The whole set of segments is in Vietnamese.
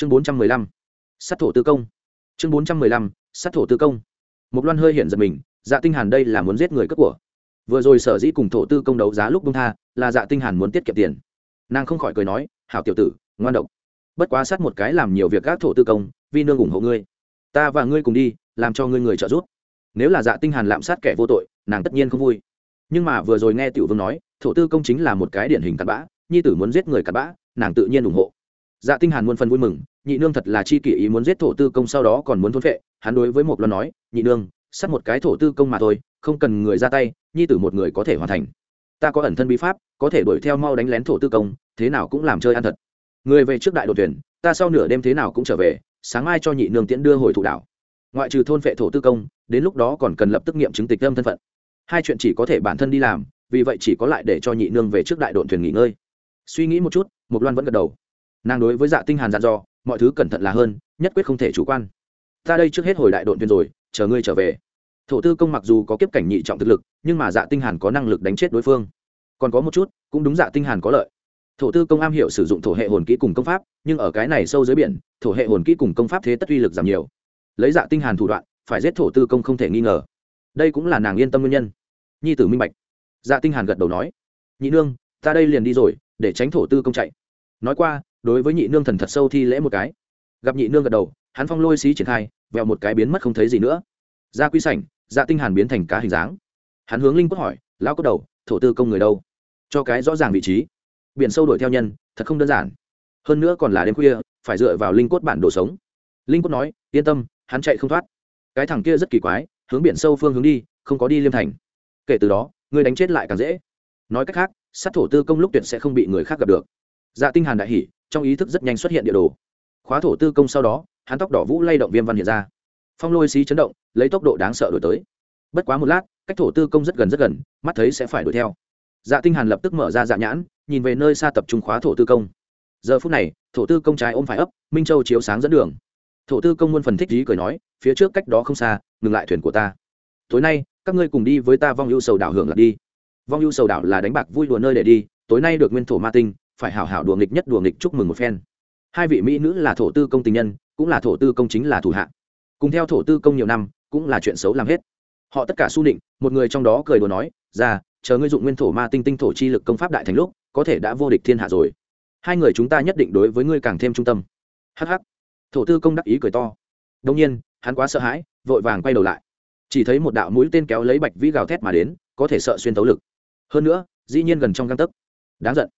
chương bốn trăm mười lăm, sát thổ tư công. Chương bốn trăm mười lăm, sát thổ tư công. Một loan hơi hiện giật mình dạ tinh hàn đây là muốn giết người cướp của. Vừa rồi sở dĩ cùng thổ tư công đấu giá lúc bung tha, là dạ tinh hàn muốn tiết kiệm tiền. Nàng không khỏi cười nói, hảo tiểu tử, ngoan độc. Bất quá sát một cái làm nhiều việc các thổ tư công, vi nương ủng hộ ngươi. Ta và ngươi cùng đi, làm cho ngươi người trợ giúp. Nếu là dạ tinh hàn lạm sát kẻ vô tội, nàng tất nhiên không vui. Nhưng mà vừa rồi nghe tiểu vương nói, thổ tư công chính là một cái điển hình cặn bã, nhi tử muốn giết người cặn bã, nàng tự nhiên ủng hộ dạ tinh hàn muôn phần vui mừng, nhị nương thật là chi kỷ ý muốn giết thổ tư công sau đó còn muốn thôn phệ, hắn đối với một loan nói, nhị nương, sát một cái thổ tư công mà thôi, không cần người ra tay, nhi tử một người có thể hoàn thành. Ta có ẩn thân bí pháp, có thể đuổi theo mau đánh lén thổ tư công, thế nào cũng làm chơi ăn thật. Người về trước đại đội tuyển, ta sau nửa đêm thế nào cũng trở về, sáng mai cho nhị nương tiễn đưa hồi thủ đảo. Ngoại trừ thôn phệ thổ tư công, đến lúc đó còn cần lập tức nghiệm chứng tịch âm thân phận. Hai chuyện chỉ có thể bản thân đi làm, vì vậy chỉ có lại để cho nhị nương về trước đại đội tuyển nghỉ ngơi. Suy nghĩ một chút mục loan vẫn gật đầu nàng đối với dạ tinh hàn dặn dò, mọi thứ cẩn thận là hơn, nhất quyết không thể chủ quan. Ta đây trước hết hồi đại đội tuyên rồi, chờ ngươi trở về. Thổ tư công mặc dù có kiếp cảnh nhị trọng thực lực, nhưng mà dạ tinh hàn có năng lực đánh chết đối phương. Còn có một chút, cũng đúng dạ tinh hàn có lợi. Thổ tư công am hiểu sử dụng thổ hệ hồn kỹ cùng công pháp, nhưng ở cái này sâu dưới biển, thổ hệ hồn kỹ cùng công pháp thế tất uy lực giảm nhiều. Lấy dạ tinh hàn thủ đoạn, phải giết thổ tư công không thể nghi ngờ. Đây cũng là nàng yên tâm nguyên nhân. Nhi tử minh bạch. Dạ tinh hàn gật đầu nói. Nhị nương, ta đây liền đi rồi, để tránh thổ tư công chạy. Nói qua đối với nhị nương thần thật sâu thi lễ một cái. Gặp nhị nương gật đầu, hắn phong lôi xí triển khai vẹo một cái biến mất không thấy gì nữa. Ra quy sảnh dạ tinh hàn biến thành cá hình dáng. Hắn hướng linh quốc hỏi, lão cốt đầu, thổ tư công người đâu? Cho cái rõ ràng vị trí. Biển sâu đuổi theo nhân, thật không đơn giản. Hơn nữa còn là đêm khuya, phải dựa vào linh cốt bản đồ sống. Linh cốt nói, yên tâm, hắn chạy không thoát. Cái thằng kia rất kỳ quái, hướng biển sâu phương hướng đi, không có đi liêm thành. Kể từ đó người đánh chết lại càng dễ. Nói cách khác, sát thổ tư công lúc tuyệt sẽ không bị người khác gặp được. Dạ tinh hàn đại hỉ trong ý thức rất nhanh xuất hiện địa đồ. Khóa thổ tư công sau đó, hắn tóc đỏ vũ lay động viêm văn hiện ra. Phong lôi xí chấn động, lấy tốc độ đáng sợ đổi tới. Bất quá một lát, cách thổ tư công rất gần rất gần, mắt thấy sẽ phải đuổi theo. Dạ tinh hàn lập tức mở ra dạ nhãn, nhìn về nơi xa tập trung khóa thổ tư công. Giờ phút này, thổ tư công trái ôm phải ấp, minh châu chiếu sáng dẫn đường. Thổ tư công muôn phần thích dí cười nói, phía trước cách đó không xa, ngừng lại thuyền của ta. Tối nay, các ngươi cùng đi với ta vong ưu sầu đảo hưởng lạc đi. Vong ưu sầu đảo là đánh bạc vui đùa nơi để đi, tối nay được nguyên thổ ma tinh phải hảo hảo đùa nghịch nhất đùa nghịch chúc mừng một phen. Hai vị mỹ nữ là thổ tư công tình nhân, cũng là thổ tư công chính là thủ hạ. Cùng theo thổ tư công nhiều năm, cũng là chuyện xấu làm hết. Họ tất cả su định một người trong đó cười đùa nói, ra, chờ ngươi dụng nguyên thổ ma tinh tinh thổ chi lực công pháp đại thành lúc, có thể đã vô địch thiên hạ rồi. Hai người chúng ta nhất định đối với ngươi càng thêm trung tâm. Hh thổ tư công đắc ý cười to. Đông nhiên, hắn quá sợ hãi, vội vàng quay đầu lại. Chỉ thấy một đạo mũi tên kéo lấy bạch vĩ gào thét mà đến, có thể sợ xuyên tấu lực. Hơn nữa, dĩ nhiên gần trong găng tấc. Đáng giận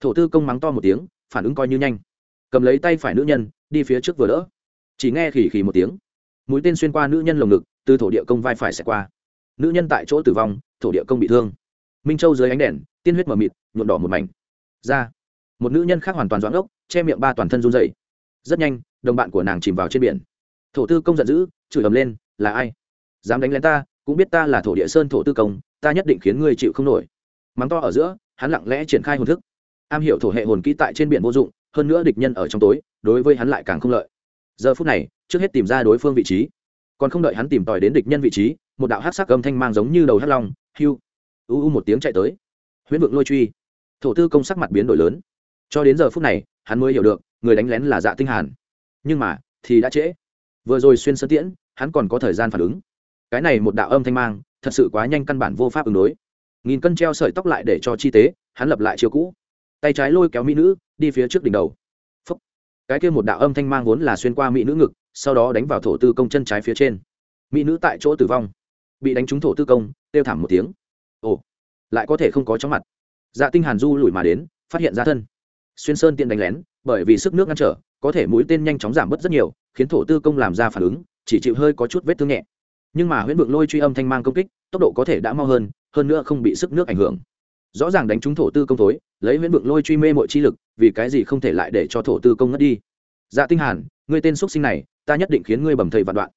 thổ tư công mắng to một tiếng, phản ứng coi như nhanh. Cầm lấy tay phải nữ nhân, đi phía trước vừa đỡ. Chỉ nghe khỉ khỉ một tiếng. Mũi tên xuyên qua nữ nhân lồng ngực, từ thổ địa công vai phải xẻ qua. Nữ nhân tại chỗ tử vong, thổ địa công bị thương. Minh châu dưới ánh đèn, tiên huyết mờ mịt nhuộn đỏ một mảnh. Ra. Một nữ nhân khác hoàn toàn doãn ốc, che miệng ba toàn thân run dày rất nhanh, đồng bạn của nàng chìm vào trên biển. Thổ tư công giận dữ, chửi ầm lên, là ai? Dám đánh lén ta, cũng biết ta là thổ địa sơn thổ tư công, ta nhất định khiến ngươi chịu không nổi. Mắng to ở giữa, hắn lặng lẽ triển khai hồn thức am hiểu thổ hệ hồn kỹ tại trên biển vô dụng, hơn nữa địch nhân ở trong tối, đối với hắn lại càng không lợi. Giờ phút này, trước hết tìm ra đối phương vị trí. Còn không đợi hắn tìm tòi đến địch nhân vị trí, một đạo hát sắc âm thanh mang giống như đầu hát long, hiu, u u một tiếng chạy tới. Huyễn vượng lôi truy. Thổ tư công sắc mặt biến đổi lớn. Cho đến giờ phút này, hắn mới hiểu được, người đánh lén là dạ tinh hàn. Nhưng mà, thì đã trễ. Vừa rồi xuyên sơ tiễn, hắn còn có thời gian phản ứng. Cái này một đạo âm thanh mang, thật sự quá nhanh căn bản vô pháp ứng đối. Nghìn cân treo sợi tóc lại để cho chi tế, hắn lập lại chiều cũ tay trái lôi kéo mỹ nữ, đi phía trước đỉnh đầu. Phúc. cái kia một đạo âm thanh mang vốn là xuyên qua mỹ nữ ngực, sau đó đánh vào thổ tư công chân trái phía trên. Mỹ nữ tại chỗ tử vong. Bị đánh trúng thổ tư công tiêu thảm một tiếng. Ồ. Lại có thể không có chóng mặt. Dạ tinh hàn du lùi mà đến, phát hiện ra thân. Xuyên sơn tiện đánh lén, bởi vì sức nước ngăn trở, có thể mũi tên nhanh chóng giảm bớt rất nhiều, khiến thổ tư công làm ra phản ứng, chỉ chịu hơi có chút vết thương nhẹ. Nhưng mà huyễn vượng lôi truy âm thanh mang công kích, tốc độ có thể đã mau hơn hơn nữa không bị sức nước ảnh hưởng rõ ràng đánh trúng thổ tư công thối, lấy huyễn vượng lôi truy mê mọi chi lực, vì cái gì không thể lại để cho thổ tư công ngất đi? Dạ tinh hàn, ngươi tên xuất sinh này, ta nhất định khiến ngươi bầm thầy vạn đoạn.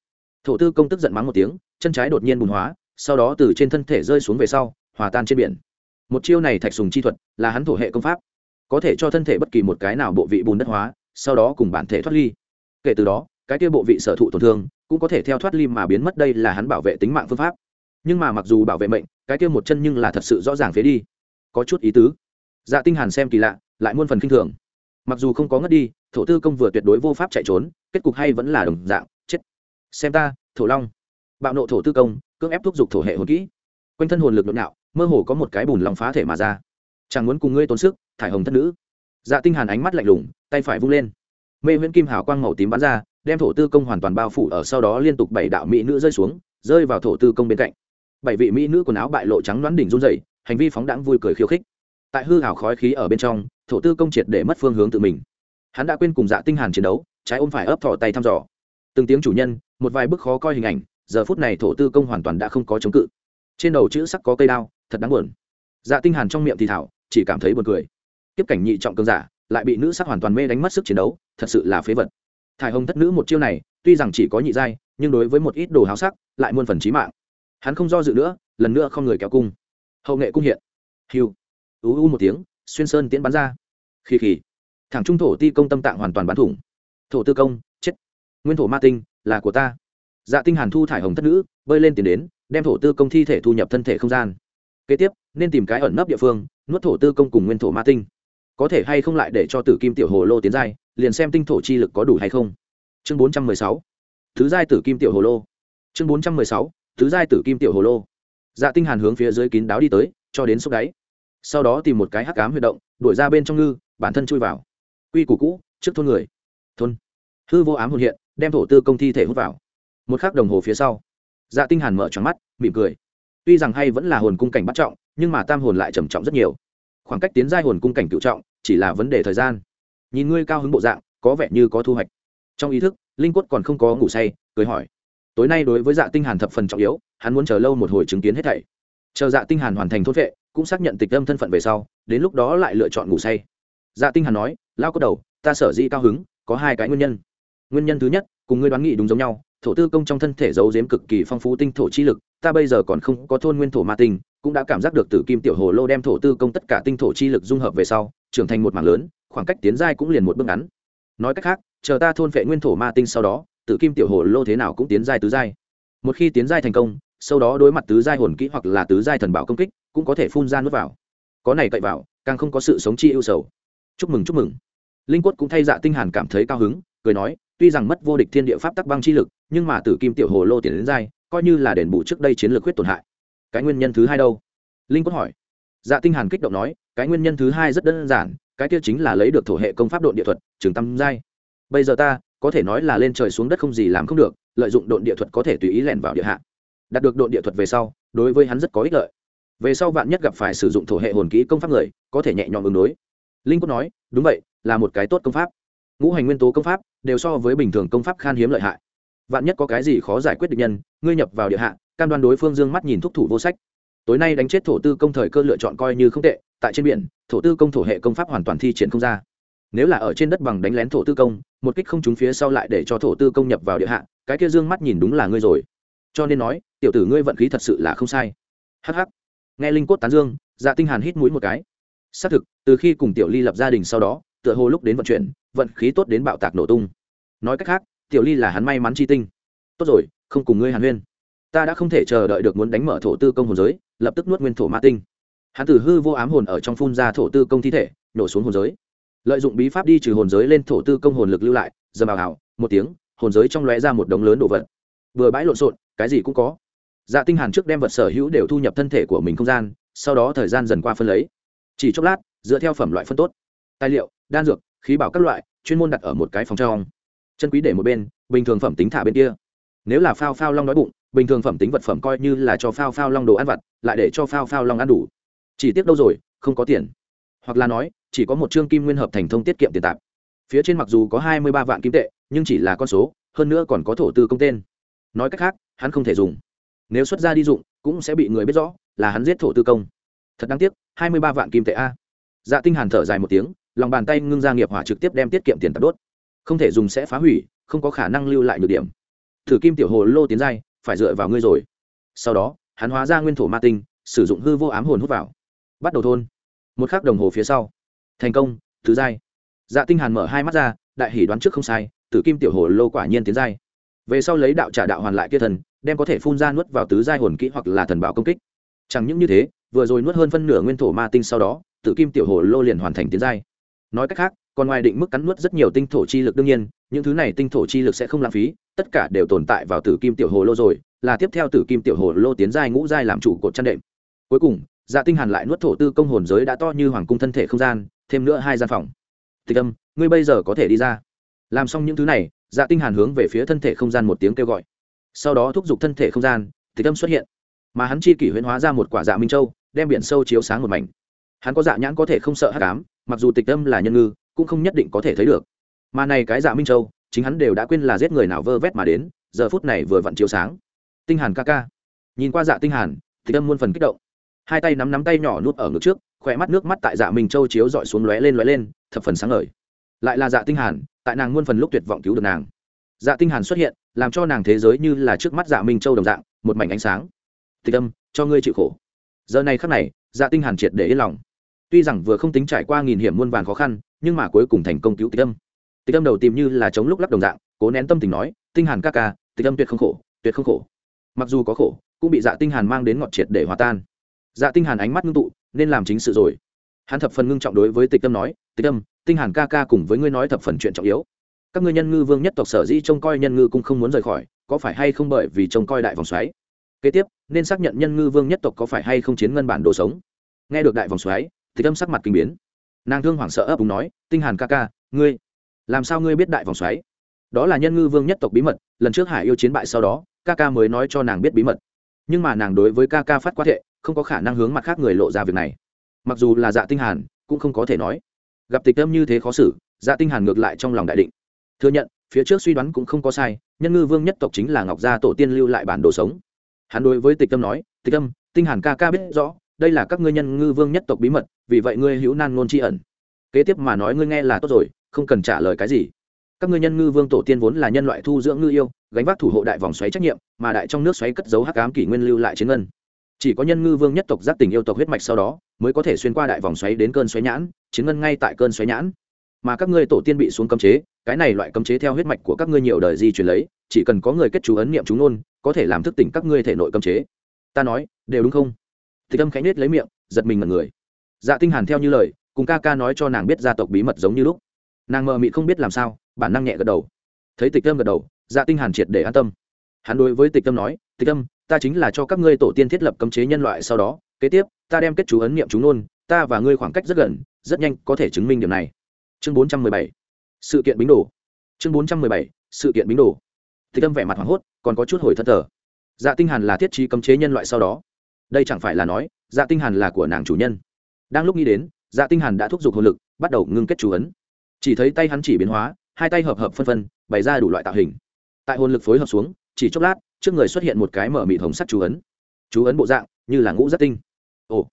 Thổ tư công tức giận mắng một tiếng, chân trái đột nhiên bùn hóa, sau đó từ trên thân thể rơi xuống về sau, hòa tan trên biển. Một chiêu này thạch sùng chi thuật, là hắn thổ hệ công pháp. Có thể cho thân thể bất kỳ một cái nào bộ vị bùn đất hóa, sau đó cùng bản thể thoát ly. Kể từ đó, cái kia bộ vị sở thụ tổn thương, cũng có thể theo thoát ly mà biến mất đây là hắn bảo vệ tính mạng phương pháp. Nhưng mà mặc dù bảo vệ mệnh, cái kia một chân nhưng là thật sự rõ ràng phế đi có chút ý tứ. Dạ tinh hàn xem kỳ lạ, lại muôn phần kinh thường. Mặc dù không có ngất đi, thổ tư công vừa tuyệt đối vô pháp chạy trốn, kết cục hay vẫn là đồng dạng, chết. Xem ta, thổ long. Bạo nộ thổ tư công, cưỡng ép thúc giục thổ hệ hồn kỹ. Quanh thân hồn lực nhộn nạo mơ hồ có một cái bùn lòng phá thể mà ra. Chẳng muốn cùng ngươi tốn sức, thải hồng thất nữ. Dạ tinh hàn ánh mắt lạnh lùng, tay phải vung lên. Mê viễn kim hào quang màu tím bắn ra, đem thổ tư công hoàn toàn bao phủ ở sau đó liên tục bảy đạo mỹ nữ rơi xuống, rơi vào thổ tư công bên cạnh. Bảy vị mỹ nữ quần áo bại lộ trắng đoán đỉnh run rẩy hành vi phóng đãng vui cười khiêu khích. Tại hư hào khói khí ở bên trong, thổ tư công triệt để mất phương hướng tự mình. Hắn đã quên cùng dạ tinh hàn chiến đấu, trái ôm phải ấp thò tay thăm dò. Từng tiếng chủ nhân, một vài bức khó coi hình ảnh, giờ phút này thổ tư công hoàn toàn đã không có chống cự. Trên đầu chữ sắc có cây đao, thật đáng buồn. Dạ tinh hàn trong miệng thì thảo, chỉ cảm thấy buồn cười. Tiếp cảnh nhị trọng cường giả, lại bị nữ sắc hoàn toàn mê đánh mất sức chiến đấu, thật sự là phế vật. Thải hồng thất nữ một chiêu này, tuy rằng chỉ có nhị giai, nhưng đối với một ít đồ háo sắc, lại muôn phần chí mạng. Hắn không do dự nữa, lần nữa không người kéo cung hậu nghệ cung hiện. Hiu. Ú u một tiếng, xuyên sơn tiễn bắn ra. Khi khỉ thẳng trung thổ ti công tâm tạng hoàn toàn bắn thủng. Thổ tư công, chết. Nguyên thổ ma tinh, là của ta. Dạ tinh hàn thu thải hồng thất nữ, bơi lên tiền đến, đem thổ tư công thi thể thu nhập thân thể không gian. Kế tiếp, nên tìm cái ẩn nấp địa phương, nuốt thổ tư công cùng nguyên thổ ma tinh. Có thể hay không lại để cho tử kim tiểu hồ lô tiến giai, liền xem tinh thổ chi lực có đủ hay không. Chương 416 thứ giai tử kim tiểu hồ lô. Chương 416 thứ giai tử kim tiểu hồ lô dạ tinh hàn hướng phía dưới kín đáo đi tới, cho đến xúc đáy. Sau đó tìm một cái hắc ám huy động, đuổi ra bên trong ngư, bản thân chui vào. Quy củ cũ, trước thôn người. Thôn. Hư vô ám hồn hiện, đem thổ tư công thi thể hút vào. Một khắc đồng hồ phía sau dạ tinh hàn mở tròn mắt, mỉm cười. Tuy rằng hay vẫn là hồn cung cảnh bắt trọng, nhưng mà tam hồn lại trầm trọng rất nhiều. Khoảng cách tiến giai hồn cung cảnh cựu trọng, chỉ là vấn đề thời gian. Nhìn ngươi cao hứng bộ dạng, có vẻ như có thu hoạch. Trong ý thức, linh quất còn không có ngủ say, cười hỏi tối nay đối với dạ tinh hàn thập phần trọng yếu, hắn muốn chờ lâu một hồi chứng kiến hết thảy. Chờ dạ tinh hàn hoàn thành thốt vệ, cũng xác nhận tịch âm thân phận về sau, đến lúc đó lại lựa chọn ngủ say. Dạ tinh hàn nói lao có đầu, ta sở dĩ cao hứng, có hai cái nguyên nhân. Nguyên nhân thứ nhất, cùng ngươi đoán nghị đúng giống nhau, thổ tư công trong thân thể giấu giếm cực kỳ phong phú tinh thổ chi lực, ta bây giờ còn không có thôn nguyên thổ ma tinh, cũng đã cảm giác được tử kim tiểu hồ lô đem thổ tư công tất cả tinh thổ chi lực dung hợp về sau, trưởng thành một mảng lớn, khoảng cách tiến giai cũng liền một bước ngắn. Nói cách khác, chờ ta thôn vệ nguyên thổ ma tinh sau đó tử kim tiểu hồ lô thế nào cũng tiến giai tứ giai. Một khi tiến giai thành công, sau đó đối mặt tứ giai hồn kỹ hoặc là tứ giai thần bảo công kích, cũng có thể phun ra nuốt vào. Có này cậy vào, càng không có sự sống chi ưu sầu. Chúc mừng chúc mừng. Linh quất cũng thay dạ tinh hàn cảm thấy cao hứng, cười nói, tuy rằng mất vô địch thiên địa pháp tắc băng chi lực, nhưng mà tử kim tiểu hồ lô tiền đến giai, coi như là đền bù trước đây chiến lược huyết tổn hại. Cái nguyên nhân thứ hai đâu? Linh quất hỏi. Dạ tinh hàn kích động nói, cái nguyên nhân thứ hai rất đơn giản, cái kia chính là lấy được thổ hệ công pháp độn địa thuật, trường tâm giai. Bây giờ ta có thể nói là lên trời xuống đất không gì làm không được, lợi dụng độn địa thuật có thể tùy ý lẻn vào địa hạ. Đạt được độn địa thuật về sau, đối với hắn rất có ích lợi. Về sau vạn nhất gặp phải sử dụng thổ hệ hồn kỹ công pháp người, có thể nhẹ nhõm ứng đối. Linh quốc nói, đúng vậy, là một cái tốt công pháp. Ngũ hành nguyên tố công pháp đều so với bình thường công pháp khan hiếm lợi hại. Vạn nhất có cái gì khó giải quyết được nhân, ngươi nhập vào địa hạ, cam đoan đối phương dương mắt nhìn thúc thủ vô sách. Tối nay đánh chết thổ tư công thời cơ lựa chọn coi như không tệ, tại trên biển, thổ tư công thổ hệ công pháp hoàn toàn thi triển không ra nếu là ở trên đất bằng đánh lén thổ tư công, một kích không trúng phía sau lại để cho thổ tư công nhập vào địa hạ, cái kia dương mắt nhìn đúng là ngươi rồi. Cho nên nói, tiểu tử ngươi vận khí thật sự là không sai. Hh nghe linh cốt tán dương dạ tinh hàn hít mũi một cái. Xác thực, từ khi cùng tiểu ly lập gia đình sau đó, tựa hồ lúc đến vận chuyển, vận khí tốt đến bạo tạc nổ tung. Nói cách khác, tiểu ly là hắn may mắn chi tinh. Tốt rồi, không cùng ngươi hàn huyên. Ta đã không thể chờ đợi được muốn đánh mở thổ tư công hồn giới, lập tức nuốt nguyên thổ ma tinh. Hắn tử hư vô ám hồn ở trong phun ra thổ tư công thi thể, nổ xuống hồn giới lợi dụng bí pháp đi trừ hồn giới lên thổ tư công hồn lực lưu lại, dầm ào ào, một tiếng, hồn giới trong lóe ra một đống lớn đồ vật. Vừa bãi lộn xộn, cái gì cũng có. Dạ tinh hàn trước đem vật sở hữu đều thu nhập thân thể của mình không gian, sau đó thời gian dần qua phân lấy. Chỉ chốc lát, dựa theo phẩm loại phân tốt, tài liệu, đan dược, khí bảo các loại, chuyên môn đặt ở một cái phòng trong. Chân quý để một bên, bình thường phẩm tính thả bên kia. Nếu là phao phao long đói bụng, bình thường phẩm tính vật phẩm coi như là cho phao phao long đồ ăn vặt, lại để cho phao phao long ăn đủ. Chỉ tiếc đâu rồi, không có tiền. Hoặc là nói chỉ có một chương kim nguyên hợp thành thông tiết kiệm tiền tạp. Phía trên mặc dù có hai mươi ba vạn kim tệ, nhưng chỉ là con số, hơn nữa còn có thổ tư công tên. Nói cách khác, hắn không thể dùng. Nếu xuất ra đi dụng, cũng sẽ bị người biết rõ là hắn giết thổ tư công. Thật đáng tiếc, hai mươi ba vạn kim tệ a. Dạ tinh hàn thở dài một tiếng, lòng bàn tay ngưng ra nghiệp hỏa trực tiếp đem tiết kiệm tiền tạp đốt. Không thể dùng sẽ phá hủy, không có khả năng lưu lại nhược điểm. Thử kim tiểu hồ lô tiến giai, phải dựa vào ngươi rồi. Sau đó, hắn hóa ra nguyên thổ ma tinh, sử dụng hư vô ám hồn hút vào. Bắt đầu thôn. Một khắc đồng hồ phía sau thành công, thứ giai. Dạ tinh hàn mở hai mắt ra, đại hỉ đoán trước không sai, tử kim tiểu hồ lô quả nhiên tiến giai. Về sau lấy đạo trả đạo hoàn lại kia thần, đem có thể phun ra nuốt vào tứ giai hồn kỹ hoặc là thần bảo công kích. Chẳng những như thế, vừa rồi nuốt hơn phân nửa nguyên thổ ma tinh sau đó, tử kim tiểu hồ lô liền hoàn thành tiến giai. Nói cách khác, còn ngoài định mức cắn nuốt rất nhiều tinh thổ chi lực đương nhiên, những thứ này tinh thổ chi lực sẽ không lãng phí, tất cả đều tồn tại vào tử kim tiểu hồ lô rồi, là tiếp theo tử kim tiểu hồ lô tiến giai ngũ giai làm chủ cột chăn đệm. Cuối cùng dạ tinh hàn lại nuốt thổ tư công hồn giới đã to như hoàng cung thân thể không gian thêm nữa hai gian phòng. Tịch âm, ngươi bây giờ có thể đi ra. Làm xong những thứ này dạ tinh hàn hướng về phía thân thể không gian một tiếng kêu gọi. Sau đó thúc giục thân thể không gian, tịch âm xuất hiện. Mà hắn chi kỷ huyễn hóa ra một quả dạ minh châu, đem biển sâu chiếu sáng một mảnh. Hắn có dạ nhãn có thể không sợ hắc ám, mặc dù tịch âm là nhân ngư, cũng không nhất định có thể thấy được. Mà này cái dạ minh châu, chính hắn đều đã quên là giết người nào vơ vét mà đến, giờ phút này vừa vặn chiếu sáng. Tinh hàn ca ca. Nhìn qua dạ tinh hàn, tịch âm muôn phần kích động. Hai tay nắm nắm tay nhỏ nuốt ở ngực trước khỏe mắt nước mắt tại dạ minh châu chiếu dọi xuống lóe lên lóe lên, thập phần sáng ngời. Lại là dạ tinh hàn, tại nàng muôn phần lúc tuyệt vọng cứu được nàng. Dạ tinh hàn xuất hiện, làm cho nàng thế giới như là trước mắt dạ minh châu đồng dạng, một mảnh ánh sáng. Tịch âm, cho ngươi chịu khổ. Giờ này khắc này dạ tinh hàn triệt để yên lòng. Tuy rằng vừa không tính trải qua nghìn hiểm muôn vàn khó khăn, nhưng mà cuối cùng thành công cứu tịch âm. Tịch âm đầu tìm như là chống lúc lắc đồng dạng, cố nén tâm tình nói, tinh hàn ca ca, tịch âm tuyệt không khổ, tuyệt không khổ. Mặc dù có khổ, cũng bị dạ tinh hàn mang đến ngọt triệt để hòa tan. Dạ tinh hàn ánh mắt ngưng tụ nên làm chính sự rồi. Hắn thập phần ngưng trọng đối với tịch tâm nói tịch tâm, tinh hàn ca ca cùng với ngươi nói thập phần chuyện trọng yếu. Các ngươi nhân ngư vương nhất tộc sở dĩ trông coi nhân ngư cũng không muốn rời khỏi có phải hay không bởi vì trông coi đại vòng xoáy? Kế tiếp nên xác nhận nhân ngư vương nhất tộc có phải hay không chiến ngân bản đồ sống. Nghe được đại vòng xoáy tịch tâm sắc mặt kinh biến. Nàng thương hoảng sợ ấp úng nói tinh hàn ca ca ngươi làm sao ngươi biết đại vòng xoáy? Đó là nhân ngư vương nhất tộc bí mật lần trước hải yêu chiến bại sau đó ca ca mới nói cho nàng biết bí mật nhưng mà nàng đối với ca ca phát quá thệ, không có khả năng hướng mặt khác người lộ ra việc này. Mặc dù là dạ tinh hàn, cũng không có thể nói. Gặp tịch tâm như thế khó xử dạ tinh hàn ngược lại trong lòng đại định. Thừa nhận, phía trước suy đoán cũng không có sai, nhân ngư vương nhất tộc chính là ngọc gia tổ tiên lưu lại bản đồ sống. Hắn đối với tịch tâm nói, tịch tâm tinh hàn ca ca biết rõ, đây là các ngươi nhân ngư vương nhất tộc bí mật, vì vậy ngươi hữu nan ngôn tri ẩn. Kế tiếp mà nói ngươi nghe là tốt rồi, không cần trả lời cái gì các ngươi nhân ngư vương tổ tiên vốn là nhân loại thu dưỡng ngư yêu, gánh vác thủ hộ đại vòng xoáy trách nhiệm, mà đại trong nước xoáy cất giấu hắc ám kỷ nguyên lưu lại chiến ngân. Chỉ có nhân ngư vương nhất tộc giác tình yêu tộc huyết mạch sau đó, mới có thể xuyên qua đại vòng xoáy đến cơn xoáy nhãn, chiến ngân ngay tại cơn xoáy nhãn. Mà các ngươi tổ tiên bị xuống cấm chế, cái này loại cấm chế theo huyết mạch của các ngươi nhiều đời di truyền lấy, chỉ cần có người kết chú ấn niệm chúng nôn có thể làm thức tỉnh các ngươi thể nội cấm chế. Ta nói, đều đúng không? Thì âm khánh nết lấy miệng, giật mình mật người. Dạ tinh hàn theo như lời, cùng ca ca nói cho nàng biết gia tộc bí mật giống như lúc. Nàng mờ mịt không biết làm sao bản năng nhẹ gật đầu. Thấy tịch âm gật đầu dạ tinh hàn triệt để an tâm. Hắn đối với tịch âm nói, tịch âm ta chính là cho các ngươi tổ tiên thiết lập cấm chế nhân loại sau đó, kế tiếp, ta đem kết chú ấn niệm chúng nôn ta và ngươi khoảng cách rất gần, rất nhanh có thể chứng minh điểm này. Chương 417 sự kiện bính đổ. chương 417 sự kiện bính đổ. tịch âm vẻ mặt hoảng hốt, còn có chút hồi thất thờ. Dạ tinh hàn là thiết trí cấm chế nhân loại sau đó. Đây chẳng phải là nói dạ tinh hàn là của nàng chủ nhân. Đang lúc nghĩ đến dạ tinh hàn đã thúc giục hồn lực, bắt đầu ngưng kết chú ấn. Chỉ thấy tay hắn chỉ biến hóa hai tay hợp hợp phân phân, bày ra đủ loại tạo hình. Tại hồn lực phối hợp xuống, chỉ chốc lát, trước người xuất hiện một cái mở mịt hồng sắt chú ấn. Chú ấn bộ dạng, như là ngũ giác tinh. Ồ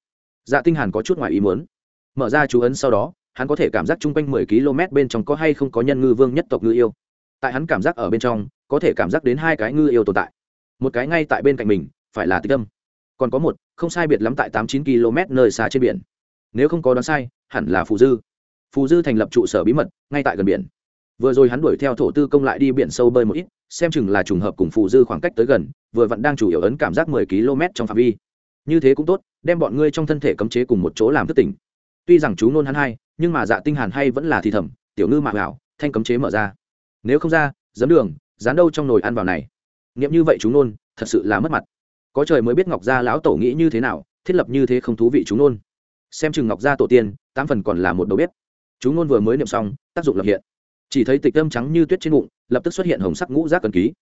dạ tinh hàn có chút ngoài ý muốn. Mở ra chú ấn sau đó, hắn có thể cảm giác chung quanh 10 km bên trong có hay không có nhân ngư vương nhất tộc ngư yêu. Tại hắn cảm giác ở bên trong, có thể cảm giác đến hai cái ngư yêu tồn tại. Một cái ngay tại bên cạnh mình, phải là tích âm. Còn có một, không sai biệt lắm tại tám chín km nơi xa trên biển. Nếu không có đoán sai, hẳn là phù dư. Phù dư thành lập trụ sở bí mật, ngay tại gần biển vừa rồi hắn đuổi theo thổ tư công lại đi biển sâu bơi một ít, xem chừng là trùng hợp cùng phụ dư khoảng cách tới gần, vừa vẫn đang chủ yếu ấn cảm giác mười km trong phạm vi. Như thế cũng tốt, đem bọn ngươi trong thân thể cấm chế cùng một chỗ làm thức tỉnh. Tuy rằng chú nôn hắn hay, nhưng mà dạ tinh hàn hay vẫn là thì thầm, tiểu ngư mạ gạo thanh cấm chế mở ra. Nếu không ra dám đường dán đâu trong nồi ăn vào này. Nghiệm như vậy chú nôn thật sự là mất mặt. Có trời mới biết ngọc gia lão tổ nghĩ như thế nào, thiết lập như thế không thú vị chú nôn xem chừng ngọc gia tổ tiên, tám phần còn là một đầu bếp. Chú nôn vừa mới niệm xong, tác dụng lập hiện chỉ thấy tịch âm trắng như tuyết trên bụng, lập tức xuất hiện hồng sắc ngũ giác cần ký.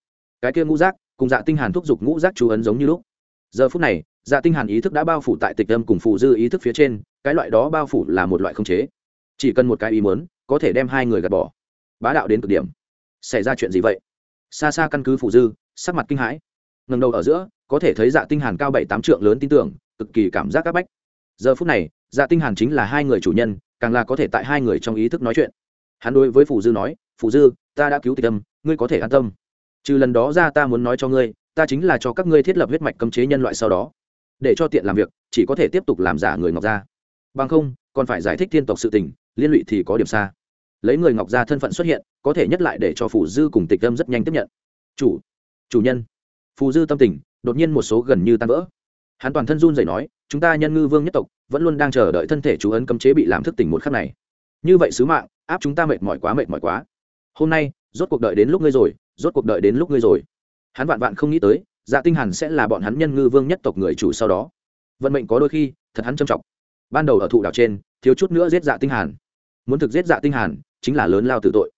Cái kia ngũ giác, cùng dạ tinh hàn thúc giục ngũ giác chú ấn giống như lúc. Giờ phút này dạ tinh hàn ý thức đã bao phủ tại tịch âm cùng phụ dư ý thức phía trên, cái loại đó bao phủ là một loại không chế. Chỉ cần một cái ý muốn, có thể đem hai người gạt bỏ. Bá đạo đến cực điểm. Xảy ra chuyện gì vậy? Xa xa căn cứ phụ dư, sắc mặt kinh hãi. Ngẩng đầu ở giữa, có thể thấy dạ tinh hàn cao bảy tám trượng lớn tin tưởng, cực kỳ cảm giác các bách. Giờ phút này dạ tinh hàn chính là hai người chủ nhân, càng là có thể tại hai người trong ý thức nói chuyện hắn đối với phù dư nói, phù dư, ta đã cứu tịch tâm ngươi có thể an tâm. Trừ lần đó ra ta muốn nói cho ngươi, ta chính là cho các ngươi thiết lập huyết mạch cấm chế nhân loại sau đó. Để cho tiện làm việc, chỉ có thể tiếp tục làm giả người ngọc gia. Bằng không, còn phải giải thích thiên tộc sự tình, liên lụy thì có điểm xa. Lấy người ngọc gia thân phận xuất hiện, có thể nhất lại để cho phù dư cùng tịch tâm rất nhanh tiếp nhận. Chủ chủ nhân. Phù dư tâm tình, đột nhiên một số gần như tan vỡ. Hắn toàn thân run rẩy nói, chúng ta nhân ngư vương nhất tộc, vẫn luôn đang chờ đợi thân thể chú ấn cấm chế bị làm thức tỉnh một khắc này. Như vậy sứ mạng áp chúng ta mệt mỏi quá, mệt mỏi quá. Hôm nay, rốt cuộc đợi đến lúc ngươi rồi, rốt cuộc đợi đến lúc ngươi rồi. Hắn vạn vạn không nghĩ tới dạ tinh hàn sẽ là bọn hắn nhân ngư vương nhất tộc người chủ sau đó. Vận mệnh có đôi khi, thật hắn trầm trọng. Ban đầu ở thụ đảo trên, thiếu chút nữa giết dạ tinh hàn. Muốn thực giết dạ tinh hàn, chính là lớn lao tử tội.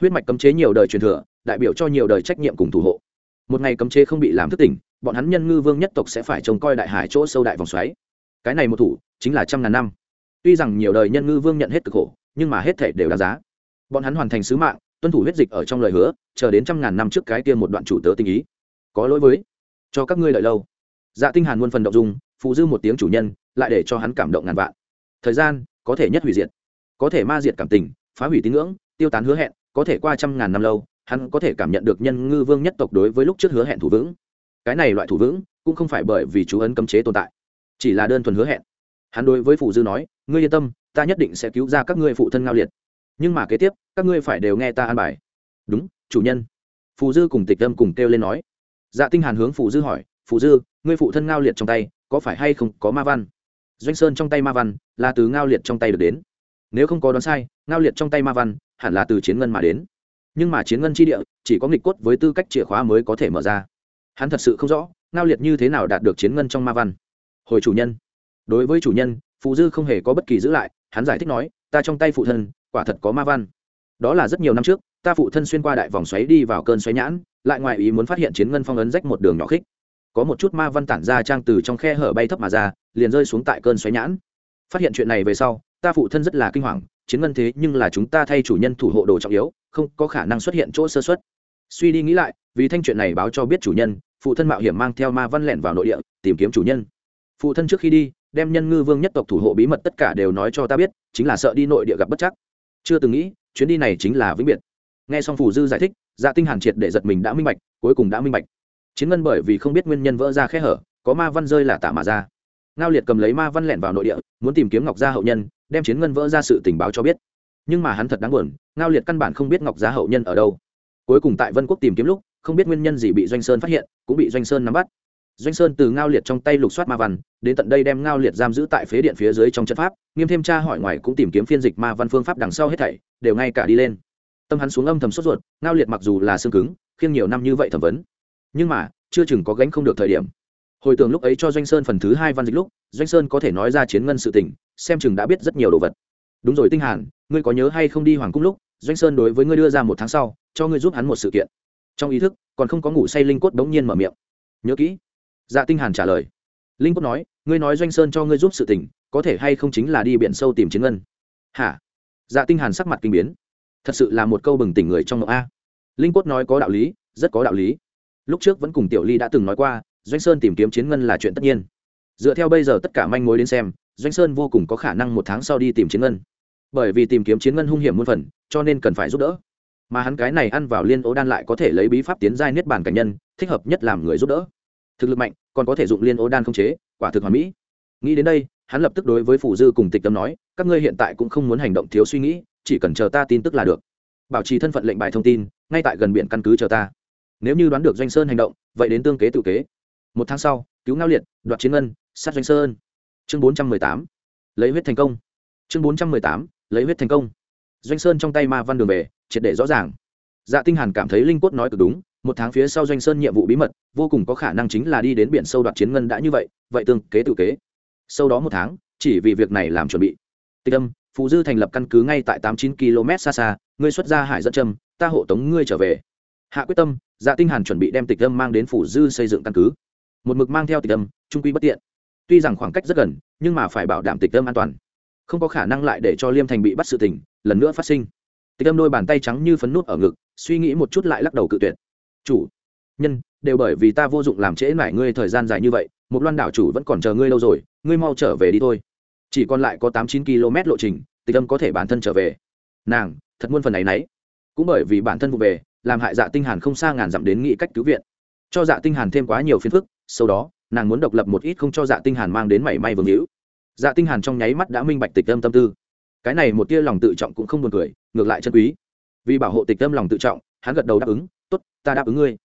Huyết mạch cấm chế nhiều đời truyền thừa, đại biểu cho nhiều đời trách nhiệm cùng thủ hộ. Một ngày cấm chế không bị làm thức tỉnh, bọn hắn nhân ngư vương nhất tộc sẽ phải trông coi đại hải chỗ sâu đại vòng xoáy. Cái này một thủ, chính là trăm ngàn năm. Tuy rằng nhiều đời nhân ngư vương nhận hết cực khổ nhưng mà hết thể đều đáng giá. Bọn hắn hoàn thành sứ mạng, tuân thủ huyết dịch ở trong lời hứa, chờ đến trăm ngàn năm trước cái kia một đoạn chủ tớ tình ý. Có lỗi với cho các ngươi đợi lâu. Dạ tinh hàn muôn phần động dung, phụ dư một tiếng chủ nhân, lại để cho hắn cảm động ngàn vạn. Thời gian có thể nhất hủy diệt, có thể ma diệt cảm tình, phá hủy tín ngưỡng, tiêu tán hứa hẹn, có thể qua trăm ngàn năm lâu, hắn có thể cảm nhận được nhân ngư vương nhất tộc đối với lúc trước hứa hẹn thủ vững. Cái này loại thủ vững cũng không phải bởi vì chú ấn cấm chế tồn tại, chỉ là đơn thuần hứa hẹn. Hắn đối với phụ dư nói, ngươi yên tâm ta nhất định sẽ cứu ra các ngươi phụ thân ngao liệt. Nhưng mà kế tiếp, các ngươi phải đều nghe ta an bài. Đúng, chủ nhân. Phù dư cùng tịch tâm cùng kêu lên nói. Dạ tinh hàn hướng phù dư hỏi, phù dư, ngươi phụ thân ngao liệt trong tay, có phải hay không có ma văn? Doanh sơn trong tay ma văn là từ ngao liệt trong tay được đến. Nếu không có đoán sai, ngao liệt trong tay ma văn hẳn là từ chiến ngân mà đến. Nhưng mà chiến ngân chi địa, chỉ có nghịch cốt với tư cách chìa khóa mới có thể mở ra. Hắn thật sự không rõ, ngao liệt như thế nào đạt được chiến ngân trong ma văn. Hồi chủ nhân. Đối với chủ nhân phù dư không hề có bất kỳ giữ lại, hắn giải thích nói, ta trong tay phụ thân, quả thật có ma văn. Đó là rất nhiều năm trước, ta phụ thân xuyên qua đại vòng xoáy đi vào cơn xoáy nhãn, lại ngoài ý muốn phát hiện chiến ngân phong ấn rách một đường nhỏ khích. Có một chút ma văn tản ra trang từ trong khe hở bay thấp mà ra, liền rơi xuống tại cơn xoáy nhãn. Phát hiện chuyện này về sau, ta phụ thân rất là kinh hoàng, chiến ngân thế nhưng là chúng ta thay chủ nhân thủ hộ đồ trọng yếu, không có khả năng xuất hiện chỗ sơ xuất suy đi nghĩ lại, vì thanh chuyện này báo cho biết chủ nhân, phụ thân mạo hiểm mang theo ma văn lẻn vào nội địa, tìm kiếm chủ nhân. Phụ thân trước khi đi đem nhân ngư vương nhất tộc thủ hộ bí mật tất cả đều nói cho ta biết, chính là sợ đi nội địa gặp bất chắc. Chưa từng nghĩ, chuyến đi này chính là vĩnh biệt. Nghe xong phù dư giải thích dạ tinh hàn triệt để giật mình đã minh bạch, cuối cùng đã minh bạch. Chiến ngân bởi vì không biết nguyên nhân vỡ ra khe hở, có ma văn rơi là tả mà ra. Ngao liệt cầm lấy ma văn lẻn vào nội địa, muốn tìm kiếm ngọc gia hậu nhân, đem chiến ngân vỡ ra sự tình báo cho biết. Nhưng mà hắn thật đáng buồn, ngao liệt căn bản không biết ngọc gia hậu nhân ở đâu. Cuối cùng tại vân quốc tìm kiếm lúc, không biết nguyên nhân gì bị doanh sơn phát hiện, cũng bị doanh sơn nắm bắt doanh sơn từ ngao liệt trong tay lục soát ma văn, đến tận đây đem ngao liệt giam giữ tại phế điện phía dưới trong trận pháp, nghiêm thêm tra hỏi ngoài cũng tìm kiếm phiên dịch ma văn phương pháp đằng sau hết thảy, đều ngay cả đi lên. Tâm hắn xuống âm thầm sốt ruột, ngao liệt mặc dù là xương cứng, khiêng nhiều năm như vậy thẩm vấn. Nhưng mà, chưa chừng có gánh không được thời điểm. Hồi tưởng lúc ấy cho doanh sơn phần thứ hai văn dịch lúc, doanh sơn có thể nói ra chiến ngân sự tình, xem chừng đã biết rất nhiều đồ vật. Đúng rồi tinh hàn, ngươi có nhớ hay không đi hoàng cung lúc, doanh sơn đối với ngươi đưa ra một tháng sau, cho ngươi giúp hắn một sự kiện. Trong ý thức, còn không có ngủ say linh cốt đống nhiên mở miệng. Nhớ kỹ dạ tinh hàn trả lời. Linh cốt nói, ngươi nói doanh sơn cho ngươi giúp sự tình, có thể hay không chính là đi biển sâu tìm chiến ngân? Hả? Dạ tinh hàn sắc mặt kinh biến. Thật sự là một câu bừng tỉnh người trong ngộng a. Linh cốt nói có đạo lý, rất có đạo lý. Lúc trước vẫn cùng tiểu ly đã từng nói qua, doanh sơn tìm kiếm chiến ngân là chuyện tất nhiên. Dựa theo bây giờ tất cả manh mối đến xem, doanh sơn vô cùng có khả năng một tháng sau đi tìm chiến ngân. Bởi vì tìm kiếm chiến ngân hung hiểm muôn phần, cho nên cần phải giúp đỡ. Mà hắn cái này ăn vào liên ố đan lại có thể lấy bí pháp tiến giai niết bàn cảnh nhân, thích hợp nhất làm người giúp đỡ thực lực mạnh, còn có thể dụng liên ô đan không chế, quả thực hoàn mỹ. Nghĩ đến đây, hắn lập tức đối với phủ dư cùng tịch tâm nói, các ngươi hiện tại cũng không muốn hành động thiếu suy nghĩ, chỉ cần chờ ta tin tức là được. Bảo trì thân phận lệnh bài thông tin, ngay tại gần biển căn cứ chờ ta. Nếu như đoán được doanh sơn hành động, vậy đến tương kế tự kế. Một tháng sau, cứu ngao liệt, đoạt chiến ngân, sát doanh sơn. Chương bốn trăm mười tám. Lấy huyết thành công. Chương bốn trăm mười tám. Lấy huyết thành công. Doanh sơn trong tay ma văn đường về, triệt để rõ ràng. Dạ tinh hàn cảm thấy linh cốt nói cực đúng, một tháng phía sau doanh sơn nhiệm vụ bí mật vô cùng có khả năng chính là đi đến biển sâu đoạt chiến ngân đã như vậy vậy tương kế tự kế. Sau đó một tháng, chỉ vì việc này làm chuẩn bị. Tịch âm phù dư thành lập căn cứ ngay tại tám chín km xa xa, ngươi xuất ra hải dẫn trâm ta hộ tống ngươi trở về. Hạ quyết tâm dạ tinh hàn chuẩn bị đem tịch âm mang đến phủ dư xây dựng căn cứ. Một mực mang theo tịch âm, trung quy bất tiện. Tuy rằng khoảng cách rất gần, nhưng mà phải bảo đảm tịch âm an toàn. Không có khả năng lại để cho liêm thành bị bắt sự tình, lần nữa phát sinh. Tịch âm đôi bàn tay trắng như phấn nút ở ngực, suy nghĩ một chút lại lắc đầu cự tuyệt. Chủ, nhân đều bởi vì ta vô dụng làm trễ mải ngươi thời gian dài như vậy, một loan đảo chủ vẫn còn chờ ngươi lâu rồi, ngươi mau trở về đi thôi. Chỉ còn lại có tám chín km lộ trình, tịch âm có thể bản thân trở về. Nàng, thật muôn phần ấ y n ấ y cũng bởi vì bản thân vụ về, làm hại dạ tinh hàn không xa ngàn dặm đến nghị cách cứu viện. Cho dạ tinh hàn thêm quá nhiều phiền phức, sau đó, nàng muốn độc lập một ít không cho dạ tinh hàn mang đến mảy may vương hữu. Dạ tinh hàn trong nháy mắt đã minh bạch tịch âm tâm tư. Cái này một tia lòng tự trọng cũng không buồn cười, ngược lại chân quý. Vì bảo hộ tịch âm lòng tự trọng, hắn gật đầu đáp ứng, tốt, ta đáp ứng ngươi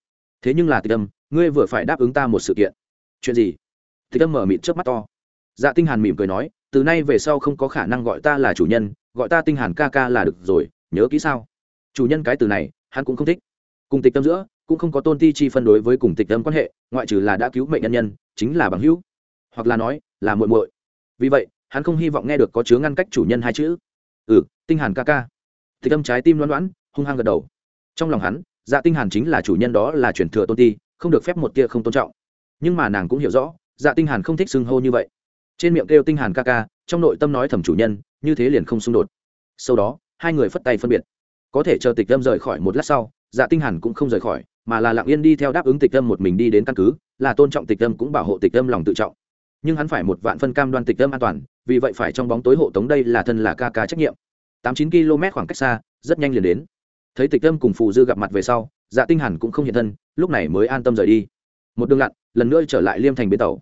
thế nhưng là tịch âm, ngươi vừa phải đáp ứng ta một sự kiện. Chuyện gì? Tịch âm mở mịt trước mắt to. Dạ tinh hàn mỉm cười nói, từ nay về sau không có khả năng gọi ta là chủ nhân, gọi ta tinh hàn ca ca là được rồi, nhớ kỹ sao? Chủ nhân cái từ này, hắn cũng không thích. Cùng tịch tâm giữa, cũng không có tôn ti chi phân đối với cùng tịch tâm quan hệ, ngoại trừ là đã cứu mệnh nhân nhân, chính là bằng hữu. Hoặc là nói, là muội muội. Vì vậy, hắn không hy vọng nghe được có chứa ngăn cách chủ nhân hai chữ. Ừ tinh hàn ca ca. Tịch tâm trái tim loãn loãn hung hăng gật đầu. Trong lòng hắn dạ tinh hàn chính là chủ nhân đó là truyền thừa tôn ti, không được phép một tia không tôn trọng. Nhưng mà nàng cũng hiểu rõ dạ tinh hàn không thích xưng hô như vậy. Trên miệng kêu tinh hàn ca ca, trong nội tâm nói thầm chủ nhân, như thế liền không xung đột. Sau đó, hai người phất tay phân biệt. Có thể chờ tịch tâm rời khỏi một lát sau dạ tinh hàn cũng không rời khỏi, mà là lặng yên đi theo đáp ứng tịch tâm một mình đi đến căn cứ, là tôn trọng tịch tâm cũng bảo hộ tịch tâm lòng tự trọng. Nhưng hắn phải một vạn phân cam đoan tịch tâm an toàn, vì vậy phải trong bóng tối hộ tống đây là thân là ca ca trách nhiệm. Tám chín km khoảng cách xa, rất nhanh liền đến thấy tịch tâm cùng phù dư gặp mặt về sau dạ tinh hàn cũng không hiện thân, lúc này mới an tâm rời đi. Một đường lặn, lần nữa trở lại liêm thành bến tàu.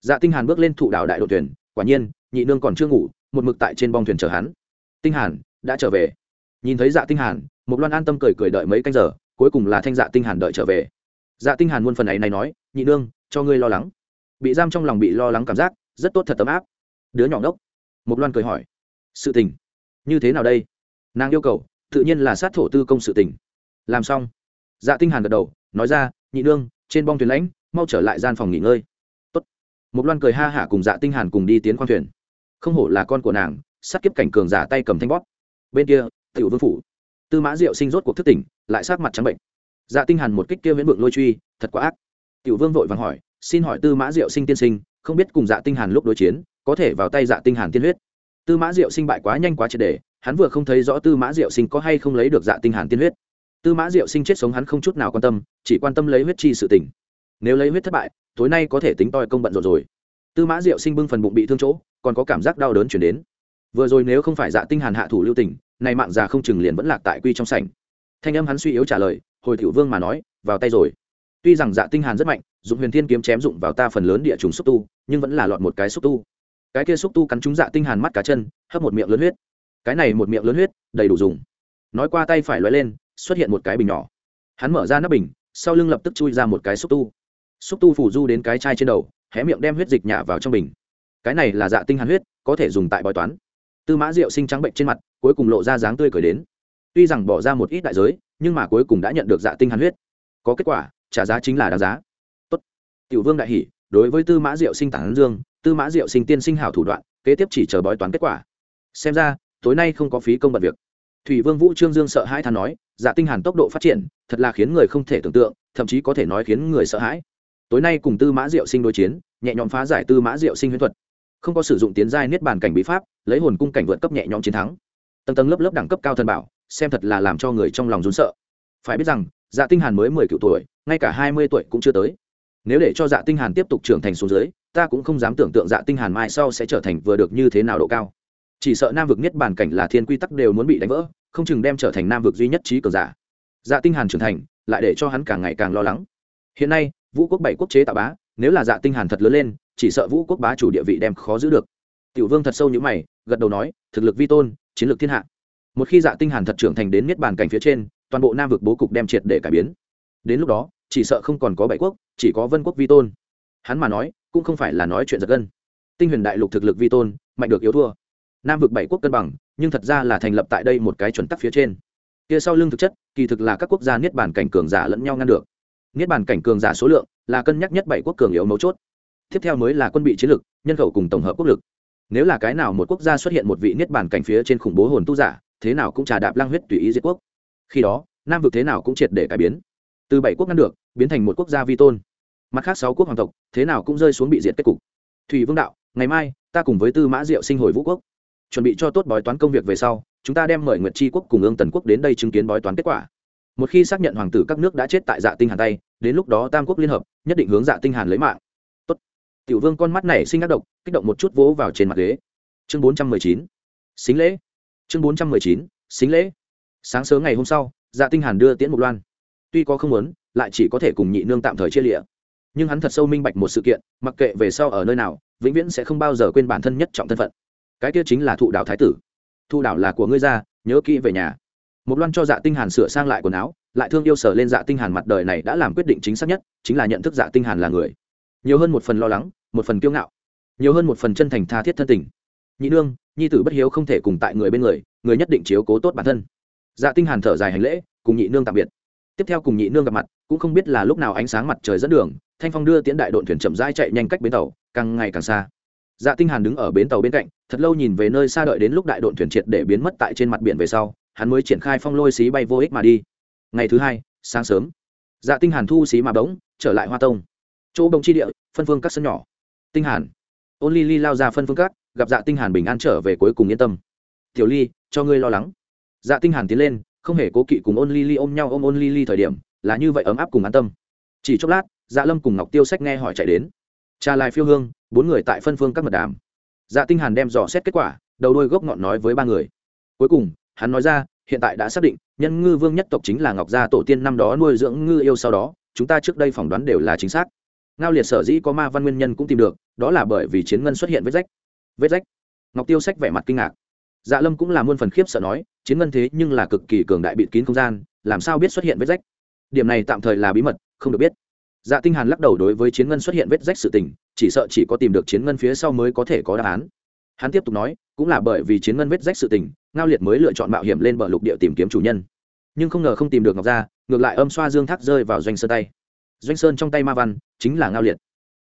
Dạ tinh hàn bước lên thụ đảo đại đội thuyền, quả nhiên, nhị nương còn chưa ngủ, một mực tại trên bong thuyền chờ hắn. Tinh hàn đã trở về. Nhìn thấy dạ tinh hàn một loan an tâm cười cười đợi mấy canh giờ, cuối cùng là thanh dạ tinh hàn đợi trở về. Dạ tinh hàn muôn phần ấy này nói, nhị nương, cho ngươi lo lắng. Bị giam trong lòng bị lo lắng cảm giác, rất tốt thật tấm áp. Đứa nhỏ ngốc. Một loan cười hỏi, sự tình, như thế nào đây? Nàng yêu cầu tự nhiên là sát thổ tư công sự tình. Làm xong. Dạ tinh hàn gật đầu, nói ra, nhị nương, trên bong thuyền lãnh, mau trở lại gian phòng nghỉ ngơi. Tốt. Một loan cười ha hả cùng dạ tinh hàn cùng đi tiến khoang thuyền. Không hổ là con của nàng, sát kiếp cảnh cường giả tay cầm thanh bóp. Bên kia, tiểu vương phủ. Tư mã diệu sinh rốt cuộc thức tỉnh, lại sát mặt trắng bệnh. Dạ tinh hàn một kích kia viễn vượng lôi truy, thật quá ác. Tiểu vương vội vàng hỏi, xin hỏi tư mã diệu sinh tiên sinh, không biết cùng dạ tinh hàn lúc đối chiến, có thể vào tay dạ tinh hàn tiên huyết? Tư mã diệu sinh bại quá nhanh quá triệt để hắn vừa không thấy rõ tư mã diệu sinh có hay không lấy được dạ tinh hàn tiên huyết. Tư mã diệu sinh chết sống hắn không chút nào quan tâm, chỉ quan tâm lấy huyết chi sự tình. Nếu lấy huyết thất bại, tối nay có thể tính toi công bận rộn rồi. Tư mã diệu sinh bưng phần bụng bị thương chỗ, còn có cảm giác đau đớn chuyển đến. Vừa rồi nếu không phải dạ tinh hàn hạ thủ lưu tình này mạng già không chừng liền vẫn lạc tại quy trong sảnh. Thanh âm hắn suy yếu trả lời, hồi tiểu vương mà nói, vào tay rồi. Tuy rằng dạ tinh hàn rất mạnh, dụng huyền thiên kiếm chém dụng vào ta phần lớn địa trùng xúc tu, nhưng vẫn là lọt một cái xúc tu. Cái kia xúc tu cắn trúng dạ tinh hàn mắt cá chân, hấp một miệng lớn huyết cái này một miệng lớn huyết, đầy đủ dùng. Nói qua tay phải loại lên, xuất hiện một cái bình nhỏ. Hắn mở ra nắp bình, sau lưng lập tức chui ra một cái xúc tu. Xúc tu phủ du đến cái chai trên đầu, hé miệng đem huyết dịch nhả vào trong bình. Cái này là dạ tinh hàn huyết, có thể dùng tại bói toán. Tư mã diệu sinh trắng bệnh trên mặt, cuối cùng lộ ra dáng tươi cười đến. Tuy rằng bỏ ra một ít đại giới, nhưng mà cuối cùng đã nhận được dạ tinh hàn huyết. Có kết quả, trả giá chính là đáng giá. Tốt. Tiểu vương đại hỉ, đối với tư mã diệu sinh tản dương, tư mã diệu sinh tiên sinh hảo thủ đoạn, kế tiếp chỉ chờ bói toán kết quả. Xem ra tối nay không có phí công bận việc. Thủy vương vũ trương dương sợ hãi than nói dạ tinh hàn tốc độ phát triển, thật là khiến người không thể tưởng tượng, thậm chí có thể nói khiến người sợ hãi. Tối nay cùng tư mã diệu sinh đối chiến, nhẹ nhõm phá giải tư mã diệu sinh huyễn thuật. Không có sử dụng tiến giai niết bàn cảnh bí pháp, lấy hồn cung cảnh vượt cấp nhẹ nhõm chiến thắng. Tầng tầng lớp lớp đẳng cấp cao thần bảo, xem thật là làm cho người trong lòng run sợ. Phải biết rằng dạ tinh hàn mới mười cựu tuổi, ngay cả hai mươi tuổi cũng chưa tới. Nếu để cho dạ tinh hàn tiếp tục trưởng thành xuống dưới, ta cũng không dám tưởng tượng dạ tinh hàn mai sau sẽ trở thành vừa được như thế nào độ cao chỉ sợ nam vực niết bàn cảnh là thiên quy tắc đều muốn bị đánh vỡ, không chừng đem trở thành nam vực duy nhất trí cường giả. Dạ tinh hàn trưởng thành, lại để cho hắn càng ngày càng lo lắng. Hiện nay, vũ quốc bảy quốc chế tạo bá, nếu là dạ tinh hàn thật lớn lên, chỉ sợ vũ quốc bá chủ địa vị đem khó giữ được. Tiểu vương thật sâu như mày, gật đầu nói, thực lực vi tôn, chiến lược thiên hạ. Một khi dạ tinh hàn thật trưởng thành đến niết bàn cảnh phía trên, toàn bộ nam vực bố cục đem triệt để cải biến. Đến lúc đó, chỉ sợ không còn có bảy quốc, chỉ có vân quốc vi tôn. Hắn mà nói, cũng không phải là nói chuyện giật gân. Tinh huyền đại lục thực lực vi tôn, mạnh được yếu thua nam vực bảy quốc cân bằng, nhưng thật ra là thành lập tại đây một cái chuẩn tắc phía trên. Kia sau lưng thực chất, kỳ thực là các quốc gia niết bàn cảnh cường giả lẫn nhau ngăn được. Niết bàn cảnh cường giả số lượng là cân nhắc nhất bảy quốc cường yếu mấu chốt. Tiếp theo mới là quân bị chiến lược nhân khẩu cùng tổng hợp quốc lực. Nếu là cái nào một quốc gia xuất hiện một vị niết bàn cảnh phía trên khủng bố hồn tu giả, thế nào cũng trà đạp lang huyết tùy ý diệt quốc. Khi đó, nam vực thế nào cũng triệt để cải biến. Từ bảy quốc ngăn được, biến thành một quốc gia vi tôn. Mặt khác sáu quốc hoàng tộc, thế nào cũng rơi xuống bị diệt kết cục. Thủy vương đạo, ngày mai, ta cùng với tư mã diệu sinh hồi vũ quốc chuẩn bị cho tốt bói toán công việc về sau, chúng ta đem mời nguyệt tri quốc cùng ương tần quốc đến đây chứng kiến bói toán kết quả. Một khi xác nhận hoàng tử các nước đã chết tại dạ tinh hàn tay, đến lúc đó tam quốc liên hợp, nhất định hướng dạ tinh hàn lấy mạng. Tốt. Tiểu vương con mắt này sinh ác độc, kích động một chút vỗ vào trên mặt ghế. Chương bốn trăm mười chín. Xính lễ. Chương bốn trăm mười chín. Xính lễ. Sáng sớm ngày hôm sau dạ tinh hàn đưa tiễn một loan. Tuy có không muốn, lại chỉ có thể cùng nhị nương tạm thời chia lịa. Nhưng hắn thật sâu minh bạch một sự kiện, mặc kệ về sau ở nơi nào, vĩnh viễn sẽ không bao giờ quên bản thân nhất trọng thân phận cái kia chính là thụ đảo thái tử. Thụ đảo là của ngươi ra, nhớ kỹ về nhà. Một loan cho dạ tinh hàn sửa sang lại quần áo, lại thương yêu sở lên dạ tinh hàn mặt đời này đã làm quyết định chính xác nhất, chính là nhận thức dạ tinh hàn là người. Nhiều hơn một phần lo lắng, một phần kiêu ngạo. Nhiều hơn một phần chân thành tha thiết thân tình. Nhị nương, nhi tử bất hiếu không thể cùng tại người bên người người nhất định chiếu cố tốt bản thân. Dạ tinh hàn thở dài hành lễ, cùng nhị nương tạm biệt. Tiếp theo cùng nhị nương gặp mặt, cũng không biết là lúc nào ánh sáng mặt trời dẫn đường, thanh phong đưa tiễn đại đội thuyền chậm rãi chạy nhanh cách bến tàu, càng ngày càng xa dạ tinh hàn đứng ở bến tàu bên cạnh, thật lâu nhìn về nơi xa đợi đến lúc đại đội thuyền triệt để biến mất tại trên mặt biển về sau, hắn mới triển khai phong lôi xí bay vô ích mà đi. Ngày thứ hai, sáng sớm dạ tinh hàn thu xí mà bỗng, trở lại hoa tông. Chỗ bông chi địa, phân phương các sân nhỏ. Tinh hàn, ôn ly ly lao ra phân phương các, gặp dạ tinh hàn bình an trở về cuối cùng yên tâm. Tiểu ly, cho ngươi lo lắng. Dạ tinh hàn tiến lên, không hề cố kỵ cùng ôn ly ly ôm nhau ôm ôn ly ly thời điểm, là như vậy ấm áp cùng an tâm. Chỉ chốc lát dạ lâm cùng ngọc tiêu sách nghe hỏi chạy đến. Cha lai phiêu hương bốn người tại phân phương các mật đàm. Dạ tinh hàn đem dò xét kết quả, đầu đuôi gốc ngọn nói với ba người. Cuối cùng, hắn nói ra, hiện tại đã xác định, nhân ngư vương nhất tộc chính là ngọc gia tổ tiên năm đó nuôi dưỡng ngư yêu sau đó, chúng ta trước đây phỏng đoán đều là chính xác. Ngao liệt sở dĩ có ma văn nguyên nhân cũng tìm được, đó là bởi vì chiến ngân xuất hiện vết rách. Vết rách? Ngọc tiêu sách vẻ mặt kinh ngạc. Dạ lâm cũng là muôn phần khiếp sợ nói, chiến ngân thế nhưng là cực kỳ cường đại bịt kín không gian, làm sao biết xuất hiện vết rách? Điểm này tạm thời là bí mật, không được biết. Dạ tinh hàn lắc đầu đối với chiến ngân xuất hiện vết rách sự tình chỉ sợ chỉ có tìm được chiến ngân phía sau mới có thể có đáp án. Hắn tiếp tục nói, cũng là bởi vì chiến ngân vết rách sự tình, ngao liệt mới lựa chọn mạo hiểm lên bờ lục địa tìm kiếm chủ nhân. Nhưng không ngờ không tìm được ngọc gia, ngược lại âm xoa dương thác rơi vào doanh sơn tay. Doanh sơn trong tay ma văn, chính là ngao liệt.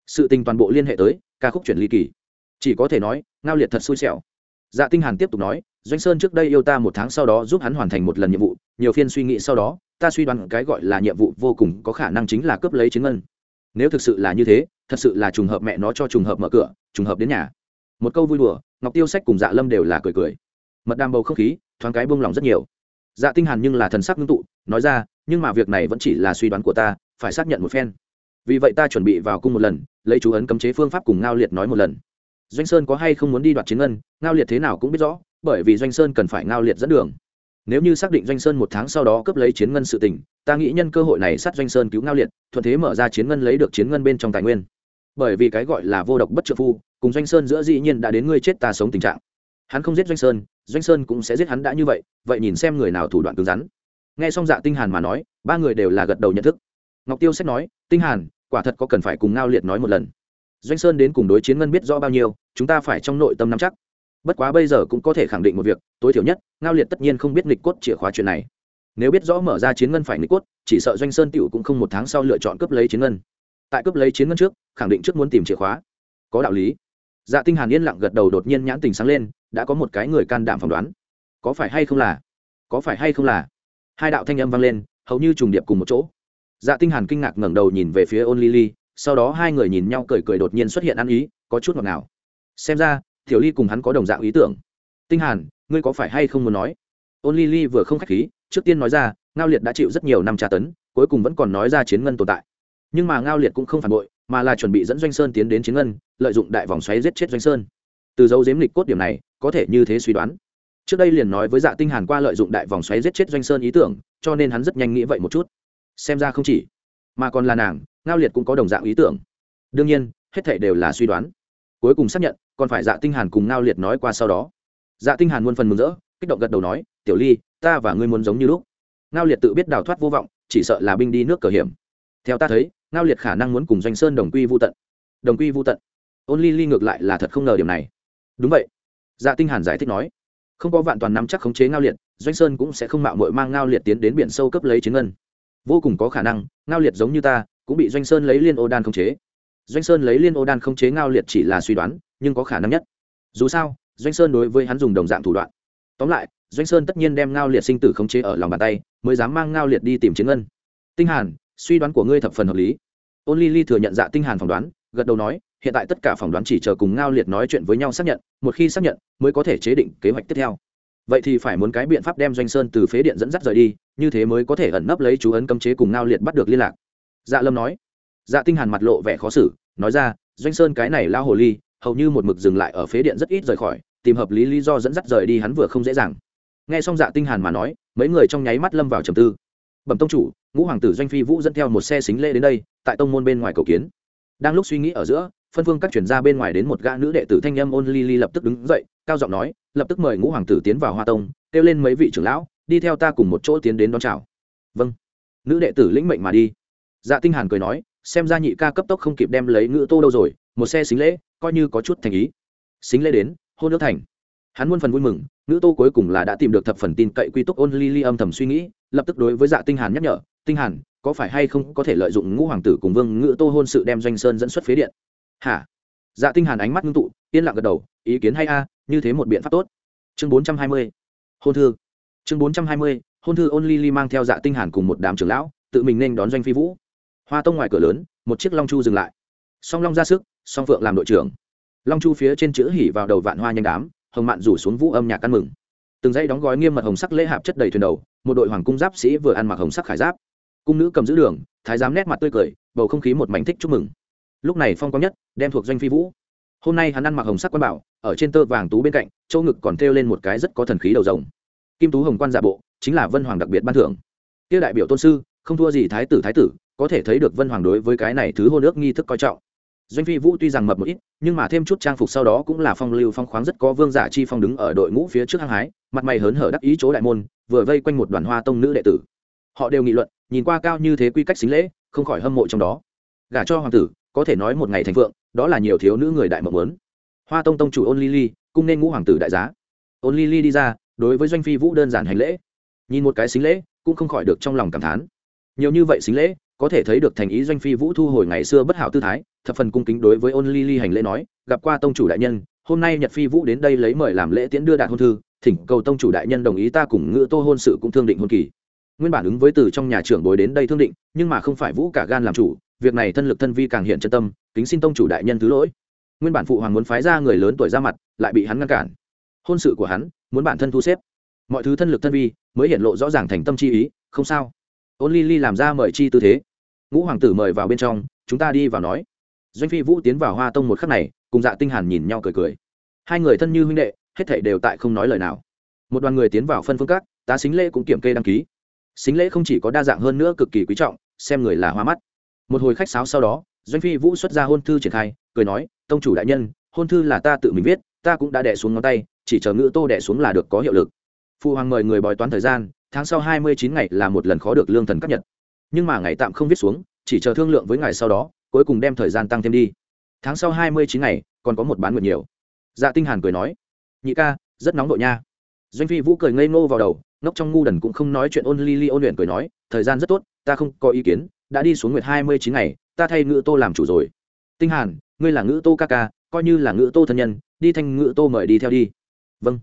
Sự tình toàn bộ liên hệ tới, ca khúc chuyển ly kỳ. Chỉ có thể nói, ngao liệt thật xui xẻo. Dạ tinh hàn tiếp tục nói, doanh sơn trước đây yêu ta một tháng sau đó giúp hắn hoàn thành một lần nhiệm vụ, nhiều phiên suy nghĩ sau đó, ta suy đoán cái gọi là nhiệm vụ vô cùng có khả năng chính là cướp lấy chiến ngân nếu thực sự là như thế, thật sự là trùng hợp mẹ nó cho trùng hợp mở cửa, trùng hợp đến nhà. Một câu vui đùa, ngọc tiêu sách cùng dạ lâm đều là cười cười. Mật đàm bầu không khí, thoáng cái buông lỏng rất nhiều. Dạ tinh hàn nhưng là thần sắc ngưng tụ, nói ra, nhưng mà việc này vẫn chỉ là suy đoán của ta, phải xác nhận một phen. Vì vậy ta chuẩn bị vào cung một lần, lấy chú ấn cấm chế phương pháp cùng ngao liệt nói một lần. Doanh sơn có hay không muốn đi đoạt chiến ngân, ngao liệt thế nào cũng biết rõ, bởi vì doanh sơn cần phải ngao liệt dẫn đường nếu như xác định doanh sơn một tháng sau đó cướp lấy chiến ngân sự tình, ta nghĩ nhân cơ hội này sát doanh sơn cứu ngao liệt, thuận thế mở ra chiến ngân lấy được chiến ngân bên trong tài nguyên. Bởi vì cái gọi là vô độc bất trợ phu, cùng doanh sơn giữa dĩ nhiên đã đến ngươi chết ta sống tình trạng. Hắn không giết doanh sơn doanh sơn cũng sẽ giết hắn đã như vậy vậy nhìn xem người nào thủ đoạn cứng rắn. Nghe xong dạ tinh hàn mà nói, ba người đều là gật đầu nhận thức. Ngọc tiêu sẽ nói, tinh hàn, quả thật có cần phải cùng ngao liệt nói một lần. Doanh sơn đến cùng đối chiến ngân biết rõ bao nhiêu, chúng ta phải trong nội tâm nắm chắc bất quá bây giờ cũng có thể khẳng định một việc, tối thiểu nhất, ngao liệt tất nhiên không biết nghịch cốt chìa khóa chuyện này. Nếu biết rõ mở ra chiến ngân phải nghịch cốt, chỉ sợ doanh sơn tiểu cũng không một tháng sau lựa chọn cướp lấy chiến ngân. Tại cướp lấy chiến ngân trước, khẳng định trước muốn tìm chìa khóa. Có đạo lý. Dạ tinh hàn yên lặng gật đầu đột nhiên nhãn tình sáng lên, đã có một cái người can đảm phỏng đoán. Có phải hay không là? Có phải hay không là? Hai đạo thanh âm vang lên, hầu như trùng điệp cùng một chỗ. Dạ tinh hàn kinh ngạc ngẩng đầu nhìn về phía ôn lily sau đó hai người nhìn nhau cười cười đột nhiên xuất hiện ăn ý, có chút ngọt ngào. Xem ra tiểu ly cùng hắn có đồng dạng ý tưởng. Tinh hàn, ngươi có phải hay không muốn nói? Ôn Ly Ly vừa không khách khí, trước tiên nói ra, ngao liệt đã chịu rất nhiều năm tra tấn, cuối cùng vẫn còn nói ra chiến ngân tồn tại. Nhưng mà ngao liệt cũng không phản bội, mà là chuẩn bị dẫn doanh sơn tiến đến chiến ngân, lợi dụng đại vòng xoáy giết chết doanh sơn. Từ dấu giếm lịch cốt điểm này, có thể như thế suy đoán. Trước đây liền nói với dạ tinh hàn qua lợi dụng đại vòng xoáy giết chết doanh sơn ý tưởng, cho nên hắn rất nhanh nghĩ vậy một chút. Xem ra không chỉ, mà còn là nàng, ngao liệt cũng có đồng dạng ý tưởng. Đương nhiên, hết thảy đều là suy đoán cuối cùng xác nhận, còn phải dạ tinh hàn cùng ngao liệt nói qua sau đó. Dạ tinh hàn muôn phần mừng rỡ, kích động gật đầu nói, tiểu ly, ta và ngươi muốn giống như lúc. Ngao liệt tự biết đào thoát vô vọng, chỉ sợ là binh đi nước cờ hiểm. Theo ta thấy, ngao liệt khả năng muốn cùng doanh sơn đồng quy vô tận. Đồng quy vô tận. Ôn ly ly ngược lại là thật không ngờ điểm này. Đúng vậy. Dạ tinh hàn giải thích nói, không có vạn toàn nắm chắc khống chế ngao liệt, doanh sơn cũng sẽ không mạo muội mang ngao liệt tiến đến biển sâu cấp lấy chiến ngân. Vô cùng có khả năng, ngao liệt giống như ta, cũng bị doanh sơn lấy liên ô đan khống chế doanh sơn lấy liên ô đan không chế ngao liệt chỉ là suy đoán, nhưng có khả năng nhất. Dù sao, doanh sơn đối với hắn dùng đồng dạng thủ đoạn. Tóm lại, doanh sơn tất nhiên đem ngao liệt sinh tử khống chế ở lòng bàn tay, mới dám mang ngao liệt đi tìm chiến ngân. Tinh hàn, suy đoán của ngươi thập phần hợp lý. Ôn ly ly thừa nhận dạ tinh hàn phỏng đoán, gật đầu nói, hiện tại tất cả phỏng đoán chỉ chờ cùng ngao liệt nói chuyện với nhau xác nhận, một khi xác nhận, mới có thể chế định kế hoạch tiếp theo. Vậy thì phải muốn cái biện pháp đem doanh sơn từ phế điện dẫn dắt rời đi, như thế mới có thể ẩn nấp lấy chú ấn cấm chế cùng ngao liệt bắt được liên lạc. Dạ lâm nói dạ tinh hàn mặt lộ vẻ khó xử, nói ra, doanh sơn cái này lao hồ ly, hầu như một mực dừng lại ở phế điện rất ít rời khỏi, tìm hợp lý lý do dẫn dắt rời đi hắn vừa không dễ dàng. Nghe xong dạ tinh hàn mà nói, mấy người trong nháy mắt lâm vào trầm tư. Bẩm tông chủ, ngũ hoàng tử doanh phi vũ dẫn theo một xe xính lễ đến đây, tại tông môn bên ngoài cầu kiến. Đang lúc suy nghĩ ở giữa, phân phương các chuyển gia bên ngoài đến một gã nữ đệ tử thanh âm ôn ly ly lập tức đứng dậy, cao giọng nói, lập tức mời ngũ hoàng tử tiến vào hoa tông, kêu lên mấy vị trưởng lão, đi theo ta cùng một chỗ tiến đến đón chào. Vâng. Nữ đệ tử lĩnh mệnh mà đi. Dạ tinh hàn cười nói xem ra nhị ca cấp tốc không kịp đem lấy ngữ tô đâu rồi, một xe xính lễ, coi như có chút thành ý. Xính lễ đến, hôn nước thành. Hắn muôn phần vui mừng, ngữ tô cuối cùng là đã tìm được thập phần tin cậy quy túc ôn ly ly âm thầm suy nghĩ, lập tức đối với dạ tinh hàn nhắc nhở, tinh hàn, có phải hay không có thể lợi dụng ngũ hoàng tử cùng vương ngữ tô hôn sự đem doanh sơn dẫn xuất phế điện? Hả? Dạ tinh hàn ánh mắt ngưng tụ, yên lặng gật đầu, ý kiến hay a, như thế một biện pháp tốt. Chương 420 hôn thư. Chương 420 hôn thư ôn ly ly mang theo dạ tinh hàn cùng một đám trưởng lão, tự mình nên đón doanh phi vũ hoa tông ngoài cửa lớn, một chiếc long chu dừng lại. Song long ra sức, song phượng làm đội trưởng. Long chu phía trên chữ hỉ vào đầu vạn hoa nhanh đám, hồng mạn rủ xuống vũ âm nhạc ăn mừng. Từng dây đóng gói nghiêm mật hồng sắc lễ hạp chất đầy thuyền đầu, một đội hoàng cung giáp sĩ vừa ăn mặc hồng sắc khải giáp. Cung nữ cầm giữ đường, thái giám nét mặt tươi cười, bầu không khí một mảnh thích chúc mừng. Lúc này phong quang nhất, đem thuộc doanh phi vũ. Hôm nay hắn ăn mặc hồng sắc quan bảo, ở trên tơ vàng tú bên cạnh châu ngực còn thêu lên một cái rất có thần khí đầu rồng. Kim tú hồng quan giả bộ, chính là vân hoàng đặc biệt ban thưởng. Tiêu đại biểu tôn sư, không thua gì thái tử thái tử có thể thấy được vân hoàng đối với cái này thứ hôn ước nghi thức coi trọng. Doanh phi vũ tuy rằng mập một ít, nhưng mà thêm chút trang phục sau đó cũng là phong lưu phong khoáng rất có vương giả chi phong đứng ở đội ngũ phía trước hăng hái, mặt mày hớn hở đắc ý chỗ đại môn, vừa vây quanh một đoàn hoa tông nữ đệ tử. Họ đều nghị luận, nhìn qua cao như thế quy cách xính lễ, không khỏi hâm mộ trong đó. Gả cho hoàng tử, có thể nói một ngày thành phượng, đó là nhiều thiếu nữ người đại mộng lớn hoa tông tông chủ ôn lily, cung nên ngũ hoàng tử đại giá. Ôn lily đi ra, đối với doanh phi vũ đơn giản hành lễ. Nhìn một cái xính lễ, cũng không khỏi được trong lòng cảm thán. Nhiều như vậy xính lễ có thể thấy được thành ý doanh phi vũ thu hồi ngày xưa bất hảo tư thái, thập phần cung kính đối với ôn ly ly hành lễ nói, gặp qua tông chủ đại nhân, hôm nay nhật phi vũ đến đây lấy mời làm lễ tiễn đưa đạt hôn thư, thỉnh cầu tông chủ đại nhân đồng ý ta cùng ngựa tô hôn sự cũng thương định hôn kỳ. Nguyên bản ứng với từ trong nhà trưởng bồi đến đây thương định, nhưng mà không phải vũ cả gan làm chủ, việc này thân lực thân vi càng hiện chân tâm, kính xin tông chủ đại nhân thứ lỗi. Nguyên bản phụ hoàng muốn phái ra người lớn tuổi ra mặt, lại bị hắn ngăn cản. Hôn sự của hắn, muốn bản thân thu xếp. Mọi thứ thân lực thân vi, mới hiện lộ rõ ràng thành tâm chi ý, không sao. Ôn ly ly làm ra mời chi tư thế ngũ hoàng tử mời vào bên trong, chúng ta đi vào nói. Doanh phi vũ tiến vào hoa tông một khắc này, cùng dạ tinh hàn nhìn nhau cười cười. Hai người thân như huynh đệ, hết thảy đều tại không nói lời nào. Một đoàn người tiến vào phân phương các, tá xính lễ cũng kiểm kê đăng ký. Xính lễ không chỉ có đa dạng hơn nữa cực kỳ quý trọng, xem người là hoa mắt. Một hồi khách sáo sau đó, doanh phi vũ xuất ra hôn thư triển khai, cười nói, tông chủ đại nhân, hôn thư là ta tự mình viết, ta cũng đã đẻ xuống ngón tay, chỉ chờ ngữ tô đẻ xuống là được có hiệu lực. Phụ hoàng mời người bói toán thời gian, tháng sau hai mươi chín ngày là một lần khó được lương thần cấp nhật nhưng mà ngày tạm không viết xuống, chỉ chờ thương lượng với ngài sau đó, cuối cùng đem thời gian tăng thêm đi. Tháng sau hai mươi chín ngày, còn có một bán nguyện nhiều. Dạ tinh hàn cười nói, nhị ca, rất nóng đội nha. Doanh phi vũ cười ngây ngô vào đầu, ngốc trong ngu đần cũng không nói chuyện ôn ly ly ôn luyện cười nói, thời gian rất tốt, ta không có ý kiến, đã đi xuống nguyệt hai mươi chín ngày, ta thay ngữ tô làm chủ rồi. Tinh hàn, ngươi là ngữ tô ca ca, coi như là ngữ tô thân nhân, đi thanh ngữ tô mời đi theo đi. Vâng.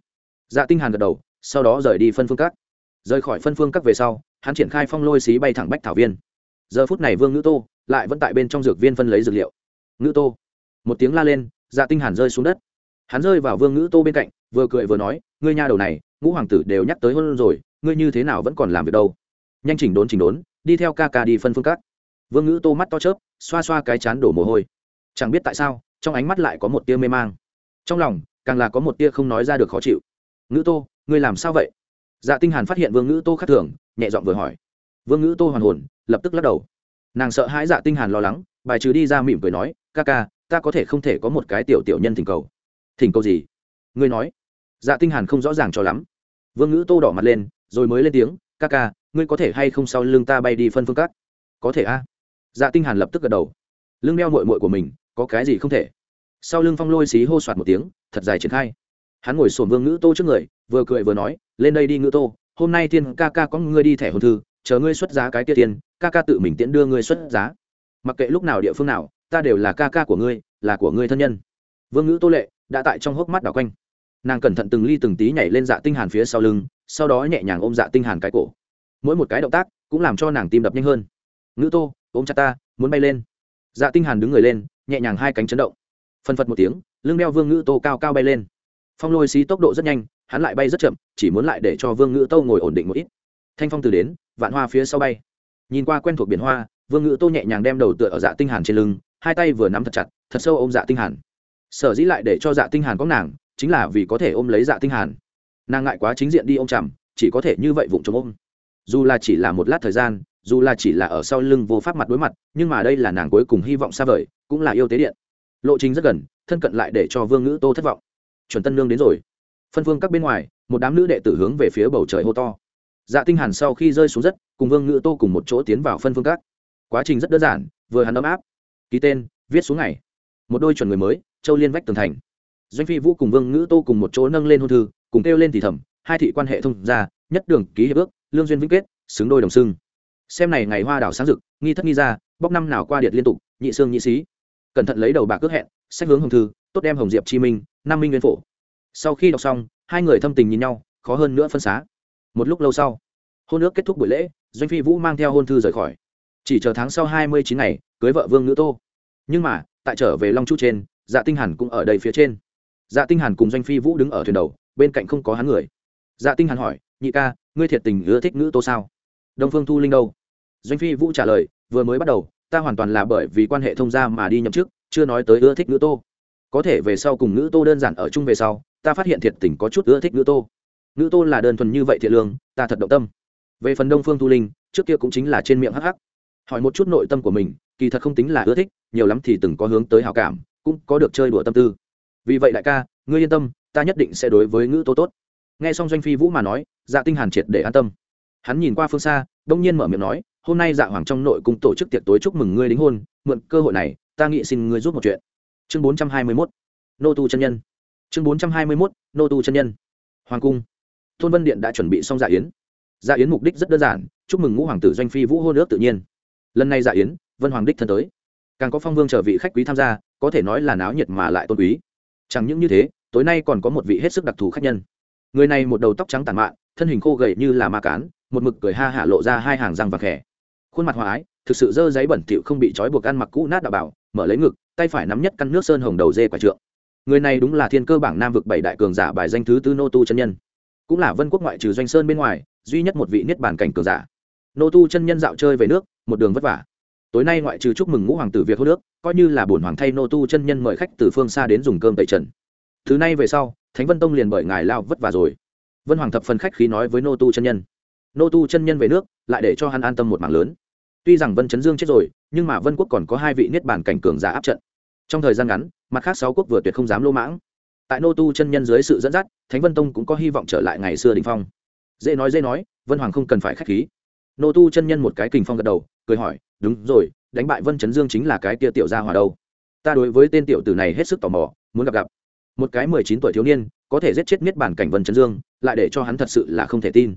Dạ tinh hàn gật đầu, sau đó rời đi phân phương các. Rời khỏi phân phương các về sau hắn triển khai phong lôi xí bay thẳng bách thảo viên. Giờ phút này vương ngữ tô lại vẫn tại bên trong dược viên phân lấy dược liệu. Ngữ tô, một tiếng la lên dạ tinh hàn rơi xuống đất. Hắn rơi vào vương ngữ tô bên cạnh, vừa cười vừa nói, ngươi nha đầu này, ngũ hoàng tử đều nhắc tới hôn rồi, ngươi như thế nào vẫn còn làm việc đâu? Nhanh chỉnh đốn chỉnh đốn, đi theo ca ca đi phân phương cắt vương ngữ tô mắt to chớp, xoa xoa cái chán đổ mồ hôi. Chẳng biết tại sao, trong ánh mắt lại có một tia mê mang. Trong lòng, càng là có một tia không nói ra được khó chịu. Ngữ tô, ngươi làm sao vậy? Dạ tinh hàn phát hiện vương ngữ tô khác thường nhẹ giọng vừa hỏi. Vương ngữ tô hoàn hồn, lập tức lắc đầu. Nàng sợ hãi dạ tinh hàn lo lắng, bài trừ đi ra mỉm cười nói, ca ca, ta có thể không thể có một cái tiểu tiểu nhân thỉnh cầu. Thỉnh cầu gì? Ngươi nói. Dạ tinh hàn không rõ ràng cho lắm. Vương ngữ tô đỏ mặt lên, rồi mới lên tiếng, ca ca, ngươi có thể hay không sau lưng ta bay đi phân phương cắt có thể a. Dạ tinh hàn lập tức gật đầu. Lưng đeo muội muội của mình, có cái gì không thể? Sau lưng phong lôi xí hô soạt một tiếng, thật dài triển khai. Hắn ngồi sồn vương ngữ tô trước người, vừa cười vừa nói, lên đây đi ngữ tô hôm nay tiên ca ca có ngươi đi thẻ hôn thư, chờ ngươi xuất giá cái kia tiền, ca ca tự mình tiễn đưa ngươi xuất giá. Mặc kệ lúc nào địa phương nào, ta đều là ca ca của ngươi, là của ngươi thân nhân. Vương ngữ tô lệ đã tại trong hốc mắt đảo quanh. Nàng cẩn thận từng ly từng tí nhảy lên dạ tinh hàn phía sau lưng, sau đó nhẹ nhàng ôm dạ tinh hàn cái cổ. Mỗi một cái động tác cũng làm cho nàng tim đập nhanh hơn. Ngữ tô, ôm chặt ta, muốn bay lên. Dạ tinh hàn đứng người lên, nhẹ nhàng hai cánh chấn động. Phân phật một tiếng, lưng đeo vương ngữ tô cao cao bay lên. Phong lôi xí tốc độ rất nhanh hắn lại bay rất chậm, chỉ muốn lại để cho vương ngữ tô ngồi ổn định một ít. Thanh phong từ đến, vạn hoa phía sau bay. Nhìn qua quen thuộc biển hoa, vương ngữ tô nhẹ nhàng đem đầu tựa ở dạ tinh hàn trên lưng, hai tay vừa nắm thật chặt, thật sâu ôm dạ tinh hàn. Sở dĩ lại để cho dạ tinh hàn có nàng, chính là vì có thể ôm lấy dạ tinh hàn. Nàng ngại quá chính diện đi ôm chằm chỉ có thể như vậy vụng trộm ôm. Dù là chỉ là một lát thời gian, dù là chỉ là ở sau lưng vô pháp mặt đối mặt, nhưng mà đây là nàng cuối cùng hy vọng xa vời, cũng là yêu tế điện. Lộ trình rất gần, thân cận lại để cho vương ngữ tô thất vọng. Chuẩn tân lương đến rồi phân phương các bên ngoài một đám nữ đệ tử hướng về phía bầu trời hô to. Dạ tinh hàn sau khi rơi xuống đất cùng vương ngữ tô cùng một chỗ tiến vào phân phương các. Quá trình rất đơn giản vừa hắn ấm áp ký tên viết xuống ngày. Một đôi chuẩn người mới châu liên vách tường thành. Doanh phi vũ cùng vương ngữ tô cùng một chỗ nâng lên hôn thư cùng kêu lên thì thầm hai thị quan hệ thông gia, nhất đường ký hiệp ước lương duyên vĩnh kết xứng đôi đồng xưng. Xem này ngày hoa đảo sáng rực nghi thất nghi ra bóc năm nào qua điện liên tục nhị xương nhị xí. Cẩn thận lấy đầu bạc cước hẹn sách hướng hồng thư tốt đem hồng diệp chi minh nam minh nguyên phổ sau khi đọc xong, hai người thâm tình nhìn nhau, khó hơn nữa phân xá. Một lúc lâu sau, hôn ước kết thúc buổi lễ, doanh phi vũ mang theo hôn thư rời khỏi. Chỉ chờ tháng sau hai mươi chín ngày, cưới vợ vương nữ tô. Nhưng mà, tại trở về long chu trên dạ tinh hàn cũng ở đây phía trên. Dạ tinh hàn cùng doanh phi vũ đứng ở thuyền đầu, bên cạnh không có hắn người. Dạ tinh hàn hỏi, nhị ca, ngươi thiệt tình ưa thích nữ tô sao? Đông phương thu linh đâu? Doanh phi vũ trả lời, vừa mới bắt đầu, ta hoàn toàn là bởi vì quan hệ thông gia mà đi nhậm chức, chưa nói tới ưa thích nữ tô. Có thể về sau cùng nữ tô đơn giản ở chung về sau ta phát hiện thiệt tình có chút ưa thích nữ tô. Nữ tô là đơn thuần như vậy thiệt lương, ta thật động tâm. Về phần đông phương thu linh, trước kia cũng chính là trên miệng hắc hắc. Hỏi một chút nội tâm của mình, kỳ thật không tính là ưa thích, nhiều lắm thì từng có hướng tới hào cảm, cũng có được chơi đùa tâm tư. Vì vậy đại ca, ngươi yên tâm, ta nhất định sẽ đối với ngữ tô tốt. Nghe xong doanh phi vũ mà nói dạ tinh hàn triệt để an tâm. Hắn nhìn qua phương xa, đông nhiên mở miệng nói, hôm nay dạ hoàng trong nội cung tổ chức tiệc tối chúc mừng ngươi đính hôn, mượn cơ hội này, ta nghĩ xin ngươi giúp một chuyện. Chương 421 nô tu chân nhân chương 421 nô tu chân nhân. Hoàng cung. Thôn vân điện đã chuẩn bị xong dạ yến. Dạ yến mục đích rất đơn giản, chúc mừng ngũ hoàng tử doanh phi vũ hôn ước tự nhiên. Lần này dạ yến, vân hoàng đích thân tới. Càng có phong vương trở vị khách quý tham gia, có thể nói là náo nhiệt mà lại tôn quý. Chẳng những như thế, tối nay còn có một vị hết sức đặc thù khách nhân. Người này một đầu tóc trắng tàn mạn, thân hình khô gầy như là ma cán, một mực cười ha hả lộ ra hai hàng răng và khẽ khuôn mặt hòa ái, thực sự dơ giấy bẩn thỉu không bị trói buộc ăn mặc cũ nát đạo bảo, mở lấy ngực, tay phải nắm nhất căn nước sơn hồng đầu dê quả trượng người này đúng là thiên cơ bảng nam vực bảy đại cường giả bài danh thứ tư nô tu chân nhân. Cũng là vân quốc ngoại trừ doanh sơn bên ngoài, duy nhất một vị niết bàn cảnh cường giả. Nô tu chân nhân dạo chơi về nước, một đường vất vả. Tối nay ngoại trừ chúc mừng ngũ hoàng tử việc hô nước, coi như là bổn hoàng thay nô tu chân nhân mời khách từ phương xa đến dùng cơm tẩy trần. Thứ nay về sau, thánh vân tông liền bởi ngài lao vất vả rồi. Vân hoàng thập phần khách khí nói với nô tu chân nhân. Nô tu chân nhân về nước, lại để cho hắn an tâm một mảng lớn. Tuy rằng vân chấn dương chết rồi, nhưng mà vân quốc còn có hai vị niết bản cảnh cường giả áp trận trong thời gian ngắn, mặt khác sáu quốc vừa tuyệt không dám lô mãng. Tại nô tu chân nhân dưới sự dẫn dắt, thánh vân tông cũng có hy vọng trở lại ngày xưa đình phong. Dễ nói dễ nói, vân hoàng không cần phải khách khí. Nô tu chân nhân một cái kình phong gật đầu, cười hỏi, đúng rồi, đánh bại vân chấn dương chính là cái tia tiểu gia hòa đâu? Ta đối với tên tiểu tử này hết sức tò mò, muốn gặp gặp. Một cái mười chín tuổi thiếu niên, có thể giết chết miết bản cảnh vân chấn dương, lại để cho hắn thật sự là không thể tin.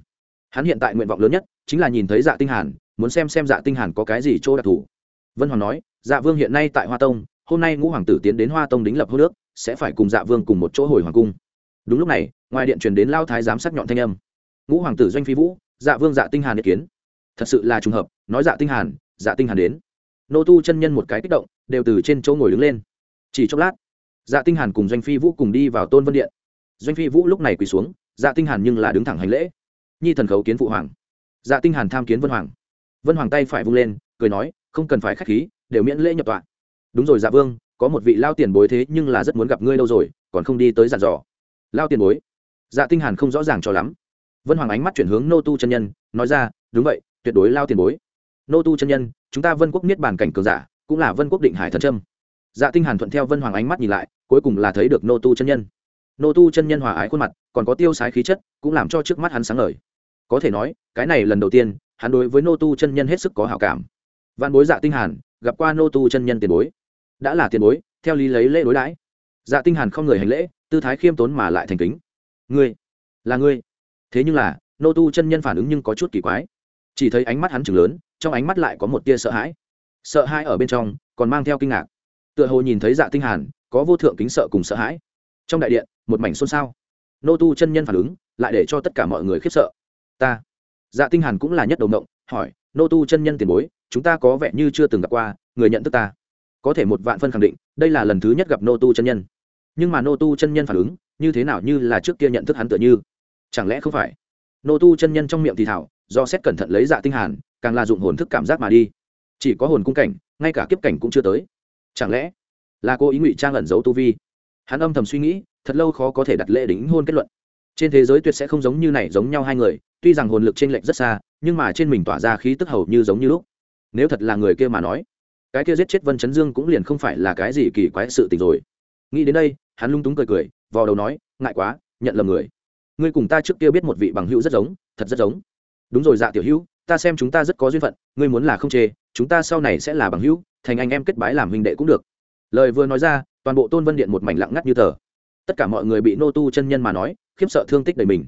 Hắn hiện tại nguyện vọng lớn nhất, chính là nhìn thấy dạ tinh hàn, muốn xem xem dạ tinh hàn có cái gì chỗ đặc thù. Vân hoàng nói dạ vương hiện nay tại hoa tông hôm nay ngũ hoàng tử tiến đến hoa tông đính lập hô nước, sẽ phải cùng dạ vương cùng một chỗ hồi hoàng cung. Đúng lúc này, ngoài điện truyền đến lao thái giám sắc nhọn thanh âm. Ngũ hoàng tử doanh phi vũ dạ vương dạ tinh hàn ý kiến. Thật sự là trùng hợp, nói dạ tinh hàn dạ tinh hàn đến. Nô tu chân nhân một cái kích động, đều từ trên chỗ ngồi đứng lên. Chỉ chốc lát dạ tinh hàn cùng doanh phi vũ cùng đi vào tôn vân điện. Doanh phi vũ lúc này quỳ xuống dạ tinh hàn nhưng là đứng thẳng hành lễ. Nhi thần khấu kiến phụ hoàng. Dạ tinh hàn tham kiến vân hoàng. Vân hoàng tay phải vung lên, cười nói, không cần phải khách khí, đều miễn lễ nhập tọa đúng rồi dạ vương, có một vị lao tiền bối thế nhưng là rất muốn gặp ngươi lâu rồi, còn không đi tới dặn dò. Lao tiền bối? Dạ tinh hàn không rõ ràng cho lắm. Vân hoàng ánh mắt chuyển hướng nô tu chân nhân, nói ra, đúng vậy, tuyệt đối lao tiền bối. Nô tu chân nhân, chúng ta vân quốc niết bàn cảnh cường giả, cũng là vân quốc định hải thần trâm dạ tinh hàn thuận theo vân hoàng ánh mắt nhìn lại, cuối cùng là thấy được nô tu chân nhân. Nô tu chân nhân hòa ái khuôn mặt, còn có tiêu sái khí chất, cũng làm cho trước mắt hắn sáng ngời. Có thể nói, cái này lần đầu tiên, hắn đối với nô tu chân nhân hết sức có hảo cảm. Văn bối dạ tinh hàn, gặp qua nô tu chân nhân tiền bối đã là tiền bối, theo lý lấy lễ đối đãi. Dạ tinh hàn không người hành lễ, tư thái khiêm tốn mà lại thành kính. Ngươi, là ngươi. Thế nhưng là, nô tu chân nhân phản ứng nhưng có chút kỳ quái. Chỉ thấy ánh mắt hắn chừng lớn, trong ánh mắt lại có một tia sợ hãi. Sợ hãi ở bên trong, còn mang theo kinh ngạc. Tựa hồ nhìn thấy dạ tinh hàn, có vô thượng kính sợ cùng sợ hãi. Trong đại điện, một mảnh xôn xao. Nô tu chân nhân phản ứng, lại để cho tất cả mọi người khiếp sợ. Ta. Dạ tinh hàn cũng là nhất đầu động hỏi, nô tu chân nhân tiền bối, chúng ta có vẻ như chưa từng gặp qua, người nhận thức ta có thể một vạn phân khẳng định, đây là lần thứ nhất gặp nô tu chân nhân. Nhưng mà nô tu chân nhân phản ứng, như thế nào như là trước kia nhận thức hắn tựa như? Chẳng lẽ không phải? Nô tu chân nhân trong miệng thì thảo, do xét cẩn thận lấy dạ tinh hàn, càng là dụng hồn thức cảm giác mà đi. Chỉ có hồn cung cảnh, ngay cả kiếp cảnh cũng chưa tới. Chẳng lẽ là cô ý ngụy trang ẩn giấu tu vi? Hắn âm thầm suy nghĩ, thật lâu khó có thể đặt lễ đính hôn kết luận. Trên thế giới tuyệt sẽ không giống như này giống nhau hai người, tuy rằng hồn lực trên lệnh rất xa, nhưng mà trên mình tỏa ra khí tức hầu như giống như lúc. Nếu thật là người kia mà nói cái kia giết chết vân chấn dương cũng liền không phải là cái gì kỳ quái sự tình rồi. Nghĩ đến đây, hắn lung túng cười cười, vò đầu nói, ngại quá, nhận lầm người. Ngươi cùng ta trước kia biết một vị bằng hữu rất giống, thật rất giống. Đúng rồi dạ tiểu hữu, ta xem chúng ta rất có duyên phận, ngươi muốn là không chê, chúng ta sau này sẽ là bằng hữu, thành anh em kết bái làm huynh đệ cũng được. Lời vừa nói ra, toàn bộ tôn vân điện một mảnh lặng ngắt như tờ. Tất cả mọi người bị nô tu chân nhân mà nói, khiếp sợ thương tích đầy mình.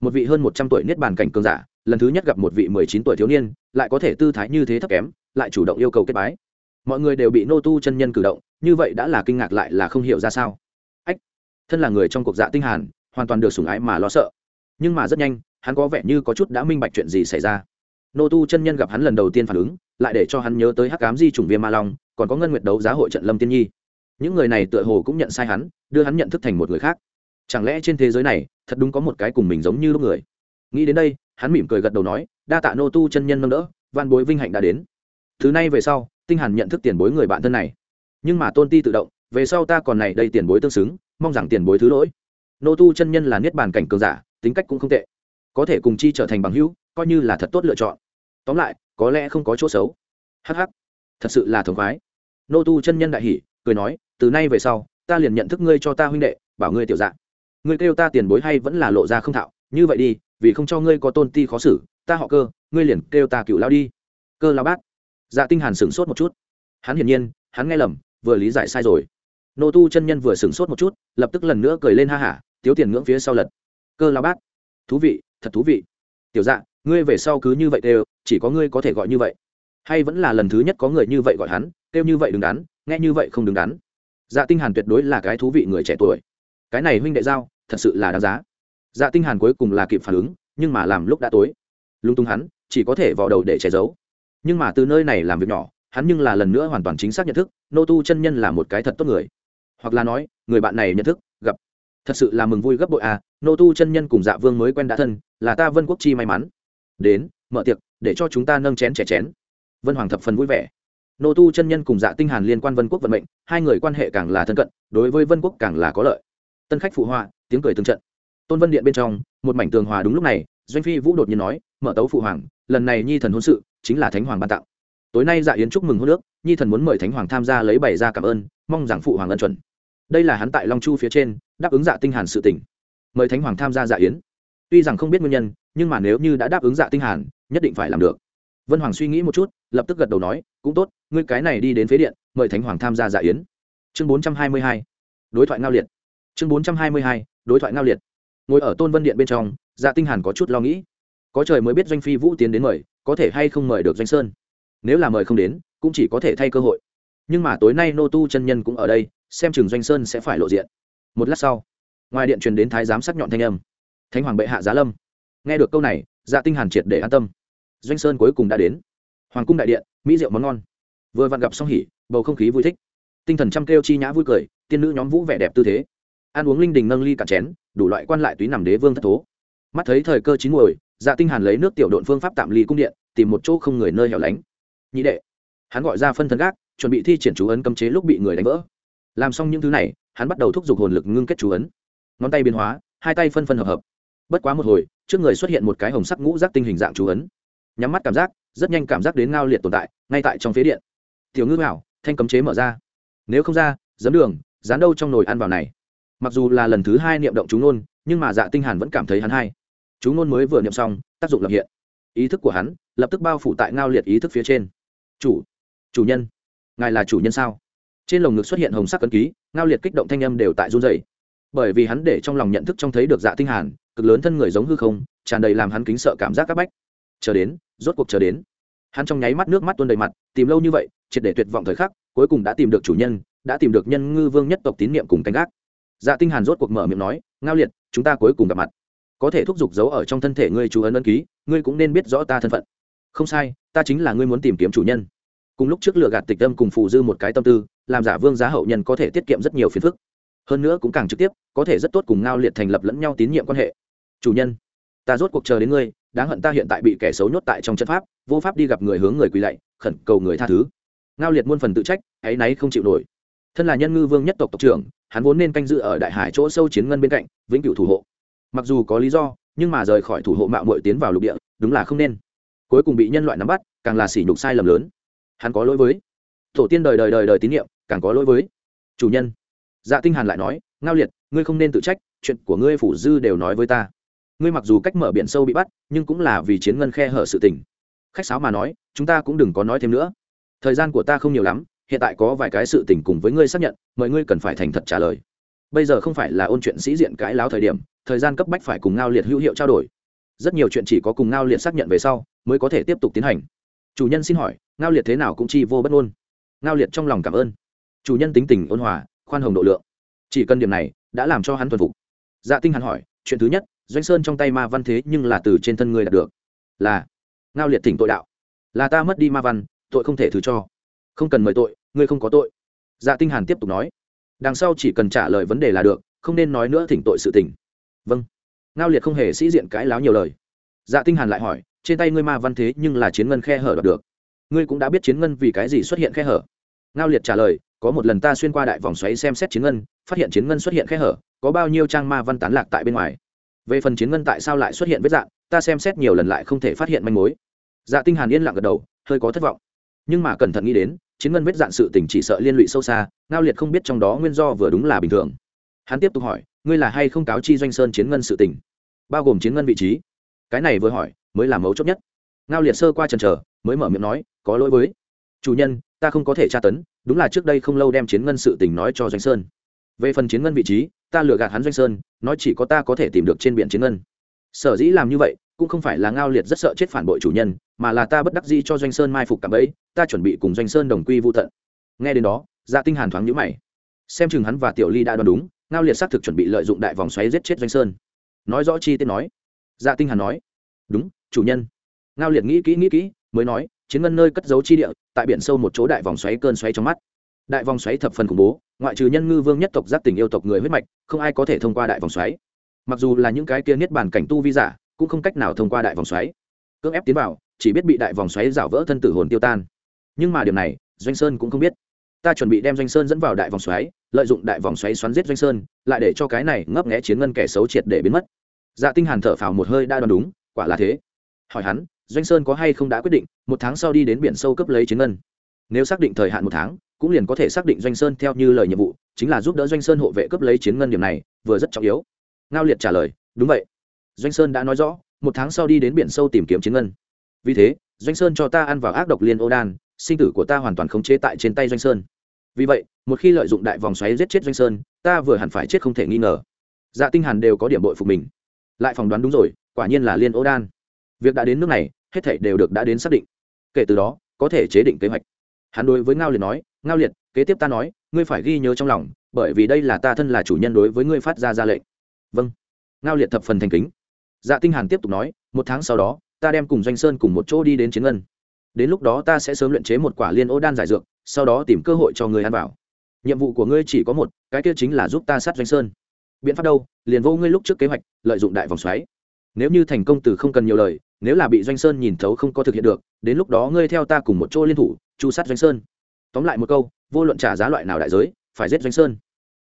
Một vị hơn một trăm tuổi niết bàn cảnh cường giả, lần thứ nhất gặp một vị mười chín tuổi thiếu niên, lại có thể tư thái như thế thấp kém, lại chủ động yêu cầu kết bái mọi người đều bị nô tu chân nhân cử động, như vậy đã là kinh ngạc lại là không hiểu ra sao. Ách, thân là người trong cuộc dạ tinh hàn, hoàn toàn được sủng ái mà lo sợ. Nhưng mà rất nhanh, hắn có vẻ như có chút đã minh bạch chuyện gì xảy ra. Nô tu chân nhân gặp hắn lần đầu tiên phản ứng, lại để cho hắn nhớ tới hắc ám di trùng viêm ma long, còn có ngân nguyệt đấu giá hội trận lâm tiên nhi. Những người này tựa hồ cũng nhận sai hắn, đưa hắn nhận thức thành một người khác. Chẳng lẽ trên thế giới này, thật đúng có một cái cùng mình giống như lúc người? Nghĩ đến đây, hắn mỉm cười gật đầu nói, đa tạ nô tu chân nhân nâng đỡ, van bối vinh hạnh đã đến. Thứ nay về sau tinh hàn nhận thức tiền bối người bạn thân này. Nhưng mà tôn ti tự động, về sau ta còn này đây tiền bối tương xứng, mong rằng tiền bối thứ lỗi. Nô tu chân nhân là niết bàn cảnh cường giả, tính cách cũng không tệ. Có thể cùng chi trở thành bằng hữu, coi như là thật tốt lựa chọn. Tóm lại, có lẽ không có chỗ xấu. Hắc hắc, thật sự là thống khoái. Nô tu chân nhân đại hỉ, cười nói, từ nay về sau, ta liền nhận thức ngươi cho ta huynh đệ, bảo ngươi tiểu dạng. Ngươi kêu ta tiền bối hay vẫn là lộ ra không thạo, như vậy đi, vì không cho ngươi có tôn ti khó xử, ta họ cơ, ngươi liền kêu ta cựu lao đi. Cơ lao bát dạ tinh hàn sửng sốt một chút. Hắn hiển nhiên, hắn nghe lầm, vừa lý giải sai rồi. Nô tu chân nhân vừa sửng sốt một chút, lập tức lần nữa cười lên ha hả, tiếu tiền ngưỡng phía sau lật. Cơ lao bát thú vị, thật thú vị. Tiểu dạ ngươi về sau cứ như vậy đều, chỉ có ngươi có thể gọi như vậy. Hay vẫn là lần thứ nhất có người như vậy gọi hắn, kêu như vậy đứng đắn, nghe như vậy không đứng đắn. Dạ tinh hàn tuyệt đối là cái thú vị người trẻ tuổi. Cái này huynh đệ giao, thật sự là đáng giá. Dạ tinh hàn cuối cùng là kịp phản ứng, nhưng mà làm lúc đã tối. Lung tung hắn, chỉ có thể vào đầu để che giấu nhưng mà từ nơi này làm việc nhỏ, hắn nhưng là lần nữa hoàn toàn chính xác nhận thức, nô tu chân nhân là một cái thật tốt người. Hoặc là nói, người bạn này nhận thức, gặp. Thật sự là mừng vui gấp bội à nô tu chân nhân cùng dạ vương mới quen đã thân, là ta vân quốc chi may mắn. Đến, mở tiệc, để cho chúng ta nâng chén trẻ chén. Vân hoàng thập phần vui vẻ. Nô tu chân nhân cùng dạ tinh hàn liên quan vân quốc vận mệnh, hai người quan hệ càng là thân cận, đối với vân quốc càng là có lợi. Tân khách phụ họa, tiếng cười từng trận. Tôn vân điện bên trong, một mảnh tường hòa đúng lúc này, doanh phi vũ đột nhiên nói, mở tấu phụ hoàng, lần này nhi thần hôn sự chính là thánh hoàng ban tặng. Tối nay dạ yến chúc mừng hôn nước nhi thần muốn mời thánh hoàng tham gia lấy bày ra cảm ơn, mong rằng phụ hoàng ân chuẩn. Đây là hắn tại long chu phía trên, đáp ứng dạ tinh hàn sự tình. Mời thánh hoàng tham gia dạ yến. Tuy rằng không biết nguyên nhân, nhưng mà nếu như đã đáp ứng dạ tinh hàn, nhất định phải làm được. Vân hoàng suy nghĩ một chút, lập tức gật đầu nói, cũng tốt, ngươi cái này đi đến phế điện, mời thánh hoàng tham gia dạ yến. Chương 422 đối thoại ngao liệt. Chương 422 đối thoại ngao liệt. Ngồi ở tôn vân điện bên trong dạ tinh hàn có chút lo nghĩ có trời mới biết doanh phi vũ tiến đến mời, có thể hay không mời được doanh sơn. Nếu là mời không đến, cũng chỉ có thể thay cơ hội. Nhưng mà tối nay nô tu chân nhân cũng ở đây, xem chừng doanh sơn sẽ phải lộ diện. Một lát sau, ngoài điện truyền đến thái giám sắc nhọn thanh âm. Thánh hoàng bệ hạ giá lâm. Nghe được câu này dạ tinh hàn triệt để an tâm. Doanh sơn cuối cùng đã đến. Hoàng cung đại điện, mỹ rượu món ngon. Vừa vặn gặp song hỉ, bầu không khí vui thích. Tinh thần trăm kêu chi nhã vui cười, tiên nữ nhóm vũ vẻ đẹp tư thế. Ăn uống linh đình nâng ly cả chén, đủ loại quan lại túy nằm đế vương thất thố. Mắt thấy thời cơ chín muồi dạ tinh hàn lấy nước tiểu độn phương pháp tạm ly cung điện, tìm một chỗ không người nơi hẻo lánh. Nhị đệ, hắn gọi ra phân thân gác, chuẩn bị thi triển chú ấn cấm chế lúc bị người đánh vỡ. Làm xong những thứ này, hắn bắt đầu thúc giục hồn lực ngưng kết chú ấn. Ngón tay biến hóa, hai tay phân phân hợp hợp. Bất quá một hồi, trước người xuất hiện một cái hồng sắc ngũ giác tinh hình dạng chú ấn. Nhắm mắt cảm giác, rất nhanh cảm giác đến ngao liệt tồn tại, ngay tại trong phía điện. Tiểu ngư bảo, thanh cấm chế mở ra. Nếu không ra dấm đường, dán đâu trong nồi ăn vào này. Mặc dù là lần thứ hai niệm động chúng nôn nhưng mà dạ tinh hàn vẫn cảm thấy hắn hay chú ngôn mới vừa niệm xong, tác dụng lập hiện. Ý thức của hắn lập tức bao phủ tại ngao liệt ý thức phía trên. Chủ chủ nhân, ngài là chủ nhân sao? Trên lồng ngực xuất hiện hồng sắc cấn ký, ngao liệt kích động thanh âm đều tại run rẩy. Bởi vì hắn để trong lòng nhận thức trông thấy được dạ tinh hàn, cực lớn thân người giống hư không, tràn đầy làm hắn kính sợ cảm giác các bách. Chờ đến, rốt cuộc chờ đến. Hắn trong nháy mắt nước mắt tuôn đầy mặt, tìm lâu như vậy, triệt để tuyệt vọng thời khắc, cuối cùng đã tìm được chủ nhân, đã tìm được nhân ngư vương nhất tộc tín niệm cùng canh gác. Dạ tinh hàn rốt cuộc mở miệng nói, ngao liệt, chúng ta cuối cùng gặp mặt có thể thúc giục giấu ở trong thân thể ngươi chú ấn ấn ký, ngươi cũng nên biết rõ ta thân phận. Không sai, ta chính là ngươi muốn tìm kiếm chủ nhân. Cùng lúc trước lừa gạt tịch tâm cùng phù dư một cái tâm tư, làm giả vương giá hậu nhân có thể tiết kiệm rất nhiều phiền phức. Hơn nữa cũng càng trực tiếp, có thể rất tốt cùng ngao liệt thành lập lẫn nhau tín nhiệm quan hệ. Chủ nhân, ta rốt cuộc chờ đến ngươi, đáng hận ta hiện tại bị kẻ xấu nhốt tại trong trận pháp, vô pháp đi gặp người hướng người quỳ lạy, khẩn cầu người tha thứ. Ngao liệt muôn phần tự trách, áy náy không chịu nổi. Thân là nhân ngư vương nhất tộc tộc trưởng, hắn vốn nên canh dự ở đại hải chỗ sâu chiến ngân bên cạnh, vĩnh cửu thủ hộ mặc dù có lý do, nhưng mà rời khỏi thủ hộ mạo mội tiến vào lục địa, đúng là không nên. Cuối cùng bị nhân loại nắm bắt, càng là sỉ nhục sai lầm lớn. Hắn có lỗi với. Tổ tiên đời đời đời đời tín nhiệm, càng có lỗi với. Chủ nhân. Dạ tinh hàn lại nói, ngao liệt, ngươi không nên tự trách, chuyện của ngươi phủ dư đều nói với ta. Ngươi mặc dù cách mở biển sâu bị bắt, nhưng cũng là vì chiến ngân khe hở sự tình. Khách sáo mà nói, chúng ta cũng đừng có nói thêm nữa. Thời gian của ta không nhiều lắm, hiện tại có vài cái sự tình cùng với ngươi xác nhận mời ngươi cần phải thành thật trả lời bây giờ không phải là ôn chuyện sĩ diện cãi láo thời điểm, thời gian cấp bách phải cùng ngao liệt hữu hiệu trao đổi. Rất nhiều chuyện chỉ có cùng ngao liệt xác nhận về sau, mới có thể tiếp tục tiến hành. Chủ nhân xin hỏi, ngao liệt thế nào cũng chi vô bất ngôn. Ngao liệt trong lòng cảm ơn. Chủ nhân tính tình ôn hòa, khoan hồng độ lượng. Chỉ cần điểm này, đã làm cho hắn thuần phục. Dạ tinh hắn hỏi, chuyện thứ nhất, doanh sơn trong tay ma văn thế nhưng là từ trên thân người đạt được. Là. Ngao liệt thỉnh tội đạo. Là ta mất đi ma văn, tội không thể thứ cho. Không cần mời tội, ngươi không có tội. Dạ tinh hàn tiếp tục nói đằng sau chỉ cần trả lời vấn đề là được, không nên nói nữa thỉnh tội sự tình. Vâng. Ngao liệt không hề sĩ diện cãi láo nhiều lời. Dạ tinh hàn lại hỏi, trên tay ngươi ma văn thế nhưng là chiến ngân khe hở đoạt được. Ngươi cũng đã biết chiến ngân vì cái gì xuất hiện khe hở. Ngao liệt trả lời, có một lần ta xuyên qua đại vòng xoáy xem xét chiến ngân, phát hiện chiến ngân xuất hiện khe hở, có bao nhiêu trang ma văn tán lạc tại bên ngoài. Về phần chiến ngân tại sao lại xuất hiện vết dạng, ta xem xét nhiều lần lại không thể phát hiện manh mối. Dạ tinh hàn yên lặng gật đầu, hơi có thất vọng. Nhưng mà cẩn thận nghĩ đến chiến ngân vết dạn sự tình chỉ sợ liên lụy sâu xa, ngao liệt không biết trong đó nguyên do vừa đúng là bình thường. Hắn tiếp tục hỏi, ngươi là hay không cáo chi doanh sơn chiến ngân sự tình? Bao gồm chiến ngân vị trí. Cái này vừa hỏi, mới là mấu chốt nhất. Ngao liệt sơ qua trần trở mới mở miệng nói, có lỗi với. Chủ nhân, ta không có thể tra tấn, đúng là trước đây không lâu đem chiến ngân sự tình nói cho doanh sơn. Về phần chiến ngân vị trí, ta lừa gạt hắn doanh sơn, nói chỉ có ta có thể tìm được trên biển chiến ngân. Sở dĩ làm như vậy cũng không phải là ngao liệt rất sợ chết phản bội chủ nhân, mà là ta bất đắc dĩ cho doanh sơn mai phục cảm ấy, ta chuẩn bị cùng doanh sơn đồng quy vô tận. Nghe đến đó dạ tinh hàn thoáng nhíu mày. Xem chừng hắn và tiểu ly đã đoán đúng, ngao liệt xác thực chuẩn bị lợi dụng đại vòng xoáy giết chết doanh sơn. Nói rõ chi tiết nói. Dạ tinh hàn nói. Đúng, chủ nhân. Ngao liệt nghĩ kỹ nghĩ kỹ, mới nói, chiến ngân nơi cất giấu chi địa, tại biển sâu một chỗ đại vòng xoáy cơn xoáy trong mắt. Đại vòng xoáy thập phần khủng bố, ngoại trừ nhân ngư vương nhất tộc giác tình yêu tộc người huyết mạch, không ai có thể thông qua đại vòng xoáy. Mặc dù là những cái kia niết bàn cảnh tu vi giả cũng không cách nào thông qua đại vòng xoáy. Cưỡng ép tiến vào, chỉ biết bị đại vòng xoáy rảo vỡ thân tử hồn tiêu tan. Nhưng mà điểm này, doanh sơn cũng không biết. Ta chuẩn bị đem doanh sơn dẫn vào đại vòng xoáy, lợi dụng đại vòng xoáy xoắn giết doanh sơn, lại để cho cái này ngấp nghẽ chiến ngân kẻ xấu triệt để biến mất. Dạ tinh hàn thở phào một hơi đã đoán đúng, quả là thế. Hỏi hắn, doanh sơn có hay không đã quyết định, một tháng sau đi đến biển sâu cấp lấy chiến ngân? Nếu xác định thời hạn một tháng, cũng liền có thể xác định doanh sơn theo như lời nhiệm vụ, chính là giúp đỡ doanh sơn hộ vệ cấp lấy chiến ngân điểm này, vừa rất trọng yếu. Ngao liệt trả lời, đúng vậy doanh sơn đã nói rõ, một tháng sau đi đến biển sâu tìm kiếm chiến ngân. Vì thế, doanh sơn cho ta ăn vào ác độc liên ô đan, sinh tử của ta hoàn toàn khống chế tại trên tay doanh sơn. Vì vậy, một khi lợi dụng đại vòng xoáy giết chết doanh sơn, ta vừa hẳn phải chết không thể nghi ngờ. Dạ tinh hàn đều có điểm bội phục mình. Lại phỏng đoán đúng rồi, quả nhiên là liên ô đan. Việc đã đến nước này, hết thảy đều được đã đến xác định. Kể từ đó, có thể chế định kế hoạch. Hắn đối với ngao liệt nói, ngao liệt, kế tiếp ta nói, ngươi phải ghi nhớ trong lòng, bởi vì đây là ta thân là chủ nhân đối với ngươi phát ra ra lệnh. Vâng. Ngao liệt thập phần thành kính dạ tinh hàn tiếp tục nói, một tháng sau đó, ta đem cùng doanh sơn cùng một chỗ đi đến chiến ngân. Đến lúc đó ta sẽ sớm luyện chế một quả liên ô đan giải dược, sau đó tìm cơ hội cho người ăn vào. Nhiệm vụ của ngươi chỉ có một, cái kia chính là giúp ta sát doanh sơn. Biện pháp đâu? Liền vô ngươi lúc trước kế hoạch, lợi dụng đại vòng xoáy. Nếu như thành công từ không cần nhiều lời, nếu là bị doanh sơn nhìn thấu không có thực hiện được, đến lúc đó ngươi theo ta cùng một chỗ liên thủ, chu sát doanh sơn. Tóm lại một câu, vô luận trả giá loại nào đại giới, phải giết doanh sơn.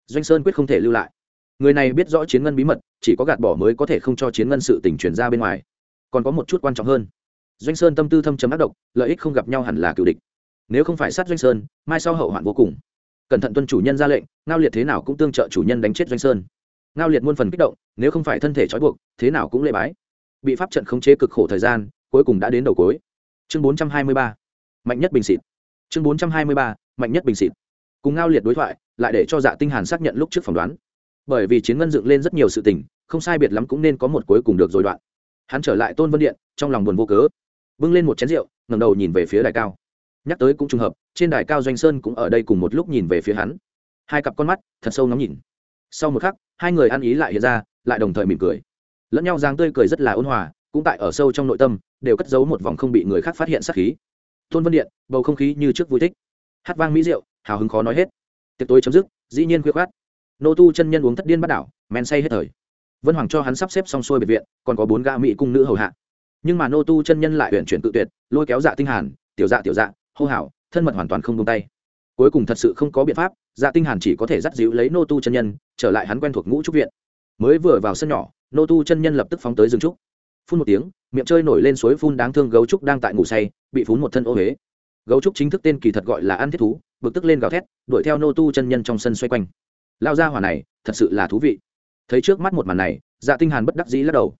Doanh sơn quyết không thể lưu lại người này biết rõ chiến ngân bí mật, chỉ có gạt bỏ mới có thể không cho chiến ngân sự tình truyền ra bên ngoài. Còn có một chút quan trọng hơn. Doanh sơn tâm tư thâm chấm ác độc, lợi ích không gặp nhau hẳn là cựu địch. Nếu không phải sát doanh sơn, mai sau hậu hoạn vô cùng. Cẩn thận tuân chủ nhân ra lệnh, ngao liệt thế nào cũng tương trợ chủ nhân đánh chết doanh sơn. Ngao liệt muôn phần kích động, nếu không phải thân thể trói buộc, thế nào cũng lệ bái. Bị pháp trận khống chế cực khổ thời gian, cuối cùng đã đến đầu cuối. Chương bốn trăm hai mươi ba, mạnh nhất bình xịt. Chương bốn trăm hai mươi ba, mạnh nhất bình xịt. Cùng ngao liệt đối thoại, lại để cho dạ tinh hàn xác nhận lúc trước phỏng đoán bởi vì chiến ngân dựng lên rất nhiều sự tình, không sai biệt lắm cũng nên có một cuối cùng được rồi đoạn. Hắn trở lại tôn vân điện, trong lòng buồn vô cớ, bưng lên một chén rượu, ngẩng đầu nhìn về phía đài cao. Nhắc tới cũng trùng hợp, trên đài cao doanh sơn cũng ở đây cùng một lúc nhìn về phía hắn. Hai cặp con mắt, thật sâu ngắm nhìn. Sau một khắc, hai người ăn ý lại hiện ra, lại đồng thời mỉm cười. Lẫn nhau dáng tươi cười rất là ôn hòa, cũng tại ở sâu trong nội tâm, đều cất giấu một vòng không bị người khác phát hiện sát khí. Tôn vân điện, bầu không khí như trước vui thích. Hát vang mỹ rượu, hào hứng khó nói hết. Tiệc tối chấm dứt, dĩ nhiên khuya khoát nô tu chân nhân uống thất điên bắt đảo, men say hết thời. Vân hoàng cho hắn sắp xếp xong xuôi biệt viện, còn có bốn gã mỹ cung nữ hầu hạ. Nhưng mà nô tu chân nhân lại huyện chuyển tự tuyệt, lôi kéo dạ tinh hàn, tiểu dạ tiểu dạ hô hào, thân mật hoàn toàn không buông tay. Cuối cùng thật sự không có biện pháp dạ tinh hàn chỉ có thể dắt dịu lấy nô tu chân nhân, trở lại hắn quen thuộc ngũ trúc viện. Mới vừa vào sân nhỏ, nô tu chân nhân lập tức phóng tới rừng trúc. Phun một tiếng, miệng chơi nổi lên suối phun đáng thương gấu trúc đang tại ngủ say, bị phun một thân ô huế gấu trúc chính thức tên kỳ thật gọi là ăn thiết thú, bực tức lên gào thét, đuổi theo nô tu chân nhân trong sân xoay quanh lao ra hỏa này, thật sự là thú vị. Thấy trước mắt một màn này dạ tinh hàn bất đắc dĩ lắc đầu.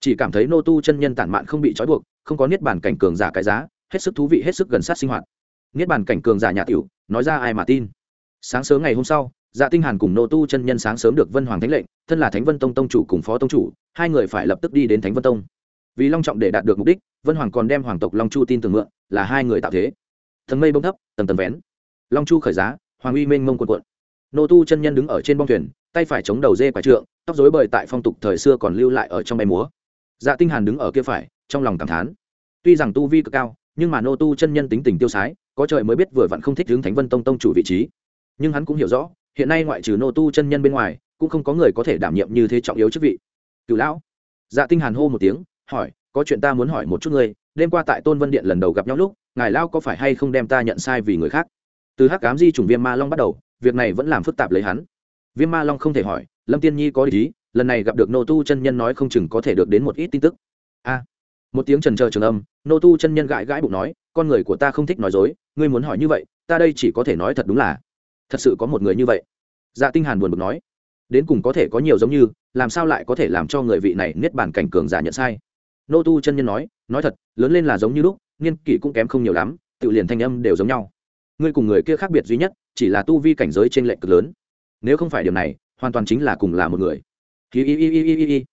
Chỉ cảm thấy nô tu chân nhân tản mạn không bị trói buộc, không có niết bàn cảnh cường giả cái giá, hết sức thú vị, hết sức gần sát sinh hoạt. Niết bàn cảnh cường giả nhà tiểu, nói ra ai mà tin. Sáng sớm ngày hôm sau dạ tinh hàn cùng nô tu chân nhân sáng sớm được vân hoàng thánh lệnh, thân là thánh vân tông tông chủ cùng phó tông chủ, hai người phải lập tức đi đến thánh vân tông. Vì long trọng để đạt được mục đích, vân hoàng còn đem hoàng tộc long chu tin tưởng mượn, là hai người tạo thế. Thần mây bông thấp, tầng tầng vén. Long chu khởi giá, hoàng uy mênh mông cuộn cuộn nô tu chân nhân đứng ở trên bong thuyền, tay phải chống đầu dê quả trượng, tóc rối bời tại phong tục thời xưa còn lưu lại ở trong bay múa. Dạ tinh hàn đứng ở kia phải, trong lòng cảm thán. Tuy rằng tu vi cực cao, nhưng mà nô tu chân nhân tính tình tiêu sái, có trời mới biết vừa vặn không thích hướng thánh vân tông tông chủ vị trí. Nhưng hắn cũng hiểu rõ, hiện nay ngoại trừ nô tu chân nhân bên ngoài, cũng không có người có thể đảm nhiệm như thế trọng yếu chức vị. Cửu lão. Dạ tinh hàn hô một tiếng, hỏi, có chuyện ta muốn hỏi một chút ngươi, đêm qua tại tôn vân điện lần đầu gặp nhau lúc, ngài lao có phải hay không đem ta nhận sai vì người khác? Từ hắc cám di trùng viêm ma long bắt đầu việc này vẫn làm phức tạp lấy hắn. Viêm ma long không thể hỏi, lâm tiên nhi có ý, lần này gặp được nô tu chân nhân nói không chừng có thể được đến một ít tin tức. A. Một tiếng trần chờ trường âm, nô tu chân nhân gãi gãi bụng nói, con người của ta không thích nói dối, ngươi muốn hỏi như vậy, ta đây chỉ có thể nói thật đúng là. Thật sự có một người như vậy. Dạ tinh hàn buồn bực nói, đến cùng có thể có nhiều giống như, làm sao lại có thể làm cho người vị này niết bàn cảnh cường giả nhận sai? Nô tu chân nhân nói nói thật, lớn lên là giống như lúc, niên kỷ cũng kém không nhiều lắm, tự liền thanh âm đều giống nhau. Ngươi cùng người kia khác biệt duy nhất chỉ là tu vi cảnh giới trên lệnh cực lớn. Nếu không phải điều này hoàn toàn chính là cùng là một người. Hi hi hi hi hi hi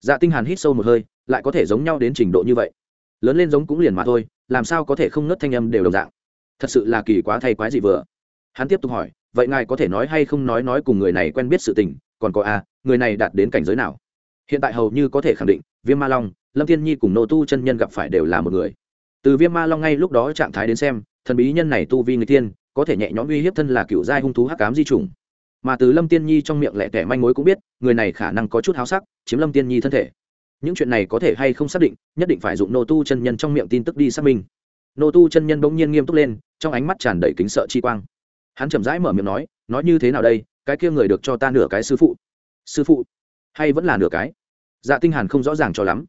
dạ tinh hàn hít sâu một hơi lại có thể giống nhau đến trình độ như vậy. Lớn lên giống cũng liền mà thôi làm sao có thể không nứt thanh âm đều đồng dạng? Thật sự là kỳ quá thay quái gì vừa. Hắn tiếp tục hỏi vậy ngài có thể nói hay không nói nói cùng người này quen biết sự tình còn có a à, người này đạt đến cảnh giới nào? Hiện tại hầu như có thể khẳng định viêm ma long lâm thiên nhi cùng nô tu chân nhân gặp phải đều là một người. Từ viêm ma long ngay lúc đó trạng thái đến xem thần bí nhân này tu vi người tiên có thể nhẹ nhõm uy hiếp thân là cựu giai hung thú hắc cám di trùng. Mà từ lâm tiên nhi trong miệng lẹ tẻ manh mối cũng biết, người này khả năng có chút háo sắc, chiếm lâm tiên nhi thân thể. Những chuyện này có thể hay không xác định, nhất định phải dụng nô tu chân nhân trong miệng tin tức đi xác minh. Nô tu chân nhân bỗng nhiên nghiêm túc lên, trong ánh mắt tràn đầy kính sợ chi quang. Hắn chậm rãi mở miệng nói nói như thế nào đây? Cái kia người được cho ta nửa cái sư phụ. Sư phụ? Hay vẫn là nửa cái? Dạ tinh hàn không rõ ràng cho lắm.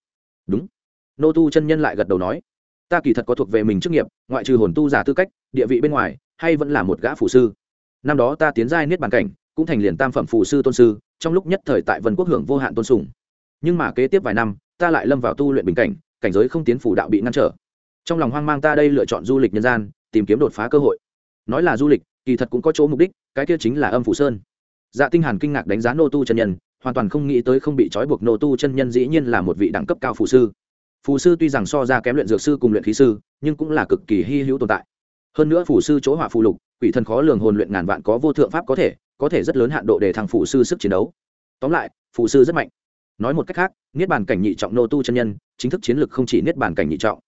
Đúng. Nô tu chân nhân lại gật đầu nói, ta kỳ thật có thuộc về mình chức nghiệp, ngoại trừ hồn tu giả tư cách, địa vị bên ngoài hay vẫn là một gã phù sư? Năm đó ta tiến giai niết bàn cảnh, cũng thành liền tam phẩm phù sư tôn sư, trong lúc nhất thời tại vân quốc hưởng vô hạn tôn sùng. Nhưng mà kế tiếp vài năm, ta lại lâm vào tu luyện bình cảnh cảnh giới không tiến phủ đạo bị ngăn trở. Trong lòng hoang mang ta đây lựa chọn du lịch nhân gian, tìm kiếm đột phá cơ hội. Nói là du lịch, kỳ thật cũng có chỗ mục đích, cái kia chính là âm phủ sơn. Dạ tinh hàn kinh ngạc đánh giá nô tu chân nhân, hoàn toàn không nghĩ tới không bị trói buộc nô tu chân nhân dĩ nhiên là một vị đẳng cấp cao phù sư. Phù sư tuy rằng so ra kém luyện dược sư cùng luyện khí sư, nhưng cũng là cực kỳ hy hữu tồn tại hơn nữa phủ sư chỗ hỏa phù lục, quỷ thần khó lường hồn luyện ngàn vạn có vô thượng pháp có thể có thể rất lớn hạn độ để thằng phủ sư sức chiến đấu. Tóm lại, phủ sư rất mạnh. Nói một cách khác, niết bàn cảnh nhị trọng nô tu chân nhân, chính thức chiến lực không chỉ niết bàn cảnh nhị trọng.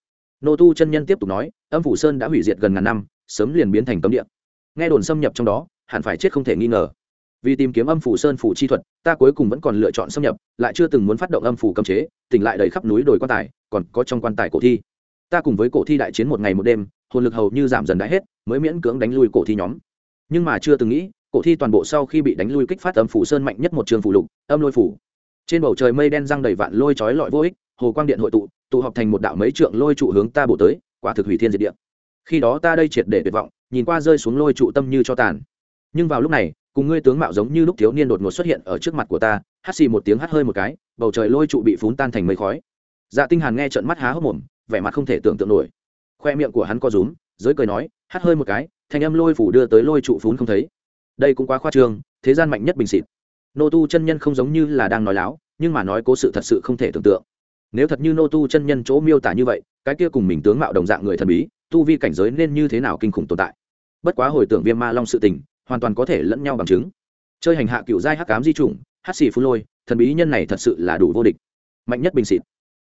Nô tu chân nhân tiếp tục nói, âm phủ sơn đã hủy diệt gần ngàn năm, sớm liền biến thành cấm địa. Nghe đồn xâm nhập trong đó, hẳn phải chết không thể nghi ngờ. Vì tìm kiếm âm phủ sơn phủ chi thuật, ta cuối cùng vẫn còn lựa chọn xâm nhập, lại chưa từng muốn phát động âm phủ cấm chế, tỉnh lại đầy khắp núi đồi quan tài, còn có trong quan tài cổ thi. Ta cùng với cổ thi đại chiến một ngày một đêm hồn lực hầu như giảm dần đã hết, mới miễn cưỡng đánh lui cổ thi nhóm. Nhưng mà chưa từng nghĩ, cổ thi toàn bộ sau khi bị đánh lui kích phát âm phủ sơn mạnh nhất một trường phủ lục, âm lôi phủ. Trên bầu trời mây đen răng đầy vạn lôi chói lọi vô ích, hồ quang điện hội tụ tụ họp thành một đạo mấy trượng lôi trụ hướng ta bổ tới, quả thực hủy thiên diệt địa. Khi đó ta đây triệt để tuyệt vọng, nhìn qua rơi xuống lôi trụ tâm như cho tàn. Nhưng vào lúc này, cùng ngươi tướng mạo giống như lúc thiếu niên đột ngột xuất hiện ở trước mặt của ta, hắt xì một tiếng hắt hơi một cái, bầu trời lôi trụ bị phún tan thành mây khói. Dạ tinh hàn nghe trợn mắt há hốc mồm, vẻ mặt không thể tưởng tượng nổi khoe miệng của hắn co rúm, giới cười nói, hắt hơi một cái, thanh âm lôi phủ đưa tới lôi trụ phún không thấy. Đây cũng quá khoa trương, thế gian mạnh nhất bình xịt. Nô tu chân nhân không giống như là đang nói láo, nhưng mà nói cố sự thật sự không thể tưởng tượng. Nếu thật như nô tu chân nhân chỗ miêu tả như vậy, cái kia cùng mình tướng mạo đồng dạng người thần bí, tu vi cảnh giới nên như thế nào kinh khủng tồn tại? Bất quá hồi tưởng viêm ma long sự tình, hoàn toàn có thể lẫn nhau bằng chứng. Chơi hành hạ cựu giai hắc cám di chủng hát xì phú lôi, thần bí nhân này thật sự là đủ vô địch. Mạnh nhất bình xịt.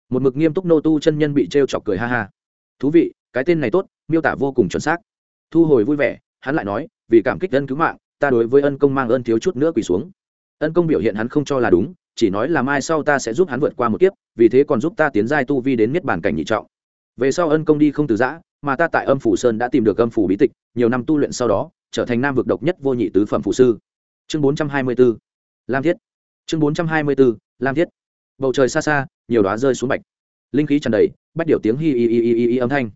Một mực nghiêm túc nô tu chân nhân bị t r e o chọc cười ha ha. Thú vị cái tên này tốt, miêu tả vô cùng chuẩn xác. Thu hồi vui vẻ, hắn lại nói, vì cảm kích ân cứu mạng, ta đối với ân công mang ơn thiếu chút nữa quỳ xuống. Ân công biểu hiện hắn không cho là đúng, chỉ nói là mai sau ta sẽ giúp hắn vượt qua một kiếp, vì thế còn giúp ta tiến giai tu vi đến miết bản cảnh nhị trọng. Về sau ân công đi không từ giã, mà ta tại âm phủ sơn đã tìm được âm phủ bí tịch, nhiều năm tu luyện sau đó, trở thành nam vực độc nhất vô nhị tứ phẩm phụ sư. Chương bốn trăm hai mươi b ố lam thiết. Chương bốn trăm hai mươi b ố lam thiết. Bầu trời xa xa, nhiều đoá rơi xuống bạch. Linh khí tràn đầy bắt điều tiếng hi hi hi hi hi âm thanh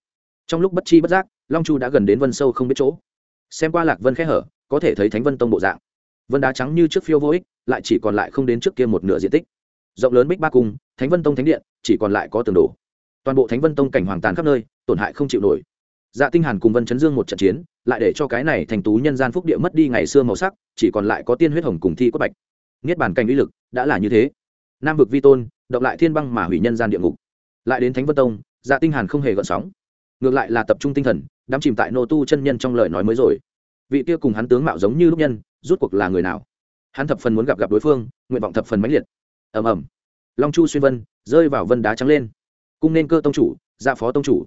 trong lúc bất chi bất giác, long chu đã gần đến vân sâu không biết chỗ. Xem qua lạc vân khẽ hở, có thể thấy thánh vân tông bộ dạng. Vân đá trắng như trước phiêu vô ích, lại chỉ còn lại không đến trước kia một nửa diện tích. Rộng lớn bích ba cung, thánh vân tông thánh điện, chỉ còn lại có tường đổ. Toàn bộ thánh vân tông cảnh hoàng tàn khắp nơi, tổn hại không chịu nổi. Dạ tinh hàn cùng vân chấn dương một trận chiến, lại để cho cái này thành tú nhân gian phúc địa mất đi ngày xưa màu sắc, chỉ còn lại có tiên huyết hồng cùng thi quất bạch. Niết bàn cảnh uy lực đã là như thế. Nam vực vi tôn động lại thiên băng mà hủy nhân gian địa ngục. Lại đến thánh vân tông dạ tinh hàn không hề gợn sóng ngược lại là tập trung tinh thần, đắm chìm tại nô tu chân nhân trong lời nói mới rồi. Vị kia cùng hắn tướng mạo giống như lúc nhân, rút cuộc là người nào? Hắn thập phần muốn gặp gặp đối phương, nguyện vọng thập phần mãnh liệt. Ầm ầm. Long chu xuyên vân, rơi vào vân đá trắng lên. Cung nên cơ tông chủ gia phó tông chủ.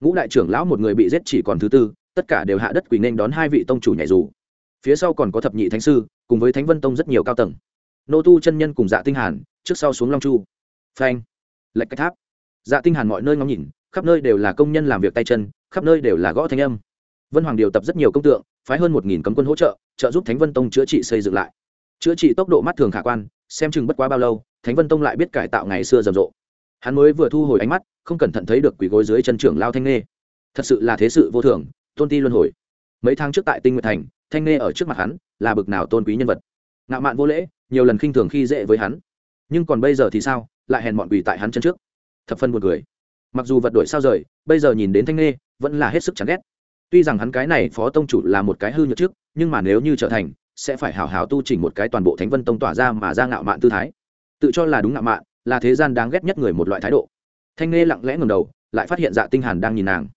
Ngũ đại trưởng lão một người bị giết chỉ còn thứ tư, tất cả đều hạ đất quỳ nên đón hai vị tông chủ nhảy dù. Phía sau còn có thập nhị thánh sư, cùng với thánh vân tông rất nhiều cao tầng. Nô tu chân nhân cùng dạ tinh hàn, trước sau xuống long chu. Phanh. Lệch cách tháp. Dạ tinh hàn mọi nơi ngóng nhìn khắp nơi đều là công nhân làm việc tay chân, khắp nơi đều là gõ thanh âm. Vân hoàng điều tập rất nhiều công tượng, phái hơn một nghìn cấm quân hỗ trợ trợ giúp thánh vân tông chữa trị xây dựng lại. Chữa trị tốc độ mắt thường khả quan, xem chừng bất quá bao lâu, thánh vân tông lại biết cải tạo ngày xưa rầm rộ. Hắn mới vừa thu hồi ánh mắt, không cẩn thận thấy được quỷ gối dưới chân trưởng lao thanh nghê. Thật sự là thế sự vô thường, tôn ti luân hồi. Mấy tháng trước tại tinh nguyệt thành, thanh nghê ở trước mặt hắn, là bực nào tôn quý nhân vật. Ngạo mạn vô lễ, nhiều lần khinh thường khi dễ với hắn. Nhưng còn bây giờ thì sao, lại hèn mọn quỷ tại hắn chân trước. Thập phân một người mặc dù vật đổi sao rời, bây giờ nhìn đến thanh nghê, vẫn là hết sức chán ghét. Tuy rằng hắn cái này phó tông chủ là một cái hư nhược trước, nhưng mà nếu như trở thành, sẽ phải hào hào tu chỉnh một cái toàn bộ thánh vân tông tỏa ra mà ra ngạo mạn tư thái. Tự cho là đúng ngạo mạn, là thế gian đáng ghét nhất người một loại thái độ. Thanh nê lặng lẽ ngầm đầu, lại phát hiện dạ tinh hàn đang nhìn nàng.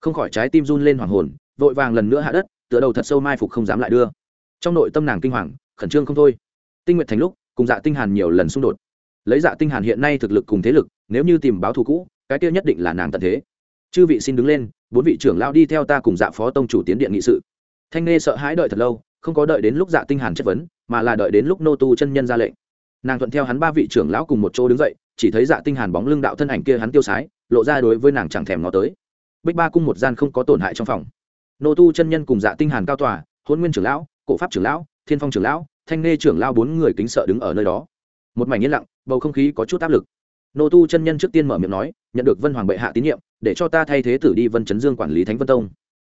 Không khỏi trái tim run lên hoàng hồn, vội vàng lần nữa hạ đất, tựa đầu thật sâu mai phục không dám lại đưa. Trong nội tâm nàng kinh hoàng, khẩn trương không thôi. Tinh nguyện thành lúc, cùng dạ tinh hàn nhiều lần xung đột. Lấy dạ tinh hàn hiện nay thực lực cùng thế lực, nếu như tìm báo thù cũ cái kia nhất định là nàng tận thế. Chư vị xin đứng lên, bốn vị trưởng lão đi theo ta cùng dạ phó tông chủ tiến điện nghị sự. Thanh nghe sợ hãi đợi thật lâu, không có đợi đến lúc dạ tinh hàn chất vấn, mà là đợi đến lúc nô tu chân nhân ra lệnh. Nàng thuận theo hắn ba vị trưởng lão cùng một chỗ đứng dậy, chỉ thấy dạ tinh hàn bóng lưng đạo thân ảnh kia hắn tiêu sái, lộ ra đối với nàng chẳng thèm ngó tới. Bích ba cung một gian không có tổn hại trong phòng. Nô tu chân nhân cùng dạ tinh hàn cao tòa hôn nguyên trưởng lão, cổ pháp trưởng lão, thiên phong trưởng lão, thanh nê trưởng lão bốn người kính sợ đứng ở nơi đó. Một mảnh yên lặng, bầu không khí có chút áp lực nô tu chân nhân trước tiên mở miệng nói, nhận được vân hoàng bệ hạ tín nhiệm, để cho ta thay thế tử đi vân chấn dương quản lý thánh vân tông.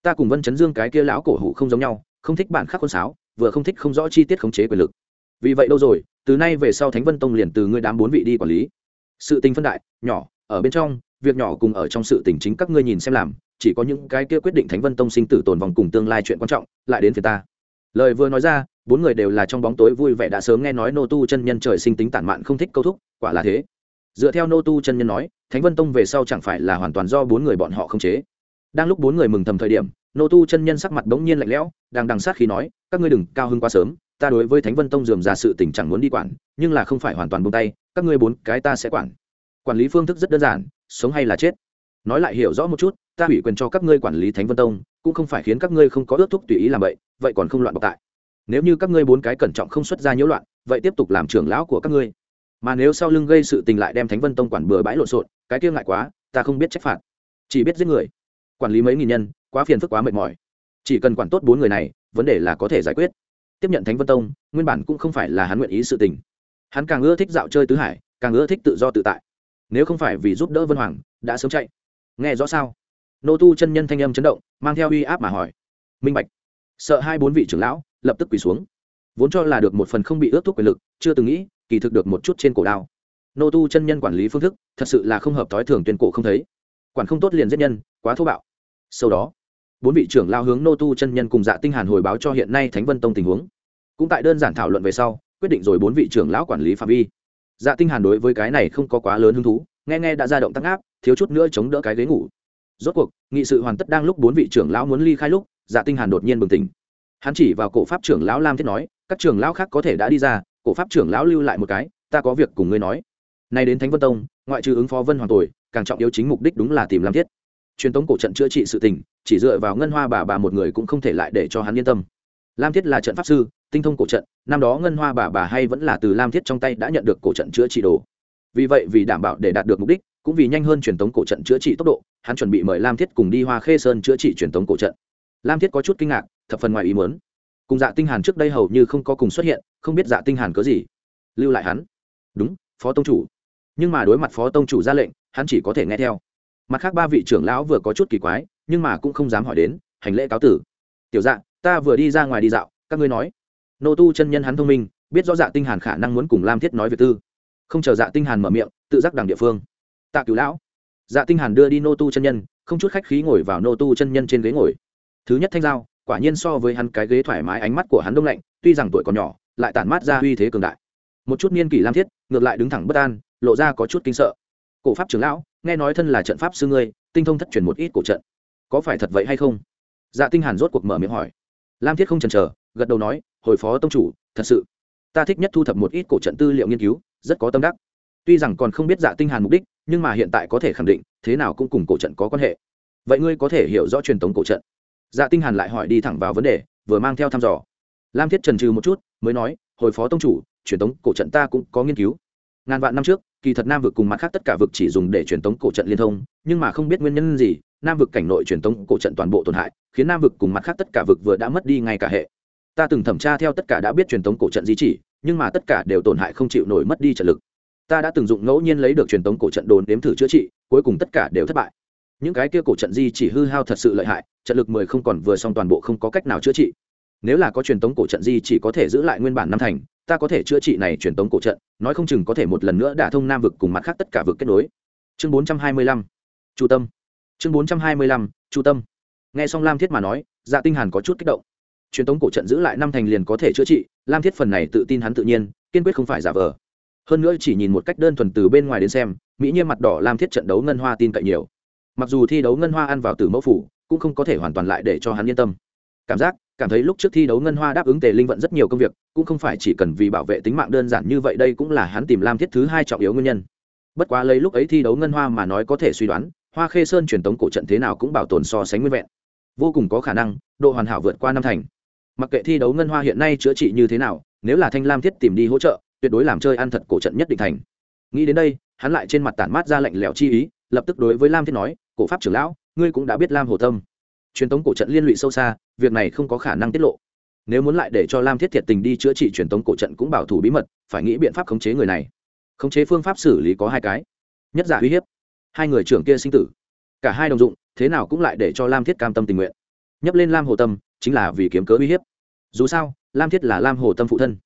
Ta cùng vân chấn dương cái kia lão cổ hủ không giống nhau, không thích bản khắc khuôn sáo, vừa không thích không rõ chi tiết khống chế quyền lực. Vì vậy đâu rồi, từ nay về sau thánh vân tông liền từ ngươi đám bốn vị đi quản lý. Sự tình phân đại, nhỏ, ở bên trong, việc nhỏ cùng ở trong sự tình chính các ngươi nhìn xem làm, chỉ có những cái kia quyết định thánh vân tông sinh tử tồn vòng cùng tương lai chuyện quan trọng, lại đến phía ta. Lời vừa nói ra, bốn người đều là trong bóng tối vui vẻ đã sớm nghe nói nô tu chân nhân trời sinh tính tản mạn không thích câu thúc, quả là thế dựa theo nô tu chân nhân nói, thánh vân tông về sau chẳng phải là hoàn toàn do bốn người bọn họ không chế. Đang lúc bốn người mừng thầm thời điểm, nô tu chân nhân sắc mặt đống nhiên lạnh lẽo, đang đằng sát khí nói, các ngươi đừng cao hưng quá sớm, ta đối với thánh vân tông dườm ra sự tình chẳng muốn đi quản, nhưng là không phải hoàn toàn buông tay, các ngươi bốn cái ta sẽ quản. Quản lý phương thức rất đơn giản, sống hay là chết. Nói lại hiểu rõ một chút, ta ủy quyền cho các ngươi quản lý thánh vân tông, cũng không phải khiến các ngươi không có ước thúc tùy ý làm vậy vậy còn không loạn bọc tại. Nếu như các ngươi bốn cái cẩn trọng không xuất ra nhiễu loạn, vậy tiếp tục làm trưởng lão của các ngươi mà nếu sau lưng gây sự tình lại đem thánh vân tông quản bừa bãi lộn xộn, cái kia ngại quá, ta không biết trách phạt. Chỉ biết giết người. Quản lý mấy nghìn nhân, quá phiền phức quá mệt mỏi. Chỉ cần quản tốt bốn người này, vấn đề là có thể giải quyết. Tiếp nhận thánh vân tông, nguyên bản cũng không phải là hắn nguyện ý sự tình. Hắn càng ưa thích dạo chơi tứ hải, càng ưa thích tự do tự tại. Nếu không phải vì giúp đỡ vân hoàng, đã sớm chạy. Nghe rõ sao? Nô tu chân nhân thanh âm chấn động, mang theo uy áp mà hỏi. Minh bạch. Sợ hai bốn vị trưởng lão, lập tức quỳ xuống. Vốn cho là được một phần không bị ước thúc quyền lực, chưa từng nghĩ kỳ thực được một chút trên cổ đao. Nô tu chân nhân quản lý phương thức, thật sự là không hợp thói thường tuyên cổ không thấy. Quản không tốt liền giết nhân, quá thô bạo. Sau đó, bốn vị trưởng lao hướng nô tu chân nhân cùng dạ tinh hàn hồi báo cho hiện nay thánh vân tông tình huống. Cũng tại đơn giản thảo luận về sau, quyết định rồi bốn vị trưởng lão quản lý phạm vi. Dạ tinh hàn đối với cái này không có quá lớn hứng thú, nghe nghe đã ra động tăng áp, thiếu chút nữa chống đỡ cái ghế ngủ. Rốt cuộc, nghị sự hoàn tất đang lúc bốn vị trưởng lão muốn ly khai lúc dạ tinh hàn đột nhiên bừng tỉnh. Hắn chỉ vào cổ pháp trưởng lão lam thiết nói, các trưởng lão khác có thể đã đi ra cổ pháp trưởng lão lưu lại một cái, ta có việc cùng ngươi nói. Nay đến thánh vân tông, ngoại trừ ứng phó vân hoàng tuổi càng trọng yếu chính mục đích đúng là tìm lam thiết. Truyền tống cổ trận chữa trị sự tình, chỉ dựa vào ngân hoa bà bà một người cũng không thể lại để cho hắn yên tâm. Lam thiết là trận pháp sư, tinh thông cổ trận, năm đó ngân hoa bà bà hay vẫn là từ lam thiết trong tay đã nhận được cổ trận chữa trị đồ. Vì vậy, vì đảm bảo để đạt được mục đích, cũng vì nhanh hơn truyền tống cổ trận chữa trị tốc độ, hắn chuẩn bị mời lam thiết cùng đi hoa khê sơn chữa trị truyền tống cổ trận. Lam thiết có chút kinh ngạc, thập phần ngoài ý muốn. Cùng dạ tinh hàn trước đây hầu như không có cùng xuất hiện không biết dạ tinh hàn có gì. Lưu lại hắn. Đúng, phó tông chủ. Nhưng mà đối mặt phó tông chủ ra lệnh, hắn chỉ có thể nghe theo. Mặt khác ba vị trưởng lão vừa có chút kỳ quái, nhưng mà cũng không dám hỏi đến, hành lễ cáo tử. Tiểu dạ ta vừa đi ra ngoài đi dạo, các ngươi nói. Nô tu chân nhân hắn thông minh, biết rõ dạ tinh hàn khả năng muốn cùng lam thiết nói việc tư. Không chờ dạ tinh hàn mở miệng, tự giác đằng địa phương. Tạ cứu lão. Dạ tinh hàn đưa đi nô tu chân nhân, không chút khách khí ngồi vào nô tu chân nhân trên ghế ngồi. Thứ nhất thanh giao, quả nhiên so với hắn cái ghế thoải mái ánh mắt của hắn đông lạnh, tuy rằng tuổi còn nhỏ lại tản mát ra uy thế cường đại. Một chút niên kỷ lam thiết, ngược lại đứng thẳng bất an, lộ ra có chút kinh sợ. Cổ pháp trưởng lão, nghe nói thân là trận pháp sư ngươi, tinh thông thất truyền một ít cổ trận. Có phải thật vậy hay không? Dạ tinh hàn rốt cuộc mở miệng hỏi. Lam thiết không chần chờ, gật đầu nói, hồi phó tông chủ, thật sự, ta thích nhất thu thập một ít cổ trận tư liệu nghiên cứu, rất có tâm đắc. Tuy rằng còn không biết dạ tinh hàn mục đích, nhưng mà hiện tại có thể khẳng định, thế nào cũng cùng cổ trận có quan hệ. Vậy ngươi có thể hiểu rõ truyền thống cổ trận? Dạ tinh hàn lại hỏi đi thẳng vào vấn đề, vừa mang theo thăm dò. Lam thiết trần trừ một chút mới nói, hồi phó tông chủ, truyền thống cổ trận ta cũng có nghiên cứu. Ngàn vạn năm trước, kỳ thật nam vực cùng mặt khác tất cả vực chỉ dùng để truyền thống cổ trận liên thông, nhưng mà không biết nguyên nhân gì, nam vực cảnh nội truyền thống cổ trận toàn bộ tổn hại, khiến nam vực cùng mặt khác tất cả vực vừa đã mất đi ngay cả hệ. Ta từng thẩm tra theo tất cả đã biết truyền thống cổ trận di chỉ, nhưng mà tất cả đều tổn hại không chịu nổi mất đi trận lực. Ta đã từng dụng ngẫu nhiên lấy được truyền thống cổ trận đồn đếm thử chữa trị, cuối cùng tất cả đều thất bại. Những cái kia cổ trận di chỉ hư hao thật sự lợi hại, trận lực mười không còn vừa xong toàn bộ không có cách nào chữa trị nếu là có truyền tống cổ trận di chỉ có thể giữ lại nguyên bản năm thành, ta có thể chữa trị này truyền tống cổ trận, nói không chừng có thể một lần nữa đả thông nam vực cùng mặt khác tất cả vực kết nối. Chương bốn trăm hai mươi lăm, chu tâm. Chương bốn trăm hai mươi lăm, chu tâm. Nghe xong lam thiết mà nói dạ tinh hàn có chút kích động. Truyền tống cổ trận giữ lại năm thành liền có thể chữa trị, lam thiết phần này tự tin hắn tự nhiên, kiên quyết không phải giả vờ. Hơn nữa chỉ nhìn một cách đơn thuần từ bên ngoài đến xem, mỹ nhiên mặt đỏ lam thiết trận đấu ngân hoa tin cậy nhiều. Mặc dù thi đấu ngân hoa ăn vào từ mẫu phủ, cũng không có thể hoàn toàn lại để cho hắn yên tâm cảm giác, cảm thấy lúc trước thi đấu ngân hoa đáp ứng tề linh vận rất nhiều công việc, cũng không phải chỉ cần vì bảo vệ tính mạng đơn giản như vậy đây cũng là hắn tìm lam thiết thứ hai trọng yếu nguyên nhân. Bất quá lấy lúc ấy thi đấu ngân hoa mà nói có thể suy đoán, hoa khê sơn truyền tống cổ trận thế nào cũng bảo tồn so sánh nguyên vẹn. Vô cùng có khả năng, độ hoàn hảo vượt qua năm thành. Mặc kệ thi đấu ngân hoa hiện nay chữa trị như thế nào, nếu là thanh lam thiết tìm đi hỗ trợ, tuyệt đối làm chơi ăn thật cổ trận nhất định thành. Nghĩ đến đây, hắn lại trên mặt tản mát ra lệnh lẽo chi ý, lập tức đối với lam thiết nói, cổ pháp trưởng lão, ngươi cũng đã biết lam hồ tâm. Truyền thống cổ trận liên lụy sâu xa việc này không có khả năng tiết lộ. Nếu muốn lại để cho lam thiết thiệt tình đi chữa trị truyền thống cổ trận cũng bảo thủ bí mật, phải nghĩ biện pháp khống chế người này. Khống chế phương pháp xử lý có hai cái. Nhất giả uy hiếp, hai người trưởng kia sinh tử. Cả hai đồng dụng, thế nào cũng lại để cho lam thiết cam tâm tình nguyện. Nhấp lên lam hồ tâm, chính là vì kiếm cớ uy hiếp. Dù sao, lam thiết là lam hồ tâm phụ thân.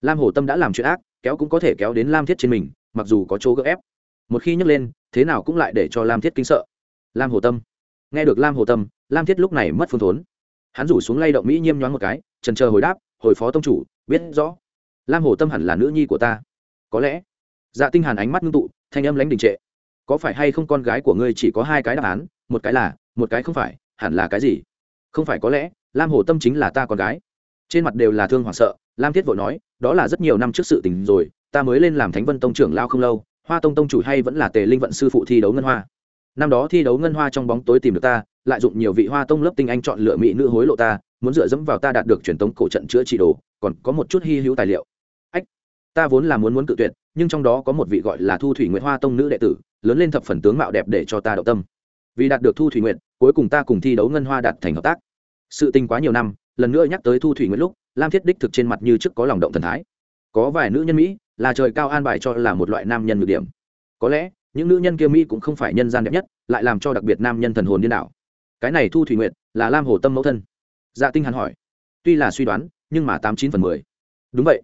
Lam hồ tâm đã làm chuyện ác, kéo cũng có thể kéo đến lam thiết trên mình, mặc dù có chỗ gỡ ép. Một khi nhấc lên, thế nào cũng lại để cho lam thiết kinh sợ. Lam hồ tâm. Nghe được lam hồ tâm, lam thiết lúc này mất phương thốn hắn rủ xuống lay động mỹ nhiêm nhoáng một cái, trần chờ hồi đáp, hồi phó tông chủ, biết rõ. Lam hồ tâm hẳn là nữ nhi của ta. Có lẽ. Dạ tinh hàn ánh mắt ngưng tụ, thanh âm lãnh đình trệ. Có phải hay không con gái của ngươi chỉ có hai cái đáp án, một cái là, một cái không phải, hẳn là cái gì? Không phải có lẽ, lam hồ tâm chính là ta con gái. Trên mặt đều là thương hoảng sợ, lam thiết vội nói, đó là rất nhiều năm trước sự tình rồi, ta mới lên làm thánh vân tông trưởng lao không lâu, hoa tông tông chủ hay vẫn là tề linh vận sư phụ thi đấu ngân hoa. Năm đó thi đấu ngân hoa trong bóng tối tìm được ta lại dụng nhiều vị hoa tông lớp tinh anh chọn lựa mỹ nữ hối lộ ta, muốn dựa dẫm vào ta đạt được truyền tống cổ trận chữa trị đồ, còn có một chút hy hữu tài liệu. Ách, ta vốn là muốn muốn cự tuyệt, nhưng trong đó có một vị gọi là thu thủy nguyễn hoa tông nữ đệ tử, lớn lên thập phần tướng mạo đẹp để cho ta động tâm. Vì đạt được thu thủy nguyện cuối cùng ta cùng thi đấu ngân hoa đạt thành hợp tác. Sự tình quá nhiều năm, lần nữa nhắc tới thu thủy nguyện lúc, lam thiết đích thực trên mặt như trước có lòng động thần thái. Có vài nữ nhân mỹ, là trời cao an bài cho là một loại nam nhân ngược điểm. Có lẽ, những nữ nhân kia mỹ cũng không phải nhân gian đẹp nhất, lại làm cho đặc biệt nam nhân thần hồn điên đảo cái này thu thủy nguyện là lam hồ tâm mẫu thân dạ tinh hắn hỏi tuy là suy đoán nhưng mà tám chín phần mười đúng vậy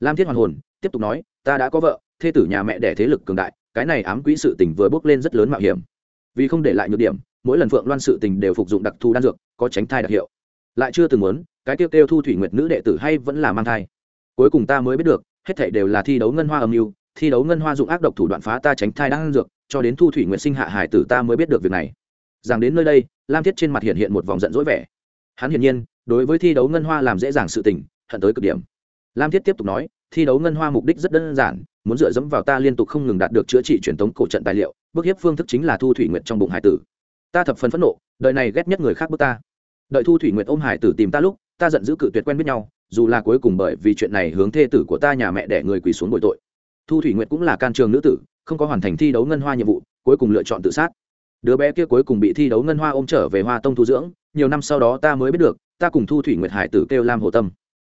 lam thiết hoàn hồn tiếp tục nói ta đã có vợ thê tử nhà mẹ đẻ thế lực cường đại cái này ám quỹ sự tình vừa bước lên rất lớn mạo hiểm vì không để lại nhược điểm mỗi lần phượng loan sự tình đều phục dụng đặc thù đan dược có tránh thai đặc hiệu lại chưa từng muốn cái tiêu tiêu thu thủy nguyệt nữ đệ tử hay vẫn là mang thai cuối cùng ta mới biết được hết thảy đều là thi đấu ngân hoa âm mưu thi đấu ngân hoa dụng ác độc thủ đoạn phá ta tránh thai đan dược cho đến thu thủy nguyệt sinh hạ hải tử ta mới biết được việc này rằng đến nơi đây, lam thiết trên mặt hiện hiện một vòng giận dỗi vẻ. Hắn hiển nhiên, đối với thi đấu ngân hoa làm dễ dàng sự tình, hận tới cực điểm. Lam thiết tiếp tục nói, thi đấu ngân hoa mục đích rất đơn giản, muốn dựa dẫm vào ta liên tục không ngừng đạt được chữa trị truyền thống cổ trận tài liệu bức hiếp phương thức chính là thu thủy nguyệt trong bụng hải tử. Ta thập phần phẫn nộ, đời này ghét nhất người khác bước ta. Đợi thu thủy nguyệt ôm hải tử tìm ta lúc, ta giận dữ cự tuyệt quen biết nhau, dù là cuối cùng bởi vì chuyện này hướng thê tử của ta nhà mẹ để người quỳ xuống bội tội. Thu thủy nguyệt cũng là can trường nữ tử, không có hoàn thành thi đấu ngân hoa nhiệm vụ, cuối cùng lựa chọn tự sát đứa bé kia cuối cùng bị thi đấu ngân hoa ôm trở về hoa tông thu dưỡng, nhiều năm sau đó ta mới biết được, ta cùng thu thủy nguyệt hải tử kêu lam hồ tâm.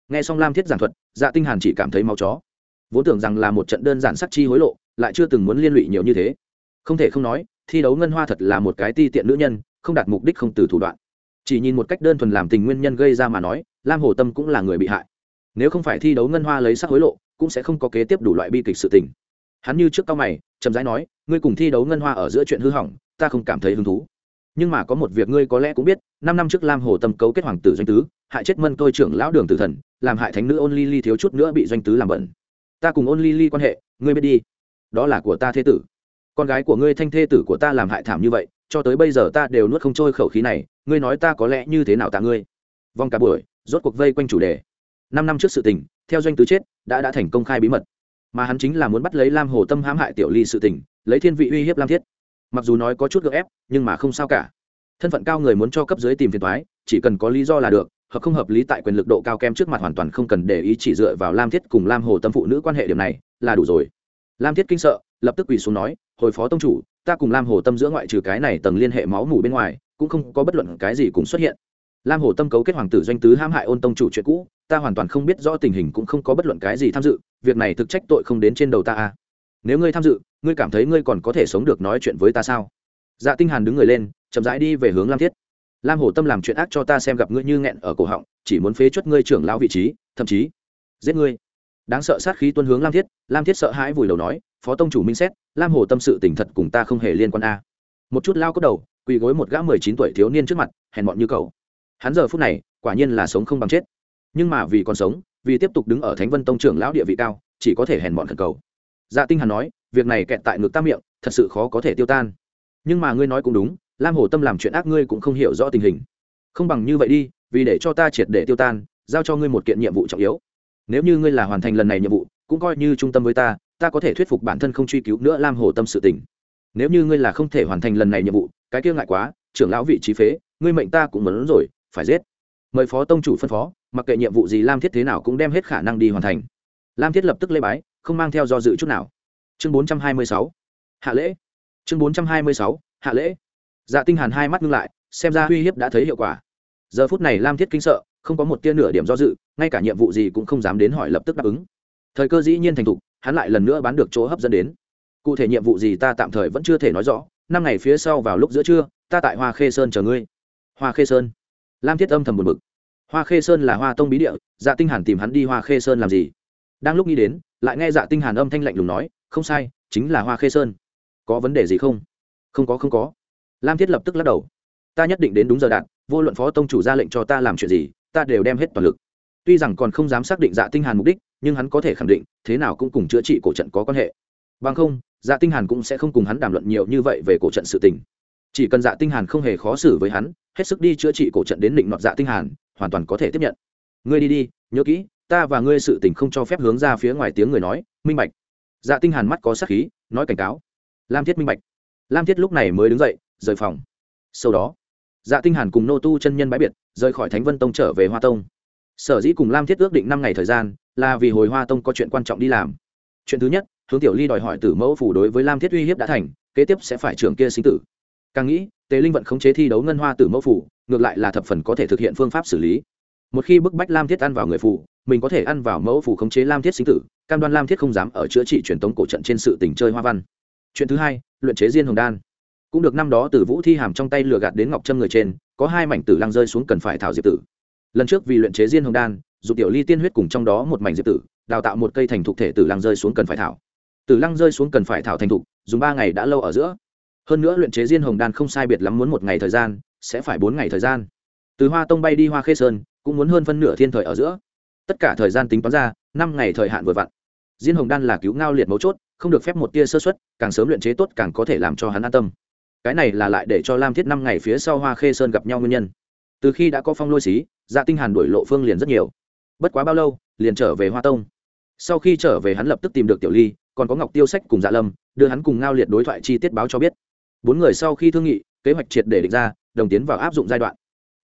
Nghe xong lam thiết giảng thuật dạ tinh hàn chỉ cảm thấy máu chó. Vốn tưởng rằng là một trận đơn giản sắc chi hối lộ, lại chưa từng muốn liên lụy nhiều như thế. Không thể không nói, thi đấu ngân hoa thật là một cái ti tiện nữ nhân, không đạt mục đích không từ thủ đoạn. Chỉ nhìn một cách đơn thuần làm tình nguyên nhân gây ra mà nói, lam hồ tâm cũng là người bị hại. Nếu không phải thi đấu ngân hoa lấy sắc hối lộ, cũng sẽ không có kế tiếp đủ loại bi kịch sự tình. Hắn như trước cao mày, chậm rãi nói, ngươi cùng thi đấu ngân hoa ở giữa chuyện hư hỏng ta không cảm thấy hứng thú. Nhưng mà có một việc ngươi có lẽ cũng biết, năm năm trước lam hồ tâm cấu kết hoàng tử doanh tứ, hại chết mân tôi trưởng lão đường tử thần, làm hại thánh nữ ôn ly ly thiếu chút nữa bị doanh tứ làm bẩn. Ta cùng ôn ly ly quan hệ, ngươi biết đi. Đó là của ta thế tử. Con gái của ngươi thanh thê tử của ta làm hại thảm như vậy, cho tới bây giờ ta đều nuốt không trôi khẩu khí này, ngươi nói ta có lẽ như thế nào tạ ngươi? Vòng cả buổi, rốt cuộc vây quanh chủ đề. Năm năm trước sự tình, theo doanh tứ chết, đã đã thành công khai bí mật. Mà hắn chính là muốn bắt lấy lam hồ tâm hãm hại tiểu ly sự tình, lấy thiên vị uy hiếp lam thiết mặc dù nói có chút gợ ép, nhưng mà không sao cả. Thân phận cao người muốn cho cấp dưới tìm phiền thoái chỉ cần có lý do là được, hợp không hợp lý tại quyền lực độ cao kem trước mặt hoàn toàn không cần để ý chỉ dựa vào lam thiết cùng lam hồ tâm phụ nữ quan hệ điểm này, là đủ rồi. Lam thiết kinh sợ, lập tức quỳ xuống nói, hồi phó tông chủ, ta cùng lam hồ tâm giữa ngoại trừ cái này tầng liên hệ máu mủ bên ngoài, cũng không có bất luận cái gì cùng xuất hiện. Lam hồ tâm cấu kết hoàng tử doanh tứ hãm hại ôn tông chủ chuyện cũ, ta hoàn toàn không biết rõ tình hình cũng không có bất luận cái gì tham dự, việc này thực trách tội không đến trên đầu ta à. nếu ngươi tham dự ngươi cảm thấy ngươi còn có thể sống được nói chuyện với ta sao? Dạ tinh hàn đứng người lên, chậm rãi đi về hướng lam thiết. Lam hồ tâm làm chuyện ác cho ta xem gặp ngươi như nghẹn ở cổ họng, chỉ muốn phế chuất ngươi trưởng lão vị trí, thậm chí giết ngươi. Đáng sợ sát khí tuân hướng lam thiết lam thiết sợ hãi vùi đầu nói, phó tông chủ minh xét, lam hồ tâm sự tình thật cùng ta không hề liên quan a. Một chút lao cốc đầu, quỳ gối một gã mười chín tuổi thiếu niên trước mặt, hèn mọn như cầu hắn giờ phút này, quả nhiên là sống không bằng chết. Nhưng mà vì còn sống, vì tiếp tục đứng ở thánh vân tông trưởng lão địa vị cao, chỉ có thể hèn mọn thần cầu. Dạ tinh hàn nói việc này kẹt tại ngực ta miệng, thật sự khó có thể tiêu tan. Nhưng mà ngươi nói cũng đúng, lam hồ tâm làm chuyện ác ngươi cũng không hiểu rõ tình hình. Không bằng như vậy đi, vì để cho ta triệt để tiêu tan, giao cho ngươi một kiện nhiệm vụ trọng yếu. Nếu như ngươi là hoàn thành lần này nhiệm vụ, cũng coi như trung tâm với ta ta có thể thuyết phục bản thân không truy cứu nữa lam hồ tâm sự tình. Nếu như ngươi là không thể hoàn thành lần này nhiệm vụ, cái kia ngại quá, trưởng lão vị trí phế, ngươi mệnh ta cũng muốn rồi, phải giết. Mời phó tông chủ phân phó, mặc kệ nhiệm vụ gì lam thiết thế nào cũng đem hết khả năng đi hoàn thành. Lam thiết lập tức lê bái, không mang theo do dự chút nào chương bốn trăm hai mươi sáu. Hạ lễ. Chương bốn trăm hai mươi sáu, hạ lễ. Dạ tinh hàn hai mắt ngưng lại, xem ra uy hiếp đã thấy hiệu quả. Giờ phút này lam thiết kinh sợ, không có một tia nửa điểm do dự, ngay cả nhiệm vụ gì cũng không dám đến hỏi lập tức đáp ứng. Thời cơ dĩ nhiên thành thục, hắn lại lần nữa bán được chỗ hấp dẫn đến. Cụ thể nhiệm vụ gì ta tạm thời vẫn chưa thể nói rõ, năm ngày phía sau vào lúc giữa trưa, ta tại hoa khê sơn chờ ngươi. Hoa khê sơn. Lam thiết âm thầm buồn bực. Hoa khê sơn là hoa tông bí địa dạ tinh hàn tìm hắn đi hoa khê sơn làm gì? Đang lúc nghĩ đến, lại nghe dạ tinh hàn âm thanh lạnh lùng nói không sai, chính là hoa khê sơn. Có vấn đề gì không? Không có không có. Lam thiết lập tức lắc đầu. Ta nhất định đến đúng giờ đạn, vô luận phó tông chủ ra lệnh cho ta làm chuyện gì, ta đều đem hết toàn lực. Tuy rằng còn không dám xác định dạ tinh hàn mục đích, nhưng hắn có thể khẳng định, thế nào cũng cùng chữa trị cổ trận có quan hệ. Bằng không dạ tinh hàn cũng sẽ không cùng hắn đàm luận nhiều như vậy về cổ trận sự tình. Chỉ cần dạ tinh hàn không hề khó xử với hắn, hết sức đi chữa trị cổ trận đến định nọt dạ tinh hàn, hoàn toàn có thể tiếp nhận. Ngươi đi đi, nhớ kỹ, ta và ngươi sự tình không cho phép hướng ra phía ngoài tiếng người nói, minh bạch dạ tinh hàn mắt có sát khí, nói cảnh cáo. Lam thiết minh bạch. Lam thiết lúc này mới đứng dậy, rời phòng. Sau đó dạ tinh hàn cùng nô tu chân nhân bãi biệt, rời khỏi thánh vân tông trở về hoa tông. Sở dĩ cùng lam thiết ước định năm ngày thời gian, là vì hồi hoa tông có chuyện quan trọng đi làm. Chuyện thứ nhất, hướng tiểu ly đòi hỏi tử mẫu phủ đối với lam thiết uy hiếp đã thành, kế tiếp sẽ phải trưởng kia sinh tử. Càng nghĩ, tề linh vận khống chế thi đấu ngân hoa tử mẫu phủ, ngược lại là thập phần có thể thực hiện phương pháp xử lý. Một khi bức bách lam thiết ăn vào người phủ mình có thể ăn vào mẫu phủ khống chế lam thiết sinh tử, cam đoan lam thiết không dám ở chữa trị truyền tống cổ trận trên sự tình chơi hoa văn. Chuyện thứ hai, luyện chế diên hồng đan. Cũng được năm đó từ vũ thi hàm trong tay lừa gạt đến ngọc trâm người trên, có hai mảnh tử lăng rơi xuống cần phải thảo diệp tử. Lần trước vì luyện chế diên hồng đan dù tiểu ly tiên huyết cùng trong đó một mảnh diệp tử, đào tạo một cây thành thục thể tử lăng rơi xuống cần phải thảo. Tử lăng rơi xuống cần phải thảo thành thục, dùng ba ngày đã lâu ở giữa. Hơn nữa luyện chế diên hồng đan không sai biệt lắm muốn một ngày thời gian, sẽ phải bốn ngày thời gian. Từ hoa tông bay đi hoa khê sơn, cũng muốn hơn phân nửa thiên thời ở giữa tất cả thời gian tính toán ra, năm ngày thời hạn vừa vặn. Diên hồng đan là cứu ngao liệt mấu chốt, không được phép một tia sơ xuất càng sớm luyện chế tốt càng có thể làm cho hắn an tâm. Cái này là lại để cho lam thiết năm ngày phía sau hoa khê sơn gặp nhau nguyên nhân. Từ khi đã có phong lôi xí dạ tinh hàn đuổi lộ phương liền rất nhiều. Bất quá bao lâu, liền trở về hoa tông. Sau khi trở về hắn lập tức tìm được tiểu ly, còn có ngọc tiêu sách cùng dạ lâm, đưa hắn cùng ngao liệt đối thoại chi tiết báo cho biết. Bốn người sau khi thương nghị, kế hoạch triệt để định ra, đồng tiến vào áp dụng giai đoạn.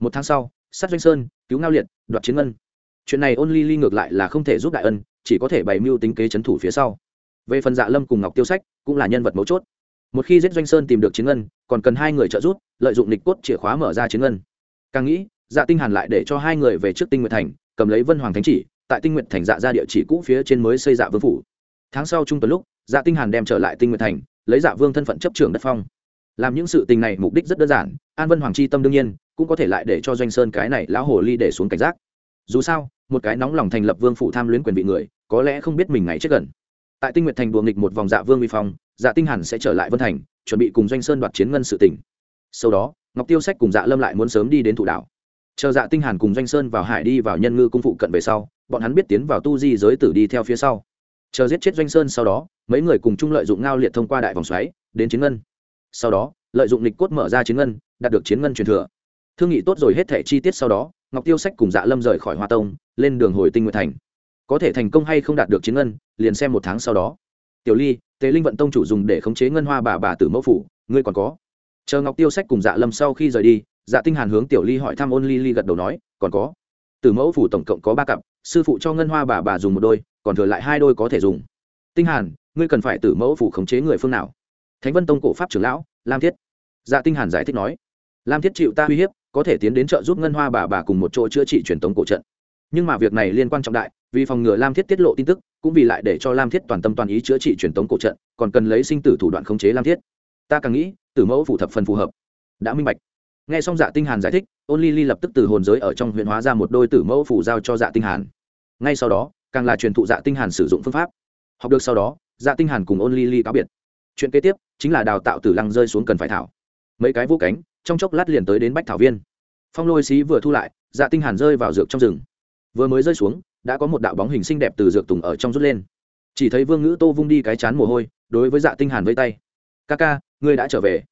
Một tháng sau, sát doanh sơn, cứu ngao liệt, đoạt chiến ngân chuyện này ôn ly ly ngược lại là không thể giúp đại ân, chỉ có thể bày mưu tính kế c h ấ n thủ phía sau. Về phần dạ lâm cùng ngọc tiêu sách, cũng là nhân vật mấu chốt. Một khi giết doanh sơn tìm được chiến ngân, còn cần hai người trợ giúp, lợi dụng lịch cốt chìa khóa mở ra chiến ngân. Càng nghĩ dạ tinh hàn lại để cho hai người về trước tinh nguyện thành, cầm lấy vân hoàng thánh chỉ, tại tinh nguyện thành dạ ra địa chỉ cũ phía trên mới xây dạ vương phủ. Tháng sau trung tuần lúc dạ tinh hàn đem trở lại tinh nguyện thành, lấy dạ vương thân phận chấp trưởng đất phong. Làm những sự tình này mục đích rất đơn giản, an vân hoàng chi tâm đương nhiên, cũng có thể lại để cho doanh sơn cái này lão hồ ly để xuống cảnh giác dù sao, một cái nóng lòng thành lập vương phủ tham luyến quyền vị người, có lẽ không biết mình ngày chết gần. Tại tinh nguyệt thành đùa nghịch một vòng dạ vương vi phong dạ tinh hẳn sẽ trở lại vân thành, chuẩn bị cùng doanh sơn đoạt chiến ngân sự tỉnh. Sau đó, ngọc tiêu sách cùng dạ lâm lại muốn sớm đi đến thủ đảo. Chờ dạ tinh hàn cùng doanh sơn vào hải đi vào nhân ngư cung phụ cận về sau, bọn hắn biết tiến vào tu di giới tử đi theo phía sau. Chờ giết chết doanh sơn sau đó, mấy người cùng chung lợi dụng ngao liệt thông qua đại vòng xoáy, đến chiến ngân. Sau đó, lợi dụng lịch cốt mở ra chiến ngân, đạt được chiến ngân truyền thừa. Thương nghị tốt rồi hết thẻ chi tiết sau đó ngọc tiêu sách cùng dạ lâm rời khỏi hoa tông, lên đường hồi tinh nguyện thành. Có thể thành công hay không đạt được chiến ngân, liền xem một tháng sau đó. Tiểu ly, tế linh vận tông chủ dùng để khống chế ngân hoa bà bà tử mẫu phủ, ngươi còn có. Chờ ngọc tiêu sách cùng dạ lâm sau khi rời đi dạ tinh hàn hướng tiểu ly hỏi thăm ôn ly ly gật đầu nói, còn có. Tử mẫu phủ tổng cộng có ba cặp, sư phụ cho ngân hoa bà bà dùng một đôi, còn thừa lại hai đôi có thể dùng. Tinh hàn, ngươi cần phải tử mẫu phủ khống chế người phương nào? Thánh vân tông cổ pháp trưởng lão, lam thiết. Dạ tinh hàn giải thích nói, lam thiết chịu ta uy hiếp có thể tiến đến trợ giúp ngân hoa bà bà cùng một chỗ chữa trị truyền tống cổ trận. Nhưng mà việc này liên quan trọng đại, vì phòng ngừa lam thiết tiết lộ tin tức, cũng vì lại để cho lam thiết toàn tâm toàn ý chữa trị truyền tống cổ trận, còn cần lấy sinh tử thủ đoạn khống chế lam thiết. Ta càng nghĩ, tử mẫu phụ thập phần phù hợp. Đã minh bạch. Nghe xong dạ tinh hàn giải thích, ôn ly ly lập tức từ hồn giới ở trong huyện hóa ra một đôi tử mẫu phủ giao cho dạ tinh hàn. Ngay sau đó, càng là truyền thụ dạ tinh hàn sử dụng phương pháp. Học được sau đó dạ tinh hàn cùng ôn ly ly cáo biệt. Chuyện kế tiếp chính là đào tạo tử lăng rơi xuống cần phải thảo. Mấy cái vô cánh trong chốc lát liền tới đến bách thảo viên. Phong lôi xí vừa thu lại dạ tinh hàn rơi vào dược trong rừng. Vừa mới rơi xuống, đã có một đạo bóng hình xinh đẹp từ dược tùng ở trong rút lên. Chỉ thấy vương ngữ tô vung đi cái chán mồ hôi, đối với dạ tinh hàn vây tay. Ca ca, ngươi đã trở về.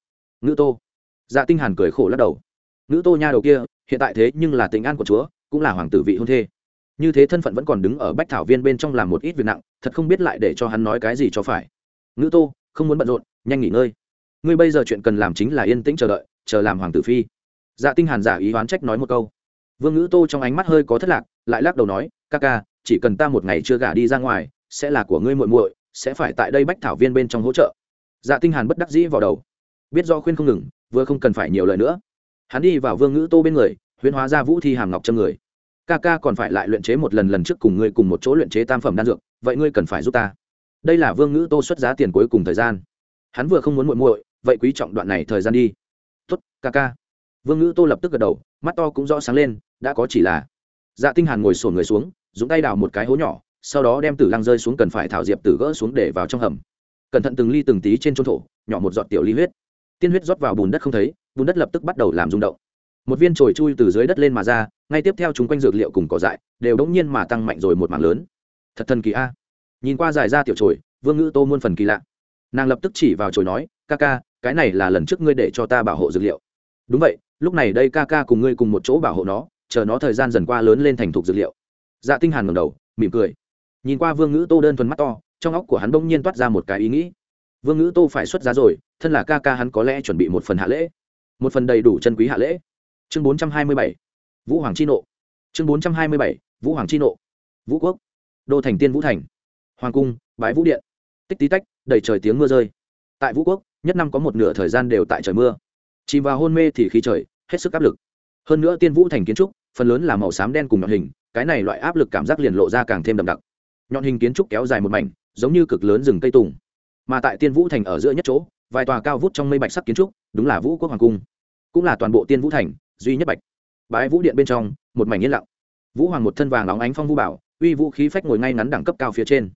Ngữ tô. Dạ tinh hàn cười khổ lắc đầu. Ngữ tô nha đầu kia, hiện tại thế nhưng là tình an của chúa, cũng là hoàng tử vị hôn thê. Như thế thân phận vẫn còn đứng ở bách thảo viên bên trong làm một ít việc nặng, thật không biết lại để cho hắn nói cái gì cho phải. Ngữ tô, không muốn bận rộn, nhanh nghỉ ngơi. Ngươi bây giờ chuyện cần làm chính là yên tĩnh chờ đợi chờ làm hoàng tử phi. Dạ tinh hàn giả ý oán trách nói một câu. Vương ngữ tô trong ánh mắt hơi có thất lạc, lại lắc đầu nói, ca ca, chỉ cần ta một ngày chưa gả đi ra ngoài, sẽ là của ngươi muội muội, sẽ phải tại đây bách thảo viên bên trong hỗ trợ. Dạ tinh hàn bất đắc dĩ vào đầu. Biết do khuyên không ngừng, vừa không cần phải nhiều lời nữa. Hắn đi vào vương ngữ tô bên người, huyễn hóa ra vũ thi hàm ngọc châm người. Ca ca còn phải lại luyện chế một lần lần trước cùng ngươi cùng một chỗ luyện chế tam phẩm đan dược, vậy ngươi cần phải giúp ta. Đây là vương ngữ tô xuất giá tiền cuối cùng thời gian. Hắn vừa không muốn muội muội, vậy quý trọng đoạn này thời gian đi ca ca. Vương ngữ tô lập tức gật đầu, mắt to cũng rõ sáng lên, đã có chỉ là. Dạ tinh hàn ngồi sổn người xuống, dùng tay đào một cái hố nhỏ, sau đó đem tử lăng rơi xuống cần phải thảo diệp tử gỡ xuống để vào trong hầm. Cẩn thận từng ly từng tí trên trôn thổ, nhỏ một giọt tiểu ly huyết. Tiên huyết rót vào bùn đất không thấy, bùn đất lập tức bắt đầu làm rung động. Một viên trồi chui từ dưới đất lên mà ra, ngay tiếp theo chúng quanh dược liệu cùng cỏ dại đều đống nhiên mà tăng mạnh rồi một mảng lớn. Thật thần kỳ a. Nhìn qua dài ra tiểu trồi vương ngữ tô muôn phần kỳ lạ. Nàng lập tức chỉ vào trồi nói, ca ca, cái này là lần trước ngươi để cho ta bảo hộ dược liệu đúng vậy, lúc này đây ca ca cùng ngươi cùng một chỗ bảo hộ nó, chờ nó thời gian dần qua lớn lên thành thục dược liệu. Dạ tinh hàn ngẩng đầu, mỉm cười. Nhìn qua vương ngữ tô đơn thuần mắt to, trong óc của hắn bỗng nhiên toát ra một cái ý nghĩ. Vương ngữ tô phải xuất giá rồi, thân là ca ca hắn có lẽ chuẩn bị một phần hạ lễ. Một phần đầy đủ chân quý hạ lễ. Chương 427 vũ hoàng chi nộ. Chương 427 vũ hoàng chi nộ. Vũ quốc. Đô thành tiên vũ thành. Hoàng cung bãi vũ điện. Tích tí tách, đầy trời tiếng mưa rơi. Tại vũ quốc, nhất năm có một nửa thời gian đều tại trời mưa chìm vào hôn mê thì khí trời, hết sức áp lực. Hơn nữa tiên vũ thành kiến trúc, phần lớn là màu xám đen cùng nhọn hình, cái này loại áp lực cảm giác liền lộ ra càng thêm đậm đặc. Nhọn hình kiến trúc kéo dài một mảnh, giống như cực lớn rừng cây tùng. Mà tại tiên vũ thành ở giữa nhất chỗ, vài tòa cao vút trong mây bạch sắc kiến trúc, đúng là vũ quốc hoàng cung. Cũng là toàn bộ tiên vũ thành, duy nhất bạch. Bãi vũ điện bên trong, một mảnh yên lặng. Vũ hoàng một thân vàng óng ánh phong vũ bảo, uy vũ khí phách ngồi ngay ngắn đẳng cấp cao phía trên.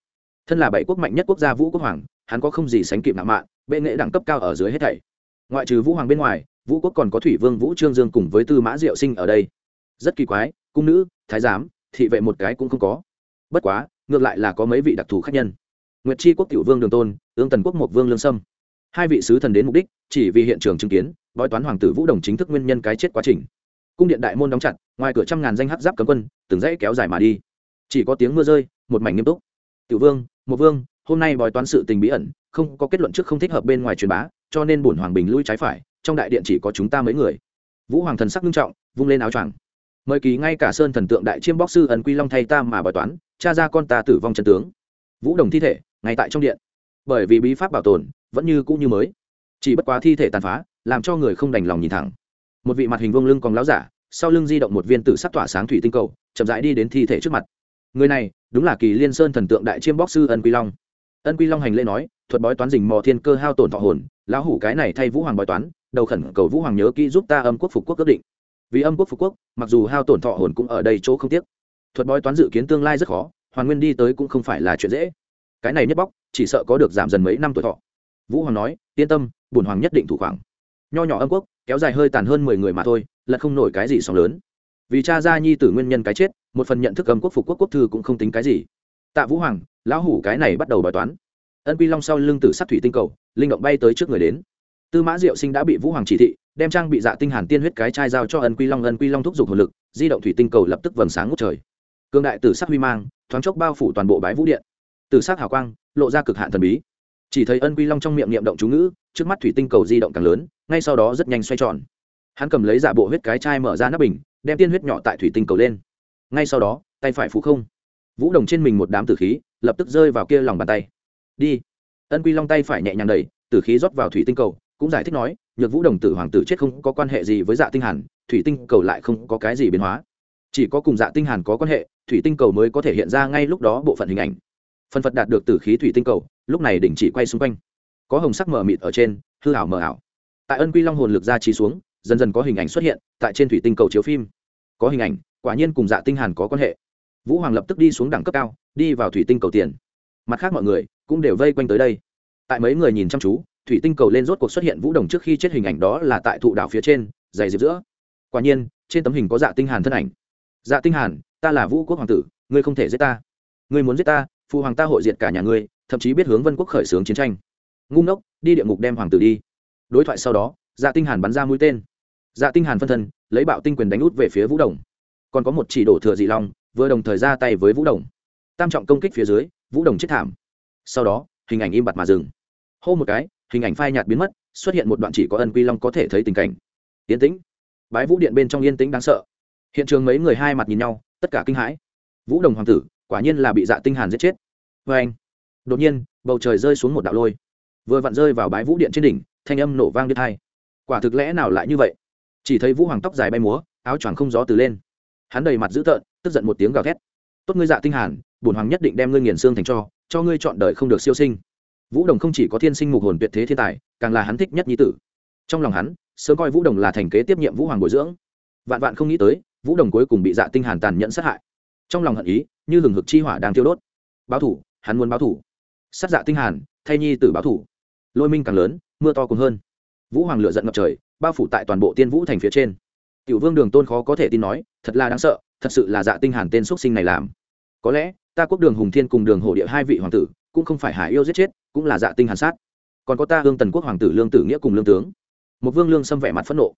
Thân là bảy quốc mạnh nhất quốc gia vũ quốc hoàng, hắn có không gì sánh kịp nạo mạn, bệ nghệ đẳng cấp cao ở dưới hết thảy ngoại trừ vũ hoàng bên ngoài, vũ quốc còn có thủy vương vũ trương dương cùng với tư mã diệu sinh ở đây. Rất kỳ quái, cung nữ, thái giám, thị vệ một cái cũng không có. Bất quá, ngược lại là có mấy vị đặc thù khác nhân. Nguyệt chi quốc tiểu vương đường tôn, ương tần quốc một vương lương sâm. Hai vị sứ thần đến mục đích, chỉ vì hiện trường chứng kiến, bói toán hoàng tử vũ đồng chính thức nguyên nhân cái chết quá trình. Cung điện đại môn đóng chặt, ngoài cửa trăm ngàn danh hắc giáp cấm quân, từng dãy kéo dài mà đi. Chỉ có tiếng mưa rơi, một mảnh nghiêm túc. Tiểu vương một vương, hôm nay bói toán sự tình bí ẩn, không có kết luận trước không thích hợp bên ngoài truyền bá cho nên bổn hoàng bình lui trái phải, trong đại điện chỉ có chúng ta mấy người. Vũ hoàng thần sắc nghiêm trọng, vung lên áo choàng. Mời kỳ ngay cả sơn thần tượng đại chiêm bóc sư ẩn quy long thay ta mà bói toán, cha ra con ta tử vong chân tướng. Vũ đồng thi thể, ngay tại trong điện. Bởi vì bí pháp bảo tồn, vẫn như cũ như mới. Chỉ bất quá thi thể tàn phá, làm cho người không đành lòng nhìn thẳng. Một vị mặt hình vương lưng còn láo giả, sau lưng di động một viên tử sắc tỏa sáng thủy tinh cầu, chậm rãi đi đến thi thể trước mặt. Người này, đúng là kỳ liên sơn thần tượng đại chiêm bóc sư ân quy long. Ân quy long hành lễ nói, thuật bói toán dình mò thiên cơ hao tổn thọ hồn lão hủ cái này thay vũ hoàng bói toán, đầu khẩn cầu vũ hoàng nhớ kỹ giúp ta âm quốc phục quốc ước định. Vì âm quốc phục quốc, mặc dù hao tổn thọ hồn cũng ở đây chỗ không tiếc. Thuật bói toán dự kiến tương lai rất khó hoàn nguyên đi tới cũng không phải là chuyện dễ. Cái này nhất bóc, chỉ sợ có được giảm dần mấy năm tuổi thọ. Vũ hoàng nói, yên tâm bùn hoàng nhất định thủ khoảng. Nho nhỏ âm quốc, kéo dài hơi tàn hơn mười người mà thôi lật không nổi cái gì sóng lớn. Vì cha gia nhi tử nguyên nhân cái chết, một phần nhận thức âm quốc phục quốc quốc thư cũng không tính cái gì. Tạ vũ hoàng, lão hủ cái này bắt đầu bài toán ân quy long sau lưng tử sắc thủy tinh cầu, linh động bay tới trước người đến. Tư mã diệu sinh đã bị vũ hoàng chỉ thị, đem trang bị dạ tinh hàn tiên huyết cái chai giao cho ân quy long, ân quy long thúc giục hồn lực, di động thủy tinh cầu lập tức vầng sáng ngút trời. Cương đại tử sắc huy mang, thoáng chốc bao phủ toàn bộ bãi vũ điện. Tử sắc hào quang, lộ ra cực hạn thần bí. Chỉ thấy ân quy long trong miệng niệm động chú ngữ, trước mắt thủy tinh cầu di động càng lớn, ngay sau đó rất nhanh xoay tròn. Hắn cầm lấy giả bộ huyết cái chai mở ra nắp bình, đem tiên huyết nhỏ tại thủy tinh cầu lên. Ngay sau đó, tay phải phụ không. Vũ đồng trên mình một đám tử khí, lập tức rơi vào kia lòng bàn tay đi. Ân quy long tay phải nhẹ nhàng đẩy, tử khí rót vào thủy tinh cầu, cũng giải thích nói, nhược vũ đồng tử hoàng tử chết không có quan hệ gì với dạ tinh hàn, thủy tinh cầu lại không có cái gì biến hóa. Chỉ có cùng dạ tinh hàn có quan hệ, thủy tinh cầu mới có thể hiện ra ngay lúc đó bộ phận hình ảnh. Phần phật đạt được tử khí thủy tinh cầu, lúc này đỉnh chỉ quay xung quanh. Có hồng sắc mờ mịt ở trên, hư ảo mờ ảo. Tại ân quy long hồn lực ra trí xuống, dần dần có hình ảnh xuất hiện, tại trên thủy tinh cầu chiếu phim. Có hình ảnh, quả nhiên cùng dạ tinh hàn có quan hệ. Vũ hoàng lập tức đi xuống đẳng cấp cao, đi vào thủy tinh cầu tiền. Mặt khác mọi người cũng đều vây quanh tới đây. Tại mấy người nhìn chăm chú, thủy tinh cầu lên rốt cuộc xuất hiện vũ đồng trước khi chết hình ảnh đó là tại thụ đảo phía trên, dày dịp giữa. Quả nhiên, trên tấm hình có dạ tinh hàn thân ảnh. Dạ tinh hàn, ta là vũ quốc hoàng tử, ngươi không thể giết ta. Ngươi muốn giết ta, phụ hoàng ta hội diệt cả nhà ngươi, thậm chí biết hướng vân quốc khởi xướng chiến tranh. Ngu ngốc, đi địa ngục đem hoàng tử đi. Đối thoại sau đó dạ tinh hàn bắn ra mũi tên. Dạ tinh hàn phân thân, lấy bạo tinh quyền đánh út về phía vũ đồng. Còn có một chỉ đổ thừa dị long, vừa đồng thời ra tay với vũ đồng. Tam trọng công kích phía dưới, vũ đồng chết thảm sau đó, hình ảnh im bặt mà dừng. Hô một cái, hình ảnh phai nhạt biến mất, xuất hiện một đoạn chỉ có ân quy long có thể thấy tình cảnh. Yên tĩnh. Bái vũ điện bên trong yên tĩnh đáng sợ. Hiện trường mấy người hai mặt nhìn nhau, tất cả kinh hãi. Vũ đồng hoàng tử, quả nhiên là bị dạ tinh hàn giết chết. Vê anh, đột nhiên, bầu trời rơi xuống một đạo lôi. Vừa vặn rơi vào bái vũ điện trên đỉnh, thanh âm nổ vang đứt hai quả thực lẽ nào lại như vậy? Chỉ thấy vũ hoàng tóc dài bay múa, áo choàng không gió từ lên. Hắn đầy mặt dữ tợn, tức giận một tiếng gào thét. Tốt ngươi dạ tinh hàn, bổn hoàng nhất định đem ngươi nghiền xương thành cho cho ngươi chọn đời không được siêu sinh. Vũ đồng không chỉ có thiên sinh mục hồn tuyệt thế thiên tài, càng là hắn thích nhất nhi tử. Trong lòng hắn, sớm coi vũ đồng là thành kế tiếp nhiệm vũ hoàng bồi dưỡng. Vạn vạn không nghĩ tới, vũ đồng cuối cùng bị dạ tinh hàn tàn nhẫn sát hại. Trong lòng hận ý, như lừng hực chi hỏa đang tiêu đốt. Báo thủ, hắn muốn báo thủ. Sát dạ tinh hàn, thay nhi tử báo thủ. Lôi minh càng lớn, mưa to cùng hơn. Vũ hoàng lửa giận ngập trời, bao phủ tại toàn bộ tiên vũ thành phía trên. Tiểu vương đường tôn khó có thể tin nói, thật là đáng sợ, thật sự là dạ tinh hàn tên xuất sinh này làm. Có lẽ ta quốc đường hùng thiên cùng đường hổ địa hai vị hoàng tử, cũng không phải hải yêu giết chết, cũng là dạ tinh hàn sát. Còn có ta hương tần quốc hoàng tử lương tử nghĩa cùng lương tướng. Một vương lương xâm vẻ mặt phẫn nộ.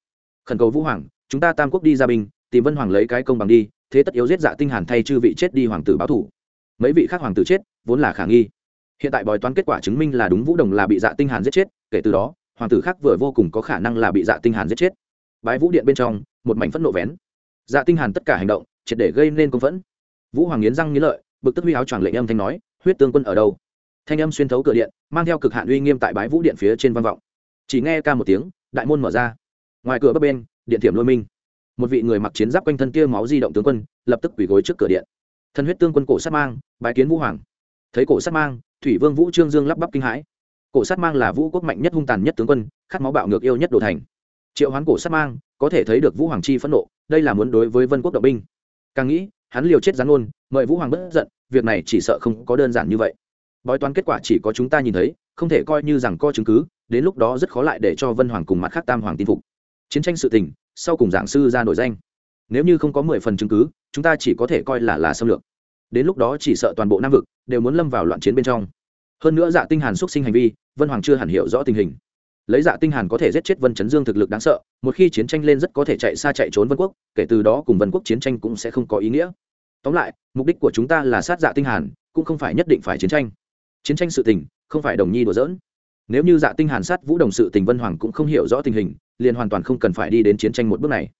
Khẩn cầu vũ hoàng, chúng ta tam quốc đi ra binh, tìm vân hoàng lấy cái công bằng đi, thế tất yếu giết dạ tinh hàn thay chư vị chết đi hoàng tử báo thủ. Mấy vị khác hoàng tử chết, vốn là khả nghi. Hiện tại bói toán kết quả chứng minh là đúng vũ đồng là bị dạ tinh hàn giết chết, kể từ đó, hoàng tử khác vừa vô cùng có khả năng là bị dạ tinh hàn giết chết. Bái vũ điện bên trong, một mảnh phẫn nộ vén. Dạ tinh hàn tất cả hành động, triệt để gây nên công phẫn. Vũ hoàng nghiến răng nghiến lợi bực tức huy áo choàng lệnh âm thanh nói, huyết tương quân ở đâu? Thanh âm xuyên thấu cửa điện, mang theo cực hạn uy nghiêm tại bái vũ điện phía trên văn vọng. Chỉ nghe ca một tiếng, đại môn mở ra. Ngoài cửa bắc bên, điện thiểm lôi minh. Một vị người mặc chiến giáp quanh thân kia máu di động tướng quân, lập tức quỳ gối trước cửa điện. Thân huyết tương quân cổ sát mang, bái kiến vũ hoàng. Thấy cổ sát mang, thủy vương vũ trương dương lắp bắp kinh hãi. Cổ sát mang là vũ quốc mạnh nhất hung tàn nhất tướng quân, khát máu bạo ngược yêu nhất đồ thành. Triệu hoán cổ sát mang, có thể thấy được vũ hoàng chi phẫn nộ, đây là muốn đối với vân quốc động binh. Càng nghĩ hắn liều chết gián ôn mời vũ hoàng bất giận, việc này chỉ sợ không có đơn giản như vậy. Bói toán kết quả chỉ có chúng ta nhìn thấy, không thể coi như rằng có chứng cứ, đến lúc đó rất khó lại để cho vân hoàng cùng mặt khác tam hoàng tin phục. Chiến tranh sự tình, sau cùng giảng sư ra nổi danh. Nếu như không có mười phần chứng cứ, chúng ta chỉ có thể coi là là xâm lược. Đến lúc đó chỉ sợ toàn bộ nam vực đều muốn lâm vào loạn chiến bên trong. Hơn nữa dạ tinh hàn xuất sinh hành vi, vân hoàng chưa hẳn hiểu rõ tình hình lấy dạ tinh hàn có thể giết chết vân chấn dương thực lực đáng sợ, một khi chiến tranh lên rất có thể chạy xa chạy trốn vân quốc, kể từ đó cùng vân quốc chiến tranh cũng sẽ không có ý nghĩa. Tóm lại, mục đích của chúng ta là sát dạ tinh hàn, cũng không phải nhất định phải chiến tranh. Chiến tranh sự tình, không phải đồng nhi đùa giỡn. Nếu như dạ tinh hàn sát vũ đồng sự tình vân hoàng cũng không hiểu rõ tình hình, liền hoàn toàn không cần phải đi đến chiến tranh một bước này.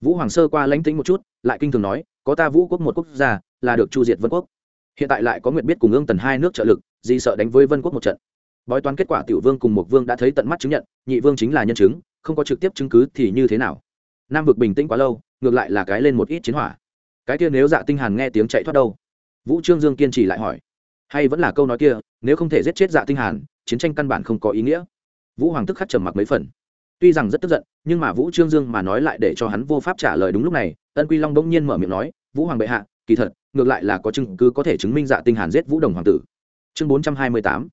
Vũ hoàng sơ qua lãnh tĩnh một chút, lại kinh thường nói, có ta vũ quốc một quốc gia, là được chu diệt vân quốc. Hiện tại lại có nguyện biết cùng ương tần hai nước trợ lực, gì sợ đánh với vân quốc một trận bói toán kết quả tiểu vương cùng một vương đã thấy tận mắt chứng nhận, nhị vương chính là nhân chứng, không có trực tiếp chứng cứ thì như thế nào? Nam vực bình tĩnh quá lâu, ngược lại là cái lên một ít chiến hỏa. Cái kia nếu dạ tinh hàn nghe tiếng chạy thoát đâu? Vũ trương dương kiên trì lại hỏi. Hay vẫn là câu nói kia, nếu không thể giết chết dạ tinh hàn, chiến tranh căn bản không có ý nghĩa. Vũ hoàng tức khắc trầm mặc mấy phần. Tuy rằng rất tức giận, nhưng mà vũ trương dương mà nói lại để cho hắn vô pháp trả lời đúng lúc này, ân quy long bỗng nhiên mở miệng nói, vũ hoàng bệ hạ, kỳ thật, ngược lại là có chứng cứ có thể chứng minh dạ tinh hàn giết vũ đồng hoàng tử. Chương 428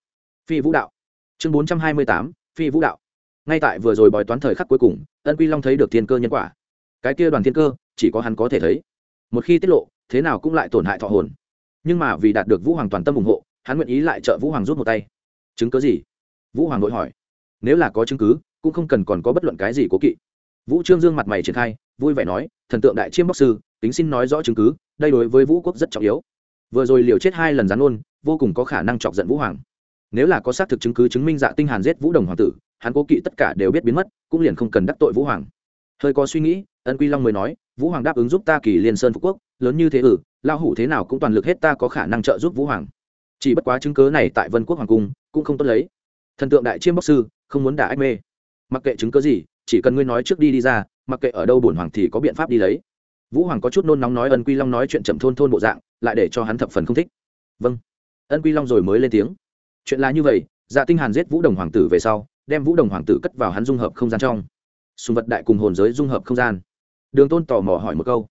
phi vũ đạo. Chương 428 phi vũ đạo. Ngay tại vừa rồi bói toán thời khắc cuối cùng, ân quy long thấy được thiên cơ nhân quả. Cái kia đoàn thiên cơ, chỉ có hắn có thể thấy. Một khi tiết lộ, thế nào cũng lại tổn hại thọ hồn. Nhưng mà vì đạt được vũ hoàng toàn tâm ủng hộ, hắn nguyện ý lại trợ vũ hoàng rút một tay. Chứng cứ gì? Vũ hoàng nội hỏi. Nếu là có chứng cứ, cũng không cần còn có bất luận cái gì cố kỵ. Vũ trương dương mặt mày triển khai, vui vẻ nói, thần tượng đại chiêm bóc sư, tính xin nói rõ chứng cứ, đây đối với vũ quốc rất trọng yếu. Vừa rồi liều chết hai lần gián ôn, vô cùng có khả năng chọc giận vũ hoàng nếu là có xác thực chứng cứ chứng minh dạ tinh hàn giết vũ đồng hoàng tử hắn cố kỵ tất cả đều biết biến mất cũng liền không cần đắc tội vũ hoàng. Hơi có suy nghĩ ân quy long mới nói vũ hoàng đáp ứng giúp ta kỳ liên sơn phú quốc lớn như thế ử ừ, lao hủ thế nào cũng toàn lực hết ta có khả năng trợ giúp vũ hoàng. Chỉ bất quá chứng cớ này tại vân quốc hoàng cung cũng không tốt lấy. Thần tượng đại chiêm bóc sư không muốn đả ách mê. Mặc kệ chứng cớ gì chỉ cần ngươi nói trước đi đi ra mặc kệ ở đâu bổn hoàng thì có biện pháp đi lấy. Vũ hoàng có chút nôn nóng nói ân quy long nói chuyện chậm thôn thôn bộ dạng lại để cho hắn thập phần không thích. Vâng. Ân quy long rồi mới lên tiếng chuyện là như vậy dạ tinh hàn giết vũ đồng hoàng tử về sau, đem vũ đồng hoàng tử cất vào hắn dung hợp không gian trong. Sùng vật đại cùng hồn giới dung hợp không gian. Đường tôn tò mò hỏi một câu.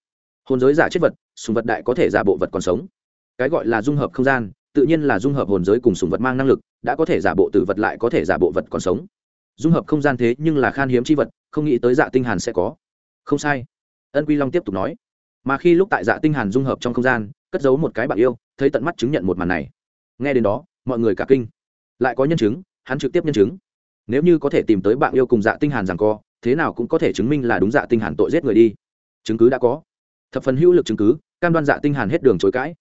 Hồn giới giả chết vật, sùng vật đại có thể giả bộ vật còn sống. Cái gọi là dung hợp không gian, tự nhiên là dung hợp hồn giới cùng sùng vật mang năng lực, đã có thể giả bộ tử vật lại có thể giả bộ vật còn sống. Dung hợp không gian thế nhưng là khan hiếm c h i vật, không nghĩ tới dạ tinh hàn sẽ có. Không sai. Ân quy long tiếp tục nói. Mà khi lúc tại dạ tinh hàn dung hợp trong không gian, cất giấu một cái bạn yêu, thấy tận mắt chứng nhận một màn này. Nghe đến đó mọi người cả kinh. Lại có nhân chứng, hắn trực tiếp nhân chứng. Nếu như có thể tìm tới bạn yêu cùng dạ tinh hàn rằng co, thế nào cũng có thể chứng minh là đúng dạ tinh hàn tội giết người đi. Chứng cứ đã có. Thập phần hữu lực chứng cứ, cam đoan dạ tinh hàn hết đường chối cãi.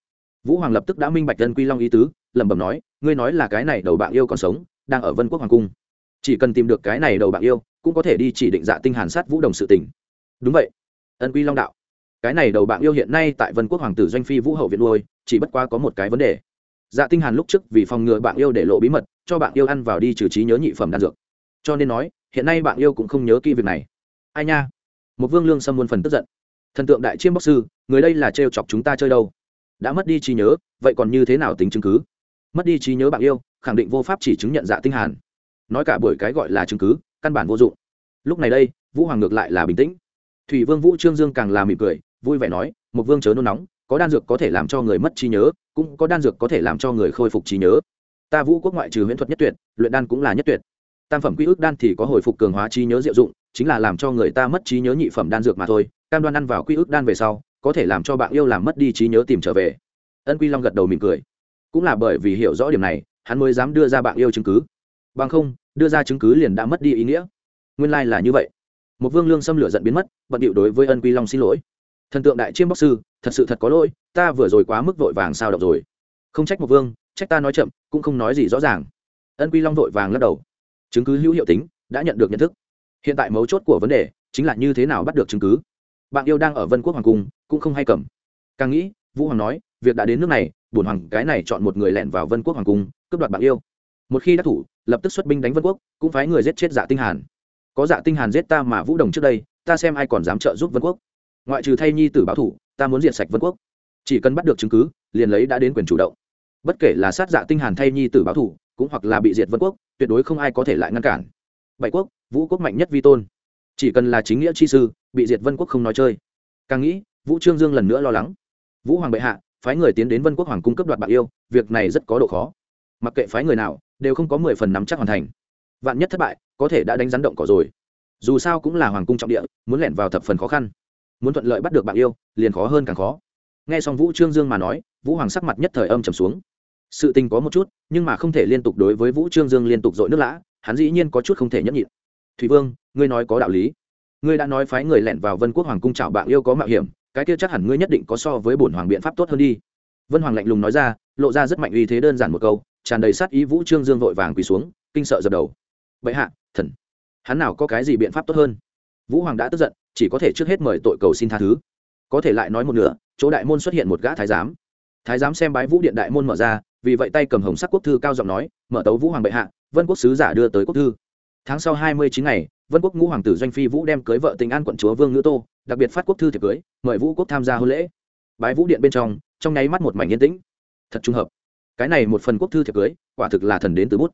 Vũ hoàng lập tức đã minh bạch ân quy long ý tứ, lẩm bẩm nói, ngươi nói là cái này đầu bạn yêu còn sống, đang ở vân quốc hoàng cung. Chỉ cần tìm được cái này đầu bạn yêu, cũng có thể đi chỉ định dạ tinh hàn sát vũ đồng sự tình. Đúng vậy. Ân quy long đạo. Cái này đầu bạn yêu hiện nay tại vân quốc hoàng tử doanh phi vũ hậu viện nuôi, chỉ bất quá có một cái vấn đề dạ tinh hàn lúc trước vì phòng ngừa bạn yêu để lộ bí mật, cho bạn yêu ăn vào đi trừ trí nhớ nhị phẩm đan dược. Cho nên nói, hiện nay bạn yêu cũng không nhớ kỹ việc này. Ai nha? Một vương lương sâm muôn phần tức giận. Thần tượng đại chiêm bóc sư, người đây là trêu chọc chúng ta chơi đâu? Đã mất đi trí nhớ, vậy còn như thế nào tính chứng cứ? Mất đi trí nhớ bạn yêu, khẳng định vô pháp chỉ chứng nhận dạ tinh hàn. Nói cả buổi cái gọi là chứng cứ, căn bản vô dụng. Lúc này đây, vũ hoàng ngược lại là bình tĩnh. Thủy vương vũ trương dương càng là mỉm cười, vui vẻ nói, một vương chớ nôn nóng, có đan dược có thể làm cho người mất trí nhớ cũng có đan dược có thể làm cho người khôi phục trí nhớ. Ta vũ quốc ngoại trừ huyễn thuật nhất tuyệt, luyện đan cũng là nhất tuyệt. Tam phẩm quy ước đan thì có hồi phục cường hóa trí nhớ diệu dụng, chính là làm cho người ta mất trí nhớ nhị phẩm đan dược mà thôi. Cam đoan ăn vào quy ước đan về sau, có thể làm cho bạn yêu làm mất đi trí nhớ tìm trở về. Ân quy long gật đầu mỉm cười. Cũng là bởi vì hiểu rõ điểm này, hắn mới dám đưa ra bạn yêu chứng cứ. Bằng không, đưa ra chứng cứ liền đã mất đi ý nghĩa. Nguyên lai、like、là như vậy. Một vương lương xâm lửa giận biến mất, bận điệu đối với ân quy long xin lỗi. Thần tượng đại chiêm bóc sư thật sự thật có lỗi, ta vừa rồi quá mức vội vàng sao đọc rồi. Không trách một vương, trách ta nói chậm, cũng không nói gì rõ ràng. Ân quy long vội vàng lắc đầu. Chứng cứ hữu hiệu tính, đã nhận được nhận thức. Hiện tại mấu chốt của vấn đề, chính là như thế nào bắt được chứng cứ. Bạn yêu đang ở vân quốc hoàng cung, cũng không hay cầm. Càng nghĩ, vũ hoàng nói, việc đã đến nước này, bổn hoàng cái này chọn một người lẻn vào vân quốc hoàng cung, cướp đoạt bạn yêu. Một khi đắc thủ, lập tức xuất binh đánh vân quốc, cũng phái người giết chết dạ tinh hàn. Có dạ tinh hàn giết ta mà vũ đồng trước đây, ta xem ai còn dám trợ giúp vân quốc ngoại trừ thay nhi tử báo thủ, ta muốn diệt sạch vân quốc. Chỉ cần bắt được chứng cứ, liền lấy đã đến quyền chủ động. Bất kể là sát dạ tinh hàn thay nhi tử báo thủ, cũng hoặc là bị diệt vân quốc, tuyệt đối không ai có thể lại ngăn cản. Bảy quốc, vũ quốc mạnh nhất vi tôn. Chỉ cần là chính nghĩa chi sư, bị diệt vân quốc không nói chơi. Càng nghĩ, vũ trương dương lần nữa lo lắng. Vũ hoàng bệ hạ, phái người tiến đến vân quốc hoàng cung cấp đoạt bạc yêu, việc này rất có độ khó. Mặc kệ phái người nào, đều không có mười phần nắm chắc hoàn thành. Vạn nhất thất bại, có thể đã đánh rắn động cỏ rồi. Dù sao cũng là hoàng cung trọng địa, muốn lẻn vào thập phần khó khăn muốn thuận lợi bắt được bạn yêu, liền khó hơn càng khó. Nghe xong vũ trương dương mà nói, vũ hoàng sắc mặt nhất thời âm trầm xuống. Sự tình có một chút, nhưng mà không thể liên tục đối với vũ trương dương liên tục dội nước lã, hắn dĩ nhiên có chút không thể nhẫn nhịn. Thủy vương, ngươi nói có đạo lý. Ngươi đã nói phái người lẻn vào vân quốc hoàng cung chào bạn yêu có mạo hiểm, cái kia chắc hẳn ngươi nhất định có so với bổn hoàng biện pháp tốt hơn đi. Vân hoàng lạnh lùng nói ra, lộ ra rất mạnh uy thế đơn giản một câu, tràn đầy sát ý vũ trương dương vội vàng quỳ xuống, kinh sợ dập đầu. Bệ hạ, thần, hắn nào có cái gì biện pháp tốt hơn? Vũ hoàng đã tức giận chỉ có thể trước hết mời tội cầu xin tha thứ. Có thể lại nói một nửa, chỗ đại môn xuất hiện một gã thái giám. Thái giám xem bái vũ điện đại môn mở ra, vì vậy tay cầm hồng sắc quốc thư cao giọng nói, mở tấu vũ hoàng bệ hạ, vân quốc sứ giả đưa tới quốc thư. Tháng sau hai mươi chín ngày, vân quốc ngũ hoàng tử doanh phi vũ đem cưới vợ tình an quận chúa vương ngữ tô, đặc biệt phát quốc thư thiệp cưới, mời vũ quốc tham gia hôn lễ. Bái vũ điện bên trong trong nháy mắt một mảnh yên tĩnh. Thật trùng hợp. Cái này một phần quốc thư thiệp cưới, quả thực là thần đến từ bút.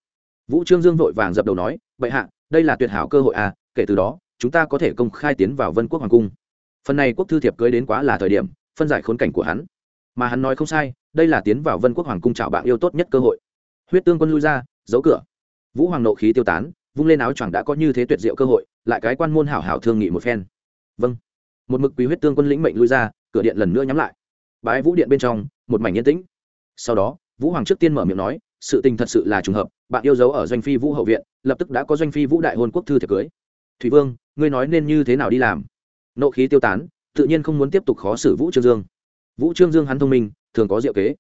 Vũ trương dương vội vàng dập đầu nói, bệ hạ, đây là tuyệt hảo cơ hội à kể từ đó chúng ta có thể công khai tiến vào vân quốc hoàng cung. Phần này quốc thư thiệp cưới đến quá là thời điểm, phân giải khốn cảnh của hắn. Mà hắn nói không sai, đây là tiến vào vân quốc hoàng cung chào bạn yêu tốt nhất cơ hội. Huyết tương quân lui ra, giấu cửa. Vũ hoàng nộ khí tiêu tán, vung lên áo choàng đã có như thế tuyệt diệu cơ hội, lại cái quan môn hảo hảo thương nghị một phen. Vâng. Một mực quý huyết tương quân lĩnh mệnh lui ra, cửa điện lần nữa nhắm lại. Bái vũ điện bên trong, một mảnh yên tĩnh. Sau đó, vũ hoàng trước tiên mở miệng nói, sự tình thật sự là trùng hợp, bạn yêu dấu ở doanh phi vũ hậu viện, lập tức đã có doanh phi vũ đại hôn quốc thư thiệp cưới. Thủy vương ngươi nói nên như thế nào đi làm? Nộ khí tiêu tán, tự nhiên không muốn tiếp tục khó xử vũ trương dương. Vũ trương dương hắn thông minh, thường có diệu kế.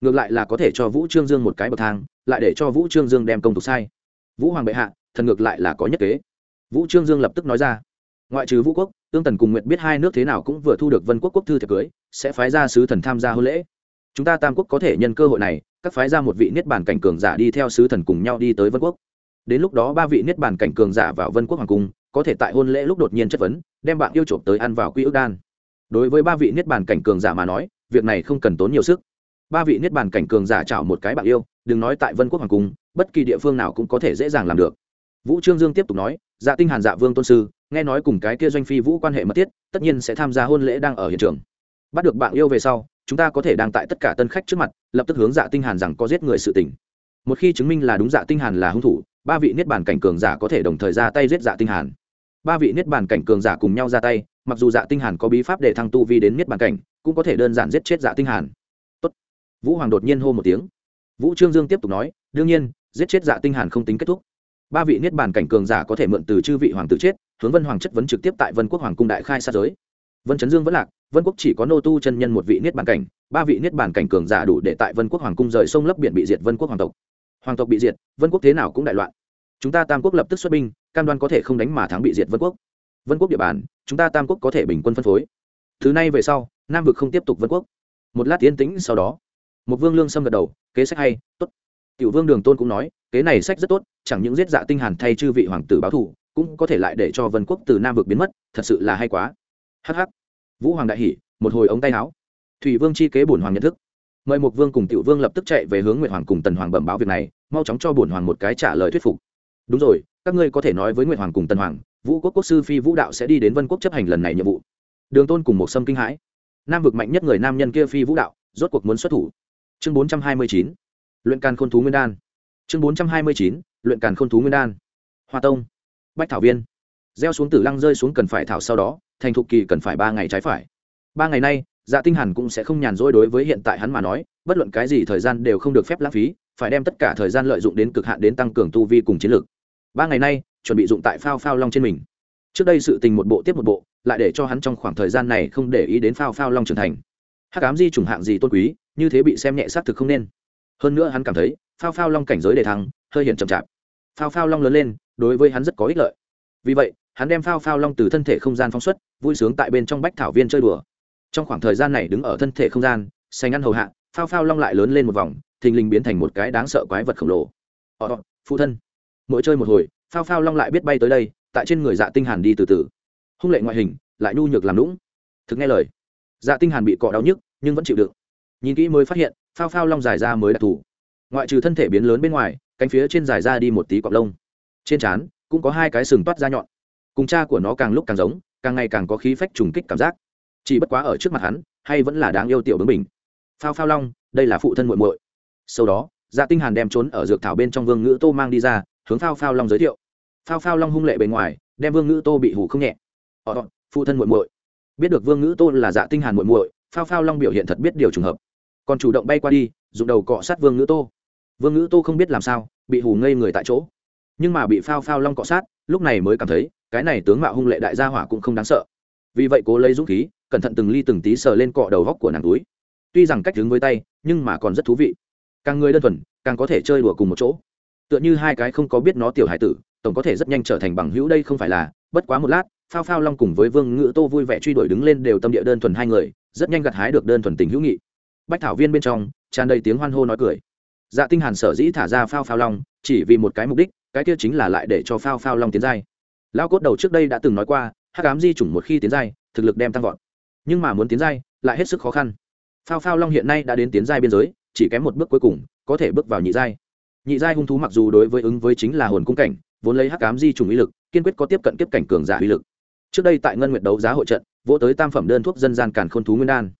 Ngược lại là có thể cho vũ trương dương một cái bậc thang, lại để cho vũ trương dương đem công tục sai. Vũ hoàng bệ hạ, thần ngược lại là có nhất kế. Vũ trương dương lập tức nói ra. Ngoại trừ vũ quốc, tương tần cùng nguyện biết hai nước thế nào cũng vừa thu được vân quốc quốc thư thiệp cưới, sẽ phái ra sứ thần tham gia hôn lễ. Chúng ta tam quốc có thể nhân cơ hội này, các phái ra một vị niết bàn cảnh cường giả đi theo sứ thần cùng nhau đi tới vân quốc. Đến lúc đó ba vị niết bàn cảnh cường giả vào vân quốc hoàng cung có thể tại hôn lễ lúc đột nhiên chất vấn, đem bạn yêu trộm tới ăn vào quy ước đan. Đối với ba vị niết bàn cảnh cường giả mà nói, việc này không cần tốn nhiều sức. Ba vị niết bàn cảnh cường giả chảo một cái bạn yêu, đừng nói tại vân quốc hoàng cung, bất kỳ địa phương nào cũng có thể dễ dàng làm được. Vũ trương dương tiếp tục nói dạ tinh hàn dạ vương tôn sư, nghe nói cùng cái kia doanh phi vũ quan hệ mật thiết, tất nhiên sẽ tham gia hôn lễ đang ở hiện trường. Bắt được bạn yêu về sau, chúng ta có thể đang tại tất cả tân khách trước mặt, lập tức hướng dạ tinh hàn rằng có giết người sự tình. Một khi chứng minh là đúng dạ tinh hàn là hung thủ, ba vị niết bàn cảnh cường giả có thể đồng thời ra tay giết dạ tinh hàn ba vị niết bàn cảnh cường giả cùng nhau ra tay, mặc dù dạ tinh hàn có bí pháp để thăng tu vi đến niết bàn cảnh, cũng có thể đơn giản giết chết dạ tinh hàn. Tốt. Vũ hoàng đột nhiên hô một tiếng. Vũ trương dương tiếp tục nói, đương nhiên, giết chết dạ tinh hàn không tính kết thúc. Ba vị niết bàn cảnh cường giả có thể mượn từ chư vị hoàng tử chết, hướng vân hoàng chất vấn trực tiếp tại vân quốc hoàng cung đại khai sát giới. Vân chấn dương vẫn lạc, vân quốc chỉ có nô tu chân nhân một vị niết bàn cảnh, ba vị niết bàn cảnh cường giả đủ để tại vân quốc hoàng cung rời sông lấp biển bị diệt vân quốc hoàng tộc. Hoàng tộc bị diệt, vân quốc thế nào cũng đại loạn. Chúng ta tam quốc lập tức xuất binh cam đoan có thể không đánh mà thắng bị diệt vân quốc. Vân quốc địa bàn, chúng ta tam quốc có thể bình quân phân phối. Thứ này về sau, nam vực không tiếp tục vân quốc. Một lát tiến tĩnh sau đó, một vương lương xâm gật đầu, kế sách hay, tốt. Tiểu vương đường tôn cũng nói, kế này sách rất tốt, chẳng những giết dạ tinh hàn thay chư vị hoàng tử báo thù, cũng có thể lại để cho vân quốc từ nam vực biến mất, thật sự là hay quá. Hh vũ hoàng đại hỉ, một hồi ống tay áo. Thủy vương chi kế bổn hoàng nhận thức. Mời một vương cùng tiểu vương lập tức chạy về hướng nguyệt hoàng cùng tần hoàng bẩm báo việc này, mau chóng cho bổn hoàng một cái trả lời thuyết phục đúng rồi, các ngươi có thể nói với nguyệt hoàng cùng tần hoàng, vũ quốc quốc sư phi vũ đạo sẽ đi đến vân quốc chấp hành lần này nhiệm vụ. Đường tôn cùng một sâm kinh hãi. Nam vực mạnh nhất người nam nhân kia phi vũ đạo, rốt cuộc muốn xuất thủ. Chương bốn trăm hai mươi chín, luyện càn khôn thú nguyên đan. Chương bốn trăm hai mươi chín, luyện càn khôn thú nguyên đan. Hoa tông, bách thảo viên. Gieo xuống tử lăng rơi xuống cần phải thảo sau đó, thành thục kỳ cần phải ba ngày trái phải. Ba ngày nay dạ tinh hàn cũng sẽ không nhàn rỗi đối với hiện tại hắn mà nói, bất luận cái gì thời gian đều không được phép lãng phí, phải đem tất cả thời gian lợi dụng đến cực hạn đến tăng cường tu vi cùng chiến lược ba ngày nay, chuẩn bị dụng tại phao phao long trên mình. Trước đây sự tình một bộ tiếp một bộ, lại để cho hắn trong khoảng thời gian này không để ý đến phao phao long trưởng thành. Hắc ám di trùng hạng gì tôn quý, như thế bị xem nhẹ xác thực không nên. Hơn nữa hắn cảm thấy, phao phao long cảnh giới đề thăng, hơi hiện chậm chạp. Phao phao long lớn lên, đối với hắn rất có ích lợi. Vì vậy, hắn đem phao phao long từ thân thể không gian phóng xuất, vui sướng tại bên trong bách thảo viên chơi đùa. Trong khoảng thời gian này đứng ở thân thể không gian xanh ăn hầu hạ, phao phao long lại lớn lên một vòng, thình lình biến thành một cái đáng sợ quái vật khổng lồ. Ờ phụ thân mỗi chơi một hồi, phao phao long lại biết bay tới đây, tại trên người dạ tinh hàn đi từ từ. Hung lệ ngoại hình, lại nhu nhược làm lũng thực nghe lời. Dạ tinh hàn bị cọ đau nhức, nhưng vẫn chịu đựng. Nhìn kỹ mới phát hiện, phao phao long dài ra mới đặc thù. Ngoại trừ thân thể biến lớn bên ngoài, cánh phía trên dài ra đi một tí cọp lông. Trên trán, cũng có hai cái sừng toát ra nhọn. Cùng cha của nó càng lúc càng giống, càng ngày càng có khí phách trùng kích cảm giác. Chỉ bất quá ở trước mặt hắn, hay vẫn là đáng yêu tiểu bướng bình. Phao phao long, đây là phụ thân muội muội. Sau đó dạ tinh hàn đem trốn ở dược thảo bên trong vương ngữ tô mang đi ra hướng phao phao long giới thiệu. Phao phao long hung lệ bề ngoài, đem vương ngữ tô bị hủ không nhẹ. Họ, phụ thân muội muội. Biết được vương ngữ tô là dạ tinh hàn muội muội, phao phao long biểu hiện thật biết điều trùng hợp. Còn chủ động bay qua đi, dùng đầu cọ sát vương ngữ tô. Vương ngữ tô không biết làm sao, bị hù ngây người tại chỗ. Nhưng mà bị phao phao long cọ sát, lúc này mới cảm thấy, cái này tướng mạo hung lệ đại gia hỏa cũng không đáng sợ. Vì vậy cố lấy dũng khí, cẩn thận từng ly từng tí sờ lên cọ đầu góc của nàng túi. Tuy rằng cách đứng với tay, nhưng mà còn rất thú vị. Càng người đơn thuần, càng có thể chơi đùa cùng một chỗ tựa như hai cái không có biết nó tiểu hải tử, tổng có thể rất nhanh trở thành bằng hữu đây không phải là, bất quá một lát, phao phao long cùng với vương ngữ tô vui vẻ truy đuổi đứng lên đều tâm địa đơn thuần hai người, rất nhanh gặt hái được đơn thuần tình hữu nghị. Bách thảo viên bên trong, tràn đầy tiếng hoan hô nói cười. Dạ tinh hàn sở dĩ thả ra phao phao long, chỉ vì một cái mục đích, cái kia chính là lại để cho phao phao long tiến giai. Lão cốt đầu trước đây đã từng nói qua, hắc ám di chủng một khi tiến giai, thực lực đem tăng vọt. Nhưng mà muốn tiến giai, lại hết sức khó khăn. Phao phao long hiện nay đã đến tiến giai biên giới, chỉ kém một bước cuối cùng, có thể bước vào nhị giai nhị giai hung thú mặc dù đối với ứng với chính là hồn cung cảnh, vốn lấy hắc cám di trùng ý lực, kiên quyết có tiếp cận kiếp cảnh cường giả uy lực. Trước đây tại ngân nguyệt đấu giá hội trận, vỗ tới tam phẩm đơn thuốc dân gian càn khôn thú nguyên đan.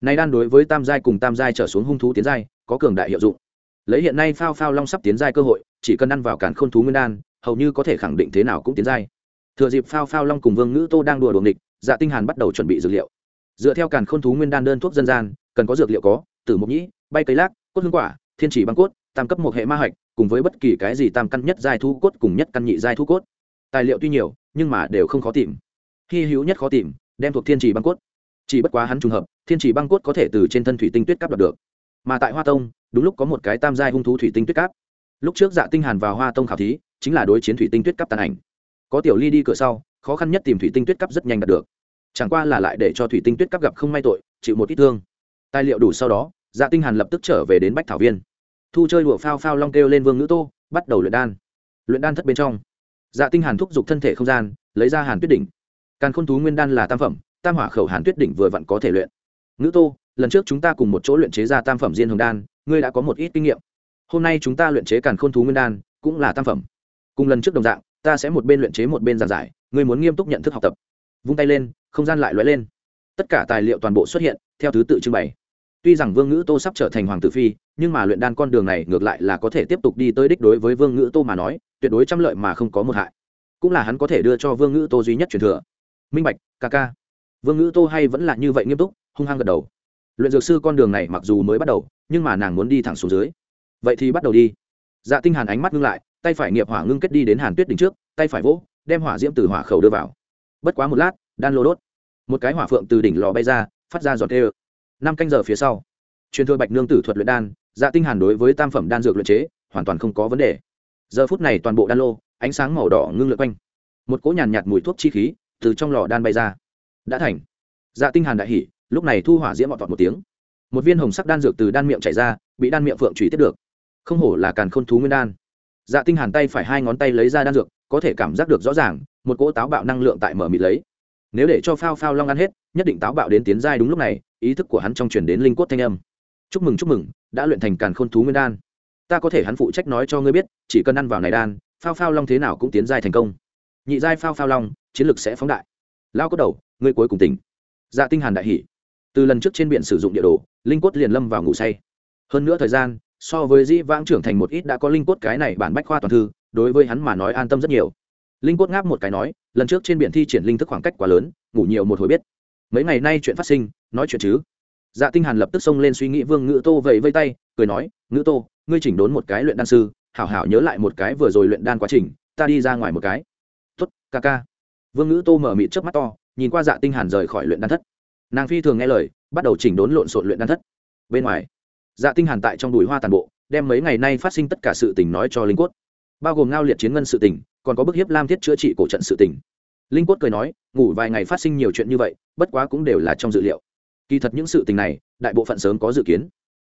Nay đan đối với tam giai cùng tam giai trở xuống hung thú tiến giai, có cường đại hiệu dụng. Lấy hiện nay phao phao long sắp tiến giai cơ hội, chỉ cần ăn vào càn khôn thú nguyên đan, hầu như có thể khẳng định thế nào cũng tiến giai. Thừa dịp phao phao long cùng vương ngữ tô đang đùa đùa địch dạ tinh hàn bắt đầu chuẩn bị dược liệu. Dựa theo càn khôn thú nguyên đan đơn thuốc dân gian, cần có dược liệu có, tử mục nhĩ, bay cây lác, cốt hương quả, thiên chỉ băng cốt tam cấp một hệ ma hạch, cùng với bất kỳ cái gì tam căn nhất giai thu cốt cùng nhất căn nhị giai thu cốt. Tài liệu tuy nhiều, nhưng mà đều không khó tìm. Hy hữu nhất khó tìm, đem thuộc thiên chỉ băng cốt. Chỉ bất quá hắn trùng hợp, thiên chỉ băng cốt có thể từ trên thân thủy tinh tuyết cáp đoạt được. Mà tại hoa tông, đúng lúc có một cái tam giai hung thú thủy tinh tuyết cáp. Lúc trước dạ tinh hàn vào hoa tông khảo thí, chính là đối chiến thủy tinh tuyết cáp tàn ảnh. Có tiểu ly đi cửa sau, khó khăn nhất tìm thủy tinh tuyết cáp rất nhanh đạt được. Chẳng qua là lại để cho thủy tinh tuyết cáp gặp không may tội, chịu một ít thương. Tài liệu đủ sau đó dạ tinh hàn lập tức trở về đến bách thảo viên thu chơi đùa phao phao long kêu lên vương ngữ tô, bắt đầu luyện đan. Luyện đan thất bên trong. Dạ tinh hàn thúc giục thân thể không gian, lấy ra hàn tuyết đỉnh. Càn khôn thú nguyên đan là tam phẩm, tam hỏa khẩu hàn tuyết đỉnh vừa vặn có thể luyện. Ngữ tô, lần trước chúng ta cùng một chỗ luyện chế ra tam phẩm diên hồng đan, ngươi đã có một ít kinh nghiệm. Hôm nay chúng ta luyện chế càn khôn thú nguyên đan, cũng là tam phẩm. Cùng lần trước đồng dạng, ta sẽ một bên luyện chế một bên giảng giải, ngươi muốn nghiêm túc nhận thức học tập. Vung tay lên, không gian lại lóe lên. Tất cả tài liệu toàn bộ xuất hiện, theo thứ tự trưng bày tuy rằng vương ngữ tô sắp trở thành hoàng tử phi, nhưng mà luyện đan con đường này ngược lại là có thể tiếp tục đi tới đích đối với vương ngữ tô mà nói, tuyệt đối trăm lợi mà không có một hại. Cũng là hắn có thể đưa cho vương ngữ tô duy nhất truyền thừa. Minh bạch, ca ca. Vương ngữ tô hay vẫn là như vậy nghiêm túc, hung hăng gật đầu. Luyện dược sư con đường này mặc dù mới bắt đầu, nhưng mà nàng muốn đi thẳng xuống dưới. Vậy thì bắt đầu đi. Dạ tinh hàn ánh mắt ngưng lại, tay phải nghiệp hỏa ngưng kết đi đến hàn tuyết đỉnh trước, tay phải vỗ, đem hỏa diễm từ hỏa khẩu đưa vào. Bất quá một lát, đan lô đốt. Một cái hỏa phượng từ đỉnh lò bay ra, phát ra giọt tê ơ năm canh giờ phía sau truyền thừa bạch nương tử thuật luyện đan dạ tinh hàn đối với tam phẩm đan dược luyện chế hoàn toàn không có vấn đề. Giờ phút này toàn bộ đan lô ánh sáng màu đỏ ngưng lượn quanh. Một cỗ nhàn nhạt, mùi thuốc chi khí từ trong lò đan bay ra. Đã thành. Dạ tinh hàn đại hỉ lúc này thu hỏa diễm vọt vọt một tiếng. Một viên hồng sắc đan dược từ đan miệng chảy ra bị đan miệng phượng chủy tiếp được. Không hổ là càn khôn thú nguyên đan. Dạ tinh hàn tay phải hai ngón tay lấy ra đan dược có thể cảm giác được rõ ràng một cỗ táo bạo năng lượng tại mở mịt lấy. Nếu để cho phao phao long ăn hết nhất định táo bạo đến tiến giai đúng lúc này, ý thức của hắn trong truyền đến linh cốt thanh âm. Chúc mừng chúc mừng, đã luyện thành càn khôn thú nguyên đan. Ta có thể hắn phụ trách nói cho ngươi biết, chỉ cần ăn vào này đan, phao phao long thế nào cũng tiến giai thành công. Nhị giai phao phao long, chiến lực sẽ phóng đại. Lao có đầu, ngươi cuối cùng tỉnh. Dạ tinh hàn đại hỉ. Từ lần trước trên biển sử dụng địa đồ, linh cốt liền lâm vào ngủ say. Hơn nữa thời gian, so với dĩ vãng trưởng thành một ít đã có linh cốt cái này bản bách khoa toàn thư, đối với hắn mà nói an tâm rất nhiều. Linh cốt ngáp một cái nói, lần trước trên biển thi triển linh thức khoảng cách quá lớn, ngủ nhiều một hồi biết mấy ngày nay chuyện phát sinh, nói chuyện chứ? Dạ tinh hàn lập tức xông lên suy nghĩ vương ngữ tô vẫy vây tay, cười nói ngữ tô, ngươi chỉnh đốn một cái luyện đan sư, hảo hảo nhớ lại một cái vừa rồi luyện đan quá trình, ta đi ra ngoài một cái. Tốt, ca ca. Vương ngữ tô mở mịt trước mắt to, nhìn qua dạ tinh hàn rời khỏi luyện đan thất. Nàng phi thường nghe lời, bắt đầu chỉnh đốn lộn xộn luyện đan thất. Bên ngoài dạ tinh hàn tại trong đùi hoa tàn bộ, đem mấy ngày nay phát sinh tất cả sự tình nói cho linh quất bao gồm ngao liệt chiến ngân sự tình, còn có bức hiếp lam thiết chữa trị cổ trận sự tình linh quất cười nói, ngủ vài ngày phát sinh nhiều chuyện như vậy, bất quá cũng đều là trong dự liệu. Kỳ thật những sự tình này, đại bộ phận sớm có dự kiến.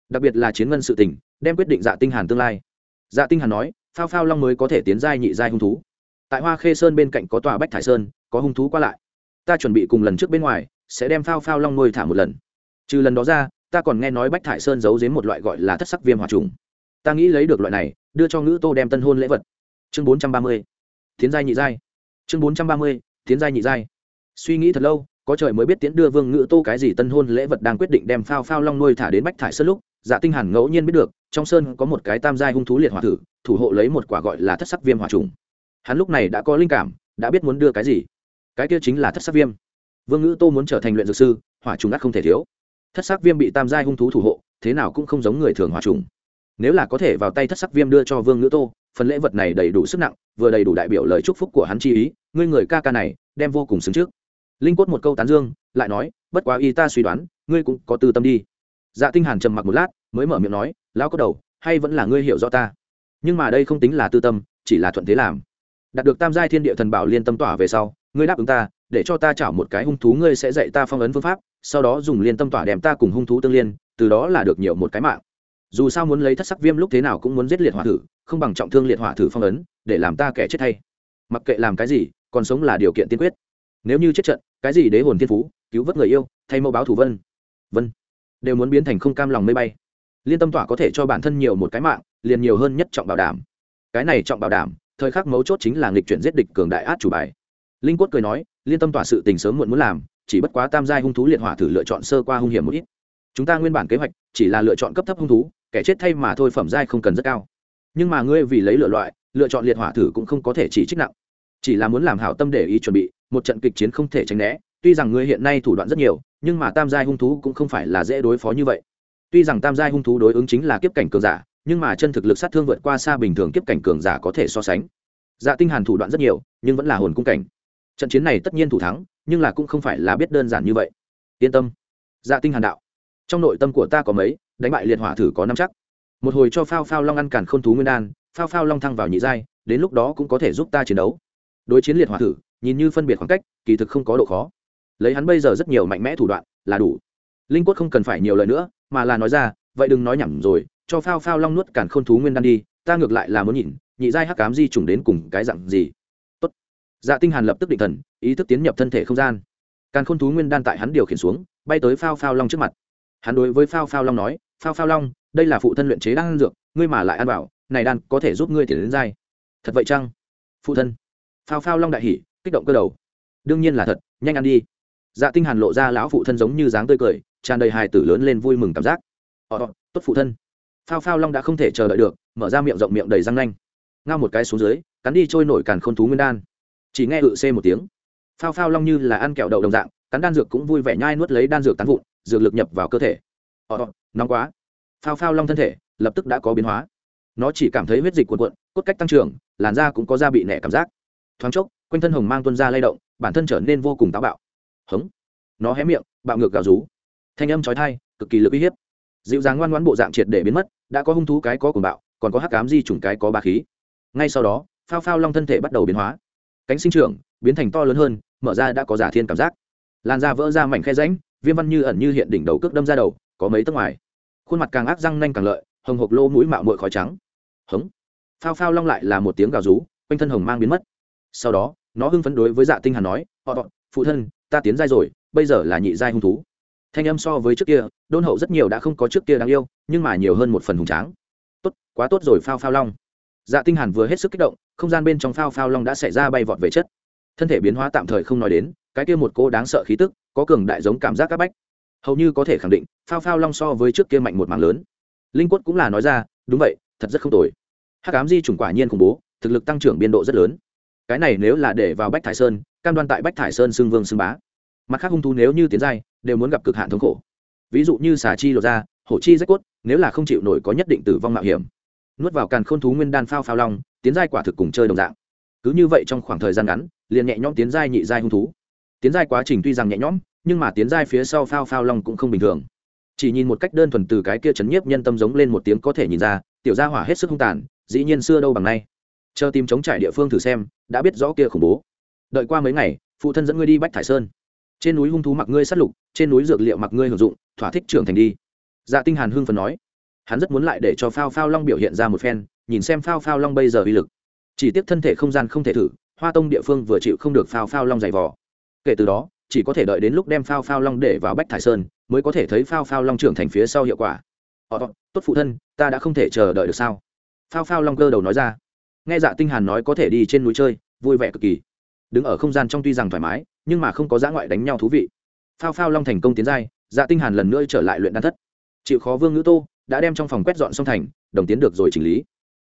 Đặc biệt là chiến ngân sự tình, đem quyết định dạ tinh hàn tương lai. Dạ tinh hàn nói, phao phao long mới có thể tiến giai nhị giai hung thú. Tại hoa khê sơn bên cạnh có tòa bách thải sơn, có hung thú qua lại. Ta chuẩn bị cùng lần trước bên ngoài, sẽ đem phao phao long nuôi thả một lần. Trừ lần đó ra, ta còn nghe nói bách thải sơn giấu giếm một loại gọi là thất sắc viêm hỏa trùng. Ta nghĩ lấy được loại này, đưa cho ngữ tô đem tân hôn lễ vật. Chương bốn trăm ba mươi. Tiến giai nhị giai chương bốn trăm ba mươi, tiến giai nhị giai. Suy nghĩ thật lâu, có trời mới biết tiến đưa vương ngữ tô cái gì tân hôn lễ vật đang quyết định đem phao phao long nuôi thả đến bách thải sơn lúc dạ tinh hàn ngẫu nhiên biết được, trong sơn có một cái tam giai hung thú liệt hỏa thử, thủ hộ lấy một quả gọi là thất sắc viêm hỏa trùng. Hắn lúc này đã có linh cảm, đã biết muốn đưa cái gì. Cái kia chính là thất sắc viêm. Vương ngữ tô muốn trở thành luyện dược sư, hỏa trùng ắt không thể thiếu. Thất sắc viêm bị tam giai hung thú thủ hộ, thế nào cũng không giống người thường hỏa trùng. Nếu là có thể vào tay thất sắc viêm đưa cho vương ngữ tô phần lễ vật này đầy đủ sức nặng, vừa đầy đủ đại biểu lời chúc phúc của hắn chi ý, ngươi người ca ca này, đem vô cùng xứng trước. Linh Cốt một câu tán dương, lại nói, bất quá y ta suy đoán, ngươi cũng có tư tâm đi. Dạ tinh hàn trầm mặc một lát, mới mở miệng nói, lão có đầu, hay vẫn là ngươi hiểu rõ ta? Nhưng mà đây không tính là tư tâm, chỉ là thuận thế làm. Đạt được tam giai thiên địa thần bảo liên tâm tỏa về sau, ngươi đáp ứng ta, để cho ta chảo một cái hung thú, ngươi sẽ dạy ta phong ấn phương pháp, sau đó dùng liên tâm tỏa đem ta cùng hung thú tương liên, từ đó là được nhiều một cái mạng dù sao muốn lấy thất sắc viêm lúc thế nào cũng muốn giết liệt hỏa thử, không bằng trọng thương liệt hỏa thử phong ấn, để làm ta kẻ chết thay. Mặc kệ làm cái gì, còn sống là điều kiện tiên quyết. Nếu như chết trận, cái gì đế hồn tiên phú, cứu vớt người yêu, thay mẫu báo thủ vân. Vân. Đều muốn biến thành không cam lòng mây bay. Liên tâm tỏa có thể cho bản thân nhiều một cái mạng, liền nhiều hơn nhất trọng bảo đảm. Cái này trọng bảo đảm, thời khắc mấu chốt chính là nghịch chuyển giết địch cường đại át chủ bài. Linh quất cười nói, liên tâm tỏa sự tình sớm muộn muốn làm, chỉ bất quá tam giai hung thú liệt hỏa thử lựa chọn sơ qua hung hiểm một ít. Chúng ta nguyên bản kế hoạch, chỉ là lựa chọn cấp thấp hung thú kẻ chết thay mà thôi phẩm giai không cần rất cao. Nhưng mà ngươi vì lấy lựa loại, lựa chọn liệt hỏa thử cũng không có thể chỉ trích nặng. Chỉ là muốn làm hảo tâm để ý chuẩn bị, một trận kịch chiến không thể tránh né. Tuy rằng ngươi hiện nay thủ đoạn rất nhiều, nhưng mà tam giai hung thú cũng không phải là dễ đối phó như vậy. Tuy rằng tam giai hung thú đối ứng chính là kiếp cảnh cường giả, nhưng mà chân thực lực sát thương vượt qua xa bình thường kiếp cảnh cường giả có thể so sánh. Dạ tinh hàn thủ đoạn rất nhiều, nhưng vẫn là hồn cung cảnh. Trận chiến này tất nhiên thủ thắng, nhưng là cũng không phải là biết đơn giản như vậy. Yên tâm. Dạ tinh hàn đạo. Trong nội tâm của ta có mấy đánh bại liệt hỏa thử có năm chắc. Một hồi cho phao phao long ăn cản khôn thú nguyên đan, phao phao long thăng vào nhị giai, đến lúc đó cũng có thể giúp ta chiến đấu. Đối chiến liệt hỏa thử, nhìn như phân biệt khoảng cách, kỳ thực không có độ khó. Lấy hắn bây giờ rất nhiều mạnh mẽ thủ đoạn, là đủ. Linh quất không cần phải nhiều lời nữa, mà là nói ra, vậy đừng nói nhảm rồi, cho phao phao long nuốt cản khôn thú nguyên đan đi, ta ngược lại là muốn nhìn, nhị giai hắc cám di trùng đến cùng cái dặn gì. Tốt. Dạ tinh hàn lập tức định thần, ý thức tiến nhập thân thể không gian. Càn khôn thú nguyên đan tại hắn điều khiển xuống, bay tới phao phao long trước mặt. Hắn đối với phao phao long nói phao phao long, đây là phụ thân luyện chế đan dược, ngươi mà lại ăn bảo này đan có thể giúp ngươi tiền đến dai. thật vậy chăng? Phụ thân. Phao phao long đại hỉ, kích động cơ đầu. Đương nhiên là thật, nhanh ăn đi. Dạ tinh hàn lộ ra lão phụ thân giống như dáng tươi cười, tràn đầy hài tử lớn lên vui mừng cảm giác. Ờ, ờ tốt phụ thân. Phao phao long đã không thể chờ đợi được, mở ra miệng rộng miệng đầy răng nanh. Ngao một cái xuống dưới, cắn đi trôi nổi càn khôn thú nguyên đan. Chỉ nghe ự xê một tiếng. Phao phao long như là ăn kẹo đậu đồng dạng, cắn đan dược cũng vui vẻ nhai nuốt lấy đan dược tán vụn, dược lực nhập vào cơ thể. Ờ, ờ nóng quá. Phao phao long thân thể, lập tức đã có biến hóa. Nó chỉ cảm thấy huyết dịch cuộn cuộn, cốt cách tăng trưởng, làn da cũng có da bị nẻ cảm giác. Thoáng chốc, quanh thân hồng mang tuân ra lay động, bản thân trở nên vô cùng táo bạo. Hống. Nó hé miệng, bạo ngược gào rú. Thanh âm trói thai cực kỳ lực uy hiếp. Dịu dàng ngoan ngoãn bộ dạng triệt để biến mất, đã có hung thú cái có cuồng bạo, còn có hắc cám di trùng cái có ba khí. Ngay sau đó, phao phao long thân thể bắt đầu biến hóa. Cánh sinh trưởng, biến thành to lớn hơn, mở ra đã có giả thiên cảm giác. Làn da vỡ ra mảnh khe ránh viêm văn như ẩn như hiện đỉnh đầu cước đâm ra đầu, có mấy tấc ngoài khuôn mặt càng ác răng nanh càng lợi, hồng hộc lô mũi mạo mội khói trắng. Hống. Phao phao long lại là một tiếng gào rú, quanh thân hồng mang biến mất. Sau đó, nó hưng phấn đối với dạ tinh hàn nói, họ phụ thân, ta tiến giai rồi, bây giờ là nhị giai hung thú. Thanh âm so với trước kia, đôn hậu rất nhiều đã không có trước kia đáng yêu, nhưng mà nhiều hơn một phần hùng tráng. Tốt, quá tốt rồi, phao phao long. Dạ tinh hàn vừa hết sức kích động, không gian bên trong phao phao long đã xảy ra bay vọt về chất. Thân thể biến hóa tạm thời không nói đến, cái kia một cô đáng sợ khí tức, có cường đại giống cảm giác các bách hầu như có thể khẳng định, phao phao long so với trước kia mạnh một mảng lớn. Linh quất cũng là nói ra, đúng vậy, thật rất không tồi. Hắc ám di chủng quả nhiên khủng bố, thực lực tăng trưởng biên độ rất lớn. Cái này nếu là để vào bách thải sơn, cam đoan tại bách thải sơn xưng vương xưng bá. Mặt khác hung thú nếu như tiến giai, đều muốn gặp cực hạn thống khổ. Ví dụ như xà chi lột ra hổ chi rách cốt, nếu là không chịu nổi có nhất định tử vong mạo hiểm. Nuốt vào càn khôn thú nguyên đan phao phao long, tiến giai quả thực cùng chơi đồng dạng. Cứ như vậy trong khoảng thời gian ngắn, liền nhẹ nhõm tiến giai nhị giai hung thú. Tiến giai quá trình tuy rằng nhẹ nhõm nhưng mà tiến giai phía sau phao phao long cũng không bình thường. Chỉ nhìn một cách đơn thuần từ cái kia chấn nhiếp nhân tâm giống lên một tiếng có thể nhìn ra, tiểu gia hỏa hết sức hung tàn, dĩ nhiên xưa đâu bằng nay. Chờ tìm chống trải địa phương thử xem, đã biết rõ kia khủng bố. Đợi qua mấy ngày, phụ thân dẫn ngươi đi bách thải sơn. Trên núi hung thú mặc ngươi sát lục, trên núi dược liệu mặc ngươi hưởng dụng, thỏa thích trưởng thành đi. Dạ tinh hàn hưng phần nói. Hắn rất muốn lại để cho phao phao long biểu hiện ra một phen, nhìn xem phao phao long bây giờ uy lực. Chỉ tiếc thân thể không gian không thể thử, hoa tông địa phương vừa chịu không được phao phao long dày vò. Kể từ đó chỉ có thể đợi đến lúc đem phao phao long để vào bách thải sơn, mới có thể thấy phao phao long trưởng thành phía sau hiệu quả. Ờ, ờ tốt phụ thân, ta đã không thể chờ đợi được sao? Phao phao long cơ đầu nói ra. Nghe dạ tinh hàn nói có thể đi trên núi chơi, vui vẻ cực kỳ. Đứng ở không gian trong tuy rằng thoải mái, nhưng mà không có giã ngoại đánh nhau thú vị. Phao phao long thành công tiến giai dạ tinh hàn lần nữa trở lại luyện đan thất. Chịu khó vương ngữ tô, đã đem trong phòng quét dọn xong thành, đồng tiến được rồi chỉnh lý.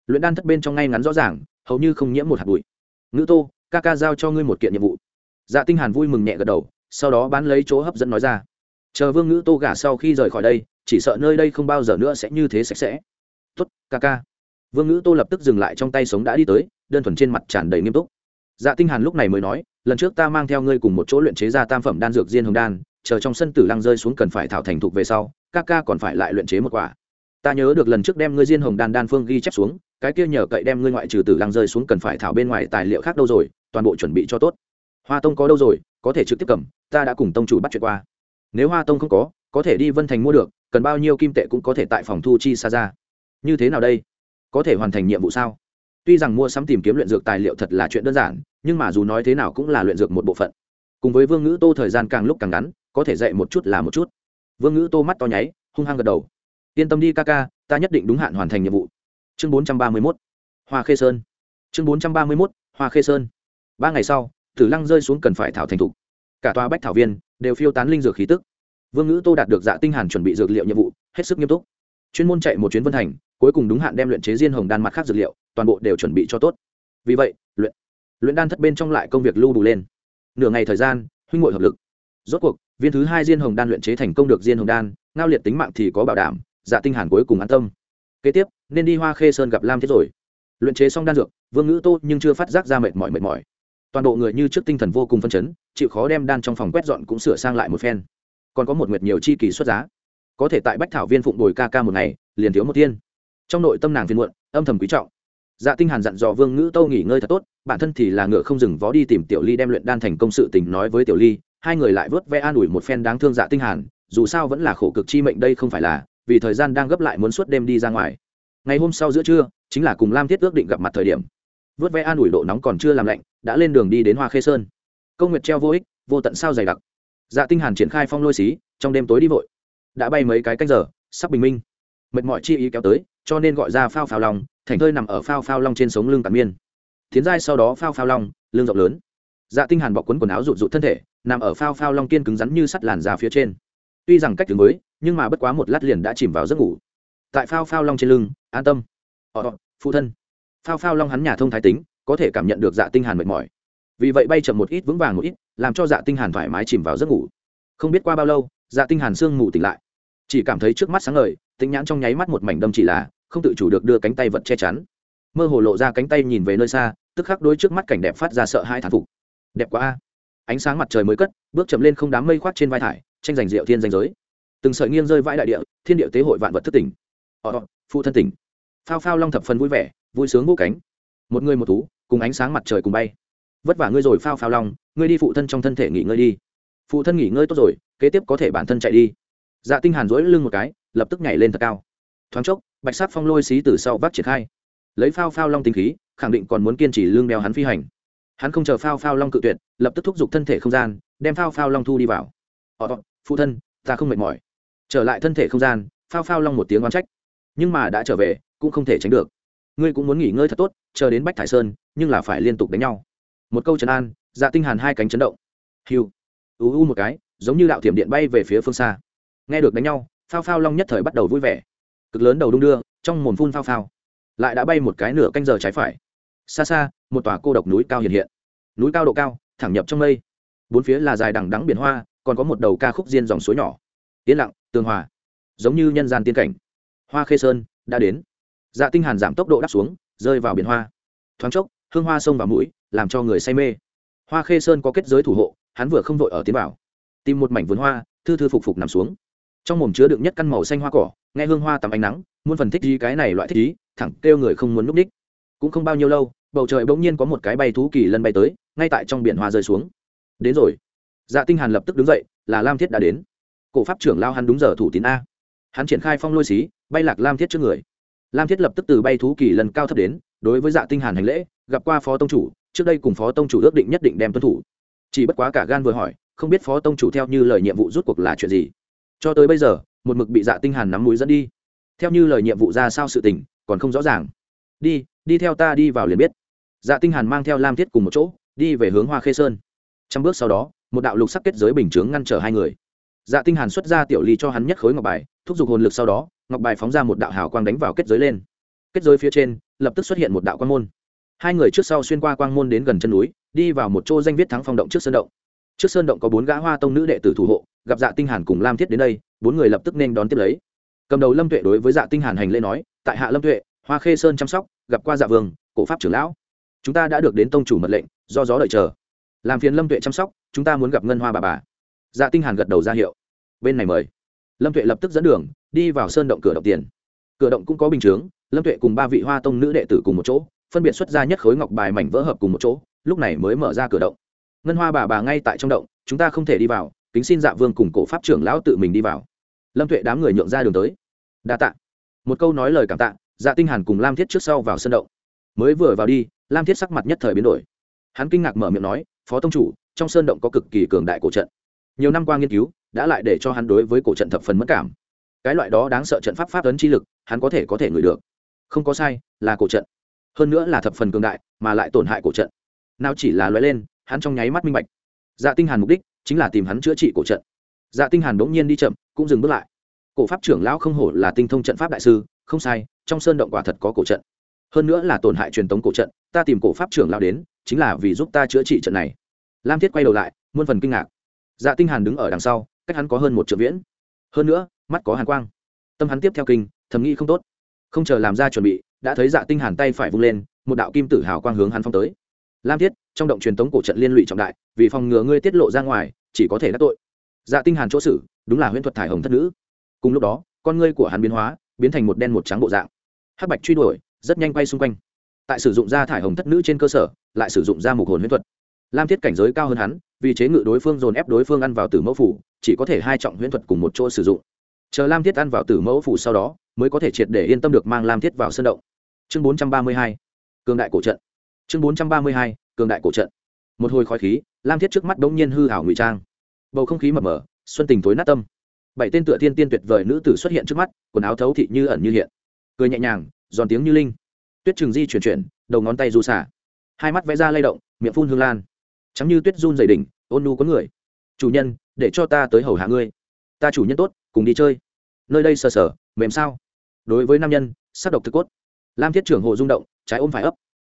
Luyện đan thất bên trong ngay ngắn rõ ràng, hầu như không nhiễm một hạt bụi. Ngữ tô, ca ca giao cho ngươi một kiện nhiệm vụ dạ tinh hàn vui mừng nhẹ gật đầu, sau đó bán lấy chỗ hấp dẫn nói ra. Chờ vương ngữ tô gả sau khi rời khỏi đây, chỉ sợ nơi đây không bao giờ nữa sẽ như thế sạch sẽ. Tốt, ca ca. Vương ngữ tô lập tức dừng lại trong tay sống đã đi tới, đơn thuần trên mặt tràn đầy nghiêm túc. Dạ tinh hàn lúc này mới nói, lần trước ta mang theo ngươi cùng một chỗ luyện chế ra tam phẩm đan dược diên hồng đan, chờ trong sân tử lăng rơi xuống cần phải thảo thành thục về sau, ca ca còn phải lại luyện chế một quả. Ta nhớ được lần trước đem ngươi diên hồng đan đan phương ghi chép xuống, cái kia nhờ cậy đem ngươi ngoại trừ tử lăng rơi xuống cần phải thảo bên ngoài tài liệu khác đâu rồi, toàn bộ chuẩn bị cho tốt hoa tông có đâu rồi, có thể trực tiếp cầm, ta đã cùng tông chủ bắt chuyện qua. Nếu hoa tông không có có thể đi vân thành mua được, cần bao nhiêu kim tệ cũng có thể tại phòng thu chi xa ra. Như thế nào đây? Có thể hoàn thành nhiệm vụ sao? Tuy rằng mua sắm tìm kiếm luyện dược tài liệu thật là chuyện đơn giản, nhưng mà dù nói thế nào cũng là luyện dược một bộ phận. Cùng với vương ngữ tô thời gian càng lúc càng ngắn, có thể dạy một chút là một chút. Vương ngữ tô mắt to nháy, hung hăng gật đầu. Yên tâm đi ca ca, ta nhất định đúng hạn hoàn thành nhiệm vụ. Chương bốn trăm ba mươi mốt, hoa khê sơn. Chương bốn trăm ba mươi mốt, hoa khê sơn. Ba ngày sau tử lăng rơi xuống cần phải thảo thành thục. Cả tòa bách thảo viên đều phiêu tán linh dược khí tức. Vương ngữ tô đạt được dạ tinh hàn chuẩn bị dược liệu nhiệm vụ, hết sức nghiêm túc. Chuyên môn chạy một chuyến vân thành, cuối cùng đúng hạn đem luyện chế diên hồng đan mặt khác dược liệu, toàn bộ đều chuẩn bị cho tốt. Vì vậy, luyện luyện đan thất bên trong lại công việc lưu đủ lên. Nửa ngày thời gian, huynh ngội hợp lực. Rốt cuộc, viên thứ hai diên hồng đan luyện chế thành công được diên hồng đan, ngao liệt tính mạng thì có bảo đảm dạ tinh hàn cuối cùng an tâm. Kế tiếp, nên đi hoa khê sơn gặp lam thiết rồi. Luyện chế xong đan dược, vương ngữ tô nhưng chưa phát giác ra mệt mỏi mệt mỏi toàn bộ người như trước tinh thần vô cùng phân chấn, chịu khó đem đan trong phòng quét dọn cũng sửa sang lại một phen. Còn có một nguyệt nhiều chi kỳ xuất giá. Có thể tại bách thảo viên phụng bồi ca ca một ngày, liền thiếu một thiên. Trong nội tâm nàng phiền muộn, âm thầm quý trọng. Dạ tinh hàn dặn dò vương ngữ tô nghỉ ngơi thật tốt, bản thân thì là ngựa không dừng vó đi tìm tiểu ly đem luyện đan thành công sự tình nói với tiểu ly, hai người lại vớt ve an ủi một phen đáng thương dạ tinh hàn, dù sao vẫn là khổ cực chi mệnh đây không phải là, vì thời gian đang gấp lại muốn suốt đêm đi ra ngoài. Ngày hôm sau giữa trưa, chính là cùng lam thiết ước định gặp mặt thời điểm vớt ve an ủi độ nóng còn chưa làm lạnh, đã lên đường đi đến hoa khê sơn. Công nguyệt treo vô ích, vô tận sao dày đặc. Dạ tinh hàn triển khai phong lôi xí, trong đêm tối đi vội. Đã bay mấy cái canh giờ, sắp bình minh. Mệt mỏi chi ý kéo tới, cho nên gọi ra phao phao long, thành thơi nằm ở phao phao long trên sống lưng tạm miên. Tiến giai sau đó phao phao long, lưng rộng lớn. Dạ tinh hàn bọc quấn quần áo rụt rụt thân thể, nằm ở phao phao long kiên cứng rắn như sắt làn da phía trên. Tuy rằng cách đứng mới, nhưng mà bất quá một lát liền đã chìm vào giấc ngủ. Tại phao phao long trên lưng, an tâm. Ọ phụ thân phao phao long hắn nhà thông thái tính, có thể cảm nhận được dạ tinh hàn mệt mỏi. Vì vậy bay chậm một ít, vững vàng một ít, làm cho dạ tinh hàn thoải mái chìm vào giấc ngủ. Không biết qua bao lâu dạ tinh hàn sương ngủ tỉnh lại. Chỉ cảm thấy trước mắt sáng ngời tinh nhãn trong nháy mắt một mảnh đâm chỉ là, không tự chủ được đưa cánh tay vật che chắn. Mơ hồ lộ ra cánh tay nhìn về nơi xa, tức khắc đối trước mắt cảnh đẹp phát ra sợ hai thản phục. Đẹp quá a. Ánh sáng mặt trời mới cất, bước chậm lên không đám mây khoác trên vai thải, tranh giành rượu thiên danh giới. Từng sợi nghiêng rơi vãi đại địa, thiên địa tế hội vạn vật thất tỉnh. Ọ phụ thân tỉnh. Phao phao long thập phần vui vẻ vui sướng vô cánh. Một người một thú, cùng ánh sáng mặt trời cùng bay. Vất vả ngươi rồi, phao phao long, ngươi đi phụ thân trong thân thể nghỉ ngơi đi. Phụ thân nghỉ ngơi tốt rồi, kế tiếp có thể bản thân chạy đi. Dạ tinh hàn duỗi lưng một cái, lập tức nhảy lên thật cao. Thoáng chốc, bạch sắc phong lôi xí từ sau vắt triển khai. Lấy phao phao long tinh khí, khẳng định còn muốn kiên trì lương đeo hắn phi hành. Hắn không chờ phao phao long cự tuyệt, lập tức thúc giục thân thể không gian, đem phao phao long thu đi vào. Ờ phụ thân, ta không mệt mỏi. Trở lại thân thể không gian, phao phao long một tiếng oán trách. Nhưng mà đã trở về, cũng không thể tránh được ngươi cũng muốn nghỉ ngơi thật tốt, chờ đến bách thải sơn, nhưng là phải liên tục đánh nhau. Một câu trấn an dạ tinh hàn hai cánh chấn động. Hiu. U u một cái, giống như đạo thiểm điện bay về phía phương xa. Nghe được đánh nhau, phao phao long nhất thời bắt đầu vui vẻ. Cực lớn đầu đung đưa, trong mồm phun phao phao. Lại đã bay một cái nửa canh giờ trái phải. Xa xa, một tòa cô độc núi cao hiện hiện. Núi cao độ cao, thẳng nhập trong mây. Bốn phía là dài đằng đắng biển hoa, còn có một đầu ca khúc diên dòng suối nhỏ. Yên lặng, tường hòa. Giống như nhân gian tiên cảnh. Hoa khê sơn, đã đến dạ tinh hàn giảm tốc độ đáp xuống, rơi vào biển hoa. Thoáng chốc, hương hoa xông vào mũi, làm cho người say mê. Hoa khê sơn có kết giới thủ hộ, hắn vừa không vội ở tiến vào. Tìm một mảnh vườn hoa, thư thư phục phục nằm xuống. Trong mồm chứa đựng nhất căn màu xanh hoa cỏ, nghe hương hoa tắm ánh nắng, muôn phần thích gì cái này loại thích ý, thẳng kêu người không muốn núp đích. Cũng không bao nhiêu lâu, bầu trời bỗng nhiên có một cái bay thú kỳ lân bay tới, ngay tại trong biển hoa rơi xuống. Đến rồi. Dạ tinh hàn lập tức đứng dậy, là lam thiết đã đến. Cổ pháp trưởng lao hắn đúng giờ thủ tín a. Hắn triển khai phong lôi xí, bay lạc lam thiết trước người lam thiết lập tức từ bay thú kỳ lần cao thấp đến, đối với dạ tinh hàn hành lễ, gặp qua phó tông chủ, trước đây cùng phó tông chủ ước định nhất định đem tuân thủ. Chỉ bất quá cả gan vừa hỏi, không biết phó tông chủ theo như lời nhiệm vụ rút cuộc là chuyện gì. Cho tới bây giờ, một mực bị dạ tinh hàn nắm mũi dẫn đi. Theo như lời nhiệm vụ ra sao sự tình, còn không rõ ràng. Đi đi theo ta đi vào liền biết. Dạ tinh hàn mang theo lam thiết cùng một chỗ, đi về hướng hoa khê sơn. Trong bước sau đó, một đạo lục sắc kết giới bình chướng ngăn trở hai người dạ tinh hàn xuất ra tiểu ly cho hắn nhất khối ngọc bài, thúc giục hồn lực sau đó, ngọc bài phóng ra một đạo hào quang đánh vào kết giới lên. Kết giới phía trên, lập tức xuất hiện một đạo quang môn. Hai người trước sau xuyên qua quang môn đến gần chân núi, đi vào một chỗ danh viết thắng phong động trước sơn động. Trước sơn động có bốn gã hoa tông nữ đệ tử thủ hộ, gặp dạ tinh hàn cùng lam thiết đến đây, bốn người lập tức nên đón tiếp lấy. Cầm đầu lâm tuệ đối với dạ tinh hàn hành lễ nói, tại hạ lâm tuệ, hoa khê sơn chăm sóc, gặp qua dạ vương, cổ pháp trưởng lão. Chúng ta đã được đến tông chủ mật lệnh, do gió đợi chờ. Làm phiền lâm tuệ chăm sóc, chúng ta muốn gặp ngân hoa bà bà. Dạ tinh hàn gật đầu ra hiệu bên này mời. Lâm tuệ lập tức dẫn đường, đi vào sơn động cửa động tiền. Cửa động cũng có bình chướng, lâm tuệ cùng ba vị hoa tông nữ đệ tử cùng một chỗ, phân biệt xuất ra nhất khối ngọc bài mảnh vỡ hợp cùng một chỗ, lúc này mới mở ra cửa động. Ngân hoa bà bà ngay tại trong động, chúng ta không thể đi vào, kính xin dạ vương cùng cổ pháp trưởng lão tự mình đi vào. Lâm tuệ đám người nhượng ra đường tới. Đa tạ. Một câu nói lời cảm tạ dạ tinh hàn cùng lam thiết trước sau vào sân động. Mới vừa vào đi, lam thiết sắc mặt nhất thời biến đổi. Hắn kinh ngạc mở miệng nói, phó tông chủ, trong sơn động có cực kỳ cường đại cổ trận. Nhiều năm qua nghiên cứu đã lại để cho hắn đối với cổ trận thập phần mất cảm. Cái loại đó đáng sợ trận pháp pháp ấn chi lực, hắn có thể có thể ngửi được. Không có sai, là cổ trận. Hơn nữa là thập phần cường đại, mà lại tổn hại cổ trận. Nào chỉ là loại lên, hắn trong nháy mắt minh bạch. Dạ tinh hàn mục đích chính là tìm hắn chữa trị cổ trận. Dạ tinh hàn đống nhiên đi chậm, cũng dừng bước lại. Cổ pháp trưởng lão không hổ là tinh thông trận pháp đại sư, không sai, trong sơn động quả thật có cổ trận. Hơn nữa là tổn hại truyền thống cổ trận, ta tìm cổ pháp trưởng lão đến, chính là vì giúp ta chữa trị trận này. Lam thiết quay đầu lại, muôn phần kinh ngạc. Dạ tinh hàn đứng ở đằng sau cách hắn có hơn một triệu viễn. Hơn nữa, mắt có hàn quang. Tâm hắn tiếp theo kinh, thầm nghĩ không tốt. Không chờ làm ra chuẩn bị, đã thấy dạ tinh hàn tay phải vung lên, một đạo kim tử hào quang hướng hắn phong tới. Lam thiết, trong động truyền tống cổ trận liên lụy trọng đại, vì phòng ngừa ngươi tiết lộ ra ngoài, chỉ có thể đắc tội. Dạ tinh hàn chỗ xử, đúng là huyễn thuật thải hồng thất nữ. Cùng lúc đó, con ngươi của hắn biến hóa, biến thành một đen một trắng bộ dạng. Hắc bạch truy đuổi, rất nhanh quay xung quanh. Tại sử dụng ra thải hồng thất nữ trên cơ sở, lại sử dụng ra mục hồn huyễn thuật. Lam thiết cảnh giới cao hơn hắn vì chế ngự đối phương dồn ép đối phương ăn vào tử mẫu phủ, chỉ có thể hai trọng huyễn thuật cùng một chỗ sử dụng. Chờ lam thiết ăn vào tử mẫu phủ sau đó, mới có thể triệt để yên tâm được mang lam thiết vào sân động. Chương bốn trăm ba mươi hai, cường đại cổ trận. Chương bốn trăm ba mươi hai, cường đại cổ trận. Một hồi khói khí, lam thiết trước mắt bỗng nhiên hư hảo ngụy trang. Bầu không khí mập mờ, xuân tình tối nát tâm. Bảy tên tựa thiên tiên tuyệt vời nữ tử xuất hiện trước mắt, quần áo thấu thị như ẩn như hiện. Cười nhẹ nhàng, giòn tiếng như linh. Tuyết trường di chuyển chuyển, đầu ngón tay du xả hai mắt vẽ ra lay động, miệng phun hương lan trắng như tuyết run dày đỉnh, ôn nu có người. Chủ nhân, để cho ta tới hầu hạ ngươi. Ta chủ nhân tốt, cùng đi chơi. Nơi đây sờ sờ, mềm sao? Đối với nam nhân, sắc độc thực cốt. Lam thiết trưởng hộ rung động, trái ôm phải ấp.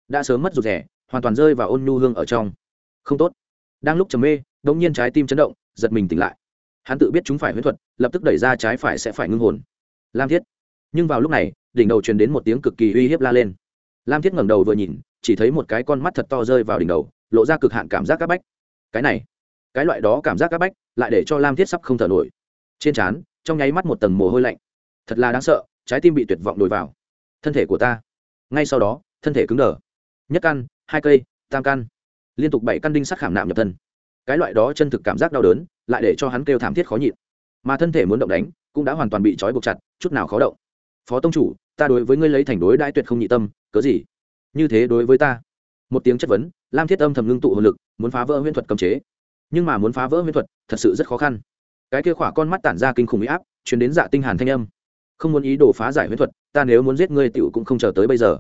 Đã sớm mất rụt rẻ hoàn toàn rơi vào ôn nhu hương ở trong. Không tốt. Đang lúc trầm mê đ ỗ n g nhiên trái tim chấn động, giật mình tỉnh lại. Hắn tự biết chúng phải huyễn thuật, lập tức đẩy ra trái phải sẽ phải ngưng hồn. Lam thiết. Nhưng vào lúc này, đỉnh đầu truyền đến một tiếng cực kỳ uy hiếp la lên. Lam thiết ngẩng đầu vừa nhìn, chỉ thấy một cái con mắt thật to rơi vào đỉnh đầu lộ ra cực hạn cảm giác c áp bách. Cái này, cái loại đó cảm giác c áp bách, lại để cho lam thiết sắp không thở nổi. Trên trán, trong nháy mắt một tầng mồ hôi lạnh. Thật là đáng sợ, trái tim bị tuyệt vọng đổi vào. Thân thể của ta. Ngay sau đó, thân thể cứng đờ. Nhất căn, hai cây, tam căn. Liên tục bảy căn đinh sắc khảm nạm nhập thân. Cái loại đó chân thực cảm giác đau đớn, lại để cho hắn kêu thảm thiết khó nhịn. Mà thân thể muốn động đánh, cũng đã hoàn toàn bị trói buộc chặt, chút nào khó động. Phó tông chủ, ta đối với ngươi lấy thành đối đãi tuyệt không nhị tâm, cớ gì? Như thế đối với ta một tiếng chất vấn, lam thiết âm thầm ngưng tụ hồn lực, muốn phá vỡ huyễn thuật cầm chế. Nhưng mà muốn phá vỡ huyễn thuật thật sự rất khó khăn. Cái kia khỏa con mắt tản ra kinh khủng huy áp chuyển đến dạ tinh hàn thanh âm. Không muốn ý đồ phá giải huyễn thuật, ta nếu muốn giết ngươi tiểu cũng không chờ tới bây giờ.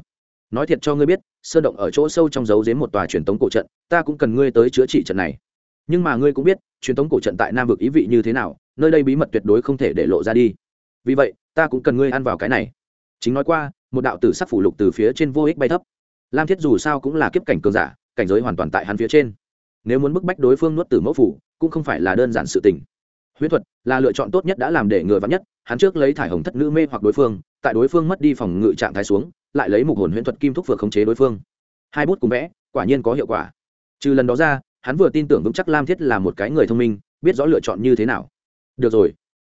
Nói thiệt cho ngươi biết, sơn động ở chỗ sâu trong giấu giếm một tòa truyền tống cổ trận, ta cũng cần ngươi tới chữa trị trận này. Nhưng mà ngươi cũng biết, truyền tống cổ trận tại nam vực ý vị như thế nào, nơi đây bí mật tuyệt đối không thể để lộ ra đi. Vì vậy, ta cũng cần ngươi ăn vào cái này. Chính nói qua, một đạo tử sắc phủ lục từ phía trên vô ích bay thấp lam thiết dù sao cũng là kiếp cảnh cường giả, cảnh giới hoàn toàn tại hắn phía trên. Nếu muốn bức bách đối phương nuốt tử mẫu phủ, cũng không phải là đơn giản sự tình. Huyễn thuật là lựa chọn tốt nhất đã làm để ngừa vắn nhất, hắn trước lấy thải hồng thất nữ mê hoặc đối phương, tại đối phương mất đi phòng ngự trạng thái xuống, lại lấy mục hồn huyễn thuật kim thúc vừa khống chế đối phương. Hai bút cùng vẽ, quả nhiên có hiệu quả. Trừ lần đó ra, hắn vừa tin tưởng vững chắc lam thiết là một cái người thông minh, biết rõ lựa chọn như thế nào. Được rồi.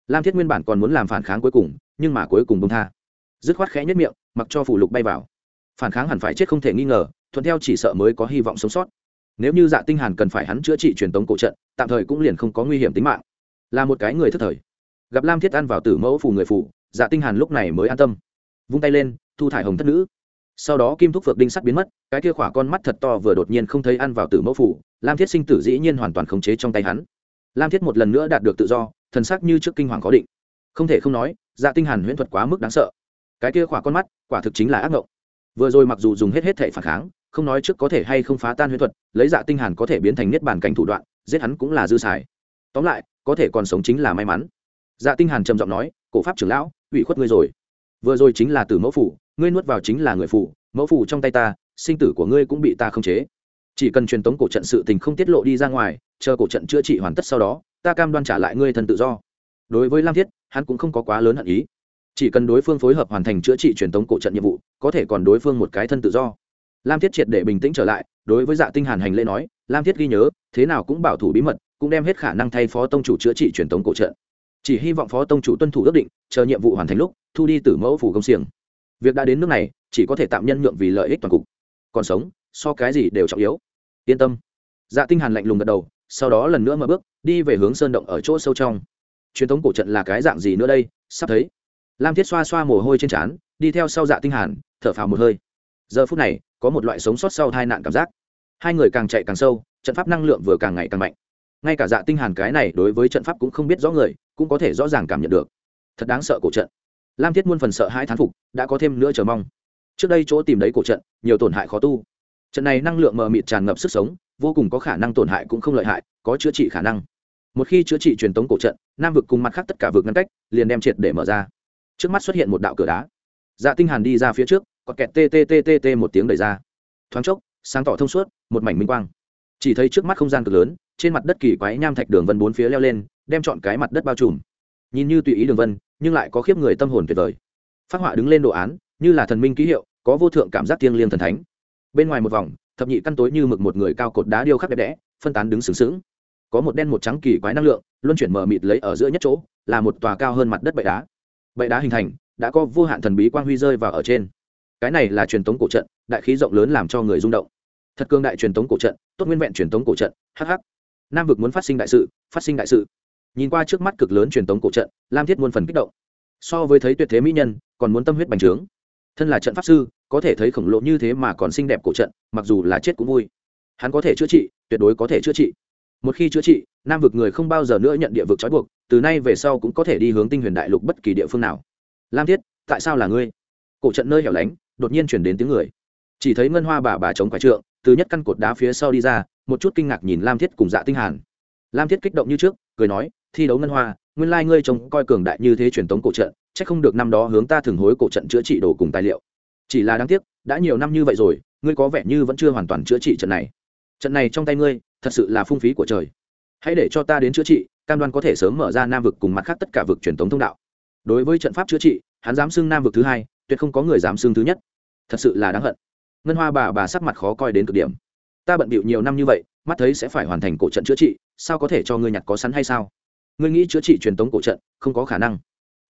Lam thiết nguyên bản còn muốn làm phản kháng cuối cùng, nhưng mà cuối cùng bông tha. Dứt khoát khẽ nhất miệng, mặc cho phủ lục bay vào phản kháng hẳn phải chết không thể nghi ngờ, thuận theo chỉ sợ mới có hy vọng sống sót. Nếu như dạ tinh hàn cần phải hắn chữa trị truyền tống cổ trận, tạm thời cũng liền không có nguy hiểm tính mạng. Là một cái người thất thời. Gặp lam thiết ăn vào tử mẫu phủ người phù dạ tinh hàn lúc này mới an tâm. Vung tay lên, thu thải hồng thất nữ. Sau đó kim thúc phượng đinh sắt biến mất, cái kia khỏa con mắt thật to vừa đột nhiên không thấy ăn vào tử mẫu phủ, lam thiết sinh tử dĩ nhiên hoàn toàn khống chế trong tay hắn. Lam thiết một lần nữa đạt được tự do, thần sắc như trước kinh hoàng có định. Không thể không nói dạ tinh hàn huyễn thuật quá mức đáng sợ. Cái kia khỏa con mắt, quả thực chính là ác ngộng vừa rồi mặc dù dùng hết hết thể phản kháng, không nói trước có thể hay không phá tan huyễn thuật, lấy dạ tinh hàn có thể biến thành niết bàn cảnh thủ đoạn, giết hắn cũng là dư xài. Tóm lại, có thể còn sống chính là may mắn. Dạ tinh hàn trầm giọng nói, cổ pháp trưởng lão, ủy khuất ngươi rồi. Vừa rồi chính là tử mẫu phủ, ngươi nuốt vào chính là người phủ, mẫu phủ trong tay ta, sinh tử của ngươi cũng bị ta khống chế. Chỉ cần truyền tống cổ trận sự tình không tiết lộ đi ra ngoài, chờ cổ trận chữa trị hoàn tất sau đó, ta cam đoan trả lại ngươi thần tự do. Đối với lam thiết, hắn cũng không có quá lớn hận ý chỉ cần đối phương phối hợp hoàn thành chữa trị truyền thống cổ trận nhiệm vụ, có thể còn đối phương một cái thân tự do. Lam thiết triệt để bình tĩnh trở lại, đối với dạ tinh hàn hành lễ nói, lam thiết ghi nhớ, thế nào cũng bảo thủ bí mật, cũng đem hết khả năng thay phó tông chủ chữa trị truyền thống cổ trận. Chỉ hy vọng phó tông chủ tuân thủ ước định, chờ nhiệm vụ hoàn thành lúc, thu đi tử mẫu phủ công xiềng. Việc đã đến nước này, chỉ có thể tạm nhân nhượng vì lợi ích toàn cục. Còn sống, so cái gì đều trọng yếu. Yên tâm. Dạ tinh hàn lạnh lùng gật đầu, sau đó lần nữa mở bước, đi về hướng sơn động ở chỗ sâu trong. Truyền thống cổ trận là cái dạng gì nữa đây? Sắp thấy lam thiết xoa xoa mồ hôi trên trán, đi theo sau dạ tinh hàn, thở phào một hơi. Giờ phút này, có một loại sống sót sau tai nạn cảm giác. Hai người càng chạy càng sâu, trận pháp năng lượng vừa càng ngày càng mạnh. Ngay cả dạ tinh hàn cái này đối với trận pháp cũng không biết rõ người, cũng có thể rõ ràng cảm nhận được. Thật đáng sợ cổ trận. Lam thiết muôn phần sợ hai thán phục, đã có thêm nữa chờ mong. Trước đây chỗ tìm đấy cổ trận, nhiều tổn hại khó tu. Trận này năng lượng mờ mịt tràn ngập sức sống, vô cùng có khả năng tổn hại cũng không lợi hại, có chữa trị khả năng. Một khi chữa trị truyền tống cổ trận, nam vực cùng mặt khác tất cả vực ngăn cách, liền đem triệt để mở ra trước mắt xuất hiện một đạo cửa đá. Dạ tinh hàn đi ra phía trước còn kẹt tê tê tê tê tê một tiếng đẩy ra. Thoáng chốc, sáng tỏ thông suốt, một mảnh minh quang. Chỉ thấy trước mắt không gian cực lớn, trên mặt đất kỳ quái nham thạch đường vân bốn phía leo lên, đem chọn cái mặt đất bao trùm. Nhìn như tùy ý đường vân, nhưng lại có khiếp người tâm hồn tuyệt vời. Phát họa đứng lên đồ án, như là thần minh ký hiệu, có vô thượng cảm giác thiêng liêng thần thánh. Bên ngoài một vòng, thập nhị căn tối như mực một người cao cột đá điêu khắc đẹp đẽ, phân tán đứng sướng sướng có một đen một trắng kỳ quái năng lượng, luân chuyển mờ mịt lấy ở giữa nhất chỗ, là một tòa cao hơn mặt đất bệ đá bệ đá hình thành, đã có vô hạn thần bí quang huy rơi vào ở trên. Cái này là truyền thống cổ trận, đại khí rộng lớn làm cho người rung động. Thật cương đại truyền thống cổ trận, tốt nguyên vẹn truyền thống cổ trận hh nam vực muốn phát sinh đại sự, phát sinh đại sự. Nhìn qua trước mắt cực lớn truyền thống cổ trận, lam thiết muôn phần kích động. So với thấy tuyệt thế mỹ nhân, còn muốn tâm huyết bành trướng. Thân là trận pháp sư, có thể thấy khổng lồ như thế mà còn xinh đẹp cổ trận, mặc dù là chết cũng vui. Hắn có thể chữa trị, tuyệt đối có thể chữa trị. Một khi chữa trị, nam vực người không bao giờ nữa nhận địa vực trói buộc từ nay về sau cũng có thể đi hướng tinh huyền đại lục bất kỳ địa phương nào. Lam thiết, tại sao là ngươi? Cổ trận nơi hẻo lánh, đột nhiên chuyển đến tiếng người. Chỉ thấy ngân hoa bà bà chống quái trượng, từ nhất căn cột đá phía sau đi ra, một chút kinh ngạc nhìn lam thiết cùng dạ tinh hàn. Lam thiết kích động như trước, cười nói, thi đấu ngân hoa, nguyên lai ngươi trông coi cường đại như thế truyền tống cổ trận, chắc không được năm đó hướng ta thường hối cổ trận chữa trị đồ cùng tài liệu. Chỉ là đáng tiếc, đã nhiều năm như vậy rồi, ngươi có vẻ như vẫn chưa hoàn toàn chữa trị trận này. Trận này trong tay ngươi, thật sự là phung phí của trời. Hãy để cho ta đến chữa trị cam đoan có thể sớm mở ra nam vực cùng mặt khác tất cả vực truyền thống thông đạo. Đối với trận pháp chữa trị, hắn dám xưng nam vực thứ hai, tuyệt không có người dám xưng thứ nhất. Thật sự là đáng hận. Ngân hoa bà bà sắc mặt khó coi đến cực điểm. Ta bận bịu nhiều năm như vậy, mắt thấy sẽ phải hoàn thành cổ trận chữa trị, sao có thể cho ngươi nhặt có sẵn hay sao? Ngươi nghĩ chữa trị truyền thống cổ trận, không có khả năng.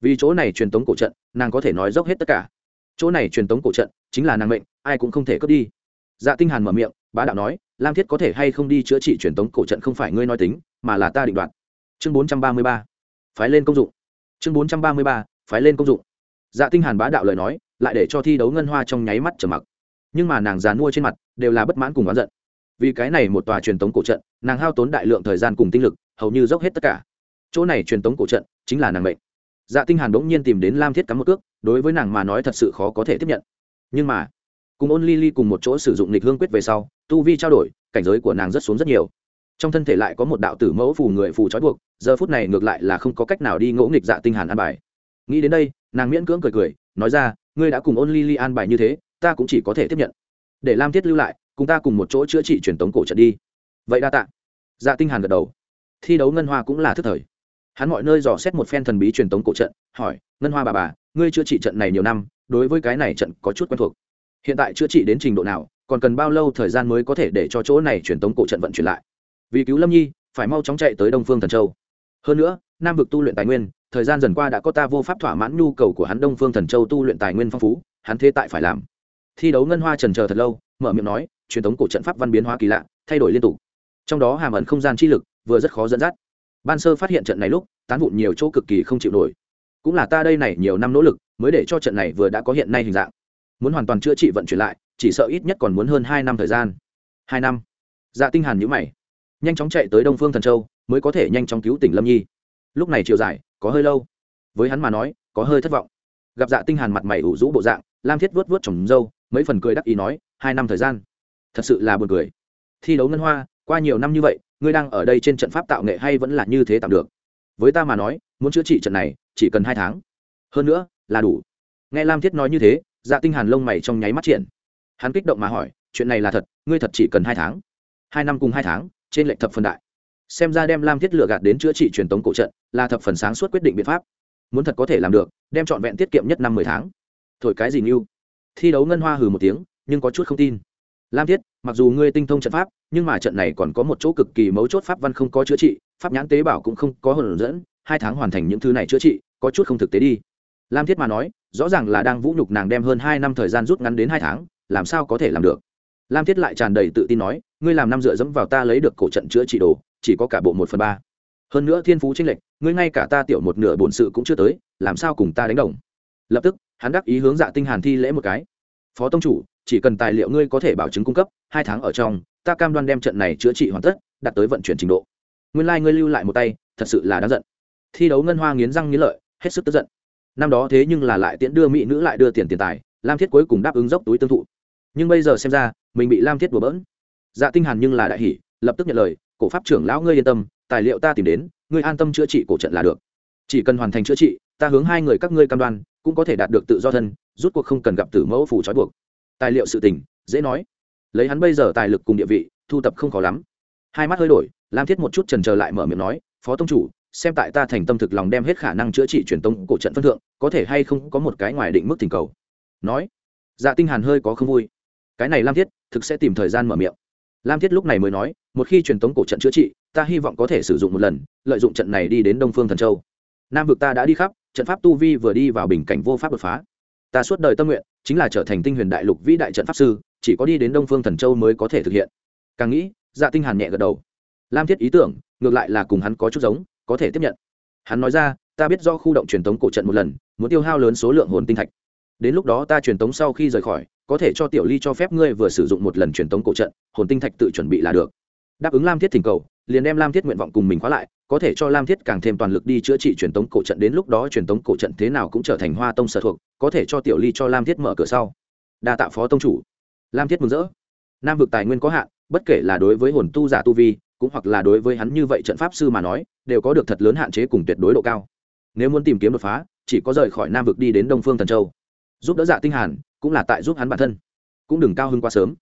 Vì chỗ này truyền thống cổ trận, nàng có thể nói dốc hết tất cả. Chỗ này truyền thống cổ trận, chính là nàng mệnh, ai cũng không thể cướp đi. Dạ tinh hàn mở miệng, bá đạo nói, lam thiết có thể hay không đi chữa trị truyền thống cổ trận không phải ngươi nói tính, mà là ta định đoạt chương 433 phái lên công dụng. Chương 433 phái lên công dụng. Dạ tinh hàn bá đạo lời nói, lại để cho thi đấu ngân hoa trong nháy mắt trở mặc. Nhưng mà nàng già mua trên mặt, đều là bất mãn cùng oán giận. Vì cái này một tòa truyền thống cổ trận, nàng hao tốn đại lượng thời gian cùng tinh lực, hầu như dốc hết tất cả. Chỗ này truyền thống cổ trận, chính là nàng mệnh. Dạ tinh hàn đống nhiên tìm đến lam thiết cắm một cước, đối với nàng mà nói thật sự khó có thể tiếp nhận. Nhưng mà, cùng ôn ly ly cùng một chỗ sử dụng lịch hương quyết về sau, tu vi trao đổi, cảnh giới của nàng rất xuống rất nhiều trong thân thể lại có một đạo tử mẫu phù người phù trói buộc, giờ phút này ngược lại là không có cách nào đi ngỗ nghịch dạ tinh hàn an bài. Nghĩ đến đây, nàng miễn cưỡng cười cười, nói ra, ngươi đã cùng ôn ly ly an bài như thế, ta cũng chỉ có thể tiếp nhận. Để lam thiết lưu lại, cùng ta cùng một chỗ chữa trị truyền tống cổ trận đi. Vậy đa tạ. Dạ tinh hàn gật đầu. Thi đấu ngân hoa cũng là thức thời. Hắn mọi nơi dò xét một phen thần bí truyền tống cổ trận, hỏi, ngân hoa bà bà, ngươi chữa trị trận này nhiều năm, đối với cái này trận có chút quen thuộc. Hiện tại chữa trị đến trình độ nào, còn cần bao lâu thời gian mới có thể để cho chỗ này truyền tống cổ trận vận chuyển lại? Vì cứu lâm nhi, phải mau chóng chạy tới đông phương thần châu. Hơn nữa, nam vực tu luyện tài nguyên, thời gian dần qua đã có ta vô pháp thỏa mãn nhu cầu của hắn đông phương thần châu tu luyện tài nguyên phong phú, hắn thế tại phải làm. Thi đấu ngân hoa trần chờ thật lâu, mở miệng nói, truyền thống cổ trận pháp văn biến hóa kỳ lạ, thay đổi liên tục. Trong đó hàm ẩn không gian chi lực, vừa rất khó dẫn dắt. Ban sơ phát hiện trận này lúc, tán vụn nhiều chỗ cực kỳ không chịu nổi. Cũng là ta đây này nhiều năm nỗ lực, mới để cho trận này vừa đã có hiện nay hình dạng. Muốn hoàn toàn chữa trị vận chuyển lại, chỉ sợ ít nhất còn muốn hơn hai năm thời gian. Hai năm. Dạ tinh hàn nhữ mày nhanh chóng chạy tới đông phương thần châu, mới có thể nhanh chóng cứu tỉnh lâm nhi. Lúc này chiều dài có hơi lâu. Với hắn mà nói, có hơi thất vọng. Gặp dạ tinh hàn mặt mày ủ rũ bộ dạng, lam thiết vuốt vuốt trồng dâu, mấy phần cười đắc ý nói, hai năm thời gian, thật sự là buồn cười. Thi đấu ngân hoa, qua nhiều năm như vậy, ngươi đang ở đây trên trận pháp tạo nghệ hay vẫn là như thế tạm được? Với ta mà nói, muốn chữa trị trận này, chỉ cần hai tháng. Hơn nữa, là đủ. Nghe lam thiết nói như thế dạ tinh hàn lông mày trong nháy mắt triển. Hắn kích động mà hỏi, chuyện này là thật, ngươi thật chỉ cần hai tháng? Hai năm cùng hai tháng trên lệnh thập phần đại. Xem ra đem lam thiết lựa gạt đến chữa trị truyền tống cổ trận là thập phần sáng suốt quyết định biện pháp. Muốn thật có thể làm được, đem trọn vẹn tiết kiệm nhất năm mười tháng. Thổi cái gì như thi đấu ngân hoa hừ một tiếng, nhưng có chút không tin. Lam thiết, mặc dù ngươi tinh thông trận pháp, nhưng mà trận này còn có một chỗ cực kỳ mấu chốt pháp văn không có chữa trị, pháp nhãn tế bảo cũng không có hồn dẫn, hai tháng hoàn thành những thứ này chữa trị, có chút không thực tế đi. Lam thiết mà nói, rõ ràng là đang vũ nhục nàng đem hơn hai năm thời gian rút ngắn đến hai tháng, làm sao có thể làm được? Lam thiết lại tràn đầy tự tin nói, ngươi làm năm dựa dẫm vào ta lấy được cổ trận chữa trị đồ, chỉ có cả bộ một phần ba. Hơn nữa thiên phú tranh lệch, ngươi ngay cả ta tiểu một nửa bổn sự cũng chưa tới, làm sao cùng ta đánh đồng? Lập tức, hắn đắc ý hướng dạ tinh hàn thi lễ một cái. Phó tông chủ, chỉ cần tài liệu ngươi có thể bảo chứng cung cấp, hai tháng ở trong, ta cam đoan đem trận này chữa trị hoàn tất, đạt tới vận chuyển trình độ. Nguyên lai like ngươi lưu lại một tay, thật sự là đáng giận. Thi đấu ngân hoa nghiến răng nghiến lợi, hết sức tức giận. Năm đó thế nhưng là lại tiễn đưa mỹ nữ lại đưa tiền tiền tài, lam thiết cuối cùng đáp ứng dốc túi tương thụ. Nhưng bây giờ xem ra mình bị lam thiết bừa bỡn. Dạ tinh hàn nhưng là đại hỉ, lập tức nhận lời, cổ pháp trưởng lão ngươi yên tâm, tài liệu ta tìm đến, ngươi an tâm chữa trị cổ trận là được. Chỉ cần hoàn thành chữa trị, ta hướng hai người các ngươi cam đoan, cũng có thể đạt được tự do thân, rút cuộc không cần gặp tử mẫu phủ trói buộc. Tài liệu sự tình, dễ nói. Lấy hắn bây giờ tài lực cùng địa vị, thu tập không khó lắm. Hai mắt hơi đổi, lam thiết một chút trần chờ lại mở miệng nói, phó tông chủ, xem tại ta thành tâm thực lòng đem hết khả năng chữa trị truyền tống cổ trận phân thượng, có thể hay không có một cái ngoài định mức tình cầu? Nói. Dạ tinh hàn hơi có không vui cái này lam thiết, thực sẽ tìm thời gian mở miệng. Lam thiết lúc này mới nói, một khi truyền tống cổ trận chữa trị, ta hy vọng có thể sử dụng một lần, lợi dụng trận này đi đến đông phương thần châu. Nam vực ta đã đi khắp, trận pháp tu vi vừa đi vào bình cảnh vô pháp đột phá. Ta suốt đời tâm nguyện, chính là trở thành tinh huyền đại lục vĩ đại trận pháp sư, chỉ có đi đến đông phương thần châu mới có thể thực hiện. Càng nghĩ dạ tinh hàn nhẹ gật đầu. Lam thiết ý tưởng, ngược lại là cùng hắn có chút giống, có thể tiếp nhận. Hắn nói ra, ta biết do khu động truyền tống cổ trận một lần, muốn tiêu hao lớn số lượng hồn tinh thạch đến lúc đó ta truyền tống sau khi rời khỏi, có thể cho tiểu ly cho phép ngươi vừa sử dụng một lần truyền tống cổ trận, hồn tinh thạch tự chuẩn bị là được. Đáp ứng lam thiết thỉnh cầu, liền đem lam thiết nguyện vọng cùng mình khóa lại, có thể cho lam thiết càng thêm toàn lực đi chữa trị truyền tống cổ trận đến lúc đó truyền tống cổ trận thế nào cũng trở thành hoa tông sở thuộc, có thể cho tiểu ly cho lam thiết mở cửa sau. Đa tạ phó tông chủ. Lam thiết mừng rỡ. Nam vực tài nguyên có hạn, bất kể là đối với hồn tu giả tu vi, cũng hoặc là đối với hắn như vậy trận pháp sư mà nói, đều có được thật lớn hạn chế cùng tuyệt đối độ cao. Nếu muốn tìm kiếm đột phá, chỉ có rời khỏi nam vực đi đến đông phương thần châu giúp đỡ dạ tinh hàn, cũng là tại giúp hắn bản thân. Cũng đừng cao hứng quá sớm.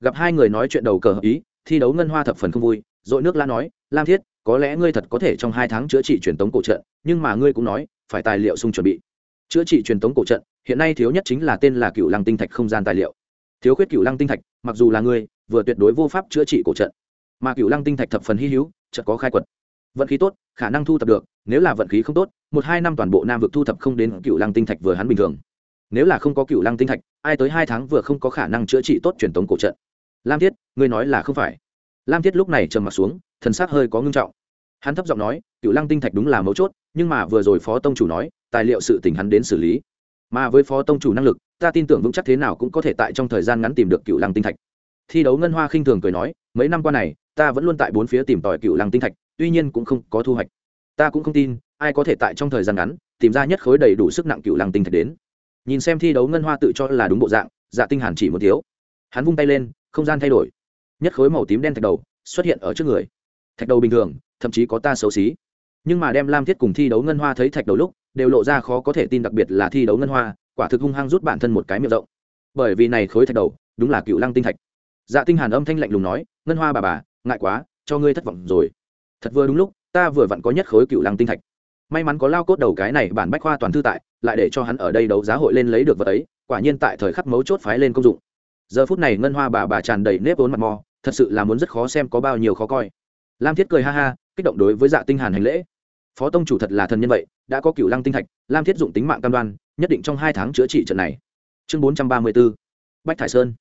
Gặp hai người nói chuyện đầu cờ hợp ý, thi đấu ngân hoa thập phần không vui dội nước la nói, lam thiết, có lẽ ngươi thật có thể trong hai tháng chữa trị truyền tống cổ trận, nhưng mà ngươi cũng nói, phải tài liệu sung chuẩn bị. Chữa trị truyền tống cổ trận, hiện nay thiếu nhất chính là tên là cựu lăng tinh thạch không gian tài liệu. Thiếu khuyết cựu lăng tinh thạch, mặc dù là ngươi, vừa tuyệt đối vô pháp chữa trị cổ trận. Mà cựu lăng tinh thạch thập phần hy hữu, chợt có khai quật. Vận khí tốt, khả năng thu thập được, nếu là vận khí không tốt, một hai năm toàn bộ nam vực thu thập không đến cựu lăng tinh thạch vừa hắn bình thường nếu là không có cựu lăng tinh thạch, ai tới hai tháng vừa không có khả năng chữa trị tốt truyền tống cổ trận. Lam thiết, ngươi nói là không phải. Lam thiết lúc này trầm m ặ t xuống, thần s ắ c hơi có ngưng trọng. Hắn thấp giọng nói, cựu lăng tinh thạch đúng là mấu chốt, nhưng mà vừa rồi phó tông chủ nói, tài liệu sự tình hắn đến xử lý. Mà với phó tông chủ năng lực, ta tin tưởng vững chắc thế nào cũng có thể tại trong thời gian ngắn tìm được cựu lăng tinh thạch. Thi đấu ngân hoa khinh thường cười nói, mấy năm qua này, ta vẫn luôn tại bốn phía tìm tòi cựu lăng tinh thạch, tuy nhiên cũng không có thu hoạch. Ta cũng không tin, ai có thể tại trong thời gian ngắn, tìm ra nhất khối đầy đủ sức nặng cựu lăng tinh thạch đến nhìn xem thi đấu ngân hoa tự cho là đúng bộ dạng dạ tinh hàn chỉ một thiếu. Hắn vung tay lên, không gian thay đổi. Nhất khối màu tím đen thạch đầu xuất hiện ở trước người. Thạch đầu bình thường, thậm chí có ta xấu xí. Nhưng mà đem lam thiết cùng thi đấu ngân hoa thấy thạch đầu lúc, đều lộ ra khó có thể tin đặc biệt là thi đấu ngân hoa, quả thực hung hăng rút bản thân một cái miệng rộng. Bởi vì này khối thạch đầu, đúng là cựu lăng tinh thạch. Dạ tinh hàn âm thanh lạnh lùng nói, ngân hoa bà bà, ngại quá, cho ngươi thất vọng rồi. Thật vừa đúng lúc, ta vừa vặn có nhất khối cựu lăng tinh thạch may mắn có lao cốt đầu cái này bản bách khoa toàn thư tại, lại để cho hắn ở đây đấu giá hội lên lấy được vật ấy, quả nhiên tại thời khắc mấu chốt phái lên công dụng. Giờ phút này ngân hoa bà bà tràn đầy nếp vốn mặt mò, thật sự là muốn rất khó xem có bao nhiêu khó coi. Lam thiết cười ha ha, kích động đối với dạ tinh hàn hành lễ. Phó tông chủ thật là thần nhân vậy, đã có cựu lăng tinh thạch, lam thiết dụng tính mạng cam đoan, nhất định trong hai tháng chữa trị trận này. Chương bốn trăm ba mươi 434 bách thải sơn.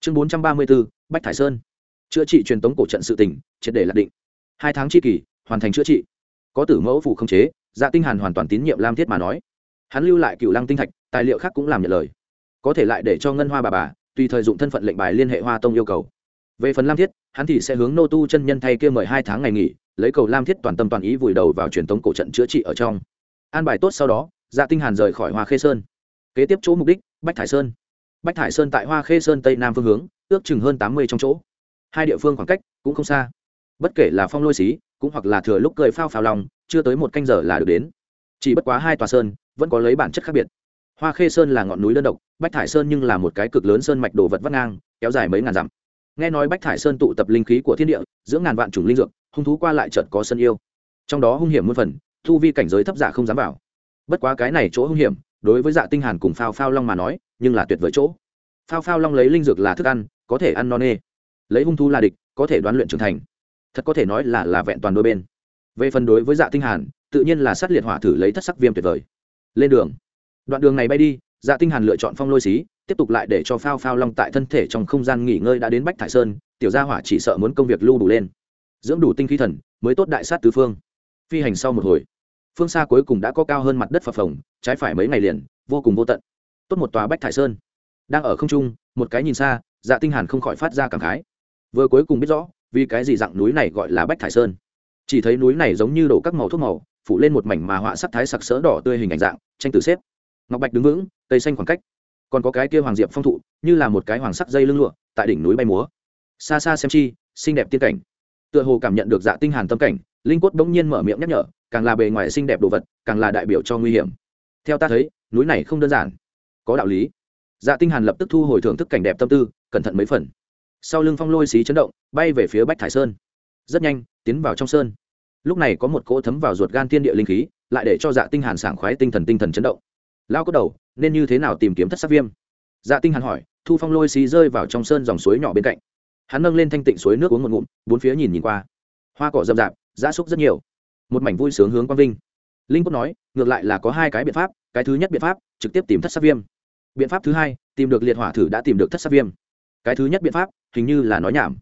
Chương bốn trăm ba mươi 434 bách thải sơn. Chữa trị truyền tống cổ trận sự tỉnh triệt để lạc định. Hai tháng chi kỳ hoàn thành chữa trị có tử mẫu phủ không chế dạ tinh hàn hoàn toàn tín nhiệm lam thiết mà nói. Hắn lưu lại cựu lăng tinh thạch, tài liệu khác cũng làm nhận lời. Có thể lại để cho ngân hoa bà bà, tùy thời dụng thân phận lệnh bài liên hệ hoa tông yêu cầu. Về phần lam thiết, hắn thì sẽ hướng nô tu chân nhân thay kia mời hai tháng ngày nghỉ, lấy cầu lam thiết toàn tâm toàn ý vùi đầu vào truyền thống cổ trận chữa trị ở trong. An bài tốt sau đó dạ tinh hàn rời khỏi hoa khê sơn. Kế tiếp chỗ mục đích, bách thải sơn. Bách thải sơn tại hoa khê sơn tây nam phương hướng, ước chừng hơn tám mươi trong chỗ. Hai địa phương khoảng cách cũng không xa. Bất kể là phong lôi xí cũng hoặc là thừa lúc cười phao phao lòng, chưa tới một canh giờ là được đến. Chỉ bất quá hai tòa sơn, vẫn có lấy bản chất khác biệt. Hoa khê sơn là ngọn núi đơn độc, bách thải sơn nhưng là một cái cực lớn sơn mạch đồ vật vắt ngang, kéo dài mấy ngàn dặm. Nghe nói bách thải sơn tụ tập linh khí của thiên địa, giữa ngàn vạn chủng linh dược, hung thú qua lại chợt có sân yêu. Trong đó hung hiểm muôn phần, thu vi cảnh giới thấp giả không dám vào. Bất quá cái này chỗ hung hiểm, đối với dạ tinh hàn cùng phao phao long mà nói, nhưng là tuyệt vời chỗ. Phao phao long lấy linh dược là thức ăn, có thể ăn non nê. Lấy hung thú là địch, có thể đoán luyện trưởng thành thật có thể nói là là vẹn toàn đôi bên. Về phần đối với dạ tinh hàn, tự nhiên là sát liệt hỏa thử lấy thất sắc viêm tuyệt vời. Lên đường. Đoạn đường này bay đi dạ tinh hàn lựa chọn phong lôi xí, tiếp tục lại để cho phao phao long tại thân thể trong không gian nghỉ ngơi đã đến bách thải sơn, tiểu gia hỏa chỉ sợ muốn công việc lưu đủ lên. Dưỡng đủ tinh khí thần, mới tốt đại sát tứ phương. Phi hành sau một hồi, phương xa cuối cùng đã có cao hơn mặt đất phập phồng, trái phải mấy ngày liền, vô cùng vô tận. Tốt một tòa bách thải sơn. Đang ở không trung, một cái nhìn xa dạ tinh hàn không khỏi phát ra cảm khái. Vừa cuối cùng biết rõ vì cái gì dạng núi này gọi là bách thải sơn? Chỉ thấy núi này giống như đổ các màu thuốc màu, phủ lên một mảnh mà họa sắc thái sặc sỡ đỏ tươi hình ảnh dạng, tranh tử xếp. Ngọc bạch đứng vững tây xanh khoảng cách. Còn có cái kia hoàng diệp phong thụ, như là một cái hoàng sắc dây lưng lụa, tại đỉnh núi bay múa. Xa xa xem chi, xinh đẹp tiên cảnh. Tựa hồ cảm nhận được dạ tinh hàn tâm cảnh, linh quất bỗng nhiên mở miệng nhắc nhở, càng là bề ngoài xinh đẹp đồ vật, càng là đại biểu cho nguy hiểm. Theo ta thấy, núi này không đơn giản. Có đạo lý. Dạ tinh hàn lập tức thu hồi thưởng thức cảnh đẹp tâm tư, cẩn thận mấy phần sau lưng phong lôi xí chấn động, bay về phía bách thải sơn. Rất nhanh, tiến vào trong sơn. Lúc này có một cỗ thấm vào ruột gan thiên địa linh khí, lại để cho dạ tinh hàn sảng khoái tinh thần tinh thần chấn động. Lao có đầu, nên như thế nào tìm kiếm thất sắc viêm? Dạ tinh hàn hỏi, thu phong lôi xí rơi vào trong sơn dòng suối nhỏ bên cạnh. Hắn nâng lên thanh tịnh suối nước uống một ngụm, bốn phía nhìn nhìn qua. Hoa cỏ rậm rạp giá súc rất nhiều. Một mảnh vui sướng hướng quang vinh. Linh cốt nói, ngược lại là có hai cái biện pháp, cái thứ nhất biện pháp, trực tiếp tìm thất sắc viêm. Biện pháp thứ hai, tìm được liệt hỏa thử đã tìm được thất sắc viêm cái thứ nhất biện pháp, hình như là nói nhảm.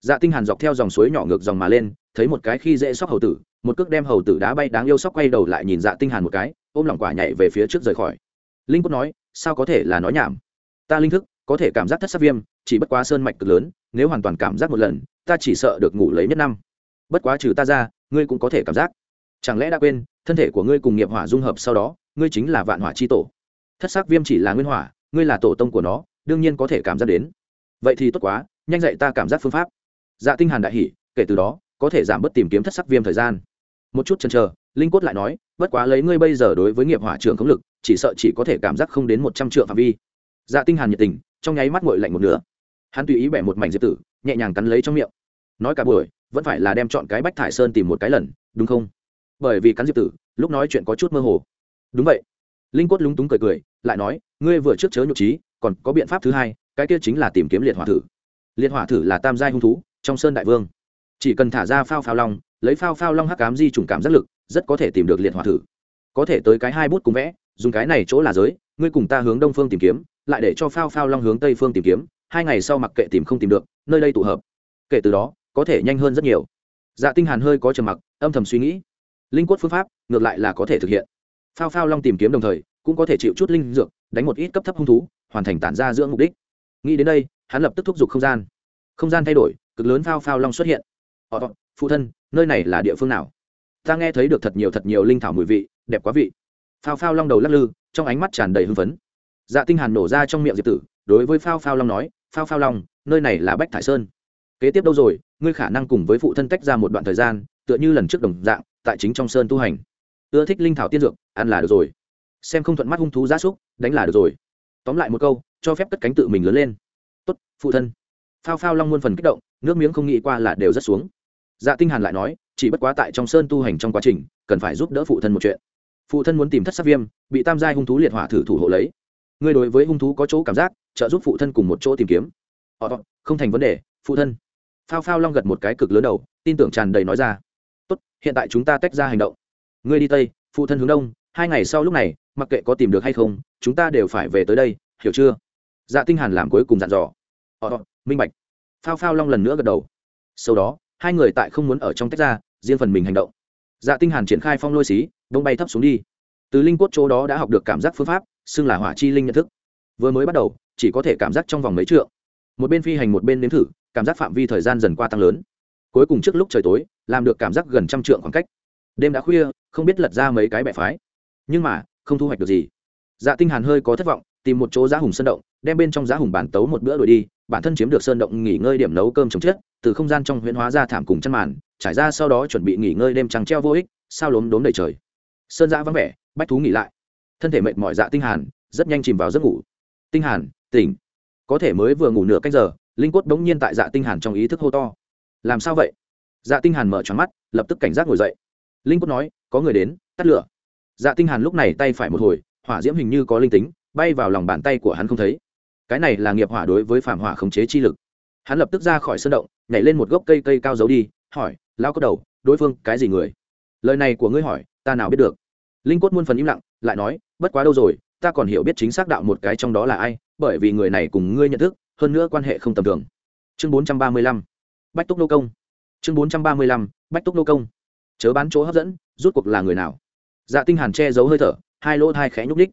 Dạ tinh hàn dọc theo dòng suối nhỏ ngược dòng mà lên, thấy một cái khi dễ sóc hầu tử, một cước đem hầu tử đá bay đáng yêu sóc quay đầu lại nhìn dạ tinh hàn một cái, ôm lòng quả nhảy về phía trước rời khỏi. Linh cốt nói, sao có thể là nói nhảm? Ta linh thức, có thể cảm giác thất sắc viêm, chỉ bất quá sơn mạch cực lớn, nếu hoàn toàn cảm giác một lần, ta chỉ sợ được ngủ lấy nhất năm. Bất quá trừ ta ra, ngươi cũng có thể cảm giác. Chẳng lẽ đã quên, thân thể của ngươi cùng nghiệp hỏa dung hợp sau đó, ngươi chính là vạn hỏa chi tổ? Thất sắc viêm chỉ là nguyên hỏa, ngươi là tổ tông của nó, đương nhiên có thể cảm giác đến vậy thì tốt quá, nhanh dạy ta cảm giác phương pháp. Dạ tinh hàn đại hỉ, kể từ đó, có thể giảm bớt tìm kiếm thất sắc viêm thời gian. Một chút chần chờ, linh cốt lại nói, bất quá lấy ngươi bây giờ đối với nghiệp hỏa trường công lực, chỉ sợ chỉ có thể cảm giác không đến một trăm triệu phạm vi. Dạ tinh hàn nhiệt tình, trong nháy mắt nguội lạnh một nửa. Hắn tùy ý bẻ một mảnh diệp tử, nhẹ nhàng cắn lấy trong miệng. Nói cả buổi, vẫn phải là đem chọn cái bách thải sơn tìm một cái lần, đúng không? Bởi vì cắn diệp tử, lúc nói chuyện có chút mơ hồ. Đúng vậy. Linh quất lúng túng cười cười, lại nói, ngươi vừa trước chớ nhục trí còn có biện pháp thứ hai cái kia chính là tìm kiếm liệt hỏa thử. Liệt hỏa thử là tam giai hung thú, trong sơn đại vương. Chỉ cần thả ra phao phao long, lấy phao phao long hắc cám di trùng cảm giác lực, rất có thể tìm được liệt hỏa thử. Có thể tới cái hai bút cùng vẽ, dùng cái này chỗ là giới, ngươi cùng ta hướng đông phương tìm kiếm, lại để cho phao phao long hướng tây phương tìm kiếm, hai ngày sau mặc kệ tìm không tìm được, nơi đây tụ hợp. Kể từ đó, có thể nhanh hơn rất nhiều. Dạ tinh hàn hơi có trầm mặc, âm thầm suy nghĩ. Linh quất phương pháp, ngược lại là có thể thực hiện. Phao phao long tìm kiếm đồng thời, cũng có thể chịu chút linh dược, đánh một ít cấp thấp hung thú, hoàn thành tản ra dưỡng mục đích nghĩ đến đây, hắn lập tức thúc giục không gian. Không gian thay đổi, cực lớn phao phao long xuất hiện. Họ phụ thân, nơi này là địa phương nào? Ta nghe thấy được thật nhiều thật nhiều linh thảo mùi vị, đẹp quá vị. Phao phao long đầu lắc lư, trong ánh mắt tràn đầy hưng phấn. Dạ tinh hàn nổ ra trong miệng diệp tử, đối với phao phao long nói, phao phao long, nơi này là bách thải sơn. Kế tiếp đâu rồi? Ngươi khả năng cùng với phụ thân tách ra một đoạn thời gian, tựa như lần trước đồng dạng, tại chính trong sơn tu hành. Ưa thích linh thảo tiên dược, ăn là được rồi. Xem không thuận mắt hung thú gia súc, đánh là được rồi. Tóm lại một câu cho phép cất cánh tự mình lớn lên. Tốt, phụ thân. Phao phao long muôn phần kích động, nước miếng không nghĩ qua là đều rất xuống. Dạ tinh hàn lại nói, chỉ bất quá tại trong sơn tu hành trong quá trình, cần phải giúp đỡ phụ thân một chuyện. Phụ thân muốn tìm thất sát viêm, bị tam giai hung thú liệt hỏa thử thủ hộ lấy. Ngươi đối với hung thú có chỗ cảm giác, trợ giúp phụ thân cùng một chỗ tìm kiếm. Họ không thành vấn đề, phụ thân. Phao phao long gật một cái cực lớn đầu, tin tưởng tràn đầy nói ra. Tốt, hiện tại chúng ta tách ra hành động. Ngươi đi tây, phụ thân hướng đông, hai ngày sau lúc này, mặc kệ có tìm được hay không, chúng ta đều phải về tới đây, hiểu chưa? Dạ tinh hàn làm cuối cùng dặn dò. Họ minh bạch. Phao phao long lần nữa gật đầu. Sau đó, hai người tại không muốn ở trong tách ra, riêng phần mình hành động. Dạ tinh hàn triển khai phong lôi xí đông bay thấp xuống đi. Từ linh cốt chỗ đó đã học được cảm giác phương pháp, xưng là hỏa chi linh nhận thức. Vừa mới bắt đầu, chỉ có thể cảm giác trong vòng mấy trượng. Một bên phi hành một bên nếm thử, cảm giác phạm vi thời gian dần qua tăng lớn. Cuối cùng trước lúc trời tối, làm được cảm giác gần trăm trượng khoảng cách. Đêm đã khuya, không biết lật ra mấy cái bẻ phái. Nhưng mà, không thu hoạch được gì. Dạ tinh hàn hơi có thất vọng tìm một chỗ giá hùng sơn động, đem bên trong giá hùng bản tấu một bữa đổi đi, bản thân chiếm được sơn động nghỉ ngơi điểm nấu cơm chống chết từ không gian trong huyễn hóa ra thảm cùng chân màn, trải ra sau đó chuẩn bị nghỉ ngơi đêm trắng treo vô ích, sao lốm đốm đầy trời. Sơn giã vắng vẻ, bách thú nghỉ lại. Thân thể mệt mỏi dạ tinh hàn, rất nhanh chìm vào giấc ngủ. Tinh hàn, tỉnh. Có thể mới vừa ngủ nửa canh giờ, linh quất đống nhiên tại dạ tinh hàn trong ý thức hô to. Làm sao vậy? Dạ tinh hàn mở tròn mắt, lập tức cảnh giác ngồi dậy. Linh quất nói, có người đến, tắt lửa. Dạ tinh hàn lúc này tay phải một hồi, hỏa diễm hình như có linh tính bay vào lòng bàn tay của hắn không thấy. Cái này là nghiệp hỏa đối với phạm hỏa khống chế chi lực. Hắn lập tức ra khỏi sân động, nhảy lên một gốc cây cây cao giấu đi, hỏi lao có đầu, đối phương cái gì người? Lời này của ngươi hỏi, ta nào biết được. Linh quất muôn phần im lặng, lại nói, bất quá đâu rồi, ta còn hiểu biết chính xác đạo một cái trong đó là ai, bởi vì người này cùng ngươi nhận thức, hơn nữa quan hệ không tầm thường. Chương bốn trăm ba mươi lăm, bách túc nô công. Chương bốn trăm ba mươi lăm, bách túc nô công. Chớ bán chỗ hấp dẫn, rút cuộc là người nào? Dạ tinh hàn che giấu hơi thở, hai lỗ thai khẽ nhúc đích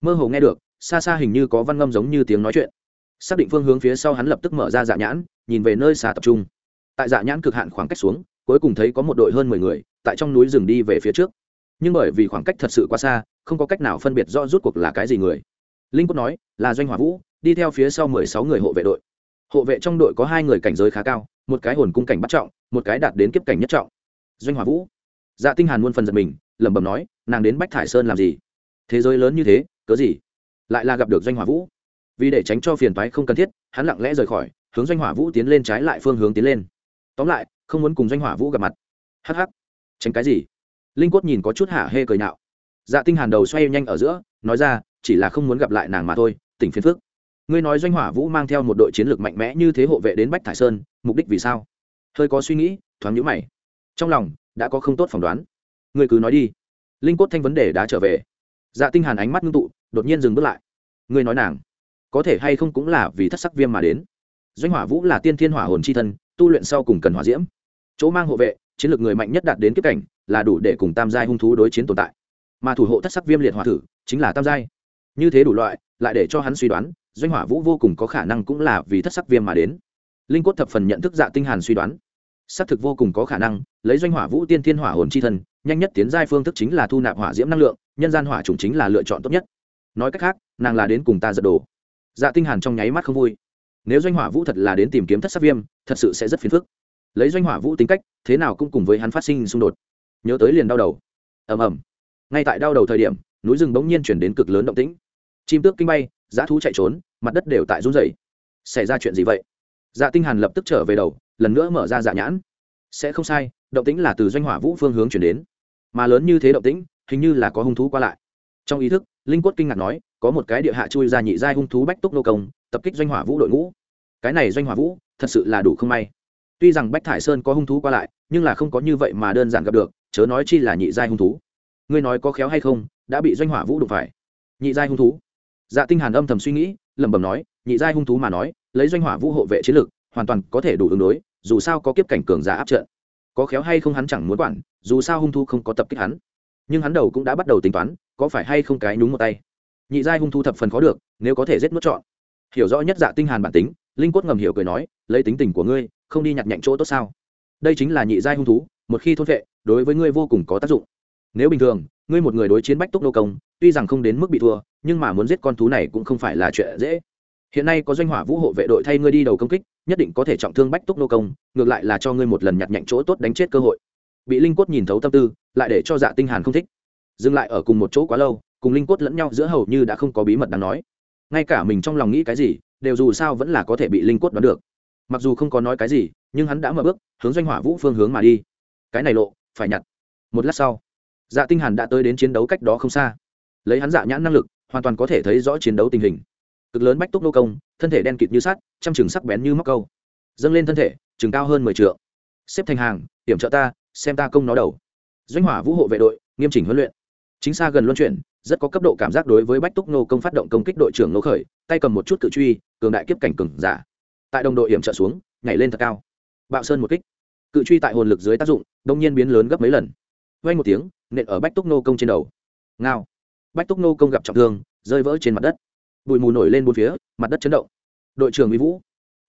mơ hồ nghe được, xa xa hình như có văn ngâm giống như tiếng nói chuyện. Xác định phương hướng phía sau hắn lập tức mở ra dạ nhãn, nhìn về nơi xa tập trung. Tại dạ nhãn cực hạn khoảng cách xuống, cuối cùng thấy có một đội hơn mười người tại trong núi rừng đi về phía trước. Nhưng bởi vì khoảng cách thật sự quá xa, không có cách nào phân biệt rõ rút cuộc là cái gì người. Linh quốc nói, là doanh hỏa vũ, đi theo phía sau mười sáu người hộ vệ đội. Hộ vệ trong đội có hai người cảnh giới khá cao, một cái hồn cung cảnh bắt trọng, một cái đạt đến kiếp cảnh nhất trọng. Doanh hỏa vũ. Dạ tinh hàn muôn phần giật mình, lẩm bẩm nói, nàng đến bách thải sơn làm gì? Thế giới lớn như thế cớ gì? Lại là gặp được doanh hỏa vũ. Vì để tránh cho phiền toái không cần thiết hắn lặng lẽ rời khỏi hướng doanh hỏa vũ tiến lên trái lại phương hướng tiến lên. Tóm lại không muốn cùng doanh hỏa vũ gặp mặt. Hắc hắc, tránh cái gì? Linh quất nhìn có chút hả hê cười nhạo. Dạ tinh hàn đầu xoay nhanh ở giữa nói ra chỉ là không muốn gặp lại nàng mà thôi tỉnh phiền phức. Ngươi nói doanh hỏa vũ mang theo một đội chiến lược mạnh mẽ như thế hộ vệ đến bách thải sơn mục đích vì sao? Hơi có suy nghĩ thoáng nhũ mày. Trong lòng đã có không tốt phỏng đoán. Ngươi cứ nói đi. Linh cốt thanh vấn đề đã trở về. Dạ tinh hàn ánh mắt ngưng tụ đột nhiên dừng bước lại. Ngươi nói nàng, có thể hay không cũng là vì thất sắc viêm mà đến. Doanh hỏa vũ là tiên thiên hỏa hồn chi thân, tu luyện sau cùng cần hỏa diễm. Chỗ mang hộ vệ, chiến lược người mạnh nhất đạt đến kiếp cảnh, là đủ để cùng tam giai hung thú đối chiến tồn tại. Mà thủ hộ thất sắc viêm liệt hỏa thử, chính là tam giai. Như thế đủ loại, lại để cho hắn suy đoán, doanh hỏa vũ vô cùng có khả năng cũng là vì thất sắc viêm mà đến. Linh cốt thập phần nhận thức dạ tinh hàn suy đoán. Xác thực vô cùng có khả năng, lấy doanh hỏa vũ tiên thiên hỏa hồn chi thân, nhanh nhất tiến giai phương thức chính là thu nạp hỏa diễm năng lượng, nhân gian hỏa chủng chính là lựa chọn tốt nhất nói cách khác, nàng là đến cùng ta giật đồ. Dạ tinh hàn trong nháy mắt không vui. Nếu doanh hỏa vũ thật là đến tìm kiếm thất sắc viêm, thật sự sẽ rất phiền phức. Lấy doanh hỏa vũ tính cách, thế nào cũng cùng với hắn phát sinh xung đột. Nhớ tới liền đau đầu. Ầm ầm. Ngay tại đau đầu thời điểm, núi rừng bỗng nhiên chuyển đến cực lớn động tĩnh. Chim tước kinh bay giá thú chạy trốn, mặt đất đều tại run rẩy. Xảy ra chuyện gì vậy? Dạ tinh hàn lập tức trở về đầu, lần nữa mở ra dạ nhãn. Sẽ không sai, động tĩnh là từ doanh hỏa vũ phương hướng chuyển đến. Mà lớn như thế động tĩnh, hình như là có hung thú qua lại. Trong ý thức linh quất kinh ngạc nói, có một cái địa hạ chui ra nhị giai hung thú bách túc nô công, tập kích doanh hỏa vũ đội ngũ. Cái này doanh hỏa vũ, thật sự là đủ không may. Tuy rằng bách thải sơn có hung thú qua lại, nhưng là không có như vậy mà đơn giản gặp được, chớ nói chi là nhị giai hung thú. Ngươi nói có khéo hay không, đã bị doanh hỏa vũ đụng phải. Nhị giai hung thú? Dạ tinh hàn âm thầm suy nghĩ, lẩm bẩm nói, nhị giai hung thú mà nói, lấy doanh hỏa vũ hộ vệ chiến lực, hoàn toàn có thể đủ ứng đối, dù sao có kiếp cảnh cường giả áp trận. Có khéo hay không hắn chẳng muốn quản, dù sao hung thú không có tập kích hắn. Nhưng hắn đầu cũng đã bắt đầu tính toán có phải hay không cái nhúng một tay? Nhị giai hung thú thập phần khó được, nếu có thể giết mất chọn. Hiểu rõ nhất dạ tinh hàn bản tính, linh quất ngầm hiểu cười nói, lấy tính tình của ngươi, không đi nhặt nhạnh chỗ tốt sao? Đây chính là nhị giai hung thú, một khi thôn vệ, đối với ngươi vô cùng có tác dụng. Nếu bình thường, ngươi một người đối chiến bách túc nô công, tuy rằng không đến mức bị thua, nhưng mà muốn giết con thú này cũng không phải là chuyện dễ. Hiện nay có doanh hỏa vũ hộ vệ đội thay ngươi đi đầu công kích, nhất định có thể trọng thương bách túc nô công, ngược lại là cho ngươi một lần nhặt nhạnh chỗ tốt đánh chết cơ hội. Bị linh cốt nhìn thấu tâm tư, lại để cho dạ tinh hàn không thích dừng lại ở cùng một chỗ quá lâu, cùng linh cốt lẫn nhau giữa hầu như đã không có bí mật đáng nói. Ngay cả mình trong lòng nghĩ cái gì, đều dù sao vẫn là có thể bị linh cốt đoán được. Mặc dù không có nói cái gì, nhưng hắn đã mở bước, hướng doanh hỏa vũ phương hướng mà đi. Cái này lộ, phải nhặt. Một lát sau dạ tinh hàn đã tới đến chiến đấu cách đó không xa. Lấy hắn dạ nhãn năng lực, hoàn toàn có thể thấy rõ chiến đấu tình hình. Cực lớn bách túc nô công, thân thể đen kịt như sắt, trăm trường sắc bén như móc câu. Dâng lên thân thể trường cao hơn mười trượng. Xếp thành hàng hiểm trợ ta, xem ta công nó đầu. Doanh hỏa vũ hộ vệ đội, nghiêm chỉnh huấn luyện chính xa gần luân chuyển, rất có cấp độ cảm giác đối với bách túc nô công phát động công kích đội trưởng nô khởi, tay cầm một chút cự truy, cường đại kiếp cảnh cường giả. Tại đồng đội hiểm trợ xuống, nhảy lên thật cao. Bạo sơn một kích. Cự truy tại hồn lực dưới tác dụng, đông nhiên biến lớn gấp mấy lần. Vay một tiếng, nện ở bách túc nô công trên đầu. Ngao. Bách túc nô công gặp trọng thương, rơi vỡ trên mặt đất. Bụi mù nổi lên bốn phía, mặt đất chấn động. Đội trưởng mỹ vũ.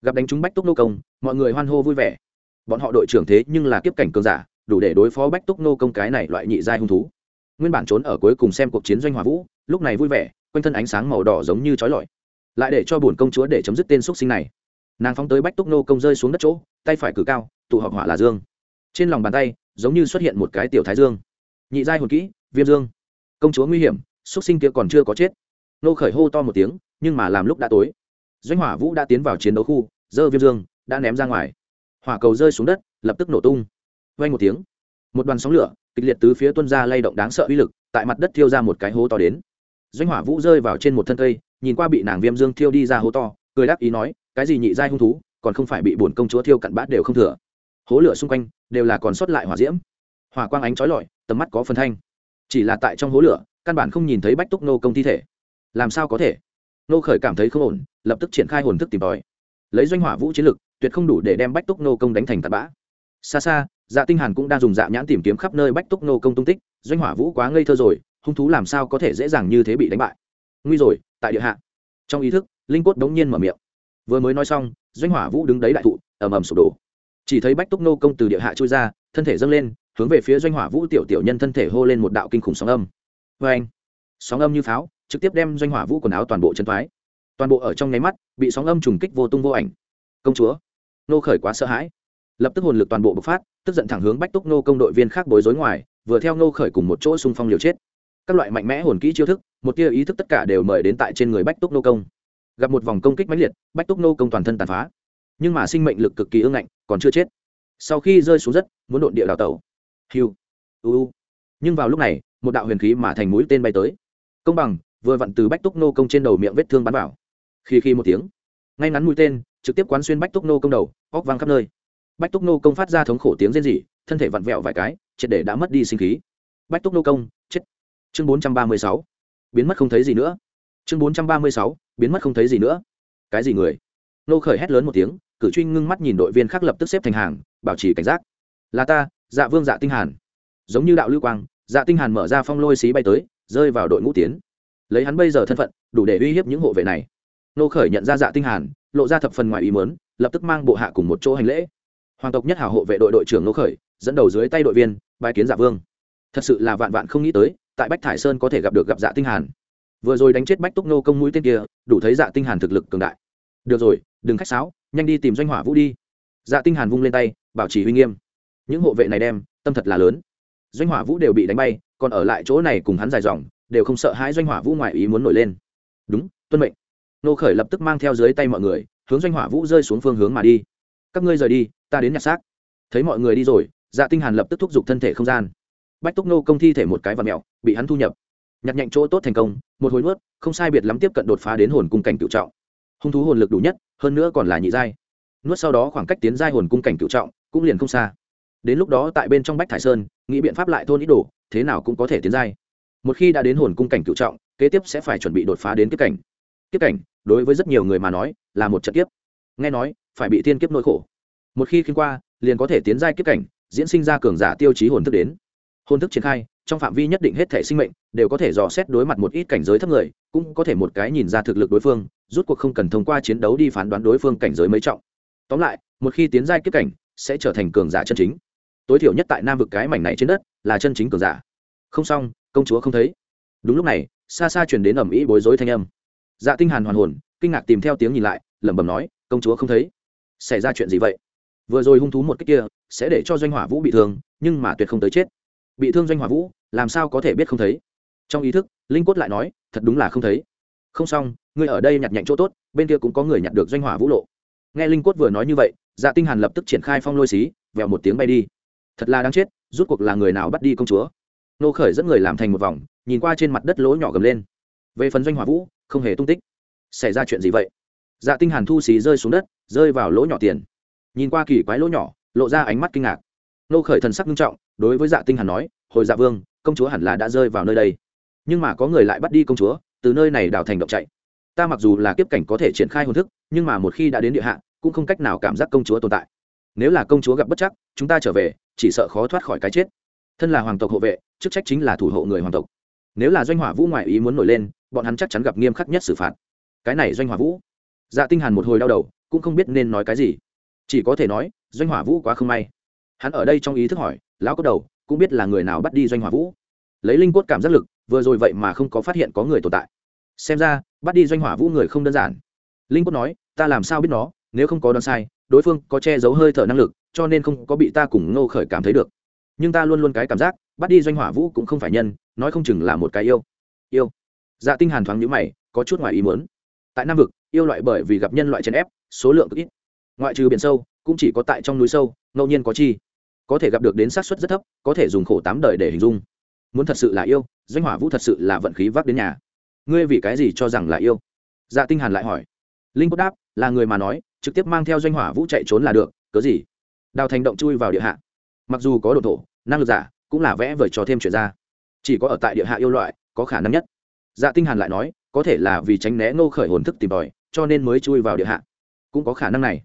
Gặp đánh trúng bách túc nô công, mọi người hoan hô vui vẻ. Bọn họ đội trưởng thế nhưng là kiếp cảnh cường giả, đủ để đối phó bách túc nô công cái này loại nhị giai hung thú nguyên bản trốn ở cuối cùng xem cuộc chiến doanh hòa vũ, lúc này vui vẻ, quanh thân ánh sáng màu đỏ giống như trói lọi. Lại để cho bổn công chúa để chấm dứt tên xúc sinh này. Nàng phóng tới bách túc nô công rơi xuống đất chỗ, tay phải cử cao, tụ họp hỏa là dương. Trên lòng bàn tay, giống như xuất hiện một cái tiểu thái dương. Nhị giai hồn kỹ, viêm dương. Công chúa nguy hiểm, xúc sinh kia còn chưa có chết. Nô khởi hô to một tiếng, nhưng mà làm lúc đã tối. Doanh hỏa vũ đã tiến vào chiến đấu khu, dơ viêm dương, đã ném ra ngoài. Hỏa cầu rơi xuống đất, lập tức nổ tung. Vay một tiếng, một đoàn sóng lửa kịch liệt tứ phía tuân ra lay động đáng sợ uy lực, tại mặt đất thiêu ra một cái hố to đến. Doanh hỏa vũ rơi vào trên một thân cây, nhìn qua bị nàng viêm dương thiêu đi ra hố to, cười đáp ý nói, cái gì nhị giai hung thú, còn không phải bị bổn công chúa thiêu cặn bát đều không thừa. Hố lửa xung quanh đều là còn sót lại hỏa diễm. Hỏa quang ánh trói lọi, tầm mắt có phần thanh. Chỉ là tại trong hố lửa, căn bản không nhìn thấy bách túc nô công thi thể. Làm sao có thể? Nô khởi cảm thấy không ổn, lập tức triển khai hồn thức tìm tòi. Lấy doanh hỏa vũ chiến lực, tuyệt không đủ để đem bách túc nô công đánh thành tạt bã. Xa xa dạ tinh hàn cũng đang dùng dạ nhãn tìm kiếm khắp nơi bách túc nô công tung tích, doanh hỏa vũ quá ngây thơ rồi, hung thú làm sao có thể dễ dàng như thế bị đánh bại? Nguy rồi, tại địa hạ. Trong ý thức, linh cốt đống nhiên mở miệng. Vừa mới nói xong, doanh hỏa vũ đứng đấy đại thụ, ầm ầm sụp đổ. Chỉ thấy bách túc nô công từ địa hạ trôi ra, thân thể dâng lên, hướng về phía doanh hỏa vũ tiểu tiểu nhân thân thể hô lên một đạo kinh khủng sóng âm. Vê anh, sóng âm như pháo, trực tiếp đem doanh hỏa vũ quần áo toàn bộ chân thoái. Toàn bộ ở trong nháy mắt, bị sóng âm trùng kích vô tung vô ảnh. Công chúa, nô khởi quá sợ hãi. Lập tức hồn lực toàn bộ bộc phát tức giận thẳng hướng bách túc nô công đội viên khác bối rối ngoài, vừa theo nô khởi cùng một chỗ xung phong liều chết. Các loại mạnh mẽ hồn kỹ chiêu thức, một tia ý thức tất cả đều mời đến tại trên người bách túc nô công. Gặp một vòng công kích mãnh liệt, bách túc nô công toàn thân tàn phá. Nhưng mà sinh mệnh lực cực kỳ ương ngạnh, còn chưa chết. Sau khi rơi xuống đất, muốn đột địa đào tẩu. Hiu uu nhưng vào lúc này, một đạo huyền khí mà thành mũi tên bay tới. Công bằng, vừa vặn từ bách túc nô công trên đầu miệng vết thương bắn vào. Khi khi một tiếng. Ngay ngắn mũi tên, trực tiếp quán xuyên bách túc nô công đầu, óc văng khắp nơi bách túc nô công phát ra thống khổ tiếng rên rỉ, thân thể vặn vẹo vài cái, triệt để đã mất đi sinh khí. Bách túc nô công, chết. Chương bốn trăm ba mươi sáu. Biến mất không thấy gì nữa. Chương bốn trăm ba mươi sáu. Biến mất không thấy gì nữa. Cái gì người? Nô khởi hét lớn một tiếng, cử truy ngưng mắt nhìn đội viên khác lập tức xếp thành hàng, bảo trì cảnh giác. Là ta dạ vương dạ tinh hàn. Giống như đạo lưu quang dạ tinh hàn mở ra phong lôi xí bay tới, rơi vào đội ngũ tiến. Lấy hắn bây giờ thân phận, đủ để uy hiếp những hộ vệ này. Nô khởi nhận ra dạ tinh hàn, lộ ra thập phần ngoài ý muốn, lập tức mang bộ hạ cùng một chỗ hành lễ hoàng tộc nhất hảo hộ vệ đội đội trưởng nô khởi, dẫn đầu dưới tay đội viên bài kiến dạ vương. Thật sự là vạn vạn không nghĩ tới, tại bách thải sơn có thể gặp được gặp dạ tinh hàn. Vừa rồi đánh chết bách túc nô công mũi tên kia, đủ thấy dạ tinh hàn thực lực cường đại. Được rồi, đừng khách sáo, nhanh đi tìm doanh hỏa vũ đi. Dạ tinh hàn vung lên tay, bảo trì uy nghiêm. Những hộ vệ này đem, tâm thật là lớn. Doanh hỏa vũ đều bị đánh bay, còn ở lại chỗ này cùng hắn dài dòng, đều không sợ hãi doanh hỏa vũ ngoại ý muốn nổi lên. Đúng, tuân mệnh. Nô khởi lập tức mang theo dưới tay mọi người, hướng doanh hỏa vũ rơi xuống phương hướng mà đi. Các ngươi rời đi ta đến nhặt xác. Thấy mọi người đi rồi dạ tinh hàn lập tức thúc giục thân thể không gian. Bách túc nô công thi thể một cái vật mèo bị hắn thu nhập. Nhặt nhạnh chỗ tốt thành công, một hồi nuốt, không sai biệt lắm tiếp cận đột phá đến hồn cung cảnh cựu trọng. Hung thú hồn lực đủ nhất, hơn nữa còn là nhị giai. Nuốt sau đó khoảng cách tiến giai hồn cung cảnh cựu trọng cũng liền không xa. Đến lúc đó tại bên trong bách thải sơn, nghĩ biện pháp lại thôn ít đồ, thế nào cũng có thể tiến giai. Một khi đã đến hồn cung cảnh cựu trọng, kế tiếp sẽ phải chuẩn bị đột phá đến kiếp cảnh. Kiếp cảnh, đối với rất nhiều người mà nói, là một trận kiếp. Nghe nói, phải bị tiên kiếp nỗi khổ một khi khiến qua, liền có thể tiến giai kiếp cảnh, diễn sinh ra cường giả tiêu chí hồn thức đến. Hồn thức triển khai, trong phạm vi nhất định hết thể sinh mệnh đều có thể dò xét đối mặt một ít cảnh giới thấp người, cũng có thể một cái nhìn ra thực lực đối phương, rút cuộc không cần thông qua chiến đấu đi phán đoán đối phương cảnh giới mấy trọng. Tóm lại, một khi tiến giai kiếp cảnh, sẽ trở thành cường giả chân chính. Tối thiểu nhất tại nam vực cái mảnh này trên đất là chân chính cường giả. Không xong, công chúa không thấy. Đúng lúc này, xa xa chuyển đến ẩm ý bối rối thanh âm. Dạ tinh hàn hoàn hồn, kinh ngạc tìm theo tiếng nhìn lại, lẩm bẩm nói, công chúa không thấy. Xảy ra chuyện gì vậy? Vừa rồi hung thú một cách kia, sẽ để cho doanh hỏa vũ bị thương, nhưng mà tuyệt không tới chết. Bị thương doanh hỏa vũ, làm sao có thể biết không thấy? Trong ý thức, linh cốt lại nói, thật đúng là không thấy. Không xong, ngươi ở đây nhặt nhạnh chỗ tốt, bên kia cũng có người nhặt được doanh hỏa vũ lộ. Nghe linh cốt vừa nói như vậy dạ tinh hàn lập tức triển khai phong lôi xí, vèo một tiếng bay đi. Thật là đáng chết, rút cuộc là người nào bắt đi công chúa? Nô khởi dẫn người làm thành một vòng, nhìn qua trên mặt đất lỗ nhỏ gầm lên. Về phần doanh hỏa vũ, không hề tung tích. Xảy ra chuyện gì vậy? Dạ tinh hàn thu xí rơi xuống đất, rơi vào lỗ nhỏ tiền nhìn qua kỳ quái lỗ nhỏ, lộ ra ánh mắt kinh ngạc. Nô khởi thần sắc nghiêm trọng, đối với dạ tinh hàn nói, hồi dạ vương, công chúa hẳn là đã rơi vào nơi đây. Nhưng mà có người lại bắt đi công chúa, từ nơi này đào thành động chạy. Ta mặc dù là kiếp cảnh có thể triển khai hồn thức, nhưng mà một khi đã đến địa hạ, cũng không cách nào cảm giác công chúa tồn tại. Nếu là công chúa gặp bất chắc, chúng ta trở về, chỉ sợ khó thoát khỏi cái chết. Thân là hoàng tộc hộ vệ, chức trách chính là thủ hộ người hoàng tộc. Nếu là doanh hỏa vũ ngoại ý muốn nổi lên, bọn hắn chắc chắn gặp nghiêm khắc nhất xử phạt. Cái này doanh hỏa vũ. Dạ tinh hàn một hồi đau đầu, cũng không biết nên nói cái gì chỉ có thể nói, doanh hỏa vũ quá không may. Hắn ở đây trong ý thức hỏi, lão cốt đầu, cũng biết là người nào bắt đi doanh hỏa vũ? Lấy linh cốt cảm giác lực, vừa rồi vậy mà không có phát hiện có người tồn tại. Xem ra, bắt đi doanh hỏa vũ người không đơn giản. Linh cốt nói, ta làm sao biết nó? Nếu không có đoán sai, đối phương có che giấu hơi thở năng lực, cho nên không có bị ta cùng ngô khởi cảm thấy được. Nhưng ta luôn luôn cái cảm giác, bắt đi doanh hỏa vũ cũng không phải nhân, nói không chừng là một cái yêu. Yêu. Dạ tinh hàn thoáng nhíu mày, có chút ngoài ý muốn. Tại nam vực, yêu loại bởi vì gặp nhân loại chèn ép, số lượng cực ít ngoại trừ biển sâu, cũng chỉ có tại trong núi sâu, ngẫu nhiên có chi. Có thể gặp được đến sát suất rất thấp, có thể dùng khổ tám đời để hình dung. Muốn thật sự là yêu, doanh hỏa vũ thật sự là vận khí vác đến nhà. Ngươi vì cái gì cho rằng là yêu? Dạ tinh hàn lại hỏi. Linh cốt đáp, là người mà nói, trực tiếp mang theo doanh hỏa vũ chạy trốn là được, cớ gì? Đào thành động chui vào địa hạ. Mặc dù có độ thổ, năng lực giả, cũng là vẽ vời cho thêm chuyện ra. Chỉ có ở tại địa hạ yêu loại, có khả năng nhất. Dạ tinh hàn lại nói, có thể là vì tránh né ngô khởi hồn thức tìm tòi, cho nên mới chui vào địa hạ. Cũng có khả năng này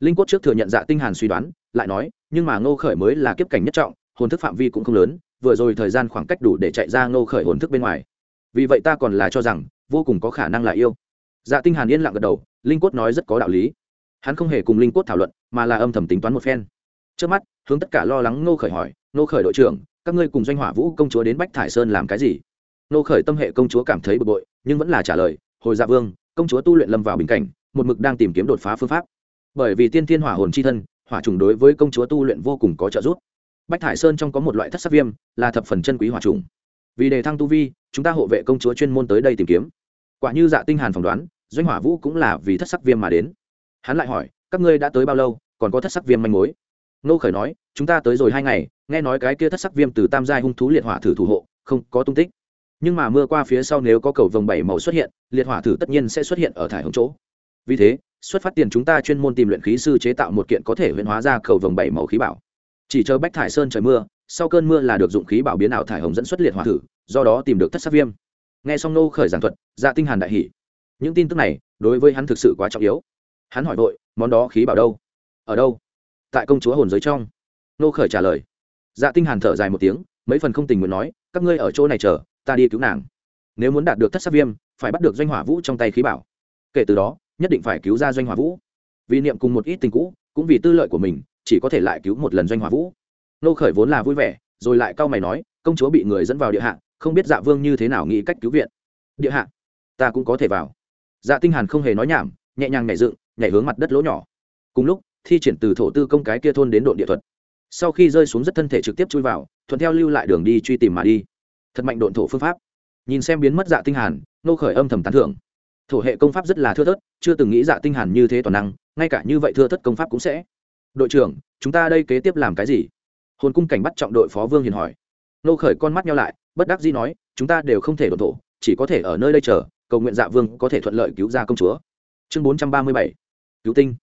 linh cốt trước thừa nhận dạ tinh hàn suy đoán, lại nói, nhưng mà ngô khởi mới là kiếp cảnh nhất trọng, hồn thức phạm vi cũng không lớn, vừa rồi thời gian khoảng cách đủ để chạy ra ngô khởi hồn thức bên ngoài. Vì vậy ta còn là cho rằng, vô cùng có khả năng là yêu. Dạ tinh hàn yên lặng gật đầu, linh cốt nói rất có đạo lý. Hắn không hề cùng linh cốt thảo luận, mà là âm thầm tính toán một phen. Trước mắt, hướng tất cả lo lắng ngô khởi hỏi, ngô khởi đội trưởng, các ngươi cùng doanh hỏa vũ công chúa đến bách thải sơn làm cái gì? Ngô khởi tâm hệ công chúa cảm thấy bực bội, nhưng vẫn là trả lời, hồi dạ vương, công chúa tu luyện lâm vào bình cảnh, một mực đang tìm kiếm đột phá phương pháp bởi vì tiên thiên hỏa hồn chi thân, hỏa trùng đối với công chúa tu luyện vô cùng có trợ giúp. Bách thải sơn trong có một loại thất sắc viêm, là thập phần chân quý hỏa trùng. Vì đề thăng tu vi, chúng ta hộ vệ công chúa chuyên môn tới đây tìm kiếm. Quả như dạ tinh hàn phỏng đoán, doanh hỏa vũ cũng là vì thất sắc viêm mà đến. Hắn lại hỏi, các ngươi đã tới bao lâu, còn có thất sắc viêm manh mối? Nô khởi nói, chúng ta tới rồi hai ngày, nghe nói cái kia thất sắc viêm từ tam giai hung thú liệt hỏa thử thủ hộ, không có tung tích. Nhưng mà mưa qua phía sau nếu có cầu vồng bảy màu xuất hiện, liệt hỏa thử tất nhiên sẽ xuất hiện ở thải hồng chỗ. Vì thế xuất phát tiền chúng ta chuyên môn tìm luyện khí sư chế tạo một kiện có thể huyễn hóa ra cầu vồng bảy màu khí bảo. Chỉ chờ bách thải sơn trời mưa, sau cơn mưa là được dụng khí bảo biến ảo thải hồng dẫn xuất liệt hỏa thử, do đó tìm được thất sắc viêm. Nghe xong nô khởi giảng thuật dạ tinh hàn đại hỉ. Những tin tức này, đối với hắn thực sự quá trọng yếu. Hắn hỏi vội, món đó khí bảo đâu? Ở đâu? Tại công chúa hồn giới trong. Nô khởi trả lời. Dạ tinh hàn thở dài một tiếng, mấy phần không tình nguyện nói, các ngươi ở chỗ này chờ, ta đi cứu nàng. Nếu muốn đạt được thất sắc viêm, phải bắt được doanh hỏa vũ trong tay khí bảo. Kể từ đó nhất định phải cứu ra doanh hòa vũ. Vì niệm cùng một ít tình cũ, cũng vì tư lợi của mình, chỉ có thể lại cứu một lần doanh hòa vũ. Nô khởi vốn là vui vẻ, rồi lại cau mày nói, công chúa bị người dẫn vào địa hạ, không biết dạ vương như thế nào nghĩ cách cứu viện. Địa hạ? Ta cũng có thể vào. Dạ tinh hàn không hề nói nhảm, nhẹ nhàng nhảy dựng, nhảy hướng mặt đất lỗ nhỏ. Cùng lúc, thi triển từ thổ tư công cái kia thôn đến độ địa thuật. Sau khi rơi xuống rất thân thể trực tiếp chui vào, thuận theo lưu lại đường đi truy tìm mà đi. Thật mạnh độn thổ phương pháp. Nhìn xem biến mất dạ tinh hàn, nô khởi âm thầm tán thưởng thổ hệ công pháp rất là thưa thớt, chưa từng nghĩ dạ tinh hàn như thế toàn năng, ngay cả như vậy thưa thớt công pháp cũng sẽ. Đội trưởng, chúng ta đây kế tiếp làm cái gì? Hồn cung cảnh bắt trọng đội phó vương hiền hỏi. Nô khởi con mắt nhau lại, bất đắc dĩ nói, chúng ta đều không thể đột thổ, chỉ có thể ở nơi đây chờ, cầu nguyện dạ vương có thể thuận lợi cứu ra công chúa. Chương 437 cứu tinh.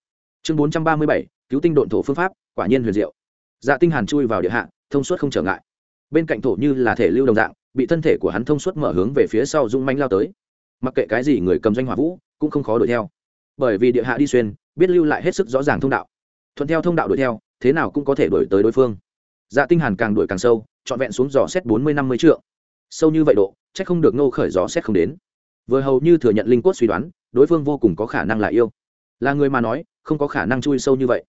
Chương 437 cứu tinh độn thổ phương pháp, quả nhiên huyền diệu. Dạ tinh hàn chui vào địa hạ, thông suốt không trở ngại. Bên cạnh thổ như là thể lưu đồng dạng, bị thân thể của hắn thông suốt mở hướng về phía sau dũng mãnh lao tới mặc kệ cái gì người cầm doanh hỏa vũ cũng không khó đuổi theo. Bởi vì địa hạ đi xuyên, biết lưu lại hết sức rõ ràng thông đạo. Thuận theo thông đạo đuổi theo, thế nào cũng có thể đuổi tới đối phương. Dạ tinh hàn càng đuổi càng sâu, trọn vẹn xuống dò xét bốn mươi năm mươi trượng. Sâu như vậy độ, chắc không được ngô khởi gió xét không đến. Vừa hầu như thừa nhận linh cốt suy đoán, đối phương vô cùng có khả năng là yêu. Là người mà nói, không có khả năng chui sâu như vậy.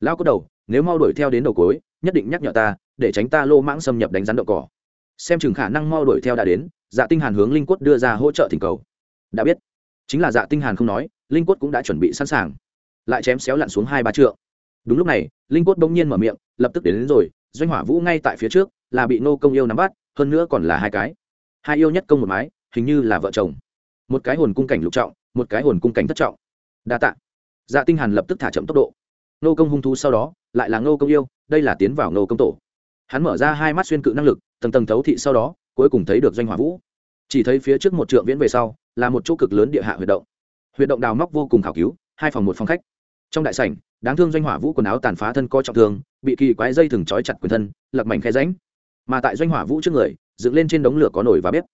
Lão có đầu, nếu mau đuổi theo đến đầu cối nhất định nhắc nhở ta, để tránh ta lô mãng xâm nhập đánh rắn đậu cỏ. Xem chừng khả năng mau đuổi theo đã đến dạ tinh hàn hướng linh quất đưa ra hỗ trợ thỉnh cầu đã biết. Chính là dạ tinh hàn không nói linh quất cũng đã chuẩn bị sẵn sàng. Lại chém xéo lặn xuống hai ba trượng. Đúng lúc này linh quất bỗng nhiên mở miệng lập tức đến, đến rồi doanh hỏa vũ ngay tại phía trước là bị nô công yêu nắm bắt hơn nữa còn là hai cái. Hai yêu nhất công một mái hình như là vợ chồng. Một cái hồn cung cảnh lục trọng một cái hồn cung cảnh thất trọng. Đa tạ. Dạ tinh hàn lập tức thả chậm tốc độ. Nô công hung thú sau đó lại là nô công yêu đây là tiến vào nô công tổ. Hắn mở ra hai mắt xuyên cự năng lực tầng tầng thấu thị sau đó cuối cùng thấy được doanh hỏa vũ chỉ thấy phía trước một trượng viễn về sau, là một chỗ cực lớn địa hạ huyệt động. Huyệt động đào móc vô cùng khảo cứu, hai phòng một phòng khách. Trong đại sảnh, đáng thương doanh hỏa vũ quần áo tàn phá thân co trọng thương, bị kỳ quái dây thừng trói chặt quyền thân lật mảnh khe ránh mà tại doanh hỏa vũ trước người, dựng lên trên đống lửa có nồi và bếp.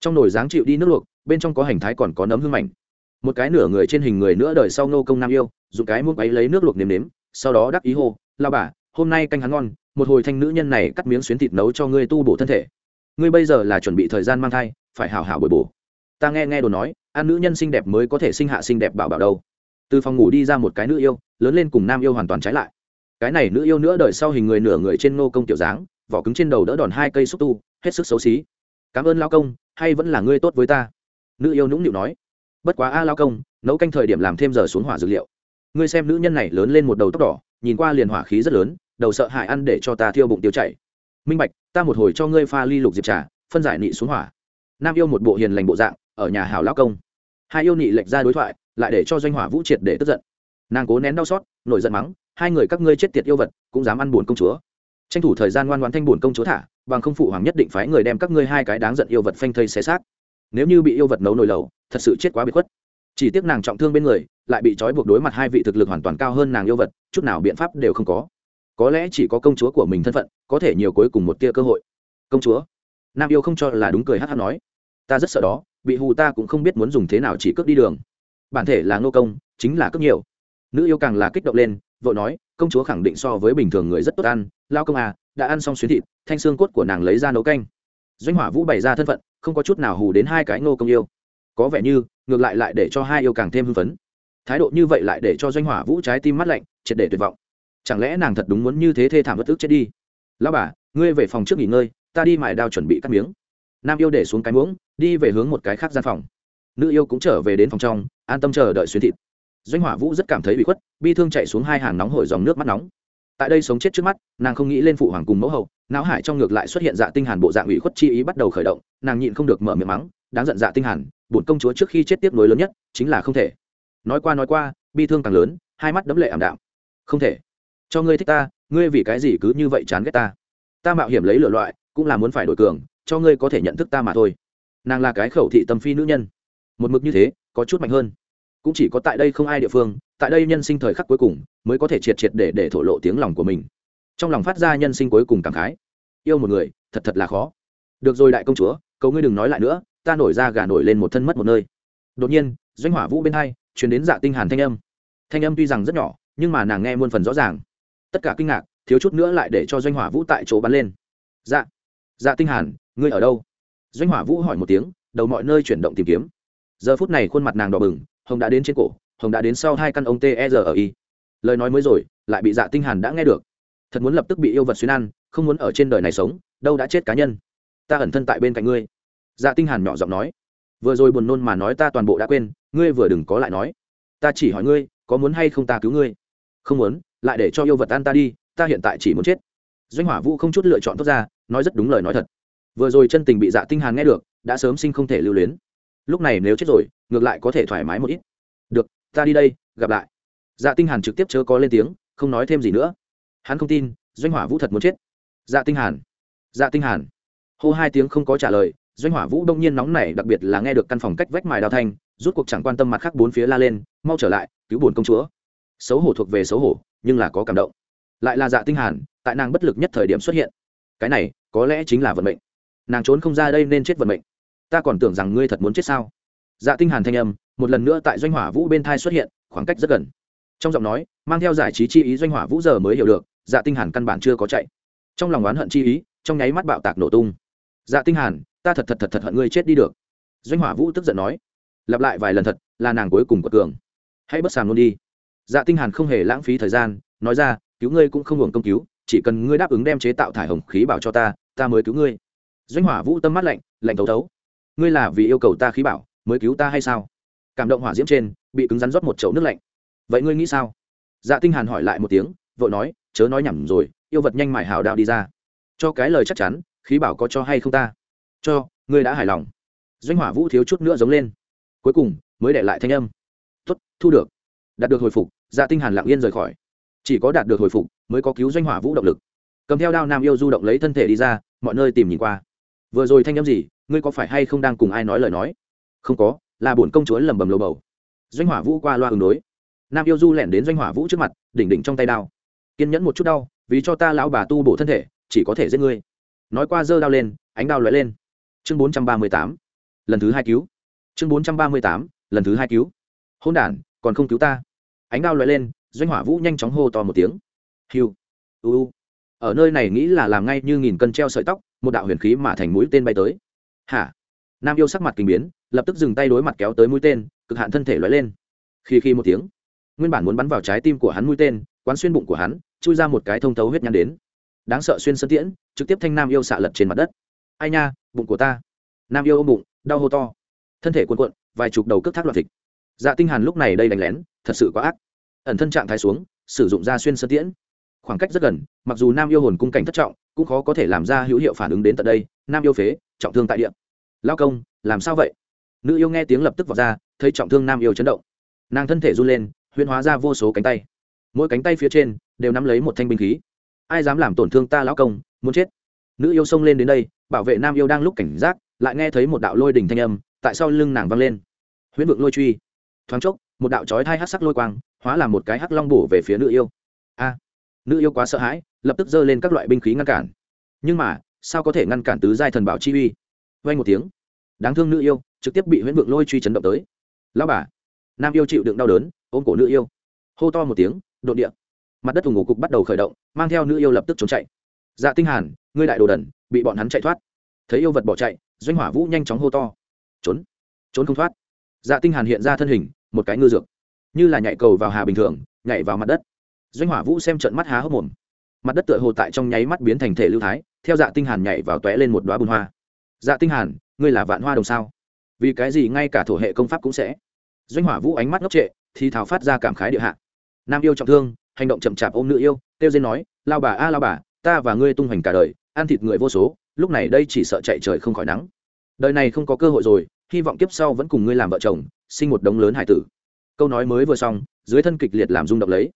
Trong nồi dáng chịu đi nước luộc, bên trong có hành thái còn có nấm hương mảnh. Một cái nửa người trên hình người nữa đời sau nô công nam yêu, dùng cái muỗng ấy lấy nước luộc nếm nếm, sau đó đắc ý hô lao bà, hôm nay canh hắn ngon, một hồi thanh nữ nhân này cắt miếng xuyến thịt nấu cho ngươi tu bổ thân thể. Ngươi bây giờ là chuẩn bị thời gian mang thai phải hảo hảo bồi bổ. Ta nghe nghe đồ nói, ăn nữ nhân xinh đẹp mới có thể sinh hạ xinh đẹp bảo bảo đâu. Từ phòng ngủ đi ra một cái nữ yêu, lớn lên cùng nam yêu hoàn toàn trái lại. Cái này nữ yêu nữa đợi sau hình người nửa người trên nô công tiểu dáng, vỏ cứng trên đầu đỡ đòn hai cây xúc tu, hết sức xấu xí. Cảm ơn lao công, hay vẫn là ngươi tốt với ta? Nữ yêu nũng nịu nói. Bất quá a à, lao công, nấu canh thời điểm làm thêm giờ xuống hỏa dược liệu. Ngươi xem nữ nhân này lớn lên một đầu tóc đỏ, nhìn qua liền hỏa khí rất lớn, đầu sợ hại ăn để cho ta thiêu bụng tiêu chảy. Minh bạch, ta một hồi cho ngươi pha ly lục diệp trà, phân giải nị xuống hỏa nam yêu một bộ hiền lành bộ dạng, ở nhà hảo lão công. Hai yêu nị lệch ra đối thoại, lại để cho doanh hỏa vũ triệt để tức giận. Nàng cố nén đau xót, nổi giận mắng, hai người các ngươi chết tiệt yêu vật, cũng dám ăn buồn công chúa. Tranh thủ thời gian ngoan ngoan thanh buồn công chúa thả, bằng không phụ hoàng nhất định phái người đem các ngươi hai cái đáng giận yêu vật phanh thây xé xác. Nếu như bị yêu vật nấu nồi lẩu, thật sự chết quá bị khuất. Chỉ tiếc nàng trọng thương bên người, lại bị trói buộc đối mặt hai vị thực lực hoàn toàn cao hơn nàng yêu vật, chút nào biện pháp đều không có. Có lẽ chỉ có công chúa của mình thân phận, có thể nhiều cuối cùng một tia cơ hội. Công chúa? Nam yêu không cho là đúng cười hát hát nói ta rất sợ đó, bị hù ta cũng không biết muốn dùng thế nào chỉ cướp đi đường. Bản thể là ngô công, chính là cướp nhiều. Nữ yêu càng là kích động lên vợ nói, công chúa khẳng định so với bình thường người rất tốt ăn, lao công à đã ăn xong xuyến thịt, thanh xương cốt của nàng lấy ra nấu canh. Doanh hỏa vũ bày ra thân phận, không có chút nào hù đến hai cái ngô công yêu. Có vẻ như, ngược lại lại để cho hai yêu càng thêm hưng phấn. Thái độ như vậy lại để cho doanh hỏa vũ trái tim mắt lạnh, triệt để tuyệt vọng. Chẳng lẽ nàng thật đúng muốn như thế thê thảm bất tức chết đi? Lao bà, ngươi về phòng trước nghỉ ngơi, ta đi mài đao chuẩn bị cắt miếng. Nam yêu để xuống cái muỗng đi về hướng một cái khác gian phòng. Nữ yêu cũng trở về đến phòng trong, an tâm chờ đợi xuyến thịt. Doanh hỏa vũ rất cảm thấy bị khuất, bi thương chạy xuống hai hàng nóng hổi dòng nước mắt nóng. Tại đây sống chết trước mắt, nàng không nghĩ lên phụ hoàng cùng mẫu hậu, não hải trong ngược lại xuất hiện dạ tinh hàn bộ dạng ủy khuất chi ý bắt đầu khởi động, nàng nhịn không được mở miệng mắng, đáng giận dạ tinh hàn, bổn công chúa trước khi chết tiếp nối lớn nhất, chính là không thể. Nói qua nói qua, bi thương càng lớn, hai mắt đấm lệ ảm đạm. Không thể. Cho ngươi thích ta, ngươi vì cái gì cứ như vậy chán ghét ta? Ta mạo hiểm lấy lựa loại, cũng là muốn phải đổi cường, cho ngươi có thể nhận thức ta mà thôi nàng là cái khẩu thị tâm phi nữ nhân. Một mực như thế, có chút mạnh hơn. Cũng chỉ có tại đây không ai địa phương, tại đây nhân sinh thời khắc cuối cùng, mới có thể triệt triệt để để thổ lộ tiếng lòng của mình. Trong lòng phát ra nhân sinh cuối cùng cảm khái. Yêu một người, thật thật là khó. Được rồi đại công chúa cầu ngươi đừng nói lại nữa, ta nổi ra gà nổi lên một thân mất một nơi. Đột nhiên, doanh hỏa vũ bên hai chuyển đến dạ tinh hàn thanh âm. Thanh âm tuy rằng rất nhỏ, nhưng mà nàng nghe muôn phần rõ ràng. Tất cả kinh ngạc, thiếu chút nữa lại để cho doanh hỏa vũ tại chỗ bắn lên. Dạ dạ tinh hàn, ngươi ở đâu? Doanh hỏa vũ hỏi một tiếng, đầu mọi nơi chuyển động tìm kiếm. Giờ phút này khuôn mặt nàng đỏ bừng, hồng đã đến trên cổ, hồng đã đến sau hai căn ông t e r ở y lời nói mới rồi, lại bị dạ tinh hàn đã nghe được. Thật muốn lập tức bị yêu vật xuyên ăn, không muốn ở trên đời này sống, đâu đã chết cá nhân. Ta ẩn thân tại bên cạnh ngươi. Dạ tinh hàn nhỏ giọng nói. Vừa rồi buồn nôn mà nói ta toàn bộ đã quên, ngươi vừa đừng có lại nói. Ta chỉ hỏi ngươi, có muốn hay không ta cứu ngươi? Không muốn, lại để cho yêu vật ăn ta đi, ta hiện tại chỉ muốn chết. Doanh hỏa vũ không chút lựa chọn tốt ra, nói rất đúng lời nói thật vừa rồi chân tình bị dạ tinh hàn nghe được, đã sớm sinh không thể lưu luyến. Lúc này nếu chết rồi, ngược lại có thể thoải mái một ít. Được, ta đi đây, gặp lại. Dạ tinh hàn trực tiếp chớ có lên tiếng, không nói thêm gì nữa. Hắn không tin, doanh hỏa vũ thật muốn chết. Dạ tinh hàn dạ tinh hàn. Hô hai tiếng không có trả lời, doanh hỏa vũ đông nhiên nóng nảy, đặc biệt là nghe được căn phòng cách vách mài đào thanh, rút cuộc chẳng quan tâm mặt khác bốn phía la lên, mau trở lại, cứu bổn công chúa. Xấu hổ thuộc về xấu hổ, nhưng là có cảm động. Lại là dạ tinh hàn, tại nàng bất lực nhất thời điểm xuất hiện. Cái này, có lẽ chính là vận mệnh nàng trốn không ra đây nên chết vận mệnh. Ta còn tưởng rằng ngươi thật muốn chết sao? Dạ tinh hàn thanh âm, một lần nữa tại doanh hỏa vũ bên thai xuất hiện, khoảng cách rất gần. Trong giọng nói, mang theo giải trí chi ý doanh hỏa vũ giờ mới hiểu được dạ tinh hàn căn bản chưa có chạy. Trong lòng oán hận chi ý, trong nháy mắt bạo tạc nổ tung. Dạ tinh hàn, ta thật thật thật thật hận ngươi chết đi được. Doanh hỏa vũ tức giận nói, lặp lại vài lần thật, là nàng cuối cùng của cường. Hãy bất sàm luôn đi. Dạ tinh hàn không hề lãng phí thời gian, nói ra, cứu ngươi cũng không hưởng công cứu, chỉ cần ngươi đáp ứng đem chế tạo thải hồng khí bảo cho ta ta mới cứu ngươi doanh hỏa vũ tâm mắt lạnh lạnh thấu thấu. Ngươi là vì yêu cầu ta khí bảo, mới cứu ta hay sao? Cảm động hỏa diễm trên, bị cứng rắn rót một chậu nước lạnh. Vậy ngươi nghĩ sao? Dạ tinh hàn hỏi lại một tiếng, vội nói, chớ nói nhảm rồi, yêu vật nhanh mải hảo đạo đi ra. Cho cái lời chắc chắn, khí bảo có cho hay không ta? Cho, ngươi đã hài lòng. Doanh hỏa vũ thiếu chút nữa giống lên. Cuối cùng, mới để lại thanh âm. Tốt, thu được. Đạt được hồi phục dạ tinh hàn lặng yên rời khỏi. Chỉ có đạt được hồi phục, mới có cứu doanh hỏa vũ động lực. Cầm theo đao nam yêu du động lấy thân thể đi ra, mọi nơi tìm nhìn qua vừa rồi thanh âm gì, ngươi có phải hay không đang cùng ai nói lời nói? Không có, là bổn công chúa lẩm bẩm lầu bầu. Doanh hỏa vũ qua loa ứng đối. Nam yêu du lẻn đến doanh hỏa vũ trước mặt, đỉnh đỉnh trong tay đao. Kiên nhẫn một chút đau, vì cho ta lão bà tu bổ thân thể, chỉ có thể giết ngươi. Nói qua giơ đao lên, ánh đao lóe lên. Chương bốn trăm ba mươi tám. Lần thứ hai cứu. Chương bốn trăm ba mươi tám. Lần thứ hai cứu. Hôn đản, còn không cứu ta. Ánh đao lóe lên, doanh hỏa vũ nhanh chóng hô to một tiếng. Hiu u. Ở nơi này nghĩ là làm ngay như nghìn cân treo sợi tóc một đạo huyền khí mà thành mũi tên bay tới. Hả? Nam yêu sắc mặt kinh biến, lập tức dừng tay đối mặt kéo tới mũi tên, cực hạn thân thể lóe lên. Khi khi một tiếng. Nguyên bản muốn bắn vào trái tim của hắn mũi tên, quán xuyên bụng của hắn, chui ra một cái thông thấu huyết nhắn đến. Đáng sợ xuyên sân tiễn, trực tiếp thanh nam yêu xạ lật trên mặt đất. Ai nha, bụng của ta. Nam yêu ôm bụng, đau hô to. Thân thể cuộn cuộn, vài chục đầu cước thác loạt thịt. Dạ tinh hàn lúc này đây đánh lén, thật sự quá ác. Ẩn thân trạng thái xuống, sử dụng ra xuyên sân tiễn. Khoảng cách rất gần, mặc dù nam yêu hồn cung cảnh thất trọng cũng khó có thể làm ra hữu hiệu phản ứng đến tận đây, nam yêu phế, trọng thương tại địa. Lao công, làm sao vậy? Nữ yêu nghe tiếng lập tức vào ra, thấy trọng thương nam yêu chấn động. Nàng thân thể run lên, huyễn hóa ra vô số cánh tay. Mỗi cánh tay phía trên đều nắm lấy một thanh binh khí. Ai dám làm tổn thương ta lão công, muốn chết. Nữ yêu xông lên đến đây, bảo vệ nam yêu đang lúc cảnh giác, lại nghe thấy một đạo lôi đỉnh thanh âm, tại sao lưng nàng văng lên. Huyễn vượng lôi truy. Thoáng chốc, một đạo chói thai hắc sắc lôi quang, hóa là một cái hắc long bổ về phía nữ yêu. A! Nữ yêu quá sợ hãi, lập tức giơ lên các loại binh khí ngăn cản. Nhưng mà, sao có thể ngăn cản tứ giai thần bảo chi uy? Vay một tiếng. Đáng thương nữ yêu, trực tiếp bị huyễn vượng lôi truy chấn động tới. Lao bà, nam yêu chịu đựng đau đớn, ôm cổ nữ yêu. Hô to một tiếng đột địa. Mặt đất thùng ngủ cục bắt đầu khởi động, mang theo nữ yêu lập tức trốn chạy. Dạ tinh hàn, ngươi đại đồ đần, bị bọn hắn chạy thoát. Thấy yêu vật bỏ chạy, doanh hỏa vũ nhanh chóng hô to. Trốn trốn không thoát. Dạ tinh hàn hiện ra thân hình, một cái ngư dược. Như là nhảy cầu vào hà bình thường, nhảy vào mặt đất doanh hỏa vũ xem trận mắt há hốc mồm. Mặt đất tựa hồ tại trong nháy mắt biến thành thể lưu thái, theo dạ tinh hàn nhảy vào tóe lên một đóa bùn hoa. Dạ tinh hàn, ngươi là vạn hoa đồng sao? Vì cái gì ngay cả thổ hệ công pháp cũng sẽ? Doanh hỏa vũ ánh mắt ngốc trệ, thì thảo phát ra cảm khái địa hạ. Nam yêu trọng thương, hành động chậm chạp ôm nữ yêu tiêu dên nói, lao bà a, lao bà, ta và ngươi tung hoành cả đời, ăn thịt người vô số, lúc này đây chỉ sợ chạy trời không khỏi nắng. Đời này không có cơ hội rồi, hy vọng kiếp sau vẫn cùng ngươi làm vợ chồng, sinh một đống lớn hải tử. Câu nói mới vừa xong, dưới thân kịch liệt làm rung động lấy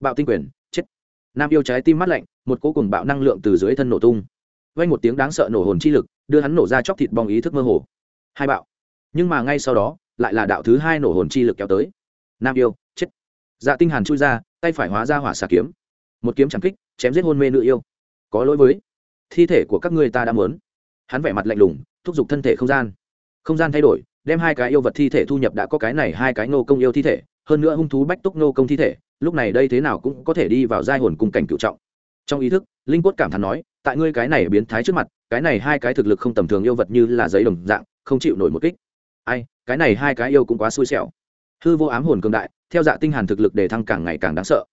bạo tinh quyền, chết. Nam yêu trái tim mắt lạnh, một cỗ cùng bạo năng lượng từ dưới thân nổ tung. Vây một tiếng đáng sợ nổ hồn chi lực, đưa hắn nổ ra chóc thịt bong ý thức mơ hồ. Hai bạo. Nhưng mà ngay sau đó, lại là đạo thứ hai nổ hồn chi lực kéo tới. Nam yêu, chết. Dạ tinh hàn chui ra, tay phải hóa ra hỏa xà kiếm. Một kiếm chẳng kích, chém giết hôn mê nữ yêu. Có lỗi với thi thể của các ngươi ta đã muốn. Hắn vẻ mặt lạnh lùng, thúc giục thân thể không gian. Không gian thay đổi, đem hai cái yêu vật thi thể thu nhập đã có cái này, hai cái nô công yêu thi thể, hơn nữa hung thú bách túc nô công thi thể lúc này đây thế nào cũng có thể đi vào giai hồn cung cảnh cựu trọng. Trong ý thức, linh quất cảm thán nói, tại ngươi cái này biến thái trước mặt, cái này hai cái thực lực không tầm thường yêu vật như là giấy đồng dạng, không chịu nổi một kích. Ai, cái này hai cái yêu cũng quá xui xẻo. Hư vô ám hồn cường đại, theo dạ tinh hàn thực lực để thăng càng ngày càng đáng sợ.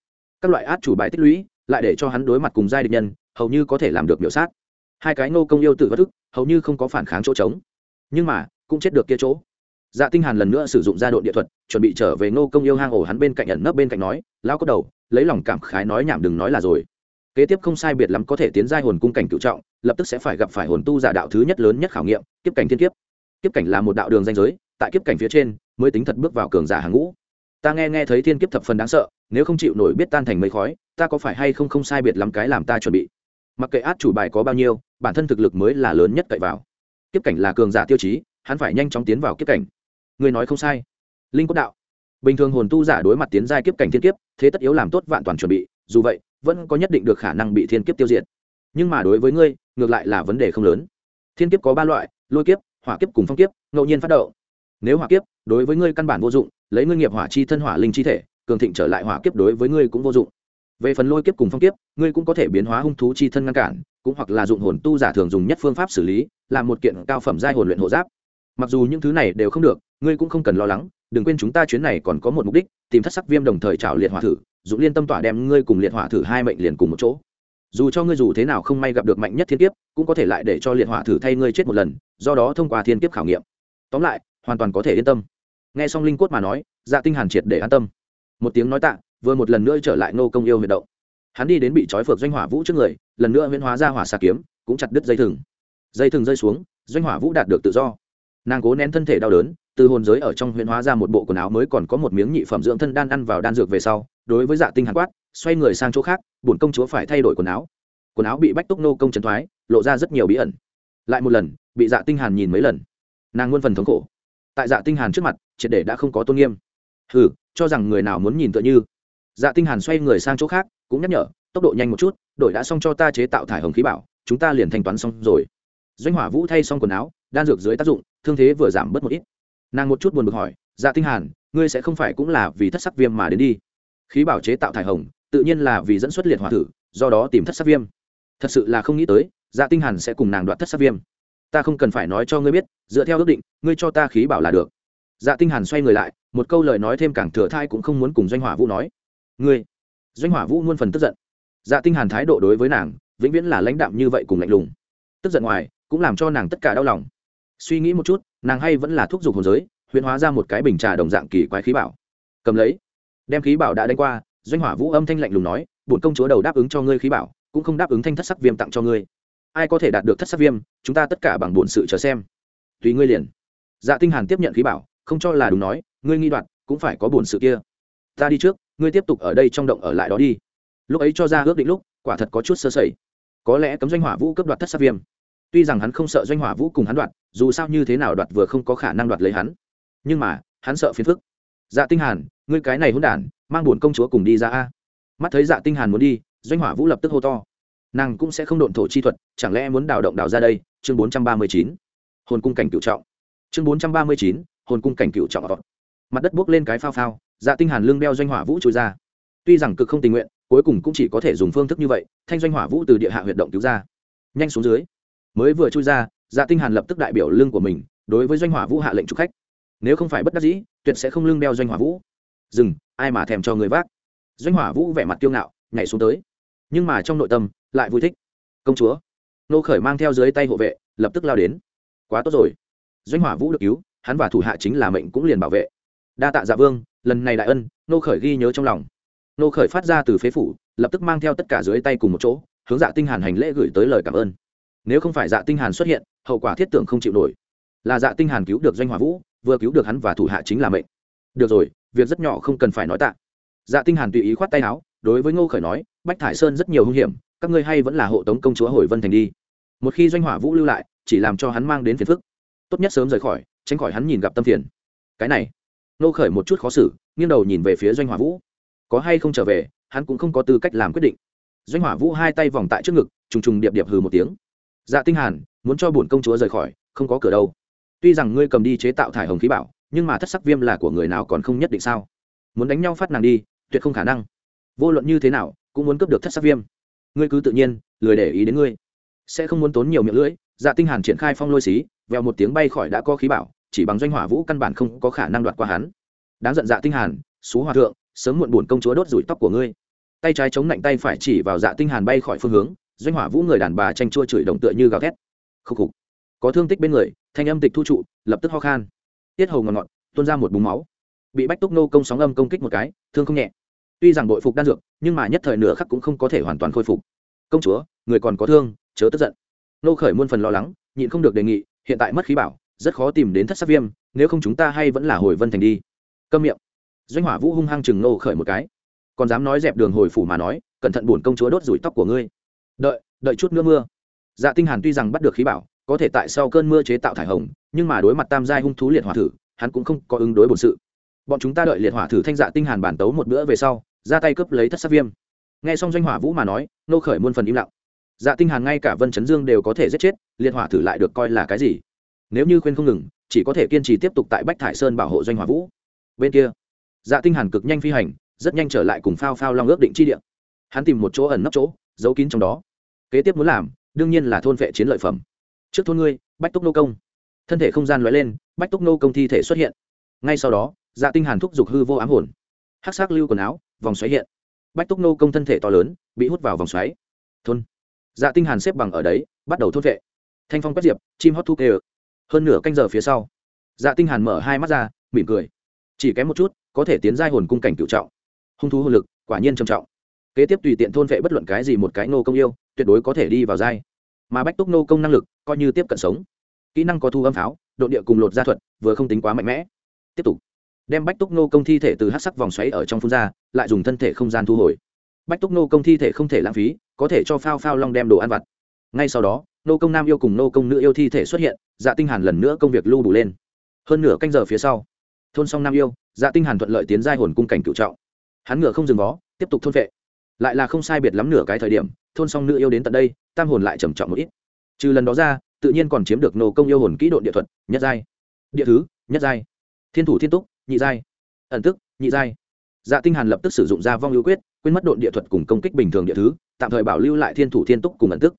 Các loại át chủ bài tích lũy, lại để cho hắn đối mặt cùng giai địch nhân, hầu như có thể làm được biểu sát. Hai cái nô công yêu tự bất ức hầu như không có phản kháng chỗ trống. Nhưng mà, cũng chết được kia chỗ dạ tinh hàn lần nữa sử dụng gia độ địa thuật, chuẩn bị trở về nô công yêu hang ổ hắn bên cạnh ẩn nấp bên cạnh nói, lão có đầu, lấy lòng cảm khái nói nhảm đừng nói là rồi. Kế tiếp không sai biệt lắm có thể tiến giai hồn cung cảnh cựu trọng, lập tức sẽ phải gặp phải hồn tu giả đạo thứ nhất lớn nhất khảo nghiệm, kiếp cảnh thiên kiếp. Kiếp cảnh là một đạo đường danh giới, tại kiếp cảnh phía trên, mới tính thật bước vào cường giả hàng ngũ. Ta nghe nghe thấy thiên kiếp thập phần đáng sợ, nếu không chịu nổi biết tan thành mây khói, ta có phải hay không không sai biệt lắm cái làm ta chuẩn bị? Mặc kệ át chủ bài có bao nhiêu, bản thân thực lực mới là lớn nhất cậy vào. Kiếp cảnh là cường giả tiêu chí, hắn phải nhanh chóng tiến vào kiếp cảnh người nói không sai. Linh cốt đạo. Bình thường hồn tu giả đối mặt tiến giai kiếp cảnh thiên kiếp, thế tất yếu làm tốt vạn toàn chuẩn bị, dù vậy, vẫn có nhất định được khả năng bị thiên kiếp tiêu diệt. Nhưng mà đối với ngươi, ngược lại là vấn đề không lớn. Thiên kiếp có ba loại, lôi kiếp, hỏa kiếp cùng phong kiếp, ngẫu nhiên phát động. Nếu hỏa kiếp đối với ngươi căn bản vô dụng, lấy ngươi nghiệp hỏa chi thân hỏa linh chi thể, cường thịnh trở lại hỏa kiếp đối với ngươi cũng vô dụng. Về phần lôi kiếp cùng phong kiếp, ngươi cũng có thể biến hóa hung thú chi thân ngăn cản, cũng hoặc là dụng hồn tu giả thường dùng nhất phương pháp xử lý, làm một kiện cao phẩm giai hồn luyện hộ giáp. Mặc dù những thứ này đều không được ngươi cũng không cần lo lắng, đừng quên chúng ta chuyến này còn có một mục đích, tìm thất sắc viêm đồng thời trào liệt hỏa thử, dụng liên tâm tỏa đem ngươi cùng liệt hỏa thử hai mệnh liền cùng một chỗ. Dù cho ngươi dù thế nào không may gặp được mạnh nhất thiên kiếp, cũng có thể lại để cho liệt hỏa thử thay ngươi chết một lần, do đó thông qua thiên kiếp khảo nghiệm. Tóm lại, hoàn toàn có thể yên tâm. Nghe xong linh cốt mà nói dạ tinh hàn triệt để an tâm. Một tiếng nói tạ, vừa một lần nữa trở lại nô công yêu huyệt động. Hắn đi đến bị trói phược doanh hỏa vũ trước người, lần nữa huyễn hóa ra hỏa xà kiếm, cũng chặt đứt dây thừng. Dây thừng rơi xuống, doanh hỏa vũ đạt được tự do. Nàng cố nén thân thể đau đớn từ hồn giới ở trong huyện hóa ra một bộ quần áo mới còn có một miếng nhị phẩm dưỡng thân đan ăn vào đan dược về sau, đối với dạ tinh hàn quát, xoay người sang chỗ khác, bổn công chúa phải thay đổi quần áo. Quần áo bị bách túc nô công trấn thoái, lộ ra rất nhiều bí ẩn. Lại một lần, bị dạ tinh hàn nhìn mấy lần. Nàng nguyên phần thống khổ. Tại dạ tinh hàn trước mặt, triệt để đã không có tôn nghiêm. Hừ, cho rằng người nào muốn nhìn tựa như. Dạ tinh hàn xoay người sang chỗ khác, cũng nhắc nhở, tốc độ nhanh một chút đội đã xong cho ta chế tạo thải hồng khí bảo, chúng ta liền thanh toán xong rồi. Doanh hỏa vũ thay xong quần áo, đan dược dưới tác dụng, thương thế vừa giảm bớt một ít nàng một chút buồn bực hỏi dạ tinh hàn, ngươi sẽ không phải cũng là vì thất sắc viêm mà đến đi? Khí bảo chế tạo thải hồng, tự nhiên là vì dẫn xuất liệt hỏa thử, do đó tìm thất sắc viêm. Thật sự là không nghĩ tới dạ tinh hàn sẽ cùng nàng đoạt thất sắc viêm. Ta không cần phải nói cho ngươi biết, dựa theo ước định, ngươi cho ta khí bảo là được. Dạ tinh hàn xoay người lại, một câu lời nói thêm càng thừa thai cũng không muốn cùng doanh hỏa vũ nói. Ngươi? Doanh hỏa vũ muôn phần tức giận. Dạ tinh hàn thái độ đối với nàng, vĩnh viễn là lãnh đạm như vậy cùng lạnh lùng. Tức giận ngoài, cũng làm cho nàng tất cả đau lòng suy nghĩ một chút, nàng hay vẫn là thúc giục hồn giới, huyễn hóa ra một cái bình trà đồng dạng kỳ quái khí bảo. Cầm lấy. Đem khí bảo đã đánh qua, doanh hỏa vũ âm thanh lạnh lùng nói, bổn công chúa đầu đáp ứng cho ngươi khí bảo, cũng không đáp ứng thanh thất sắc viêm tặng cho ngươi. Ai có thể đạt được thất sắc viêm, chúng ta tất cả bằng bổn sự chờ xem. Tùy ngươi liền. Dạ tinh hàn tiếp nhận khí bảo, không cho là đúng nói, ngươi nghi đoạt, cũng phải có bổn sự kia. Ta đi trước, ngươi tiếp tục ở đây trong động ở lại đó đi. Lúc ấy cho ra ước định lúc, quả thật có chút sơ sẩy. Có lẽ cấm doanh hỏa vũ cấp đoạt thất sắc viêm tuy rằng hắn không sợ doanh hỏa vũ cùng hắn đoạt, dù sao như thế nào đoạt vừa không có khả năng đoạt lấy hắn. Nhưng mà, hắn sợ phiền phức. Dạ tinh hàn, ngươi cái này hỗn đản, mang buồn công chúa cùng đi ra a. Mắt thấy dạ tinh hàn muốn đi, doanh hỏa vũ lập tức hô to. Nàng cũng sẽ không độn thổ chi thuật, chẳng lẽ muốn đào động đào ra đây? Chương 439 hồn cung cảnh cựu trọng. Chương 439 hồn cung cảnh cựu trọng mặt đất bước lên cái phao phao dạ tinh hàn lưng đeo doanh hỏa vũ trôi ra. Tuy rằng cực không tình nguyện, cuối cùng cũng chỉ có thể dùng phương thức như vậy, thanh doanh hỏa vũ từ địa hạ huyệt động cứu ra. Nhanh xuống dưới mới vừa chui ra dạ tinh hàn lập tức đại biểu lưng của mình đối với doanh hỏa vũ hạ lệnh trục khách. Nếu không phải bất đắc dĩ, tuyệt sẽ không lưng đeo doanh hỏa vũ. Dừng, ai mà thèm cho người vác. Doanh hỏa vũ vẻ mặt kiêu ngạo, nhảy xuống tới. Nhưng mà trong nội tâm, lại vui thích. Công chúa. Nô khởi mang theo dưới tay hộ vệ, lập tức lao đến. Quá tốt rồi. Doanh hỏa vũ được cứu, hắn và thủ hạ chính là mệnh cũng liền bảo vệ. Đa tạ dạ vương, lần này đại ân, nô khởi ghi nhớ trong lòng. Nô khởi phát ra từ phế phủ, lập tức mang theo tất cả dưới tay cùng một chỗ, hướng dạ tinh hàn hành lễ gửi tới lời cảm ơn nếu không phải dạ tinh hàn xuất hiện, hậu quả thiết tưởng không chịu nổi. Là dạ tinh hàn cứu được doanh hỏa vũ, vừa cứu được hắn và thủ hạ chính là mệnh. Được rồi, việc rất nhỏ không cần phải nói tạ. Dạ tinh hàn tùy ý khoát tay áo, đối với ngô khởi nói, bách thải sơn rất nhiều hung hiểm, các ngươi hay vẫn là hộ tống công chúa hồi vân thành đi. Một khi doanh hỏa vũ lưu lại, chỉ làm cho hắn mang đến phiền phức. Tốt nhất sớm rời khỏi, tránh khỏi hắn nhìn gặp tâm phiền. Cái này, ngô khởi một chút khó xử, nghiêng đầu nhìn về phía doanh hỏa vũ. Có hay không trở về, hắn cũng không có tư cách làm quyết định. Doanh hỏa vũ hai tay vòng tại trước ngực, trùng trùng điệp điệp hừ một tiếng dạ tinh hàn, muốn cho bổn công chúa rời khỏi, không có cửa đâu. Tuy rằng ngươi cầm đi chế tạo thải hồng khí bảo, nhưng mà thất sắc viêm là của người nào còn không nhất định sao? Muốn đánh nhau phát nàng đi, tuyệt không khả năng. Vô luận như thế nào, cũng muốn cướp được thất sắc viêm. Ngươi cứ tự nhiên, lười để ý đến ngươi. Sẽ không muốn tốn nhiều miệng lưỡi. Dạ tinh hàn triển khai phong lôi xí, vèo một tiếng bay khỏi đã có khí bảo, chỉ bằng doanh hỏa vũ căn bản không có khả năng đoạt qua hắn. Đáng giận dạ tinh hàn, xú hòa thượng, sớm muộn buồn công chúa đốt rủi tóc của ngươi. Tay trái chống nạnh tay phải chỉ vào dạ tinh hàn bay khỏi phương hướng doanh hỏa vũ người đàn bà tranh chua chửi động tựa như gào thét. Khúc khục. Có thương tích bên người, thanh âm tịch thu trụ, lập tức ho khan. Tiết hầu ngọt ngọt, tuôn ra một búng máu. Bị bách túc nô công sóng âm công kích một cái, thương không nhẹ. Tuy rằng bội phục đan dược, nhưng mà nhất thời nửa khắc cũng không có thể hoàn toàn khôi phục. Công chúa, người còn có thương, chớ tức giận. Nô khởi muôn phần lo lắng, nhịn không được đề nghị, hiện tại mất khí bảo, rất khó tìm đến thất sắc viêm, nếu không chúng ta hay vẫn là hồi vân thành đi. Câm miệng. Doanh hỏa vũ hung hăng chừng nô khởi một cái. Còn dám nói dẹp đường hồi phủ mà nói, cẩn thận buồn công chúa đốt rủi tóc của ngươi đợi đợi chút nữa mưa. Dạ tinh hàn tuy rằng bắt được khí bảo, có thể tại sau cơn mưa chế tạo thải hồng, nhưng mà đối mặt tam giai hung thú liệt hỏa thử, hắn cũng không có ứng đối bổn sự. Bọn chúng ta đợi liệt hỏa thử thanh dạ tinh hàn bản tấu một bữa về sau, ra tay cướp lấy thất sát viêm. Nghe xong doanh hỏa vũ mà nói, nô khởi muôn phần im lặng. Dạ tinh hàn ngay cả vân chấn dương đều có thể giết chết, liệt hỏa thử lại được coi là cái gì? Nếu như khuyên không ngừng, chỉ có thể kiên trì tiếp tục tại bách thải sơn bảo hộ doanh hỏa vũ. Bên kia dạ tinh hàn cực nhanh phi hành, rất nhanh trở lại cùng phao phao long ước định chi địa. Hắn tìm một chỗ ẩn nấp chỗ giấu kín trong đó. Kế tiếp muốn làm, đương nhiên là thôn vệ chiến lợi phẩm. Trước thôn ngươi, bách túc nô công. Thân thể không gian lóe lên, bách túc nô công thi thể xuất hiện. Ngay sau đó dạ tinh hàn thúc giục hư vô ám hồn. Hắc sắc lưu quần áo, vòng xoáy hiện. Bách túc nô công thân thể to lớn, bị hút vào vòng xoáy. Thôn. Dạ tinh hàn xếp bằng ở đấy, bắt đầu thôn vệ. Thanh phong quét diệp, chim hót thu kê hơn nửa canh giờ phía sau dạ tinh hàn mở hai mắt ra, mỉm cười. Chỉ kém một chút, có thể tiến giai hồn cung cảnh cựu trọng. Hung thú hồn lực, quả nhiên trầm trọng kế tiếp tùy tiện thôn vệ bất luận cái gì một cái nô công yêu, tuyệt đối có thể đi vào giai. Mà bách túc nô công năng lực coi như tiếp cận sống. Kỹ năng có thu âm pháo, độ địa cùng lột gia thuật, vừa không tính quá mạnh mẽ. Tiếp tục. Đem bách túc nô công thi thể từ hát sắc vòng xoáy ở trong phun ra, lại dùng thân thể không gian thu hồi. Bách túc nô công thi thể không thể lãng phí, có thể cho phao phao long đem đồ ăn vặt. Ngay sau đó, nô công nam yêu cùng nô công nữ yêu thi thể xuất hiện dạ tinh hàn lần nữa công việc lưu đủ lên. Hơn nửa canh giờ phía sau, thôn song nam yêu dạ tinh hàn thuận lợi tiến giai hồn cung cảnh cựu trọng. Hắn ngựa không dừng bó tiếp tục thôn vệ lại là không sai biệt lắm nửa cái thời điểm, thôn song nữ yêu đến tận đây, tam hồn lại trầm trọng một ít. Trừ lần đó ra, tự nhiên còn chiếm được nô công yêu hồn kỹ độ địa thuật, nhất giai. Địa thứ, nhất giai. Thiên thủ thiên túc, nhị giai. Ẩn tức, nhị giai. Dạ tinh hàn lập tức sử dụng ra vong ưu quyết, quên mất độn địa thuật cùng công kích bình thường địa thứ, tạm thời bảo lưu lại thiên thủ thiên túc cùng ẩn tức.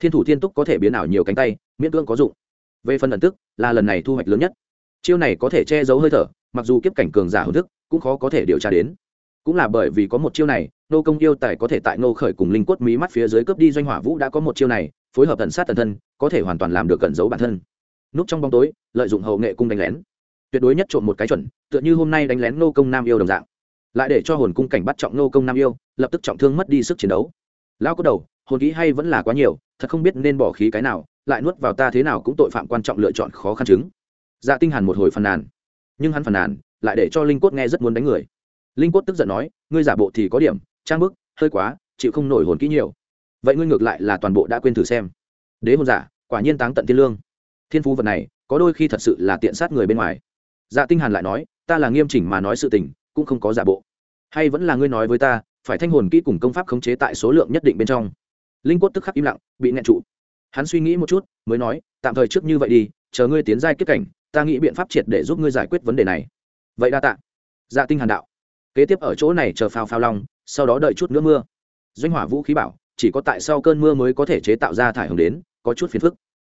Thiên thủ thiên túc có thể biến ảo nhiều cánh tay, miễn cưỡng có dụng. Về phần ẩn tức, là lần này thu hoạch lớn nhất. Chiêu này có thể che giấu hơi thở, mặc dù kiếp cảnh cường giả hồn thức, cũng khó có thể điều tra đến. Cũng là bởi vì có một chiêu này nô công yêu tài có thể tại nô khởi cùng linh quất mí mắt phía dưới cướp đi doanh hỏa vũ đã có một chiêu này, phối hợp tận sát tần thân, có thể hoàn toàn làm được cẩn giấu bản thân. Núp trong bóng tối, lợi dụng hậu nghệ cung đánh lén. Tuyệt đối nhất trộm một cái chuẩn, tựa như hôm nay đánh lén nô công nam yêu đồng dạng. Lại để cho hồn cung cảnh bắt trọng nô công nam yêu, lập tức trọng thương mất đi sức chiến đấu. Lao có đầu, hồn kỹ hay vẫn là quá nhiều, thật không biết nên bỏ khí cái nào, lại nuốt vào ta thế nào cũng tội phạm quan trọng lựa chọn khó khăn chứng. Dạ tinh hàn một hồi phàn nàn. Nhưng hắn phàn nàn, lại để cho linh cốt nghe rất muốn đánh người. Linh cốt tức giận nói, ngươi giả bộ thì có điểm trang bức, hơi quá, chịu không nổi hồn kỹ nhiều. Vậy ngươi ngược lại là toàn bộ đã quên thử xem. Đế hồn giả, quả nhiên táng tận thiên lương. Thiên phú vật này, có đôi khi thật sự là tiện sát người bên ngoài. Dạ tinh hàn lại nói, ta là nghiêm chỉnh mà nói sự tình, cũng không có giả bộ. Hay vẫn là ngươi nói với ta, phải thanh hồn kỹ cùng công pháp khống chế tại số lượng nhất định bên trong. Linh quất tức khắc im lặng, bị nghẹn trụ. Hắn suy nghĩ một chút, mới nói, tạm thời trước như vậy đi, chờ ngươi tiến giai kết cảnh, ta nghĩ biện pháp triệt để giúp ngươi giải quyết vấn đề này. Vậy đa tạ. Dạ tinh hàn đạo. Kế tiếp ở chỗ này chờ phao phao long sau đó đợi chút nữa mưa. Doanh hỏa vũ khí bảo, chỉ có tại sau cơn mưa mới có thể chế tạo ra thải hồng đến, có chút phiền phức.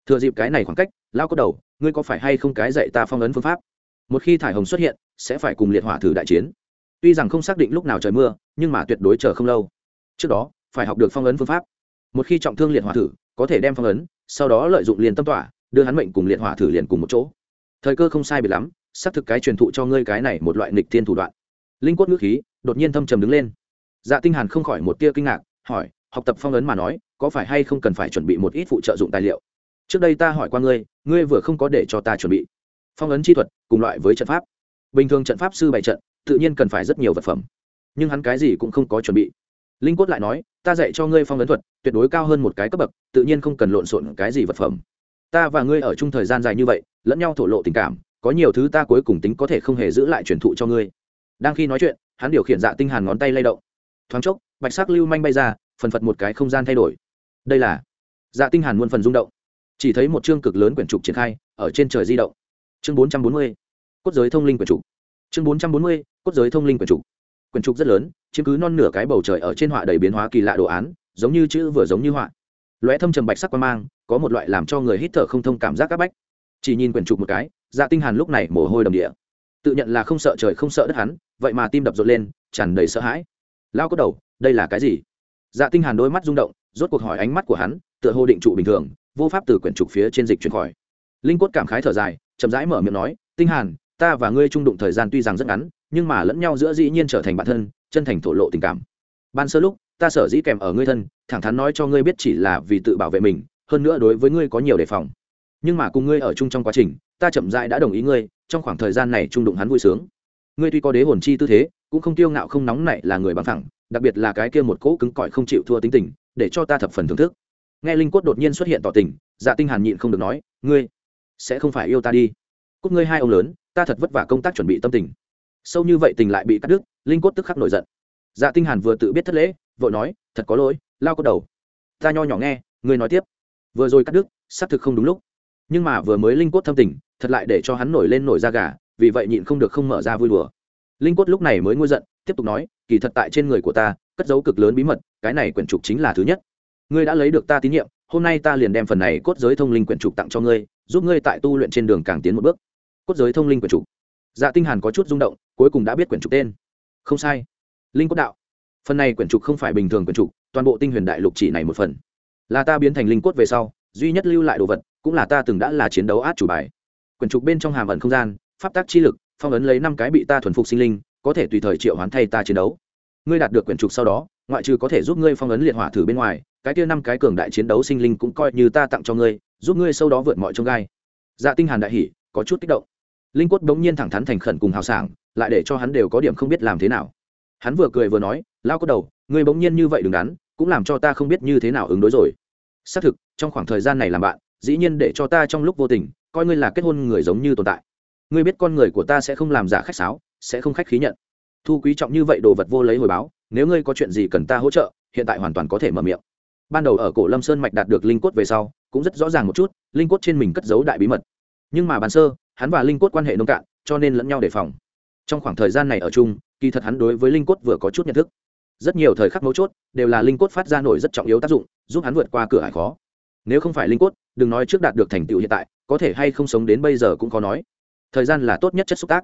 Thừa dịp cái này khoảng cách, lao có đầu, ngươi có phải hay không cái dạy ta phong ấn phương pháp? Một khi thải hồng xuất hiện, sẽ phải cùng liệt hỏa thử đại chiến. Tuy rằng không xác định lúc nào trời mưa, nhưng mà tuyệt đối chờ không lâu. Trước đó, phải học được phong ấn phương pháp. Một khi trọng thương liệt hỏa thử, có thể đem phong ấn, sau đó lợi dụng liền tâm tỏa, đưa hắn mệnh cùng liệt hỏa thử liền cùng một chỗ. Thời cơ không sai biệt lắm, xác thực cái truyền thụ cho ngươi cái này một loại nghịch thiên thủ đoạn. Linh quất ngữ khí, đột nhiên thâm trầm đứng lên dạ tinh hàn không khỏi một tia kinh ngạc, hỏi, học tập phong ấn mà nói, có phải hay không cần phải chuẩn bị một ít phụ trợ dụng tài liệu? Trước đây ta hỏi qua ngươi ngươi vừa không có để cho ta chuẩn bị. Phong ấn chi thuật, cùng loại với trận pháp. Bình thường trận pháp sư bày trận, tự nhiên cần phải rất nhiều vật phẩm, nhưng hắn cái gì cũng không có chuẩn bị. Linh cốt lại nói, ta dạy cho ngươi phong ấn thuật, tuyệt đối cao hơn một cái cấp bậc, tự nhiên không cần lộn xộn cái gì vật phẩm. Ta và ngươi ở chung thời gian dài như vậy, lẫn nhau thổ lộ tình cảm, có nhiều thứ ta cuối cùng tính có thể không hề giữ lại truyền thụ cho ngươi. Đang khi nói chuyện, hắn điều khiển dạ tinh hàn ngón tay lay động thoáng chốc, bạch sắc lưu manh bay ra, phần phật một cái không gian thay đổi. Đây là dạ tinh hàn muôn phần rung động. Chỉ thấy một chương cực lớn quyển trục triển khai, ở trên trời di động. Chương 440 cốt giới thông linh quyển trục. Chương 440 cốt giới thông linh quyển trục. Quyển trục rất lớn, chiếm cứ non nửa cái bầu trời ở trên họa đầy biến hóa kỳ lạ đồ án, giống như chữ vừa giống như họa. Lóe thâm trầm bạch sắc quan mang, có một loại làm cho người hít thở không thông cảm giác các bách. Chỉ nhìn quyển trục một cái dạ tinh hàn lúc này mồ hôi đầm địa. Tự nhận là không sợ trời không sợ đất hắn, vậy mà tim đập rộn lên, tràn đầy sợ hãi lao cốt đầu, đây là cái gì? Dạ tinh hàn đôi mắt rung động, rốt cuộc hỏi ánh mắt của hắn, tựa hồ định trụ bình thường, vô pháp từ quyển trục phía trên dịch chuyển khỏi. Linh cốt cảm khái thở dài, chậm rãi mở miệng nói, tinh hàn, ta và ngươi trung đụng thời gian tuy rằng rất ngắn, nhưng mà lẫn nhau giữa dĩ nhiên trở thành bạn thân, chân thành thổ lộ tình cảm. Ban sơ lúc, ta sở dĩ kèm ở ngươi thân, thẳng thắn nói cho ngươi biết chỉ là vì tự bảo vệ mình, hơn nữa đối với ngươi có nhiều đề phòng. Nhưng mà cùng ngươi ở chung trong quá trình, ta chậm rãi đã đồng ý ngươi, trong khoảng thời gian này trung đụng hắn vui sướng. Ngươi tuy có đế hồn chi tư thế cũng không tiêu ngạo không nóng nảy là người bằng thẳng đặc biệt là cái kia một cỗ cứng cỏi không chịu thua tính tình, để cho ta thập phần thưởng thức. Nghe linh quất đột nhiên xuất hiện tỏ tình dạ tinh hàn nhịn không được nói, ngươi sẽ không phải yêu ta đi. Cúc ngươi hai ông lớn, ta thật vất vả công tác chuẩn bị tâm tình. Sâu như vậy tình lại bị cắt đứt, linh quất tức khắc nổi giận. Dạ tinh hàn vừa tự biết thất lễ, vội nói, thật có lỗi, lao cốt đầu. Ta nho nhỏ nghe, ngươi nói tiếp. Vừa rồi cắt đứt, xác thực không đúng lúc. Nhưng mà vừa mới linh quất thâm tình, thật lại để cho hắn nổi lên nổi da gà, vì vậy nhịn không được không mở ra vui đùa linh quất lúc này mới ngôi giận, tiếp tục nói, kỳ thật tại trên người của ta, cất dấu cực lớn bí mật, cái này quyển trục chính là thứ nhất. Ngươi đã lấy được ta tín nhiệm, hôm nay ta liền đem phần này cốt giới thông linh quyển trục tặng cho ngươi, giúp ngươi tại tu luyện trên đường càng tiến một bước. Cốt giới thông linh quyển trục. Dạ tinh hàn có chút rung động, cuối cùng đã biết quyển trục tên. Không sai. Linh cốt đạo. Phần này quyển trục không phải bình thường quyển trục, toàn bộ tinh huyền đại lục chỉ này một phần. Là ta biến thành linh cốt về sau, duy nhất lưu lại đồ vật, cũng là ta từng đã là chiến đấu át chủ bài. Quyển trục bên trong hàm ẩn không gian, pháp tác chi lực phong ấn lấy năm cái bị ta thuần phục sinh linh, có thể tùy thời triệu hoán thay ta chiến đấu. Ngươi đạt được quyển trục sau đó, ngoại trừ có thể giúp ngươi phong ấn liệt hỏa thử bên ngoài, cái kia năm cái cường đại chiến đấu sinh linh cũng coi như ta tặng cho ngươi, giúp ngươi sâu đó vượt mọi trông gai. Dạ tinh hàn đại hỉ, có chút kích động. Linh quất bỗng nhiên thẳng thắn thành khẩn cùng hào sảng, lại để cho hắn đều có điểm không biết làm thế nào. Hắn vừa cười vừa nói lao có đầu, ngươi bỗng nhiên như vậy đừng đắn, cũng làm cho ta không biết như thế nào ứng đối rồi. Xác thực, trong khoảng thời gian này làm bạn, dĩ nhiên để cho ta trong lúc vô tình, coi ngươi là kết hôn người giống như tồn tại ngươi biết con người của ta sẽ không làm giả khách sáo, sẽ không khách khí nhận. Thu quý trọng như vậy đồ vật vô lấy hồi báo, nếu ngươi có chuyện gì cần ta hỗ trợ, hiện tại hoàn toàn có thể mở miệng. Ban đầu ở cổ lâm sơn mạch đạt được linh cốt về sau, cũng rất rõ ràng một chút, linh cốt trên mình cất giấu đại bí mật. Nhưng mà bàn sơ, hắn và linh cốt quan hệ nông cạn, cho nên lẫn nhau đề phòng. Trong khoảng thời gian này ở chung, kỳ thật hắn đối với linh cốt vừa có chút nhận thức. Rất nhiều thời khắc mấu chốt, đều là linh cốt phát ra nổi rất trọng yếu tác dụng, giúp hắn vượt qua cửa hải khó. Nếu không phải linh cốt, đừng nói trước đạt được thành tựu hiện tại, có thể hay không sống đến bây giờ cũng khó nói thời gian là tốt nhất chất xúc tác.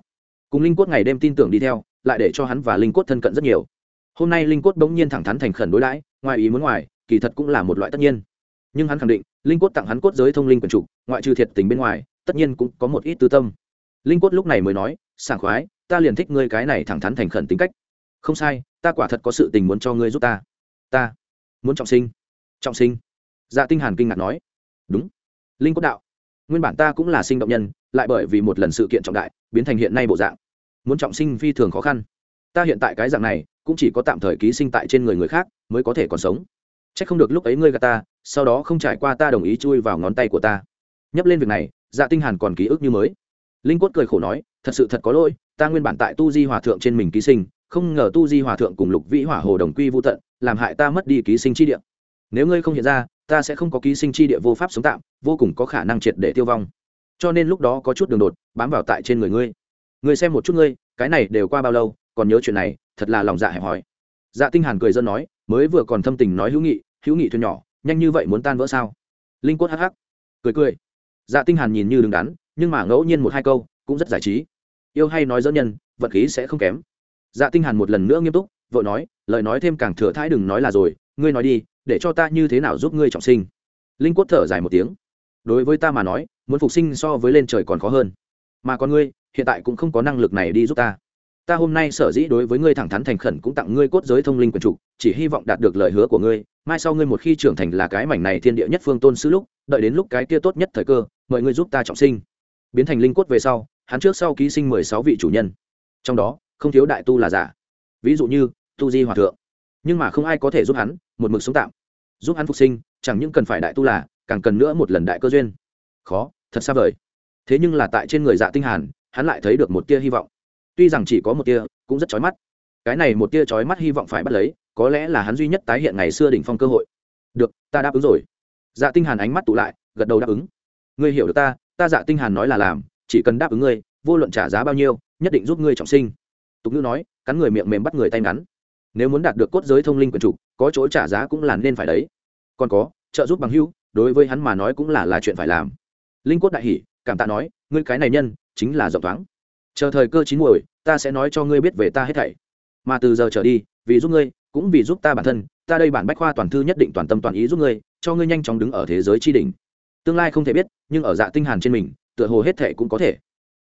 Cùng linh cốt ngày đêm tin tưởng đi theo, lại để cho hắn và linh cốt thân cận rất nhiều. Hôm nay linh cốt bỗng nhiên thẳng thắn thành khẩn đối đãi, ngoài ý muốn ngoài, kỳ thật cũng là một loại tất nhiên. Nhưng hắn khẳng định, linh cốt tặng hắn cốt giới thông linh quần trục ngoại trừ thiệt tình bên ngoài, tất nhiên cũng có một ít tư tâm. Linh cốt lúc này mới nói, sảng khoái, ta liền thích ngươi cái này thẳng thắn thành khẩn tính cách. Không sai, ta quả thật có sự tình muốn cho ngươi giúp ta. Ta muốn trọng sinh. Trọng sinh? Dạ tinh hàn kinh ngạc nói. Đúng. Linh cốt đạo nguyên bản ta cũng là sinh động nhân, lại bởi vì một lần sự kiện trọng đại, biến thành hiện nay bộ dạng. Muốn trọng sinh phi thường khó khăn. Ta hiện tại cái dạng này, cũng chỉ có tạm thời ký sinh tại trên người người khác, mới có thể còn sống. C h ắ c không được lúc ấy ngươi gà ta, sau đó không trải qua ta đồng ý chui vào ngón tay của ta. Nhấp lên việc này dạ tinh hàn còn ký ức như mới. Linh quất cười khổ nói, thật sự thật có lỗi, ta nguyên bản tại tu di hòa thượng trên mình ký sinh, không ngờ tu di hòa thượng cùng lục vĩ hỏa hồ đồng quy vô tận, làm hại ta mất đi ký sinh chi địa. Nếu ngươi không hiện ra ta sẽ không có ký sinh chi địa vô pháp sống tạm, vô cùng có khả năng triệt để tiêu vong. Cho nên lúc đó có chút đường đột, bám vào tại trên người ngươi. Ngươi xem một chút ngươi, cái này đều qua bao lâu, còn nhớ chuyện này, thật là lòng dạ hẹp hòi. Dạ tinh hàn cười dân nói, mới vừa còn thâm tình nói hữu nghị hữu nghị thuyền nhỏ, nhanh như vậy muốn tan vỡ sao? Linh quất hắc hắc, cười cười. Dạ tinh hàn nhìn như đứng đắn, nhưng mà ngẫu nhiên một hai câu, cũng rất giải trí. Yêu hay nói dỡ nhân, vật khí sẽ không kém. Dạ tinh hàn một lần nữa nghiêm túc, vội nói, lời nói thêm càng thừa thãi đừng nói là rồi, ngươi nói đi để cho ta như thế nào giúp ngươi trọng sinh? Linh quất thở dài một tiếng. Đối với ta mà nói, muốn phục sinh so với lên trời còn khó hơn. Mà con ngươi, hiện tại cũng không có năng lực này đi giúp ta. Ta hôm nay sở dĩ đối với ngươi thẳng thắn thành khẩn cũng tặng ngươi cốt giới thông linh quyền trục chỉ hy vọng đạt được lời hứa của ngươi. Mai sau ngươi một khi trưởng thành là cái mảnh này thiên địa nhất phương tôn sư lúc, đợi đến lúc cái kia tốt nhất thời cơ, mời ngươi giúp ta trọng sinh. Biến thành linh cốt về sau, hắn trước sau ký sinh mười sáu vị chủ nhân. Trong đó, không thiếu đại tu là giả. Ví dụ như, tu di hòa thượng. Nhưng mà không ai có thể giúp hắn, một mực sống tạm giúp hắn phục sinh, chẳng những cần phải đại tu là, càng cần nữa một lần đại cơ duyên. Khó, thật xa vời. Thế nhưng là tại trên người dạ tinh hàn, hắn lại thấy được một tia hy vọng. Tuy rằng chỉ có một tia, cũng rất chói mắt. Cái này một tia chói mắt hy vọng phải bắt lấy, có lẽ là hắn duy nhất tái hiện ngày xưa đỉnh phong cơ hội. Được, ta đáp ứng rồi. Dạ tinh hàn ánh mắt tụ lại, gật đầu đáp ứng. Ngươi hiểu được ta ta dạ tinh hàn nói là làm, chỉ cần đáp ứng ngươi, vô luận trả giá bao nhiêu, nhất định giúp ngươi trọng sinh. Tục ngữ nói, cắn người miệng mềm bắt người tay ngắn. Nếu muốn đạt được cốt giới thông linh quyền trục có chỗ trả giá cũng là nên phải đấy. Còn có, trợ giúp bằng hữu, đối với hắn mà nói cũng là là chuyện phải làm. Linh cốt đại hỉ, cảm tạ nói, ngươi cái này nhân, chính là rộng thoáng. Chờ thời cơ chín muồi, ta sẽ nói cho ngươi biết về ta hết thảy. Mà từ giờ trở đi, vì giúp ngươi, cũng vì giúp ta bản thân, ta đây bản bách khoa toàn thư nhất định toàn tâm toàn ý giúp ngươi, cho ngươi nhanh chóng đứng ở thế giới tri đỉnh. Tương lai không thể biết, nhưng ở dạ tinh hàn trên mình, tựa hồ hết thảy cũng có thể.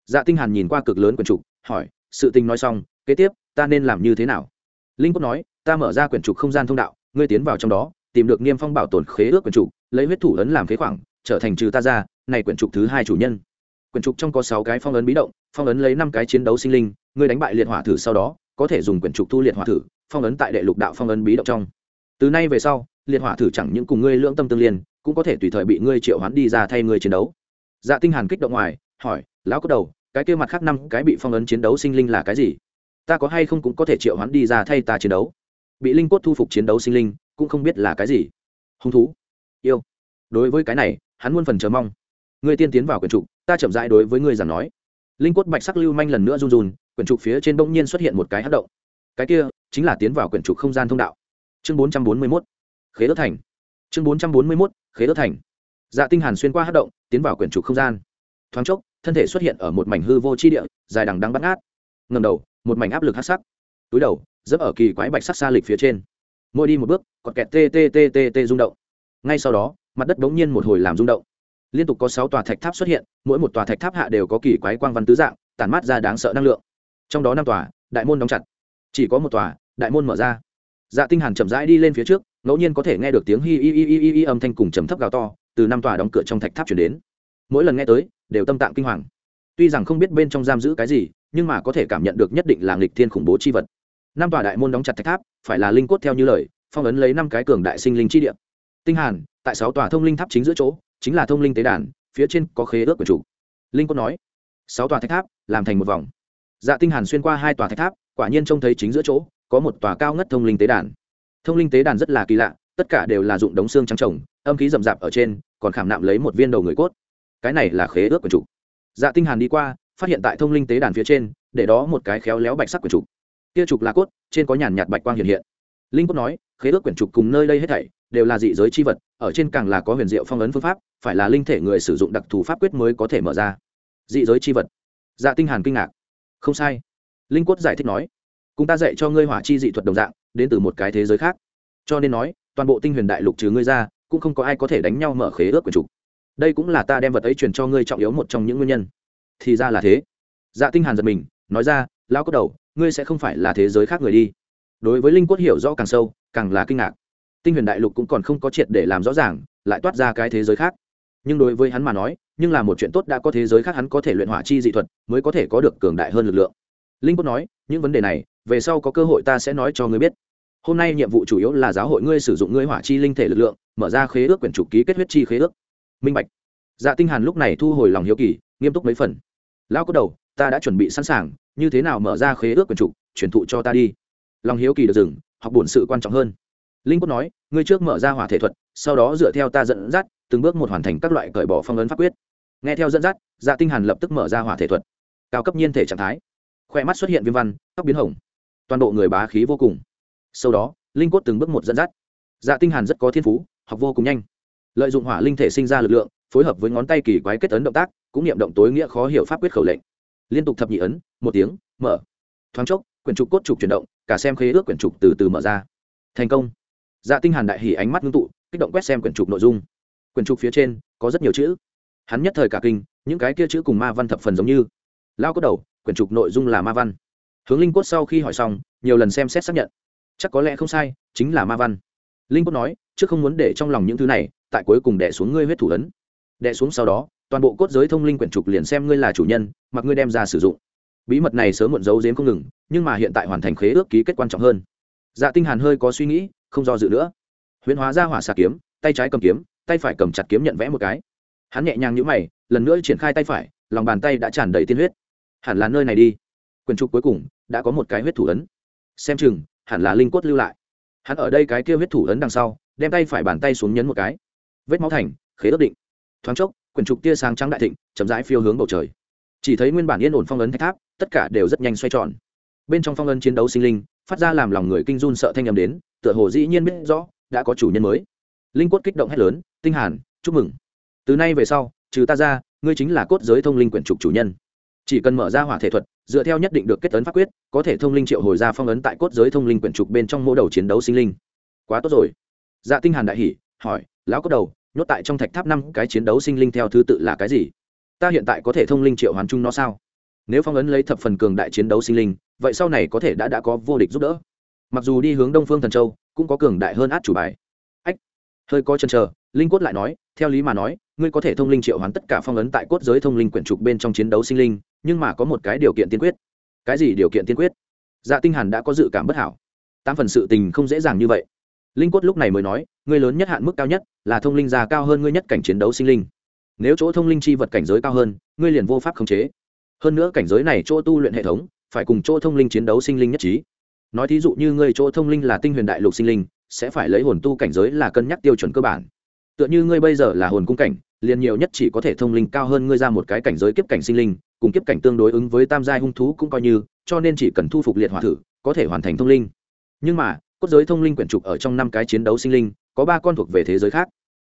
Dạ tinh hàn nhìn qua cực lớn quần trục, hỏi, sự tình nói xong, kế tiếp, ta nên làm như thế nào? Linh cốt nói ta mở ra quyển trục không gian thông đạo, ngươi tiến vào trong đó, tìm được niêm phong bảo tồn khế ước quyển trục, lấy huyết thủ ấn làm khế khoảng, trở thành trừ ta ra, này quyển trục thứ hai chủ nhân. Quyển trục trong có sáu cái phong ấn bí động, phong ấn lấy năm cái chiến đấu sinh linh, ngươi đánh bại liệt hỏa thử sau đó, có thể dùng quyển trục thu liệt hỏa thử, phong ấn tại đệ lục đạo phong ấn bí động trong. Từ nay về sau, liệt hỏa thử chẳng những cùng ngươi lưỡng tâm tương liên, cũng có thể tùy thời bị ngươi triệu hoán đi ra thay ngươi chiến đấu. Dạ tinh hàn kích động ngoài, hỏi, lão có đầu, cái kia mặt khác năm cái bị phong ấn chiến đấu sinh linh là cái gì? Ta có hay không cũng có thể triệu hoán đi ra thay ta chiến đấu? Bị linh cốt thu phục chiến đấu sinh linh, cũng không biết là cái gì. Hung thú. Yêu. Đối với cái này, hắn muôn phần chờ mong. Ngươi tiên tiến vào quyển trục, ta chậm rãi đối với ngươi giảng nói. Linh cốt bạch sắc lưu manh lần nữa run run, quyển trục phía trên bỗng nhiên xuất hiện một cái hát động. Cái kia, chính là tiến vào quyển trục không gian thông đạo. Chương bốn trăm bốn mươi mốt. Khế đất thành. Chương bốn trăm bốn mươi mốt. Khế đất thành. Dạ tinh hàn xuyên qua hát động, tiến vào quyển trục không gian. Thoáng chốc, thân thể xuất hiện ở một mảnh hư vô chi địa, dài đằng đắng bắt ngát. Ngầm đầu, một mảnh áp lực hát sắc. Túi đầu dẫm ở kỳ quái bạch sắc xa lịch phía trên. Mỗi đi một bước còn kẹt tê tê tê tê tê rung động. Ngay sau đó, mặt đất bỗng nhiên một hồi làm rung động. Liên tục có sáu tòa thạch tháp xuất hiện, mỗi một tòa thạch tháp hạ đều có kỳ quái quang văn tứ dạng, tản mát ra đáng sợ năng lượng. Trong đó năm tòa, đại môn đóng chặt. Chỉ có một tòa, đại môn mở ra. Dạ tinh hàn chậm rãi đi lên phía trước, ngẫu nhiên có thể nghe được tiếng hi hi hi hi hi âm thanh cùng trầm thấp gào to, từ năm tòa đóng cửa trong thạch tháp truyền đến. Mỗi lần nghe tới, đều tâm tạng kinh hoàng. Tuy rằng không biết bên trong giam giữ cái gì, nhưng mà có thể cảm nhận được nhất định là nghịch thiên khủng bố chi vật năm tòa đại môn đóng chặt thạch tháp, phải là linh cốt theo như lời, phong ấn lấy năm cái cường đại sinh linh chi địa. Tinh hàn, tại sáu tòa thông linh tháp chính giữa chỗ, chính là thông linh tế đàn, phía trên có khế ước của chủ. Linh cốt nói, sáu tòa thạch tháp, làm thành một vòng. Dạ tinh hàn xuyên qua hai tòa thạch tháp, quả nhiên trông thấy chính giữa chỗ, có một tòa cao ngất thông linh tế đàn. Thông linh tế đàn rất là kỳ lạ, tất cả đều là dụng đống xương trắng trồng, âm khí rậm rạp ở trên, còn khảm nạm lấy một viên đầu người cốt. Cái này là khế ước của chủ. Dạ tinh hàn đi qua, phát hiện tại thông linh tế đàn phía trên, để đó một cái khéo léo bạch sắc của chủ kia trục là cốt, trên có nhàn nhạt bạch quang hiện hiện. Linh cốt nói, khế ước quyển trục cùng nơi đây hết thảy đều là dị giới chi vật, ở trên càng là có huyền diệu phong ấn phương pháp, phải là linh thể người sử dụng đặc thù pháp quyết mới có thể mở ra. Dị giới chi vật. Dạ tinh hàn kinh ngạc. Không sai. Linh quất giải thích nói, cùng ta dạy cho ngươi hỏa chi dị thuật đồng dạng, đến từ một cái thế giới khác. Cho nên nói, toàn bộ tinh huyền đại lục trừ ngươi ra, cũng không có ai có thể đánh nhau mở khế ước quyển trục. Đây cũng là ta đem vật ấy truyền cho ngươi trọng yếu một trong những nguyên nhân. Thì ra là thế. Dạ tinh hàn giật mình, nói ra, lão cốt đầu ngươi sẽ không phải là thế giới khác người đi. Đối với linh quất hiểu rõ càng sâu, càng là kinh ngạc. Tinh huyền đại lục cũng còn không có triệt để làm rõ ràng, lại toát ra cái thế giới khác. Nhưng đối với hắn mà nói, nhưng là một chuyện tốt đã có thế giới khác hắn có thể luyện hỏa chi dị thuật, mới có thể có được cường đại hơn lực lượng. Linh Quất nói, những vấn đề này, về sau có cơ hội ta sẽ nói cho ngươi biết. Hôm nay nhiệm vụ chủ yếu là giáo hội ngươi sử dụng ngươi hỏa chi linh thể lực lượng, mở ra khế ước quyển trục ký kết huyết chi khế ước. Minh bạch. Dạ tinh hàn lúc này thu hồi lòng hiếu kỳ, nghiêm túc mấy phần. Lão có đầu, ta đã chuẩn bị sẵn sàng như thế nào mở ra khế ước quyền trục truyền thụ cho ta đi. Lòng hiếu kỳ được dừng, học bổn sự quan trọng hơn. Linh cốt nói, ngươi trước mở ra hỏa thể thuật, sau đó dựa theo ta dẫn dắt, từng bước một hoàn thành các loại cởi bỏ phong ấn pháp quyết. Nghe theo dẫn dắt dạ tinh hàn lập tức mở ra hỏa thể thuật. Cao cấp nhiên thể trạng thái. Khoe mắt xuất hiện viêm văn, tóc biến hồng. Toàn bộ người bá khí vô cùng. Sau đó, linh cốt từng bước một dẫn dắt. Dạ tinh hàn rất có thiên phú, học vô cùng nhanh. Lợi dụng hỏa linh thể sinh ra lực lượng, phối hợp với ngón tay kỳ quái kết ấn động tác, cũng niệm động tối nghĩa khó hiểu pháp quyết khẩu lệnh liên tục thập nhị ấn, một tiếng, mở. Thoáng chốc, quyển trục cốt trục chuyển động, cả xem khế ước quyển trục từ từ mở ra. Thành công. Dạ tinh hàn đại hỉ ánh mắt ngưng tụ, kích động quét xem quyển trục nội dung. Quyển trục phía trên, có rất nhiều chữ. Hắn nhất thời cả kinh, những cái kia chữ cùng ma văn thập phần giống như. Lao có đầu, quyển trục nội dung là ma văn. Hướng linh cốt sau khi hỏi xong, nhiều lần xem xét xác nhận. Chắc có lẽ không sai, chính là ma văn. Linh cốt nói, trước không muốn để trong lòng những thứ này, tại cuối cùng đẻ xuống ngươi huyết thủ ấn đẻ xuống sau đó, toàn bộ cốt giới thông linh quyển trục liền xem ngươi là chủ nhân, mặc ngươi đem ra sử dụng. Bí mật này sớm muộn giấu giếm không ngừng, nhưng mà hiện tại hoàn thành khế ước ký kết quan trọng hơn. Dạ tinh hàn hơi có suy nghĩ, không do dự nữa. Huyễn hóa ra hỏa xà kiếm, tay trái cầm kiếm, tay phải cầm chặt kiếm nhận vẽ một cái. Hắn nhẹ nhàng nhíu mày, lần nữa triển khai tay phải, lòng bàn tay đã tràn đầy tiên huyết. Hẳn là nơi này đi. Quyển trục cuối cùng, đã có một cái huyết thủ ấn. Xem chừng, hẳn là linh cốt lưu lại. Hắn ở đây cái kia huyết thủ ấn đằng sau, đem tay phải bàn tay xuống nhấn một cái. Vết máu thành, khế ước định thoáng chốc, quyển trục tia sáng trắng đại thịnh, chậm rãi phiêu hướng bầu trời. Chỉ thấy nguyên bản yên ổn phong ấn thách tháp, tất cả đều rất nhanh xoay tròn. Bên trong phong ấn chiến đấu sinh linh, phát ra làm lòng người kinh run sợ thanh âm đến, tựa hồ dĩ nhiên biết rõ, đã có chủ nhân mới. Linh cốt kích động hét lớn, tinh hàn, chúc mừng. Từ nay về sau, trừ ta ra, ngươi chính là cốt giới thông linh quyển trục chủ nhân. Chỉ cần mở ra hỏa thể thuật, dựa theo nhất định được kết tấn pháp quyết, có thể thông linh triệu hồi ra phong ấn tại cốt giới thông linh quyển trục bên trong mỗi đầu chiến đấu sinh linh. Quá tốt rồi. Dạ tinh hàn đại hỉ, hỏi, lão cốt đầu nhốt tại trong thạch tháp năm cái chiến đấu sinh linh theo thứ tự là cái gì? Ta hiện tại có thể thông linh triệu hoàn chung nó sao? Nếu phong ấn lấy thập phần cường đại chiến đấu sinh linh, vậy sau này có thể đã đã có vô địch giúp đỡ. Mặc dù đi hướng đông phương thần châu, cũng có cường đại hơn át chủ bài. Ách, hơi có chân chờ, linh cốt lại nói, theo lý mà nói, ngươi có thể thông linh triệu hoán tất cả phong ấn tại cốt giới thông linh quyển trục bên trong chiến đấu sinh linh, nhưng mà có một cái điều kiện tiên quyết. Cái gì điều kiện tiên quyết? Dạ tinh hàn đã có dự cảm bất hảo. Tám phần sự tình không dễ dàng như vậy linh cốt lúc này mới nói, ngươi lớn nhất hạn mức cao nhất là thông linh già cao hơn ngươi nhất cảnh chiến đấu sinh linh. Nếu chỗ thông linh chi vật cảnh giới cao hơn, ngươi liền vô pháp khống chế. Hơn nữa cảnh giới này chỗ tu luyện hệ thống, phải cùng chỗ thông linh chiến đấu sinh linh nhất trí. Nói thí dụ như ngươi chỗ thông linh là tinh huyền đại lục sinh linh, sẽ phải lấy hồn tu cảnh giới là cân nhắc tiêu chuẩn cơ bản. Tựa như ngươi bây giờ là hồn cung cảnh, liền nhiều nhất chỉ có thể thông linh cao hơn ngươi ra một cái cảnh giới kiếp cảnh sinh linh, cùng kiếp cảnh tương đối ứng với tam giai hung thú cũng coi như, cho nên chỉ cần thu phục liệt hỏa thử, có thể hoàn thành thông linh. Nhưng mà cốt giới thông linh quyển trục ở trong năm cái chiến đấu sinh linh, có ba con thuộc về thế giới khác.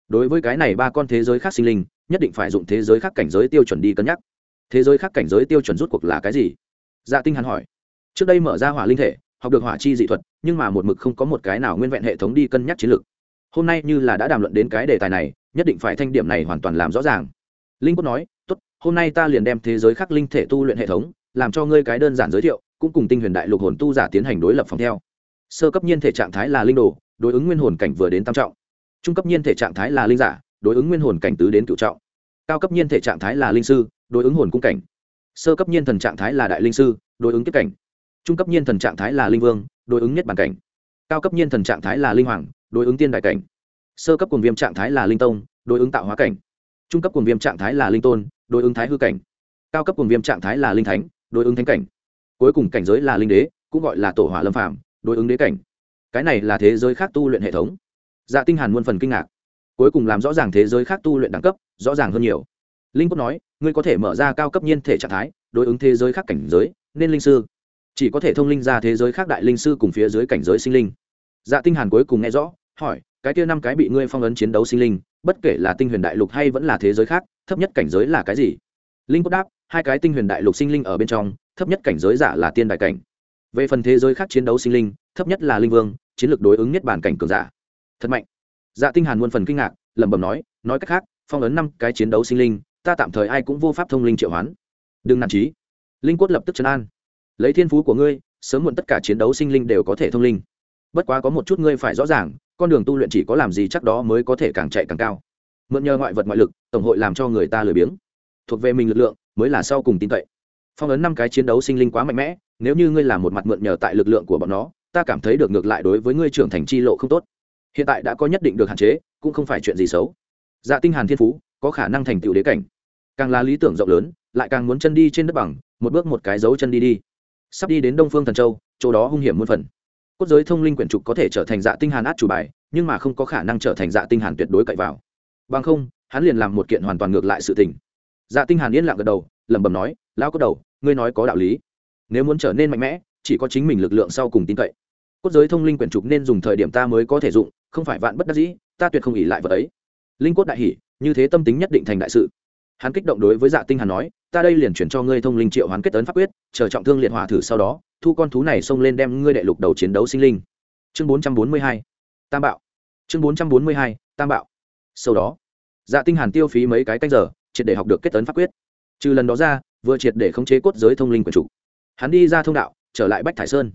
Đối với cái này ba con thế giới khác sinh linh, nhất định phải dụng thế giới khác cảnh giới tiêu chuẩn đi cân nhắc. Thế giới khác cảnh giới tiêu chuẩn rút cuộc là cái gì? Dạ tinh hàn hỏi. Trước đây mở ra hỏa linh thể, học được hỏa chi dị thuật, nhưng mà một mực không có một cái nào nguyên vẹn hệ thống đi cân nhắc chiến lược. Hôm nay như là đã đàm luận đến cái đề tài này, nhất định phải thanh điểm này hoàn toàn làm rõ ràng. Linh cốt nói, tốt, hôm nay ta liền đem thế giới khác linh thể tu luyện hệ thống, làm cho ngươi cái đơn giản giới thiệu, cũng cùng tinh huyền đại lục hồn tu giả tiến hành đối lập phòng theo sơ cấp nhiên thể trạng thái là linh đồ, đối ứng nguyên hồn cảnh vừa đến tam trọng. Trung cấp nhiên thể trạng thái là linh giả, đối ứng nguyên hồn cảnh tứ đến cựu trọng. Cao cấp nhiên thể trạng thái là linh sư, đối ứng hồn cung cảnh. Sơ cấp nhiên thần trạng thái là đại linh sư, đối ứng tiếp cảnh. Trung cấp nhiên thần trạng thái là linh vương, đối ứng nhất bản cảnh. Cao cấp nhiên thần trạng thái là linh hoàng, đối ứng tiên đại cảnh. Sơ cấp cùng viêm trạng thái là linh tông, đối ứng tạo hóa cảnh. Trung cấp cùng viêm trạng thái là linh tôn, đối ứng thái hư cảnh. Cao cấp cùng viêm trạng thái là linh thánh, đối ứng thánh cảnh. Cuối cùng cảnh giới là linh đế, cũng gọi là tổ hỏa lâm phạm đối ứng đế cảnh. Cái này là thế giới khác tu luyện hệ thống. Dạ tinh hàn muôn phần kinh ngạc. Cuối cùng làm rõ ràng thế giới khác tu luyện đẳng cấp, rõ ràng hơn nhiều. Linh quốc nói, ngươi có thể mở ra cao cấp nhiên thể trạng thái, đối ứng thế giới khác cảnh giới, nên linh sư. Chỉ có thể thông linh ra thế giới khác đại linh sư cùng phía dưới cảnh giới sinh linh. Dạ tinh hàn cuối cùng nghe rõ, hỏi, cái kia năm cái bị ngươi phong ấn chiến đấu sinh linh, bất kể là tinh huyền đại lục hay vẫn là thế giới khác, thấp nhất cảnh giới là cái gì? Linh quốc đáp, hai cái tinh huyền đại lục sinh linh ở bên trong, thấp nhất cảnh giới giả là tiên đại cảnh về phần thế giới khác chiến đấu sinh linh, thấp nhất là linh vương, chiến lược đối ứng nhất bản cảnh cường giả. Thật mạnh. Dạ tinh hàn muôn phần kinh ngạc, lẩm bẩm nói nói cách khác, phong ấn năm cái chiến đấu sinh linh, ta tạm thời ai cũng vô pháp thông linh triệu hoán. Đừng nản chí linh quất lập tức chấn an. Lấy thiên phú của ngươi, sớm muộn tất cả chiến đấu sinh linh đều có thể thông linh. Bất quá có một chút ngươi phải rõ ràng, con đường tu luyện chỉ có làm gì chắc đó mới có thể càng chạy càng cao. Mượn nhờ ngoại vật ngoại lực, tổng hội làm cho người ta lười biếng. Thuộc về mình lực lượng, mới là sau cùng tin cậy phong ấn năm cái chiến đấu sinh linh quá mạnh mẽ, nếu như ngươi làm một mặt mượn nhờ tại lực lượng của bọn nó, ta cảm thấy được ngược lại đối với ngươi trưởng thành chi lộ không tốt. Hiện tại đã có nhất định được hạn chế, cũng không phải chuyện gì xấu. Dạ tinh hàn thiên phú, có khả năng thành tựu đế cảnh. Càng là lý tưởng rộng lớn, lại càng muốn chân đi trên đất bằng, một bước một cái dấu chân đi đi. Sắp đi đến đông phương thần châu, chỗ đó hung hiểm muôn phần. Cốt giới thông linh quyển trục có thể trở thành dạ tinh hàn át chủ bài, nhưng mà không có khả năng trở thành dạ tinh hàn tuyệt đối cậy vào. Bằng không, hắn liền làm một kiện hoàn toàn ngược lại sự tình. Dạ tinh hàn yên lặng gật đầu, lẩm bẩm nói lão cốt đầu, ngươi nói có đạo lý. Nếu muốn trở nên mạnh mẽ, chỉ có chính mình lực lượng sau cùng tin cậy. Cốt giới thông linh quyển trục nên dùng thời điểm ta mới có thể dụng, không phải vạn bất đắc dĩ, ta tuyệt không ỉ lại vợ ấy. Linh cốt đại hỉ, như thế tâm tính nhất định thành đại sự. Hắn kích động đối với dạ tinh hàn nói, ta đây liền chuyển cho ngươi thông linh triệu hoán kết tấn pháp quyết, chờ trọng thương liệt hỏa thử sau đó, thu con thú này xông lên đem ngươi đệ lục đầu chiến đấu sinh linh. Chương 442 tam bạo. Chương 442 tam bạo. Sau đó dạ tinh hàn tiêu phí mấy cái canh giờ, triệt để học được kết tấn pháp quyết. Trừ lần đó ra vừa triệt để khống chế cốt giới thông linh quyển chủ hắn đi ra thông đạo, trở lại bách thải sơn.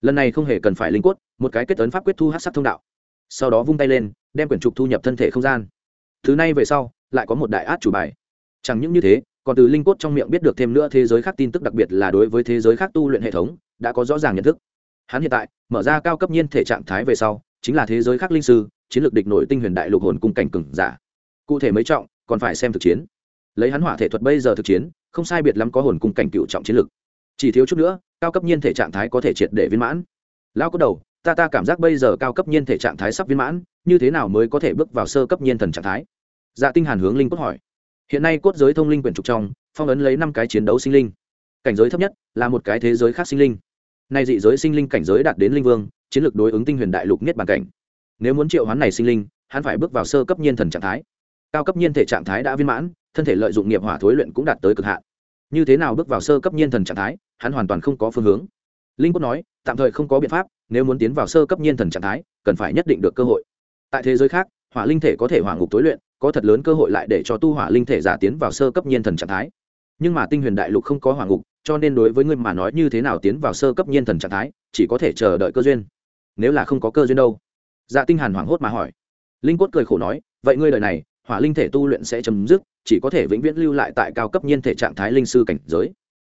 Lần này không hề cần phải linh cốt, một cái kết tấn pháp quyết thu hát sắc thông đạo. Sau đó vung tay lên, đem quyển trục thu nhập thân thể không gian. Thứ này về sau, lại có một đại át chủ bài. Chẳng những như thế, còn từ linh cốt trong miệng biết được thêm nữa thế giới khác tin tức đặc biệt là đối với thế giới khác tu luyện hệ thống, đã có rõ ràng nhận thức. Hắn hiện tại, mở ra cao cấp nhiên thể trạng thái về sau, chính là thế giới khác linh sư, chiến lược địch nổi tinh huyền đại lục hồn cung cảnh cừng giả. Cụ thể mấy trọng, còn phải xem thực chiến lấy hắn hỏa thể thuật bây giờ thực chiến, không sai biệt lắm có hồn cung cảnh cựu trọng chiến lược chỉ thiếu chút nữa, cao cấp nhiên thể trạng thái có thể triệt để viên mãn. Lao có đầu, ta ta cảm giác bây giờ cao cấp nhiên thể trạng thái sắp viên mãn, như thế nào mới có thể bước vào sơ cấp nhiên thần trạng thái? Dạ tinh hàn hướng linh cốt hỏi. Hiện nay cốt giới thông linh quyển trục trong, phong ấn lấy năm cái chiến đấu sinh linh. Cảnh giới thấp nhất là một cái thế giới khác sinh linh. Nay dị giới sinh linh cảnh giới đạt đến linh vương, chiến lược đối ứng tinh huyền đại lục nhất bản cảnh. Nếu muốn triệu hoán này sinh linh, hắn phải bước vào sơ cấp nhiên thần trạng thái. Cao cấp nhiên thể trạng thái đã viên mãn thân thể lợi dụng nghiệp hỏa thối luyện cũng đạt tới cực hạn. Như thế nào bước vào sơ cấp nhiên thần trạng thái, hắn hoàn toàn không có phương hướng. Linh quốc nói, tạm thời không có biện pháp, nếu muốn tiến vào sơ cấp nhiên thần trạng thái, cần phải nhất định được cơ hội. Tại thế giới khác, hỏa linh thể có thể hỏa ngục tối luyện, có thật lớn cơ hội lại để cho tu hỏa linh thể giả tiến vào sơ cấp nhiên thần trạng thái. Nhưng mà tinh huyền đại lục không có hỏa ngục, cho nên đối với ngươi mà nói như thế nào tiến vào sơ cấp nhiên thần trạng thái, chỉ có thể chờ đợi cơ duyên. Nếu là không có cơ duyên đâu? Dạ tinh hàn hoảng hốt mà hỏi. Linh quất cười khổ nói, vậy ngươi đời này hỏa linh thể tu luyện sẽ chấm dứt, chỉ có thể vĩnh viễn lưu lại tại cao cấp nhiên thể trạng thái linh sư cảnh giới.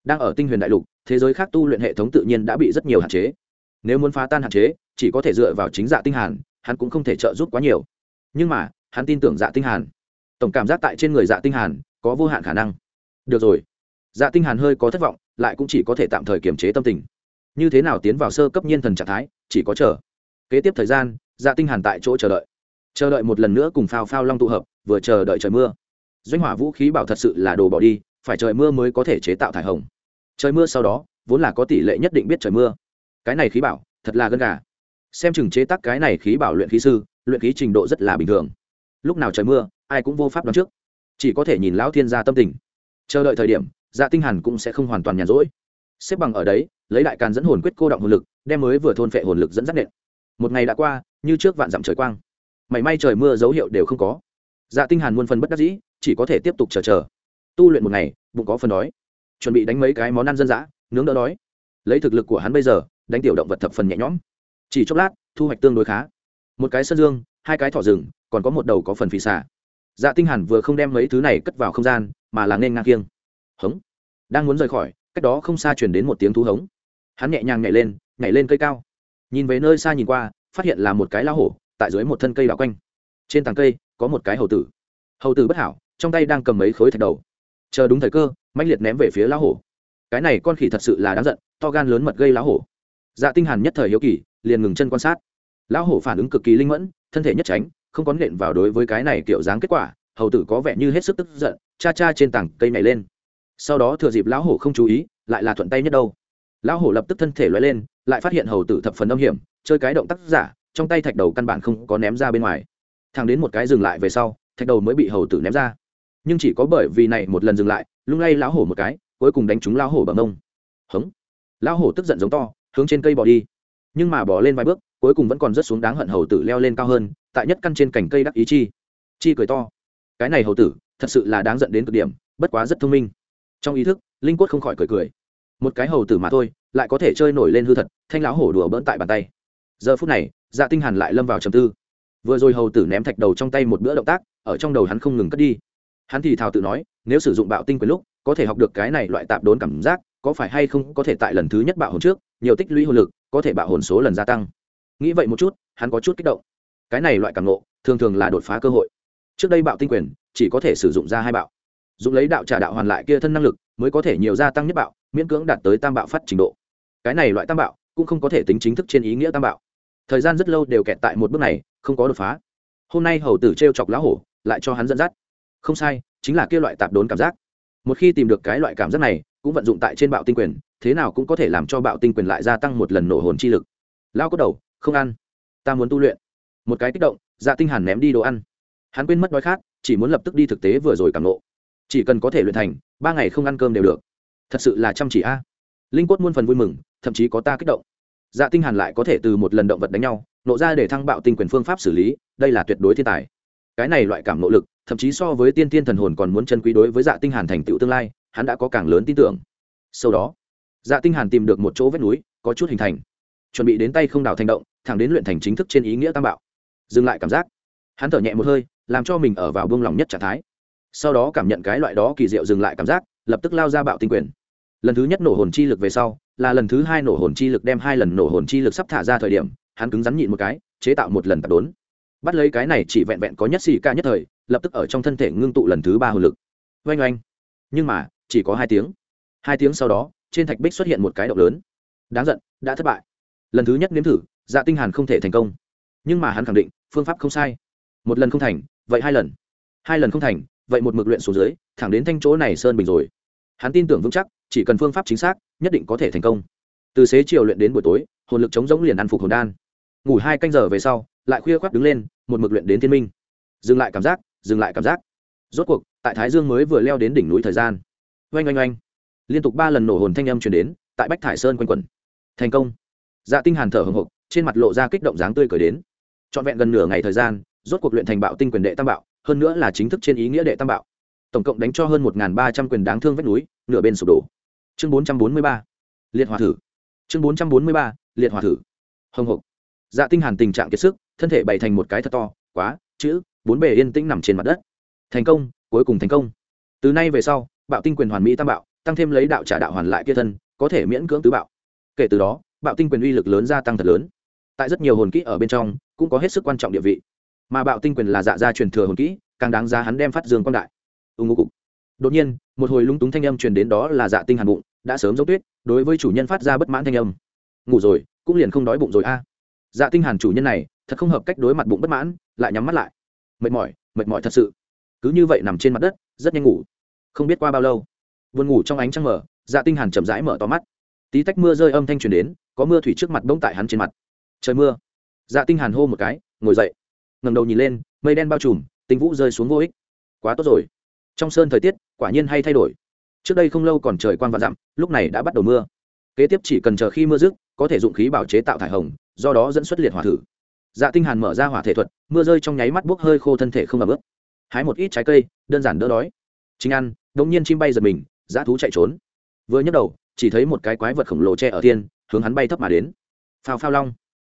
Đang ở tinh huyền đại lục, thế giới khác tu luyện hệ thống tự nhiên đã bị rất nhiều hạn chế. Nếu muốn phá tan hạn chế, chỉ có thể dựa vào chính dạ tinh hàn, hắn cũng không thể trợ giúp quá nhiều. Nhưng mà, hắn tin tưởng dạ tinh hàn. Tổng cảm giác tại trên người dạ tinh hàn có vô hạn khả năng. Được rồi. Dạ tinh hàn hơi có thất vọng, lại cũng chỉ có thể tạm thời kiềm chế tâm tình. Như thế nào tiến vào sơ cấp nhiên thần trạng thái, chỉ có chờ. Kế tiếp thời gian dạ tinh hàn tại chỗ chờ đợi chờ đợi một lần nữa cùng phao phao long tụ hợp, vừa chờ đợi trời mưa. Doanh hỏa vũ khí bảo thật sự là đồ bỏ đi, phải trời mưa mới có thể chế tạo thải hồng. Trời mưa sau đó, vốn là có tỷ lệ nhất định biết trời mưa. Cái này khí bảo, thật là gân gà. Xem chừng chế tác cái này khí bảo luyện khí sư, luyện khí trình độ rất là bình thường. Lúc nào trời mưa, ai cũng vô pháp đoán trước. Chỉ có thể nhìn lão thiên gia tâm tình. Chờ đợi thời điểm dạ tinh hàn cũng sẽ không hoàn toàn nhàn rỗi. Xếp bằng ở đấy, lấy đại càn dẫn hồn quyết cô động hồn lực, đem mới vừa thôn phệ hồn lực dẫn dắt nện. Một ngày đã qua, như trước vạn dặm trời quang mảy may trời mưa dấu hiệu đều không có. Dạ tinh hàn muôn phần bất đắc dĩ, chỉ có thể tiếp tục chờ chờ. Tu luyện một ngày, bụng có phần đói. Chuẩn bị đánh mấy cái món ăn dân dã, nướng đỡ đói. Lấy thực lực của hắn bây giờ, đánh tiểu động vật thập phần nhẹ nhõm. Chỉ chốc lát, thu hoạch tương đối khá. Một cái sơn dương, hai cái thỏ rừng, còn có một đầu có phần phì xả dạ tinh hàn vừa không đem mấy thứ này cất vào không gian, mà là nên ngang kiêng. Hống. Đang muốn rời khỏi, cách đó không xa truyền đến một tiếng thú hống. Hắn nhẹ nhàng nhảy lên nhảy lên cây cao. Nhìn về nơi xa nhìn qua, phát hiện là một cái lao hổ tại dưới một thân cây đào quanh. Trên tàng cây, có một cái hầu tử. Hầu tử bất hảo, trong tay đang cầm mấy khối thạch đầu. Chờ đúng thời cơ mạnh liệt ném về phía lão hổ. Cái này con khỉ thật sự là đáng giận, to gan lớn mật gây lão hổ. Dạ tinh hàn nhất thời hiếu kỳ, liền ngừng chân quan sát. Lão hổ phản ứng cực kỳ linh mẫn, thân thể nhất tránh, không có nện vào đối với cái này kiểu dáng kết quả, hầu tử có vẻ như hết sức tức giận, cha cha trên tảng cây nhảy lên. Sau đó thừa dịp lão hổ không chú ý, lại là thuận tay nhất đâu. Lão hổ lập tức thân thể lói lên, lại phát hiện hầu tử thập phần âm hiểm, chơi cái động tác giả trong tay thạch đầu căn bản không có ném ra bên ngoài. Thằng đến một cái dừng lại về sau, thạch đầu mới bị hầu tử ném ra. Nhưng chỉ có bởi vì này một lần dừng lại, lung lay lão hổ một cái, cuối cùng đánh trúng lão hổ bằng ông. Hống. Lão hổ tức giận giống to, hướng trên cây bỏ đi. Nhưng mà bỏ lên vài bước, cuối cùng vẫn còn rất xuống đáng hận hầu tử leo lên cao hơn, tại nhất căn trên cành cây đắc ý chi. Chi cười to. Cái này hầu tử, thật sự là đáng giận đến cực điểm, bất quá rất thông minh. Trong ý thức, linh quất không khỏi cười cười. Một cái hầu tử mà thôi, lại có thể chơi nổi lên hư thật, thanh lão hổ đùa bỡn tại bàn tay. Giờ phút này dạ tinh hàn lại lâm vào trầm tư. Vừa rồi hầu tử ném thạch đầu trong tay một bữa động tác, ở trong đầu hắn không ngừng cất đi. Hắn thì thào tự nói, nếu sử dụng bạo tinh quyền lúc, có thể học được cái này loại tạp đốn cảm giác, có phải hay không có thể tại lần thứ nhất bạo hồn trước, nhiều tích lũy hồn lực, có thể bạo hồn số lần gia tăng. Nghĩ vậy một chút, hắn có chút kích động. Cái này loại cảm ngộ, thường thường là đột phá cơ hội. Trước đây bạo tinh quyền, chỉ có thể sử dụng ra hai bạo. Dùng lấy đạo trả đạo hoàn lại kia thân năng lực, mới có thể nhiều gia tăng nhất bạo, miễn cưỡng đạt tới tam bạo phát trình độ. Cái này loại tam bạo, cũng không có thể tính chính thức trên ý nghĩa tam bạo thời gian rất lâu đều kẹt tại một bước này, không có đột phá. Hôm nay hầu tử t r e o chọc lá hổ, lại cho hắn dẫn dắt. Không sai, chính là kia loại tạp đốn cảm giác. Một khi tìm được cái loại cảm giác này, cũng vận dụng tại trên bạo tinh quyền, thế nào cũng có thể làm cho bạo tinh quyền lại gia tăng một lần nổ hồn chi lực. Lao có đầu, không ăn. Ta muốn tu luyện. Một cái kích động dạ tinh hàn ném đi đồ ăn. Hắn quên mất đói khát chỉ muốn lập tức đi thực tế vừa rồi cảm nộ chỉ cần có thể luyện thành, ba ngày không ăn cơm đều được. Thật sự là chăm chỉ a. Linh quất muôn phần vui mừng, thậm chí có ta kích động dạ tinh hàn lại có thể từ một lần động vật đánh nhau, nộ ra để thăng bạo tinh quyền phương pháp xử lý, đây là tuyệt đối thiên tài. Cái này loại cảm nỗ lực, thậm chí so với tiên tiên thần hồn còn muốn chân quý đối với dạ tinh hàn thành tựu tương lai, hắn đã có càng lớn tin tưởng. Sau đó dạ tinh hàn tìm được một chỗ vách núi, có chút hình thành. Chuẩn bị đến tay không đào thành động, thẳng đến luyện thành chính thức trên ý nghĩa tam bạo. Dừng lại cảm giác. Hắn thở nhẹ một hơi, làm cho mình ở vào buông lòng nhất trạng thái. Sau đó cảm nhận cái loại đó kỳ diệu dừng lại cảm giác, lập tức lao ra bạo tinh quyền. Lần thứ nhất nổ hồn chi lực về sau là lần thứ hai nổ hồn chi lực đem hai lần nổ hồn chi lực sắp thả ra thời điểm, hắn cứng rắn nhịn một cái, chế tạo một lần tập đốn. Bắt lấy cái này chỉ vẹn vẹn có nhất xì ca nhất thời, lập tức ở trong thân thể ngưng tụ lần thứ ba hồn lực. Oanh oanh. Nhưng mà, chỉ có hai tiếng. Hai tiếng sau đó, trên thạch bích xuất hiện một cái động lớn. Đáng giận, đã thất bại. Lần thứ nhất nếm thử dạ tinh hàn không thể thành công. Nhưng mà hắn khẳng định, phương pháp không sai. Một lần không thành, vậy hai lần. Hai lần không thành, vậy một mực luyện xuống dưới, thẳng đến thanh chỗ này sơn bình rồi. Hắn tin tưởng vững chắc, chỉ cần phương pháp chính xác nhất định có thể thành công. Từ xế chiều luyện đến buổi tối, hồn lực chống giống liền ăn phục hồn đan. Ngủ hai canh giờ về sau, lại khuya khoác đứng lên, một mực luyện đến thiên minh. Dừng lại cảm giác, dừng lại cảm giác. Rốt cuộc, tại thái dương mới vừa leo đến đỉnh núi thời gian. Oanh oanh oanh. Liên tục ba lần nổ hồn thanh âm truyền đến, tại bách thải sơn quanh quẩn. Thành công. Dạ tinh hàn thở hồng hộc, trên mặt lộ ra kích động dáng tươi cười đến. Trọn vẹn gần nửa ngày thời gian, rốt cuộc luyện thành bạo tinh quyền đệ tam bạo, hơn nữa là chính thức trên ý nghĩa đệ tam bạo. Tổng cộng đánh cho hơn một ba trăm quyền đáng thương vách núi, nửa bên sụp đổ chương bốn trăm bốn mươi ba, liệt hỏa thử. Chương bốn trăm bốn mươi ba, liệt hỏa thử. Hồng hộc. Dạ tinh hàn tình trạng kiệt sức, thân thể bày thành một cái thật to, quá, chữ, bốn bề yên tĩnh nằm trên mặt đất. Thành công, cuối cùng thành công. Từ nay về sau, bạo tinh quyền hoàn mỹ tam bạo, tăng thêm lấy đạo trả đạo hoàn lại kia thân, có thể miễn cưỡng tứ bạo. Kể từ đó, bạo tinh quyền uy lực lớn gia tăng thật lớn. Tại rất nhiều hồn kỹ ở bên trong, cũng có hết sức quan trọng địa vị. Mà bạo tinh quyền là dạ gia truyền thừa hồn kỹ, càng đáng giá hắn đem phát dương quan đại. Ưng ngô cục đột nhiên, một hồi lung túng thanh âm truyền đến đó là dạ tinh hàn bụng, đã sớm giống tuyết, đối với chủ nhân phát ra bất mãn thanh âm. Ngủ rồi, cũng liền không đói bụng rồi a. Dạ tinh hàn chủ nhân này, thật không hợp cách đối mặt bụng bất mãn, lại nhắm mắt lại. Mệt mỏi mệt mỏi thật sự. Cứ như vậy nằm trên mặt đất, rất nhanh ngủ. Không biết qua bao lâu, buồn ngủ trong ánh trăng mở dạ tinh hàn chậm rãi mở to mắt. Tí tách mưa rơi âm thanh truyền đến, có mưa thủy trước mặt bỗng tại hắn trên mặt. Trời mưa. Dạ tinh hàn hô một cái, ngồi dậy. Ngẩng đầu nhìn lên, mây đen bao trùm tinh vũ rơi xuống vô ích. Quá tốt rồi. Trong sơn thời tiết quả nhiên hay thay đổi. Trước đây không lâu còn trời quang và dặm lúc này đã bắt đầu mưa. Kế tiếp chỉ cần chờ khi mưa rứt, có thể dụng khí bảo chế tạo thải hồng do đó dẫn xuất liệt hỏa thử. Dạ tinh hàn mở ra hỏa thể thuật mưa rơi trong nháy mắt bốc hơi khô thân thể không ẩm ướt. Hái một ít trái cây đơn giản đỡ đói. Chính ăn đống nhiên chim bay giật mình dã thú chạy trốn. Vừa nhấc đầu chỉ thấy một cái quái vật khổng lồ che ở thiên hướng hắn bay thấp mà đến. Phao phao long.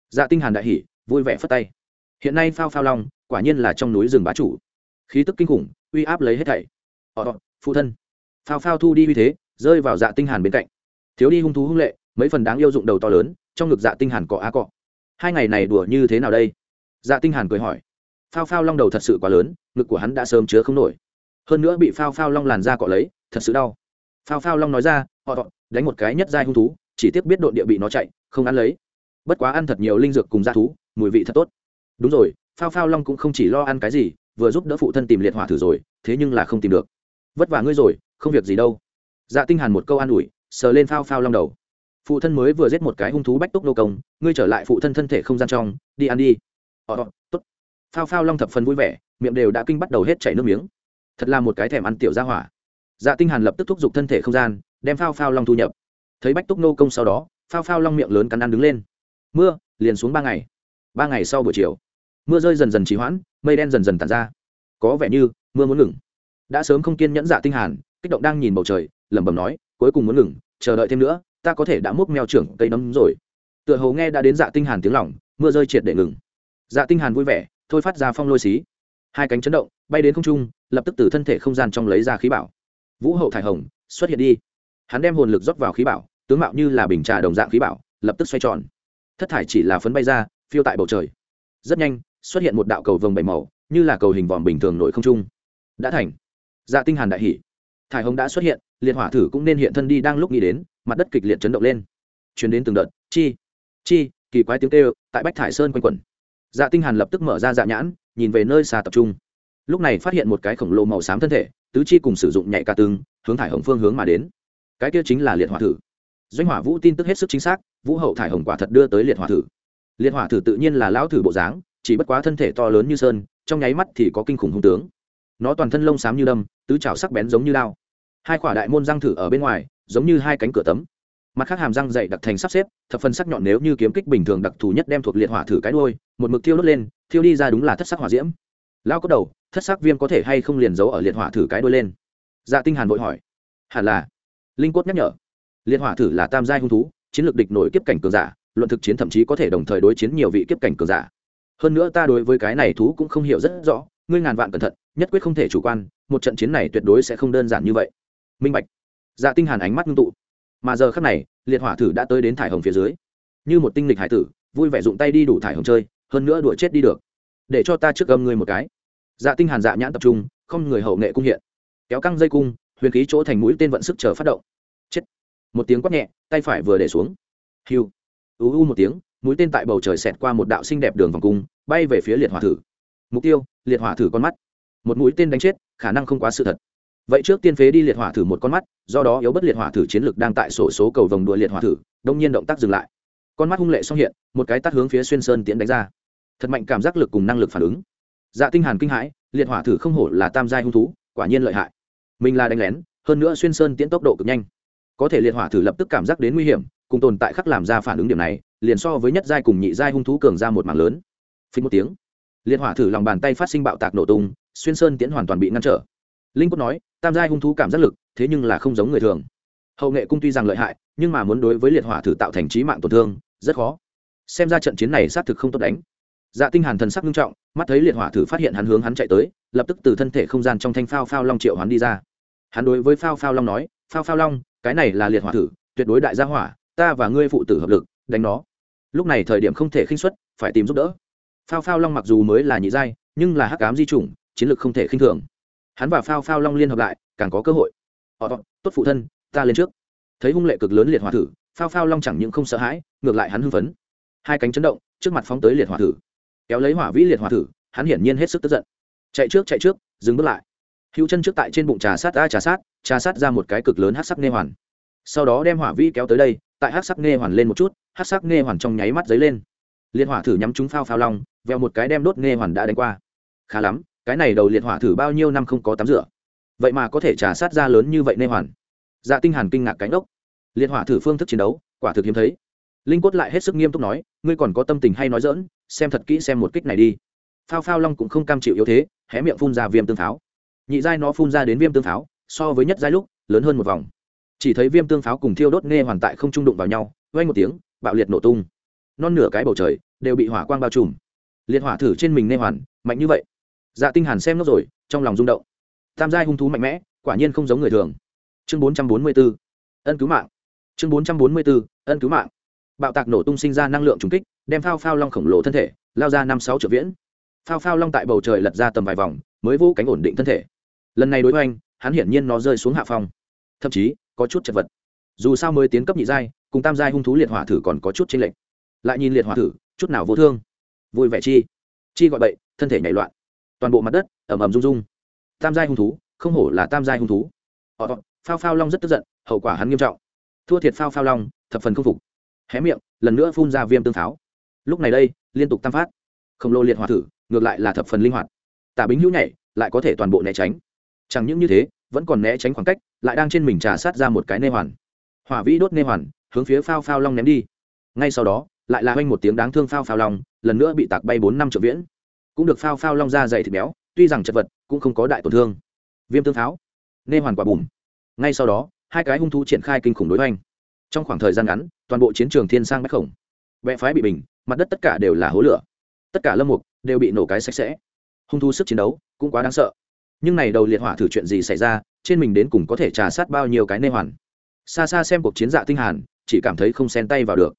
Dạ tinh hàn đại hỉ vui vẻ phất tay. Hiện nay phao phao long quả nhiên là trong núi rừng bá chủ. Khí tức kinh khủng uy áp lấy hết thảy. Ọ phụ thân. Phao phao thu đi uy thế, rơi vào dạ tinh hàn bên cạnh. Thiếu đi hung thú hung lệ, mấy phần đáng yêu dụng đầu to lớn, trong ngực dạ tinh hàn cọ á cọ. Hai ngày này đùa như thế nào đây? Dạ tinh hàn cười hỏi. Phao phao long đầu thật sự quá lớn, ngực của hắn đã sớm chứa không nổi. Hơn nữa bị phao phao long làn ra cọ lấy, thật sự đau. Phao phao long nói ra, họ đánh một cái nhất giai hung thú, chỉ tiếc biết độn địa bị nó chạy, không ăn lấy. Bất quá ăn thật nhiều linh dược cùng gia thú, mùi vị thật tốt. Đúng rồi, phao phao long cũng không chỉ lo ăn cái gì, vừa giúp đỡ phụ thân tìm liệt hỏa thử rồi, thế nhưng là không tìm được vất vả ngươi rồi, không việc gì đâu. Dạ tinh hàn một câu an ủi, sờ lên phao phao long đầu. Phụ thân mới vừa giết một cái hung thú bách túc nô công, ngươi trở lại phụ thân thân thể không gian trong, đi ăn đi. Ờ, ờ tốt. Phao phao long thập phần vui vẻ, miệng đều đã kinh bắt đầu hết chảy nước miếng. Thật là một cái thèm ăn tiểu gia hỏa. Dạ tinh hàn lập tức thúc giục thân thể không gian, đem phao phao long thu nhập. Thấy bách túc nô công sau đó, phao phao long miệng lớn cắn ăn đứng lên. Mưa, liền xuống ba ngày. Ba ngày sau buổi chiều, mưa rơi dần dần trì hoãn, mây đen dần dần tàn ra. Có vẻ như mưa muốn ngừng đã sớm không kiên nhẫn dạ tinh hàn, kích động đang nhìn bầu trời, lẩm bẩm nói, cuối cùng muốn ngừng, chờ đợi thêm nữa, ta có thể đã múc mèo trưởng cây nấm rồi. Tựa hồ nghe đã đến dạ tinh hàn tiếng lòng, mưa rơi triệt để ngừng. Dạ tinh hàn vui vẻ, thôi phát ra phong lôi xí. Hai cánh chấn động, bay đến không trung, lập tức từ thân thể không gian trong lấy ra khí bảo. Vũ hậu thải hồng, xuất hiện đi. Hắn đem hồn lực rót vào khí bảo, tướng mạo như là bình trà đồng dạng khí bảo, lập tức xoay tròn. Thất thải chỉ là phấn bay ra, phiêu tại bầu trời. Rất nhanh, xuất hiện một đạo cầu vồng bảy màu, như là cầu hình vòm bình thường nội không trung. Đã thành dạ tinh hàn đại hỉ. Thải hồng đã xuất hiện, liệt hỏa thử cũng nên hiện thân đi đang lúc nghĩ đến, mặt đất kịch liệt chấn động lên. Chuyển đến từng đợt, chi chi, kỳ quái tiếng kêu, tại bách thải sơn quanh quẩn. Dạ tinh hàn lập tức mở ra dạ nhãn, nhìn về nơi xa tập trung. Lúc này phát hiện một cái khổng lồ màu xám thân thể, tứ chi cùng sử dụng nhạy ca tương hướng thải hồng phương hướng mà đến. Cái kia chính là liệt hỏa thử. Doanh hỏa vũ tin tức hết sức chính xác, vũ hậu thải hồng quả thật đưa tới liệt hỏa thử. Liệt hỏa thử tự nhiên là lão thử bộ dáng, chỉ bất quá thân thể to lớn như sơn, trong nháy mắt thì có kinh khủng hung tướng nó toàn thân lông xám như đâm, tứ chảo sắc bén giống như lao hai quả đại môn răng thử ở bên ngoài, giống như hai cánh cửa tấm. Mặt khác hàm răng dày đặc thành sắp xếp, thập phần sắc nhọn nếu như kiếm kích bình thường đặc thù nhất đem thuộc liệt hỏa thử cái đôi một mực thiêu đốt lên, thiêu đi ra đúng là thất sắc hỏa diễm. Lao có đầu, thất sắc viêm có thể hay không liền giấu ở liệt hỏa thử cái đôi lên? Dạ tinh hàn vội hỏi. Hẳn là. Linh cốt nhắc nhở. Liệt hỏa thử là tam giai hung thú, chiến lược địch nổi kiếp cảnh cường giả, luận thực chiến thậm chí có thể đồng thời đối chiến nhiều vị kiếp cảnh cường giả. Hơn nữa ta đối với cái này thú cũng không hiểu rất rõ, ngươi ngàn vạn cẩn thận nhất quyết không thể chủ quan, một trận chiến này tuyệt đối sẽ không đơn giản như vậy. Minh bạch. Dạ tinh hàn ánh mắt ngưng tụ. Mà giờ khắc này, liệt hỏa thử đã tới đến thải hồng phía dưới. Như một tinh lịch hải tử, vui vẻ dụng tay đi đủ thải hồng chơi, hơn nữa đuổi chết đi được. Để cho ta trước gầm ngươi một cái. Dạ tinh hàn dạ nhãn tập trung, không người hậu nghệ cung hiện. Kéo căng dây cung, huyền khí chỗ thành mũi tên vận sức chờ phát động. Chết. Một tiếng quát nhẹ, tay phải vừa để xuống. Hiu u u một tiếng, mũi tên tại bầu trời xẹt qua một đạo xinh đẹp đường vòng cung, bay về phía liệt hỏa thử. Mục tiêu, liệt hỏa thử con mắt một mũi tên đánh chết, khả năng không quá sự thật. Vậy trước tiên phế đi liệt hỏa thử một con mắt, do đó yếu bất liệt hỏa thử chiến lược đang tại sổ số cầu vòng đuổi liệt hỏa thử, đông nhiên động tác dừng lại. Con mắt hung lệ xong hiện, một cái tắt hướng phía xuyên sơn tiến đánh ra. Thật mạnh cảm giác lực cùng năng lực phản ứng. Dạ tinh hàn kinh hãi, liệt hỏa thử không hổ là tam giai hung thú, quả nhiên lợi hại. Mình là đánh lén, hơn nữa xuyên sơn tiến tốc độ cực nhanh. Có thể liệt hỏa thử lập tức cảm giác đến nguy hiểm, cùng tồn tại khắc làm ra phản ứng điểm này, liền so với nhất giai cùng nhị giai hung thú cường ra một mảng lớn. Phí một tiếng, liệt hỏa thử lòng bàn tay phát sinh bạo tạc nổ tung xuyên sơn tiến hoàn toàn bị ngăn trở. Linh cốt nói, tam giai hung thú cảm giác lực, thế nhưng là không giống người thường. Hậu nghệ cung tuy rằng lợi hại, nhưng mà muốn đối với liệt hỏa thử tạo thành trí mạng tổn thương, rất khó. Xem ra trận chiến này xác thực không tốt đánh. Dạ tinh hàn thần sắc nghiêm trọng, mắt thấy liệt hỏa thử phát hiện hắn hướng hắn chạy tới, lập tức từ thân thể không gian trong thanh phao phao long triệu hắn đi ra. Hắn đối với phao phao long nói, phao phao long, cái này là liệt hỏa thử, tuyệt đối đại gia hỏa, ta và ngươi phụ tử hợp lực, đánh nó. Lúc này thời điểm không thể khinh suất, phải tìm giúp đỡ. Phao phao long mặc dù mới là nhị giai, nhưng là hắc ám di chủng chiến lược không thể khinh thường. Hắn và phao phao long liên hợp lại, càng có cơ hội. Họ tốt phụ thân, ta lên trước. Thấy hung lệ cực lớn liệt hỏa thử, phao phao long chẳng những không sợ hãi, ngược lại hắn hưng phấn. Hai cánh chấn động, trước mặt phóng tới liệt hỏa thử. Kéo lấy hỏa vĩ liệt hỏa thử, hắn hiển nhiên hết sức tức giận. Chạy trước chạy trước, dừng bước lại. Hữu chân trước tại trên bụng trà sát a trà sát trà sát ra một cái cực lớn hát sắc nghe hoàn. Sau đó đem hỏa vĩ kéo tới đây, tại hát sắc nghe hoàn lên một chút hát sắc nghe hoàn trong nháy mắt dấy lên. Liệt hỏa thử nhắm chúng phao phao long, veo một cái đem đốt nghe hoàn đã đánh qua. Khá lắm cái này đầu liệt hỏa thử bao nhiêu năm không có tắm rửa? Vậy mà có thể trả sát ra lớn như vậy nê hoàn. Dạ tinh hàn kinh ngạc cánh ốc liệt hỏa thử phương thức chiến đấu, quả thực hiếm thấy. Linh quất lại hết sức nghiêm túc nói, ngươi còn có tâm tình hay nói dỡn xem thật kỹ xem một kích này đi. Phao phao long cũng không cam chịu yếu thế, hé miệng phun ra viêm tương pháo. Nhị giai nó phun ra đến viêm tương pháo, so với nhất giai lúc, lớn hơn một vòng. Chỉ thấy viêm tương pháo cùng thiêu đốt nghe hoàn tại không trung đụng vào nhau, vang một tiếng, bạo liệt nổ tung. Non nửa cái bầu trời, đều bị hỏa quang bao trùm. Liệt hỏa thử trên mình nghe hoàn, mạnh như vậy dạ tinh hàn xem nó rồi, trong lòng rung động. Tam giai hung thú mạnh mẽ, quả nhiên không giống người thường. Chương 444 ân cứu mạng. Chương 444 ân cứu mạng. Bạo tạc nổ tung sinh ra năng lượng trùng kích, đem phao phao long khổng lồ thân thể, lao ra năm sáu triệu viễn. Phao phao long tại bầu trời lật ra tầm vài vòng, mới vô cánh ổn định thân thể. Lần này đối với anh, hắn hiển nhiên nó rơi xuống hạ phong. Thậm chí, có chút chật vật. Dù sao mới tiến cấp nhị giai, cùng tam giai hung thú liệt hỏa thử còn có chút chênh lệch. Lại nhìn liệt hỏa thử, chút nào vô thương. Vui vẻ chi. Chi gọi bậy, thân thể nhảy loạn toàn bộ mặt đất ẩm ẩm rung rung. Tam giai hung thú, không hổ là tam giai hung thú. Họ phao phao long rất tức giận, hậu quả hắn nghiêm trọng. Thua thiệt phao phao long, thập phần không phục. Hé miệng, lần nữa phun ra viêm tương pháo. Lúc này đây, liên tục tam phát. Khổng lồ liệt hỏa thử, ngược lại là thập phần linh hoạt. Tả bính hữu nhảy, lại có thể toàn bộ né tránh. Chẳng những như thế, vẫn còn né tránh khoảng cách, lại đang trên mình trà sát ra một cái nê hoàn. Hỏa vĩ đốt nê hoàn, hướng phía phao phao long ném đi. Ngay sau đó, lại là oanh một tiếng đáng thương phao phao long, lần nữa bị tạc bay bốn năm triệu viễn cũng được phao phao long ra dày thịt béo, tuy rằng chật vật, cũng không có đại tổn thương. Viêm tương pháo, nê hoàn quả bùm. Ngay sau đó, hai cái hung thú triển khai kinh khủng đối oanh trong khoảng thời gian ngắn, toàn bộ chiến trường thiên sang bách khổng. Vẽ phái bị bình, mặt đất tất cả đều là hố lửa. Tất cả lâm mục đều bị nổ cái sạch sẽ. Hung thú sức chiến đấu cũng quá đáng sợ. Nhưng này đầu liệt hỏa thử chuyện gì xảy ra, trên mình đến cùng có thể trà sát bao nhiêu cái nê hoàn? Xa xa xem cuộc chiến dạ tinh hàn, chỉ cảm thấy không xen tay vào được.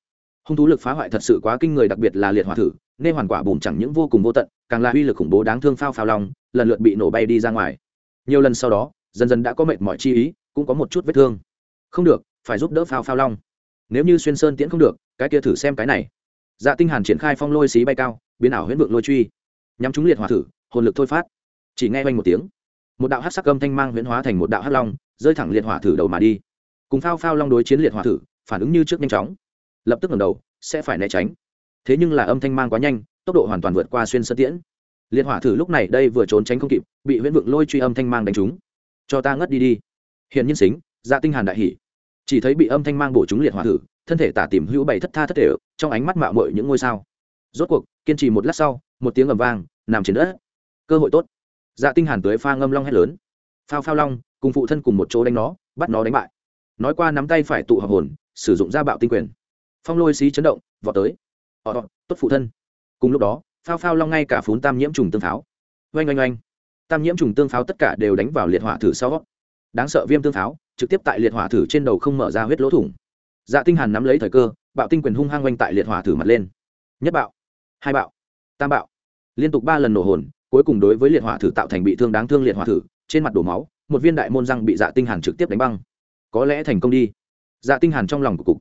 Hung thú lực phá hoại thật sự quá kinh người, đặc biệt là liệt hỏa thử nê hoàn quả bùm chẳng những vô cùng vô tận, càng là uy lực khủng bố đáng thương phao phao long, lần lượt bị nổ bay đi ra ngoài. Nhiều lần sau đó, dần dần đã có mệt mỏi chi ý, cũng có một chút vết thương. Không được, phải giúp đỡ phao phao long. Nếu như xuyên sơn tiễn không được, cái kia thử xem cái này. Dạ tinh hàn triển khai phong lôi xí bay cao, biến ảo huyễn vượng lôi truy. Nhắm chúng liệt hỏa thử, hồn lực thôi phát. Chỉ nghe vang một tiếng, một đạo hắc sắc âm thanh mang huyễn hóa thành một đạo hắc long, rơi thẳng liệt hỏa thử đầu mà đi. Cùng phao phao long đối chiến liệt hỏa thử, phản ứng như trước nhanh chóng. Lập tức ngẩng đầu, sẽ phải né tránh thế nhưng là âm thanh mang quá nhanh, tốc độ hoàn toàn vượt qua xuyên sơn tiễn. Liệt hỏa thử lúc này đây vừa trốn tránh không kịp, bị huyễn vượng lôi truy âm thanh mang đánh trúng. Cho ta ngất đi đi. Hiện nhiên xính dạ tinh hàn đại hỉ. Chỉ thấy bị âm thanh mang bổ trúng liệt hỏa thử, thân thể tả tìm hữu bảy thất tha thất thể, trong ánh mắt mạo muội những ngôi sao. Rốt cuộc, kiên trì một lát sau, một tiếng ầm vang, nằm trên đất. Cơ hội tốt. Dạ tinh hàn tới pha ngâm long hét lớn. Phao phao long, cùng phụ thân cùng một chỗ đánh nó, bắt nó đánh bại. Nói qua nắm tay phải tụ hợp hồn, sử dụng ra bạo tinh quyền. Phong lôi xí chấn động, vọt tới họ tốt phụ thân. Cùng lúc đó, phao phao long ngay cả phún tam nhiễm trùng tương pháo. Oanh oanh oanh. Tam nhiễm trùng tương pháo tất cả đều đánh vào liệt hỏa thử sau. Đáng sợ viêm tương pháo, trực tiếp tại liệt hỏa thử trên đầu không mở ra huyết lỗ thủng. Dạ tinh hàn nắm lấy thời cơ, bạo tinh quyền hung hăng quanh tại liệt hỏa thử mặt lên. Nhất bạo, hai bạo, tam bạo. Liên tục ba lần nổ hồn, cuối cùng đối với liệt hỏa thử tạo thành bị thương đáng thương liệt hỏa thử, trên mặt đổ máu, một viên đại môn răng bị dạ tinh hàn trực tiếp đánh băng. Có lẽ thành công đi. Dạ tinh hàn trong lòng của cục.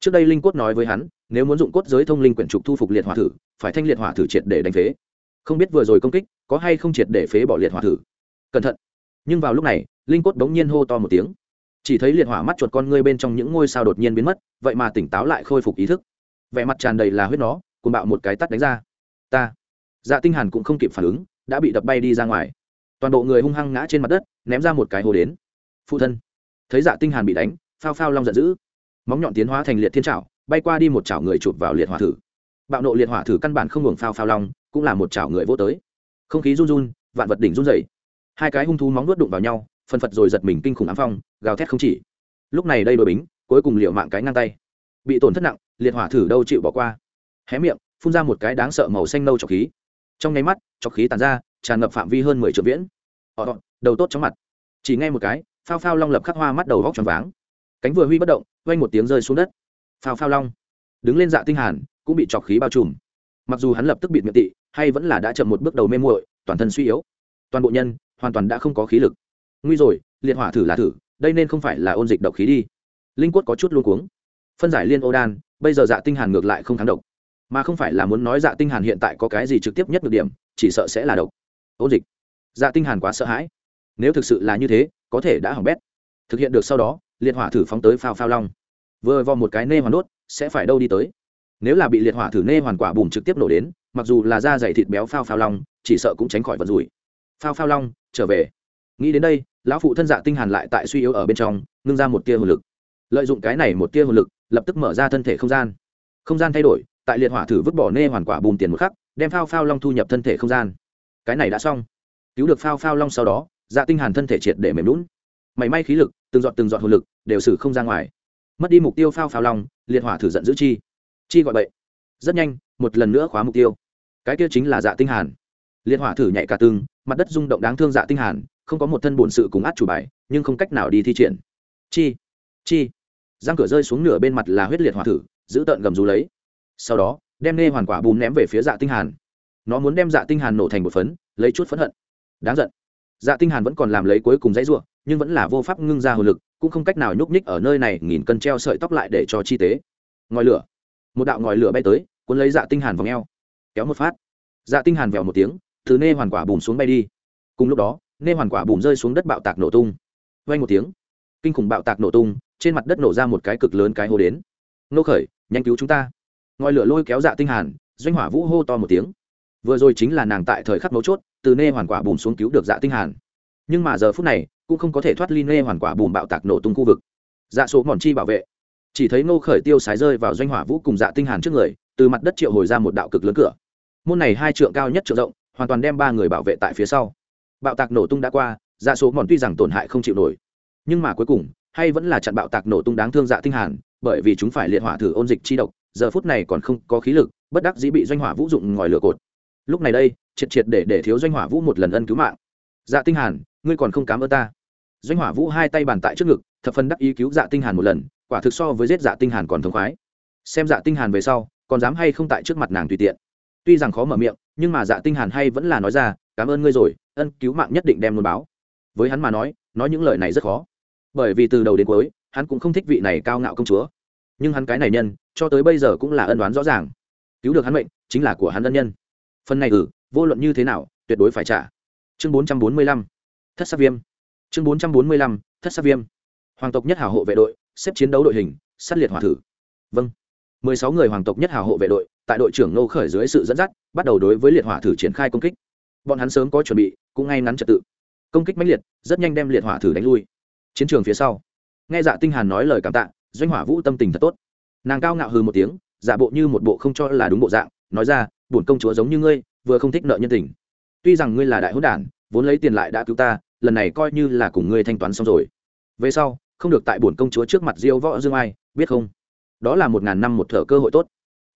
Trước đây linh cốt nói với hắn nếu muốn dụng cốt giới thông linh quyển trục thu phục liệt hỏa thử, phải thanh liệt hỏa thử triệt để đánh phế. Không biết vừa rồi công kích, có hay không triệt để phế bỏ liệt hỏa thử? Cẩn thận. Nhưng vào lúc này, linh cốt đống nhiên hô to một tiếng. Chỉ thấy liệt hỏa mắt chuột con ngươi bên trong những ngôi sao đột nhiên biến mất, vậy mà tỉnh táo lại khôi phục ý thức. Vẻ mặt tràn đầy là huyết nó cùng bạo một cái tắt đánh ra. Ta. Dạ tinh hàn cũng không kịp phản ứng, đã bị đập bay đi ra ngoài. Toàn bộ người hung hăng ngã trên mặt đất, ném ra một cái hồ đến. Phụ thân. Thấy dạ tinh hàn bị đánh, phao phao long giận dữ. Móng nhọn tiến hóa thành liệt thiên trảo bay qua đi một chảo người chụp vào liệt hỏa thử. Bạo nộ liệt hỏa thử căn bản không ngừng phao phao long, cũng là một chảo người vô tới. Không khí run run, vạn vật đỉnh run rẩy. Hai cái hung thú móng nuốt đụng vào nhau phân phật rồi giật mình kinh khủng ám phong, gào thét không chỉ. Lúc này đây đội bính, cuối cùng liệu mạng cái ngang tay. Bị tổn thất nặng, liệt hỏa thử đâu chịu bỏ qua. Hé miệng, phun ra một cái đáng sợ màu xanh nâu trọc khí. Trong nháy mắt trọc khí tàn ra, tràn ngập phạm vi hơn mười triệu viễn. Ọ đầu tốt chóng mặt. Chỉ nghe một cái, phao phao long lập khắc hoa mắt đầu góc tròn váng. Cánh vừa huy bất động, vang một tiếng rơi xuống đất phao phao long. Đứng lên dạ tinh hàn, cũng bị trọc khí bao trùm. Mặc dù hắn lập tức bị miệng tị, hay vẫn là đã chậm một bước đầu mê muội, toàn thân suy yếu. Toàn bộ nhân, hoàn toàn đã không có khí lực. Nguy rồi, liệt hỏa thử là thử, đây nên không phải là ôn dịch độc khí đi. Linh quất có chút luôn cuống. Phân giải liên ô đan, bây giờ dạ tinh hàn ngược lại không kháng độc. Mà không phải là muốn nói dạ tinh hàn hiện tại có cái gì trực tiếp nhất được điểm, chỉ sợ sẽ là độc. Ôn dịch. Dạ tinh hàn quá sợ hãi. Nếu thực sự là như thế, có thể đã hỏng bét. Thực hiện được sau đó, liệt hỏa thử phóng tới phao phao long vừa vò một cái nê hoàn đốt, sẽ phải đâu đi tới. Nếu là bị liệt hỏa thử nê hoàn quả bùm trực tiếp nổ đến, mặc dù là da dày thịt béo phao phao long, chỉ sợ cũng tránh khỏi vật rủi. Phao phao long, trở về. Nghĩ đến đây, lão phụ thân dạ tinh hàn lại tại suy yếu ở bên trong, ngưng ra một tia hồn lực. Lợi dụng cái này một tia hồn lực, lập tức mở ra thân thể không gian. Không gian thay đổi, tại liệt hỏa thử vứt bỏ nê hoàn quả bùm tiền một khắc, đem phao phao long thu nhập thân thể không gian. Cái này đã xong. Cứu được phao phao long sau đó dạ tinh hàn thân thể triệt để mềm lún mảy may khí lực, từng giọt từng giọt hồn lực, đều xử không ra ngoài mất đi mục tiêu phao phao lòng, liệt hỏa thử giận giữ chi. Chi gọi bậy. Rất nhanh một lần nữa khóa mục tiêu. Cái kia chính là dạ tinh hàn. Liệt hỏa thử nhảy cả tương mặt đất rung động đáng thương dạ tinh hàn không có một thân bổn sự cùng át chủ bài nhưng không cách nào đi thi triển. Chi chi. Giang cửa rơi xuống nửa bên mặt là huyết liệt hỏa thử giữ tận gầm rú lấy. Sau đó đem nê hoàn quả bùm ném về phía dạ tinh hàn. Nó muốn đem dạ tinh hàn nổ thành một phấn lấy chút phẫn hận. Đáng giận. Dạ tinh hàn vẫn còn làm lấy cuối cùng dãy rủa nhưng vẫn là vô pháp ngưng ra hồn lực cũng không cách nào nhúc nhích ở nơi này, nghìn cân treo sợi tóc lại để cho chi tế. Ngòi lửa. Một đạo ngòi lửa bay tới, cuốn lấy dạ tinh hàn vòng eo. Kéo một phát. Dạ tinh hàn vèo một tiếng, thứ nê hoàn quả bùm xuống bay đi. Cùng lúc đó, nê hoàn quả bùm rơi xuống đất bạo tạc nổ tung. Vang một tiếng, kinh khủng bạo tạc nổ tung, trên mặt đất nổ ra một cái cực lớn cái hố đến. Nô khởi, nhanh cứu chúng ta. Ngòi lửa lôi kéo dạ tinh hàn, doanh hỏa vũ hô to một tiếng. Vừa rồi chính là nàng tại thời khắc mấu chốt, từ nê hoàn quả bùm xuống cứu được dạ tinh hàn nhưng mà giờ phút này, cũng không có thể thoát ly nê hoàn quả bùm bạo tạc nổ tung khu vực. Dạ số mòn chi bảo vệ. Chỉ thấy Ngô khởi tiêu sái rơi vào doanh hỏa vũ cùng dạ tinh hàn trước người, từ mặt đất triệu hồi ra một đạo cực lớn cửa. Môn này hai trượng cao nhất trượng rộng, hoàn toàn đem ba người bảo vệ tại phía sau. Bạo tạc nổ tung đã qua dạ số mòn tuy rằng tổn hại không chịu nổi, nhưng mà cuối cùng, hay vẫn là chặn bạo tạc nổ tung đáng thương dạ tinh hàn, bởi vì chúng phải liệt hỏa thử ôn dịch chi độc, giờ phút này còn không có khí lực, bất đắc dĩ bị doanh hỏa vũ dụng ngòi lửa cột. Lúc này đây, triệt triệt để để thiếu doanh hỏa vũ một lần ân cứu mạng. Dạ tinh hàn ngươi còn không cảm ơn ta. Doanh hỏa vũ hai tay bàn tại trước ngực, thập phân đắc ý cứu dạ tinh hàn một lần, quả thực so với giết dạ tinh hàn còn thống khoái. Xem dạ tinh hàn về sau, còn dám hay không tại trước mặt nàng tùy tiện. Tuy rằng khó mở miệng, nhưng mà dạ tinh hàn hay vẫn là nói ra, cảm ơn ngươi rồi, ân cứu mạng nhất định đem luôn báo. Với hắn mà nói nói những lời này rất khó. Bởi vì từ đầu đến cuối, hắn cũng không thích vị này cao ngạo công chúa. Nhưng hắn cái này nhân, cho tới bây giờ cũng là ân đoán rõ ràng. Cứu được hắn mệnh, chính là của hắn ân nhân. Phần này ừ vô luận như thế nào, tuyệt đối phải trả. Chương bốn trăm bốn mươi lăm thất sắc viêm. Chương bốn trăm bốn mươi lăm, thất sắc viêm. Hoàng tộc nhất hảo hộ vệ đội, xếp chiến đấu đội hình, sát liệt hỏa thử. Vâng. Mười sáu người hoàng tộc nhất hảo hộ vệ đội, tại đội trưởng nô khởi dưới sự dẫn dắt, bắt đầu đối với liệt hỏa thử triển khai công kích. Bọn hắn sớm có chuẩn bị, cũng ngay ngắn trật tự. Công kích mãnh liệt, rất nhanh đem liệt hỏa thử đánh lui. Chiến trường phía sau. Nghe dạ tinh hàn nói lời cảm tạ, doanh hỏa vũ tâm tình thật tốt. Nàng cao ngạo hừ một tiếng, giả bộ như một bộ không cho là đúng bộ dạng, nói ra, bổn công chúa giống như ngươi, vừa không thích nợ nhân tình. Tuy rằng ngươi là đại hỗn đản, vốn lấy tiền lại đã cứu ta lần này coi như là cùng ngươi thanh toán xong rồi. Về sau, không được tại bổn công chúa trước mặt diêu võ dương ai, biết không? Đó là một ngàn năm một thở cơ hội tốt.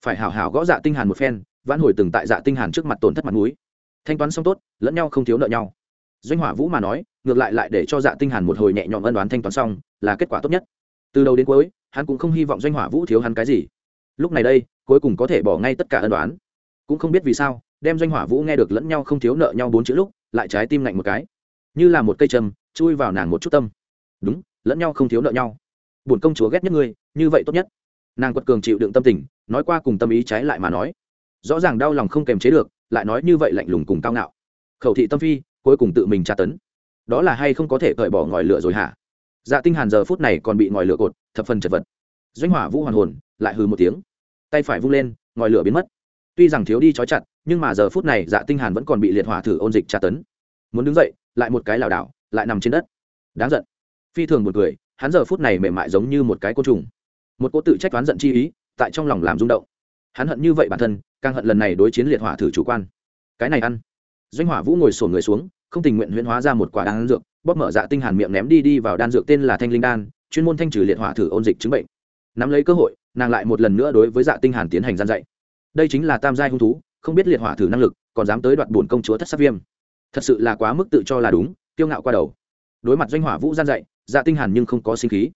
Phải hảo hảo gõ dạ tinh hàn một phen, vãn hồi từng tại dạ tinh hàn trước mặt tổn thất mặt mũi. Thanh toán xong tốt, lẫn nhau không thiếu nợ nhau. Doanh hỏa vũ mà nói, ngược lại lại để cho dạ tinh hàn một hồi nhẹ nhõm ân đoán thanh toán xong, là kết quả tốt nhất. Từ đầu đến cuối, hắn cũng không hy vọng doanh hỏa vũ thiếu hắn cái gì. Lúc này đây, cuối cùng có thể bỏ ngay tất cả ân đoán cũng không biết vì sao, đem doanh hỏa vũ nghe được lẫn nhau không thiếu nợ nhau bốn chữ lúc, lại trái tim lạnh một cái như là một cây châm, chui vào nàng một chút tâm. Đúng, lẫn nhau không thiếu nợ nhau. Bổn công chúa ghét nhất ngươi, như vậy tốt nhất. Nàng quật cường chịu đựng tâm tình, nói qua cùng tâm ý trái lại mà nói. Rõ ràng đau lòng không kềm chế được, lại nói như vậy lạnh lùng cùng cao ngạo. Khẩu thị tâm phi, cuối cùng tự mình tra tấn. Đó là hay không có thể cởi bỏ ngòi lửa rồi hả? Dạ tinh hàn giờ phút này còn bị ngòi lửa cột, thập phần chật vật. Doanh hỏa vũ hoàn hồn, lại hừ một tiếng. Tay phải vung lên, ngòi lửa biến mất. Tuy rằng thiếu đi chói chặt, nhưng mà giờ phút này dạ tinh hàn vẫn còn bị liệt hỏa thử ôn dịch tra tấn muốn đứng dậy lại một cái lảo đảo lại nằm trên đất. Đáng giận. Phi thường một người, hắn giờ phút này mềm mại giống như một cái côn trùng. Một cô tự trách toán giận chi ý tại trong lòng làm rung động. Hắn hận như vậy bản thân càng hận lần này đối chiến liệt hỏa thử chủ quan. Cái này ăn. Doanh hỏa vũ ngồi sổ người xuống không tình nguyện huyễn hóa ra một quả đan dược bóp mở dạ tinh hàn miệng ném đi đi vào đan dược tên là thanh linh đan chuyên môn thanh trừ liệt hỏa thử ôn dịch chứng bệnh. Nắm lấy cơ hội nàng lại một lần nữa đối với dạ tinh hàn tiến hành gian dạy. Đây chính là tam giai hung thú không biết liệt hỏa thử năng lực còn dám tới đoạt bổn công chúa thất sát viêm thật sự là quá mức tự cho là đúng, kiêu ngạo qua đầu. Đối mặt doanh hỏa vũ gian dạy dạ tinh hàn nhưng không có sinh khí.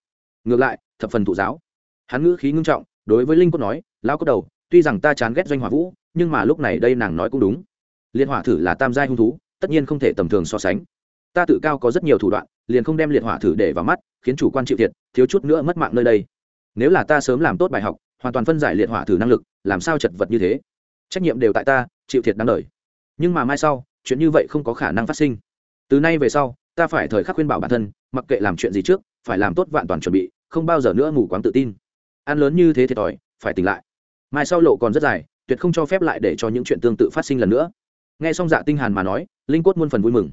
Ngược lại, thập phần thụ giáo. Hắn ngữ khí ngưng trọng, đối với linh cốt nói, lão cốt đầu, tuy rằng ta chán ghét doanh hỏa vũ, nhưng mà lúc này đây nàng nói cũng đúng. Liệt hỏa thử là tam giai hung thú, tất nhiên không thể tầm thường so sánh. Ta tự cao có rất nhiều thủ đoạn, liền không đem liệt hỏa thử để vào mắt, khiến chủ quan chịu thiệt, thiếu chút nữa mất mạng nơi đây. Nếu là ta sớm làm tốt bài học, hoàn toàn phân giải liệt hỏa thử năng lực, làm sao chật vật như thế? Trách nhiệm đều tại ta, chịu thiệt đáng đời. Nhưng mà mai sau chuyện như vậy không có khả năng phát sinh. Từ nay về sau, ta phải thời khắc khuyên bảo bản thân, mặc kệ làm chuyện gì trước, phải làm tốt vạn toàn chuẩn bị, không bao giờ nữa mù quáng tự tin. Ăn lớn như thế thiệt thòi, phải tỉnh lại. Mai sau lộ còn rất dài, tuyệt không cho phép lại để cho những chuyện tương tự phát sinh lần nữa. Nghe xong dạ tinh hàn mà nói, linh cốt muôn phần vui mừng.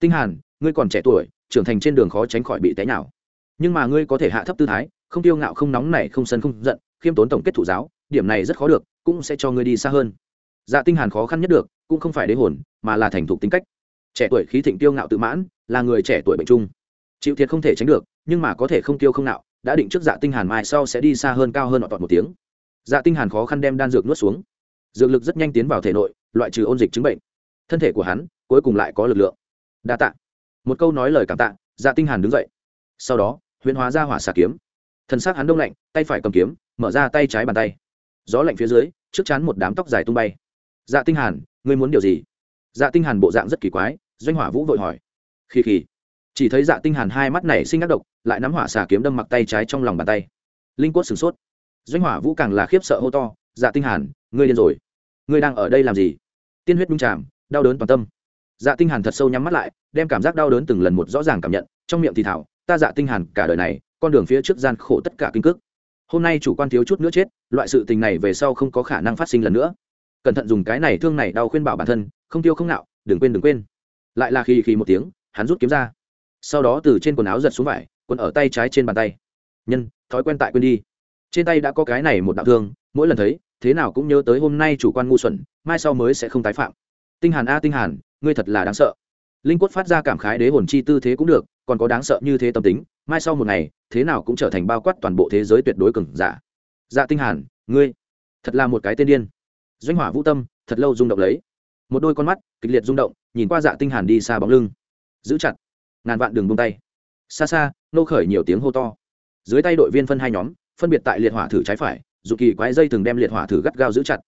Tinh hàn, ngươi còn trẻ tuổi, trưởng thành trên đường khó tránh khỏi bị té nhào. Nhưng mà ngươi có thể hạ thấp tư thái, không tiêu ngạo, không nóng nảy, không sân, không giận, khiêm tốn tổng kết thủ giáo, điểm này rất khó được, cũng sẽ cho ngươi đi xa hơn. Dạ tinh hàn khó khăn nhất được cũng không phải đế hồn, mà là thành thục tính cách. Trẻ tuổi khí thịnh tiêu ngạo tự mãn, là người trẻ tuổi bệnh trung. Chịu thiệt không thể tránh được, nhưng mà có thể không tiêu không nạo đã định trước dạ tinh hàn mai sau sẽ đi xa hơn cao hơn họ tọt một tiếng. Dạ tinh hàn khó khăn đem đan dược nuốt xuống. Dược lực rất nhanh tiến vào thể nội, loại trừ ôn dịch chứng bệnh. Thân thể của hắn, cuối cùng lại có lực lượng. Đa tạ. Một câu nói lời cảm tạ dạ tinh hàn đứng dậy. Sau đó, huyễn hóa ra hỏa xà kiếm. Thân xác hắn đông lạnh, tay phải cầm kiếm, mở ra tay trái bàn tay. Gió lạnh phía dưới, trước chán một đám tóc dài tung bay. Dạ tinh hàn ngươi muốn điều gì? Dạ tinh hàn bộ dạng rất kỳ quái, doanh hỏa vũ vội hỏi. Khi khi chỉ thấy dạ tinh hàn hai mắt này sinh ác độc, lại nắm hỏa xà kiếm đâm mặc tay trái trong lòng bàn tay. Linh quất sửng sốt. Doanh hỏa vũ càng là khiếp sợ hô to dạ tinh hàn, ngươi điên rồi. Ngươi đang ở đây làm gì? Tiên huyết nhung chạm đau đớn toàn tâm. Dạ tinh hàn thật sâu nhắm mắt lại, đem cảm giác đau đớn từng lần một rõ ràng cảm nhận, trong miệng thì thảo, ta dạ tinh hàn, cả đời này, con đường phía trước gian khổ tất cả kinh cước. Hôm nay chủ quan thiếu chút nữa chết, loại sự tình này về sau không có khả năng phát sinh lần nữa cẩn thận dùng cái này thương này đau khuyên bảo bản thân, không tiêu không nạo, đừng quên đừng quên. Lại là khi khi một tiếng, hắn rút kiếm ra. Sau đó từ trên quần áo giật xuống vải quần ở tay trái trên bàn tay. Nhân, thói quen tại quên đi. Trên tay đã có cái này một đạo thương, mỗi lần thấy, thế nào cũng nhớ tới hôm nay chủ quan ngu xuẩn, mai sau mới sẽ không tái phạm. Tinh hàn a, tinh hàn, ngươi thật là đáng sợ. Linh quất phát ra cảm khái đế hồn chi tư thế cũng được, còn có đáng sợ như thế tâm tính, mai sau một ngày, thế nào cũng trở thành bao quát toàn bộ thế giới tuyệt đối cường giả. Dạ tinh hàn, ngươi thật là một cái tên điên doanh hỏa vũ tâm thật lâu rung động lấy. Một đôi con mắt kịch liệt rung động, nhìn qua dạ tinh hàn đi xa bóng lưng. Giữ chặt. Ngàn vạn đường buông tay. Xa xa, nô khởi nhiều tiếng hô to. Dưới tay đội viên phân hai nhóm, phân biệt tại liệt hỏa thử trái phải, dù kỳ quái dây từng đem liệt hỏa thử gắt gao giữ chặt.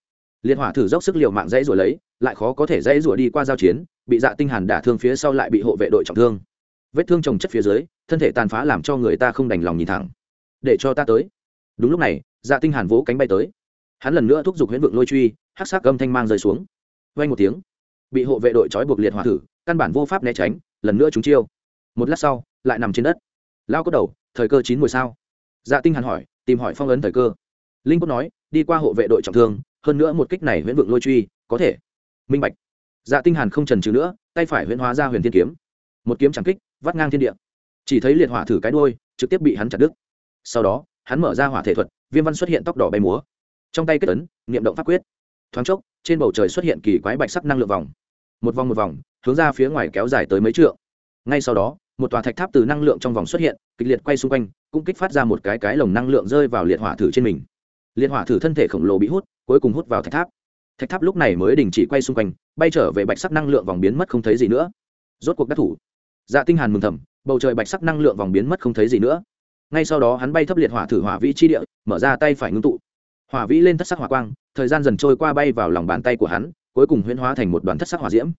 Liệt hỏa thử dốc sức liều mạng dãy rồi lấy, lại khó có thể dãy rủa đi qua giao chiến, bị dạ tinh hàn đả thương phía sau lại bị hộ vệ đội trọng thương. Vết thương chồng chất phía dưới, thân thể tàn phá làm cho người ta không đành lòng nhìn thẳng. Để cho ta tới. Đúng lúc này dạ tinh hàn vỗ cánh bay tới. Hắn lần nữa thúc giục huyễn vượng lôi truy hắc sắc âm thanh mang rơi xuống. Vang một tiếng, bị hộ vệ đội trói buộc liệt hỏa thử, căn bản vô pháp né tránh, lần nữa chúng chiêu. Một lát sau, lại nằm trên đất. Lao cốt đầu, thời cơ chín mùi sao? Dạ tinh hàn hỏi, tìm hỏi phong ấn thời cơ. Linh cốt nói, đi qua hộ vệ đội trọng thương, hơn nữa một kích này huyễn vượng lôi truy, có thể. Minh bạch. Dạ tinh hàn không chần chừ nữa, tay phải huyễn hóa ra huyền thiên kiếm. Một kiếm chẳng kích, vắt ngang thiên địa. Chỉ thấy liệt hỏa thử cái đuôi, trực tiếp bị hắn chặt đứt. Sau đó, hắn mở ra hỏa thể thuật, viêm văn xuất hiện tóc đỏ bay múa. Trong tay kết ấn, niệm động pháp quyết thoáng chốc, trên bầu trời xuất hiện kỳ quái bạch sắc năng lượng vòng. Một vòng một vòng, hướng ra phía ngoài kéo dài tới mấy trượng. Ngay sau đó, một tòa thạch tháp từ năng lượng trong vòng xuất hiện, kịch liệt quay xung quanh, cũng kích phát ra một cái cái lồng năng lượng rơi vào liệt hỏa thử trên mình. Liệt hỏa thử thân thể khổng lồ bị hút, cuối cùng hút vào thạch tháp. Thạch tháp lúc này mới đình chỉ quay xung quanh, bay trở về bạch sắc năng lượng vòng biến mất không thấy gì nữa. Rốt cuộc đắc thủ. Dạ tinh hàn mừng thầm, bầu trời bạch sắc năng lượng vòng biến mất không thấy gì nữa. Ngay sau đó hắn bay thấp liệt hỏa thử hỏa vĩ chi địa, mở ra tay phải ngưng tụ hỏa vĩ lên thất sắc hỏa quang, thời gian dần trôi qua bay vào lòng bàn tay của hắn, cuối cùng huyễn hóa thành một đoàn thất sắc hỏa diễm.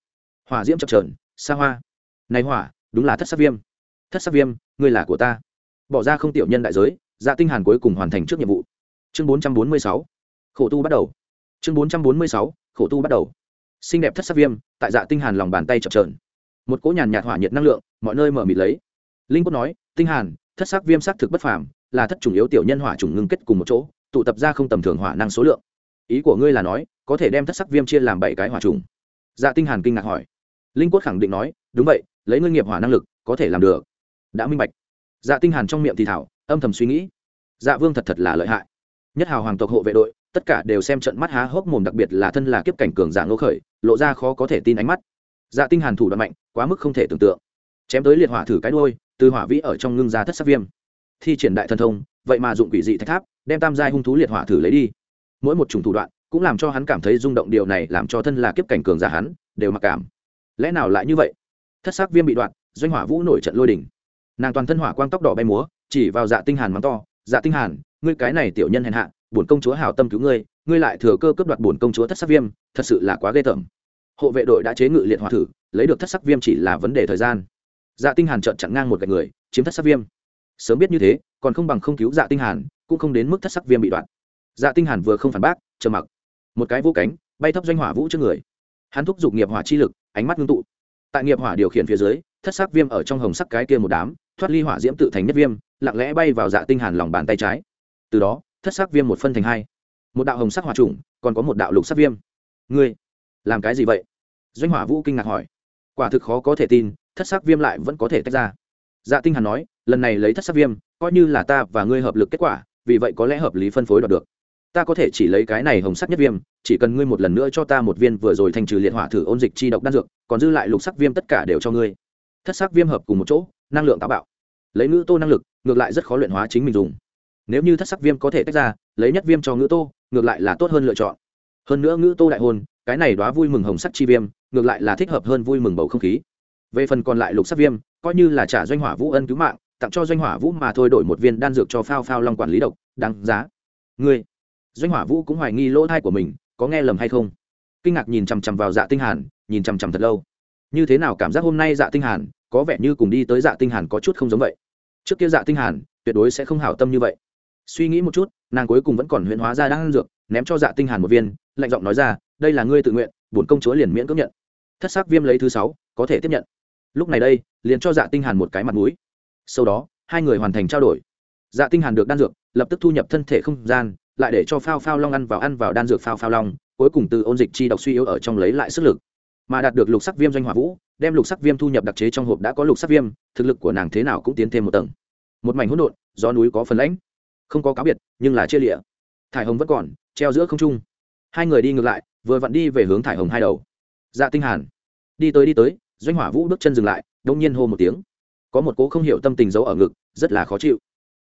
Hỏa diễm chập trờn xa hoa. Này hỏa, đúng là thất sắc viêm. Thất sắc viêm, ngươi là của ta. Bỏ ra không tiểu nhân đại giới dạ tinh hàn cuối cùng hoàn thành trước nhiệm vụ. Chương 446 khổ tu bắt đầu. Chương 446 khổ tu bắt đầu. Xinh đẹp thất sắc viêm, tại dạ tinh hàn lòng bàn tay chập chờn. Một cỗ nhàn nhạt hỏa nhiệt năng lượng, mọi nơi mở mịt lấy. Linh quân nói, tinh hàn, thất sắc viêm sắc thực bất phàm, là thất chủng yếu tiểu nhân hỏa chủng ngưng kết cùng một chỗ tụ tập ra không tầm thường hỏa năng số lượng. Ý của ngươi là nói, có thể đem thất sắc viêm chia làm bảy cái hỏa trùng? Dạ tinh hàn kinh ngạc hỏi. Linh quất khẳng định nói, đúng vậy, lấy ngươi nghiệp hỏa năng lực, có thể làm được. Đã minh bạch. Dạ tinh hàn trong miệng thì thảo, âm thầm suy nghĩ. Dạ vương thật thật là lợi hại. Nhất hào hoàng tộc hộ vệ đội, tất cả đều xem trận mắt há hốc mồm đặc biệt là thân là kiếp cảnh cường giả ngô khởi, lộ ra khó có thể tin ánh mắt. Dạ tinh hàn thủ đoạn mạnh, quá mức không thể tưởng tượng. Chém tới liệt hỏa thử cái đuôi, từ hỏa vĩ ở trong ngưng ra thất sắc viêm. Thi triển đại thần thông, vậy mà dụng quỷ dị thạch tháp đem tam giai hung thú liệt hỏa thử lấy đi. Mỗi một chủng thủ đoạn cũng làm cho hắn cảm thấy rung động, điều này làm cho thân là kiếp cảnh cường giả hắn đều mặc cảm. Lẽ nào lại như vậy? Thất sắc viêm bị đoạn, doanh hỏa vũ nổi trận lôi đỉnh. Nàng toàn thân hỏa quang tóc đỏ bay múa, chỉ vào dạ tinh hàn mắng to dạ tinh hàn, ngươi cái này tiểu nhân hèn hạ, bổn công chúa hảo tâm cứu ngươi ngươi lại thừa cơ cướp đoạt bổn công chúa thất sắc viêm, thật sự là quá ghê tởm. Hộ vệ đội đã chế ngự liệt hỏa thử, lấy được thất sắc viêm chỉ là vấn đề thời gian. Dạ tinh hàn trợn chặn ngang một gạch người, chiếm thất sắc viêm. Sớm biết như thế, còn không bằng không cứu dạ tinh hàn cũng không đến mức thất sắc viêm bị đoạn dạ tinh hàn vừa không phản bác chờ mặc. Một cái vũ cánh, bay thấp doanh hỏa vũ trước người. Hắn thúc giục nghiệp hỏa chi lực, ánh mắt ngưng tụ. Tại nghiệp hỏa điều khiển phía dưới, thất sắc viêm ở trong hồng sắc cái kia một đám, thoát ly hỏa diễm tự thành nhất viêm, lặng lẽ bay vào dạ tinh hàn lòng bàn tay trái. Từ đó, thất sắc viêm một phân thành hai. Một đạo hồng sắc hỏa trùng, còn có một đạo lục sắc viêm. Ngươi, làm cái gì vậy? Doanh hỏa vũ kinh ngạc hỏi. Quả thực khó có thể tin, thất sắc viêm lại vẫn có thể tách ra. Dạ tinh hàn nói, lần này lấy thất sắc viêm, coi như là ta và ngươi hợp lực kết quả vì vậy có lẽ hợp lý phân phối đoạt được. Ta có thể chỉ lấy cái này hồng sắc nhất viêm, chỉ cần ngươi một lần nữa cho ta một viên vừa rồi thành trừ liệt hỏa thử ôn dịch chi độc đan dược, còn dư lại lục sắc viêm tất cả đều cho ngươi. Thất sắc viêm hợp cùng một chỗ, năng lượng táo bạo. Lấy ngữ tô năng lực, ngược lại rất khó luyện hóa chính mình dùng. Nếu như thất sắc viêm có thể tách ra, lấy nhất viêm cho ngữ tô, ngược lại là tốt hơn lựa chọn. Hơn nữa ngữ tô đại hôn cái này đoá vui mừng hồng sắc chi viêm, ngược lại là thích hợp hơn vui mừng bầu không khí. Về phần còn lại lục sắc viêm, coi như là trả doanh hỏa vũ ân cứu mạng tặng cho doanh hỏa vũ mà thôi đổi một viên đan dược cho phao phao long quản lý độc, đáng giá. Ngươi, doanh hỏa vũ cũng hoài nghi lỗ thai của mình, có nghe lầm hay không? Kinh ngạc nhìn chằm chằm vào dạ tinh hàn, nhìn chằm chằm thật lâu. Như thế nào cảm giác hôm nay dạ tinh hàn, có vẻ như cùng đi tới dạ tinh hàn có chút không giống vậy. Trước kia dạ tinh hàn, tuyệt đối sẽ không hảo tâm như vậy. Suy nghĩ một chút, nàng cuối cùng vẫn còn huyễn hóa ra đan dược, ném cho dạ tinh hàn một viên, lạnh giọng nói ra, đây là ngươi tự nguyện, bổn công chúa liền miễn cưỡng nhận. Thất sắc viêm lấy thứ sáu, có thể tiếp nhận. Lúc này đây, liền cho dạ tinh hàn một cái mặt mũi sau đó, hai người hoàn thành trao đổi. Dạ tinh hàn được đan dược, lập tức thu nhập thân thể không gian, lại để cho phao phao long ăn vào ăn vào đan dược phao phao long, cuối cùng từ ôn dịch chi độc suy yếu ở trong lấy lại sức lực. Mà đạt được lục sắc viêm doanh hỏa vũ, đem lục sắc viêm thu nhập đặc chế trong hộp đã có lục sắc viêm, thực lực của nàng thế nào cũng tiến thêm một tầng. Một mảnh hỗn độn, gió núi có phần lãnh, không có cáo biệt, nhưng là chia lịa thải hồng vẫn còn, treo giữa không trung. Hai người đi ngược lại, vừa vặn đi về hướng thải hồng hai đầu. Dạ tinh hàn, đi tới đi tới, doanh hỏa vũ bước chân dừng lại đông nhiên hô một tiếng có một cố không hiểu tâm tình giấu ở ngực, rất là khó chịu.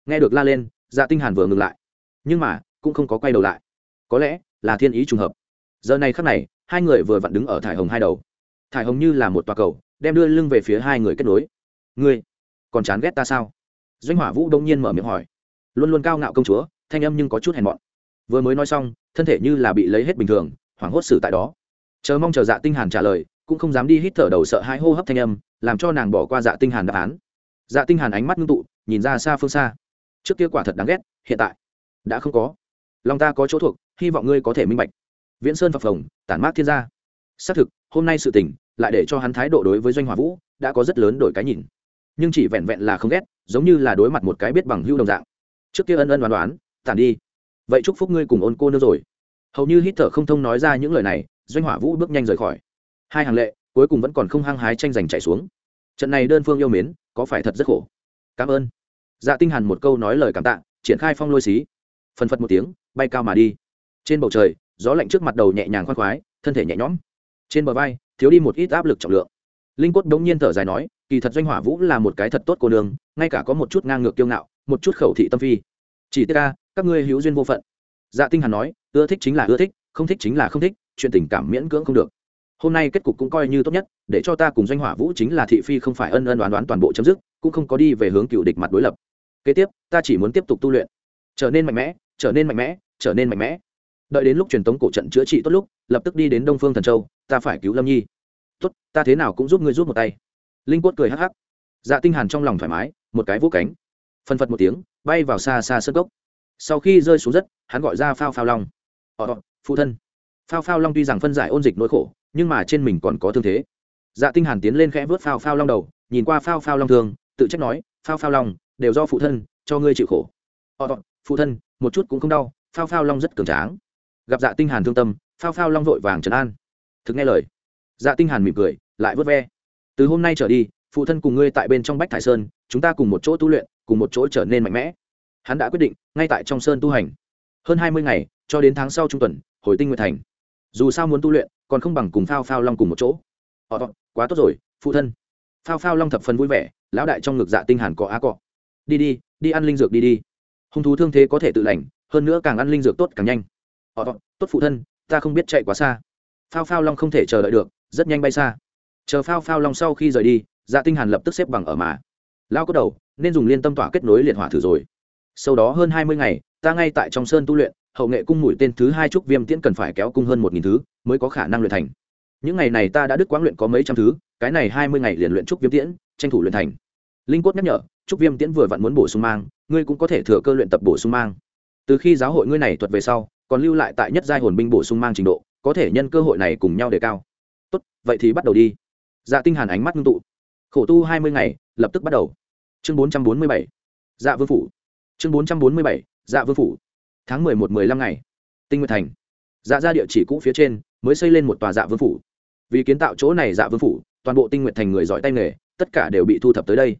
Nghe được la lên dạ tinh hàn vừa ngừng lại. Nhưng mà, cũng không có quay đầu lại. Có lẽ, là thiên ý trùng hợp. Giờ này khắc này, hai người vừa vặn đứng ở thải hồng hai đầu. Thải hồng như là một tòa cầu, đem đưa lưng về phía hai người kết nối. Ngươi, còn chán ghét ta sao? Doanh hỏa vũ đông nhiên mở miệng hỏi. Luôn luôn cao ngạo công chúa, thanh âm nhưng có chút hèn mọn. Vừa mới nói xong, thân thể như là bị lấy hết bình thường, hoảng hốt xử tại đó. Chờ mong chờ dạ tinh hàn trả lời cũng không dám đi hít thở đầu sợ hãi hô hấp thanh âm, làm cho nàng bỏ qua dạ tinh hàn đáp án. Dạ tinh hàn ánh mắt ngưng tụ, nhìn ra xa phương xa. Trước kia quả thật đáng ghét, hiện tại đã không có. Lòng ta có chỗ thuộc, hy vọng ngươi có thể minh bạch. Viễn sơn phập phồng, tản mát thiên gia. Xác thực, hôm nay sự tình lại để cho hắn thái độ đối với doanh hòa vũ đã có rất lớn đổi cái nhìn. Nhưng chỉ vẹn vẹn là không ghét, giống như là đối mặt một cái biết bằng hưu đồng dạng. Trước kia ân ân đoán đoán tản đi. Vậy chúc phúc ngươi cùng ôn cô nữa rồi. Hầu như hít thở không thông nói ra những lời này, doanh hỏa vũ bước nhanh rời khỏi hai hàng lệ, cuối cùng vẫn còn không hăng hái tranh giành chạy xuống. Trận này đơn phương yêu mến, có phải thật rất khổ? Cảm ơn. Dạ tinh hàn một câu nói lời cảm tạ, triển khai phong lôi xí. Phần phật một tiếng, bay cao mà đi. Trên bầu trời, gió lạnh trước mặt đầu nhẹ nhàng khoan khoái, thân thể nhẹ nhõm. Trên bờ vai, thiếu đi một ít áp lực trọng lượng. Linh quất đống nhiên thở dài nói, kỳ thật doanh hỏa vũ là một cái thật tốt cô đường ngay cả có một chút ngang ngược kiêu ngạo, một chút khẩu thị tâm phi. Chỉ tiết ca các ngươi hữu duyên vô phận. Dạ tinh hàn nói, ưa thích chính là ưa thích, không thích chính là không thích, chuyện tình cảm miễn cưỡng không được hôm nay kết cục cũng coi như tốt nhất, để cho ta cùng doanh hỏa vũ chính là thị phi không phải ân ân đoán đoán toàn bộ chấm dứt, cũng không có đi về hướng cựu địch mặt đối lập. Kế tiếp, ta chỉ muốn tiếp tục tu luyện. Trở nên mạnh mẽ, trở nên mạnh mẽ, trở nên mạnh mẽ. Đợi đến lúc truyền tống cổ trận chữa trị tốt lúc, lập tức đi đến đông phương thần châu, ta phải cứu lâm nhi. Tốt, ta thế nào cũng giúp ngươi giúp một tay. Linh quất cười hắc hắc. Dạ tinh hàn trong lòng thoải mái, một cái vỗ cánh. Phân phật một tiếng, bay vào xa xa sân cốc. Sau khi rơi xuống đất, hắn gọi ra phao phao long. Họ phụ thân. Phao phao long tuy rằng phân giải ôn dịch nỗi khổ nhưng mà trên mình còn có thương thế. Dạ tinh hàn tiến lên khẽ vớt phao phao long đầu, nhìn qua phao phao long thương, tự trách nói, phao phao long, đều do phụ thân cho ngươi chịu khổ. Họ phụ thân, một chút cũng không đau, phao phao long rất cường tráng. Gặp dạ tinh hàn thương tâm, phao phao long vội vàng trấn an. Thực nghe lời dạ tinh hàn mỉm cười, lại vớt ve. Từ hôm nay trở đi, phụ thân cùng ngươi tại bên trong bách thải sơn, chúng ta cùng một chỗ tu luyện, cùng một chỗ trở nên mạnh mẽ. Hắn đã quyết định, ngay tại trong sơn tu hành. Hơn hai mươi ngày, cho đến tháng sau trung tuần, hồi tinh nguyệt thành. Dù sao muốn tu luyện còn không bằng cùng phao phao long cùng một chỗ. Họ quá tốt rồi, phụ thân. Phao phao long thập phần vui vẻ, lão đại trong ngực dạ tinh hàn cọ á cọ. Đi đi đi ăn linh dược đi đi. Hung thú thương thế có thể tự lành, hơn nữa càng ăn linh dược tốt càng nhanh. Họ tốt phụ thân, ta không biết chạy quá xa. Phao phao long không thể chờ đợi được, rất nhanh bay xa. Chờ phao phao long sau khi rời đi dạ tinh hàn lập tức xếp bằng ở mà. Lao có đầu, nên dùng liên tâm tỏa kết nối liệt hỏa thử rồi. Sau đó hơn hai mươi ngày, ta ngay tại trong sơn tu luyện hậu nghệ cung mũi tên thứ hai trúc viêm tiễn cần phải kéo cung hơn một nghìn thứ mới có khả năng luyện thành. Những ngày này ta đã đứt quãng luyện có mấy trăm thứ, cái này hai mươi ngày liền luyện trúc viêm tiễn, tranh thủ luyện thành. Linh cốt nhắc nhở, trúc viêm tiễn vừa vặn muốn bổ sung mang, ngươi cũng có thể thừa cơ luyện tập bổ sung mang. Từ khi giáo hội ngươi này thuật về sau, còn lưu lại tại nhất giai hồn binh bổ sung mang trình độ, có thể nhân cơ hội này cùng nhau đề cao. Tốt, vậy thì bắt đầu đi. Dạ tinh hàn ánh mắt ngưng tụ. Khổ tu hai mươi ngày, lập tức bắt đầu. Chương bốn trăm bốn mươi bảy. Dạ vương phủ. Chương bốn trăm bốn mươi bảy. Dạ vương phủ tháng mười một, mười lăm ngày. Tinh nguyệt thành. Dạ ra địa chỉ cũ phía trên, mới xây lên một tòa dạ vương phủ. Vì kiến tạo chỗ này dạ vương phủ, toàn bộ tinh nguyệt thành người giỏi tay nghề, tất cả đều bị thu thập tới đây.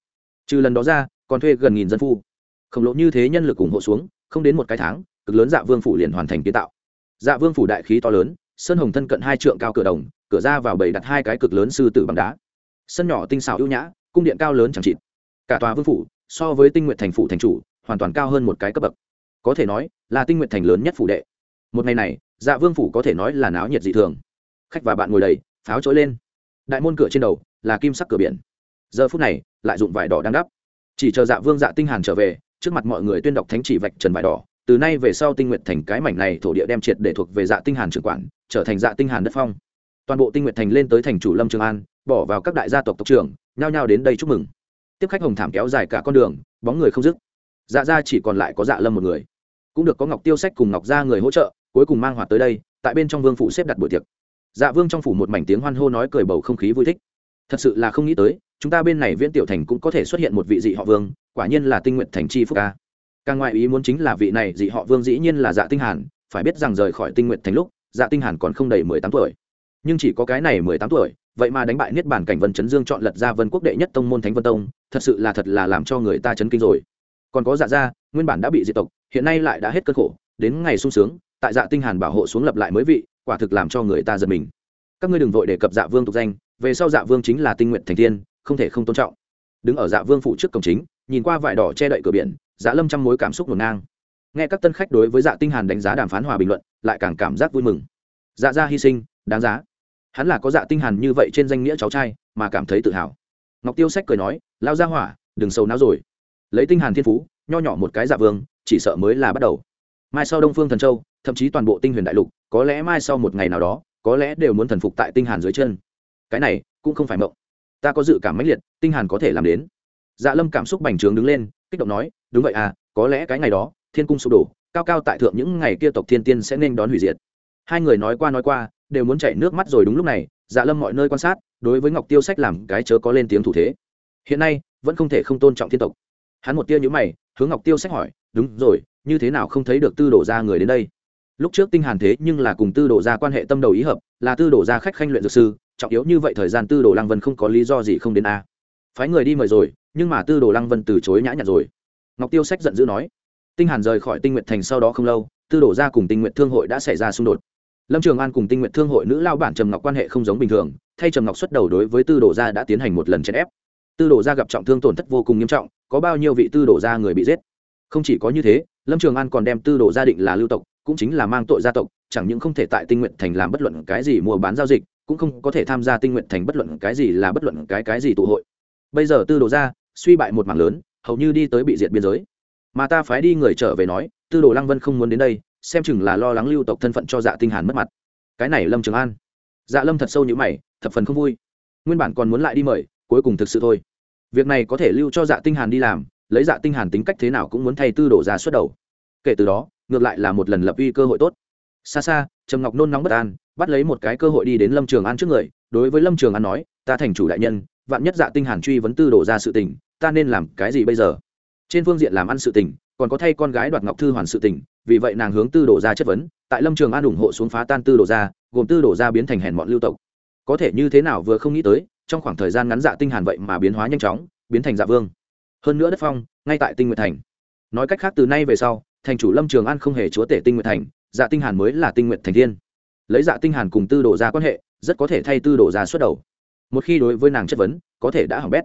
Trừ lần đó ra, còn thuê gần nghìn dân phu. Khổng lồ như thế nhân lực ủng hộ xuống, không đến một cái tháng, cực lớn dạ vương phủ liền hoàn thành kiến tạo. Dạ vương phủ đại khí to lớn, sơn hồng thân cận hai trượng cao cửa đồng, cửa ra vào bầy đặt hai cái cực lớn sư tử bằng đá. Sân nhỏ tinh xảo ưu nhã, cung điện cao lớn chẳng chịt. Cả tòa vương phủ, so với tinh nguyện thành phủ thành chủ, hoàn toàn cao hơn một cái cấp bậc có thể nói là tinh nguyện thành lớn nhất phủ đệ. Một ngày này dạ vương phủ có thể nói là náo nhiệt dị thường. Khách và bạn ngồi đầy, pháo trỗi lên. Đại môn cửa trên đầu là kim sắc cửa biển. Giờ phút này, lại dụng vải đỏ đang đắp. Chỉ chờ dạ vương dạ tinh hàn trở về, trước mặt mọi người tuyên đọc thánh chỉ vạch trần vải đỏ. Từ nay về sau tinh nguyện thành cái mảnh này thổ địa đem triệt để thuộc về dạ tinh hàn trưởng quản, trở thành dạ tinh hàn đất phong. Toàn bộ tinh nguyện thành lên tới thành chủ lâm trường an, bỏ vào các đại gia tộc tộc trưởng, nhao nhao đến đây chúc mừng. Tiếp khách hồng thảm kéo dài cả con đường, bóng người không dứt dạ ra chỉ còn lại có dạ lâm một người. Cũng được có ngọc tiêu sách cùng ngọc gia người hỗ trợ, cuối cùng mang hoạt tới đây, tại bên trong vương phủ xếp đặt buổi tiệc. Dạ vương trong phủ một mảnh tiếng hoan hô nói cười bầu không khí vui thích. Thật sự là không nghĩ tới, chúng ta bên này viễn tiểu thành cũng có thể xuất hiện một vị dị họ vương, quả nhiên là tinh nguyện thành chi phúc ca. Càng ngoại ý muốn chính là vị này dị họ vương dĩ nhiên là dạ tinh hàn, phải biết rằng rời khỏi tinh nguyện thành lúc dạ tinh hàn còn không đầy mười tám tuổi. Nhưng chỉ có cái này mười tám tuổi, vậy mà đánh bại niết bàn cảnh vân chấn dương chọn lật ra vân quốc đệ nhất tông môn thánh vân tông, thật sự là thật là làm cho người ta chấn kinh rồi còn có dạ gia, nguyên bản đã bị diệt tộc, hiện nay lại đã hết cơn khổ, đến ngày sung sướng, tại dạ tinh hàn bảo hộ xuống lập lại mới vị, quả thực làm cho người ta giật mình. Các ngươi đừng vội đề cập dạ vương tục danh, về sau dạ vương chính là tinh nguyện thành thiên không thể không tôn trọng. Đứng ở dạ vương phủ trước cổng chính, nhìn qua vải đỏ che đậy cửa biển dạ lâm trăm mối cảm xúc ngổn ngang. Nghe các tân khách đối với dạ tinh hàn đánh giá đàm phán hòa bình luận, lại càng cảm giác vui mừng. Dạ gia hy sinh, đáng giá. Hắn là có dạ tinh hàn như vậy trên danh nghĩa cháu trai, mà cảm thấy tự hào. Ngọc tiêu sách cười nói, lao ra hỏa, đừng sâu não rồi lấy tinh hàn thiên phú, nho nhỏ một cái dạ vương, chỉ sợ mới là bắt đầu. Mai sau đông phương thần châu, thậm chí toàn bộ tinh huyền đại lục, có lẽ mai sau một ngày nào đó, có lẽ đều muốn thần phục tại tinh hàn dưới chân. Cái này, cũng không phải mộng. Ta có dự cảm mãnh liệt, tinh hàn có thể làm đến. Dạ lâm cảm xúc bành trướng đứng lên, kích động nói, đúng vậy à có lẽ cái ngày đó, thiên cung sụp đổ, cao cao tại thượng những ngày kia tộc thiên tiên sẽ nên đón hủy diệt. Hai người nói qua nói qua, đều muốn chảy nước mắt rồi đúng lúc này dạ lâm mọi nơi quan sát, đối với ngọc tiêu sách làm cái chớ có lên tiếng thủ thế. Hiện nay, vẫn không thể không tôn trọng thiên tộc hắn một tia nhữ mày, hướng ngọc tiêu sách hỏi, đúng rồi, như thế nào không thấy được tư đổ ra người đến đây? Lúc trước tinh hàn thế nhưng là cùng tư đổ ra quan hệ tâm đầu ý hợp, là tư đổ ra khách khanh luyện dược sư, trọng yếu như vậy thời gian tư đồ lăng vân không có lý do gì không đến a. Phái người đi mời rồi, nhưng mà tư đồ lăng vân từ chối nhã nhặn rồi. Ngọc tiêu sách giận dữ nói, tinh hàn rời khỏi tinh nguyện thành sau đó không lâu, tư đồ ra cùng tinh nguyện thương hội đã xảy ra xung đột. Lâm trường an cùng tinh nguyện thương hội nữ lao bản trầm ngọc quan hệ không giống bình thường, thay trầm ngọc xuất đầu đối với tư đồ gia đã tiến hành một lần chèn ép tư đồ gia gặp trọng thương tổn thất vô cùng nghiêm trọng, có bao nhiêu vị tư đồ gia người bị giết? Không chỉ có như thế, lâm trường an còn đem tư đồ gia định là lưu tộc, cũng chính là mang tội gia tộc, chẳng những không thể tại tinh nguyện thành làm bất luận cái gì mua bán giao dịch, cũng không có thể tham gia tinh nguyện thành bất luận cái gì là bất luận cái cái gì tụ hội. Bây giờ tư đồ gia suy bại một mảng lớn, hầu như đi tới bị diệt biên giới. Mà ta phái đi người trở về nói, tư đồ lăng vân không muốn đến đây, xem chừng là lo lắng lưu tộc thân phận cho dạ tinh hàn mất mặt. Cái này lâm trường an. Dạ lâm thật sâu như mày, thập phần không vui. Nguyên bản còn muốn lại đi mời, cuối cùng thực sự thôi việc này có thể lưu cho dạ tinh hàn đi làm, lấy dạ tinh hàn tính cách thế nào cũng muốn thay tư đổ ra xuất đầu. Kể từ đó, ngược lại là một lần lập uy cơ hội tốt. Xa xa, trầm ngọc nôn nóng bất an, bắt lấy một cái cơ hội đi đến lâm trường an trước người, đối với lâm trường an nói, ta thành chủ đại nhân, vạn nhất dạ tinh hàn truy vấn tư đổ ra sự tình, ta nên làm cái gì bây giờ? Trên phương diện làm ăn sự tình, còn có thay con gái đoạt ngọc thư hoàn sự tình, vì vậy nàng hướng tư đổ ra chất vấn, tại lâm trường an ủng hộ xuống phá tan tư đổ ra, gồm tư đổ ra biến thành hèn mọn lưu tộc. Có thể như thế nào vừa không nghĩ tới trong khoảng thời gian ngắn dạ tinh hàn vậy mà biến hóa nhanh chóng, biến thành dạ vương. Hơn nữa đất phong, ngay tại tinh nguyệt thành. Nói cách khác từ nay về sau, thành chủ lâm trường an không hề chúa tể tinh nguyệt thành dạ tinh hàn mới là tinh nguyệt thành thiên. Lấy dạ tinh hàn cùng tư đồ ra quan hệ, rất có thể thay tư đồ ra xuất đầu. Một khi đối với nàng chất vấn, có thể đã hỏng bét.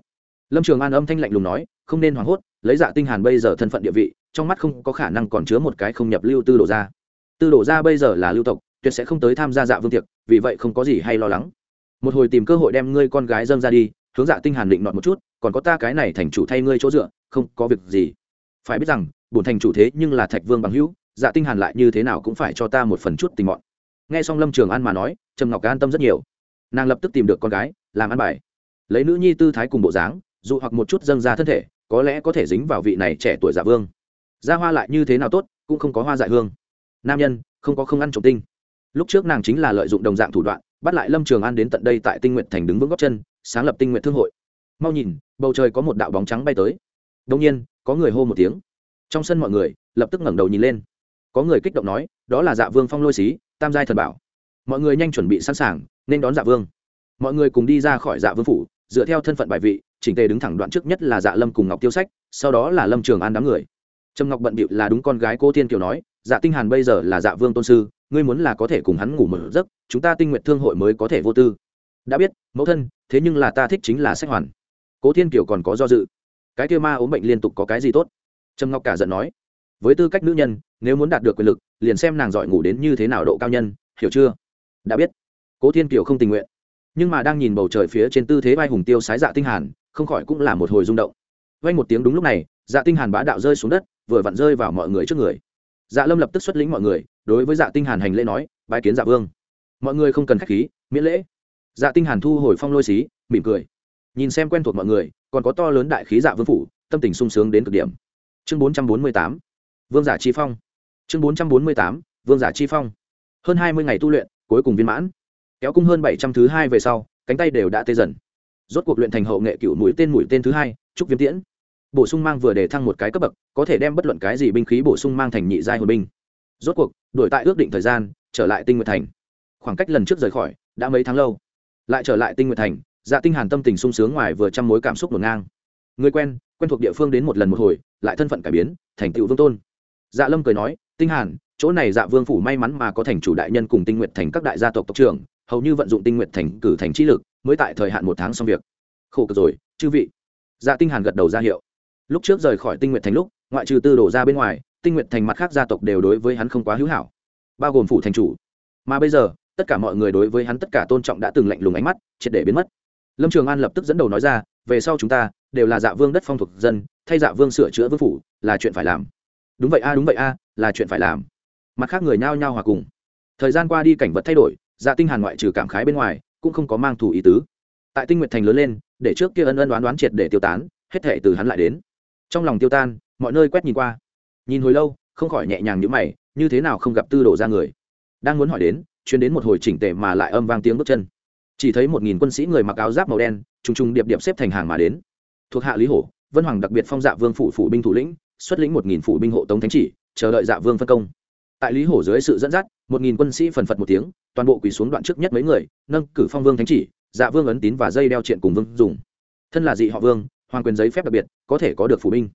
Lâm trường an âm thanh lạnh lùng nói, không nên hoảng hốt, lấy dạ tinh hàn bây giờ thân phận địa vị, trong mắt không có khả năng còn chứa một cái không nhập lưu tư đồ ra. Tư đồ ra bây giờ là lưu tộc, tuyệt sẽ không tới tham gia dạ vương tiệc, vì vậy không có gì hay lo lắng một hồi tìm cơ hội đem ngươi con gái dâng ra đi, hướng dạ tinh hàn định nọt một chút, còn có ta cái này thành chủ thay ngươi chỗ dựa, không có việc gì. Phải biết rằng, bổn thành chủ thế nhưng là thạch vương bằng hữu dạ tinh hàn lại như thế nào cũng phải cho ta một phần chút tình mọn. Nghe xong lâm trường an mà nói, trầm ngọc an tâm rất nhiều. Nàng lập tức tìm được con gái, làm ăn bài. Lấy nữ nhi tư thái cùng bộ dáng, dụ hoặc một chút dâng ra thân thể, có lẽ có thể dính vào vị này trẻ tuổi dạ vương. Gia hoa lại như thế nào tốt, cũng không có hoa dại hương. Nam nhân, không có không ăn trộm tinh. Lúc trước nàng chính là lợi dụng đồng dạng thủ đoạn bắt lại lâm trường an đến tận đây tại tinh nguyện thành đứng vững góc chân, sáng lập tinh nguyện thương hội. Mau nhìn, bầu trời có một đạo bóng trắng bay tới. Đông nhiên, có người hô một tiếng. Trong sân mọi người, lập tức ngẩng đầu nhìn lên. Có người kích động nói, đó là dạ vương phong lôi xí, tam giai thần bảo. Mọi người nhanh chuẩn bị sẵn sàng, nên đón dạ vương. Mọi người cùng đi ra khỏi dạ vương phủ, dựa theo thân phận bài vị, chỉnh tề đứng thẳng đoạn trước nhất là dạ lâm cùng ngọc tiêu sách, sau đó là lâm trường an đám người. Trâm ngọc bận bịu là đúng con gái cô tiên kiều nói dạ tinh hàn bây giờ là dạ vương tôn sư ngươi muốn là có thể cùng hắn ngủ một giấc, chúng ta tinh nguyện thương hội mới có thể vô tư. Đã biết, mẫu thân, thế nhưng là ta thích chính là sách hoàn. Cố thiên kiều còn có do dự. Cái kia ma ốm bệnh liên tục có cái gì tốt? Trâm ngọc cả giận nói. Với tư cách nữ nhân, nếu muốn đạt được quyền lực, liền xem nàng giỏi ngủ đến như thế nào độ cao nhân, hiểu chưa? Đã biết. Cố thiên kiều không tình nguyện. Nhưng mà đang nhìn bầu trời phía trên tư thế vai hùng tiêu sái dạ tinh hàn, không khỏi cũng là một hồi rung động. Vang một tiếng đúng lúc này dạ tinh hàn bá đạo rơi xuống đất, vừa vặn rơi vào mọi người trước người dạ lâm lập tức xuất lĩnh mọi người, đối với dạ tinh hàn hành lễ nói, bái kiến dạ vương. Mọi người không cần khách khí, miễn lễ. Dạ tinh hàn thu hồi phong lôi xí, mỉm cười. Nhìn xem quen thuộc mọi người, còn có to lớn đại khí dạ vương phủ, tâm tình sung sướng đến cực điểm. Chương 448 vương giả chi phong. Chương 448 vương giả chi phong. Hơn 20 ngày tu luyện, cuối cùng viên mãn. Kéo cung hơn 700 thứ hai về sau, cánh tay đều đã tê dần. Rốt cuộc luyện thành hậu nghệ cựu mũi tên mũi tên thứ hai, trúc viêm tiễn bổ sung mang vừa để thăng một cái cấp bậc, có thể đem bất luận cái gì binh khí bổ sung mang thành nhị giai hồn binh. Rốt cuộc, đổi tại ước định thời gian, trở lại tinh nguyệt thành. Khoảng cách lần trước rời khỏi, đã mấy tháng lâu. Lại trở lại tinh nguyệt thành dạ tinh hàn tâm tình sung sướng ngoài vừa trăm mối cảm xúc ngổn ngang. Người quen quen thuộc địa phương đến một lần một hồi, lại thân phận cải biến, thành tựu vương tôn. Dạ lâm cười nói, tinh hàn, chỗ này dạ vương phủ may mắn mà có thành chủ đại nhân cùng tinh nguyệt thành các đại gia tộc tộc trưởng, hầu như vận dụng tinh nguyệt thành cử thành trí lực, mới tại thời hạn một tháng xong việc. Khổ cực rồi, chư vị. Dạ tinh hàn gật đầu ra hiệu lúc trước rời khỏi tinh nguyện thành lúc, ngoại trừ tư đổ ra bên ngoài, tinh nguyện thành mặt khác gia tộc đều đối với hắn không quá hữu hảo, bao gồm phủ thành chủ. Mà bây giờ, tất cả mọi người đối với hắn tất cả tôn trọng đã từng lạnh lùng ánh mắt, triệt để biến mất. Lâm trường an lập tức dẫn đầu nói ra, về sau chúng ta đều là dạ vương đất phong thuộc dân, thay dạ vương sửa chữa vương phủ là chuyện phải làm. Đúng vậy a, đúng vậy a, là chuyện phải làm. Mặt khác người nhao nhao hòa cùng. Thời gian qua đi cảnh vật thay đổi dạ tinh hàn ngoại trừ cảm khái bên ngoài, cũng không có mang thủ ý tứ. Tại tinh nguyệt thành lớn lên, để trước kia ân ân đoán đoán triệt để tiêu tán, hết thệ từ hắn lại đến trong lòng tiêu tan, mọi nơi quét nhìn qua. Nhìn hồi lâu, không khỏi nhẹ nhàng như mày, như thế nào không gặp tư đồ ra người? Đang muốn hỏi đến chuyến đến một hồi chỉnh tề mà lại âm vang tiếng bước chân. Chỉ thấy một nghìn quân sĩ người mặc áo giáp màu đen, trùng trùng điệp điệp xếp thành hàng mà đến. Thuộc hạ lý hổ, vân hoàng đặc biệt phong dạ vương phủ phủ binh thủ lĩnh, xuất lĩnh một nghìn phủ binh hộ tống thánh chỉ, chờ đợi dạ vương phân công. Tại lý hổ dưới sự dẫn dắt, một nghìn quân sĩ phần phật một tiếng, toàn bộ quỳ xuống đoạn trước nhất mấy người, nâng cử phong vương thánh chỉ dạ vương ấn tín và dây đeo triện cùng vương dùng. Thân là dị họ vương, hoàng quyền giấy phép đặc biệt có thể có được phủ binh.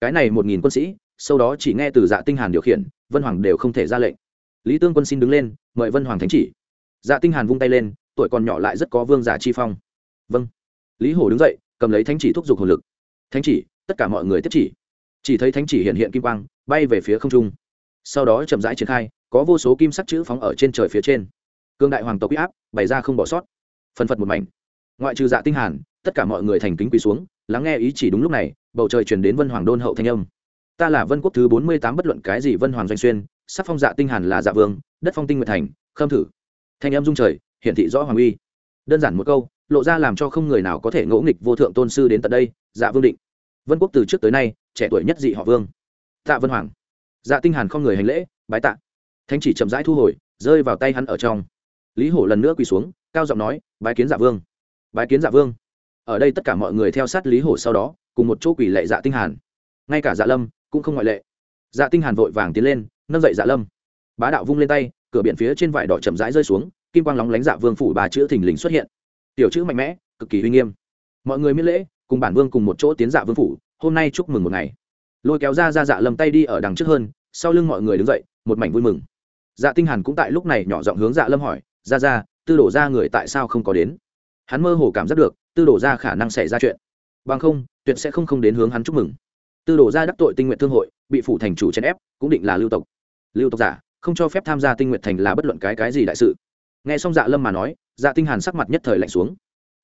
Cái này một nghìn quân sĩ, sau đó chỉ nghe từ dạ tinh hàn điều khiển, vân hoàng đều không thể ra lệnh. Lý tương quân xin đứng lên, mời vân hoàng thánh chỉ. Dạ tinh hàn vung tay lên, tuổi còn nhỏ lại rất có vương giả chi phong. Vâng. Lý hổ đứng dậy, cầm lấy thánh chỉ thúc giục hồn lực. Thánh chỉ, tất cả mọi người tiếp chỉ. Chỉ thấy thánh chỉ hiện hiện kim quang, bay về phía không trung. Sau đó chậm rãi triển khai, có vô số kim sắc chữ phóng ở trên trời phía trên. Cương đại hoàng tộc huy áp, bày ra không bỏ sót. Phân phật một mảnh. Ngoại trừ dạ tinh hàn, tất cả mọi người thành kính quỳ xuống lắng nghe ý chỉ đúng lúc này, bầu trời truyền đến vân hoàng đôn hậu thanh âm. Ta là vân quốc thứ bốn mươi tám, bất luận cái gì vân hoàng doanh xuyên, sắc phong dạ tinh hàn là dạ vương, đất phong tinh nguyệt thành, khâm thử. Thanh âm dung trời, hiển thị rõ hoàng uy. Đơn giản một câu, lộ ra làm cho không người nào có thể ngỗ nghịch vô thượng tôn sư đến tận đây dạ vương định. Vân quốc từ trước tới nay, trẻ tuổi nhất dị họ vương. Tạ vân hoàng. Dạ tinh hàn không người hành lễ, bái tạ. Thánh chỉ chậm rãi thu hồi, rơi vào tay hắn ở trong. Lý hổ lần nữa quỳ xuống, cao giọng nói, bái kiến dạ vương. Bái kiến dạ vương ở đây tất cả mọi người theo sát lý hổ sau đó, cùng một chỗ quỳ lệ dạ tinh hàn. Ngay cả dạ lâm cũng không ngoại lệ. Dạ tinh hàn vội vàng tiến lên, nâng dậy dạ lâm. Bá đạo vung lên tay, cửa biển phía trên vải đỏ chậm rãi rơi xuống, kim quang lóng lánh dạ vương phủ bà chữ thình lình xuất hiện. Tiểu chữ mạnh mẽ, cực kỳ uy nghiêm. Mọi người miễn lễ, cùng bản vương cùng một chỗ tiến dạ vương phủ, hôm nay chúc mừng một ngày. Lôi kéo ra ra dạ lâm tay đi ở đằng trước hơn, sau lưng mọi người đứng dậy, một mảnh vui mừng. Dạ tinh hàn cũng tại lúc này nhỏ giọng hướng dạ lâm hỏi, ra ra, tư đổ ra người tại sao không có đến? Hắn mơ hồ cảm giác được tư đổ ra khả năng xảy ra chuyện. Bằng không, tuyệt sẽ không không đến hướng hắn chúc mừng. Tư đổ ra đắc tội tinh nguyện thương hội, bị phủ thành chủ chèn ép, cũng định là lưu tộc. Lưu tộc giả, không cho phép tham gia tinh nguyện thành là bất luận cái cái gì đại sự. Nghe xong dạ lâm mà nói dạ tinh hàn sắc mặt nhất thời lạnh xuống.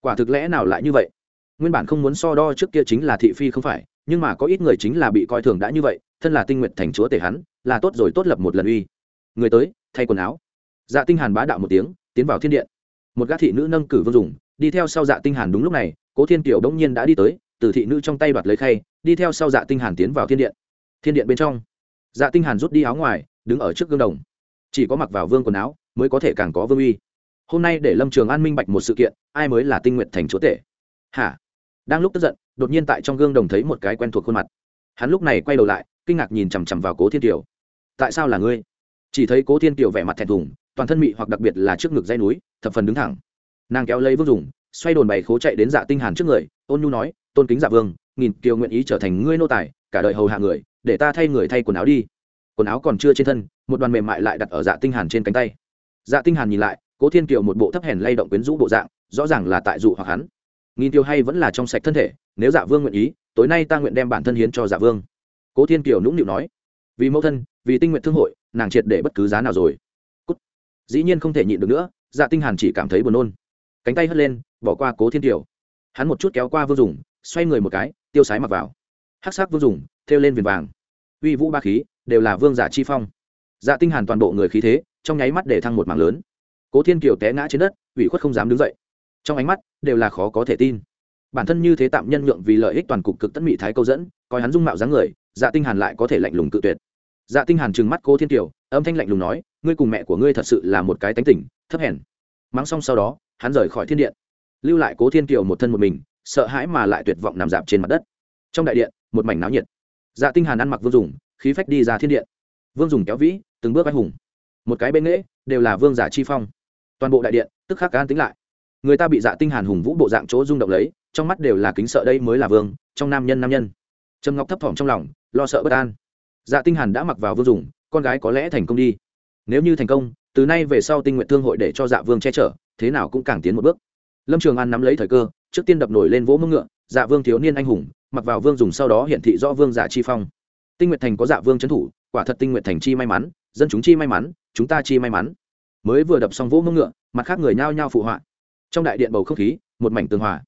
Quả thực lẽ nào lại như vậy? Nguyên bản không muốn so đo trước kia chính là thị phi không phải, nhưng mà có ít người chính là bị coi thường đã như vậy, thân là tinh nguyện thành chúa tể hắn, là tốt rồi tốt lập một lần uy. Người tới, thay quần áo. Dạ tinh hàn bá đạo một tiếng, tiến vào thiên điện. Một gã thị nữ nâng cử vương dùng đi theo sau dạ tinh hàn đúng lúc này, cố thiên tiểu đống nhiên đã đi tới, từ thị nữ trong tay đoạt lấy khay, đi theo sau dạ tinh hàn tiến vào thiên điện. Thiên điện bên trong dạ tinh hàn rút đi áo ngoài, đứng ở trước gương đồng. Chỉ có mặc vào vương quần áo, mới có thể càng có vương uy. Hôm nay để lâm trường an minh bạch một sự kiện, ai mới là tinh nguyện thành chúa tể? Hả? Đang lúc tức giận, đột nhiên tại trong gương đồng thấy một cái quen thuộc khuôn mặt. Hắn lúc này quay đầu lại, kinh ngạc nhìn chằm chằm vào cố thiên kiều. Tại sao là ngươi? Chỉ thấy cố thiên kiều vẻ mặt thẹn thùng, toàn thân mị hoặc đặc biệt là trước ngực dây núi, thập phần đứng thẳng nàng kéo lấy vương dùng, xoay đồn bày khố chạy đến dạ tinh hàn trước người, ôn nhu nói, tôn kính dạ vương, nghìn kiều nguyện ý trở thành ngươi nô tài, cả đời hầu hạ người, để ta thay người thay quần áo đi. Quần áo còn chưa trên thân, một đoàn mềm mại lại đặt ở dạ tinh hàn trên cánh tay. Dạ tinh hàn nhìn lại, cố thiên kiều một bộ thấp hèn lay động quyến rũ bộ dạng, rõ ràng là tại dụ hoặc hắn. Nghìn tiêu hay vẫn là trong sạch thân thể, nếu dạ vương nguyện ý, tối nay ta nguyện đem bản thân hiến cho dạ vương. Cố thiên kiều nũng nịu nói, vì mẫu thân, vì tinh nguyện thương hội, nàng triệt để bất cứ giá nào rồi. Cút. dĩ nhiên không thể nhịn được nữa dạ tinh hàn chỉ cảm thấy buồn nôn cánh tay hất lên, bỏ qua cố thiên kiều. Hắn một chút kéo qua vương dùng, xoay người một cái, tiêu sái mặc vào. Hắc sắc vương dùng, thêu lên viền vàng. Uy vũ ba khí, đều là vương giả chi phong. Dạ tinh hàn toàn bộ người khí thế, trong nháy mắt để thăng một mảng lớn. Cố thiên kiều té ngã trên đất, ủy khuất không dám đứng dậy. Trong ánh mắt, đều là khó có thể tin. Bản thân như thế tạm nhân nhượng vì lợi ích toàn cục cực tất mỹ thái câu dẫn, coi hắn dung mạo dáng người dạ tinh hàn lại có thể lạnh lùng tự tuyệt. Dạ tinh hàn trừng mắt cố thiên kiều, âm thanh lạnh lùng nói, ngươi cùng mẹ của ngươi thật sự là một cái tánh tỉnh thấp hèn. Mắng xong sau đó hắn rời khỏi thiên điện. Lưu lại cố thiên kiều một thân một mình, sợ hãi mà lại tuyệt vọng nằm dạp trên mặt đất. Trong đại điện, một mảnh náo nhiệt. Dạ tinh hàn ăn mặc vương dùng, khí phách đi ra thiên điện. Vương dùng kéo vĩ, từng bước anh hùng. Một cái bên nghễ, đều là vương giả chi phong. Toàn bộ đại điện, tức khắc an tính lại. Người ta bị dạ tinh hàn hùng vũ bộ dạng chỗ rung động lấy, trong mắt đều là kính sợ đây mới là vương, trong nam nhân nam nhân. Trầm ngọc thấp thỏm trong lòng, lo sợ bất an. Dạ tinh hàn đã mặc vào vương dùng, con gái có lẽ thành công đi. Nếu như thành công từ nay về sau tinh nguyện thương hội để cho dạ vương che chở, thế nào cũng càng tiến một bước. Lâm trường an nắm lấy thời cơ, trước tiên đập nổi lên vỗ mưng ngựa dạ vương thiếu niên anh hùng, mặc vào vương dùng sau đó hiển thị rõ vương giả chi phong. Tinh nguyện thành có dạ vương trấn thủ, quả thật tinh nguyện thành chi may mắn, dân chúng chi may mắn, chúng ta chi may mắn. Mới vừa đập xong vỗ mông ngựa, mặt khác người nhao nhao phụ họa. Trong đại điện bầu không khí, một mảnh tường hòa.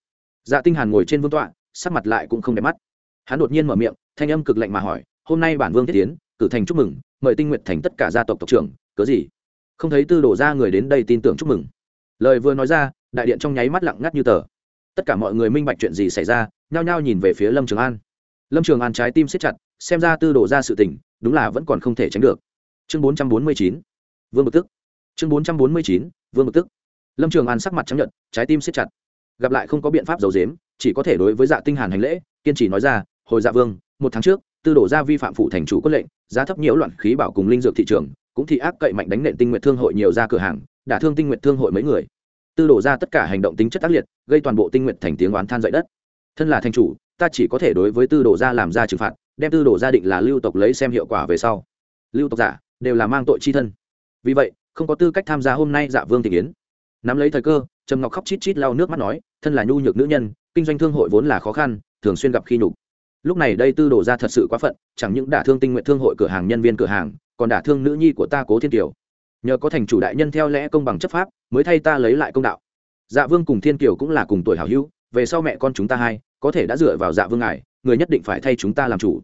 Dạ tinh hàn ngồi trên vương tọa, sắc mặt lại cũng không đẹp mắt. Hắn đột nhiên mở miệng, thanh âm cực lạnh mà hỏi, hôm nay bản vương thiết tiến, cử thành chúc mừng, mời tinh nguyện thành tất cả gia tộc tộc trưởng, cớ gì? Không thấy tư đổ ra người đến đây tin tưởng chúc mừng. Lời vừa nói ra, đại điện trong nháy mắt lặng ngắt như tờ. Tất cả mọi người minh bạch chuyện gì xảy ra, nhao nhao nhìn về phía lâm trường an. Lâm trường an trái tim siết chặt, xem ra tư đổ ra sự tình, đúng là vẫn còn không thể tránh được. Chương bốn trăm bốn mươi chín, vương bực tức. Chương bốn trăm bốn mươi chín, vương bực tức. Lâm trường an sắc mặt chấp nhận trái tim siết chặt. Gặp lại không có biện pháp giấu dếm chỉ có thể đối với dạ tinh hàn hành lễ, kiên trì nói ra, hồi dạ vương, một tháng trước, tư đổ ra vi phạm phụ thành chủ quyết lệnh, giá thấp nhiễu loạn khí bảo cùng linh dược thị trường cũng thì ác cậy mạnh đánh nện tinh nguyện thương hội nhiều ra cửa hàng, đả thương tinh nguyện thương hội mấy người. Tư đổ ra tất cả hành động tính chất ác liệt, gây toàn bộ tinh nguyện thành tiếng oán than dậy đất. Thân là thành chủ, ta chỉ có thể đối với tư đổ ra làm ra trừng phạt, đem tư đổ gia định là lưu tộc lấy xem hiệu quả về sau. Lưu tộc giả, đều là mang tội chi thân. Vì vậy, không có tư cách tham gia hôm nay dạ vương thị yến. nắm lấy thời cơ, trầm ngọc khóc chít chít lau nước mắt nói, thân là nhu nhược nữ nhân, kinh doanh thương hội vốn là khó khăn, thường xuyên gặp khi nhục. Lúc này đây tư đổ ra thật sự quá phận, chẳng những đả thương tinh nguyện thương hội cửa hàng nhân viên cửa hàng còn đả thương nữ nhi của ta cố thiên kiều. Nhờ có thành chủ đại nhân theo lẽ công bằng chấp pháp, mới thay ta lấy lại công đạo. Dạ vương cùng thiên kiều cũng là cùng tuổi hảo hữu, về sau mẹ con chúng ta hai, có thể đã dựa vào dạ vương ngài, người nhất định phải thay chúng ta làm chủ.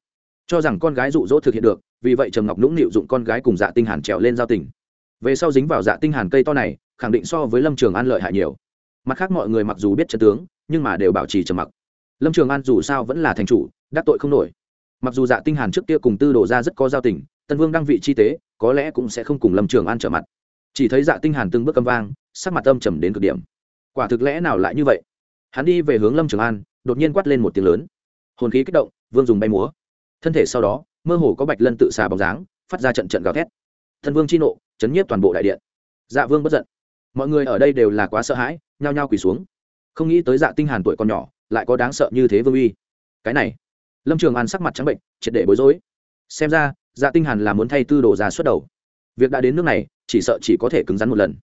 Cho rằng con gái dụ dỗ thực hiện được, vì vậy trầm ngọc nũng nịu dụng con gái cùng dạ tinh hàn trèo lên giao tình. Về sau dính vào dạ tinh hàn cây to này, khẳng định so với lâm trường an lợi hại nhiều. Mặt khác mọi người mặc dù biết chân tướng, nhưng mà đều bảo trì trầm mặc. Lâm trường an dù sao vẫn là thành chủ, đắc tội không nổi. Mặc dù dạ tinh hàn trước kia cùng tư đồ ra rất có giao tình tân vương đăng vị chi tế, có lẽ cũng sẽ không cùng lâm trường an trở mặt. Chỉ thấy dạ tinh hàn từng bước cầm vang, sắc mặt âm trầm đến cực điểm. Quả thực lẽ nào lại như vậy? Hắn đi về hướng lâm trường an, đột nhiên quát lên một tiếng lớn. Hồn khí kích động, vương dùng bay múa. Thân thể sau đó, mơ hồ có bạch lân tự xà bóng dáng, phát ra trận trận gào thét. Thân vương chi nộ, chấn nhiếp toàn bộ đại điện. Dạ vương bất giận. Mọi người ở đây đều là quá sợ hãi, nhao nhao quỳ xuống. Không nghĩ tới dạ tinh hàn tuổi còn nhỏ, lại có đáng sợ như thế vương uy. Cái này, lâm trường an sắc mặt trắng bệnh, triệt để bối rối. Xem ra dạ tinh hàn là muốn thay tư đồ ra xuất đầu. Việc đã đến nước này, chỉ sợ chỉ có thể cứng rắn một lần.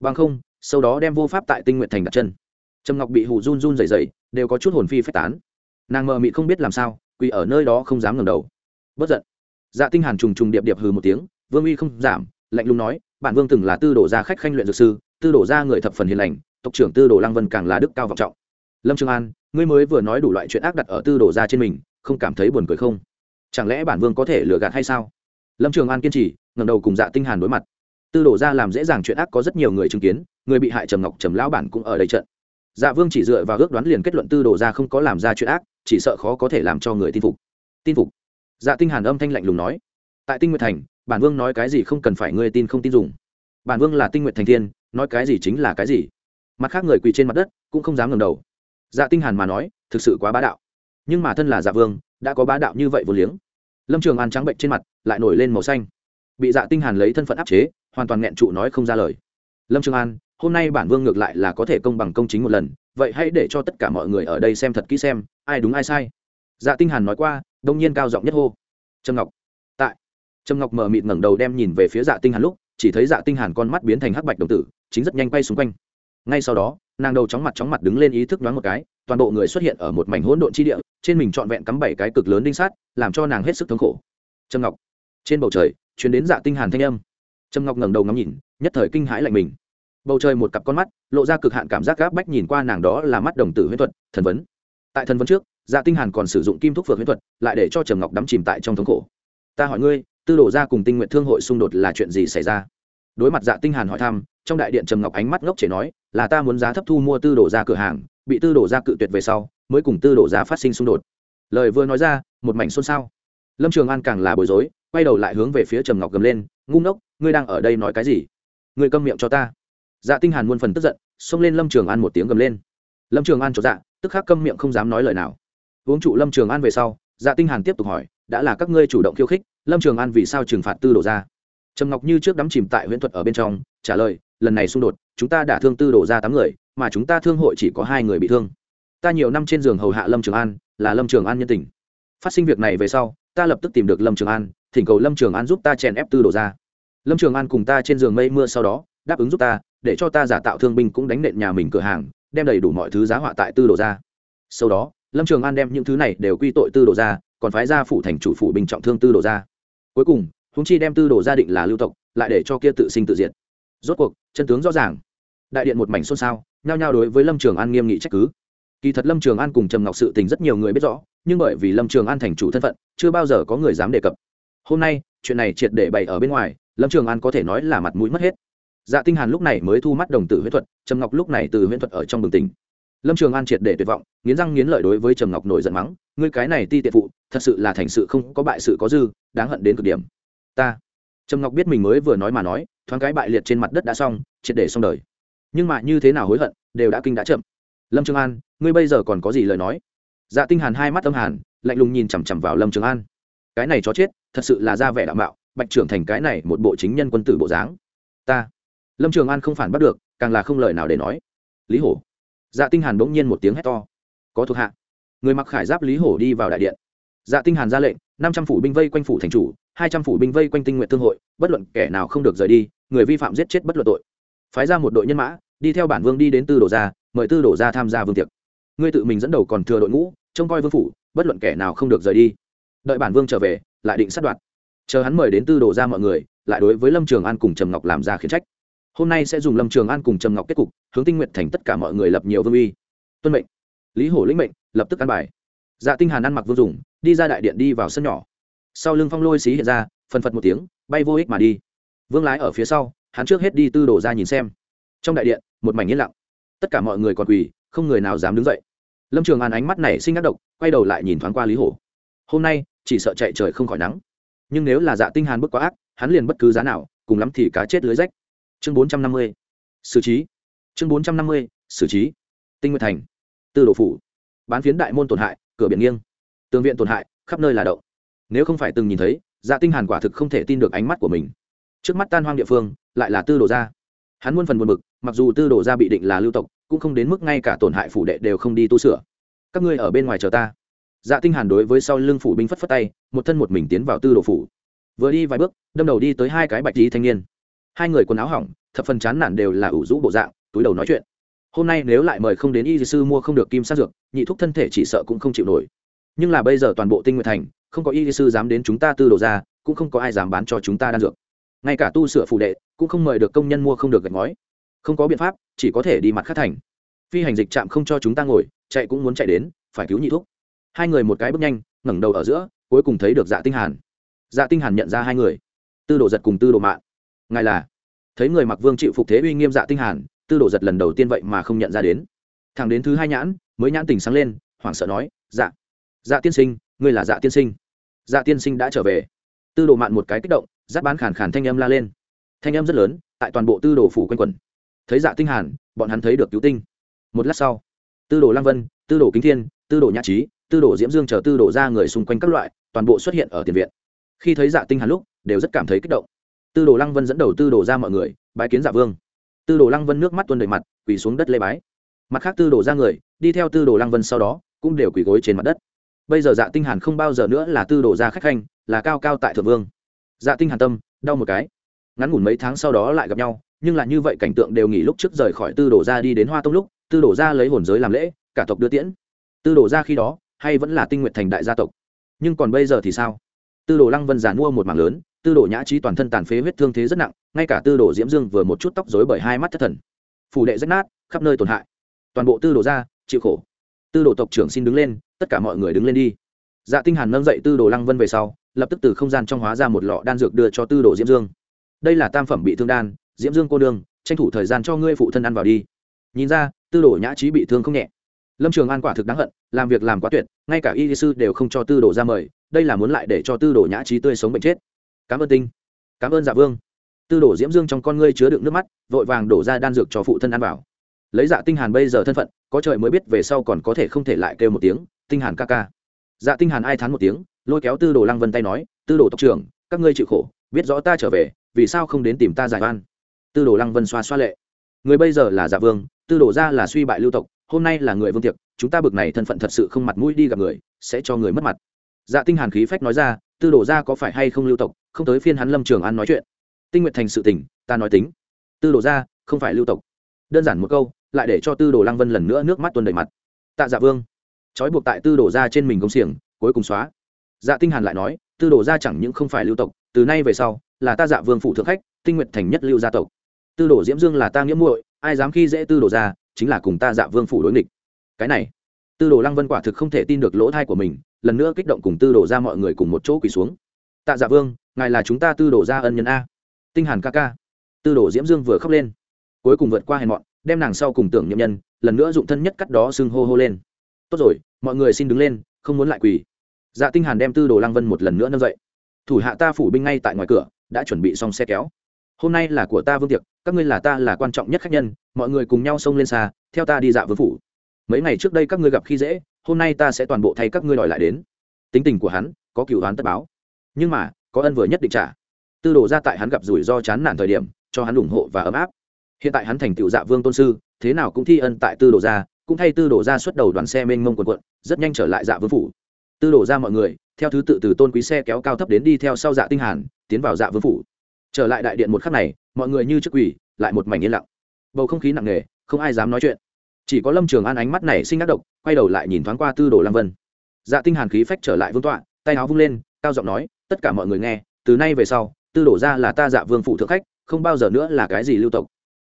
Bằng không, sau đó đem vô pháp tại tinh nguyện thành đặt chân. Trầm ngọc bị hù run run rẩy rẩy, đều có chút hồn phi phách tán. Nàng mờ mị không biết làm sao, quỳ ở nơi đó không dám ngẩng đầu. Bất giận. Dạ tinh hàn trùng trùng điệp điệp hừ một tiếng, vương uy không giảm, lạnh lùng nói, bản vương từng là tư đồ gia khách khanh luyện dược sư, tư đồ gia người thập phần hiền lành, tộc trưởng tư đồ lăng vân càng là đức cao vọng trọng. Lâm trường an, ngươi mới vừa nói đủ loại chuyện ác đặt ở tư đồ gia trên mình, không cảm thấy buồn cười không? Chẳng lẽ bản vương có thể lừa gạt hay sao? Lâm trường an kiên trì, ngẩng đầu cùng dạ tinh hàn đối mặt. Tư đổ ra làm dễ dàng chuyện ác có rất nhiều người chứng kiến, người bị hại trầm ngọc trầm lão bản cũng ở đây trận. Dạ vương chỉ dựa vào ước đoán liền kết luận tư đổ ra không có làm ra chuyện ác, chỉ sợ khó có thể làm cho người tin phục. Tin phục? Dạ tinh hàn âm thanh lạnh lùng nói. Tại tinh nguyệt thành, bản vương nói cái gì không cần phải ngươi tin không tin dùng. Bản vương là tinh nguyệt thành thiên, nói cái gì chính là cái gì. Mặt khác người quỳ trên mặt đất cũng không dám ngẩng đầu. Dạ tinh hàn mà nói, thực sự quá bá đạo. Nhưng mà thân là dạ vương đã có bá đạo như vậy vô liếng. Lâm trường an trắng bệnh trên mặt, lại nổi lên màu xanh. Bị dạ tinh hàn lấy thân phận áp chế, hoàn toàn nghẹn trụ nói không ra lời. Lâm trường an, hôm nay bản vương ngược lại là có thể công bằng công chính một lần, vậy hãy để cho tất cả mọi người ở đây xem thật kỹ xem, ai đúng ai sai. Dạ tinh hàn nói qua, đông nhiên cao giọng nhất hô. Trâm ngọc. Tại. Trâm ngọc mờ mịt ngẩng đầu đem nhìn về phía dạ tinh hàn lúc, chỉ thấy dạ tinh hàn con mắt biến thành hắc bạch đồng tử, chính rất nhanh quay xung quanh. Ngay sau đó, nàng đầu chóng mặt chóng mặt đứng lên ý thức đoán một cái toàn bộ người xuất hiện ở một mảnh hỗn độn chi địa, trên mình trọn vẹn cắm bảy cái cực lớn đinh sát, làm cho nàng hết sức thống khổ. Trầm ngọc, trên bầu trời, truyền đến dạ tinh hàn thanh âm. Trầm ngọc ngẩng đầu ngắm nhìn, nhất thời kinh hãi lạnh mình. Bầu trời một cặp con mắt, lộ ra cực hạn cảm giác gáp bách nhìn qua nàng đó là mắt đồng tử huyễn thuật, thần vấn. Tại thần vấn trước dạ tinh hàn còn sử dụng kim thúc phược huyễn thuật, lại để cho trầm ngọc đắm chìm tại trong thống khổ. Ta hỏi ngươi, tư đổ ra cùng tinh nguyện thương hội xung đột là chuyện gì xảy ra? Đối mặt dạ tinh hàn hỏi thăm, trong đại điện trầm ngọc ánh mắt ngốc trẻ nói, là ta muốn giá thấp thu mua tư đổ ra cửa hàng, bị tư đổ ra cự tuyệt về sau, mới cùng tư đổ ra phát sinh xung đột. Lời vừa nói ra, một mảnh xôn xao. Lâm trường an càng là bối rối, quay đầu lại hướng về phía trầm ngọc gầm lên, ngu ngốc, ngươi đang ở đây nói cái gì? Ngươi câm miệng cho ta. Dạ tinh hàn muôn phần tức giận, xông lên lâm trường an một tiếng gầm lên. Lâm trường an cho dạ tức khắc câm miệng không dám nói lời nào. Uống trụ lâm trường an về sau dạ tinh hàn tiếp tục hỏi, đã là các ngươi chủ động khiêu khích, lâm trường an vì sao trừng phạt tư đổ ra? Trầm ngọc như trước đắm chìm tại huyễn thuật ở bên trong, trả lời, lần này xung đột, chúng ta đã thương tư đổ ra tám người, mà chúng ta thương hội chỉ có hai người bị thương. Ta nhiều năm trên giường hầu hạ lâm trường an, là lâm trường an nhân tình. Phát sinh việc này về sau, ta lập tức tìm được lâm trường an, thỉnh cầu lâm trường an giúp ta chèn ép tư đổ ra. Lâm trường an cùng ta trên giường mây mưa sau đó, đáp ứng giúp ta, để cho ta giả tạo thương binh cũng đánh nện nhà mình cửa hàng, đem đầy đủ mọi thứ giá họa tại tư đồ ra. Sau đó, lâm trường an đem những thứ này đều quy tội tư đồ ra, còn phái ra phủ thành chủ phủ bình trọng thương tư đồ ra. Cuối cùng húng chi đem tư đồ gia định là lưu tộc, lại để cho kia tự sinh tự diệt. Rốt cuộc, chân tướng rõ ràng. Đại điện một mảnh xôn xao, nhao nhao đối với lâm trường an nghiêm nghị trách cứ. Kỳ thật lâm trường an cùng trầm ngọc sự tình rất nhiều người biết rõ, nhưng bởi vì lâm trường an thành chủ thân phận, chưa bao giờ có người dám đề cập. Hôm nay, chuyện này triệt để bày ở bên ngoài, lâm trường an có thể nói là mặt mũi mất hết. Dạ tinh hàn lúc này mới thu mắt đồng tử huyễn thuật, trầm ngọc lúc này từ huyễn thuật ở trong bừng tỉnh. Lâm trường an triệt để tuyệt vọng, nghiến răng nghiến lợi đối với trầm ngọc nổi giận mắng, ngươi cái này ti tiện phụ, thật sự là thành sự không có bại sự có dư, đáng hận đến cực điểm ta. Trầm ngọc biết mình mới vừa nói mà nói, thoáng cái bại liệt trên mặt đất đã xong, triệt để xong đời. Nhưng mà như thế nào hối hận, đều đã kinh đã chậm. Lâm trường an, ngươi bây giờ còn có gì lời nói? Dạ tinh hàn hai mắt âm hàn, lạnh lùng nhìn chằm chằm vào lâm trường an. Cái này chó chết, thật sự là ra vẻ đạo mạo, bạch trưởng thành cái này một bộ chính nhân quân tử bộ dáng. Ta. Lâm trường an không phản bắt được, càng là không lời nào để nói. Lý hổ. Dạ tinh hàn bỗng nhiên một tiếng hét to. Có thuộc hạ. Người mặc khải giáp lý hổ đi vào đại điện dạ tinh hàn ra lệnh, năm trăm phủ binh vây quanh phủ thành chủ, hai trăm phủ binh vây quanh tinh nguyện thương hội, bất luận kẻ nào không được rời đi, người vi phạm giết chết bất luận tội. Phái ra một đội nhân mã, đi theo bản vương đi đến tư đổ gia, mời tư đổ gia tham gia vương tiệc. Ngươi tự mình dẫn đầu còn thừa đội ngũ, trông coi vương phủ, bất luận kẻ nào không được rời đi. Đợi bản vương trở về, lại định sát đoạt. Chờ hắn mời đến tư đồ ra mọi người, lại đối với lâm trường an cùng trầm ngọc làm ra khiển trách. Hôm nay sẽ dùng lâm trường an cùng trầm ngọc kết cục, hướng tinh nguyện thành tất cả mọi người lập nhiều vương uy. Tuân mệnh. Lý hổ lĩnh mệnh, lập tức ăn bài. Dạ tinh hàn ăn mặc vương dùng đi ra đại điện đi vào sân nhỏ. Sau lưng phong lôi xí hiện ra, phần phật một tiếng, bay vô ích mà đi. Vương lái ở phía sau, hắn trước hết đi tư đồ ra nhìn xem. Trong đại điện, một mảnh yên lặng. Tất cả mọi người còn quỳ, không người nào dám đứng dậy. Lâm trường an ánh mắt này sinh ác độc, quay đầu lại nhìn thoáng qua lý hổ. Hôm nay, chỉ sợ chạy trời không khỏi nắng. Nhưng nếu là dạ tinh hàn bức quá ác, hắn liền bất cứ giá nào, cùng lắm thì cá chết lưới rách. Chương bốn trăm năm mươi. Xử trí. Chương bốn trăm năm mươi, xử trí. Tinh nguyệt thành. Tư đồ phủ. Bán phiến đại môn tổn hại, cửa biển nghiêng tường viện tổn hại, khắp nơi là động. Nếu không phải từng nhìn thấy dạ tinh hàn quả thực không thể tin được ánh mắt của mình. Trước mắt tan hoang địa phương, lại là tư đồ gia. Hắn muôn phần buồn bực, mặc dù tư đồ gia bị định là lưu tộc, cũng không đến mức ngay cả tổn hại phủ đệ đều không đi tu sửa. Các ngươi ở bên ngoài chờ ta. Dạ tinh hàn đối với sau lưng phủ binh phất phất tay, một thân một mình tiến vào tư đồ phủ. Vừa đi vài bước, đâm đầu đi tới hai cái bạch tí thanh niên. Hai người quần áo hỏng, thập phần chán nản đều là ủ rũ bộ dạng, túi đầu nói chuyện. Hôm nay nếu lại mời không đến y sư mua không được kim sát dược, nhị thúc thân thể chỉ sợ cũng không chịu nổi nhưng là bây giờ toàn bộ tinh nguyện thành, không có y sư dám đến chúng ta tư đồ ra, cũng không có ai dám bán cho chúng ta đan dược. Ngay cả tu sửa phủ đệ cũng không mời được công nhân mua không được gạch ngói. Không có biện pháp, chỉ có thể đi mặt khắc thành. Phi hành dịch trạm không cho chúng ta ngồi, chạy cũng muốn chạy đến, phải cứu nhị thuốc hai người một cái bước nhanh, ngẩng đầu ở giữa, cuối cùng thấy được dạ tinh hàn. Dạ tinh hàn nhận ra hai người. Tư đồ giật cùng tư đồ mạng ngài là? Thấy người mặc vương chịu phục thế uy nghiêm dạ tinh hàn, tư đồ giật lần đầu tiên vậy mà không nhận ra đến. Thằng đến thứ hai nhãn, mới nhãn tình sáng lên, hoảng sợ nói dạ dạ tiên sinh, ngươi là dạ tiên sinh. Dạ tiên sinh đã trở về. Tư đồ mạn một cái kích động, giáp bán khàn khàn thanh âm la lên. Thanh âm rất lớn, tại toàn bộ tư đồ phủ quanh quẩn. Thấy dạ tinh hàn, bọn hắn thấy được cứu tinh. Một lát sau, tư đồ lăng vân, tư đồ kính thiên, tư đồ nhã trí, tư đồ diễm dương chờ tư đồ ra người xung quanh các loại, toàn bộ xuất hiện ở tiền viện. Khi thấy dạ tinh hàn lúc, đều rất cảm thấy kích động. Tư đồ lăng vân dẫn đầu tư đồ ra mọi người, bái kiến dạ vương. Tư đồ lăng vân nước mắt tuôn đầy mặt, quỳ xuống đất lê bái. Mặt khác tư đồ ra người, đi theo tư đồ lăng vân sau đó, cũng đều quỳ gối trên mặt đất bây giờ dạ tinh hàn không bao giờ nữa là tư đồ gia khách khanh, là cao cao tại thượng vương. Dạ tinh hàn tâm, đau một cái. Ngắn ngủn mấy tháng sau đó lại gặp nhau, nhưng là như vậy cảnh tượng đều nghỉ lúc trước rời khỏi tư đồ gia đi đến hoa tông lúc, tư đồ gia lấy hồn giới làm lễ, cả tộc đưa tiễn. Tư đồ gia khi đó, hay vẫn là tinh nguyện thành đại gia tộc. Nhưng còn bây giờ thì sao? Tư đồ lăng vân giàn mua một mảng lớn, tư đồ nhã trí toàn thân tàn phế huyết thương thế rất nặng, ngay cả tư đồ diễm dương vừa một chút tóc rối bởi hai mắt thất thần. Phủ đệ rách nát, khắp nơi tổn hại. Toàn bộ tư đồ gia, chịu khổ. Tư đồ tộc trưởng xin đứng lên tất cả mọi người đứng lên đi. Dạ tinh hàn nâng dậy tư đồ lăng vân về sau, lập tức từ không gian trong hóa ra một lọ đan dược đưa cho tư đồ diễm dương. Đây là tam phẩm bị thương đan, diễm dương cô đương tranh thủ thời gian cho ngươi phụ thân ăn vào đi. Nhìn ra, tư đồ nhã trí bị thương không nhẹ. Lâm trường an quả thực đáng hận, làm việc làm quá tuyệt, ngay cả y sư đều không cho tư đồ ra mời, đây là muốn lại để cho tư đồ nhã trí tươi sống bệnh chết. Cảm ơn tinh. Cảm ơn dạ vương. Tư đồ diễm dương trong con ngươi chứa đựng nước mắt, vội vàng đổ ra đan dược cho phụ thân ăn vào. Lấy dạ tinh hàn bây giờ thân phận, có trời mới biết về sau còn có thể không thể lại kêu một tiếng tinh hàn ca ca. Dạ tinh hàn ai thán một tiếng, lôi kéo tư đồ lăng vân tay nói, tư đồ tộc trưởng, các ngươi chịu khổ, biết rõ ta trở về, vì sao không đến tìm ta giải oan? Tư đồ lăng vân xoa xoa lệ. Người bây giờ là dạ vương, tư đồ ra là suy bại lưu tộc, hôm nay là người vương tiệc, chúng ta bực này thân phận thật sự không mặt mũi đi gặp người, sẽ cho người mất mặt. Dạ tinh hàn khí phách nói ra, tư đồ ra có phải hay không lưu tộc, không tới phiên hắn lâm trường an nói chuyện. Tinh nguyện thành sự tình, ta nói tính. Tư đồ ra không phải lưu tộc. Đơn giản một câu, lại để cho tư đồ lăng vân lần nữa nước mắt tuôn đầy mặt. Tạ dạ vương trói buộc tại tư đồ ra trên mình công xiềng, cuối cùng xóa. Dạ tinh hàn lại nói, tư đồ ra chẳng những không phải lưu tộc, từ nay về sau, là ta dạ vương phụ thượng khách, tinh nguyện thành nhất lưu gia tộc. Tư đồ diễm dương là ta nghĩa muội, ai dám khi dễ tư đồ ra, chính là cùng ta dạ vương phủ đối nghịch. Cái này, tư đồ lăng vân quả thực không thể tin được lỗ thai của mình, lần nữa kích động cùng tư đồ ra mọi người cùng một chỗ quỳ xuống. Tạ dạ vương, ngài là chúng ta tư đồ ra ân nhân a. Tinh hàn ca ca. Tư đồ diễm dương vừa khóc lên. Cuối cùng vượt qua hèn mọn, đem nàng sau cùng tưởng nhậm nhân, lần nữa dụng thân nhất cắt đó xưng hô hô lên tốt rồi, mọi người xin đứng lên, không muốn lại quỳ. Dạ tinh hàn đem tư đồ lăng vân một lần nữa nâng dậy. Thủ hạ ta phủ binh ngay tại ngoài cửa, đã chuẩn bị xong xe kéo. Hôm nay là của ta vương tiệc, các ngươi là ta là quan trọng nhất khách nhân, mọi người cùng nhau xông lên xa, theo ta đi dạ vương phủ. Mấy ngày trước đây các ngươi gặp khi dễ, hôm nay ta sẽ toàn bộ thay các ngươi đòi lại đến. Tính tình của hắn có cựu đoán tất báo. Nhưng mà, có ân vừa nhất định trả. Tư đồ ra tại hắn gặp rủi ro chán nản thời điểm, cho hắn ủng hộ và ấm áp. Hiện tại hắn thành tựu dạ vương tôn sư, thế nào cũng thi ân tại tư đồ ra cũng thay tư đồ ra xuất đầu đoàn xe mênh mông quần quận rất nhanh trở lại dạ vương phủ. Tư đồ ra mọi người, theo thứ tự từ tôn quý xe kéo cao thấp đến đi theo sau dạ tinh hàn, tiến vào dạ vương phủ. Trở lại đại điện một khắc này, mọi người như trước quỷ, lại một mảnh yên lặng. Bầu không khí nặng nề, không ai dám nói chuyện. Chỉ có lâm trường an ánh mắt này sinh ác độc, quay đầu lại nhìn thoáng qua tư đồ Lam vân. Dạ tinh hàn khí phách trở lại vương tọa, tay áo vung lên, cao giọng nói, tất cả mọi người nghe, từ nay về sau, tư đổ ra là ta dạ vương phụ thượng khách, không bao giờ nữa là cái gì lưu tộc.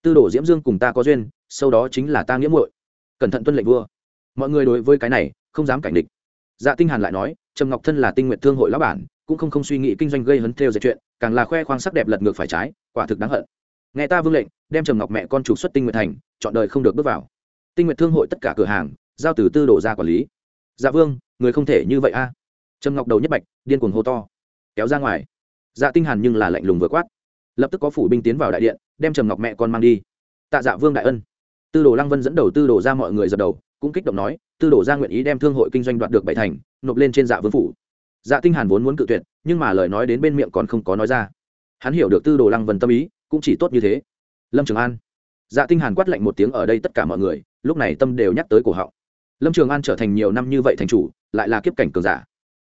Tư đổ diễm dương cùng ta có duyên, sau đó chính là ta nghĩa muội cẩn thận tuân lệnh vua. Mọi người đối với cái này không dám cảnh địch. Dạ tinh hàn lại nói, trầm ngọc thân là tinh nguyện thương hội lão bản, cũng không không suy nghĩ kinh doanh gây hấn theo dệt chuyện, càng là khoe khoang sắc đẹp lật ngược phải trái, quả thực đáng hận. Nghe ta vương lệnh, đem trầm ngọc mẹ con chủ xuất tinh nguyện thành, chọn đời không được bước vào. Tinh nguyện thương hội tất cả cửa hàng, giao từ tư đổ ra quản lý. Dạ vương, người không thể như vậy a. Trầm ngọc đầu nhất bạch, điên cuồng hô to. Kéo ra ngoài. Dạ tinh hàn nhưng là lạnh lùng vừa quát. Lập tức có phủ binh tiến vào đại điện, đem trầm ngọc mẹ con mang đi. Tạ dạ vương đại ân tư đồ lăng vân dẫn đầu tư đồ ra mọi người dập đầu, cũng kích động nói, tư đồ ra nguyện ý đem thương hội kinh doanh đoạt được bảy thành, nộp lên trên dạ vương phủ. Dạ tinh hàn vốn muốn cự tuyệt, nhưng mà lời nói đến bên miệng còn không có nói ra. Hắn hiểu được tư đồ lăng vân tâm ý, cũng chỉ tốt như thế. Lâm trường an. Dạ tinh hàn quát lạnh một tiếng ở đây tất cả mọi người, lúc này tâm đều nhắc tới cổ họng. Lâm trường an trở thành nhiều năm như vậy thành chủ, lại là kiếp cảnh cường giả.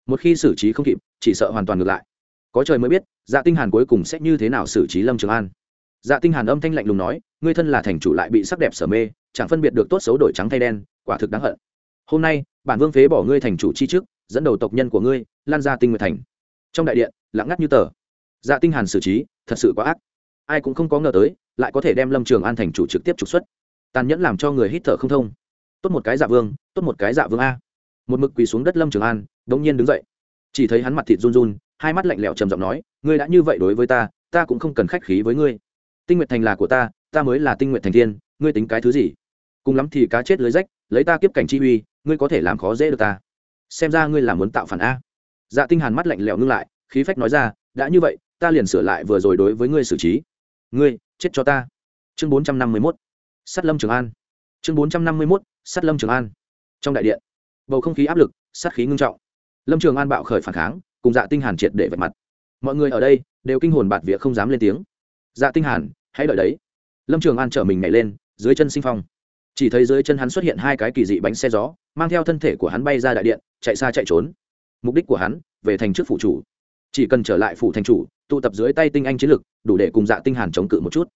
Một khi xử trí không kịp, chỉ sợ hoàn toàn ngược lại. Có trời mới biết dạ tinh hàn cuối cùng sẽ như thế nào xử trí lâm trường an dạ tinh hàn âm thanh lạnh lùng nói, ngươi thân là thành chủ lại bị sắc đẹp sở mê, chẳng phân biệt được tốt xấu đổi trắng thay đen, quả thực đáng hận. Hôm nay, bản vương phế bỏ ngươi thành chủ chi trước dẫn đầu tộc nhân của ngươi, lan ra tinh nguyệt thành. Trong đại điện, lặng ngắt như tờ. Dạ tinh hàn xử trí, thật sự quá ác. Ai cũng không có ngờ tới, lại có thể đem lâm trường an thành chủ trực tiếp trục xuất. Tàn nhẫn làm cho người hít thở không thông. Tốt một cái dạ vương, tốt một cái dạ vương a. Một mực quỳ xuống đất lâm trường an, đống nhiên đứng dậy. Chỉ thấy hắn mặt thịt run run, hai mắt lạnh lẽo trầm giọng nói, ngươi đã như vậy đối với ta ta cũng không cần khách khí với ngươi tinh nguyện thành là của ta ta mới là tinh nguyện thành thiên, ngươi tính cái thứ gì? Cùng lắm thì cá chết lưới rách, lấy ta kiếp cảnh chi uy, ngươi có thể làm khó dễ được ta. Xem ra ngươi là muốn tạo phản a. Dạ tinh hàn mắt lạnh lẽo ngưng lại, khí phách nói ra, đã như vậy, ta liền sửa lại vừa rồi đối với ngươi xử trí. Ngươi, chết cho ta. Chương 451 sát lâm trường an. Chương 451 sát lâm trường an. Trong đại điện, bầu không khí áp lực, sát khí ngưng trọng. Lâm trường an bạo khởi phản kháng, cùng dạ tinh hàn triệt để vạch mặt. Mọi người ở đây, đều kinh hồn bạt vía không dám lên tiếng. Dạ tinh hàn hãy đợi đấy. Lâm trường an trở mình nhảy lên, dưới chân sinh phong. Chỉ thấy dưới chân hắn xuất hiện hai cái kỳ dị bánh xe gió, mang theo thân thể của hắn bay ra đại điện, chạy xa chạy trốn. Mục đích của hắn, về thành trước phủ chủ. Chỉ cần trở lại phủ thành chủ, tụ tập dưới tay tinh anh chiến lực, đủ để cùng dạ tinh hàn chống cự một chút.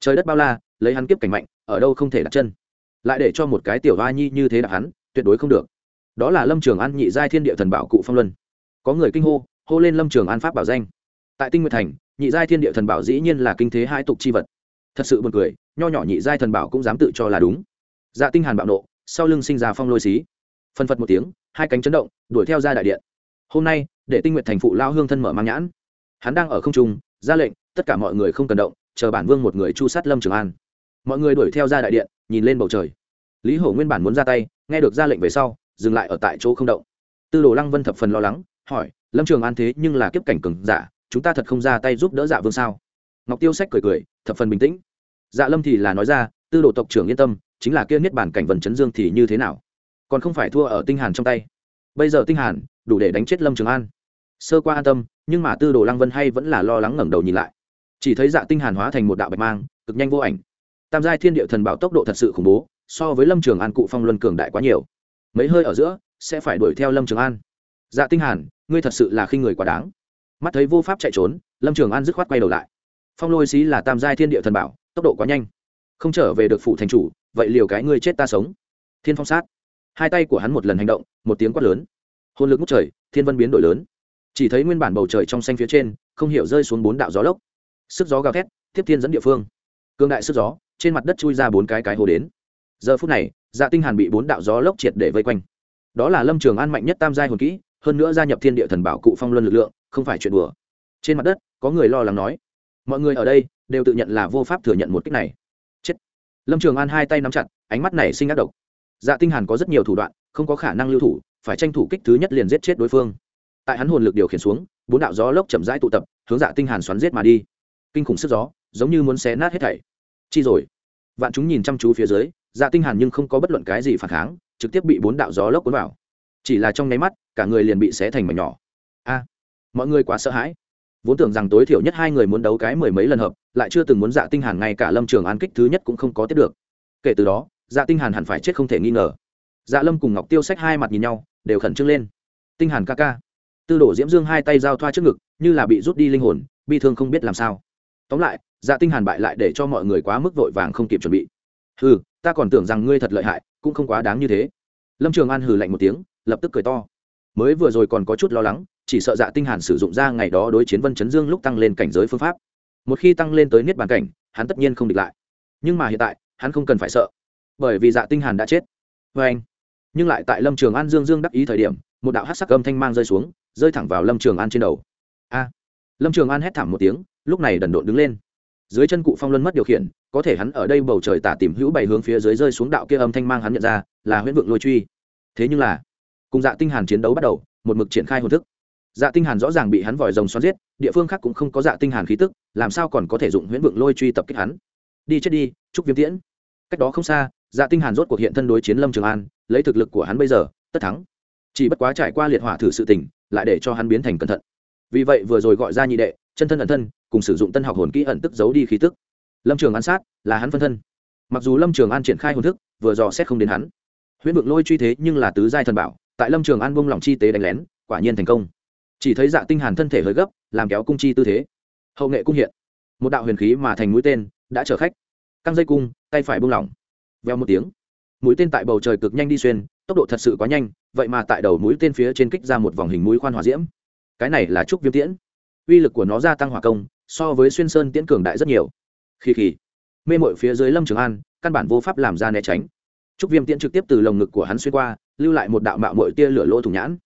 Trời đất bao la, lấy hắn kiếp cảnh mạnh, ở đâu không thể đặt chân. Lại để cho một cái tiểu hoa nhi như thế đặt hắn, tuyệt đối không được. Đó là lâm trường an nhị giai thiên địa thần bảo cụ phong luân. Có người kinh hô hô lên lâm trường an pháp bảo danh. Tại tinh nguyệt thành nhị giai thiên địa thần bảo dĩ nhiên là kinh thế hai tục chi vật. Thật sự buồn cười, nho nhỏ nhị giai thần bảo cũng dám tự cho là đúng. Dạ tinh hàn bạo nộ, sau lưng sinh ra phong lôi xí. Phân phật một tiếng, hai cánh chấn động, đuổi theo ra đại điện. Hôm nay, để tinh nguyện thành phụ lao hương thân mở mang nhãn. Hắn đang ở không trung, ra lệnh, tất cả mọi người không cần động, chờ bản vương một người chu sát lâm trường an. Mọi người đuổi theo ra đại điện, nhìn lên bầu trời. Lý hổ nguyên bản muốn ra tay, nghe được ra lệnh về sau, dừng lại ở tại chỗ không động. Tư đồ lăng vân thập phần lo lắng, hỏi, lâm trường an thế nhưng là kiếp cảnh cường giả chúng ta thật không ra tay giúp đỡ dạ vương sao? Ngọc tiêu sách cười cười, thập phần bình tĩnh. Dạ lâm thì là nói ra, tư đồ tộc trưởng yên tâm, chính là kia niết bản cảnh vần chấn dương thì như thế nào? Còn không phải thua ở tinh hàn trong tay. Bây giờ tinh hàn, đủ để đánh chết lâm trường an. Sơ qua an tâm, nhưng mà tư đồ lăng vân hay vẫn là lo lắng ngẩng đầu nhìn lại. Chỉ thấy dạ tinh hàn hóa thành một đạo bạch mang, cực nhanh vô ảnh. Tam giai thiên địa thần bảo tốc độ thật sự khủng bố, so với lâm trường an cụ phong luân cường đại quá nhiều. Mấy hơi ở giữa, sẽ phải đuổi theo lâm trường an. Dạ tinh hàn, ngươi thật sự là khi người quá đáng mắt thấy vô pháp chạy trốn, lâm trường an dứt khoát quay đầu lại. Phong lôi xí là tam giai thiên địa thần bảo, tốc độ quá nhanh. Không trở về được phụ thành chủ, vậy liều cái ngươi chết ta sống. Thiên phong sát. Hai tay của hắn một lần hành động, một tiếng quát lớn. Hồn lực ngút trời, thiên vân biến đổi lớn. Chỉ thấy nguyên bản bầu trời trong xanh phía trên, không hiểu rơi xuống bốn đạo gió lốc. Sức gió gào thét, tiếp thiên dẫn địa phương. Cương đại sức gió, trên mặt đất chui ra bốn cái cái hồ đến. Giờ phút này dạ tinh hàn bị bốn đạo gió lốc triệt để vây quanh. Đó là lâm trường an mạnh nhất tam giai hồn kỹ hơn nữa gia nhập thiên địa thần bảo cụ phong luân lực lượng, không phải chuyện đùa. Trên mặt đất, có người lo lắng nói, mọi người ở đây đều tự nhận là vô pháp thừa nhận một cách này. Chết. Lâm trường an hai tay nắm chặt, ánh mắt này sinh ác độc. Dạ tinh hàn có rất nhiều thủ đoạn, không có khả năng lưu thủ, phải tranh thủ kích thứ nhất liền giết chết đối phương. Tại hắn hồn lực điều khiển xuống, bốn đạo gió lốc chậm rãi tụ tập, hướng dạ tinh hàn xoắn giết mà đi. Kinh khủng sức gió, giống như muốn xé nát hết thảy. Chi rồi. Vạn chúng nhìn chăm chú phía dưới dạ tinh hàn nhưng không có bất luận cái gì phản kháng, trực tiếp bị bốn đạo gió lốc cuốn vào chỉ là trong nháy mắt, cả người liền bị xé thành mảnh nhỏ. A, mọi người quá sợ hãi. Vốn tưởng rằng tối thiểu nhất hai người muốn đấu cái mười mấy lần hợp, lại chưa từng muốn dạ tinh hàn ngay cả lâm trường an kích thứ nhất cũng không có tiếp được. Kể từ đó dạ tinh hàn hẳn phải chết không thể nghi ngờ. Dạ lâm cùng ngọc tiêu sách hai mặt nhìn nhau, đều khẩn trương lên. Tinh hàn ca ca. Tư đổ diễm dương hai tay giao thoa trước ngực, như là bị rút đi linh hồn, bi thương không biết làm sao. Tóm lại dạ tinh hàn bại lại để cho mọi người quá mức vội vàng không kịp chuẩn bị. Hừ, ta còn tưởng rằng ngươi thật lợi hại, cũng không quá đáng như thế. Lâm trường an hừ lạnh một tiếng lập tức cười to. Mới vừa rồi còn có chút lo lắng, chỉ sợ dạ tinh hàn sử dụng ra ngày đó đối chiến vân chấn dương lúc tăng lên cảnh giới phương pháp. Một khi tăng lên tới niết bàn cảnh, hắn tất nhiên không địch lại. Nhưng mà hiện tại, hắn không cần phải sợ. Bởi vì dạ tinh hàn đã chết. Với anh. Nhưng lại tại lâm trường an dương dương đắc ý thời điểm, một đạo hắc sắc âm thanh mang rơi xuống, rơi thẳng vào lâm trường an trên đầu. A. Lâm trường an hét thảm một tiếng, lúc này đần độn đứng lên. Dưới chân cụ phong luân mất điều khiển, có thể hắn ở đây bầu trời tả tìm hữu bảy hướng phía dưới rơi xuống đạo kia âm thanh mang hắn nhận ra, là huyễn vượng lôi truy. Thế nhưng là cùng dạ tinh hàn chiến đấu bắt đầu, một mực triển khai hồn thức. Dạ tinh hàn rõ ràng bị hắn vòi rồng xoắn giết, địa phương khác cũng không có dạ tinh hàn khí tức, làm sao còn có thể dụng huyễn vượng lôi truy tập kích hắn? Đi chết đi chúc viêm tiễn. Cách đó không xa dạ tinh hàn rốt cuộc hiện thân đối chiến lâm trường an, lấy thực lực của hắn bây giờ, tất thắng. Chỉ bất quá trải qua liệt hỏa thử sự tình, lại để cho hắn biến thành cẩn thận. Vì vậy vừa rồi gọi ra nhị đệ, chân thân ẩn thân, cùng sử dụng tân học hồn kỹ ẩn tức giấu đi khí tức. Lâm trường an sát, là hắn phân thân. Mặc dù lâm trường an triển khai hồn thức, vừa dò xét không đến hắn. Huyễn vượng lôi truy thế nhưng là tứ giai thần bảo tại lâm trường an bông lòng chi tế đánh lén, quả nhiên thành công. Chỉ thấy dạ tinh hàn thân thể hơi gấp, làm kéo cung chi tư thế. Hậu nghệ cung hiện. Một đạo huyền khí mà thành mũi tên, đã chở khách. Căng dây cung, tay phải bông lỏng. Veo một tiếng. Mũi tên tại bầu trời cực nhanh đi xuyên, tốc độ thật sự quá nhanh, vậy mà tại đầu mũi tên phía trên kích ra một vòng hình mũi khoan hỏa diễm. Cái này là trúc viêm tiễn. Uy lực của nó gia tăng hỏa công, so với xuyên sơn tiễn cường đại rất nhiều. Khi khi. Mê mội phía dưới lâm trường an, căn bản vô pháp làm ra né tránh. Trúc viêm tiễn trực tiếp từ lồng ngực của hắn xuyên qua lưu lại một đạo mạo mội tia lửa lỗ thủng nhãn.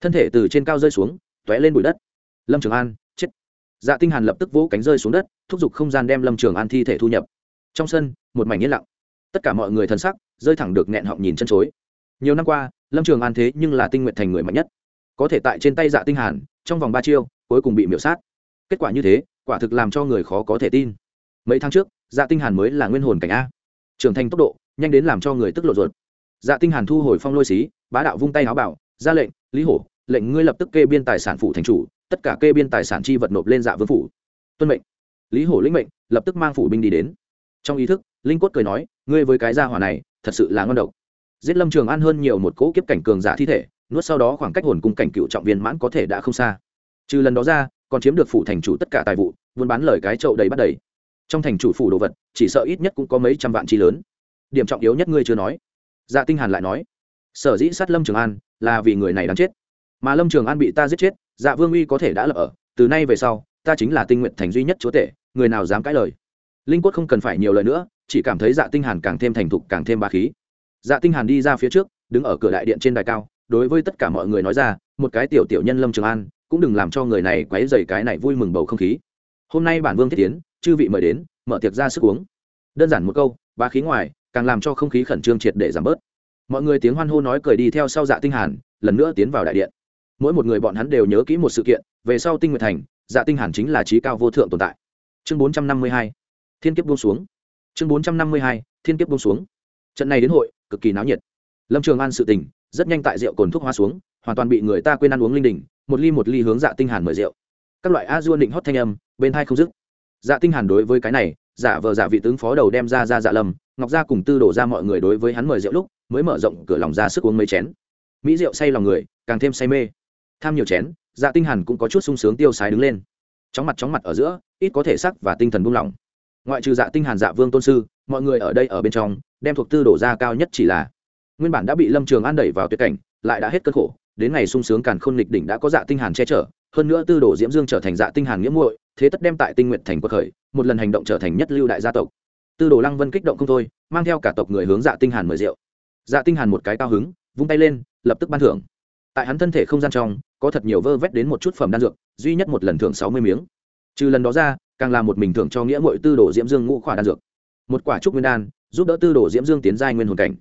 Thân thể từ trên cao rơi xuống t ó é lên bụi đất. Lâm trường an, chết. Dạ tinh hàn lập tức vỗ cánh rơi xuống đất, thúc giục không gian đem lâm trường an thi thể thu nhập. Trong sân, một mảnh yên lặng. Tất cả mọi người thân sắc rơi thẳng được nghẹn họng nhìn chân chối. Nhiều năm qua, lâm trường an thế nhưng là tinh nguyện thành người mạnh nhất. Có thể tại trên tay dạ tinh hàn, trong vòng ba chiêu, cuối cùng bị miểu sát. Kết quả như thế, quả thực làm cho người khó có thể tin. Mấy tháng trước dạ tinh hàn mới là nguyên hồn cảnh a. Trưởng thành tốc độ, nhanh đến làm cho người tức lộ ruột dạ tinh hàn thu hồi phong lôi xí, bá đạo vung tay áo bảo, ra lệnh, lý hổ, lệnh ngươi lập tức kê biên tài sản phủ thành chủ, tất cả kê biên tài sản chi vật nộp lên dạ vương phủ. Tuân mệnh. Lý hổ lĩnh mệnh, lập tức mang phủ binh đi đến. Trong ý thức, linh quất cười nói, ngươi với cái gia hỏa này, thật sự là ngon độc. Giết lâm trường an hơn nhiều một cỗ kiếp cảnh cường giả thi thể, nuốt sau đó khoảng cách hồn cung cảnh cựu trọng viên mãn có thể đã không xa. Trừ lần đó ra, còn chiếm được phủ thành chủ tất cả tài vụ, buôn bán lời cái chậu đầy bắt đầy. Trong thành chủ phủ đồ vật, chỉ sợ ít nhất cũng có mấy trăm vạn chi lớn. Điểm trọng yếu nhất ngươi chưa nói dạ tinh hàn lại nói, sở dĩ sát lâm trường an là vì người này đáng chết. Mà lâm trường an bị ta giết chết dạ vương uy có thể đã lập ở, từ nay về sau, ta chính là tinh nguyện thành duy nhất chúa tể, người nào dám cãi lời? Linh quất không cần phải nhiều lời nữa, chỉ cảm thấy dạ tinh hàn càng thêm thành thục, càng thêm ba khí. Dạ tinh hàn đi ra phía trước, đứng ở cửa đại điện trên đài cao, đối với tất cả mọi người nói ra, một cái tiểu tiểu nhân lâm trường an, cũng đừng làm cho người này quấy rầy cái này vui mừng bầu không khí. Hôm nay bản vương thiết tiến, chư vị mời đến, mở tiệc ra sức uống. Đơn giản một câu ba khí ngoài càng làm cho không khí khẩn trương triệt để giảm bớt. Mọi người tiếng hoan hô nói cười đi theo sau dạ tinh hàn, lần nữa tiến vào đại điện. Mỗi một người bọn hắn đều nhớ kỹ một sự kiện, về sau tinh nguyệt thành dạ tinh hàn chính là trí cao vô thượng tồn tại. Chương 452 thiên kiếp buông xuống. Chương 452 thiên kiếp buông xuống. Trận này đến hội, cực kỳ náo nhiệt. Lâm trường an sự tình, rất nhanh tại rượu cồn thuốc hoa xuống, hoàn toàn bị người ta quên ăn uống linh đình, một ly một ly hướng dạ tinh hàn mời rượu. Các loại a duôn định hót thanh âm, bên hai không dứt. Dạ tinh hàn đối với cái này giả vờ giả vị tướng phó đầu đem ra ra dạ lâm ngọc gia cùng tư đổ ra mọi người đối với hắn mời rượu lúc, mới mở rộng cửa lòng ra sức uống mấy chén. Mỹ rượu say lòng người, càng thêm say mê. Tham nhiều chén dạ tinh hàn cũng có chút sung sướng tiêu sái đứng lên. Chóng mặt chóng mặt ở giữa, ít có thể sắc và tinh thần buông lỏng. Ngoại trừ dạ tinh hàn dạ vương tôn sư, mọi người ở đây ở bên trong, đem thuộc tư đổ ra cao nhất chỉ là. Nguyên bản đã bị lâm trường an đẩy vào tuyệt cảnh, lại đã hết cơn khổ, đến ngày sung sướng càn khôn lịch đỉnh đã có dạ tinh hàn che chở hơn nữa tư đồ diễm dương trở thành dạ tinh hàn nghĩa muội, thế tất đem tại tinh nguyện thành quật khởi, một lần hành động trở thành nhất lưu đại gia tộc. Tư đồ lăng vân kích động không thôi, mang theo cả tộc người hướng dạ tinh hàn mời rượu. Dạ tinh hàn một cái cao hứng, vung tay lên, lập tức ban thưởng. Tại hắn thân thể không gian trong, có thật nhiều vơ vét đến một chút phẩm đan dược, duy nhất một lần thưởng sáu mươi miếng. Trừ lần đó ra, càng là một mình thưởng cho nghĩa muội tư đồ diễm dương ngũ khỏa đan dược. Một quả trúc nguyên đan, giúp đỡ tư đồ diễm dương tiến giai nguyên hồn cảnh.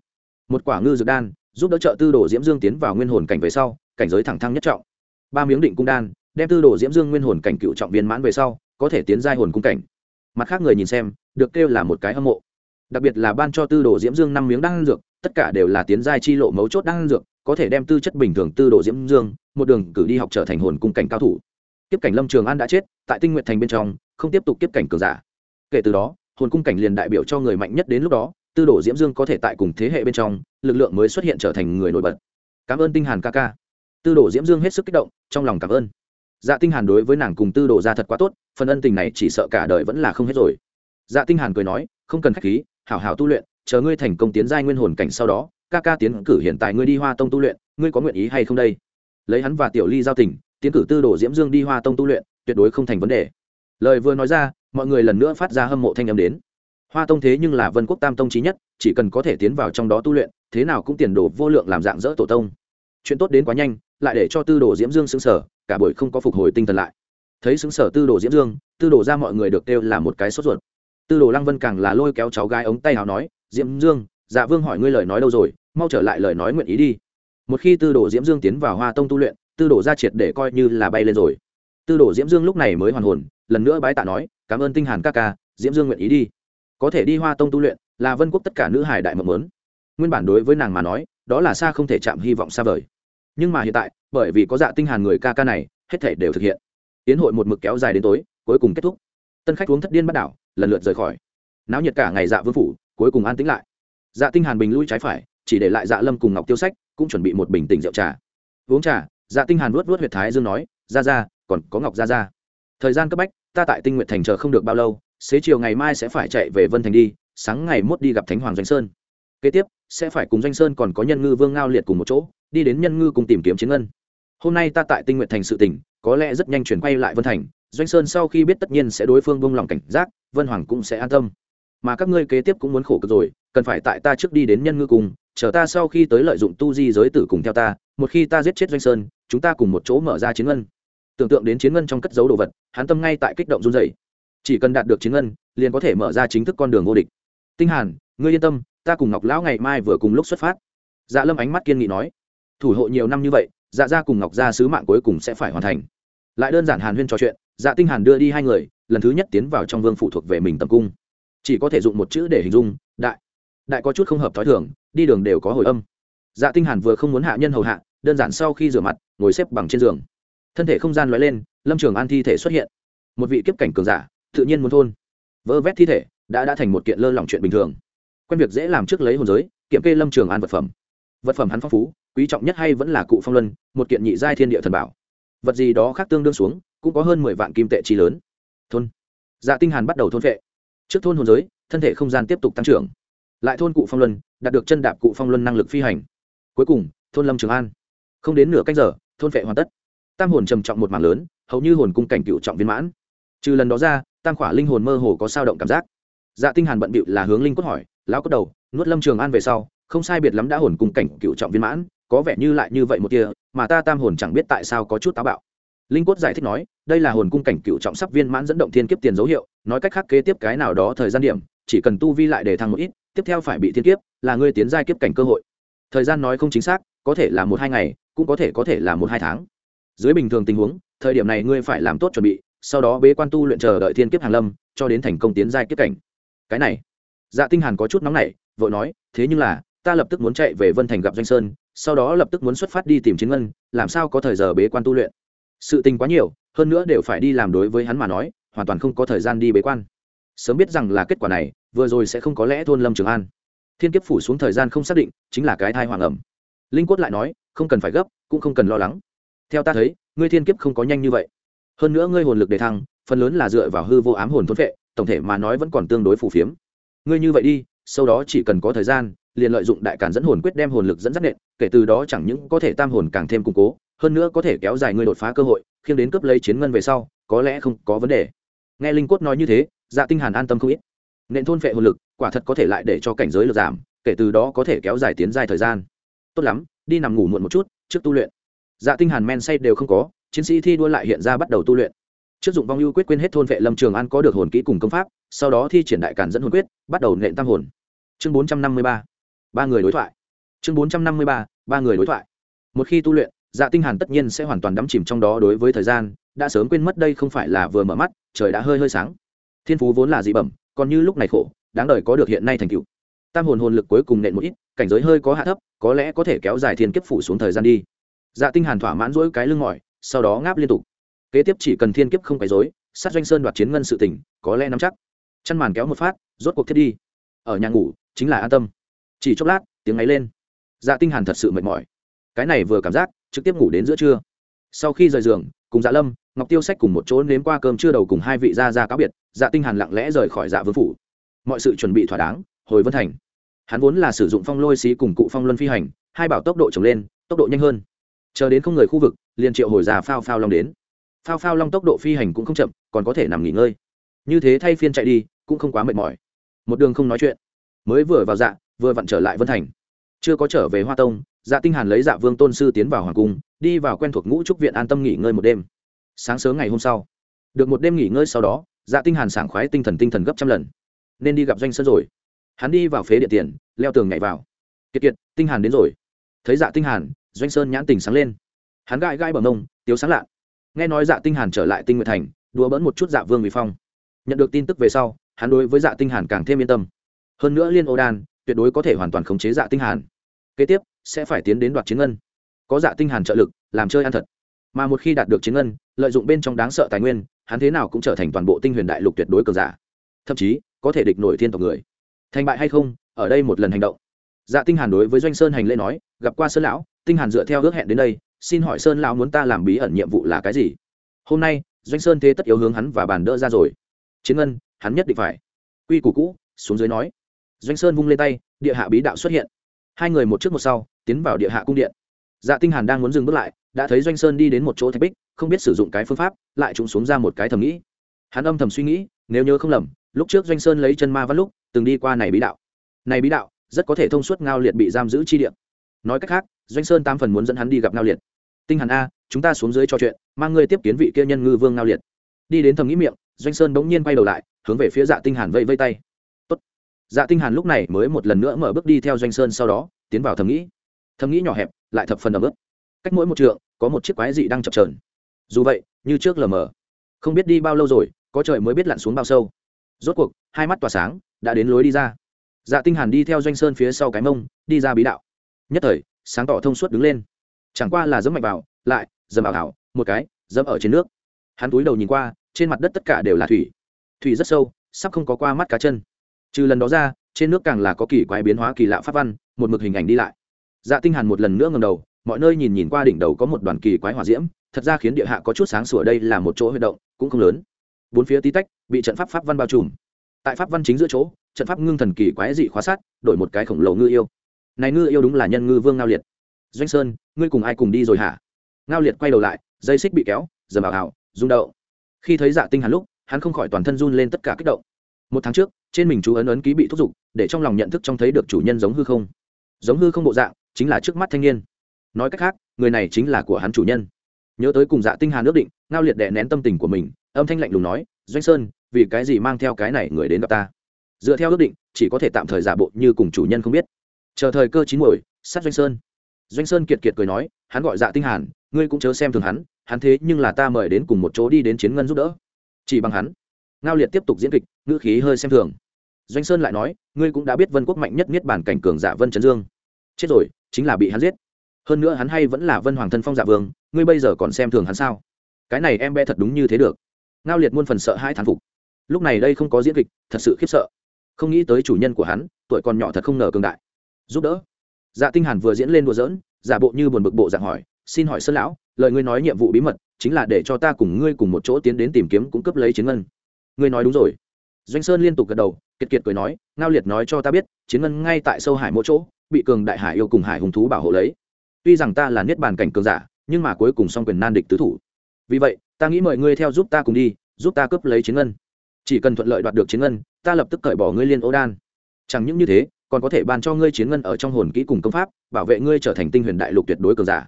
Một quả ngư dược đan, giúp đỡ trợ tư đồ diễm dương tiến vào nguyên hồn cảnh về sau, cảnh giới thẳng thăng nhất trọng. Ba miếng định cung đan đem tư đồ diễm dương nguyên hồn cảnh cựu trọng viên mãn về sau, có thể tiến giai hồn cung cảnh. Mặt khác người nhìn xem, được kêu là một cái hâm mộ. Đặc biệt là ban cho tư đồ diễm dương năm miếng đan dược, tất cả đều là tiến giai chi lộ mấu chốt đan dược, có thể đem tư chất bình thường tư đồ diễm dương, một đường cử đi học trở thành hồn cung cảnh cao thủ. Kiếp cảnh lâm trường an đã chết, tại tinh nguyện thành bên trong, không tiếp tục kiếp cảnh cường giả. Kể từ đó, hồn cung cảnh liền đại biểu cho người mạnh nhất đến lúc đó, tư đồ diễm dương có thể tại cùng thế hệ bên trong, lực lượng mới xuất hiện trở thành người nổi bật. Cảm ơn tinh hàn ca ca. Tư đồ diễm dương hết sức kích động, trong lòng cảm ơn dạ tinh hàn đối với nàng cùng tư đồ ra thật quá tốt, phần ân tình này chỉ sợ cả đời vẫn là không hết rồi. Dạ tinh hàn cười nói, không cần khách khí, hảo hảo tu luyện, chờ ngươi thành công tiến giai nguyên hồn cảnh sau đó, ca ca tiến cử hiện tại ngươi đi hoa tông tu luyện, ngươi có nguyện ý hay không đây? Lấy hắn và tiểu ly giao tình, tiến cử tư đồ diễm dương đi hoa tông tu luyện, tuyệt đối không thành vấn đề. Lời vừa nói ra, mọi người lần nữa phát ra hâm mộ thanh âm đến. Hoa tông thế nhưng là vân quốc tam tông trí nhất, chỉ cần có thể tiến vào trong đó tu luyện, thế nào cũng tiền đồ vô lượng làm dạng dỡ tổ tông. Chuyện tốt đến quá nhanh lại để cho tư đồ diễm dương xứng sở, cả buổi không có phục hồi tinh thần lại. Thấy xứng sở tư đồ diễm dương, tư đồ ra mọi người được kêu là một cái sốt ruột. Tư đồ lăng vân càng là lôi kéo cháu gái ống tay nào nói, diễm dương dạ vương hỏi ngươi lời nói đâu rồi, mau trở lại lời nói nguyện ý đi. Một khi tư đồ diễm dương tiến vào hoa tông tu luyện, tư đồ ra triệt để coi như là bay lên rồi. Tư đồ diễm dương lúc này mới hoàn hồn, lần nữa bái tạ nói, cảm ơn tinh hàn ca ca, diễm dương nguyện ý đi. Có thể đi hoa tông tu luyện, là vân quốc tất cả nữ hải đại mộng lớn nguyên bản đối với nàng mà nói, đó là xa không thể chạm hy vọng xa vời nhưng mà hiện tại, bởi vì có dạ tinh hàn người ca ca này, hết thể đều thực hiện. Tiến hội một mực kéo dài đến tối, cuối cùng kết thúc. Tân khách uống thất điên bắt đảo, lần lượt rời khỏi. Náo nhiệt cả ngày dạ vương phủ, cuối cùng an tĩnh lại. Dạ tinh hàn bình lui trái phải, chỉ để lại dạ lâm cùng ngọc tiêu sách, cũng chuẩn bị một bình tỉnh rượu trà. Uống trà dạ tinh hàn vuốt vuốt huyệt thái dương nói, ra ra, còn có ngọc ra ra. Thời gian cấp bách, ta tại tinh nguyện thành chờ không được bao lâu, xế chiều ngày mai sẽ phải chạy về vân thành đi, sáng ngày mốt đi gặp thánh hoàng doanh sơn. Kế tiếp sẽ phải cùng doanh sơn còn có nhân ngư vương ngao liệt cùng một chỗ, đi đến nhân ngư cùng tìm kiếm chiến ngân. Hôm nay ta tại tinh nguyện thành sự tỉnh có lẽ rất nhanh chuyển quay lại vân thành, doanh sơn sau khi biết tất nhiên sẽ đối phương bông lòng cảnh giác, vân hoàng cũng sẽ an tâm. Mà các ngươi kế tiếp cũng muốn khổ cực rồi, cần phải tại ta trước đi đến nhân ngư cùng, chờ ta sau khi tới lợi dụng tu di giới tử cùng theo ta, một khi ta giết chết doanh sơn, chúng ta cùng một chỗ mở ra chiến ngân. Tưởng tượng đến chiến ngân trong cất dấu đồ vật, hắn tâm ngay tại kích động run dày chỉ cần đạt được chiến ngân, liền có thể mở ra chính thức con đường vô địch. Tinh hàn, ngươi yên tâm ta cùng ngọc lão ngày mai vừa cùng lúc xuất phát. Dạ lâm ánh mắt kiên nghị nói, thủ hộ nhiều năm như vậy dạ gia cùng ngọc gia sứ mạng cuối cùng sẽ phải hoàn thành. Lại đơn giản hàn huyên trò chuyện dạ tinh hàn đưa đi hai người, lần thứ nhất tiến vào trong vương phụ thuộc về mình tầm cung. Chỉ có thể dùng một chữ để hình dung, đại đại có chút không hợp thói thường, đi đường đều có hồi âm. Dạ tinh hàn vừa không muốn hạ nhân hầu hạ, đơn giản sau khi rửa mặt, ngồi xếp bằng trên giường. Thân thể không gian lóe lên, lâm trường an thi thể xuất hiện. Một vị kiếp cảnh cường giả, tự nhiên muốn thôn. Vỡ vét thi thể, đã đã thành một kiện lơ lỏng chuyện bình thường quen việc dễ làm trước lấy hồn giới, kiểm kê lâm trường an vật phẩm. Vật phẩm hắn phong phú, quý trọng nhất hay vẫn là cụ phong luân, một kiện nhị giai thiên địa thần bảo. Vật gì đó khác tương đương xuống, cũng có hơn mười vạn kim tệ chi lớn. Thôn. Dạ tinh hàn bắt đầu thôn vệ. Trước thôn hồn giới, thân thể không gian tiếp tục tăng trưởng. Lại thôn cụ phong luân, đạt được chân đạp cụ phong luân năng lực phi hành. Cuối cùng, thôn lâm trường an. Không đến nửa canh giờ, thôn vệ hoàn tất. Tam hồn trầm trọng một mảng lớn, hầu như hồn cung cảnh cựu trọng viên mãn. Trừ lần đó ra, tam khỏa linh hồn mơ hồ có sao động cảm giác. Dạ tinh hàn bận bịu là hướng linh cốt hỏi lão cốt đầu, nuốt lâm trường an về sau, không sai biệt lắm đã hồn cung cảnh cựu trọng viên mãn, có vẻ như lại như vậy một tia, mà ta tam hồn chẳng biết tại sao có chút táo bạo. Linh cốt giải thích nói, đây là hồn cung cảnh cựu trọng sắp viên mãn dẫn động thiên kiếp tiền dấu hiệu, nói cách khác kế tiếp cái nào đó thời gian điểm, chỉ cần tu vi lại để thăng một ít, tiếp theo phải bị thiên kiếp, là ngươi tiến giai kiếp cảnh cơ hội. Thời gian nói không chính xác, có thể là một hai ngày, cũng có thể có thể là một hai tháng. Dưới bình thường tình huống, thời điểm này ngươi phải làm tốt chuẩn bị, sau đó bế quan tu luyện chờ đợi thiên kiếp hàng lâm, cho đến thành công tiến giai kiếp cảnh. Cái này dạ tinh hàn có chút nóng nảy, vội nói, thế nhưng là, ta lập tức muốn chạy về vân thành gặp doanh sơn, sau đó lập tức muốn xuất phát đi tìm chiến ngân, làm sao có thời giờ bế quan tu luyện? Sự tình quá nhiều, hơn nữa đều phải đi làm đối với hắn mà nói, hoàn toàn không có thời gian đi bế quan. Sớm biết rằng là kết quả này, vừa rồi sẽ không có lẽ thôn lâm trường an. Thiên kiếp phủ xuống thời gian không xác định, chính là cái thai hoàng ẩm. Linh quất lại nói, không cần phải gấp, cũng không cần lo lắng. Theo ta thấy, ngươi thiên kiếp không có nhanh như vậy. Hơn nữa ngươi hồn lực đề thăng, phần lớn là dựa vào hư vô ám hồn thôn vệ tổng thể mà nói vẫn còn tương đối phù phiếm ngươi như vậy đi, sau đó chỉ cần có thời gian, liền lợi dụng đại cản dẫn hồn quyết đem hồn lực dẫn dắt nện, kể từ đó chẳng những có thể tam hồn càng thêm củng cố, hơn nữa có thể kéo dài ngươi đột phá cơ hội khiến đến cướp lấy chiến ngân về sau, có lẽ không có vấn đề. Nghe linh cốt nói như thế dạ tinh hàn an tâm không ít. Nện thôn phệ hồn lực, quả thật có thể lại để cho cảnh giới lực giảm, kể từ đó có thể kéo dài tiến dài thời gian. Tốt lắm, đi nằm ngủ muộn một chút, trước tu luyện. Dạ tinh hàn men say đều không có, chiến sĩ thi đua lại hiện ra bắt đầu tu luyện trước dụng vong ưu quyết quên hết thôn vệ lâm trường an có được hồn kỹ cùng công pháp, sau đó thi triển đại cản dẫn hồn quyết, bắt đầu nện tam hồn. Chương 453 ba. Người đối thoại. Chương 453 ba người đối thoại. Một khi tu luyện dạ tinh hàn tất nhiên sẽ hoàn toàn đắm chìm trong đó đối với thời gian, đã sớm quên mất đây không phải là vừa mở mắt, trời đã hơi hơi sáng. Thiên phú vốn là dị bẩm, còn như lúc này khổ, đáng đời có được hiện nay thành tựu. Tam hồn hồn lực cuối cùng nện một ít, cảnh giới hơi có hạ thấp, có lẽ có thể kéo dài thiên kiếp phủ xuống thời gian đi. Dạ tinh hàn thỏa mãn rỗi cái lưng mỏi, sau đó ngáp liên tục kế tiếp chỉ cần thiên kiếp không quấy rối, sát doanh sơn đoạt chiến ngân sự tỉnh có lẽ nắm chắc. Chăn màn kéo một phát, rốt cuộc thiết đi. Ở nhà ngủ, chính là an tâm. Chỉ chốc lát, tiếng ấy lên. Dạ tinh hàn thật sự mệt mỏi. Cái này vừa cảm giác, trực tiếp ngủ đến giữa trưa. Sau khi rời giường, cùng dạ lâm, ngọc tiêu sách cùng một chỗ nếm qua cơm trưa đầu cùng hai vị gia gia cáo biệt dạ tinh hàn lặng lẽ rời khỏi dạ vương phủ. Mọi sự chuẩn bị thỏa đáng, hồi vân thành. Hắn vốn là sử dụng phong lôi xí cùng cụ phong luân phi hành, hai bảo tốc độ trồng lên, tốc độ nhanh hơn. Chờ đến không người khu vực, liền triệu hồi già phao phao long đến phao phao long tốc độ phi hành cũng không chậm, còn có thể nằm nghỉ ngơi. Như thế thay phiên chạy đi, cũng không quá mệt mỏi. Một đường không nói chuyện. Mới vừa vào dạ vừa vặn trở lại vân thành. Chưa có trở về hoa tông dạ tinh hàn lấy dạ vương tôn sư tiến vào hoàng cung, đi vào quen thuộc ngũ trúc viện an tâm nghỉ ngơi một đêm. Sáng sớm ngày hôm sau, được một đêm nghỉ ngơi sau đó dạ tinh hàn sảng khoái tinh thần tinh thần gấp trăm lần. Nên đi gặp doanh sơn rồi. Hắn đi vào phế địa tiền, leo tường nhảy vào. Kiệt kiệt, tinh hàn đến rồi. Thấy dạ tinh hàn, doanh sơn nhãn tình sáng lên. Hắn gãi gãi bờ mông, tiếu sáng lạ nghe nói dạ tinh hàn trở lại tinh nguyệt thành, đùa bỡn một chút dạ vương vì phong. Nhận được tin tức về sau, hắn đối với dạ tinh hàn càng thêm yên tâm. Hơn nữa liên ô đan tuyệt đối có thể hoàn toàn khống chế dạ tinh hàn. Kế tiếp, sẽ phải tiến đến đoạt chiến ngân. Có dạ tinh hàn trợ lực, làm chơi ăn thật. Mà một khi đạt được chiến ngân, lợi dụng bên trong đáng sợ tài nguyên, hắn thế nào cũng trở thành toàn bộ tinh huyền đại lục tuyệt đối cường giả. Thậm chí, có thể địch nổi thiên tộc người. Thành bại hay không, ở đây một lần hành động. Dạ tinh hàn đối với doanh sơn hành lễ nói, gặp qua sơn lão, tinh hàn dựa theo ước hẹn đến đây xin hỏi sơn lão muốn ta làm bí ẩn nhiệm vụ là cái gì? Hôm nay, doanh sơn thế tất yếu hướng hắn và bàn đỡ ra rồi. Chiến ngân, hắn nhất định phải. Quy củ cũ, xuống dưới nói. Doanh sơn vung lên tay, địa hạ bí đạo xuất hiện. Hai người một trước một sau, tiến vào địa hạ cung điện. Dạ tinh hàn đang muốn dừng bước lại, đã thấy doanh sơn đi đến một chỗ thạch bích, không biết sử dụng cái phương pháp, lại trúng xuống ra một cái thầm nghĩ. Hắn âm thầm suy nghĩ, nếu nhớ không lầm, lúc trước doanh sơn lấy chân ma văn lúc, từng đi qua này bí đạo. Này bí đạo, rất có thể thông suốt ngao liệt bị giam giữ chi điện nói cách khác, doanh sơn tam phần muốn dẫn hắn đi gặp ngao liệt tinh hàn a, chúng ta xuống dưới cho chuyện, mang ngươi tiếp kiến vị kia nhân ngư vương ngao liệt. Đi đến thầm nghĩ miệng, doanh sơn bỗng nhiên quay đầu lại, hướng về phía dạ tinh hàn vây vây tay. Tốt. dạ tinh hàn lúc này mới một lần nữa mở bước đi theo doanh sơn sau đó, tiến vào thầm nghĩ. Thầm nghĩ nhỏ hẹp, lại thập phần ở bước cách mỗi một trượng, có một chiếc quái dị đang chập chờn. Dù vậy, như trước lờ mờ. Không biết đi bao lâu rồi, có trời mới biết lặn xuống bao sâu. Rốt cuộc, hai mắt tỏa sáng, đã đến lối đi ra. Dạ tinh hàn đi theo doanh sơn phía sau cái mông, đi ra bí đạo. Nhất thời, sáng tỏ thông suốt đứng lên chẳng qua là dẫm mạnh vào, lại dầm ảo ảo, một cái dẫm ở trên nước. Hắn túi đầu nhìn qua, trên mặt đất tất cả đều là thủy. Thủy rất sâu, sắp không có qua mắt cá chân. Trừ lần đó ra, trên nước càng là có kỳ quái biến hóa kỳ lạ pháp văn, một mực hình ảnh đi lại. Dạ tinh hàn một lần nữa ngẩng đầu, mọi nơi nhìn nhìn qua đỉnh đầu có một đoàn kỳ quái hỏa diễm, thật ra khiến địa hạ có chút sáng sủa đây là một chỗ huy động, cũng không lớn. Bốn phía tí tách, bị trận pháp pháp văn bao trùm. Tại pháp văn chính giữa chỗ, trận pháp ngưng thần kỳ quái dị khóa sát, đổi một cái khổng lồ ngư yêu. Này ngư yêu đúng là nhân ngư vương ngao liệt doanh sơn, ngươi cùng ai cùng đi rồi hả? Ngao liệt quay đầu lại, dây xích bị kéo giờ bảo hảo rung đậu khi thấy dạ tinh hắn lúc, hắn không khỏi toàn thân run lên tất cả kích động. Một tháng trước, trên mình chú ấn ấn ký bị thúc giục, để trong lòng nhận thức trong thấy được chủ nhân giống hư không. Giống hư không bộ dạng, chính là trước mắt thanh niên. Nói cách khác, người này chính là của hắn chủ nhân. Nhớ tới cùng dạ tinh hàn ước định, ngao liệt đè nén tâm tình của mình, âm thanh lạnh lùng nói, doanh sơn, vì cái gì mang theo cái này người đến gặp ta? Dựa theo ước định, chỉ có thể tạm thời giả bộ như cùng chủ nhân không biết. Chờ thời cơ chín muồi, sát doanh sơn doanh sơn kiệt kiệt cười nói, hắn gọi dạ tinh hàn, ngươi cũng chớ xem thường hắn hắn thế nhưng là ta mời đến cùng một chỗ đi đến chiến ngân giúp đỡ. Chỉ bằng hắn. Ngao liệt tiếp tục diễn kịch, ngữ khí hơi xem thường. Doanh sơn lại nói, ngươi cũng đã biết vân quốc mạnh nhất niết bản cảnh cường giả vân trấn dương. Chết rồi, chính là bị hắn giết. Hơn nữa hắn hay vẫn là vân hoàng thân phong dạ vương, ngươi bây giờ còn xem thường hắn sao? Cái này em bé thật đúng như thế được. Ngao liệt muôn phần sợ hai thán phục. Lúc này đây không có diễn kịch, thật sự khiếp sợ. Không nghĩ tới chủ nhân của hắn, tuổi còn nhỏ thật không ngờ cường đại. Giúp đỡ dạ tinh hàn vừa diễn lên đùa giỡn, giả bộ như buồn bực bộ dạng hỏi, xin hỏi sơn lão, lời ngươi nói nhiệm vụ bí mật chính là để cho ta cùng ngươi cùng một chỗ tiến đến tìm kiếm cung cấp lấy chiến ngân. Ngươi nói đúng rồi. Doanh sơn liên tục gật đầu, kiệt kiệt cười nói, ngao liệt nói cho ta biết, chiến ngân ngay tại sâu hải mỗi chỗ, bị cường đại hải yêu cùng hải hùng thú bảo hộ lấy. Tuy rằng ta là niết bàn cảnh cường giả, nhưng mà cuối cùng song quyền nan địch tứ thủ. Vì vậy, ta nghĩ mời ngươi theo giúp ta cùng đi, giúp ta cướp lấy chiến ngân. Chỉ cần thuận lợi đoạt được chiến ngân, ta lập tức cởi bỏ ngươi liên ô đan. Chẳng những như thế còn có thể ban cho ngươi chiến ngân ở trong hồn kỹ cùng công pháp, bảo vệ ngươi trở thành tinh huyền đại lục tuyệt đối cường giả.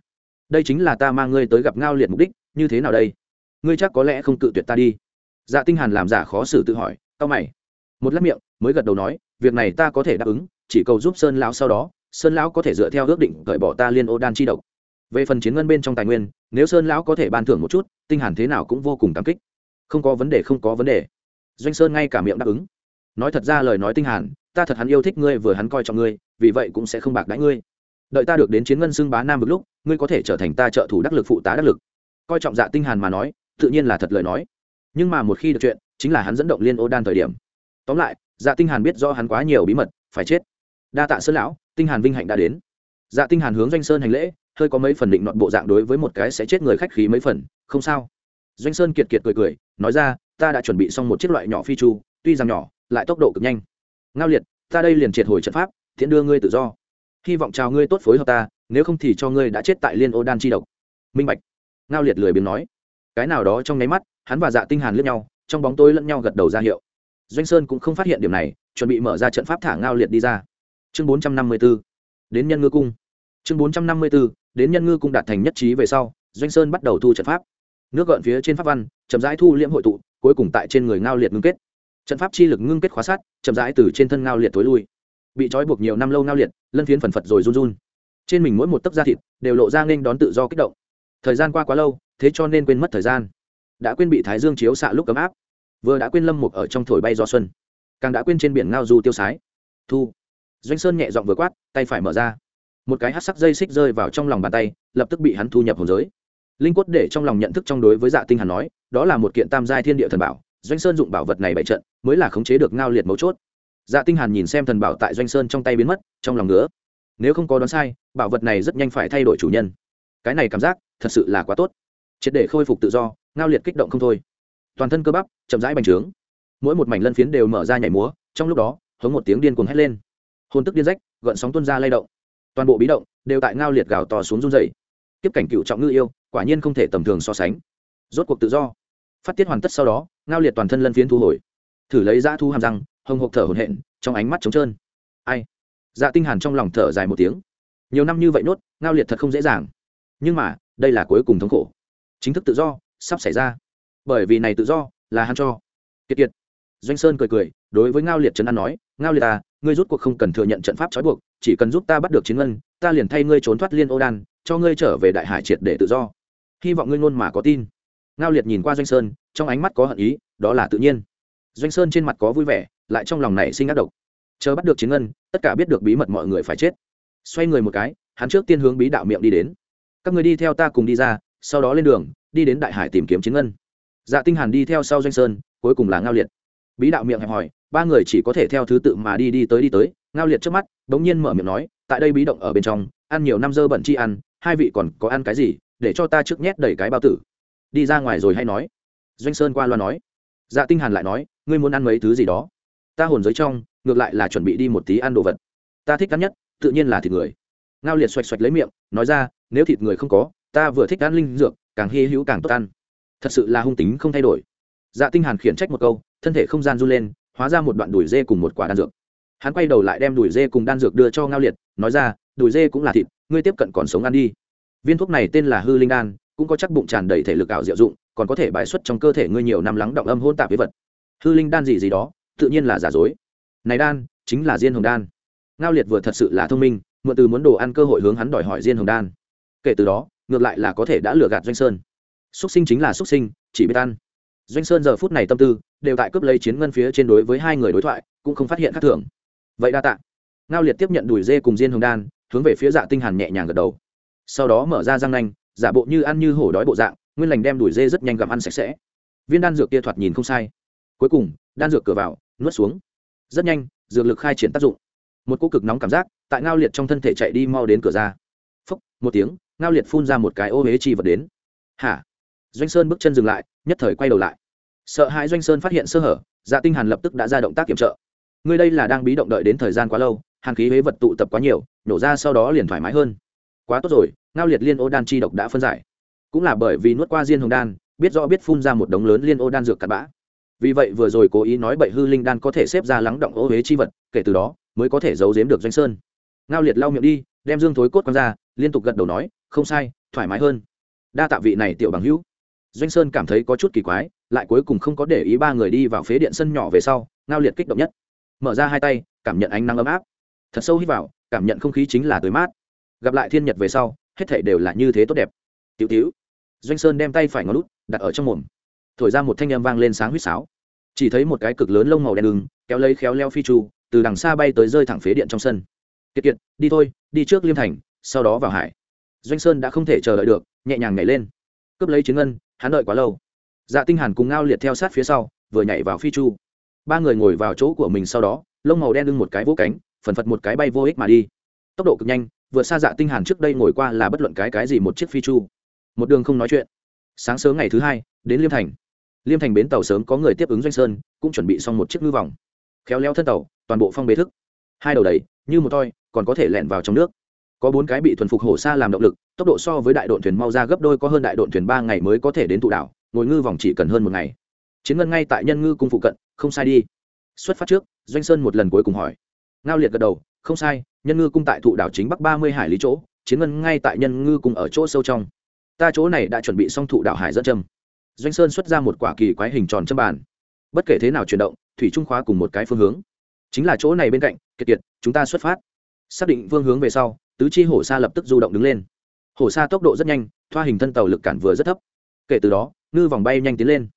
Đây chính là ta mang ngươi tới gặp ngao liệt mục đích, như thế nào đây? Ngươi chắc có lẽ không cự tuyệt ta đi. Dạ tinh hàn làm giả khó xử tự hỏi tao mày. Một lát miệng, mới gật đầu nói, việc này ta có thể đáp ứng, chỉ cầu giúp sơn lão sau đó, sơn lão có thể dựa theo ước định cởi bỏ ta liên ô đan chi độc. Về phần chiến ngân bên trong tài nguyên, nếu sơn lão có thể ban thưởng một chút, tinh hàn thế nào cũng vô cùng cảm kích. Không có vấn đề, không có vấn đề. Doanh sơn ngay cả miệng đáp ứng. Nói thật ra lời nói tinh hàn ta thật hắn yêu thích ngươi vừa hắn coi trọng ngươi, vì vậy cũng sẽ không bạc đãi ngươi. Đợi ta được đến chiến ngân xưng bá nam vực lúc, ngươi có thể trở thành ta trợ thủ đắc lực phụ tá đắc lực. Coi trọng dạ tinh hàn mà nói, tự nhiên là thật lời nói. Nhưng mà một khi được chuyện, chính là hắn dẫn động liên ô đan thời điểm. Tóm lại dạ tinh hàn biết do hắn quá nhiều bí mật, phải chết. Đa tạ sơn lão, tinh hàn vinh hạnh đã đến. Dạ tinh hàn hướng doanh sơn hành lễ, hơi có mấy phần định nọt bộ dạng đối với một cái sẽ chết người khách khí mấy phần, không sao. Doanh sơn kiệt kiệt cười cười, nói ra, ta đã chuẩn bị xong một chiếc loại nhỏ phi chu, tuy rằng nhỏ, lại tốc độ cực nhanh ngao liệt, ta đây liền triệt hồi trận pháp thiện đưa ngươi tự do. Hy vọng chào ngươi tốt phối hợp ta, nếu không thì cho ngươi đã chết tại liên ô đan chi độc. Minh bạch. Ngao liệt lười biếng nói. Cái nào đó trong nháy mắt, hắn và dạ tinh hàn liếc nhau, trong bóng tối lẫn nhau gật đầu ra hiệu. Doanh sơn cũng không phát hiện điểm này, chuẩn bị mở ra trận pháp thả ngao liệt đi ra. Chương 454 đến nhân ngư cung. Chương 454 đến nhân ngư cung đạt thành nhất trí về sau, doanh sơn bắt đầu thu trận pháp. Nước gợn phía trên pháp văn, chậm rãi thu liễm hội tụ, cuối cùng tại trên người ngao liệt ngưng kết trận pháp chi lực ngưng kết khóa sát, chậm rãi từ trên thân ngao liệt tối lui. Bị trói buộc nhiều năm lâu ngao liệt, lân phiến phần phật rồi run run. Trên mình mỗi một tấc da thịt đều lộ ra nên đón tự do kích động. Thời gian qua quá lâu, thế cho nên quên mất thời gian. Đã quên bị thái dương chiếu xạ lúc ấm áp, vừa đã quên lâm mục ở trong thổi bay do xuân, càng đã quên trên biển ngao du tiêu sái. Thu. Doanh sơn nhẹ giọng vừa quát, tay phải mở ra. Một cái hát sắc dây xích rơi vào trong lòng bàn tay, lập tức bị hắn thu nhập hồn giới. Linh quất để trong lòng nhận thức trong đối với dạ tinh hàn nói, đó là một kiện tam giai thiên địa thần bảo doanh sơn dụng bảo vật này bày trận, mới là khống chế được ngao liệt mấu chốt. Dạ tinh hàn nhìn xem thần bảo tại doanh sơn trong tay biến mất, trong lòng ngứa. Nếu không có đoán sai, bảo vật này rất nhanh phải thay đổi chủ nhân. Cái này cảm giác, thật sự là quá tốt. Triệt để khôi phục tự do, ngao liệt kích động không thôi. Toàn thân cơ bắp, chậm rãi bành trướng. Mỗi một mảnh lân phiến đều mở ra nhảy múa, trong lúc đó, hống một tiếng điên cuồng hét lên. Hồn tức điên rách, gợn sóng tuôn ra lay động. Toàn bộ bí động, đều tại ngao liệt gào to xuống run rẩy. Tiếp cảnh cựu trọng ngư yêu, quả nhiên không thể tầm thường so sánh. Rốt cuộc tự do phát tiết hoàn tất sau đó, ngao liệt toàn thân lân phiến thu hồi. Thử lấy ra thu hàm răng, hồng hộc thở hồn hện trong ánh mắt trống trơn. Ai? Dạ tinh hàn trong lòng thở dài một tiếng. Nhiều năm như vậy nốt, ngao liệt thật không dễ dàng. Nhưng mà, đây là cuối cùng thống khổ. Chính thức tự do, sắp xảy ra. Bởi vì này tự do, là hắn cho. Kiệt kiệt. Doanh sơn cười cười, đối với ngao liệt trấn an nói, ngao liệt à ngươi rút cuộc không cần thừa nhận trận pháp trói buộc, chỉ cần giúp ta bắt được chiến ngân, ta liền thay ngươi trốn thoát liên ô đan, cho ngươi trở về đại hải triệt để tự do. Hy vọng ngươi ngôn mà có tin ngao liệt nhìn qua doanh sơn, trong ánh mắt có hận ý, đó là tự nhiên. Doanh sơn trên mặt có vui vẻ, lại trong lòng này sinh ác độc. Chờ bắt được chiến ngân, tất cả biết được bí mật mọi người phải chết. Xoay người một cái, hắn trước tiên hướng bí đạo miệng đi đến. Các người đi theo ta cùng đi ra, sau đó lên đường, đi đến đại hải tìm kiếm chiến ngân. Dạ tinh hàn đi theo sau doanh sơn, cuối cùng là ngao liệt. Bí đạo miệng hẹp hỏi, ba người chỉ có thể theo thứ tự mà đi đi tới đi tới, ngao liệt trước mắt, bỗng nhiên mở miệng nói, tại đây bí động ở bên trong, ăn nhiều năm dơ bẩn chi ăn, hai vị còn có ăn cái gì, để cho ta trước nhét đầy cái bao tử đi ra ngoài rồi hay nói? Doanh sơn qua loa nói. Dạ tinh hàn lại nói, ngươi muốn ăn mấy thứ gì đó? Ta hồn giới trong, ngược lại là chuẩn bị đi một tí ăn đồ vật. Ta thích ăn nhất, tự nhiên là thịt người. Ngao liệt xoạch xoạch lấy miệng, nói ra, nếu thịt người không có, ta vừa thích ăn linh dược, càng hy hữu càng tốt ăn. Thật sự là hung tính không thay đổi. Dạ tinh hàn khiển trách một câu, thân thể không gian run lên, hóa ra một đoạn đùi dê cùng một quả đan dược. Hắn quay đầu lại đem đùi dê cùng đan dược đưa cho ngao liệt, nói ra, đùi dê cũng là thịt, ngươi tiếp cận còn sống ăn đi. Viên thuốc này tên là hư linh đan cũng có chắc bụng tràn đầy thể lực ảo diệu dụng, còn có thể bài xuất trong cơ thể ngươi nhiều năm lắng động âm hôn tạp với vật. Hư linh đan gì gì đó, tự nhiên là giả dối. Này đan, chính là diên hồng đan. Ngao liệt vừa thật sự là thông minh, mượn từ muốn đồ ăn cơ hội hướng hắn đòi hỏi diên hồng đan. Kể từ đó, ngược lại là có thể đã lừa gạt doanh sơn. Xuất sinh chính là xuất sinh, chỉ biết ăn. Doanh sơn giờ phút này tâm tư, đều tại cướp lấy chiến ngân phía trên đối với hai người đối thoại, cũng không phát hiện khác thường. Vậy đa tạ. Ngao liệt tiếp nhận đùi dê cùng diên hồng đan, hướng về phía dạ tinh hàn nhẹ nhàng gật đầu. Sau đó mở ra răng nanh giả bộ như ăn như hổ đói bộ dạng, nguyên lành đem đuổi dê rất nhanh gặm ăn sạch sẽ. Viên đan dược kia thoạt nhìn không sai. Cuối cùng, đan dược cửa vào, nuốt xuống. Rất nhanh, dược lực khai triển tác dụng. Một cô cực nóng cảm giác tại ngao liệt trong thân thể chạy đi mau đến cửa ra. Phốc một tiếng, ngao liệt phun ra một cái ô huế chi vật đến. Hả? Doanh sơn bước chân dừng lại, nhất thời quay đầu lại. Sợ hãi doanh sơn phát hiện sơ hở dạ tinh hàn lập tức đã ra động tác kiểm trợ. Người đây là đang bí động đợi đến thời gian quá lâu, hàn khí huế vật tụ tập quá nhiều, nổ ra sau đó liền thoải mái hơn quá tốt rồi, ngao liệt liên ô đan chi độc đã phân giải. Cũng là bởi vì nuốt qua diên hồng đan, biết rõ biết phun ra một đống lớn liên ô đan dược cặn bã. Vì vậy vừa rồi cố ý nói bậy hư linh đan có thể xếp ra lắng động ô huế chi vật, kể từ đó mới có thể giấu giếm được doanh sơn. Ngao liệt lau miệng đi, đem dương thối cốt quăng ra, liên tục gật đầu nói, không sai, thoải mái hơn. Đa tạ vị này tiểu bằng hữu. Doanh sơn cảm thấy có chút kỳ quái, lại cuối cùng không có để ý ba người đi vào phế điện sân nhỏ về sau, ngao liệt kích động nhất. Mở ra hai tay, cảm nhận ánh nắng ấm áp. Thật sâu hít vào, cảm nhận không khí chính là tươi mát gặp lại thiên nhật về sau, hết thảy đều là như thế tốt đẹp. Tiểu tiểu, doanh sơn đem tay phải ngón út đặt ở trong mồm. Thổi ra một thanh âm vang lên sáng huýt sáo. Chỉ thấy một cái cực lớn lông màu đen đường kéo lấy khéo leo phi trù từ đằng xa bay tới rơi thẳng phế điện trong sân. Kiệt kiệt, đi thôi, đi trước liêm thành, sau đó vào hải. Doanh sơn đã không thể chờ đợi được, nhẹ nhàng nhảy lên. Cướp lấy chiến ngân, hắn đợi quá lâu. Dạ tinh hàn cùng ngao liệt theo sát phía sau, vừa nhảy vào phi chu. Ba người ngồi vào chỗ của mình sau đó, lông màu đen lưng một cái vỗ cánh, phần phật một cái bay vô ích mà đi. Tốc độ cực nhanh vừa xa dạ tinh hàn trước đây ngồi qua là bất luận cái cái gì một chiếc phi chu. Một đường không nói chuyện. Sáng sớm ngày thứ hai, đến liêm thành. Liêm thành bến tàu sớm có người tiếp ứng doanh sơn, cũng chuẩn bị xong một chiếc ngư vòng. Khéo léo thân tàu, toàn bộ phong bế thức. Hai đầu đầy, như một toi, còn có thể lẹn vào trong nước. Có bốn cái bị thuần phục hổ xa làm động lực, tốc độ so với đại đội thuyền mau ra gấp đôi có hơn đại đội thuyền ba ngày mới có thể đến tụ đảo, ngồi ngư vòng chỉ cần hơn một ngày. Chiến ngân ngay tại nhân ngư cung phụ cận, không sai đi. Xuất phát trước, doanh sơn một lần cuối cùng hỏi. Ngao liệt gật đầu không sai, nhân ngư cung tại thụ đảo chính bắc ba mươi hải lý chỗ, chiến ngân ngay tại nhân ngư cung ở chỗ sâu trong. Ta chỗ này đã chuẩn bị xong thụ đảo hải dẫn châm. Doanh sơn xuất ra một quả kỳ quái hình tròn châm bàn. Bất kể thế nào chuyển động, thủy trung khóa cùng một cái phương hướng. Chính là chỗ này bên cạnh, kiệt kiệt, chúng ta xuất phát. Xác định phương hướng về sau, tứ chi hổ sa lập tức du động đứng lên. Hổ sa tốc độ rất nhanh, thoa hình thân tàu lực cản vừa rất thấp. Kể từ đó, ngư vòng bay nhanh tiến lên.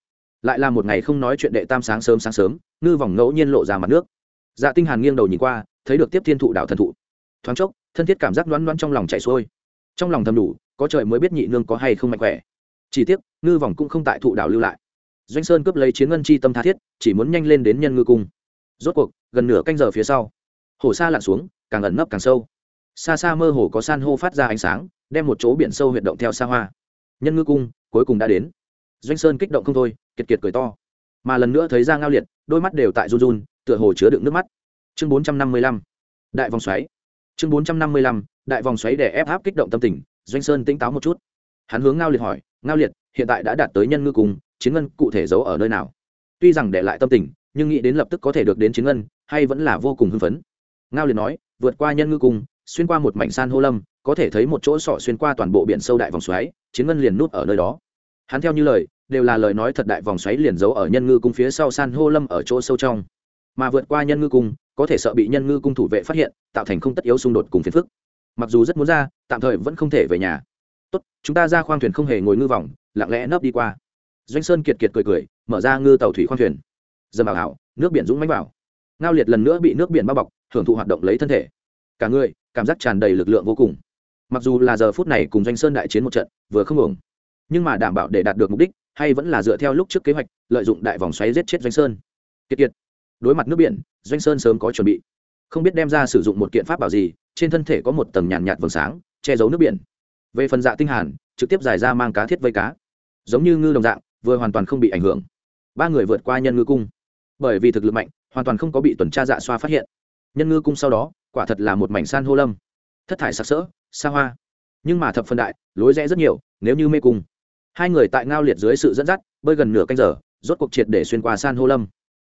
Lại là một ngày không nói chuyện đệ tam sáng sớm sáng sớm, ngư vòng ngẫu nhiên lộ ra mặt nước. Dạ tinh hàn nghiêng đầu nhìn qua thấy được tiếp thiên thụ đạo thần thụ. Thoáng chốc, thân thiết cảm giác loãn loãn trong lòng chảy xuôi. Trong lòng thầm đủ, có trời mới biết nhị nương có hay không mạnh khỏe. Chỉ tiếc, ngư vòng cũng không tại thụ đảo lưu lại. Doanh sơn cướp lấy chiến ngân chi tâm tha thiết, chỉ muốn nhanh lên đến nhân ngư cung. Rốt cuộc, gần nửa canh giờ phía sau, hồ xa lặn xuống, càng ẩn nấp càng sâu. Xa xa mơ hồ có san hô phát ra ánh sáng, đem một chỗ biển sâu huyệt động theo xa hoa. Nhân ngư cung, cuối cùng đã đến. Doanh sơn kích động không thôi, kiệt kiệt cười to. Mà lần nữa thấy ra ngao liệt, đôi mắt đều tại run run, tựa hồ chứa đựng nước mắt chương bốn trăm năm mươi lăm, đại vòng xoáy. Chương bốn trăm năm mươi lăm, đại vòng xoáy để ép áp kích động tâm tình, doanh sơn tỉnh táo một chút. Hắn hướng ngao liệt hỏi, ngao liệt, hiện tại đã đạt tới nhân ngư cung chiến ngân cụ thể giấu ở nơi nào? Tuy rằng để lại tâm tình, nhưng nghĩ đến lập tức có thể được đến chiến ngân, hay vẫn là vô cùng hưng phấn. Ngao liệt nói, vượt qua nhân ngư cung xuyên qua một mảnh san hô lâm, có thể thấy một chỗ sọ xuyên qua toàn bộ biển sâu đại vòng xoáy, chiến ngân liền nút ở nơi đó. Hắn theo như lời, đều là lời nói thật đại vòng xoáy liền giấu ở nhân ngư cung phía sau san hô lâm ở chỗ sâu trong. Mà vượt qua nhân ngư cung có thể sợ bị nhân ngư cung thủ vệ phát hiện, tạo thành không tất yếu xung đột cùng phiền phức. Mặc dù rất muốn ra, tạm thời vẫn không thể về nhà. Tốt, chúng ta ra khoang thuyền không hề ngồi ngư vòng, lặng lẽ nấp đi qua. Doanh sơn kiệt kiệt cười cười, mở ra ngư tàu thủy khoang thuyền. Dầm vào hảo, nước biển dũng mánh vào. Ngao liệt lần nữa bị nước biển bao bọc, hưởng thụ hoạt động lấy thân thể. Cả người, cảm giác tràn đầy lực lượng vô cùng. Mặc dù là giờ phút này cùng doanh sơn đại chiến một trận, vừa không ổn nhưng mà đảm bảo để đạt được mục đích, hay vẫn là dựa theo lúc trước kế hoạch, lợi dụng đại vòng xoáy giết chết doanh sơn. Kiệt kiệt đối mặt nước biển doanh sơn sớm có chuẩn bị. Không biết đem ra sử dụng một kiện pháp bảo gì trên thân thể có một tầng nhàn nhạt, nhạt vầng sáng che giấu nước biển. Về phần dạ tinh hàn trực tiếp giải ra mang cá thiết vây cá. Giống như ngư đồng dạng vừa hoàn toàn không bị ảnh hưởng. Ba người vượt qua nhân ngư cung. Bởi vì thực lực mạnh hoàn toàn không có bị tuần tra dạ xoa phát hiện. Nhân ngư cung sau đó quả thật là một mảnh san hô lâm. Thất thải sặc sỡ xa hoa. Nhưng mà thập phân đại lối rẽ rất nhiều nếu như mê cung. Hai người tại ngao liệt dưới sự dẫn dắt bơi gần nửa canh giờ rốt cuộc triệt để xuyên qua san hô lâm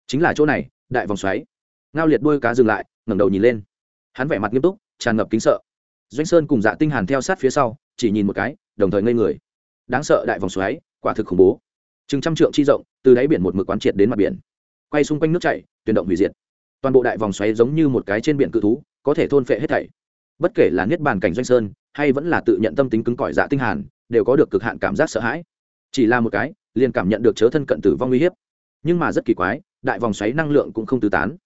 chính là chỗ này, đại vòng xoáy. Ngao liệt đuôi cá dừng lại, ngẩng đầu nhìn lên. Hắn vẻ mặt nghiêm túc, tràn ngập kính sợ. Doanh sơn cùng dạ tinh hàn theo sát phía sau, chỉ nhìn một cái, đồng thời ngây người. Đáng sợ đại vòng xoáy, quả thực khủng bố. Chừng trăm trượng chi rộng, từ đáy biển một mực quán triệt đến mặt biển. Quay xung quanh nước chảy, tuyển động hủy diệt. Toàn bộ đại vòng xoáy giống như một cái trên biển cự thú, có thể thôn phệ hết thảy. Bất kể là niết bàn cảnh doanh sơn, hay vẫn là tự nhận tâm tính cứng cỏi dạ tinh hàn, đều có được cực hạn cảm giác sợ hãi. Chỉ là một cái, liền cảm nhận được chớ thân cận tử vong nguy hiểm nhưng mà rất kỳ quái đại vòng xoáy năng lượng cũng không tứ tán.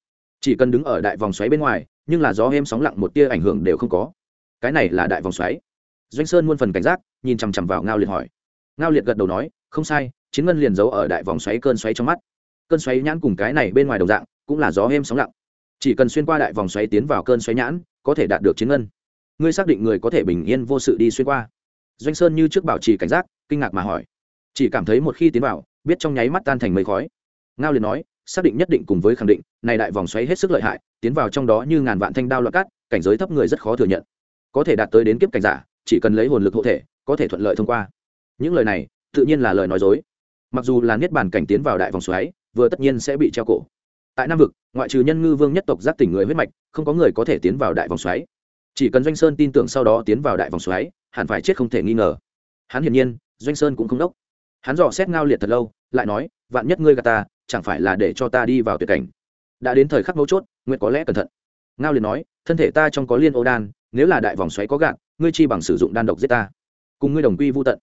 Chỉ cần đứng ở đại vòng xoáy bên ngoài, nhưng là gió êm sóng lặng một tia ảnh hưởng đều không có. Cái này là đại vòng xoáy. Doanh sơn muôn phần cảnh giác, nhìn chằm chằm vào ngao liệt hỏi. Ngao liệt gật đầu nói, không sai, chiến ngân liền giấu ở đại vòng xoáy cơn xoáy trong mắt. Cơn xoáy nhãn cùng cái này bên ngoài đồng dạng, cũng là gió êm sóng lặng. Chỉ cần xuyên qua đại vòng xoáy tiến vào cơn xoáy nhãn, có thể đạt được chiến ngân. Ngươi xác định người có thể bình yên vô sự đi xuyên qua. Doanh sơn như trước bảo trì cảnh giác, kinh ngạc mà hỏi. Chỉ cảm thấy một khi tiến vào, biết trong nháy mắt tan thành mây khói. Ngao liền nói xác định nhất định cùng với khẳng định, này đại vòng xoáy hết sức lợi hại, tiến vào trong đó như ngàn vạn thanh đao loạn cát, cảnh giới thấp người rất khó thừa nhận. Có thể đạt tới đến kiếp cảnh giả, chỉ cần lấy hồn lực hộ thể, có thể thuận lợi thông qua. Những lời này, tự nhiên là lời nói dối. Mặc dù là niết bàn cảnh tiến vào đại vòng xoáy, vừa tất nhiên sẽ bị treo cổ. Tại nam vực, ngoại trừ nhân ngư vương nhất tộc giác tỉnh người huyết mạch, không có người có thể tiến vào đại vòng xoáy. Chỉ cần doanh sơn tin tưởng sau đó tiến vào đại vòng xoáy, hẳn phải chết không thể nghi ngờ. Hắn hiển nhiên, doanh sơn cũng không đốc. Hắn dò xét ngao liệt thật lâu, lại nói, vạn nhất ngươi gà ta chẳng phải là để cho ta đi vào tuyệt cảnh. Đã đến thời khắc mấu chốt, nguyện có lẽ cẩn thận. Ngao liệt nói, thân thể ta trong có liên ô đan, nếu là đại vòng xoáy có gạn ngươi chi bằng sử dụng đan độc giết ta. Cùng ngươi đồng quy vô tận.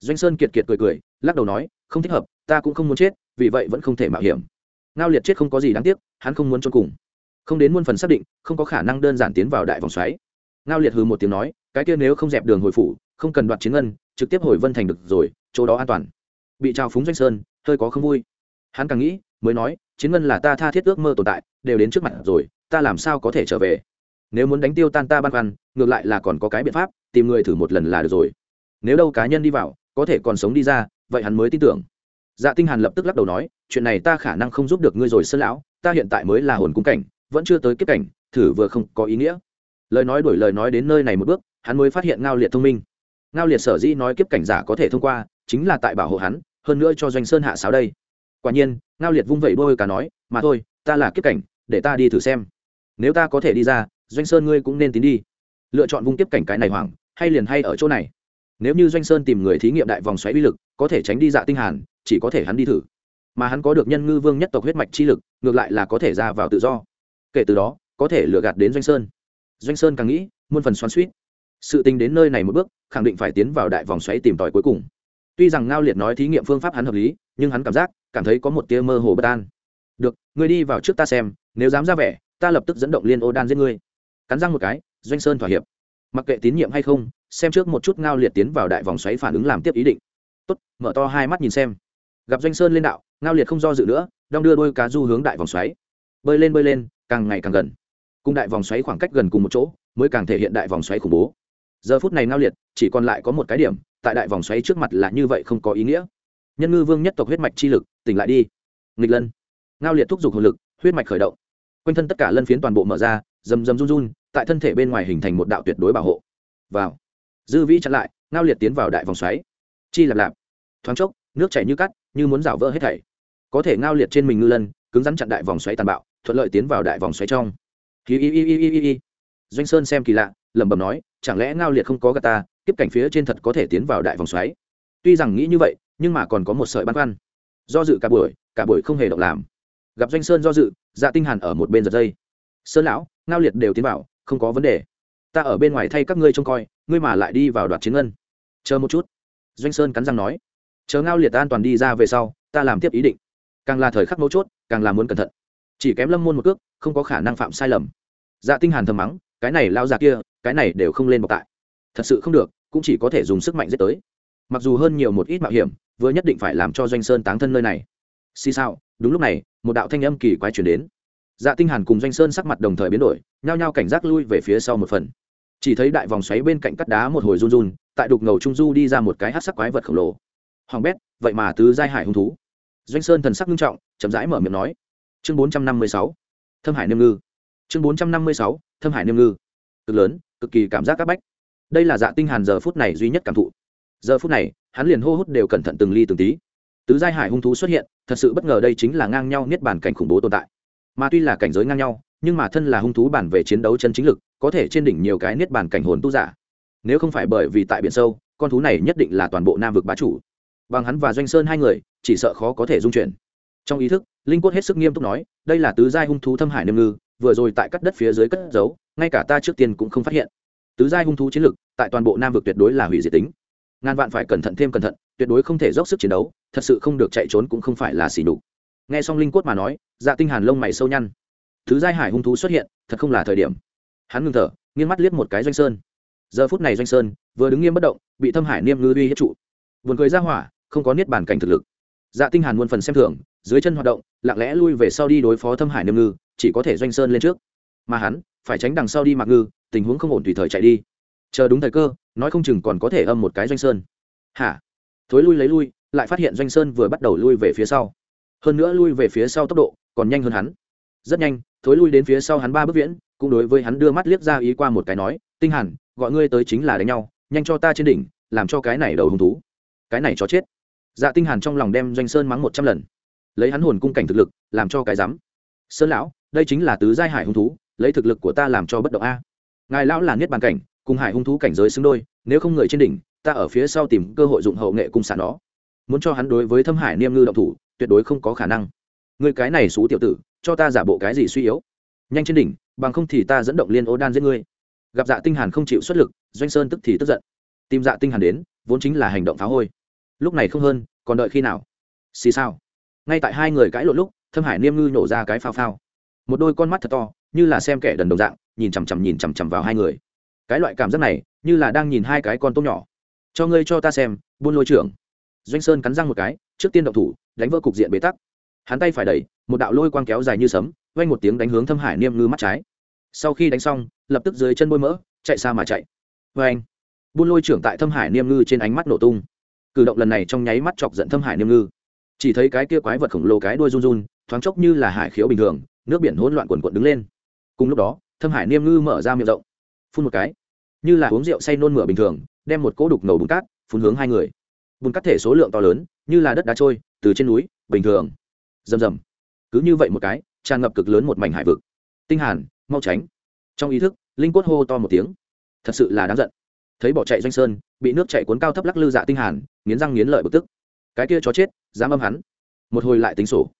Doanh sơn kiệt kiệt cười cười, lắc đầu nói, không thích hợp, ta cũng không muốn chết, vì vậy vẫn không thể mạo hiểm. Ngao liệt chết không có gì đáng tiếc, hắn không muốn cho cùng. Không đến muôn phần xác định, không có khả năng đơn giản tiến vào đại vòng xoáy. Ngao liệt hừ một tiếng nói, cái kia nếu không dẹp đường hồi phủ, không cần đoạt chiến ngân, trực tiếp hồi vân thành được rồi, chỗ đó an toàn. Bị trao phúng doanh sơn, hơi có không vui hắn càng nghĩ, mới nói, chiến ngân là ta tha thiết ước mơ tồn tại, đều đến trước mặt rồi, ta làm sao có thể trở về? Nếu muốn đánh tiêu tan ta băn khoăn, ngược lại là còn có cái biện pháp, tìm người thử một lần là được rồi. Nếu đâu cá nhân đi vào, có thể còn sống đi ra, vậy hắn mới tin tưởng. Dạ tinh hàn lập tức lắc đầu nói, chuyện này ta khả năng không giúp được ngươi rồi sơn lão, ta hiện tại mới là hồn cung cảnh, vẫn chưa tới kiếp cảnh, thử vừa không có ý nghĩa. Lời nói đổi lời nói đến nơi này một bước, hắn mới phát hiện ngao liệt thông minh. Ngao liệt sở dĩ nói kiếp cảnh giả có thể thông qua, chính là tại bảo hộ hắn, hơn nữa cho doanh sơn hạ sáo đây quả nhiên, ngao liệt vung vẩy đôi cả nói, mà thôi, ta là kiếp cảnh, để ta đi thử xem. Nếu ta có thể đi ra, doanh sơn ngươi cũng nên tín đi. Lựa chọn vung kiếp cảnh cái này hoảng, hay liền hay ở chỗ này. Nếu như doanh sơn tìm người thí nghiệm đại vòng xoáy uy lực, có thể tránh đi dạ tinh hàn, chỉ có thể hắn đi thử. Mà hắn có được nhân ngư vương nhất tộc huyết mạch chi lực, ngược lại là có thể ra vào tự do. Kể từ đó, có thể lừa gạt đến doanh sơn. Doanh sơn càng nghĩ, muôn phần xoắn suýt sự tình đến nơi này một bước, khẳng định phải tiến vào đại vòng xoáy tìm tòi cuối cùng. Tuy rằng ngao liệt nói thí nghiệm phương pháp hắn hợp lý, nhưng hắn cảm giác cảm thấy có một tia mơ hồ bất an. Được, ngươi đi vào trước ta xem, nếu dám ra vẻ, ta lập tức dẫn động liên ô đan giết ngươi. Cắn răng một cái, doanh sơn thỏa hiệp. Mặc kệ tín nhiệm hay không, xem trước một chút ngao liệt tiến vào đại vòng xoáy phản ứng làm tiếp ý định. Tốt, mở to hai mắt nhìn xem. Gặp doanh sơn lên đạo, ngao liệt không do dự nữa, đong đưa đôi cá du hướng đại vòng xoáy. Bơi lên bơi lên, càng ngày càng gần. Cùng đại vòng xoáy khoảng cách gần cùng một chỗ, mới càng thể hiện đại vòng xoáy khủng bố. Giờ phút này ngao liệt, chỉ còn lại có một cái điểm, tại đại vòng xoáy trước mặt là như vậy không có ý nghĩa nhân ngư vương nhất tộc huyết mạch chi lực, tỉnh lại đi. Nghịch lân. Ngao liệt thúc giục hồn lực, huyết mạch khởi động. Quanh thân tất cả lân phiến toàn bộ mở ra, rầm rầm run run, tại thân thể bên ngoài hình thành một đạo tuyệt đối bảo hộ. Vào. Dư vĩ chặn lại, ngao liệt tiến vào đại vòng xoáy. Chi lạp lạp. Thoáng chốc, nước chảy như cắt, như muốn rảo vỡ hết thảy. Có thể ngao liệt trên mình ngư lân, cứng rắn chặn đại vòng xoáy tàn bạo, thuận lợi tiến vào đại vòng xoáy trong. Hi hi hi hi hi hi doanh sơn xem kỳ lạ, lẩm bẩm nói, chẳng lẽ ngao liệt không có gà ta tiếp cảnh phía trên thật có thể tiến vào đại vòng xoáy? Tuy rằng nghĩ như vậy nhưng mà còn có một sợi băn khoăn. Do dự cả buổi cả buổi không hề động làm. Gặp doanh sơn do dự dạ tinh hàn ở một bên giật dây. Sơn lão, ngao liệt đều tiến vào, không có vấn đề. Ta ở bên ngoài thay các ngươi trông coi, ngươi mà lại đi vào đoạt chiến ngân. Chờ một chút. Doanh sơn cắn răng nói. Chờ ngao liệt an toàn đi ra về sau, ta làm tiếp ý định. Càng là thời khắc mấu chốt, càng là muốn cẩn thận. Chỉ kém lâm môn một cước, không có khả năng phạm sai lầm. Dạ tinh hàn thầm mắng, cái này lao già kia, cái này đều không lên bọc tại. Thật sự không được, cũng chỉ có thể dùng sức mạnh giết tới mặc dù hơn nhiều một ít mạo hiểm, vừa nhất định phải làm cho doanh sơn táng thân nơi này. Xì sao đúng lúc này, một đạo thanh âm kỳ quái chuyển đến. Dạ tinh hàn cùng doanh sơn sắc mặt đồng thời biến đổi, nhao nhao cảnh giác lui về phía sau một phần. Chỉ thấy đại vòng xoáy bên cạnh cắt đá một hồi run run, tại đục ngầu trung du đi ra một cái hắc sắc quái vật khổng lồ. Hoàng bét, vậy mà tứ giai hải hung thú. Doanh sơn thần sắc nghiêm trọng, chậm rãi mở miệng nói. Chương 456 thâm hải niêm ngư. Chương 456 thâm hải niêm ngư. Cực lớn, cực kỳ cảm giác các bách. Đây là dạ tinh hàn giờ phút này duy nhất cảm thụ giờ phút này, hắn liền hô hút đều cẩn thận từng ly từng tí. Tứ giai hải hung thú xuất hiện, thật sự bất ngờ đây chính là ngang nhau niết bản cảnh khủng bố tồn tại. Mà tuy là cảnh giới ngang nhau, nhưng mà thân là hung thú bản về chiến đấu chân chính lực, có thể trên đỉnh nhiều cái niết bản cảnh hồn tu giả. Nếu không phải bởi vì tại biển sâu, con thú này nhất định là toàn bộ nam vực bá chủ. Bằng hắn và doanh sơn hai người, chỉ sợ khó có thể dung chuyển. Trong ý thức, linh quất hết sức nghiêm túc nói, đây là tứ giai hung thú thâm hải niêm ngư, vừa rồi tại cắt đất phía dưới cất giấu, ngay cả ta trước tiên cũng không phát hiện. Tứ giai hung thú chiến lực, tại toàn bộ nam vực tuyệt đối là hủy diệt tính ngàn vạn phải cẩn thận thêm cẩn thận, tuyệt đối không thể dốc sức chiến đấu, thật sự không được chạy trốn cũng không phải là xỉ đục nghe xong linh quất mà nói dạ tinh hàn lông mày sâu nhăn. Thứ giai hải hung thú xuất hiện, thật không là thời điểm. Hắn ngưng thở, nghiêng mắt liếc một cái doanh sơn. Giờ phút này doanh sơn vừa đứng nghiêm bất động, bị thâm hải niêm ngư uy hiếp trụ. Buồn cười ra hỏa, không có niết bàn cảnh thực lực. Dạ tinh hàn muôn phần xem thường, dưới chân hoạt động, lặng lẽ lui về sau đi đối phó thâm hải niêm ngư, chỉ có thể doanh sơn lên trước. Mà hắn, phải tránh đằng sau đi mặc ngư, tình huống không ổn tùy thời chạy đi chờ đúng thời cơ, nói không chừng còn có thể âm một cái doanh sơn. Hả? Thối lui lấy lui, lại phát hiện doanh sơn vừa bắt đầu lui về phía sau. Hơn nữa lui về phía sau tốc độ còn nhanh hơn hắn. Rất nhanh, thối lui đến phía sau hắn ba bước viễn, cũng đối với hắn đưa mắt liếc ra ý qua một cái nói, tinh hẳn gọi ngươi tới chính là đánh nhau, nhanh cho ta trên đỉnh, làm cho cái này đầu hung thú. Cái này cho chết. Dạ tinh hàn trong lòng đem doanh sơn mắng một trăm lần. Lấy hắn hồn cung cảnh thực lực, làm cho cái dám sơn lão, đây chính là tứ giai hải hung thú, lấy thực lực của ta làm cho bất động a. Ngài lão là niết bàn cảnh cùng hải hung thú cảnh giới xứng đôi, nếu không người trên đỉnh, ta ở phía sau tìm cơ hội dụng hậu nghệ cung sản đó muốn cho hắn đối với thâm hải niêm ngư động thủ, tuyệt đối không có khả năng. Người cái này xú tiểu tử, cho ta giả bộ cái gì suy yếu? Nhanh trên đỉnh, bằng không thì ta dẫn động liên ô đan giết ngươi. Gặp dạ tinh hàn không chịu xuất lực, doanh sơn tức thì tức giận. Tìm dạ tinh hàn đến, vốn chính là hành động phá hôi. Lúc này không hơn, còn đợi khi nào? Xì sao ngay tại hai người cãi lộn lúc, thâm hải niêm ngư nổ ra cái phao phao. Một đôi con mắt thật to, như là xem kẻ đần đồng dạng, nhìn chằm chằm nhìn chằm chằm vào hai người cái loại cảm giác này, như là đang nhìn hai cái con tôm nhỏ. Cho ngươi cho ta xem, buôn lôi trưởng. Doanh sơn cắn răng một cái, trước tiên động thủ, đánh vỡ cục diện bế tắc. Hắn tay phải đẩy, một đạo lôi quang kéo dài như sấm, vang một tiếng đánh hướng thâm hải niêm ngư mắt trái. Sau khi đánh xong, lập tức dưới chân bôi mỡ, chạy xa mà chạy. Vê anh buôn lôi trưởng tại thâm hải niêm ngư trên ánh mắt nổ tung. Cử động lần này trong nháy mắt chọc giận thâm hải niêm ngư. Chỉ thấy cái kia quái vật khổng lồ cái đuôi run run, thoáng chốc như là hải khiếu bình thường, nước biển hỗn loạn quần quận đứng lên. Cùng lúc đó, thâm hải niêm ngư mở ra miệng rộng phun một cái. Như là uống rượu say nôn mửa bình thường, đem một cỗ đục ngầu bùn cát phun hướng hai người. Bùn cát thể số lượng to lớn, như là đất đá trôi, từ trên núi, bình thường. Rầm rầm. Cứ như vậy một cái, tràn ngập cực lớn một mảnh hải vực. Tinh hàn, mau tránh. Trong ý thức, linh quất hô to một tiếng. Thật sự là đáng giận. Thấy bỏ chạy doanh sơn, bị nước chạy cuốn cao thấp lắc lư dạ tinh hàn, nghiến răng nghiến lợi bực tức. Cái kia chó chết, dám âm hắn. Một hồi lại tính sổ.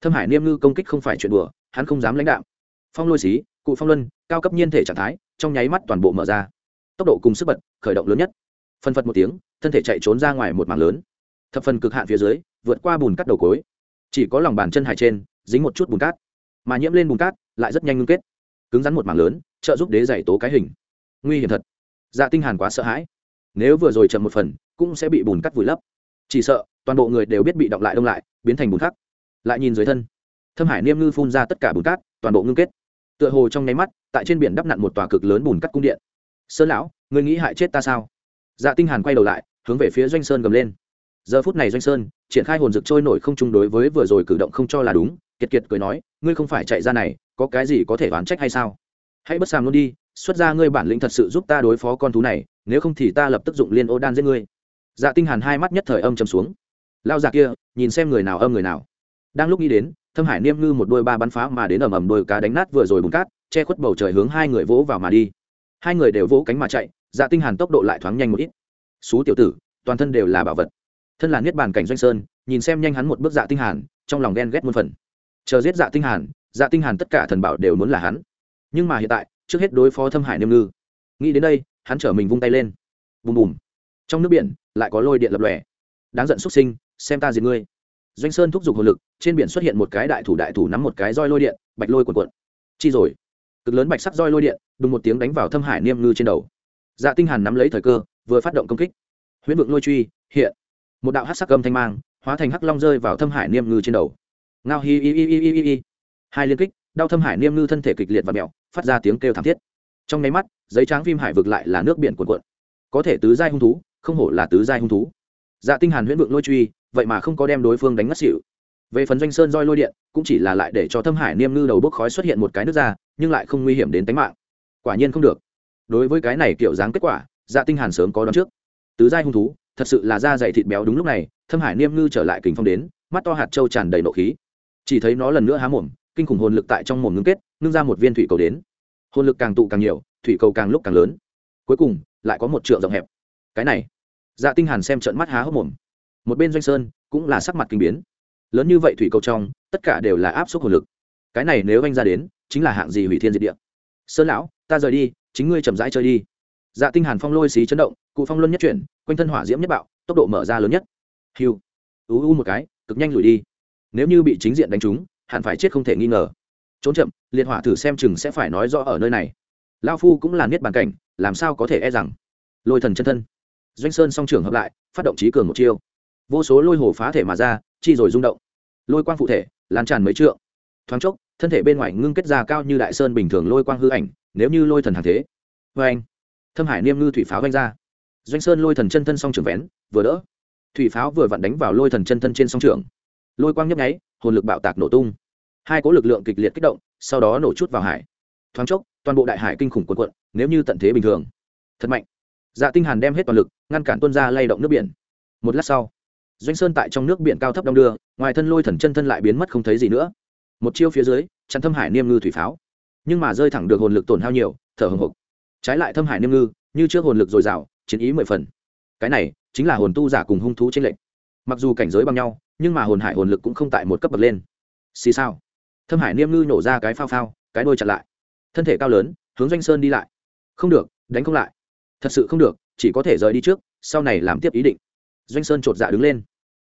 Thâm hải niêm ngư công kích không phải chuyện đùa, hắn không dám lãnh đạo. Phong lôi xí, cụ phong luân, cao cấp nhiên thể trạng thái trong nháy mắt toàn bộ mở ra. Tốc độ cùng sức bật khởi động lớn nhất. Phân phật một tiếng, thân thể chạy trốn ra ngoài một mảng lớn. Thập phần cực hạn phía dưới, vượt qua bùn cắt đầu cối. Chỉ có lòng bàn chân hải trên, dính một chút bùn cát. Mà nhiễm lên bùn cát, lại rất nhanh ngưng kết. Cứng rắn một mảng lớn, trợ giúp đế giải tố cái hình. Nguy hiểm thật. Dạ tinh hàn quá sợ hãi. Nếu vừa rồi chậm một phần, cũng sẽ bị bùn cắt vùi lấp. Chỉ sợ, toàn bộ người đều biết bị động lại đông lại, biến thành bùn cát. Lại nhìn dưới thân. Thâm hải niêm ngư phun ra tất cả bùn cát, toàn bộ ngưng kết. Tựa hồ trong nháy mắt tại trên biển đắp nặn một tòa cực lớn bùn cắt cung điện. Sơn lão người nghĩ hại chết ta sao? Dạ tinh hàn quay đầu lại, hướng về phía doanh sơn gầm lên. Giờ phút này doanh sơn, triển khai hồn dực trôi nổi không chung đối với vừa rồi cử động không cho là đúng, kiệt kiệt cười nói, ngươi không phải chạy ra này, có cái gì có thể oán trách hay sao? Hãy bất sàm luôn đi, xuất ra ngươi bản lĩnh thật sự giúp ta đối phó con thú này, nếu không thì ta lập tức dụng liên ô đan giết ngươi. Dạ tinh hàn hai mắt nhất thời âm trầm xuống. Lao già kia, nhìn xem người nào âm người nào. Đang lúc nghĩ đến thâm hải niêm ngư một đôi ba bắn phá mà đến ầm ầm đôi cá đánh nát vừa rồi bùn cát, che khuất bầu trời hướng hai người vỗ vào mà đi. Hai người đều vỗ cánh mà chạy dạ tinh hàn tốc độ lại thoáng nhanh một ít. Xú tiểu tử, toàn thân đều là bảo vật. Thân là niết bàn cảnh doanh sơn, nhìn xem nhanh hắn một bước dạ tinh hàn, trong lòng ghen ghét muôn phần. Chờ giết dạ tinh hàn dạ tinh hàn tất cả thần bảo đều muốn là hắn. Nhưng mà hiện tại, trước hết đối phó thâm hải niêm ngư. Nghĩ đến đây, hắn trở mình vung tay lên. Bùm bùm. Trong nước biển, lại có lôi điện lập lòe. Đáng giận xuất sinh, xem ta diệt ngươi doanh sơn thúc giục hồn lực, trên biển xuất hiện một cái đại thủ đại thủ nắm một cái roi lôi điện, bạch lôi cuộn cuộn. Chi rồi. Cực lớn bạch sắc roi lôi điện, đùng một tiếng đánh vào thâm hải niêm ngư trên đầu. Dạ tinh hàn nắm lấy thời cơ, vừa phát động công kích. Huyễn vực lôi truy, hiện. Một đạo hắc sắc âm thanh mang, hóa thành hắc long rơi vào thâm hải niêm ngư trên đầu. Ngao hi hi hi hi hi hi hai liên kích, đau thâm hải niêm ngư thân thể kịch liệt và mèo, phát ra tiếng kêu thảm thiết. Trong nháy mắt, giấy trắng phim hải vực lại là nước biển cuộn cuộn. Có thể tứ giai hung thú, không hổ là tứ giai hung thú dạ tinh hàn huyễn vượng lôi truy, vậy mà không có đem đối phương đánh ngất xỉu. Về phần doanh sơn roi lôi điện, cũng chỉ là lại để cho thâm hải niêm ngư đầu bốc khói xuất hiện một cái nước ra, nhưng lại không nguy hiểm đến tính mạng. Quả nhiên không được. Đối với cái này kiểu dáng kết quả dạ tinh hàn sớm có đoán trước. Tứ giai hung thú, thật sự là da dày thịt béo đúng lúc này, thâm hải niêm ngư trở lại kình phong đến, mắt to hạt châu tràn đầy nộ khí. Chỉ thấy nó lần nữa há mồm, kinh khủng hồn lực tại trong mồm ngưng kết ngưng ra một viên thủy cầu đến. Hồn lực càng tụ càng nhiều, thủy cầu càng lúc càng lớn. Cuối cùng, lại có một trượng rộng hẹp. Cái này dạ tinh hàn xem trận mắt há hốc mồm. Một bên doanh sơn cũng là sắc mặt kinh biến. Lớn như vậy thủy cầu trong, tất cả đều là áp suất hồn lực. Cái này nếu anh ra đến, chính là hạng gì hủy thiên diệt địa? Sơn lão, ta rời đi, chính ngươi chậm rãi chơi đi. Dạ tinh hàn phong lôi xí chấn động, cụ phong luân nhất chuyển, quanh thân hỏa diễm nhất bạo, tốc độ mở ra lớn nhất. Hiu u u một cái, cực nhanh lùi đi. Nếu như bị chính diện đánh trúng, hẳn phải chết không thể nghi ngờ. Trốn chậm, liệt hỏa thử xem chừng sẽ phải nói rõ ở nơi này. Lao phu cũng là niết bàn cảnh, làm sao có thể e rằng? Lôi thần chân thân doanh sơn song trưởng hợp lại, phát động trí cường một chiêu. Vô số lôi hồ phá thể mà ra, chi rồi rung động. Lôi quang phụ thể, lan tràn mấy trượng. Thoáng chốc, thân thể bên ngoài ngưng kết ra cao như đại sơn bình thường lôi quang hư ảnh, nếu như lôi thần hàng thế. Vê anh, thâm hải niêm ngư thủy pháo vanh ra. Doanh sơn lôi thần chân thân song trường vén, vừa đỡ. Thủy pháo vừa vặn đánh vào lôi thần chân thân trên song trường. Lôi quang nhấp nháy, hồn lực bạo tạc nổ tung. Hai cố lực lượng kịch liệt kích động, sau đó nổ chút vào hải. Thoáng chốc, toàn bộ đại hải kinh khủng quần quận nếu như tận thế bình thường. Thật mạnh dạ tinh hàn đem hết toàn lực, ngăn cản tuôn ra lay động nước biển. Một lát sau, doanh sơn tại trong nước biển cao thấp đông đưa, ngoài thân lôi thần chân thân lại biến mất không thấy gì nữa. Một chiêu phía dưới, chặn thâm hải niêm ngư thủy pháo. Nhưng mà rơi thẳng được hồn lực tổn hao nhiều, thở hồng hộc. Trái lại thâm hải niêm ngư, như trước hồn lực dồi dào, chiến ý mười phần. Cái này chính là hồn tu giả cùng hung thú trên lệnh mặc dù cảnh giới bằng nhau, nhưng mà hồn hải hồn lực cũng không tại một cấp bậc lên. Xì sao thâm hải niêm ngư nổ ra cái phao phao, cái đôi chặn lại. Thân thể cao lớn, hướng doanh sơn đi lại. Không được, đánh không lại thật sự không được, chỉ có thể rời đi trước, sau này làm tiếp ý định. Doanh sơn chột dạ đứng lên.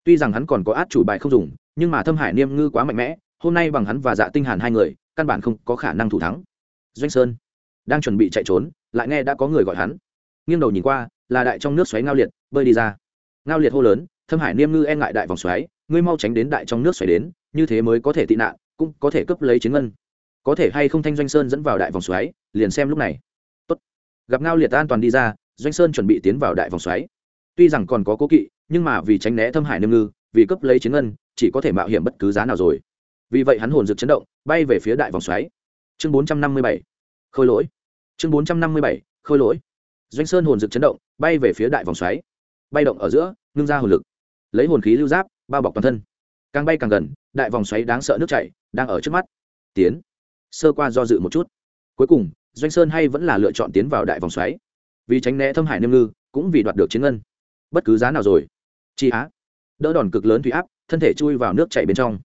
Tuy rằng hắn còn có át chủ bài không dùng, nhưng mà thâm hải niêm ngư quá mạnh mẽ, hôm nay bằng hắn và dạ tinh hàn hai người, căn bản không có khả năng thủ thắng. Doanh sơn đang chuẩn bị chạy trốn, lại nghe đã có người gọi hắn. Nghiêng đầu nhìn qua, là đại trong nước xoáy ngao liệt, bơi đi ra. Ngao liệt hô lớn, thâm hải niêm ngư e ngại đại vòng xoáy, ngươi mau tránh đến đại trong nước xoáy đến, như thế mới có thể tị nạn, cũng có thể cấp lấy chiến ngân. Có thể hay không thanh doanh sơn dẫn vào đại vòng xoáy, liền xem lúc này gặp ngao liệt an toàn đi ra, doanh sơn chuẩn bị tiến vào đại vòng xoáy. Tuy rằng còn có cố kỵ, nhưng mà vì tránh né thâm hải niêm ngư, vì cấp lấy chiến ngân, chỉ có thể mạo hiểm bất cứ giá nào rồi. Vì vậy hắn hồn rực chấn động, bay về phía đại vòng xoáy. Chương bốn trăm năm mươi bảy, khôi lỗi. Chương bốn trăm năm mươi bảy, khôi lỗi. Doanh sơn hồn rực chấn động, bay về phía đại vòng xoáy. Bay động ở giữa, ngưng ra hồn lực. Lấy hồn khí lưu giáp, bao bọc toàn thân. Càng bay càng gần, đại vòng xoáy đáng sợ nước chảy, đang ở trước mắt. Tiến. Sơ qua do dự một chút. Cuối cùng doanh sơn hay vẫn là lựa chọn tiến vào đại vòng xoáy? Vì tránh né thâm hải niêm ngư, cũng vì đoạt được chiến ngân. Bất cứ giá nào rồi. Chi á. Đỡ đòn cực lớn thủy áp, thân thể chui vào nước chảy bên trong.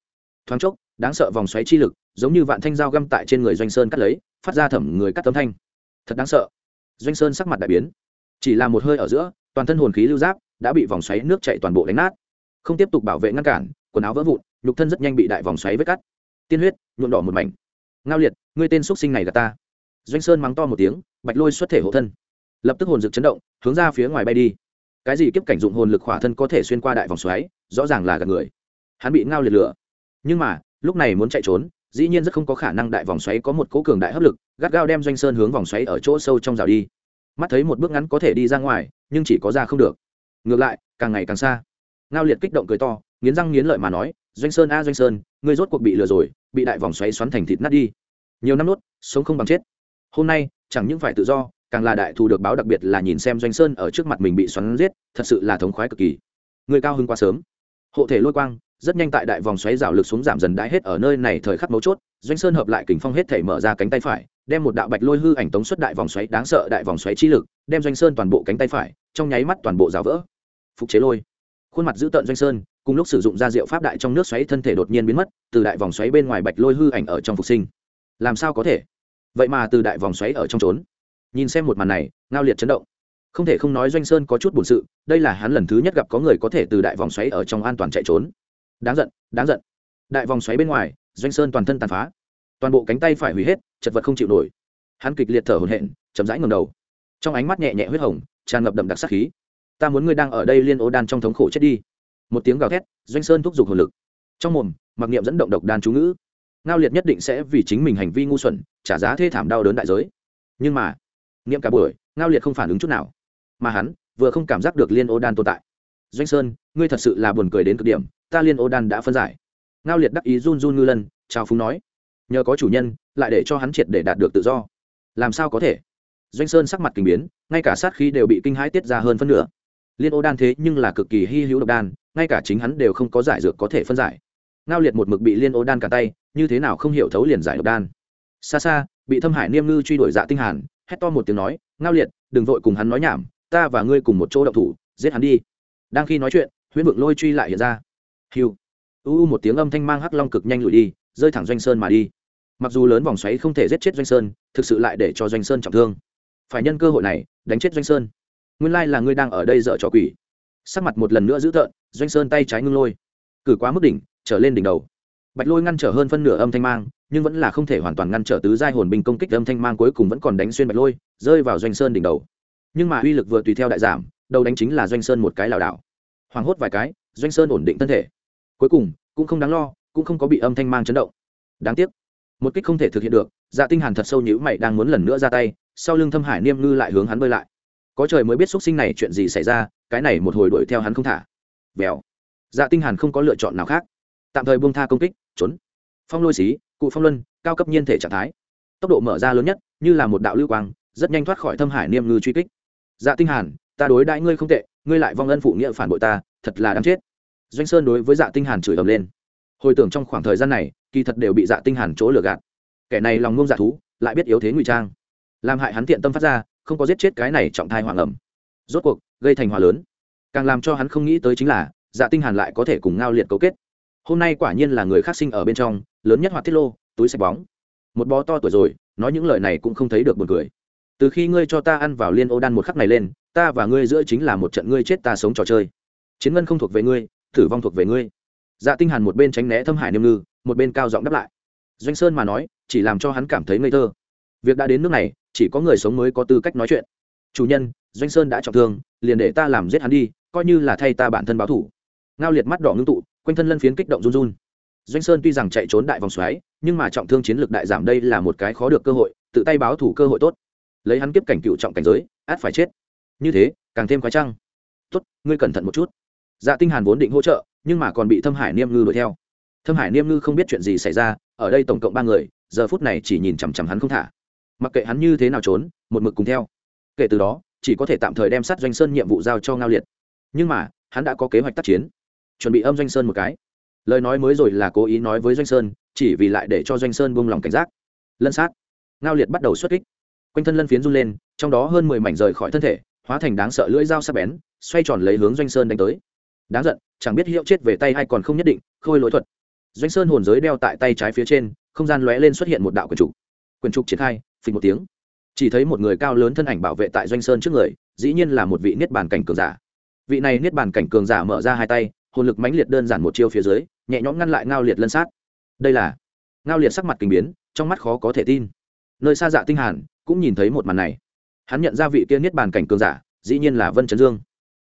Thoáng chốc, đáng sợ vòng xoáy chi lực, giống như vạn thanh dao găm tại trên người doanh sơn cắt lấy, phát ra thẩm người cắt tấm thanh. Thật đáng sợ. Doanh sơn sắc mặt đại biến. Chỉ là một hơi ở giữa, toàn thân hồn khí lưu giáp đã bị vòng xoáy nước chạy toàn bộ đánh nát. Không tiếp tục bảo vệ ngăn cản, quần áo vỡ vụn, nhục thân rất nhanh bị đại vòng xoáy vết cắt. Tiên huyết, nhuộm đỏ một mảnh. Ngao liệt, ngươi tên x sinh này là ta doanh sơn mắng to một tiếng, bạch lôi xuất thể hộ thân. Lập tức hồn rực chấn động, hướng ra phía ngoài bay đi. Cái gì kiếp cảnh dụng hồn lực khỏa thân có thể xuyên qua đại vòng xoáy, rõ ràng là gạt người. Hắn bị ngao liệt lửa. Nhưng mà, lúc này muốn chạy trốn, dĩ nhiên rất không có khả năng đại vòng xoáy có một cố cường đại hấp lực, gắt gao đem doanh sơn hướng vòng xoáy ở chỗ sâu trong rào đi. Mắt thấy một bước ngắn có thể đi ra ngoài, nhưng chỉ có ra không được. Ngược lại, càng ngày càng xa. Ngao liệt kích động cười to, nghiến răng nghiến lợi mà nói, doanh sơn a, doanh sơn, ngươi rốt cuộc bị lừa rồi, bị đại vòng xoáy xoắn thành thịt nát đi. Nhiều năm nốt sống không bằng chết hôm nay, chẳng những phải tự do, càng là đại thù được báo đặc biệt là nhìn xem doanh sơn ở trước mặt mình bị xoắn giết, thật sự là thống khoái cực kỳ. Người cao hưng quá sớm. Hộ thể lôi quang, rất nhanh tại đại vòng xoáy rào lực xuống giảm dần đãi hết ở nơi này thời khắc mấu chốt, doanh sơn hợp lại kình phong hết thể mở ra cánh tay phải, đem một đạo bạch lôi hư ảnh tống xuất đại vòng xoáy, đáng sợ đại vòng xoáy chi lực, đem doanh sơn toàn bộ cánh tay phải, trong nháy mắt toàn bộ rào vỡ. Phục chế lôi. Khuôn mặt giữ tợn doanh sơn, cùng lúc sử dụng ra diệu pháp đại trong nước xoáy thân thể đột nhiên biến mất, từ đại vòng xoáy bên ngoài bạch lôi hư ảnh ở trong phục sinh. Làm sao có thể? Vậy mà từ đại vòng xoáy ở trong trốn. Nhìn xem một màn này, ngao liệt chấn động. Không thể không nói doanh sơn có chút bổn sự, đây là hắn lần thứ nhất gặp có người có thể từ đại vòng xoáy ở trong an toàn chạy trốn. Đáng giận đáng giận. Đại vòng xoáy bên ngoài, doanh sơn toàn thân tàn phá. Toàn bộ cánh tay phải hủy hết, chật vật không chịu nổi. Hắn kịch liệt thở hồn hện chậm rãi ngầm đầu. Trong ánh mắt nhẹ nhẹ huyết hồng, tràn ngập đậm đặc sắc khí. Ta muốn ngươi đang ở đây liên ô đan trong thống khổ chết đi. Một tiếng gào thét, doanh sơn thúc giục hồn lực. Trong mồm, mặc niệm dẫn động độc đan chú ngữ ngao liệt nhất định sẽ vì chính mình hành vi ngu xuẩn, trả giá thê thảm đau đớn đại giới. Nhưng mà, niệm cả buổi, ngao liệt không phản ứng chút nào. Mà hắn, vừa không cảm giác được liên ô đan tồn tại. Doanh sơn, ngươi thật sự là buồn cười đến cực điểm, ta liên ô đan đã phân giải. Ngao liệt đắc ý run run ngư lân, chào phúng nói. Nhờ có chủ nhân, lại để cho hắn triệt để đạt được tự do. Làm sao có thể? Doanh sơn sắc mặt kinh biến, ngay cả sát khí đều bị kinh hãi tiết ra hơn phân nửa. Liên ô đan thế nhưng là cực kỳ hy hữu độc đan, ngay cả chính hắn đều không có giải dược có thể phân giải. Ngao liệt một mực bị liên ô đan cả tay như thế nào không hiểu thấu liền giải độc đan. Xa xa, bị thâm hải niêm ngư truy đuổi dạ tinh hàn, hét to một tiếng nói, ngao liệt, đừng vội cùng hắn nói nhảm, ta và ngươi cùng một chỗ động thủ, giết hắn đi. Đang khi nói chuyện, huyễn vượng lôi truy lại hiện ra. Hiu. U u một tiếng âm thanh mang hắc long cực nhanh lùi đi, rơi thẳng doanh sơn mà đi. Mặc dù lớn vòng xoáy không thể giết chết doanh sơn, thực sự lại để cho doanh sơn trọng thương. Phải nhân cơ hội này, đánh chết doanh sơn. Nguyên lai là ngươi đang ở đây dở trò quỷ. Sắc mặt một lần nữa dữ tợn, doanh sơn tay trái ngưng lôi. Cử quá mức đỉnh, trở lên đỉnh đầu bạch lôi ngăn trở hơn phân nửa âm thanh mang, nhưng vẫn là không thể hoàn toàn ngăn trở tứ giai hồn binh công kích âm thanh mang cuối cùng vẫn còn đánh xuyên bạch lôi, rơi vào doanh sơn đỉnh đầu. Nhưng mà uy lực vừa tùy theo đại giảm, đầu đánh chính là doanh sơn một cái lảo đảo. Hoảng hốt vài cái, doanh sơn ổn định thân thể. Cuối cùng, cũng không đáng lo, cũng không có bị âm thanh mang chấn động. Đáng tiếc, một kích không thể thực hiện được dạ tinh hàn thật sâu nhũ mày đang muốn lần nữa ra tay, sau lưng thâm hải niêm ngư lại hướng hắn bơi lại. Có trời mới biết xuất sinh này chuyện gì xảy ra, cái này một hồi đuổi theo hắn không thả. Vèo. Dạ tinh hàn không có lựa chọn nào khác. Tạm thời buông tha công kích trốn. Phong lôi xí, cụ phong luân, cao cấp nhiên thể trạng thái. Tốc độ mở ra lớn nhất, như là một đạo lưu quang, rất nhanh thoát khỏi thâm hải niêm ngư truy kích. Dạ tinh hàn, ta đối đãi ngươi không tệ, ngươi lại vong ân phụ nghĩa phản bội ta, thật là đáng chết. Doanh sơn đối với dạ tinh hàn chửi ầm lên. Hồi tưởng trong khoảng thời gian này, kỳ thật đều bị dạ tinh hàn chỗ lừa gạt. Kẻ này lòng ngông dạ thú, lại biết yếu thế ngụy trang. Làm hại hắn tiện tâm phát ra, không có giết chết cái này trọng thai hoàng ẩm. Rốt cuộc, gây thành hòa lớn. Càng làm cho hắn không nghĩ tới chính là dạ tinh hàn lại có thể cùng ngao liệt cấu kết hôm nay quả nhiên là người khác sinh ở bên trong, lớn nhất hoạt thiết lô, túi sạch bóng. Một bó to tuổi rồi, nói những lời này cũng không thấy được buồn cười. Từ khi ngươi cho ta ăn vào liên ô đan một khắc này lên, ta và ngươi giữa chính là một trận ngươi chết ta sống trò chơi. Chiến ngân không thuộc về ngươi thử vong thuộc về ngươi. Dạ tinh hàn một bên tránh né thâm hải niêm ngư, một bên cao giọng đáp lại. Doanh sơn mà nói, chỉ làm cho hắn cảm thấy ngây thơ. Việc đã đến nước này, chỉ có người sống mới có tư cách nói chuyện. Chủ nhân, doanh sơn đã trọng thương, liền để ta làm giết hắn đi, coi như là thay ta bản thân báo thủ. Ngao liệt mắt đỏ ngưng tụ quanh thân lân phiến kích động run run. Doanh sơn tuy rằng chạy trốn đại vòng xoáy, nhưng mà trọng thương chiến lược đại giảm đây là một cái khó được cơ hội, tự tay báo thủ cơ hội tốt. Lấy hắn kiếp cảnh cựu trọng cảnh giới, át phải chết. Như thế, càng thêm khoái trăng. Tốt, ngươi cẩn thận một chút. Dạ tinh hàn vốn định hỗ trợ, nhưng mà còn bị thâm hải niêm ngư đuổi theo. Thâm hải niêm ngư không biết chuyện gì xảy ra, ở đây tổng cộng ba người, giờ phút này chỉ nhìn chằm chằm hắn không thả. Mặc kệ hắn như thế nào trốn, một mực cùng theo. Kể từ đó, chỉ có thể tạm thời đem sát doanh sơn nhiệm vụ giao cho ngao liệt. Nhưng mà, hắn đã có kế hoạch tác chiến chuẩn bị âm doanh sơn một cái. Lời nói mới rồi là cố ý nói với doanh sơn, chỉ vì lại để cho doanh sơn buông lòng cảnh giác. Lân sát. Ngao liệt bắt đầu xuất kích. Quanh thân lân phiến run lên, trong đó hơn mười mảnh rời khỏi thân thể, hóa thành đáng sợ lưỡi dao sắc bén, xoay tròn lấy hướng doanh sơn đánh tới. Đáng giận, chẳng biết hiệu chết về tay hay còn không nhất định, khôi lỗi thuật. Doanh sơn hồn giới đeo tại tay trái phía trên, không gian lóe lên xuất hiện một đạo quyền trục. Quyền trục triển khai phình một tiếng. Chỉ thấy một người cao lớn thân ảnh bảo vệ tại doanh sơn trước người, dĩ nhiên là một vị niết bàn cảnh cường giả. Vị này niết bàn cảnh cường giả mở ra hai tay hồn lực mãnh liệt đơn giản một chiêu phía dưới, nhẹ nhõm ngăn lại ngao liệt lân sát. Đây là, ngao liệt sắc mặt kinh biến, trong mắt khó có thể tin. Nơi xa dạ tinh hàn cũng nhìn thấy một màn này. Hắn nhận ra vị kia niết bàn cảnh cường giả, dĩ nhiên là vân chấn dương.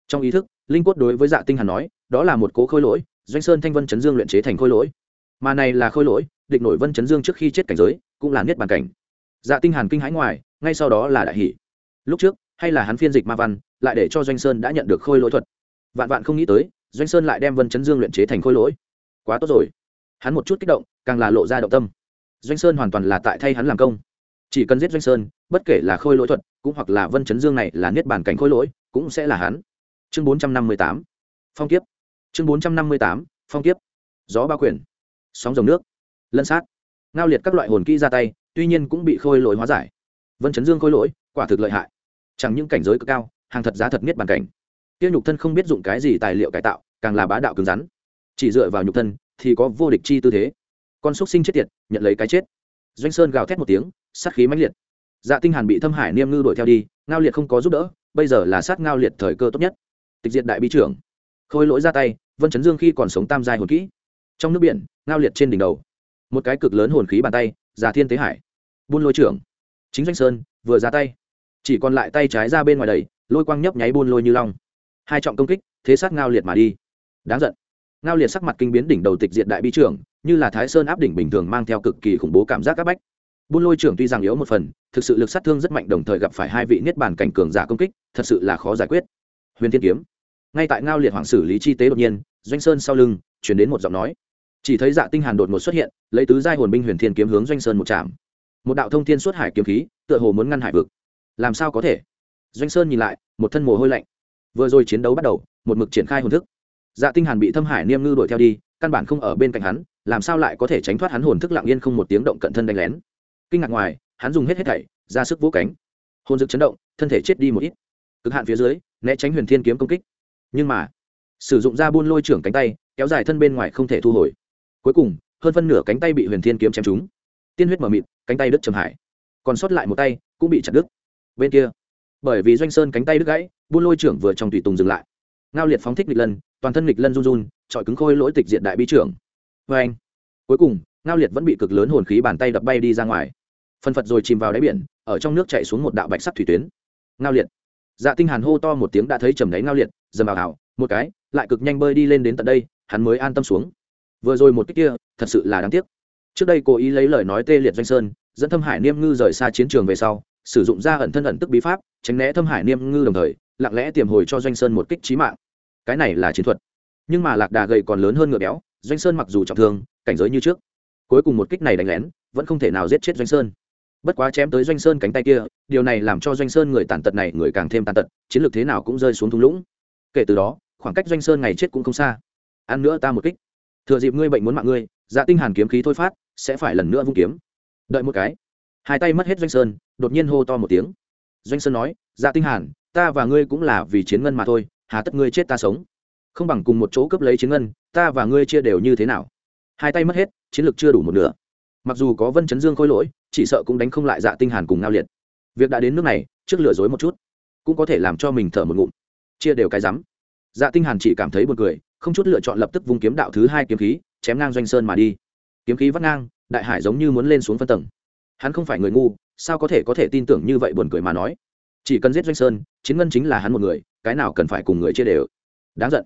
Trong ý thức, linh quất đối với dạ tinh hàn nói, đó là một cố khôi lỗi, doanh sơn thanh vân chấn dương luyện chế thành khôi lỗi. Mà này là khôi lỗi, địch nổi vân chấn dương trước khi chết cảnh giới, cũng là niết bàn cảnh. Dạ tinh hàn kinh hãi ngoài, ngay sau đó là đại hỷ. Lúc trước, hay là hắn phiên dịch ma văn, lại để cho doanh sơn đã nhận được khôi lỗi thuật. Vạn vạn không nghĩ tới doanh sơn lại đem vân chấn dương luyện chế thành khôi lỗi quá tốt rồi hắn một chút kích động càng là lộ ra động tâm doanh sơn hoàn toàn là tại thay hắn làm công chỉ cần giết doanh sơn bất kể là khôi lỗi thuật cũng hoặc là vân chấn dương này là niết bàn cảnh khôi lỗi cũng sẽ là hắn chương bốn trăm năm mươi tám phong kiếp chương bốn trăm năm mươi tám phong kiếp gió ba quyền sóng dòng nước lân sát ngao liệt các loại hồn kỹ ra tay tuy nhiên cũng bị khôi lỗi hóa giải vân chấn dương khôi lỗi quả thực lợi hại chẳng những cảnh giới cực cao hàng thật giá thật niết bàn cảnh tiêu nhục thân không biết dụng cái gì tài liệu cải tạo, càng là bá đạo cứng rắn. Chỉ dựa vào nhục thân thì có vô địch chi tư thế. Con xúc sinh chết tiệt, nhận lấy cái chết. Doanh sơn gào thét một tiếng, sát khí mãnh liệt. Dạ tinh hàn bị thâm hải niêm ngư đuổi theo đi, ngao liệt không có giúp đỡ, bây giờ là sát ngao liệt thời cơ tốt nhất. Tịch diệt đại bi trưởng. Khôi lỗi ra tay, vân chấn dương khi còn sống tam giai hồn kỹ. Trong nước biển, ngao liệt trên đỉnh đầu. Một cái cực lớn hồn khí bàn tay giả thiên tế hải. Buôn lôi trưởng. Chính doanh sơn, vừa ra tay. Chỉ còn lại tay trái ra bên ngoài đầy, lôi quang nhấp nháy buôn lôi như long hai trọng công kích, thế sát ngao liệt mà đi. Đáng giận. Ngao liệt sắc mặt kinh biến đỉnh đầu tịch diện đại bi trưởng, như là thái sơn áp đỉnh bình thường mang theo cực kỳ khủng bố cảm giác áp bách. Buôn lôi trưởng tuy rằng yếu một phần, thực sự lực sát thương rất mạnh đồng thời gặp phải hai vị niết bàn cảnh cường giả công kích, thật sự là khó giải quyết. Huyền thiên kiếm. Ngay tại ngao liệt hoàng xử lý chi tế đột nhiên, doanh sơn sau lưng chuyển đến một giọng nói. Chỉ thấy dạ tinh hàn đột ngột xuất hiện, lấy tứ giai hồn binh huyền thiên kiếm hướng doanh sơn một chạm. Một đạo thông thiên xuất hải kiếm khí, tựa hồ muốn ngăn hải vực. Làm sao có thể? Doanh sơn nhìn lại, một thân mồ hôi lạnh vừa rồi chiến đấu bắt đầu, một mực triển khai hồn thức. Dạ tinh hàn bị thâm hải niêm ngư đuổi theo đi, căn bản không ở bên cạnh hắn, làm sao lại có thể tránh thoát hắn hồn thức lặng yên không một tiếng động cận thân đánh lén. Kinh ngạc ngoài, hắn dùng hết hết thảy, ra sức vỗ cánh. Hồn dực chấn động, thân thể chết đi một ít. Cực hạn phía dưới, né tránh huyền thiên kiếm công kích. Nhưng mà, sử dụng ra buôn lôi trưởng cánh tay, kéo dài thân bên ngoài không thể thu hồi. Cuối cùng, hơn phân nửa cánh tay bị huyền thiên kiếm chém trúng. Tiên huyết mờ mịt, cánh tay đứt trầm hải. Còn sót lại một tay, cũng bị chặt đứt. Bên kia bởi vì doanh sơn cánh tay đứt gãy, buôn lôi trưởng vừa trong tùy tùng dừng lại. Ngao liệt phóng thích nghịch lân, toàn thân nghịch lân run run trọi cứng khôi lỗi tịch diện đại bi trưởng. Vê anh, cuối cùng, ngao liệt vẫn bị cực lớn hồn khí bàn tay đập bay đi ra ngoài. Phân phật rồi chìm vào đáy biển, ở trong nước chạy xuống một đạo bạch sắc thủy tuyến. Ngao liệt dạ tinh hàn hô to một tiếng đã thấy trầm đáy ngao liệt, dầm vào ảo một cái, lại cực nhanh bơi đi lên đến tận đây, hắn mới an tâm xuống. Vừa rồi một cái kia, thật sự là đáng tiếc. Trước đây cố ý lấy lời nói tê liệt doanh sơn, dẫn thâm hải niêm ngư rời xa chiến trường về sau, sử dụng ra ẩn thân ẩn tức bí pháp tránh né thâm hải niêm ngư đồng thời, lặng lẽ tiềm hồi cho doanh sơn một kích trí mạng. Cái này là chiến thuật. Nhưng mà lạc đà gầy còn lớn hơn ngựa béo, doanh sơn mặc dù trọng thương, cảnh giới như trước, cuối cùng một kích này đánh lén, vẫn không thể nào giết chết doanh sơn. Bất quá chém tới doanh sơn cánh tay kia, điều này làm cho doanh sơn người tàn tật này người càng thêm tàn tật, chiến lược thế nào cũng rơi xuống thung lũng. Kể từ đó, khoảng cách doanh sơn ngày chết cũng không xa. Ăn nữa ta một kích. Thừa dịp ngươi bệnh muốn mạng ngươi dạ tinh hàn kiếm khí thôi phát, sẽ phải lần nữa vung kiếm. Đợi một cái. Hai tay mất hết doanh sơn, đột nhiên hô to một tiếng doanh sơn nói dạ tinh hàn, ta và ngươi cũng là vì chiến ngân mà thôi, hà tất ngươi chết ta sống. Không bằng cùng một chỗ cướp lấy chiến ngân, ta và ngươi chia đều như thế nào? Hai tay mất hết, chiến lược chưa đủ một nửa. Mặc dù có vân chấn dương khôi lỗi, chỉ sợ cũng đánh không lại dạ tinh hàn cùng ngao liệt. Việc đã đến nước này, trước lừa dối một chút, cũng có thể làm cho mình thở một ngụm. Chia đều cái rắm. Dạ tinh hàn chỉ cảm thấy buồn cười, không chút lựa chọn lập tức vung kiếm đạo thứ hai kiếm khí, chém ngang doanh sơn mà đi. Kiếm khí vắt ngang, đại hải giống như muốn lên xuống phân tầng. Hắn không phải người ngu sao có thể có thể tin tưởng như vậy buồn cười mà nói? Chỉ cần giết doanh sơn, chiến ngân chính là hắn một người, cái nào cần phải cùng người chia đều. Đáng giận.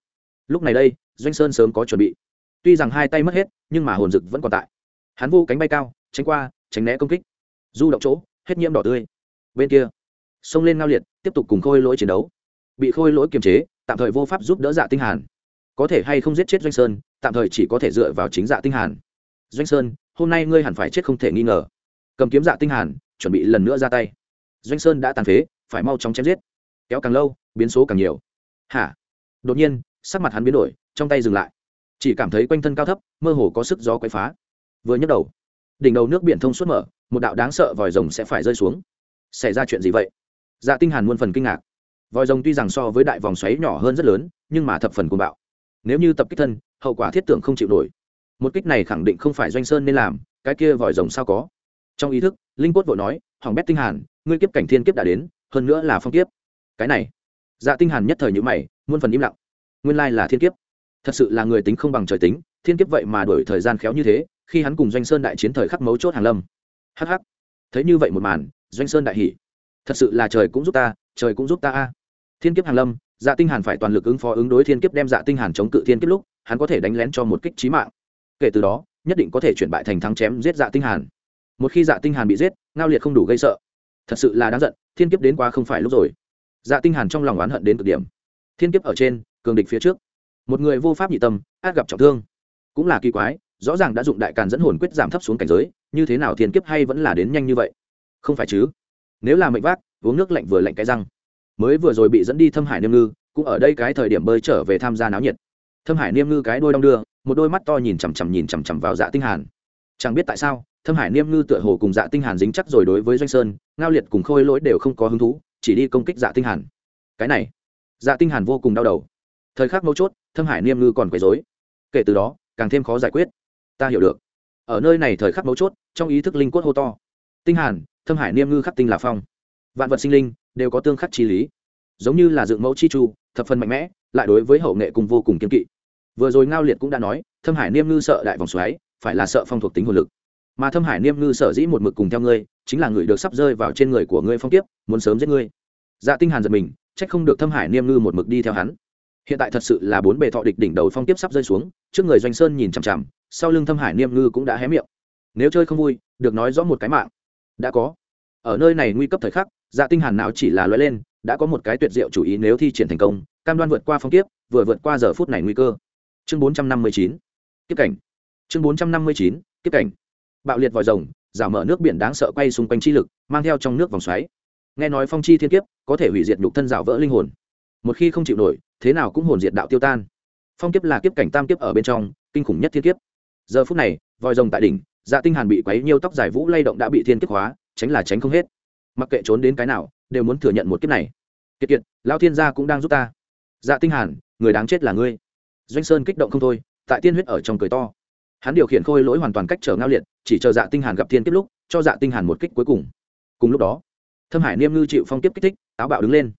Lúc này đây, doanh sơn sớm có chuẩn bị. Tuy rằng hai tay mất hết, nhưng mà hồn dực vẫn còn tại. Hắn vô cánh bay cao, tránh qua, tránh né công kích. Du động chỗ, hết nhiễm đỏ tươi. Bên kia xông lên ngao liệt, tiếp tục cùng khôi lỗi chiến đấu. Bị khôi lỗi kiềm chế, tạm thời vô pháp giúp đỡ dạ tinh hàn. Có thể hay không giết chết doanh sơn, tạm thời chỉ có thể dựa vào chính dạ tinh hàn. Doanh sơn, hôm nay ngươi hẳn phải chết không thể nghi ngờ. Cầm kiếm dạ tinh hàn chuẩn bị lần nữa ra tay. Doanh sơn đã tàn phế, phải mau chóng chém giết. Kéo càng lâu, biến số càng nhiều. Hả? Đột nhiên, sắc mặt hắn biến đổi, trong tay dừng lại. Chỉ cảm thấy quanh thân cao thấp, mơ hồ có sức gió quấy phá. Vừa nhấc đầu, đỉnh đầu nước biển thông suốt mở, một đạo đáng sợ vòi rồng sẽ phải rơi xuống. Xảy ra chuyện gì vậy? Dạ tinh hàn muôn phần kinh ngạc. Vòi rồng tuy rằng so với đại vòng xoáy nhỏ hơn rất lớn, nhưng mà thập phần cuồng bạo. Nếu như tập kích thân, hậu quả thiết tưởng không chịu nổi. Một kích này khẳng định không phải doanh sơn nên làm, cái kia vòi rồng sao có? Trong ý thức, linh quất vội nói hoàng bét tinh hàn, ngươi kiếp cảnh thiên kiếp đã đến, hơn nữa là phong kiếp. Cái này. Dạ tinh hàn nhất thời nhíu mày, muôn phần im lặng. Nguyên lai là thiên kiếp. Thật sự là người tính không bằng trời tính, thiên kiếp vậy mà đổi thời gian khéo như thế, khi hắn cùng doanh sơn đại chiến thời khắc mấu chốt hàng lâm. Hh thấy như vậy một màn, doanh sơn đại hỉ. Thật sự là trời cũng giúp ta, trời cũng giúp ta a. Thiên kiếp hàng lâm dạ tinh hàn phải toàn lực ứng phó ứng đối thiên kiếp đem dạ tinh hàn chống cự thiên kiếp lúc, hắn có thể đánh lén cho một kích chí mạng. Kể từ đó, nhất định có thể chuyển bại thành thắng chém giết dạ tinh hàn một khi dạ tinh hàn bị giết, ngao liệt không đủ gây sợ. Thật sự là đáng giận, thiên kiếp đến quá không phải lúc rồi. Dạ tinh hàn trong lòng oán hận đến cực điểm. Thiên kiếp ở trên, cường địch phía trước. Một người vô pháp nhị tâm, át gặp trọng thương. Cũng là kỳ quái, rõ ràng đã dụng đại càn dẫn hồn quyết giảm thấp xuống cảnh giới, như thế nào thiên kiếp hay vẫn là đến nhanh như vậy? Không phải chứ? Nếu là mệnh vác, uống nước lạnh vừa lạnh cái răng. Mới vừa rồi bị dẫn đi thâm hải niêm ngư, cũng ở đây cái thời điểm bơi trở về tham gia náo nhiệt. Thâm hải niêm ngư cái đôi đong đưa, một đôi mắt to nhìn chằm chằm nhìn chằm chằm vào dạ tinh hàn. Chẳng biết tại sao thâm hải niêm ngư tựa hồ cùng dạ tinh hàn dính chắc rồi đối với doanh sơn, ngao liệt cùng khôi lỗi đều không có hứng thú, chỉ đi công kích dạ tinh hàn. Cái này dạ tinh hàn vô cùng đau đầu. Thời khắc mấu chốt, thâm hải niêm ngư còn quấy rối. Kể từ đó, càng thêm khó giải quyết. Ta hiểu được. Ở nơi này thời khắc mấu chốt, trong ý thức linh quất hô to. Tinh hàn, thâm hải niêm ngư khắc tinh là phong. Vạn vật sinh linh đều có tương khắc chi lý. Giống như là dựng mẫu chi chu, thập phần mạnh mẽ, lại đối với hậu nghệ cùng vô cùng kiên kỵ. Vừa rồi ngao liệt cũng đã nói, thâm hải niêm ngư sợ đại vòng xoáy, phải là sợ phong thuộc tính hồn lực mà thâm hải niêm ngư sở dĩ một mực cùng theo ngươi, chính là người được sắp rơi vào trên người của ngươi phong tiếp muốn sớm giết ngươi. Dạ tinh hàn giật mình, trách không được thâm hải niêm ngư một mực đi theo hắn. Hiện tại thật sự là bốn bề thọ địch đỉnh đầu phong tiếp sắp rơi xuống, trước người doanh sơn nhìn chằm chằm, sau lưng thâm hải niêm ngư cũng đã hé miệng. Nếu chơi không vui, được nói rõ một cái mạng. Đã có. Ở nơi này nguy cấp thời khắc dạ tinh hàn nào chỉ là lóe lên, đã có một cái tuyệt diệu chủ ý nếu thi triển thành công, cam đoan vượt qua phong tiếp vừa vượt qua giờ phút này nguy cơ. Chương 459 tiếp cảnh. Chương 459 tiếp cảnh bạo liệt vòi rồng giả mở nước biển đáng sợ quay xung quanh chi lực, mang theo trong nước vòng xoáy. Nghe nói phong chi thiên kiếp, có thể hủy diệt nhục thân rào vỡ linh hồn. Một khi không chịu nổi, thế nào cũng hồn diệt đạo tiêu tan. Phong kiếp là kiếp cảnh tam kiếp ở bên trong, kinh khủng nhất thiên kiếp. Giờ phút này, vòi rồng tại đỉnh dạ tinh hàn bị quấy nhiều tóc dài vũ lay động đã bị thiên kiếp hóa, tránh là tránh không hết. Mặc kệ trốn đến cái nào, đều muốn thừa nhận một kiếp này. Kiệt kiệt, lão thiên gia cũng đang giúp ta. Dạ tinh hàn, người đáng chết là ngươi. Doanh sơn kích động không thôi, tại tiên huyết ở trong cười to hắn điều khiển khôi lỗi hoàn toàn cách trở ngao liệt, chỉ chờ dạ tinh hàn gặp thiên kiếp lúc, cho dạ tinh hàn một kích cuối cùng. Cùng lúc đó, thâm hải niêm ngư chịu phong kiếp kích thích, táo bạo đứng lên.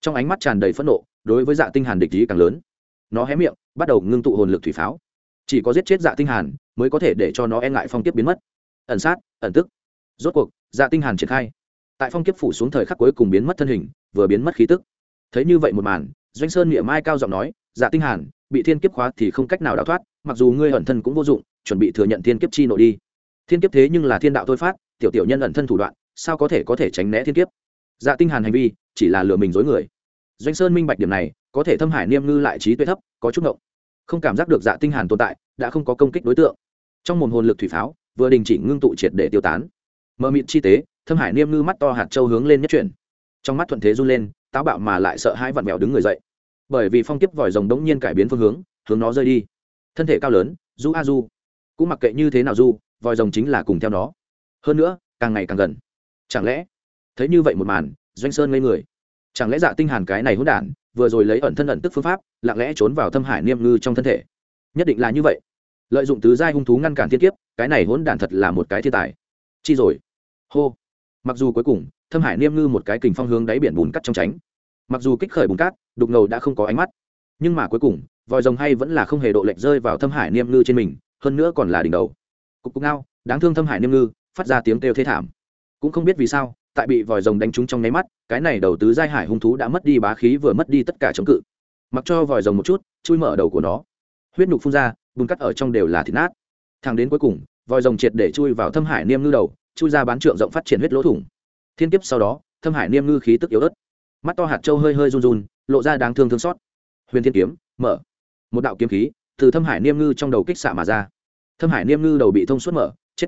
Trong ánh mắt tràn đầy phẫn nộ, đối với dạ tinh hàn địch ý càng lớn. Nó hé miệng, bắt đầu ngưng tụ hồn lực thủy pháo. Chỉ có giết chết dạ tinh hàn, mới có thể để cho nó e ngại phong kiếp biến mất. Ẩn sát, ẩn tức. Rốt cuộc dạ tinh hàn triển khai. Tại phong kiếp phủ xuống thời khắc cuối cùng biến mất thân hình, vừa biến mất khí tức. Thấy như vậy một màn, doanh sơn miệng mai cao giọng nói dạ tinh hàn bị thiên kiếp khóa thì không cách nào đào thoát, mặc dù ngươi ẩn thân cũng vô dụng, chuẩn bị thừa nhận thiên kiếp chi nội đi. Thiên kiếp thế nhưng là thiên đạo thôi phát, tiểu tiểu nhân ẩn thân thủ đoạn, sao có thể có thể tránh né thiên kiếp? Dạ tinh hàn hành vi, chỉ là lừa mình dối người. Doanh sơn minh bạch điểm này, có thể thâm hải niêm ngư lại trí tuệ thấp, có chút ngộng. Không cảm giác được dạ tinh hàn tồn tại, đã không có công kích đối tượng. Trong mồm hồn lực thủy pháo, vừa đình chỉ ngưng tụ triệt để tiêu tán. Mờ mịt chi tế, thâm hải niêm ngư mắt to hạt châu hướng lên nhất chuyển. Trong mắt thuận thế run lên, táo bạo mà lại sợ hai vặn mèo đứng người dậy bởi vì phong kiếp vòi rồng đống nhiên cải biến phương hướng hướng nó rơi đi. Thân thể cao lớn, du a du. Cũng mặc kệ như thế nào du, vòi rồng chính là cùng theo nó. Hơn nữa, càng ngày càng gần. Chẳng lẽ, thấy như vậy một màn, doanh sơn ngây người. Chẳng lẽ dạ tinh hàn cái này hỗn đản, vừa rồi lấy ẩn thân ẩn tức phương pháp, lặng lẽ trốn vào thâm hải niêm ngư trong thân thể? Nhất định là như vậy. Lợi dụng tứ giai hung thú ngăn cản thiên kiếp, cái này hỗn đản thật là một cái thiên tài. Chi rồi. Hô. Mặc dù cuối cùng, thâm hải niêm ngư một cái kình phong hướng đáy biển bùn cắt trong tránh. Mặc dù kích khởi bùn cát đục ngầu đã không có ánh mắt. Nhưng mà cuối cùng, vòi rồng hay vẫn là không hề độ lệch rơi vào thâm hải niêm ngư trên mình, hơn nữa còn là đỉnh đầu. Cục cục ngao, đáng thương thâm hải niêm ngư, phát ra tiếng kêu thế thảm. Cũng không biết vì sao, tại bị vòi rồng đánh trúng trong nháy mắt, cái này đầu tứ giai hải hung thú đã mất đi bá khí vừa mất đi tất cả chống cự. Mặc cho vòi rồng một chút, chui mở đầu của nó. Huyết nhục phun ra, bùn cắt ở trong đều là thịt nát. Thang đến cuối cùng, vòi rồng triệt để chui vào thâm hải niêm ngư đầu, chui ra bán trượng rộng phát triển huyết lỗ thủng. Thiên kiếp sau đó, thâm hải niêm ngư khí tức yếu ớt. Mắt to hạt trâu hơi hơi run run lộ ra đáng thương thương xót. Huyền thiên kiếm, mở. Một đạo kiếm khí từ thâm hải niêm ngư trong đầu kích xạ mà ra. Thâm hải niêm ngư đầu bị thông suốt mở, chết.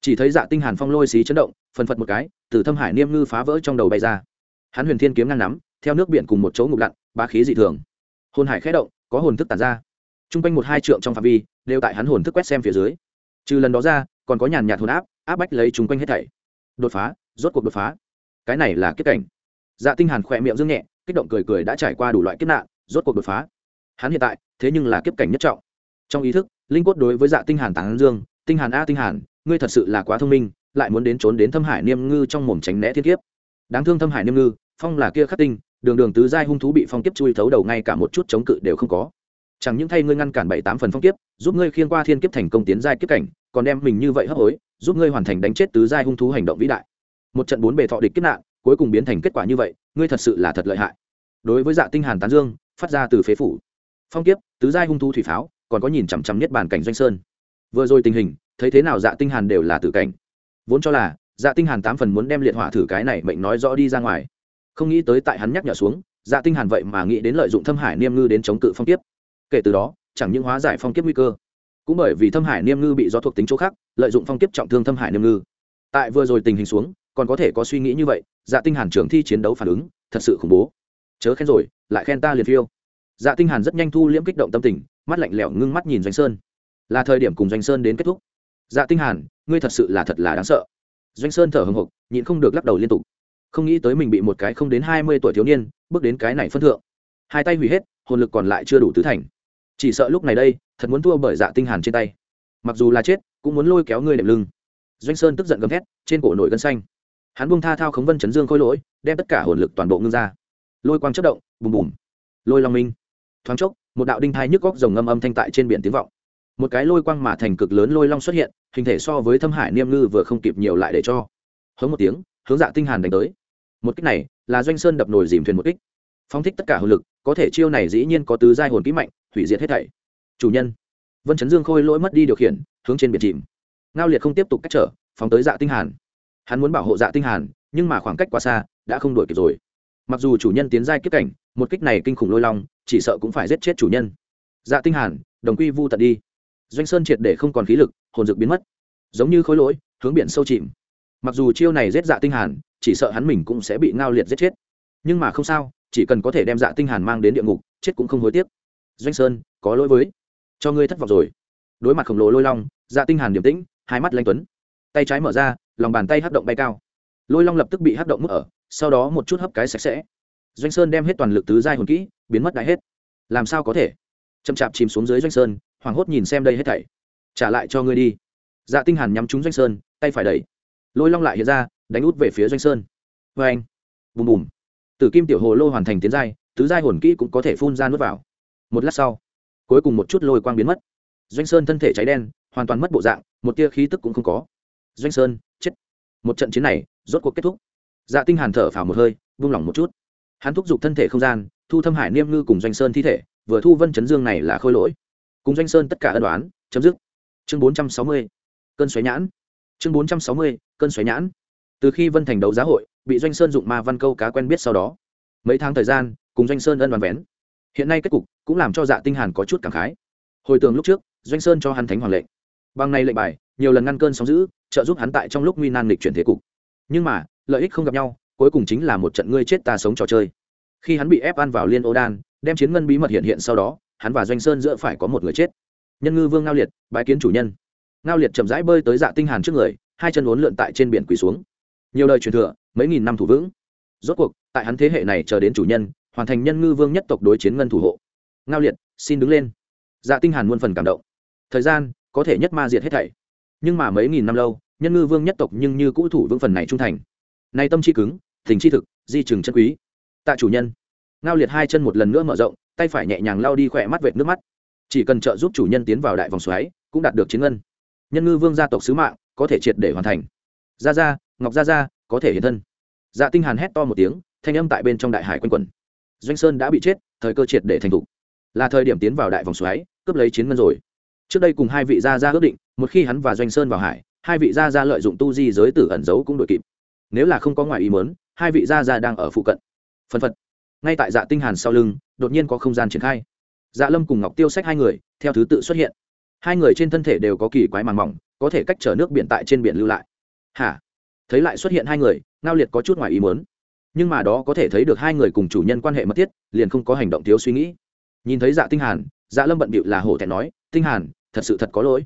Chỉ thấy dạ tinh hàn phong lôi xí chấn động, phần phật một cái, từ thâm hải niêm ngư phá vỡ trong đầu bay ra. Hắn huyền thiên kiếm ngang nắm, theo nước biển cùng một chỗ ngục lặn, bá khí dị thường. Hồn hải khẽ động, có hồn thức tàn ra. Trung quanh một hai trượng trong phạm vi, đều tại hắn hồn thức quét xem phía dưới. Trừ lần đó ra, còn có nhàn nhạt hồn áp áp bách lấy chúng quanh hết thảy. Đột phá, rốt cuộc đột phá. Cái này là kết cảnh. Dạ tinh hàn khỏe miệng dương nhẹ kích động cười cười đã trải qua đủ loại kiếp nạn, rốt cuộc đột phá. Hắn hiện tại, thế nhưng là kiếp cảnh nhất trọng. Trong ý thức, linh cốt đối với dạ tinh hàn tán dương, tinh hàn a tinh hàn, ngươi thật sự là quá thông minh, lại muốn đến trốn đến thâm hải niêm ngư trong mồm tránh né thiên kiếp. Đáng thương thâm hải niêm ngư, phong là kia khắc tinh, đường đường tứ giai hung thú bị phong kiếp chui thấu đầu ngay cả một chút chống cự đều không có. Chẳng những thay ngươi ngăn cản bảy tám phần phong kiếp, giúp ngươi khiên qua thiên kiếp thành công tiến giai kiếp cảnh, còn đem mình như vậy hấp hối, giúp ngươi hoàn thành đánh chết tứ giai hung thú hành động vĩ đại. Một trận bốn bề thọ địch kiếp nạn cuối cùng biến thành kết quả như vậy, ngươi thật sự là thật lợi hại. Đối với dạ tinh hàn tán dương, phát ra từ phế phủ. Phong kiếp, tứ giai hung thu thủy pháo, còn có nhìn chằm chằm nhất bản cảnh doanh sơn. Vừa rồi tình hình, thấy thế nào dạ tinh hàn đều là tử cảnh. Vốn cho là dạ tinh hàn tám phần muốn đem liệt hỏa thử cái này mệnh nói rõ đi ra ngoài. Không nghĩ tới tại hắn nhắc nhở xuống dạ tinh hàn vậy mà nghĩ đến lợi dụng thâm hải niêm ngư đến chống cự phong kiếp. Kể từ đó, chẳng những hóa giải phong kiếp nguy cơ, cũng bởi vì thâm hải niêm ngư bị do thuộc tính chỗ khác, lợi dụng phong kiếp trọng thương thâm hải niêm ngư. Tại vừa rồi tình hình xuống còn có thể có suy nghĩ như vậy dạ tinh hàn trưởng thi chiến đấu phản ứng, thật sự khủng bố. Chớ khen rồi, lại khen ta liền phiêu. Dạ tinh hàn rất nhanh thu liễm kích động tâm tình, mắt lạnh lẽo ngưng mắt nhìn doanh sơn. Là thời điểm cùng doanh sơn đến kết thúc. Dạ tinh hàn, ngươi thật sự là thật là đáng sợ. Doanh sơn thở hừng hực, nhịn không được lắc đầu liên tục. Không nghĩ tới mình bị một cái không đến hai mươi tuổi thiếu niên, bước đến cái này phân thượng. Hai tay hủy hết, hồn lực còn lại chưa đủ tứ thành. Chỉ sợ lúc này đây, thật muốn thua bởi dạ tinh hàn trên tay. Mặc dù là chết, cũng muốn lôi kéo ngươi đệm lưng. Doanh sơn tức giận gầm thét, trên cổ nổi gân xanh hắn buông tha thao khống vân chấn dương khôi lỗi, đem tất cả hồn lực toàn bộ ngưng ra. Lôi quang chất động, bùm bùm. Lôi long minh. Thoáng chốc, một đạo đinh thai nhức góc rồng ngâm âm thanh tại trên biển tiếng vọng. Một cái lôi quang mà thành cực lớn lôi long xuất hiện, hình thể so với thâm hải niêm ngư vừa không kịp nhiều lại để cho. Hướng một tiếng, hướng dạ tinh hàn đánh tới. Một kích này là doanh sơn đập nồi dìm thuyền một kích. Phóng thích tất cả hồn lực, có thể chiêu này dĩ nhiên có tứ giai hồn kỹ mạnh, hủy diệt hết thảy. Chủ nhân. Vân chấn dương khôi lỗi mất đi điều khiển, hướng trên biển chìm. Ngao liệt không tiếp tục cách trở, phóng tới dạ tinh hàn hắn muốn bảo hộ dạ tinh hàn, nhưng mà khoảng cách quá xa, đã không đuổi kịp rồi. Mặc dù chủ nhân tiến giai kiếp cảnh, một kích này kinh khủng lôi long, chỉ sợ cũng phải giết chết chủ nhân. Dạ tinh hàn, đồng quy vu tận đi. Doanh sơn triệt để không còn khí lực, hồn dược biến mất. Giống như khối lỗi, hướng biển sâu chìm. Mặc dù chiêu này giết dạ tinh hàn, chỉ sợ hắn mình cũng sẽ bị ngao liệt giết chết. Nhưng mà không sao, chỉ cần có thể đem dạ tinh hàn mang đến địa ngục, chết cũng không hối tiếc. Doanh sơn, có lỗi với. Cho ngươi thất vọng rồi. Đối mặt khổng lồ lôi long dạ tinh hàn điềm tĩnh, hai mắt lanh tuấn. Tay trái mở ra lòng bàn tay hấp động bay cao. Lôi long lập tức bị hấp động mức ở, sau đó một chút hấp cái sạch sẽ. Doanh sơn đem hết toàn lực tứ giai hồn kỹ, biến mất đại hết. Làm sao có thể? Chậm chạp chìm xuống dưới doanh sơn, hoảng hốt nhìn xem đây hết thảy. Trả lại cho ngươi đi. Dạ tinh hàn nhắm trúng doanh sơn, tay phải đẩy. Lôi long lại hiện ra, đánh út về phía doanh sơn. Vê anh, bùm bùm. Tử kim tiểu hồ lô hoàn thành tiến giai, tứ giai hồn kỹ cũng có thể phun ra nuốt vào. Một lát sau, cuối cùng một chút lôi quang biến mất. Doanh sơn thân thể cháy đen, hoàn toàn mất bộ dạng, một tia khí tức cũng không có. Doanh sơn một trận chiến này rốt cuộc kết thúc. Dạ tinh hàn thở phào một hơi vung lòng một chút. Hắn thúc giục thân thể không gian thu thâm hải niêm ngư cùng doanh sơn thi thể vừa thu vân chấn dương này là khôi lỗi. Cùng doanh sơn tất cả ân đoán chấm dứt. Chương 460, cơn xoáy nhãn. Chương 460, cơn xoáy nhãn. Từ khi vân thành đấu giá hội bị doanh sơn dụng ma văn câu cá quen biết sau đó mấy tháng thời gian cùng doanh sơn ân đoán vén. Hiện nay kết cục cũng làm cho dạ tinh hàn có chút cảm khái. Hồi tưởng lúc trước doanh sơn cho hắn thánh hoàng lệnh. Bằng này lệnh bài nhiều lần ngăn cơn sóng dữ trợ giúp hắn tại trong lúc nguy nan lịch chuyển thế cục. Nhưng mà, lợi ích không gặp nhau, cuối cùng chính là một trận ngươi chết ta sống trò chơi. Khi hắn bị ép ăn vào liên ô đan, đem chiến ngân bí mật hiện hiện sau đó, hắn và doanh sơn giữa phải có một người chết. Nhân ngư vương ngao liệt, bái kiến chủ nhân. Ngao liệt chậm rãi bơi tới dạ tinh hàn trước người, hai chân uốn lượn tại trên biển quỳ xuống. Nhiều đời truyền thừa, mấy nghìn năm thủ vững. Rốt cuộc, tại hắn thế hệ này chờ đến chủ nhân, hoàn thành nhân ngư vương nhất tộc đối chiến ngân thủ hộ. Ngao liệt, xin đứng lên. Dạ tinh hàn muôn phần cảm động. Thời gian, có thể nhất ma diệt hết thảy nhưng mà mấy nghìn năm lâu, nhân ngư vương nhất tộc nhưng như cũ thủ vương phần này trung thành. Nay tâm chi cứng, tình chi thực, di trường chân quý. Tạ chủ nhân. Ngao liệt hai chân một lần nữa mở rộng, tay phải nhẹ nhàng lao đi khỏe mắt vệt nước mắt. Chỉ cần trợ giúp chủ nhân tiến vào đại vòng xoáy, cũng đạt được chiến ngân. Nhân ngư vương gia tộc sứ mạng, có thể triệt để hoàn thành. Gia gia, ngọc gia gia, có thể hiện thân. Dạ tinh hàn hét to một tiếng, thanh âm tại bên trong đại hải quanh quẩn. Doanh sơn đã bị chết, thời cơ triệt để thành thủ là thời điểm tiến vào đại vòng xoáy, cướp lấy chiến ngân rồi trước đây cùng hai vị gia gia ước định, một khi hắn và doanh sơn vào hải, hai vị gia gia lợi dụng tu di giới tử ẩn giấu cũng đội kịp. Nếu là không có ngoài ý muốn, hai vị gia gia đang ở phụ cận. Phân phật. Ngay tại dạ tinh hàn sau lưng, đột nhiên có không gian triển khai. Dạ lâm cùng ngọc tiêu sách hai người, theo thứ tự xuất hiện. Hai người trên thân thể đều có kỳ quái màng mỏng, có thể cách trở nước biển tại trên biển lưu lại. Hả? Thấy lại xuất hiện hai người, ngao liệt có chút ngoài ý muốn. Nhưng mà đó có thể thấy được hai người cùng chủ nhân quan hệ mật thiết, liền không có hành động thiếu suy nghĩ. Nhìn thấy dạ tinh hàn dạ lâm bận bịu là hổ thẹn nói, tinh hàn, thật sự thật có lỗi.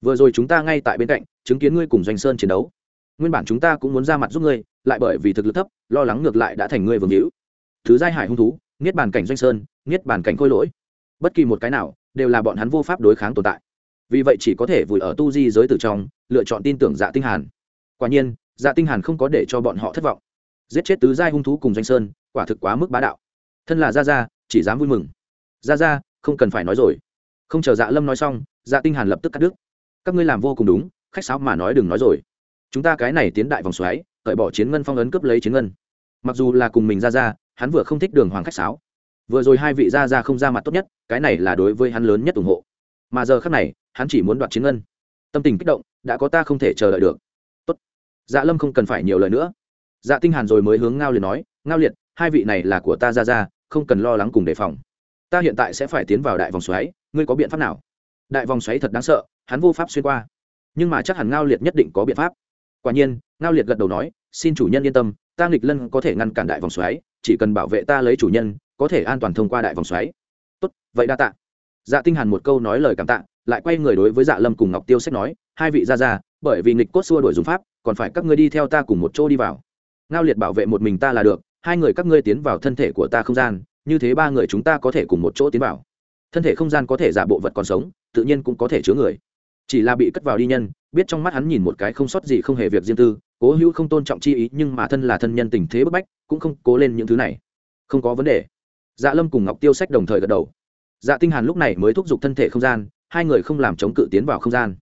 Vừa rồi chúng ta ngay tại bên cạnh, chứng kiến ngươi cùng doanh sơn chiến đấu. Nguyên bản chúng ta cũng muốn ra mặt giúp ngươi, lại bởi vì thực lực thấp, lo lắng ngược lại đã thành ngươi vương hữu. Thứ giai hải hung thú, niết bàn cảnh doanh sơn, niết bàn cảnh khôi lỗi. Bất kỳ một cái nào, đều là bọn hắn vô pháp đối kháng tồn tại. Vì vậy chỉ có thể vùi ở tu di giới tử trong, lựa chọn tin tưởng dạ tinh hàn. Quả nhiên dạ tinh hàn không có để cho bọn họ thất vọng. Giết chết tứ giai hung thú cùng doanh sơn, quả thực quá mức bá đạo. Thân là gia gia, chỉ dám vui mừng. Gia gia không cần phải nói rồi. Không chờ dạ lâm nói xong dạ tinh hàn lập tức cắt đứt. Các ngươi làm vô cùng đúng, khách sáo mà nói đừng nói rồi. Chúng ta cái này tiến đại vòng xoáy, cởi bỏ chiến ngân phong ấn cướp lấy chiến ngân. Mặc dù là cùng mình ra ra, hắn vừa không thích đường hoàng khách sáo. Vừa rồi hai vị ra ra không ra mặt tốt nhất, cái này là đối với hắn lớn nhất ủng hộ. Mà giờ khác này, hắn chỉ muốn đoạt chiến ngân. Tâm tình kích động, đã có ta không thể chờ đợi được. Tốt. Dạ lâm không cần phải nhiều lời nữa. Dạ tinh hàn rồi mới hướng ngao liệt nói, ngao liệt, hai vị này là của ta ra ra, không cần lo lắng cùng đề phòng ta hiện tại sẽ phải tiến vào đại vòng xoáy, ngươi có biện pháp nào? Đại vòng xoáy thật đáng sợ, hắn vô pháp xuyên qua. Nhưng mà chắc hẳn ngao liệt nhất định có biện pháp. Quả nhiên, ngao liệt gật đầu nói, xin chủ nhân yên tâm, ta nghịch lân có thể ngăn cản đại vòng xoáy, chỉ cần bảo vệ ta lấy chủ nhân, có thể an toàn thông qua đại vòng xoáy. Tốt, vậy đa tạ. Dạ tinh hàn một câu nói lời cảm tạ, lại quay người đối với dạ lâm cùng ngọc tiêu sách nói, hai vị ra ra, bởi vì nghịch cốt xua đổi dùng pháp, còn phải các ngươi đi theo ta cùng một chỗ đi vào. Ngao liệt bảo vệ một mình ta là được, hai người các ngươi tiến vào thân thể của ta không gian như thế ba người chúng ta có thể cùng một chỗ tiến vào. Thân thể không gian có thể giả bộ vật còn sống, tự nhiên cũng có thể chứa người. Chỉ là bị cất vào đi nhân, biết trong mắt hắn nhìn một cái không sót gì không hề việc riêng tư, cố hữu không tôn trọng chi ý, nhưng mà thân là thân nhân tình thế bức bách, cũng không cố lên những thứ này. Không có vấn đề. Dạ lâm cùng ngọc tiêu sách đồng thời gật đầu. Dạ tinh hàn lúc này mới thúc giục thân thể không gian, hai người không làm chống cự tiến vào không gian.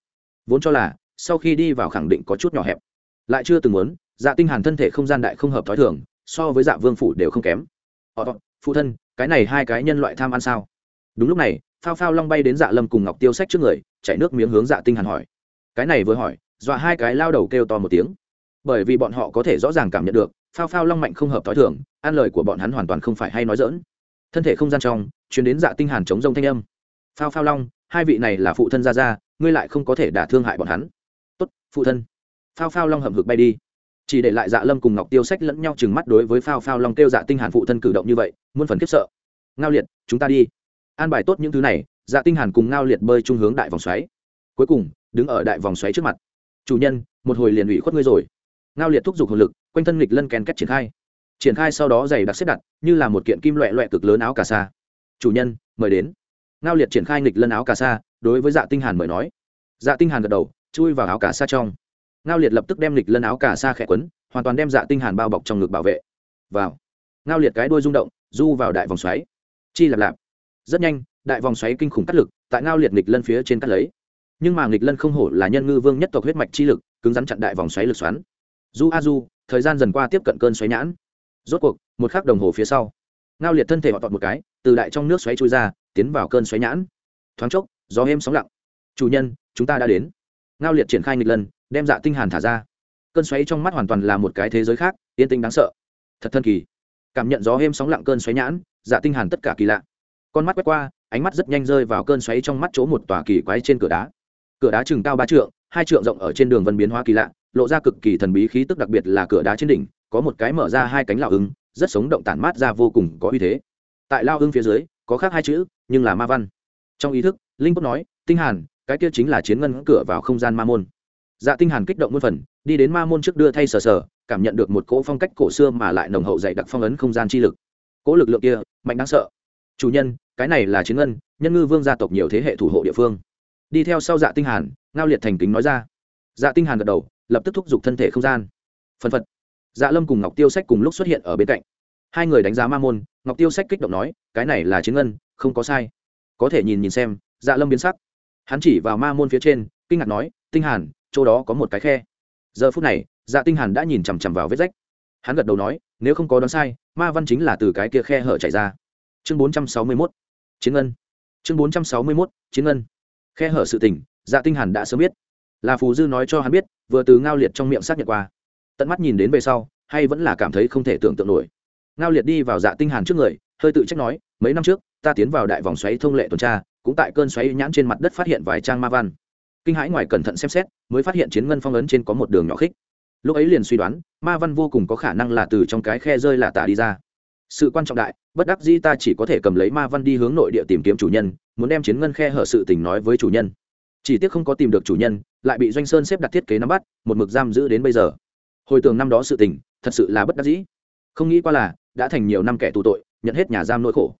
Vốn cho là, sau khi đi vào khẳng định có chút nhỏ hẹp. Lại chưa từng muốn dạ tinh hàn thân thể không gian đại không hợp thói thường, so với dạ vương phủ đều không kém phụ thân, cái này hai cái nhân loại tham ăn sao? Đúng lúc này, phao phao long bay đến dạ lâm cùng ngọc tiêu sách trước người, chảy nước miếng hướng dạ tinh hàn hỏi. Cái này vừa hỏi, dọa hai cái lao đầu kêu to một tiếng. Bởi vì bọn họ có thể rõ ràng cảm nhận được, phao phao long mạnh không hợp thói thường, ăn lời của bọn hắn hoàn toàn không phải hay nói dỡn thân thể không gian trong chuyển đến dạ tinh hàn chống rông thanh âm. Phao phao long, hai vị này là phụ thân gia gia, ngươi lại không có thể đả thương hại bọn hắn. Tốt, phụ thân. Phao phao long hậm hực bay đi chỉ để lại dạ lâm cùng ngọc tiêu sách lẫn nhau chừng mắt đối với phao phao long kêu dạ tinh hàn phụ thân cử động như vậy, muôn phần khiếp sợ. Ngao liệt, chúng ta đi. An bài tốt những thứ này dạ tinh hàn cùng ngao liệt bơi trung hướng đại vòng xoáy. Cuối cùng, đứng ở đại vòng xoáy trước mặt. Chủ nhân, một hồi liền ủy khuất ngươi rồi. Ngao liệt thúc giục hồn lực, quanh thân nghịch lân kèn kết triển khai. Triển khai sau đó giày đặc xếp đặt, như là một kiện kim loại loại cực lớn áo cà sa. Chủ nhân, mời đến. Ngao liệt triển khai nghịch lân áo cà sa, đối với dạ tinh hàn mời nói. Dạ tinh hàn gật đầu, chui vào áo cà sa trong ngao liệt lập tức đem lịch lân áo cà sa khẽ quấn, hoàn toàn đem dạ tinh hàn bao bọc trong ngực bảo vệ. Vào. Ngao liệt cái đuôi rung động, du vào đại vòng xoáy. Chi lạp lạp. Rất nhanh, đại vòng xoáy kinh khủng cắt lực tại ngao liệt nghịch lân phía trên cắt lấy. Nhưng mà nghịch lân không hổ là nhân ngư vương nhất tộc huyết mạch chi lực, cứng rắn chặn đại vòng xoáy lực xoắn. Du a du thời gian dần qua tiếp cận cơn xoáy nhãn. Rốt cuộc, một khắc đồng hồ phía sau, ngao liệt thân thể họ tọt một cái, từ đại trong nước xoáy trôi ra, tiến vào cơn xoáy nhãn. Thoáng chốc, gió êm sóng lặng. Chủ nhân, chúng ta đã đến. Ngao liệt triển khai nghịch lân đem dạ tinh hàn thả ra. Cơn xoáy trong mắt hoàn toàn là một cái thế giới khác, yên tĩnh đáng sợ. Thật thân kỳ. Cảm nhận gió êm sóng lặng cơn xoáy nhãn dạ tinh hàn tất cả kỳ lạ. Con mắt quét qua, ánh mắt rất nhanh rơi vào cơn xoáy trong mắt chỗ một tòa kỳ quái trên cửa đá. Cửa đá chừng cao ba trượng, hai trượng rộng ở trên đường vân biến hóa kỳ lạ, lộ ra cực kỳ thần bí khí tức đặc biệt là cửa đá trên đỉnh, có một cái mở ra hai cánh lão ưng, rất sống động tản mát ra vô cùng có uy thế. Tại lao ưng phía dưới, có khác hai chữ, nhưng là ma văn. Trong ý thức, linh quốc nói, tinh hàn, cái kia chính là chiến ngân cửa vào không gian ma môn dạ tinh hàn kích động muôn phần, đi đến ma môn trước đưa thay sờ sờ, cảm nhận được một cỗ phong cách cổ xưa mà lại nồng hậu dày đặc phong ấn không gian chi lực. Cỗ lực lượng kia, mạnh đáng sợ. Chủ nhân, cái này là chiến ngân, nhân ngư vương gia tộc nhiều thế hệ thủ hộ địa phương. Đi theo sau dạ tinh hàn, ngao liệt thành kính nói ra. Dạ tinh hàn gật đầu, lập tức thúc giục thân thể không gian. Phân phật. Dạ lâm cùng ngọc tiêu sách cùng lúc xuất hiện ở bên cạnh. Hai người đánh giá ma môn, ngọc tiêu sách kích động nói, cái này là chiến ngân, không có sai. Có thể nhìn nhìn xem dạ lâm biến sắc. Hắn chỉ vào ma môn phía trên, kinh ngạc nói, tinh hàn chỗ đó có một cái khe. Giờ phút này dạ tinh hàn đã nhìn chằm chằm vào vết rách. Hắn gật đầu nói, nếu không có đoán sai, ma văn chính là từ cái kia khe hở chảy ra. Chương 461 chiến ngân. Chương 461 chiến ngân. Khe hở sự tình dạ tinh hàn đã sớm biết. Là phù dư nói cho hắn biết, vừa từ ngao liệt trong miệng xác nhận qua. Tận mắt nhìn đến về sau, hay vẫn là cảm thấy không thể tưởng tượng nổi. Ngao liệt đi vào dạ tinh hàn trước người, hơi tự trách nói, mấy năm trước, ta tiến vào đại vòng xoáy thông lệ tuần tra, cũng tại cơn xoáy nhãn trên mặt đất phát hiện vài trang ma văn kinh hãi ngoài cẩn thận xem xét, mới phát hiện chiến ngân phong ấn trên có một đường nhỏ khích. Lúc ấy liền suy đoán, ma văn vô cùng có khả năng là từ trong cái khe rơi là tả đi ra. Sự quan trọng đại, bất đắc dĩ ta chỉ có thể cầm lấy ma văn đi hướng nội địa tìm kiếm chủ nhân, muốn đem chiến ngân khe hở sự tình nói với chủ nhân. Chỉ tiếc không có tìm được chủ nhân, lại bị doanh sơn xếp đặt thiết kế nắm bắt, một mực giam giữ đến bây giờ. Hồi tưởng năm đó sự tình, thật sự là bất đắc dĩ. Không nghĩ qua là, đã thành nhiều năm kẻ tù tội, nhận hết nhà giam nỗi khổ.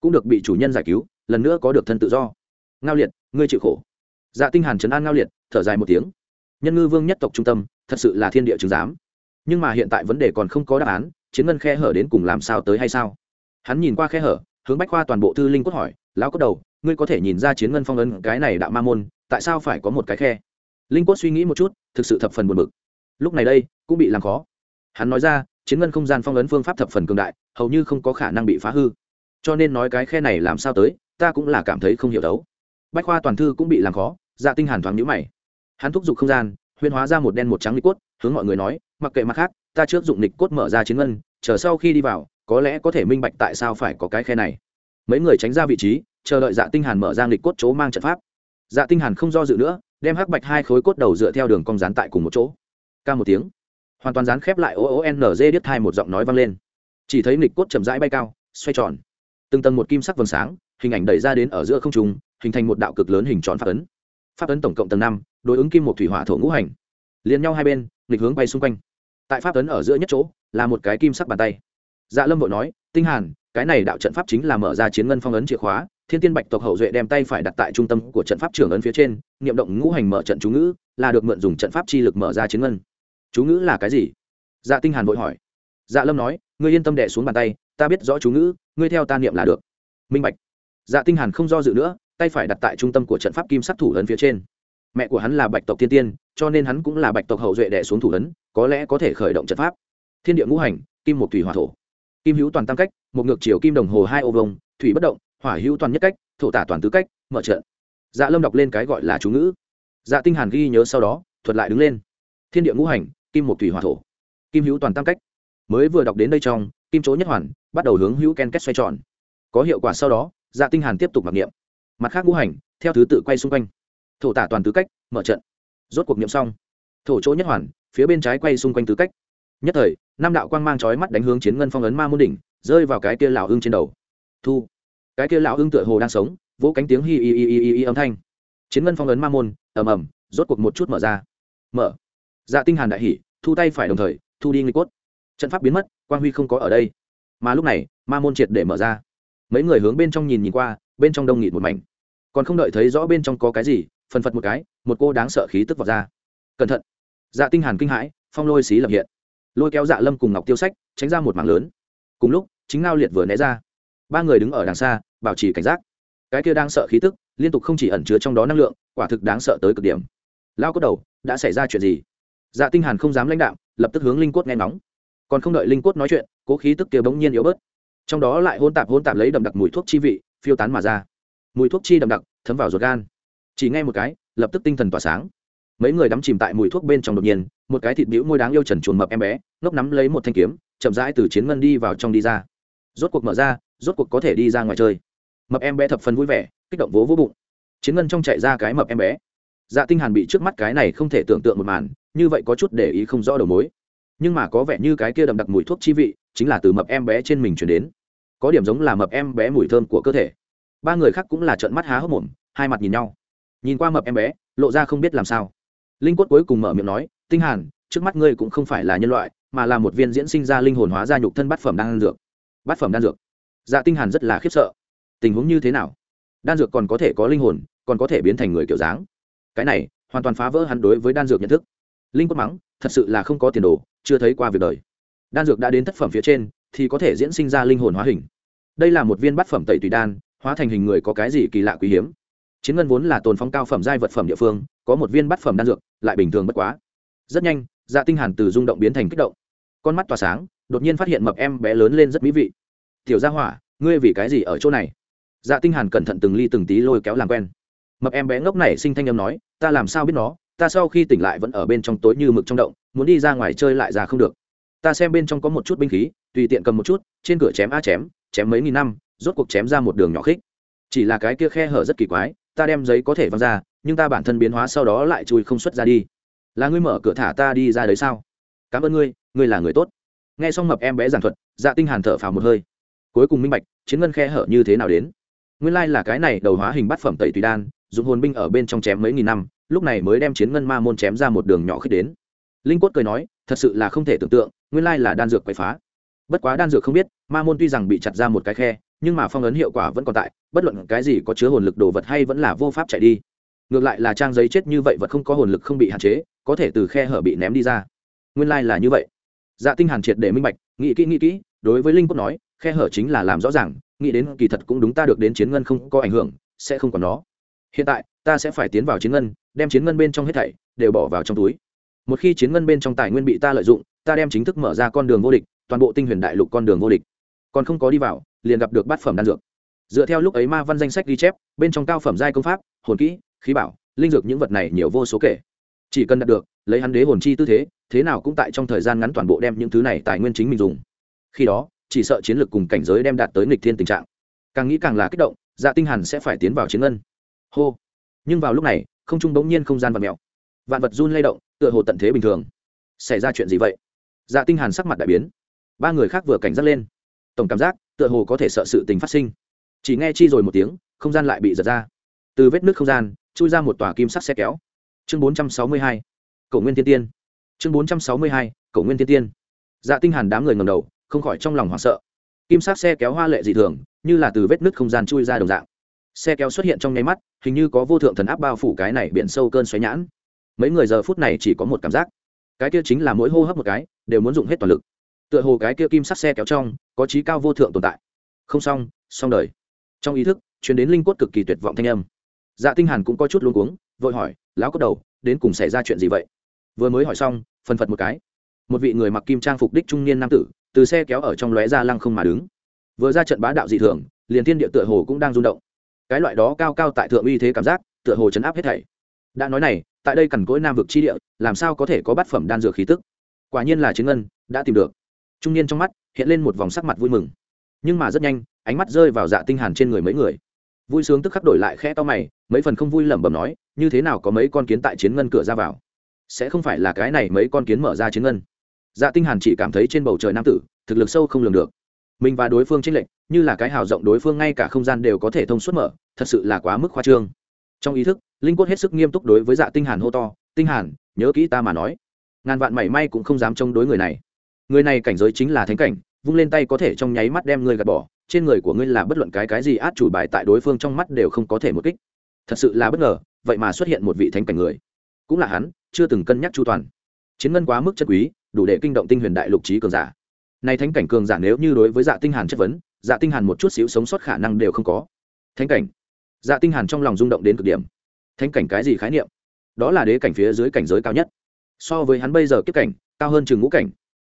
Cũng được bị chủ nhân giải cứu, lần nữa có được thân tự do. Ngao liệt, ngươi chịu khổ dạ tinh hàn chấn an ngao liệt, thở dài một tiếng. Nhân ngư vương nhất tộc trung tâm, thật sự là thiên địa chứng giám. Nhưng mà hiện tại vấn đề còn không có đáp án, chiến ngân khe hở đến cùng làm sao tới hay sao? Hắn nhìn qua khe hở, hướng bách khoa toàn bộ thư linh cốt hỏi, lão cốt đầu, ngươi có thể nhìn ra chiến ngân phong ấn cái này đạo ma môn, tại sao phải có một cái khe? Linh cốt suy nghĩ một chút, thực sự thập phần buồn bực. Lúc này đây, cũng bị làm khó. Hắn nói ra, chiến ngân không gian phong ấn phương pháp thập phần cường đại, hầu như không có khả năng bị phá hư. Cho nên nói cái khe này làm sao tới, ta cũng là cảm thấy không hiểu đấu. Bách khoa toàn thư cũng bị làm khó dạ tinh hàn thoáng nhíu mày. Hắn thúc giục không gian huyên hóa ra một đen một trắng lịch cốt, hướng mọi người nói, mặc kệ mặt khác, ta trước dụng lịch cốt mở ra chiến ngân, chờ sau khi đi vào, có lẽ có thể minh bạch tại sao phải có cái khe này. Mấy người tránh ra vị trí, chờ đợi dạ tinh hàn mở ra lịch cốt chỗ mang trận pháp. Dạ tinh hàn không do dự nữa, đem hắc bạch hai khối cốt đầu dựa theo đường cong dán tại cùng một chỗ. Ca một tiếng, hoàn toàn dán khép lại o o n g điếc hai một giọng nói vang lên. Chỉ thấy lịch cốt chậm rãi bay cao, xoay tròn. Từng tầng một kim sắc vầng sáng, hình ảnh đẩy ra đến ở giữa không trung, hình thành một đạo cực lớn hình tròn phát ấn pháp ấn tổng cộng tầng năm, đối ứng kim một thủy hỏa thổ ngũ hành. Liền nhau hai bên, nghịch hướng bay xung quanh. Tại pháp ấn ở giữa nhất chỗ, là một cái kim sắc bàn tay. Dạ lâm vội nói, tinh hàn, cái này đạo trận pháp chính là mở ra chiến ngân phong ấn chìa khóa, thiên tiên bạch tộc hậu duệ đem tay phải đặt tại trung tâm của trận pháp trưởng ấn phía trên, niệm động ngũ hành mở trận chú ngữ, là được mượn dùng trận pháp chi lực mở ra chiến ngân. Chú ngữ là cái gì? Dạ tinh hàn vội hỏi. Dạ lâm nói, ngươi yên tâm đệ xuống bàn tay, ta biết rõ chú ngữ, ngươi theo ta niệm là được. Minh bạch. Dạ tinh hàn không do dự nữa tay phải đặt tại trung tâm của trận pháp kim sắc thủ ấn phía trên. Mẹ của hắn là bạch tộc thiên tiên, cho nên hắn cũng là bạch tộc hậu duệ đẻ xuống thủ ấn, có lẽ có thể khởi động trận pháp. Thiên địa ngũ hành, kim một thủy hỏa thổ. Kim hữu toàn tam cách, một ngược chiều kim đồng hồ hai ô vông, thủy bất động, hỏa hữu toàn nhất cách, thổ tả toàn tứ cách, mở trận. Dạ lâm đọc lên cái gọi là chú ngữ. Dạ tinh hàn ghi nhớ sau đó, thuật lại đứng lên. Thiên địa ngũ hành, kim một thủy hỏa thổ. Kim hữu toàn tam cách. Mới vừa đọc đến đây trong, kim chỗ nhất hoàn, bắt đầu hướng hữu ken kết xoay tròn. Có hiệu quả sau đó dạ tinh hàn tiếp tục mặc niệm mặt khác ngũ hành, theo thứ tự quay xung quanh. Thổ tả toàn tứ cách, mở trận. Rốt cuộc niệm xong. Thổ chỗ nhất hoàn, phía bên trái quay xung quanh tứ cách. Nhất thời, năm đạo quang mang chói mắt đánh hướng chiến ngân phong ấn ma môn đỉnh, rơi vào cái kia lão hưng trên đầu. Thu. Cái kia lão hưng tựa hồ đang sống, vỗ cánh tiếng hi hi hi hi hi âm thanh. Chiến ngân phong ấn ma môn, ầm ầm, rốt cuộc một chút mở ra. Mở. Dạ tinh hàn đại hỉ, thu tay phải đồng thời, thu đi nguy cốt. Trận pháp biến mất, quang huy không có ở đây. Mà lúc này, ma môn triệt để mở ra. Mấy người hướng bên trong nhìn nhìn qua, bên trong đông nghịt một mảnh còn không đợi thấy rõ bên trong có cái gì, phần phật một cái, một cô đáng sợ khí tức vào ra. Cẩn thận. Dạ tinh hàn kinh hãi, phong lôi xí lập hiện. Lôi kéo dạ lâm cùng ngọc tiêu sách, tránh ra một mảng lớn. Cùng lúc, chính ngao liệt vừa né ra. Ba người đứng ở đằng xa, bảo trì cảnh giác. Cái kia đang sợ khí tức, liên tục không chỉ ẩn chứa trong đó năng lượng, quả thực đáng sợ tới cực điểm. Lao cốt đầu, đã xảy ra chuyện gì? Dạ tinh hàn không dám lãnh đạo lập tức hướng linh cốt nghe ngóng. Còn không đợi linh cốt nói chuyện, cố khí tức kia bỗng nhiên yếu bớt. Trong đó lại hôn tạp hôn tạp lấy đậm đặc mùi thuốc chi vị, phiêu tán mà ra mùi thuốc chi đậm đặc, thấm vào ruột gan. Chỉ ngay một cái, lập tức tinh thần tỏa sáng. Mấy người đắm chìm tại mùi thuốc bên trong đột nhiên, một cái thịt bĩu môi đáng yêu trần chuồn mập em bé, ngốc nắm lấy một thanh kiếm, chậm rãi từ chiến ngân đi vào trong đi ra. Rốt cuộc mở ra, rốt cuộc có thể đi ra ngoài chơi. Mập em bé thập phần vui vẻ, kích động vố vỗ bụng. Chiến ngân trong chạy ra cái mập em bé. Dạ tinh hàn bị trước mắt cái này không thể tưởng tượng một màn, như vậy có chút để ý không rõ đầu mối. Nhưng mà có vẻ như cái kia đậm đặc mùi thuốc chi vị, chính là từ mập em bé trên mình truyền đến. Có điểm giống là mập em bé mùi thơm của cơ thể ba người khác cũng là trợn mắt há hốc mồm, hai mặt nhìn nhau. Nhìn qua mập em bé, lộ ra không biết làm sao. Linh quất cuối cùng mở miệng nói, tinh hàn, trước mắt ngươi cũng không phải là nhân loại, mà là một viên diễn sinh ra linh hồn hóa ra nhục thân bát phẩm đan dược. Bát phẩm đan dược? Dạ tinh hàn rất là khiếp sợ. Tình huống như thế nào? Đan dược còn có thể có linh hồn, còn có thể biến thành người kiểu dáng. Cái này, hoàn toàn phá vỡ hắn đối với đan dược nhận thức. Linh quất mắng, thật sự là không có tiền đồ, chưa thấy qua việc đời. Đan dược đã đến thất phẩm phía trên, thì có thể diễn sinh ra linh hồn hóa hình. Đây là một viên bát phẩm tẩy tùy đan hóa thành hình người có cái gì kỳ lạ quý hiếm. Chiến ngân vốn là tồn phong cao phẩm giai vật phẩm địa phương, có một viên bát phẩm đan dược, lại bình thường bất quá. Rất nhanh dạ tinh hàn từ rung động biến thành kích động. Con mắt tỏa sáng, đột nhiên phát hiện mập em bé lớn lên rất mỹ vị. Tiểu gia hỏa, ngươi vì cái gì ở chỗ này? Dạ tinh hàn cẩn thận từng ly từng tí lôi kéo làm quen. Mập em bé ngốc này sinh thanh âm nói, ta làm sao biết nó? Ta sau khi tỉnh lại vẫn ở bên trong tối như mực trong động, muốn đi ra ngoài chơi lại ra không được. Ta xem bên trong có một chút binh khí, tùy tiện cầm một chút, trên cửa chém a chém chém mấy nghìn năm rốt cuộc chém ra một đường nhỏ khích. Chỉ là cái kia khe hở rất kỳ quái, ta đem giấy có thể văng ra, nhưng ta bản thân biến hóa sau đó lại chui không xuất ra đi. Là ngươi mở cửa thả ta đi ra đấy sao? Cảm ơn ngươi ngươi là người tốt. Nghe xong mập em bé giảng thuật dạ tinh hàn thở phào một hơi. Cuối cùng minh bạch, chiến ngân khe hở như thế nào đến. Nguyên lai là cái này đầu hóa hình bát phẩm tẩy tùy đan, dùng hồn binh ở bên trong chém mấy nghìn năm, lúc này mới đem chiến ngân ma môn chém ra một đường nhỏ khích đến. Linh cốt cười nói, thật sự là không thể tưởng tượng, nguyên lai là đan dược quậy phá. Bất quá đan dược không biết, ma môn tuy rằng bị chặt ra một cái khe nhưng mà phong ấn hiệu quả vẫn còn tại, bất luận cái gì có chứa hồn lực đồ vật hay vẫn là vô pháp chạy đi. Ngược lại là trang giấy chết như vậy vật không có hồn lực không bị hạn chế, có thể từ khe hở bị ném đi ra. Nguyên lai là như vậy. Dạ tinh hàn triệt để minh bạch, nghĩ kỹ nghĩ kỹ, đối với linh cốt nói, khe hở chính là làm rõ ràng, nghĩ đến kỳ thật cũng đúng ta được đến chiến ngân không có ảnh hưởng, sẽ không còn nó. Hiện tại, ta sẽ phải tiến vào chiến ngân, đem chiến ngân bên trong hết thảy đều bỏ vào trong túi. Một khi chiến ngân bên trong tài nguyên bị ta lợi dụng, ta đem chính thức mở ra con đường vô địch, toàn bộ tinh huyền đại lục con đường vô địch còn không có đi vào, liền gặp được bát phẩm đan dược. Dựa theo lúc ấy ma văn danh sách ghi chép, bên trong cao phẩm giai công pháp, hồn kỹ, khí bảo, linh dược những vật này nhiều vô số kể. Chỉ cần đạt được, lấy hắn đế hồn chi tư thế thế nào cũng tại trong thời gian ngắn toàn bộ đem những thứ này tài nguyên chính mình dùng. Khi đó, chỉ sợ chiến lược cùng cảnh giới đem đạt tới nghịch thiên tình trạng. Càng nghĩ càng là kích động dạ tinh hàn sẽ phải tiến vào chiến ngân. Hô. Nhưng vào lúc này, không trung bỗng nhiên không gian vật mèo. Vạn vật run lay động, tựa hồ tận thế bình thường. Xảy ra chuyện gì vậy? Dạ tinh hàn sắc mặt đại biến. Ba người khác vừa cảnh giác lên tổng cảm giác tựa hồ có thể sợ sự tình phát sinh. Chỉ nghe chi rồi một tiếng, không gian lại bị giật ra. Từ vết nước không gian, chui ra một tòa kim sắc xe kéo. Chương 462 cổ nguyên thiên tiên. Chương 462 cổ nguyên thiên tiên. Dạ tinh hàn đám người ngẩng đầu, không khỏi trong lòng hoảng sợ. Kim sắc xe kéo hoa lệ dị thường, như là từ vết nước không gian chui ra đồng dạng. Xe kéo xuất hiện trong nháy mắt, hình như có vô thượng thần áp bao phủ cái này biển sâu cơn xoáy nhãn. Mấy người giờ phút này chỉ có một cảm giác. Cái kia chính là mỗi hô hấp một cái, đều muốn dùng hết toàn lực. Tựa hồ cái kia kim sắc xe kéo trong có trí cao vô thượng tồn tại. Không xong xong đời. Trong ý thức chuyến đến linh cốt cực kỳ tuyệt vọng thanh âm. Dạ tinh hàn cũng có chút luống cuống, vội hỏi, lão cốt đầu, đến cùng xảy ra chuyện gì vậy? Vừa mới hỏi xong, phần phật một cái. Một vị người mặc kim trang phục đích trung niên nam tử, từ xe kéo ở trong lóe ra lăng không mà đứng. Vừa ra trận bá đạo dị thường, liền thiên địa tựa hồ cũng đang rung động. Cái loại đó cao cao tại thượng uy thế cảm giác, tựa hồ chấn áp hết thảy. Đã nói này, tại đây cằn cỗi nam vực chi địa, làm sao có thể có bát phẩm đan dược khí tức? Quả nhiên là chiến ngân, đã tìm được trung niên trong mắt hiện lên một vòng sắc mặt vui mừng. Nhưng mà rất nhanh, ánh mắt rơi vào dạ tinh hàn trên người mấy người. Vui sướng tức khắc đổi lại khẽ to mày, mấy phần không vui lẩm bẩm nói, như thế nào có mấy con kiến tại chiến ngân cửa ra vào? Sẽ không phải là cái này mấy con kiến mở ra chiến ngân? Dạ tinh hàn chỉ cảm thấy trên bầu trời nam tử, thực lực sâu không lường được. Mình và đối phương chênh lệch, như là cái hào rộng đối phương ngay cả không gian đều có thể thông suốt mở, thật sự là quá mức khoa trương. Trong ý thức, linh quất hết sức nghiêm túc đối với dạ tinh hàn hô to, tinh hàn, nhớ kỹ ta mà nói. Ngàn vạn mảy may cũng không dám chống đối người này người này cảnh giới chính là thánh cảnh, vung lên tay có thể trong nháy mắt đem ngươi gạt bỏ. Trên người của ngươi là bất luận cái cái gì át chủ bài tại đối phương trong mắt đều không có thể một kích. Thật sự là bất ngờ, vậy mà xuất hiện một vị thánh cảnh người. Cũng là hắn, chưa từng cân nhắc chu toàn. Chiến ngân quá mức chất quý, đủ để kinh động tinh huyền đại lục trí cường giả. Này thánh cảnh cường giả nếu như đối với dạ tinh hàn chất vấn dạ tinh hàn một chút xíu sống sót khả năng đều không có. Thánh cảnh. Dạ tinh hàn trong lòng rung động đến cực điểm. Thánh cảnh cái gì khái niệm? Đó là đế cảnh phía dưới cảnh giới cao nhất. So với hắn bây giờ kiếp cảnh, cao hơn trường ngũ cảnh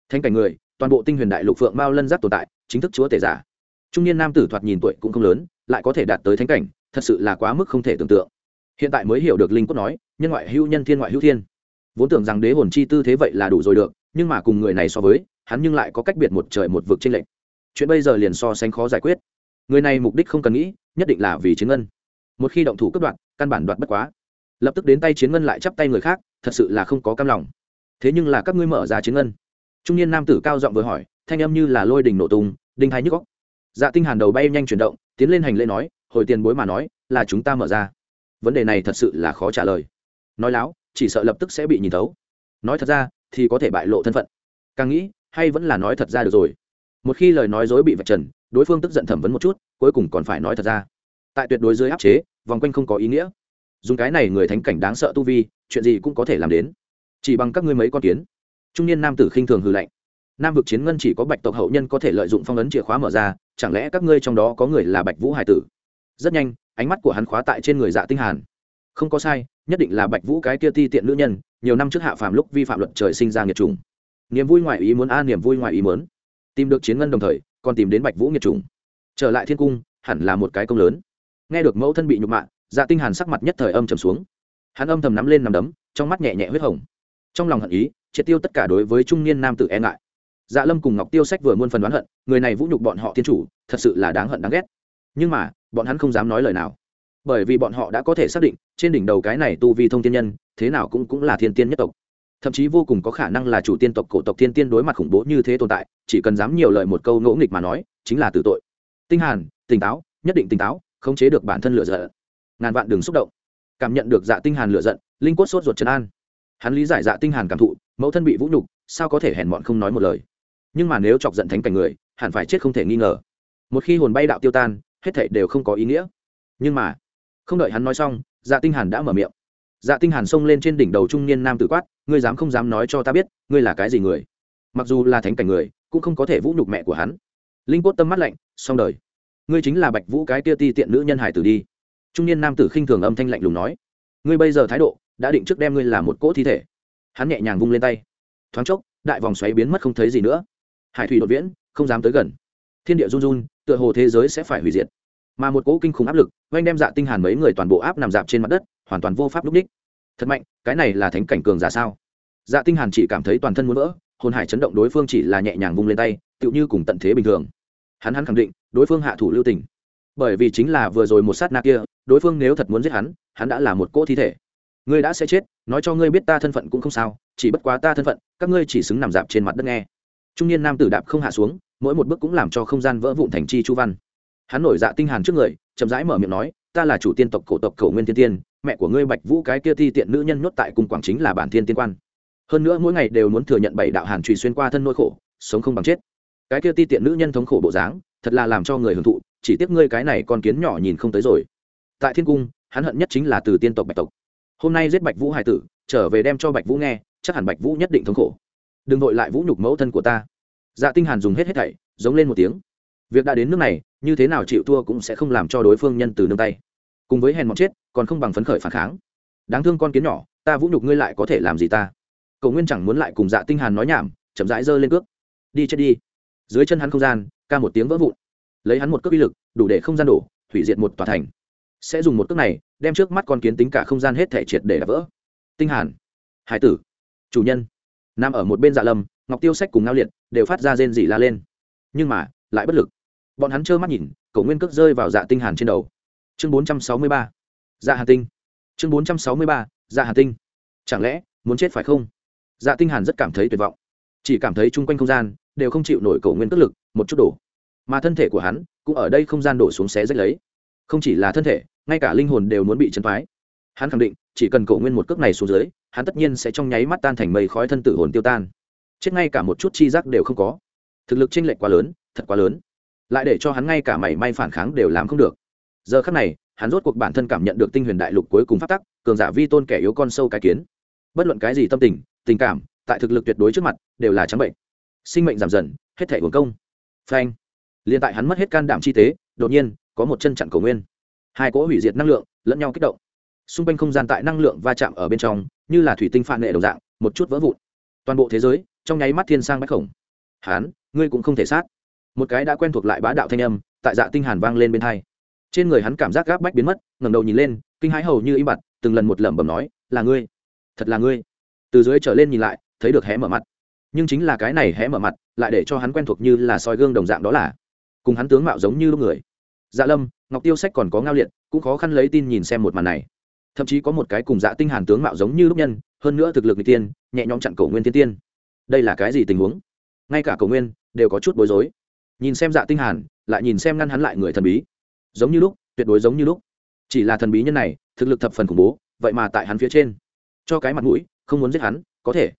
thánh cảnh người, toàn bộ tinh huyền đại lục phượng mao lân giác tồn tại, chính thức chúa tể giả. Trung niên nam tử thoạt nhìn tuổi cũng không lớn, lại có thể đạt tới thánh cảnh, thật sự là quá mức không thể tưởng tượng. Hiện tại mới hiểu được linh cốt nói, nhân ngoại hữu nhân, thiên ngoại hữu thiên. Vốn tưởng rằng đế hồn chi tư thế vậy là đủ rồi được, nhưng mà cùng người này so với, hắn nhưng lại có cách biệt một trời một vực trên lệnh chuyện bây giờ liền so sánh khó giải quyết. Người này mục đích không cần nghĩ, nhất định là vì chiến ngân. Một khi động thủ cấp đoạn căn bản đoạt bất quá. Lập tức đến tay chiến ngân lại chắp tay người khác, thật sự là không có cam lòng. Thế nhưng là các ngươi mở ra chiến ngân trung niên nam tử cao giọng vừa hỏi, thanh âm như là lôi đình nổ tung, đinh thái nhức góc dạ tinh hàn đầu bay nhanh chuyển động, tiến lên hành lễ nói, hồi tiền bối mà nói, là chúng ta mở ra. Vấn đề này thật sự là khó trả lời. Nói láo, chỉ sợ lập tức sẽ bị nhìn thấu. Nói thật ra, thì có thể bại lộ thân phận. Càng nghĩ, hay vẫn là nói thật ra được rồi. Một khi lời nói dối bị vạch trần, đối phương tức giận thẩm vấn một chút, cuối cùng còn phải nói thật ra. Tại tuyệt đối dưới áp chế, vòng quanh không có ý nghĩa. Dùng cái này người thánh cảnh đáng sợ tu vi, chuyện gì cũng có thể làm đến. Chỉ bằng các ngươi mấy con kiến trung niên nam tử khinh thường hư lạnh. Nam vực chiến ngân chỉ có bạch tộc hậu nhân có thể lợi dụng phong ấn chìa khóa mở ra, chẳng lẽ các ngươi trong đó có người là bạch vũ hải tử? Rất nhanh, ánh mắt của hắn khóa tại trên người dạ tinh hàn. Không có sai, nhất định là bạch vũ cái kia ti tiện nữ nhân, nhiều năm trước hạ phàm lúc vi phạm luật trời sinh ra nghiệt trùng niềm vui ngoài ý muốn a, niềm vui ngoài ý muốn. Tìm được chiến ngân đồng thời, còn tìm đến bạch vũ nghiệt trùng trở lại thiên cung, hẳn là một cái công lớn. Nghe được mẫu thân bị nhục mạ dạ tinh hàn sắc mặt nhất thời âm trầm xuống. Hắn âm thầm nắm lên nắm đấm, trong mắt nhẹ nhẹ huyết hồng trong lòng hận ý, triệt tiêu tất cả đối với trung niên nam tử e ngại. Dạ lâm cùng ngọc tiêu sách vừa muôn phần đoán hận, người này vũ nhục bọn họ thiên chủ, thật sự là đáng hận đáng ghét. Nhưng mà, bọn hắn không dám nói lời nào. Bởi vì bọn họ đã có thể xác định, trên đỉnh đầu cái này tu vi thông tiên nhân, thế nào cũng cũng là thiên tiên nhất tộc. Thậm chí vô cùng có khả năng là chủ tiên tộc cổ tộc thiên tiên đối mặt khủng bố như thế tồn tại, chỉ cần dám nhiều lời một câu ngỗ nghịch mà nói, chính là tử tội. Tinh hàn, tỉnh táo, nhất định tỉnh táo, khống chế được bản thân lựa giận. Ngàn vạn đừng xúc động. Cảm nhận được dạ tinh hàn lựa giận, linh cốt sốt ruột trấn an hắn lý giải dạ tinh hàn cảm thụ, mẫu thân bị vũ nhục, sao có thể hèn mọn không nói một lời? Nhưng mà nếu chọc giận thánh cảnh người, hẳn phải chết không thể nghi ngờ. Một khi hồn bay đạo tiêu tan, hết thảy đều không có ý nghĩa. Nhưng mà, không đợi hắn nói xong dạ tinh hàn đã mở miệng. Dạ tinh hàn xông lên trên đỉnh đầu trung niên nam tử quát, ngươi dám không dám nói cho ta biết, ngươi là cái gì người? Mặc dù là thánh cảnh người, cũng không có thể vũ nhục mẹ của hắn. Linh cốt tâm mắt lạnh, xong đời. Ngươi chính là bạch vũ cái kia ti tiện nữ nhân hải tử đi. Trung niên nam tử khinh thường âm thanh lạnh lùng nói, ngươi bây giờ thái độ đã định trước đem ngươi là một cỗ thi thể. Hắn nhẹ nhàng vung lên tay. Thoáng chốc, đại vòng xoáy biến mất không thấy gì nữa. Hải thủy đột viễn, không dám tới gần. Thiên địa run run, tựa hồ thế giới sẽ phải hủy diệt. Mà một cỗ kinh khủng áp lực, oanh đem dạ tinh hàn mấy người toàn bộ áp nằm dạp trên mặt đất, hoàn toàn vô pháp lúc đích. Thật mạnh, cái này là thánh cảnh cường giả sao? Dạ tinh hàn chỉ cảm thấy toàn thân muốn vỡ, hồn hải chấn động đối phương chỉ là nhẹ nhàng vung lên tay, tựu như cùng tận thế bình thường. Hắn hắn khẳng định, đối phương hạ thủ lưu tình. Bởi vì chính là vừa rồi một sát na kia, đối phương nếu thật muốn giết hắn hắn đã là một cỗ thi thể ngươi đã sẽ chết, nói cho ngươi biết ta thân phận cũng không sao, chỉ bất quá ta thân phận, các ngươi chỉ xứng nằm dạp trên mặt đất nghe. Trung niên nam tử đạp không hạ xuống, mỗi một bước cũng làm cho không gian vỡ vụn thành chi chu văn. Hắn nổi dạ tinh hàn trước người, chậm rãi mở miệng nói, ta là chủ tiên tộc cổ tộc cổ nguyên thiên tiên, mẹ của ngươi bạch vũ cái kia thi tiện nữ nhân nhốt tại cung quảng chính là bản thiên tiên quan. Hơn nữa mỗi ngày đều muốn thừa nhận bảy đạo hàn trùy xuyên qua thân nỗi khổ, sống không bằng chết. Cái kia ti tiện nữ nhân thống khổ bộ dáng, thật là làm cho người hưởng thụ, chỉ tiếc ngươi cái này con kiến nhỏ nhìn không tới rồi. Tại thiên cung, hắn hận nhất chính là từ tiên tộc bạch tộc hôm nay giết bạch vũ hải tử, trở về đem cho bạch vũ nghe, chắc hẳn bạch vũ nhất định thống khổ. Đừng vội lại vũ nhục mẫu thân của ta. Dạ tinh hàn dùng hết hết thảy, giống lên một tiếng. Việc đã đến nước này, như thế nào chịu thua cũng sẽ không làm cho đối phương nhân từ nương tay. Cùng với hèn mọn chết, còn không bằng phấn khởi phản kháng. Đáng thương con kiến nhỏ, ta vũ nhục ngươi lại có thể làm gì ta? Cầu nguyên chẳng muốn lại cùng dạ tinh hàn nói nhảm, chậm rãi giơ lên cước. Đi chết đi. Dưới chân hắn không gian, ca một tiếng vỡ vụn. Lấy hắn một cước uy lực, đủ để không gian đổ, hủy diệt một tòa thành sẽ dùng một cước này, đem trước mắt con kiến tính cả không gian hết thể triệt để đập vỡ. Tinh hàn, hải tử, chủ nhân. Nằm ở một bên dạ lâm, ngọc tiêu sách cùng ngao liệt đều phát ra rên rỉ la lên. Nhưng mà, lại bất lực. Bọn hắn trơ mắt nhìn cổ nguyên cước rơi vào dạ tinh hàn trên đầu. Chương 463 dạ hàn tinh. Chương 463 dạ hàn tinh. Chẳng lẽ, muốn chết phải không? Dạ tinh hàn rất cảm thấy tuyệt vọng. Chỉ cảm thấy chung quanh không gian đều không chịu nổi cổ nguyên cước lực, một chút đổ. Mà thân thể của hắn cũng ở đây không gian đổ xuống xé rách lấy. Không chỉ là thân thể ngay cả linh hồn đều muốn bị chấn thoái. Hắn khẳng định, chỉ cần cổ nguyên một cước này xuống dưới, hắn tất nhiên sẽ trong nháy mắt tan thành mây khói thân tử hồn tiêu tan. Chết ngay cả một chút chi giác đều không có. Thực lực chênh lệch quá lớn, thật quá lớn. Lại để cho hắn ngay cả mảy may phản kháng đều làm không được. Giờ khắc này, hắn rốt cuộc bản thân cảm nhận được tinh huyền đại lục cuối cùng phát tắc, cường giả vi tôn kẻ yếu con sâu cái kiến. Bất luận cái gì tâm tình tình cảm, tại thực lực tuyệt đối trước mặt, đều là trắng bệnh. Sinh mệnh giảm dần, hết thể hồn công. Phanh. Liền tại hắn mất hết can đảm chi tế, đột nhiên, có một chân chặn cầu nguyên hai cỗ hủy diệt năng lượng lẫn nhau kích động xung quanh không gian tại năng lượng va chạm ở bên trong như là thủy tinh phản nghệ đồng dạng một chút vỡ vụn toàn bộ thế giới trong nháy mắt thiên sang bách khổng hán ngươi cũng không thể sát một cái đã quen thuộc lại bá đạo thanh âm tại dạ tinh hàn vang lên bên thay trên người hắn cảm giác gáp bách biến mất ngẩng đầu nhìn lên kinh hãi hầu như im bặt từng lần một lẩm bẩm nói là ngươi thật là ngươi từ dưới trở lên nhìn lại thấy được hé mở mặt nhưng chính là cái này hé mở mặt lại để cho hắn quen thuộc như là soi gương đồng dạng đó là cùng hắn tướng mạo giống như lúc người dạ lâm ngọc tiêu sách còn có ngao liệt, cũng khó khăn lấy tin nhìn xem một màn này. Thậm chí có một cái cùng dạ tinh hàn tướng mạo giống như lúc nhân, hơn nữa thực lực người tiên, nhẹ nhõm chặn cổ nguyên tiên tiên. Đây là cái gì tình huống? Ngay cả cổ nguyên, đều có chút bối rối. Nhìn xem dạ tinh hàn, lại nhìn xem ngăn hắn lại người thần bí. Giống như lúc, tuyệt đối giống như lúc. Chỉ là thần bí nhân này, thực lực thập phần khủng bố, vậy mà tại hắn phía trên. Cho cái mặt mũi, không muốn giết hắn, có thể.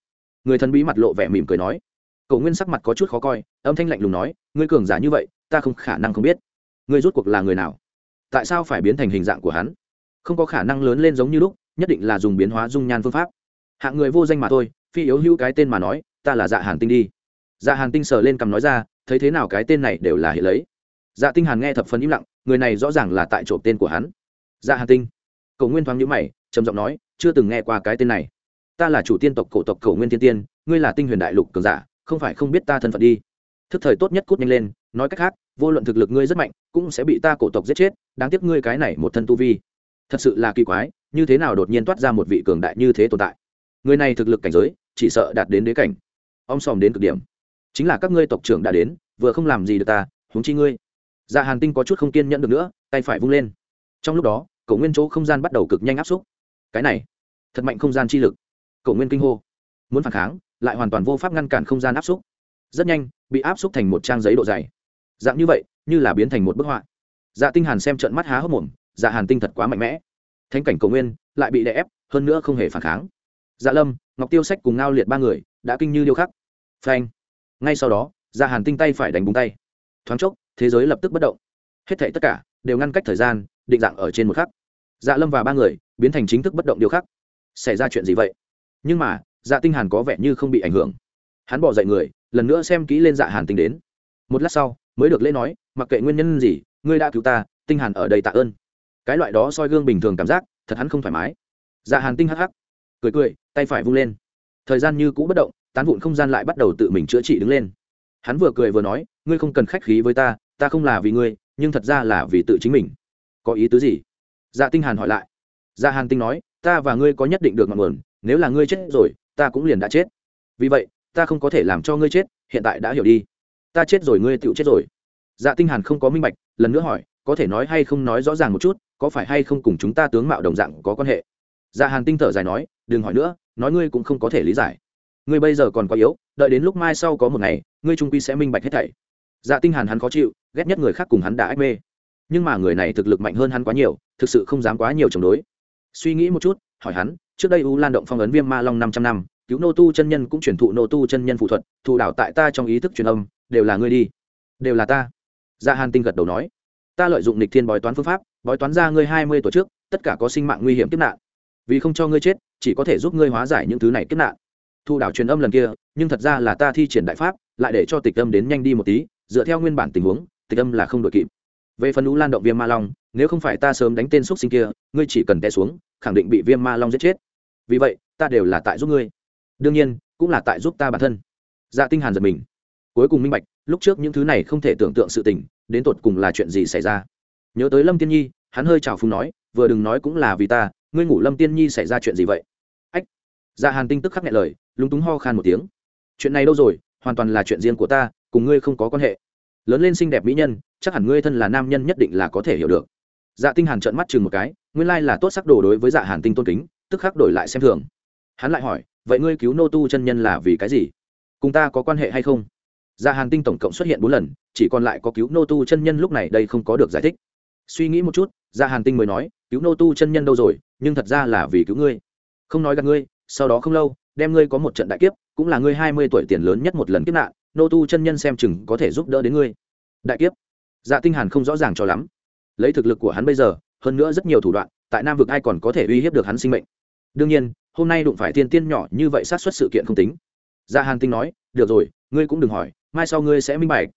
Người thần bí mặt lộ vẻ mỉm cười nói. Cổ nguyên sắc mặt có chút khó coi, âm thanh lạnh lùng nói, ngươi cường giả như vậy, ta không khả năng không biết. Ngươi rút cuộc là người nào? Tại sao phải biến thành hình dạng của hắn? Không có khả năng lớn lên giống như lúc, nhất định là dùng biến hóa dung nhan phương pháp. Hạng người vô danh mà thôi, phi yếu hữu cái tên mà nói, ta là dạ hàn tinh đi. Dạ hàn tinh sờ lên cầm nói ra, thấy thế nào cái tên này đều là hiện lấy. Dạ tinh hàn nghe thập phần im lặng, người này rõ ràng là tại trộm tên của hắn. Dạ hàn tinh. Cầu nguyên thoáng nhíu mày, trầm giọng nói, chưa từng nghe qua cái tên này. Ta là chủ tiên tộc cổ tộc cầu nguyên thiên tiên, ngươi là tinh huyền đại lục cường giả, không phải không biết ta thân phận đi. Thức thời tốt nhất cút nhanh lên, nói cách khác, vô luận thực lực ngươi rất mạnh cũng sẽ bị ta cổ tộc giết chết, đáng tiếc ngươi cái này một thân tu vi. Thật sự là kỳ quái, như thế nào đột nhiên toát ra một vị cường đại như thế tồn tại? Người này thực lực cảnh giới, chỉ sợ đạt đến đế cảnh. Om sòm đến cực điểm. Chính là các ngươi tộc trưởng đã đến, vừa không làm gì được ta, huống chi ngươi. Dạ hàn tinh có chút không kiên nhẫn được nữa, tay phải vung lên. Trong lúc đó cổ nguyên chỗ không gian bắt đầu cực nhanh áp xúc. Cái này, thật mạnh không gian chi lực. Cổ nguyên kinh hô. Muốn phản kháng, lại hoàn toàn vô pháp ngăn cản không gian áp xúc. Rất nhanh, bị áp xúc thành một trang giấy độ dày dạng như vậy, như là biến thành một bức họa. Dạ tinh hàn xem trận mắt há hốc mồm dạ hàn tinh thật quá mạnh mẽ. Thánh cảnh cầu nguyên, lại bị đè ép, hơn nữa không hề phản kháng. Dạ lâm, ngọc tiêu sách cùng ngao liệt ba người, đã kinh như điêu khắc. Phanh. Ngay sau đó dạ hàn tinh tay phải đánh búng tay. Thoáng chốc, thế giới lập tức bất động. Hết thảy tất cả, đều ngăn cách thời gian, định dạng ở trên một khắc. Dạ lâm và ba người, biến thành chính thức bất động điêu khắc. Xảy ra chuyện gì vậy? Nhưng mà dạ tinh hàn có vẻ như không bị ảnh hưởng. Hắn bỏ dậy người, lần nữa xem kỹ lên dạ hàn tinh đến. Một lát sau mới được lễ nói, mặc kệ nguyên nhân gì, ngươi đã cứu ta, tinh hàn ở đây tạ ơn. Cái loại đó soi gương bình thường cảm giác, thật hắn không thoải mái. Dạ hàn tinh hắc hắc, cười cười, tay phải vung lên. Thời gian như cũ bất động, tán vụn không gian lại bắt đầu tự mình chữa trị đứng lên. Hắn vừa cười vừa nói, ngươi không cần khách khí với ta ta không là vì ngươi, nhưng thật ra là vì tự chính mình. Có ý tứ gì? Dạ tinh hàn hỏi lại. Dạ hàn tinh nói, ta và ngươi có nhất định được ngọn nguồn, nếu là ngươi chết rồi, ta cũng liền đã chết. Vì vậy, ta không có thể làm cho ngươi chết, hiện tại đã hiểu đi ta chết rồi, ngươi tựu chết rồi. Dạ tinh hàn không có minh bạch, lần nữa hỏi, có thể nói hay không nói rõ ràng một chút, có phải hay không cùng chúng ta tướng mạo đồng dạng có quan hệ? Dạ hàn tinh thở dài nói, đừng hỏi nữa, nói ngươi cũng không có thể lý giải. Ngươi bây giờ còn quá yếu, đợi đến lúc mai sau có một ngày, ngươi trung quy sẽ minh bạch hết thảy. Dạ tinh hàn hắn khó chịu, ghét nhất người khác cùng hắn đã ách mê. Nhưng mà người này thực lực mạnh hơn hắn quá nhiều, thực sự không dám quá nhiều chống đối. Suy nghĩ một chút, hỏi hắn, trước đây u lan động phong ấn viêm ma long năm trăm năm cứu nô tu chân nhân cũng truyền thụ nô tu chân nhân phụ thuật thụ đảo tại ta trong ý thức truyền âm, đều là ngươi đi. Đều là ta. Dạ hàn tinh gật đầu nói. Ta lợi dụng lịch thiên bói toán phương pháp, bói toán ra ngươi hai mươi tuổi trước, tất cả có sinh mạng nguy hiểm kiếp nạn. Vì không cho ngươi chết, chỉ có thể giúp ngươi hóa giải những thứ này kiếp nạn. Thu đảo truyền âm lần kia, nhưng thật ra là ta thi triển đại pháp, lại để cho tịch âm đến nhanh đi một tí, dựa theo nguyên bản tình huống, tịch âm là không đội kịp. Về phần lũ lan động viêm ma long, nếu không phải ta sớm đánh tên x sinh kia, ngươi chỉ cần té xuống, khẳng định bị viêm ma long giết chết. Vì vậy, ta đều là tại giúp ngươi đương nhiên, cũng là tại giúp ta bản thân. Dạ tinh hàn giật mình. Cuối cùng minh bạch, lúc trước những thứ này không thể tưởng tượng sự tình, đến tột cùng là chuyện gì xảy ra. Nhớ tới lâm tiên nhi, hắn hơi chào phúng nói, vừa đừng nói cũng là vì ta, ngươi ngủ lâm tiên nhi xảy ra chuyện gì vậy? Ách! Dạ hàn tinh tức khắc nhẹ lời, lúng túng ho khan một tiếng. Chuyện này đâu rồi, hoàn toàn là chuyện riêng của ta, cùng ngươi không có quan hệ. Lớn lên xinh đẹp mỹ nhân, chắc hẳn ngươi thân là nam nhân nhất định là có thể hiểu được. Dạ tinh hàn trợn mắt chừng một cái, nguyên lai là tốt sắc đồ đối với dạ hàn tinh tôn kính, tức khắc đổi lại xem thường. Hắn lại hỏi vậy ngươi cứu nô tu chân nhân là vì cái gì? Cùng ta có quan hệ hay không? Dạ hàn tinh tổng cộng xuất hiện bốn lần, chỉ còn lại có cứu nô tu chân nhân lúc này đây không có được giải thích. Suy nghĩ một chút dạ hàn tinh mới nói, cứu nô tu chân nhân đâu rồi, nhưng thật ra là vì cứu ngươi. Không nói gặp ngươi, sau đó không lâu, đem ngươi có một trận đại kiếp, cũng là ngươi hai mươi tuổi tiền lớn nhất một lần kiếp nạn, nô tu chân nhân xem chừng có thể giúp đỡ đến ngươi. Đại kiếp? Dạ tinh hàn không rõ ràng cho lắm. Lấy thực lực của hắn bây giờ, hơn nữa rất nhiều thủ đoạn, tại nam vực ai còn có thể uy hiếp được hắn sinh mệnh? Đương nhiên hôm nay đụng phải tiên tiên nhỏ như vậy sát xuất sự kiện không tính. Dạ hàn tinh nói, được rồi, ngươi cũng đừng hỏi, mai sau ngươi sẽ minh bạch.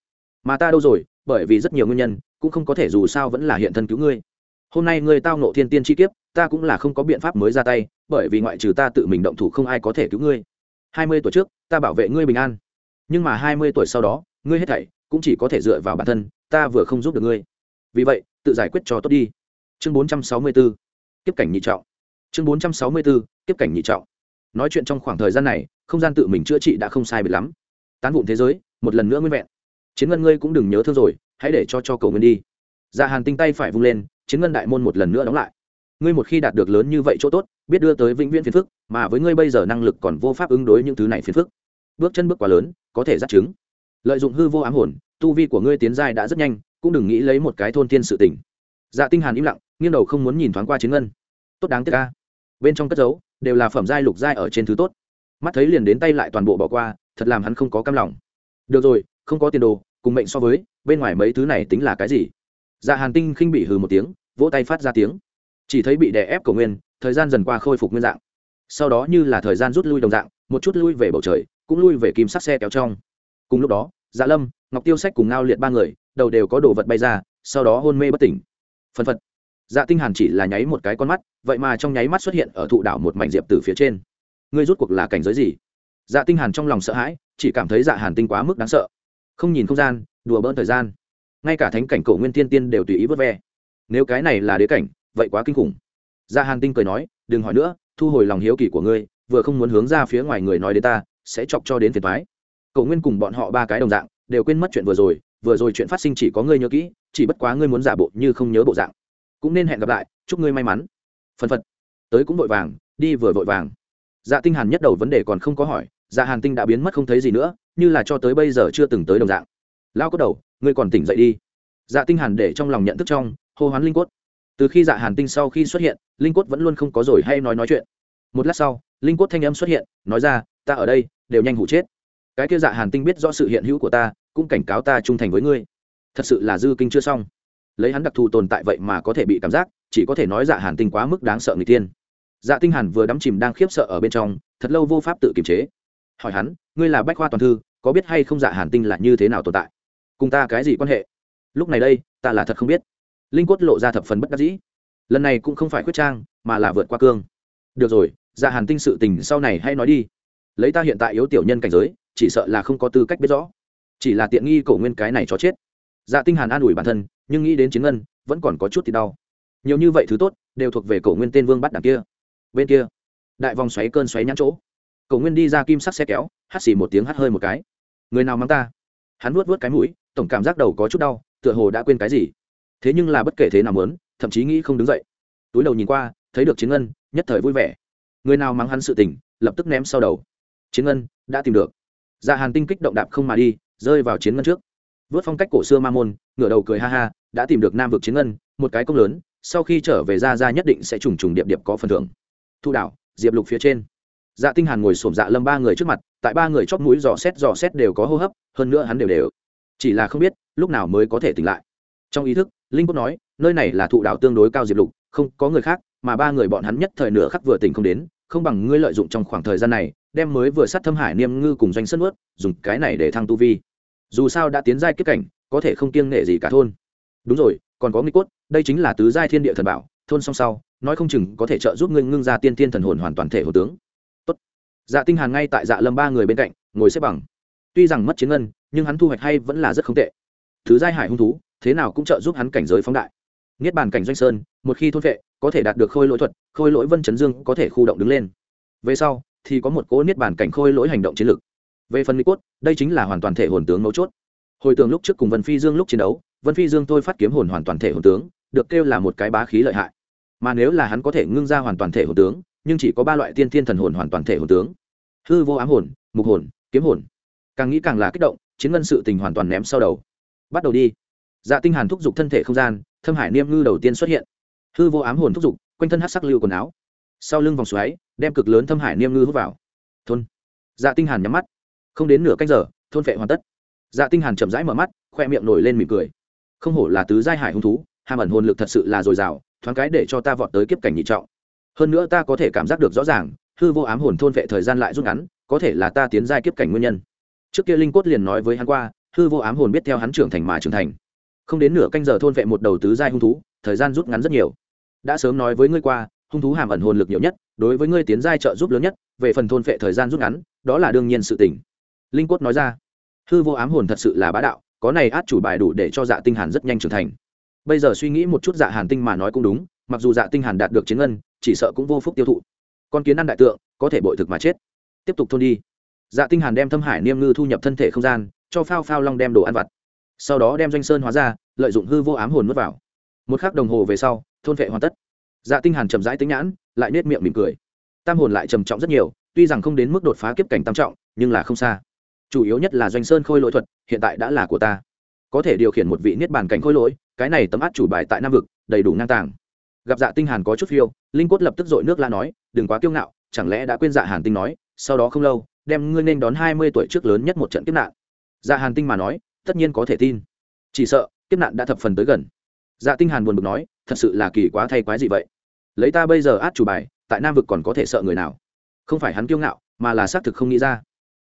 Mà ta đâu rồi, bởi vì rất nhiều nguyên nhân, cũng không có thể dù sao vẫn là hiện thân cứu ngươi. Hôm nay ngươi tao nộ thiên tiên chi kiếp, ta cũng là không có biện pháp mới ra tay, bởi vì ngoại trừ ta tự mình động thủ không ai có thể cứu ngươi. Hai mươi tuổi trước, ta bảo vệ ngươi bình an. Nhưng mà hai mươi tuổi sau đó, ngươi hết thảy cũng chỉ có thể dựa vào bản thân, ta vừa không giúp được ngươi. Vì vậy, tự giải quyết cho tốt đi. Chương bốn trăm sáu mươi 464 kiếp cảnh nhị trọng chương bốn trăm sáu mươi 464 tiếp cảnh nhị trọng. Nói chuyện trong khoảng thời gian này, không gian tự mình chữa trị đã không sai biệt lắm. Tán vụn thế giới, một lần nữa nguyên vẹn. Chiến ngân ngươi cũng đừng nhớ thương rồi, hãy để cho cho cầu nguyên đi. Dạ hàn tinh tay phải vung lên, chiến ngân đại môn một lần nữa đóng lại. Ngươi một khi đạt được lớn như vậy chỗ tốt, biết đưa tới vĩnh viễn phiền phức, mà với ngươi bây giờ năng lực còn vô pháp ứng đối những thứ này phiền phức. Bước chân bước quá lớn, có thể dắt chứng. Lợi dụng hư vô ám hồn, tu vi của ngươi tiến giai đã rất nhanh, cũng đừng nghĩ lấy một cái thôn tiên sự tỉnh dạ tinh hàn im lặng, nghiêng đầu không muốn nhìn thoáng qua chiến ngân. Tốt đáng tiếc ca bên trong cất giấu đều là phẩm giai lục giai ở trên thứ tốt. Mắt thấy liền đến tay lại toàn bộ bỏ qua, thật làm hắn không có cam lòng. Được rồi, không có tiền đồ, cùng mệnh so với, bên ngoài mấy thứ này tính là cái gì? Dạ hàn tinh khinh bị hừ một tiếng, vỗ tay phát ra tiếng. Chỉ thấy bị đè ép cầu nguyên, thời gian dần qua khôi phục nguyên dạng. Sau đó như là thời gian rút lui đồng dạng, một chút lui về bầu trời, cũng lui về kim sắc xe kéo trong. Cùng lúc đó dạ lâm, ngọc tiêu sách cùng ngao liệt ba người, đầu đều có đồ vật bay ra, sau đó hôn mê bất tỉnh. Phân phật dạ tinh hàn chỉ là nháy một cái con mắt, vậy mà trong nháy mắt xuất hiện ở thụ đảo một mảnh diệp từ phía trên. Ngươi rút cuộc là cảnh giới gì? Dạ tinh hàn trong lòng sợ hãi, chỉ cảm thấy dạ hàn tinh quá mức đáng sợ. Không nhìn không gian, đùa bỡn thời gian. Ngay cả thánh cảnh cổ nguyên tiên tiên đều tùy ý vớt ve. Nếu cái này là đế cảnh, vậy quá kinh khủng. Dạ hàn tinh cười nói, đừng hỏi nữa, thu hồi lòng hiếu kỳ của ngươi, vừa không muốn hướng ra phía ngoài người nói đến ta, sẽ chọc cho đến phiền toái. Cổ nguyên cùng bọn họ ba cái đồng dạng, đều quên mất chuyện vừa rồi vừa rồi chuyện phát sinh chỉ có ngươi nhớ kỹ, chỉ bất quá ngươi muốn giả bộ như không nhớ bộ dạng cũng nên hẹn gặp lại, chúc ngươi may mắn. Phân phật. Tới cũng vội vàng, đi vừa vội vàng. Dạ tinh hàn nhất đầu vấn đề còn không có hỏi dạ hàn tinh đã biến mất không thấy gì nữa, như là cho tới bây giờ chưa từng tới đồng dạng. Lao cốt đầu, ngươi còn tỉnh dậy đi. Dạ tinh hàn để trong lòng nhận thức trong, hô hoán linh cốt. Từ khi dạ hàn tinh sau khi xuất hiện, linh cốt vẫn luôn không có rồi hay nói nói chuyện. Một lát sau, linh cốt thanh âm xuất hiện, nói ra, ta ở đây, đều nhanh hủ chết. Cái kia dạ hàn tinh biết rõ sự hiện hữu của ta, cũng cảnh cáo ta trung thành với ngươi. Thật sự là dư kinh chưa xong lấy hắn đặc thù tồn tại vậy mà có thể bị cảm giác, chỉ có thể nói dạ hàn tinh quá mức đáng sợ người tiên dạ tinh hàn vừa đắm chìm đang khiếp sợ ở bên trong, thật lâu vô pháp tự kiềm chế. Hỏi hắn, ngươi là bách khoa toàn thư, có biết hay không dạ hàn tinh là như thế nào tồn tại? Cùng ta cái gì quan hệ? Lúc này đây, ta là thật không biết. Linh quất lộ ra thập phần bất đắc dĩ. Lần này cũng không phải quyết trang mà là vượt qua cương. Được rồi dạ hàn tinh sự tình sau này hay nói đi. Lấy ta hiện tại yếu tiểu nhân cảnh giới, chỉ sợ là không có tư cách biết rõ. Chỉ là tiện nghi cổ nguyên cái này cho chết. Dạ tinh hàn an ủi bản thân nhưng nghĩ đến chiến ngân, vẫn còn có chút thì đau. Nhiều như vậy thứ tốt, đều thuộc về cổ nguyên tên vương bắt đằng kia. Bên kia, đại vòng xoáy cơn xoáy nhãn chỗ. Cổ nguyên đi ra kim sắc xe kéo, hắt xì một tiếng hắt hơi một cái. Người nào mắng ta? Hắn vuốt vuốt cái mũi, tổng cảm giác đầu có chút đau, tựa hồ đã quên cái gì. Thế nhưng là bất kể thế nào muốn, thậm chí nghĩ không đứng dậy. Túi đầu nhìn qua, thấy được chiến ngân, nhất thời vui vẻ. Người nào mắng hắn sự tình, lập tức ném sau đầu. Chiến ngân, đã tìm được. Dạ hàn tinh kích động đạp không mà đi, rơi vào chiến ngân trước vớt phong cách cổ xưa ma môn, ngửa đầu cười ha ha, đã tìm được nam vực chiến ngân, một cái công lớn, sau khi trở về ra ra nhất định sẽ trùng trùng điệp điệp có phần thưởng. Thu đảo, diệp lục phía trên. Dạ tinh hàn ngồi xổm dạ lâm ba người trước mặt, tại ba người chóp mũi dò xét dò xét đều có hô hấp, hơn nữa hắn đều đều. Chỉ là không biết, lúc nào mới có thể tỉnh lại. Trong ý thức, linh quốc nói, nơi này là thụ đảo tương đối cao diệp lục, không có người khác, mà ba người bọn hắn nhất thời nửa khắc vừa tỉnh không đến, không bằng ngươi lợi dụng trong khoảng thời gian này, đem mới vừa sát thâm hải niêm ngư cùng doanh sân ướt dùng cái này để thăng tu vi dù sao đã tiến giai kết cảnh, có thể không kiêng nghệ gì cả thôn. Đúng rồi, còn có nghi cốt, đây chính là tứ giai thiên địa thần bảo, thôn song sau, nói không chừng có thể trợ giúp ngươi ngưng ra tiên thiên thần hồn hoàn toàn thể hồ tướng. Tốt. dạ tinh hàn ngay tại dạ lâm ba người bên cạnh, ngồi xếp bằng. Tuy rằng mất chiến ngân, nhưng hắn thu hoạch hay vẫn là rất không tệ. Thứ giai hải hung thú, thế nào cũng trợ giúp hắn cảnh giới phóng đại. Niết bàn cảnh doanh sơn, một khi thôn vệ, có thể đạt được khôi lỗi thuật, khôi lỗi vân chấn dương có thể khu động đứng lên. Về sau, thì có một cỗ niết bàn cảnh khôi lỗi hành động chiến lược về phần mỹ cốt, đây chính là hoàn toàn thể hồn tướng mấu chốt. Hồi tưởng lúc trước cùng vân phi dương lúc chiến đấu, vân phi dương tôi phát kiếm hồn hoàn toàn thể hồn tướng, được kêu là một cái bá khí lợi hại. Mà nếu là hắn có thể ngưng ra hoàn toàn thể hồn tướng, nhưng chỉ có ba loại tiên thiên thần hồn hoàn toàn thể hồn tướng. Hư vô ám hồn, mục hồn, kiếm hồn. Càng nghĩ càng là kích động, chiến ngân sự tình hoàn toàn ném sau đầu. Bắt đầu đi. Dạ tinh hàn thúc giục thân thể không gian, thâm hải niêm ngư đầu tiên xuất hiện. Hư vô ám hồn thúc giục, quanh thân hắc sắc lưu quần áo. Sau lưng vòng xoáy, đem cực lớn thâm hải niêm ngư hút vào. Thôn. Dạ tinh hàn nhắm mắt không đến nửa canh giờ, thôn vệ hoàn tất. Dạ tinh hàn chậm rãi mở mắt, khoe miệng nổi lên mỉm cười. Không hổ là tứ giai hải hung thú, hàm ẩn hồn lực thật sự là dồi dào, thoáng cái để cho ta vọt tới kiếp cảnh nhị trọng. Hơn nữa ta có thể cảm giác được rõ ràng, hư vô ám hồn thôn vệ thời gian lại rút ngắn, có thể là ta tiến giai kiếp cảnh nguyên nhân. Trước kia linh cốt liền nói với hắn qua, hư vô ám hồn biết theo hắn trưởng thành mà trưởng thành. Không đến nửa canh giờ thôn vệ một đầu tứ giai hung thú, thời gian rút ngắn rất nhiều. Đã sớm nói với ngươi qua, hung thú hàm ẩn hồn lực nhiều nhất, đối với ngươi tiến giai trợ giúp lớn nhất, về phần thôn vệ thời gian rút ngắn, đó là đương nhiên sự tình linh quất nói ra, hư vô ám hồn thật sự là bá đạo, có này át chủ bài đủ để cho dạ tinh hàn rất nhanh trưởng thành. Bây giờ suy nghĩ một chút dạ hàn tinh mà nói cũng đúng, mặc dù dạ tinh hàn đạt được chiến ngân, chỉ sợ cũng vô phúc tiêu thụ. Con kiến ăn đại tượng, có thể bội thực mà chết. Tiếp tục thôn đi. Dạ tinh hàn đem thâm hải niêm ngư thu nhập thân thể không gian, cho phao phao long đem đồ ăn vặt. Sau đó đem doanh sơn hóa ra, lợi dụng hư vô ám hồn nuốt vào. Một khắc đồng hồ về sau, thôn vệ hoàn tất. Dạ tinh hàn chậm rãi tính nhãn, lại nét miệng mỉm cười. Tam hồn lại trầm trọng rất nhiều, tuy rằng không đến mức đột phá kiếp cảnh tam trọng, nhưng là không xa chủ yếu nhất là doanh sơn khôi lỗi thuật, hiện tại đã là của ta. Có thể điều khiển một vị niết bàn cảnh khôi lỗi, cái này tấm át chủ bài tại nam vực, đầy đủ ngang tàng. Gặp dạ tinh hàn có chút phiêu, linh quất lập tức dội nước la nói, đừng quá kiêu ngạo, chẳng lẽ đã quên dạ hàn tinh nói, sau đó không lâu, đem ngươi nên đón hai mươi tuổi trước lớn nhất một trận kiếp nạn. Dạ hàn tinh mà nói, tất nhiên có thể tin. Chỉ sợ, kiếp nạn đã thập phần tới gần. Dạ tinh hàn buồn bực nói, thật sự là kỳ quá thay quái gì vậy? Lấy ta bây giờ át chủ bài, tại nam vực còn có thể sợ người nào? Không phải hắn kiêu ngạo, mà là xác thực không nghĩ ra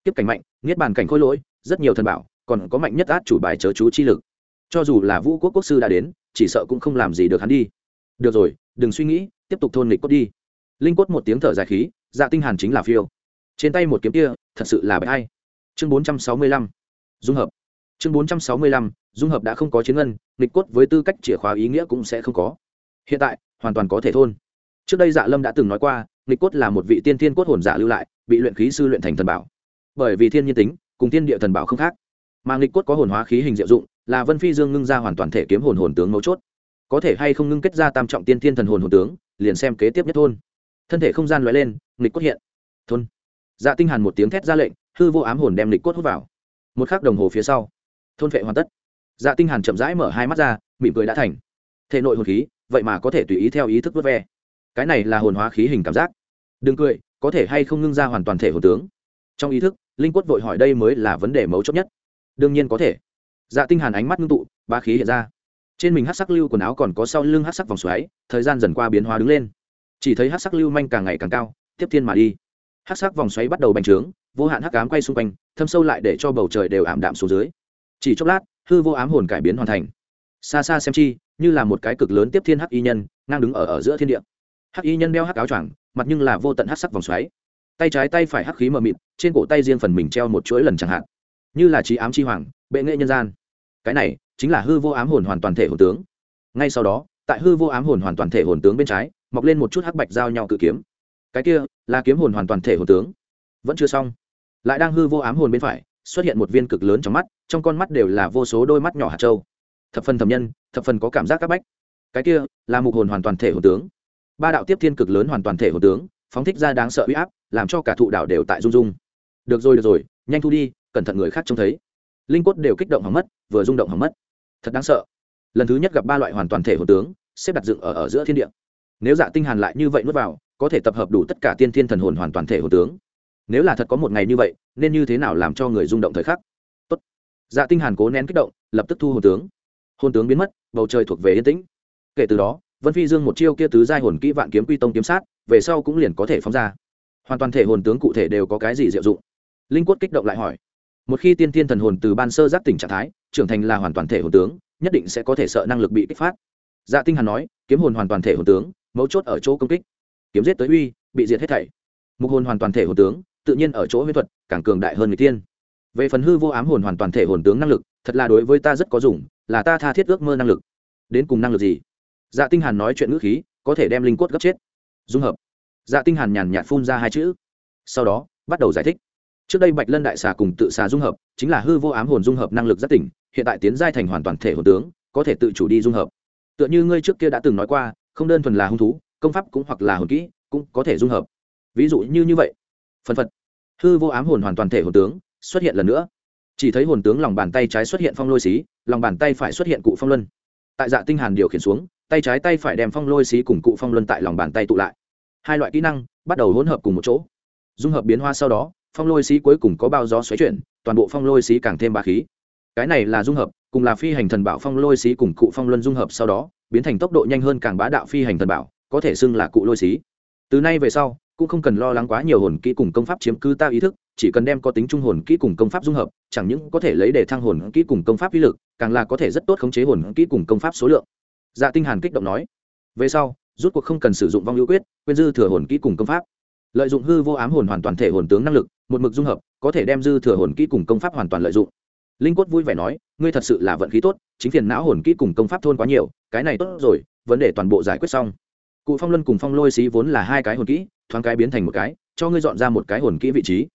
tiếp cảnh mạnh, niết bàn cảnh khôi lỗi, rất nhiều thần bảo, còn có mạnh nhất át chủ bài chớ chú chi lực. Cho dù là vũ quốc quốc sư đã đến, chỉ sợ cũng không làm gì được hắn đi. Được rồi, đừng suy nghĩ, tiếp tục thôn nghịch cốt đi. Linh cốt một tiếng thở dài khí dạ tinh hàn chính là phiêu. Trên tay một kiếm kia, thật sự là bệ hay chương 465 dung hợp. Chương 465 dung hợp đã không có chiến ngân, nghịch cốt với tư cách chìa khóa ý nghĩa cũng sẽ không có. Hiện tại, hoàn toàn có thể thôn. Trước đây dạ lâm đã từng nói qua, nghịch cốt là một vị tiên thiên cốt hồn giả lưu lại, bị luyện khí sư luyện thành thần bảo bởi vì thiên nhiên tính, cùng thiên địa thần bảo không khác. Mà nghịch cốt có hồn hóa khí hình diệu dụng, là vân phi dương ngưng ra hoàn toàn thể kiếm hồn hồn tướng mấu chốt. Có thể hay không ngưng kết ra tam trọng tiên thiên thần hồn hồn tướng, liền xem kế tiếp nhất thôn. Thân thể không gian lóe lên, nghịch cốt hiện. Thôn. Dạ tinh hàn một tiếng thét ra lệnh, hư vô ám hồn đem lịch cốt hút vào. Một khắc đồng hồ phía sau, thôn vệ hoàn tất. Dạ tinh hàn chậm rãi mở hai mắt ra, mỉm cười đã thành. Thể nội hồn khí, vậy mà có thể tùy ý theo ý thức vớt ve. Cái này là hồn hóa khí hình cảm giác. Đừng cười, có thể hay không ngưng ra hoàn toàn thể hồn tướng trong ý thức, linh quất vội hỏi đây mới là vấn đề mấu chốt nhất. Đương nhiên có thể. Dạ tinh hàn ánh mắt ngưng tụ ba khí hiện ra. Trên mình hắc sắc lưu quần áo còn có sau lưng hắc sắc vòng xoáy, thời gian dần qua biến hóa đứng lên. Chỉ thấy hắc sắc lưu manh càng ngày càng cao, tiếp thiên mà đi. Hắc sắc vòng xoáy bắt đầu bành trướng, vô hạn hắc ám quay xung quanh, thâm sâu lại để cho bầu trời đều ảm đạm xuống dưới. Chỉ chốc lát, hư vô ám hồn cải biến hoàn thành. Xa xa xem chi, như là một cái cực lớn tiếp thiên hắc y nhân, ngang đứng ở ở giữa thiên địa. Hắc y nhân đeo hắc áo choàng, mặt nhưng là vô tận hắc sắc vòng xoáy tay trái tay phải hắc khí mờ mịt, trên cổ tay riêng phần mình treo một chuỗi lần chẳng hạn. Như là trí ám chi hoàng, bệ nghệ nhân gian. Cái này chính là hư vô ám hồn hoàn toàn thể hồn tướng. Ngay sau đó, tại hư vô ám hồn hoàn toàn thể hồn tướng bên trái, mọc lên một chút hắc bạch giao nhau cự kiếm. Cái kia là kiếm hồn hoàn toàn thể hồn tướng. Vẫn chưa xong. Lại đang hư vô ám hồn bên phải, xuất hiện một viên cực lớn trong mắt, trong con mắt đều là vô số đôi mắt nhỏ hạt trâu thập phần thẩm nhân, thập phần có cảm giác các bách. Cái kia là mục hồn hoàn toàn thể hồn tướng. Ba đạo tiếp thiên cực lớn hoàn toàn thể hồn tướng phóng thích ra đáng sợ uy áp làm cho cả thụ đạo đều tại rung rung. Được rồi được rồi nhanh thu đi cẩn thận người khác trông thấy. Linh cốt đều kích động hỏng mất vừa rung động hỏng mất. Thật đáng sợ. Lần thứ nhất gặp ba loại hoàn toàn thể hồn tướng xếp đặt dựng ở, ở giữa thiên địa. Nếu dạ tinh hàn lại như vậy nuốt vào có thể tập hợp đủ tất cả tiên thiên thần hồn hoàn toàn thể hồn tướng. Nếu là thật có một ngày như vậy nên như thế nào làm cho người rung động thời khắc? Tốt. Dạ tinh hàn cố nén kích động lập tức thu hồn tướng. Hồn tướng biến mất bầu trời thuộc về yên tĩnh. Kể từ đó vân phi dương một chiêu kia tứ giai hồn kỹ vạn kiếm quy tông kiếm sát, về sau cũng liền có thể phóng ra. Hoàn toàn thể hồn tướng cụ thể đều có cái gì diệu dụng? Linh quất kích động lại hỏi. Một khi tiên tiên thần hồn từ ban sơ giác tỉnh trạng thái, trưởng thành là hoàn toàn thể hồn tướng, nhất định sẽ có thể sợ năng lực bị kích phát. Dạ tinh hàn nói, kiếm hồn hoàn toàn thể hồn tướng, mấu chốt ở chỗ công kích. Kiếm giết tới uy, bị diệt hết thảy. Mục hồn hoàn toàn thể hồn tướng, tự nhiên ở chỗ huyết thuật, càng cường đại hơn người tiên. Về phần hư vô ám hồn hoàn toàn thể hồn tướng năng lực, thật là đối với ta rất có dùng, là ta tha thiết ước mơ năng lực. Đến cùng năng lực gì? Dạ tinh hàn nói chuyện ngữ khí, có thể đem linh cốt gấp chết. Dung hợp. Dạ tinh hàn nhàn nhạt phun ra hai chữ. Sau đó, bắt đầu giải thích. Trước đây bạch lân đại xà cùng tự xà dung hợp, chính là hư vô ám hồn dung hợp năng lực rất tỉnh, hiện tại tiến giai thành hoàn toàn thể hồn tướng, có thể tự chủ đi dung hợp. Tựa như ngươi trước kia đã từng nói qua, không đơn thuần là hung thú, công pháp cũng hoặc là hồn kỹ, cũng có thể dung hợp. Ví dụ như như vậy. Phần phật. Hư vô ám hồn hoàn toàn thể hồn tướng, xuất hiện lần nữa. Chỉ thấy hồn tướng lòng bàn tay trái xuất hiện phong lôi xí, lòng bàn tay phải xuất hiện cụ phong luân. Tại dạ tinh hàn điều khiển xuống tay trái tay phải đem phong lôi xí cùng cụ phong luân tại lòng bàn tay tụ lại. Hai loại kỹ năng, bắt đầu hỗn hợp cùng một chỗ. Dung hợp biến hoa sau đó, phong lôi xí cuối cùng có bao gió xoáy chuyển, toàn bộ phong lôi xí càng thêm ba khí. Cái này là dung hợp, cùng là phi hành thần bảo phong lôi xí cùng cụ phong luân dung hợp sau đó, biến thành tốc độ nhanh hơn càng bá đạo phi hành thần bảo, có thể xưng là cụ lôi xí. Từ nay về sau, cũng không cần lo lắng quá nhiều hồn kỹ cùng công pháp chiếm cứ ta ý thức, chỉ cần đem có tính trung hồn kỹ cùng công pháp dung hợp, chẳng những có thể lấy để thăng hồn kỹ cùng công pháp uy lực, càng là có thể rất tốt khống chế hồn kỹ cùng công pháp số lượng dạ tinh hàn kích động nói. Về sau, rút cuộc không cần sử dụng vong hữu quyết, quên dư thừa hồn kỹ cùng công pháp. Lợi dụng hư vô ám hồn hoàn toàn thể hồn tướng năng lực, một mực dung hợp, có thể đem dư thừa hồn kỹ cùng công pháp hoàn toàn lợi dụng. Linh quất vui vẻ nói, ngươi thật sự là vận khí tốt, chính phiền não hồn kỹ cùng công pháp thôn quá nhiều, cái này tốt rồi, vấn đề toàn bộ giải quyết xong. Cụ phong luân cùng phong lôi xí vốn là hai cái hồn kỹ, thoáng cái biến thành một cái, cho ngươi dọn ra một cái hồn kỹ vị trí.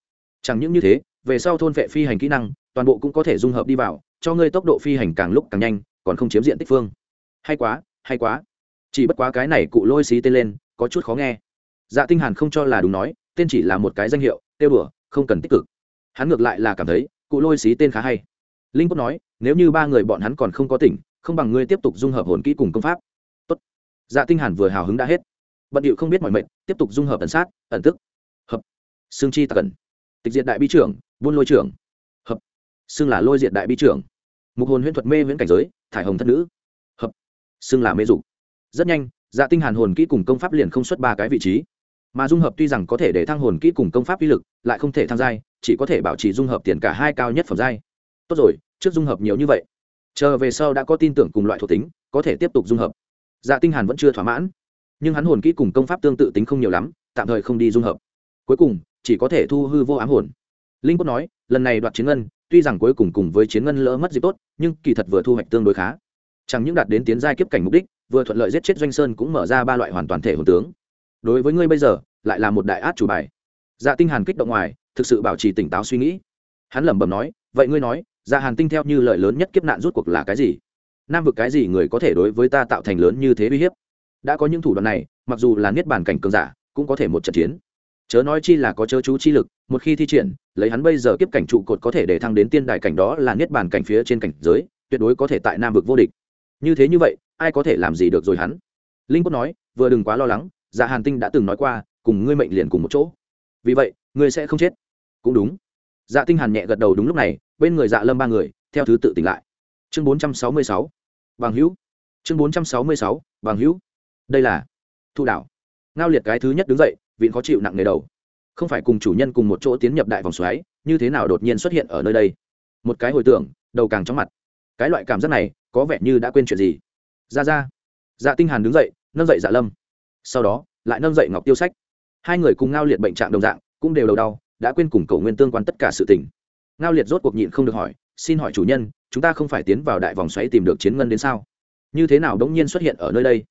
Chẳng những như thế, về sau thôn vệ phi hành kỹ năng, toàn bộ cũng có thể dung hợp đi vào, cho ngươi tốc độ phi hành càng lúc càng nhanh, còn không chiếm diện tích phương hay quá hay quá. Chỉ bất quá cái này cụ lôi xí tên lên, có chút khó nghe. Dạ tinh hàn không cho là đúng nói, tên chỉ là một cái danh hiệu, tiêu bừa không cần tích cực. Hắn ngược lại là cảm thấy, cụ lôi xí tên khá hay. Linh quốc nói, nếu như ba người bọn hắn còn không có tỉnh, không bằng ngươi tiếp tục dung hợp hồn kỹ cùng công pháp. Tốt. Dạ tinh hàn vừa hào hứng đã hết. Bận điệu không biết mọi mệnh, tiếp tục dung hợp ẩn sát, ẩn tức. Hợp. Xương chi tạc ẩn tịch diệt đại bi trưởng, buôn lôi trưởng. Hợp. Xương là lôi diệt đại bi trưởng. Mục hồn huyễn thuật mê viễn cảnh giới, thải hồng thất nữ xưng là mê dục. Rất nhanh dạ tinh hàn hồn kỹ cùng công pháp liền không xuất ba cái vị trí. Mà dung hợp tuy rằng có thể để thăng hồn kỹ cùng công pháp uy lực, lại không thể thăng giai, chỉ có thể bảo trì dung hợp tiền cả hai cao nhất phẩm giai. Tốt rồi, trước dung hợp nhiều như vậy. Chờ về sau đã có tin tưởng cùng loại thuộc tính, có thể tiếp tục dung hợp. Dạ tinh hàn vẫn chưa thỏa mãn. Nhưng hắn hồn kỹ cùng công pháp tương tự tính không nhiều lắm, tạm thời không đi dung hợp. Cuối cùng, chỉ có thể thu hư vô ám hồn. Linh quốc nói, lần này đoạt chiến ngân, tuy rằng cuối cùng cùng với chiến ngân lỡ mất dịp tốt, nhưng kỳ thật vừa thu hoạch tương đối khá chẳng những đạt đến tiến giai kiếp cảnh mục đích, vừa thuận lợi giết chết doanh sơn cũng mở ra ba loại hoàn toàn thể hồn tướng. Đối với ngươi bây giờ, lại là một đại át chủ bài. Dạ tinh hàn kích động ngoài, thực sự bảo trì tỉnh táo suy nghĩ. Hắn lẩm bẩm nói, vậy ngươi nói dạ hàn tinh theo như lợi lớn nhất kiếp nạn rút cuộc là cái gì? Nam vực cái gì người có thể đối với ta tạo thành lớn như thế uy hiếp? Đã có những thủ đoạn này, mặc dù là niết bàn cảnh cường giả, cũng có thể một trận chiến. Chớ nói chi là có chớ chú chi lực, một khi thi triển, lấy hắn bây giờ kiếp cảnh trụ cột có thể để thăng đến tiên đại cảnh đó là niết bàn cảnh phía trên cảnh giới, tuyệt đối có thể tại nam vực vô địch như thế như vậy, ai có thể làm gì được rồi hắn? Linh cốt nói, vừa đừng quá lo lắng dạ hàn tinh đã từng nói qua, cùng ngươi mệnh liền cùng một chỗ. Vì vậy, ngươi sẽ không chết. Cũng đúng. Dạ tinh hàn nhẹ gật đầu đúng lúc này, bên người dạ lâm ba người, theo thứ tự tỉnh lại. Chương 466 bằng hữu. Chương 466 bằng hữu. Đây là thu đảo. Ngao liệt cái thứ nhất đứng dậy, vịn khó chịu nặng nề đầu. Không phải cùng chủ nhân cùng một chỗ tiến nhập đại vòng xoáy, như thế nào đột nhiên xuất hiện ở nơi đây? Một cái hồi tưởng, đầu càng chóng mặt. Cái loại cảm giác này có vẻ như đã quên chuyện gì. Ra ra. Dạ tinh hàn đứng dậy, nâng dậy dạ lâm. Sau đó, lại nâng dậy ngọc tiêu sách. Hai người cùng ngao liệt bệnh trạng đồng dạng, cũng đều đầu đau, đã quên cùng cầu nguyên tương quan tất cả sự tình. Ngao liệt rốt cuộc nhịn không được hỏi, xin hỏi chủ nhân, chúng ta không phải tiến vào đại vòng xoáy tìm được chiến ngân đến sao? Như thế nào đống nhiên xuất hiện ở nơi đây?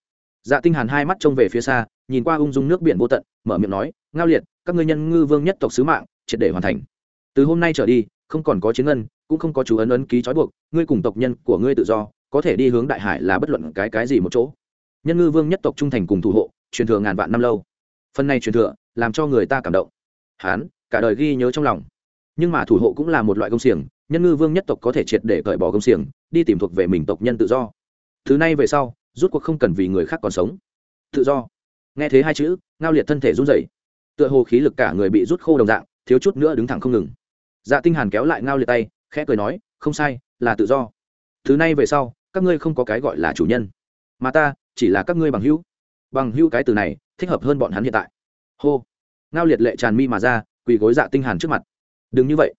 Dạ tinh hàn hai mắt trông về phía xa, nhìn qua ung dung nước biển vô tận, mở miệng nói, ngao liệt, các ngươi nhân ngư vương nhất tộc sứ mạng, triệt để hoàn thành. Từ hôm nay trở đi, không còn có chiến ngân cũng không có chú ấn ấn ký trói buộc, ngươi cùng tộc nhân của ngươi tự do, có thể đi hướng đại hải là bất luận cái cái gì một chỗ. Nhân ngư vương nhất tộc trung thành cùng thủ hộ, truyền thừa ngàn vạn năm lâu. Phần này truyền thừa, làm cho người ta cảm động. Hán, cả đời ghi nhớ trong lòng. Nhưng mà thủ hộ cũng là một loại công xiềng, nhân ngư vương nhất tộc có thể triệt để cởi bỏ công xiềng, đi tìm thuộc về mình tộc nhân tự do. Thứ này về sau, rút cuộc không cần vì người khác còn sống. Tự do. Nghe thế hai chữ, ngao liệt thân thể run rẩy. Tựa hồ khí lực cả người bị rút khô đồng dạng, thiếu chút nữa đứng thẳng không ngừng. Dạ tinh hàn kéo lại ngao liệt tay khẽ cười nói, không sai, là tự do. Thứ này về sau, các ngươi không có cái gọi là chủ nhân, mà ta chỉ là các ngươi bằng hữu. Bằng hữu cái từ này thích hợp hơn bọn hắn hiện tại. Hô. Ngao liệt lệ tràn mi mà ra, quỳ gối dạ tinh hàn trước mặt. Đừng như vậy.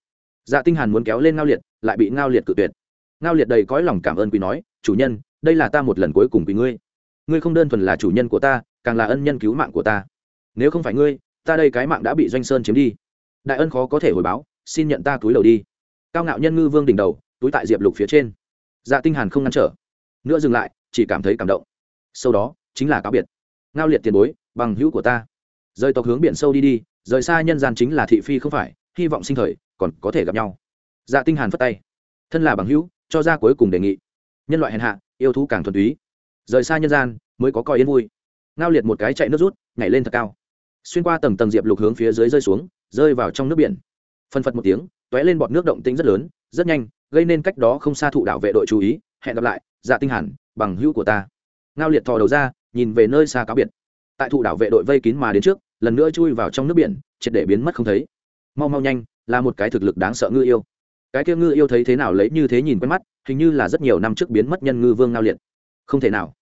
Dạ tinh hàn muốn kéo lên ngao liệt, lại bị ngao liệt cự tuyệt. Ngao liệt đầy cõi lòng cảm ơn quỳ nói, chủ nhân, đây là ta một lần cuối cùng quỳ ngươi. Ngươi không đơn thuần là chủ nhân của ta, càng là ân nhân cứu mạng của ta. Nếu không phải ngươi, ta đây cái mạng đã bị doanh sơn chiếm đi. Đại ân khó có thể hồi báo, xin nhận ta túi đầu đi cao ngạo nhân ngư vương đỉnh đầu, túi tại diệp lục phía trên. Dạ tinh hàn không ngăn trở, nữa dừng lại, chỉ cảm thấy cảm động. Sau đó, chính là cáo biệt. Ngao liệt tiền bối, bằng hữu của ta. Rời tộc hướng biển sâu đi đi, rời xa nhân gian chính là thị phi không phải, hy vọng sinh thời, còn có thể gặp nhau. Dạ tinh hàn phất tay. Thân là bằng hữu, cho ra cuối cùng đề nghị. Nhân loại hèn hạ, yêu thú càng thuần túy. Rời xa nhân gian, mới có coi yên vui. Ngao liệt một cái chạy nước rút, nhảy lên thật cao. Xuyên qua tầng tầng diệp lục hướng phía dưới rơi xuống, rơi vào trong nước biển. Phân phật một tiếng tóe lên bọt nước động tĩnh rất lớn, rất nhanh, gây nên cách đó không xa thụ đảo vệ đội chú ý, hẹn gặp lại dạ tinh hàn, bằng hữu của ta. Ngao liệt thò đầu ra, nhìn về nơi xa cáo biệt. Tại thụ đảo vệ đội vây kín mà đến trước, lần nữa chui vào trong nước biển, triệt để biến mất không thấy. Mau mau nhanh, là một cái thực lực đáng sợ ngư yêu. Cái kia ngư yêu thấy thế nào lấy như thế nhìn quen mắt, hình như là rất nhiều năm trước biến mất nhân ngư vương ngao liệt. Không thể nào.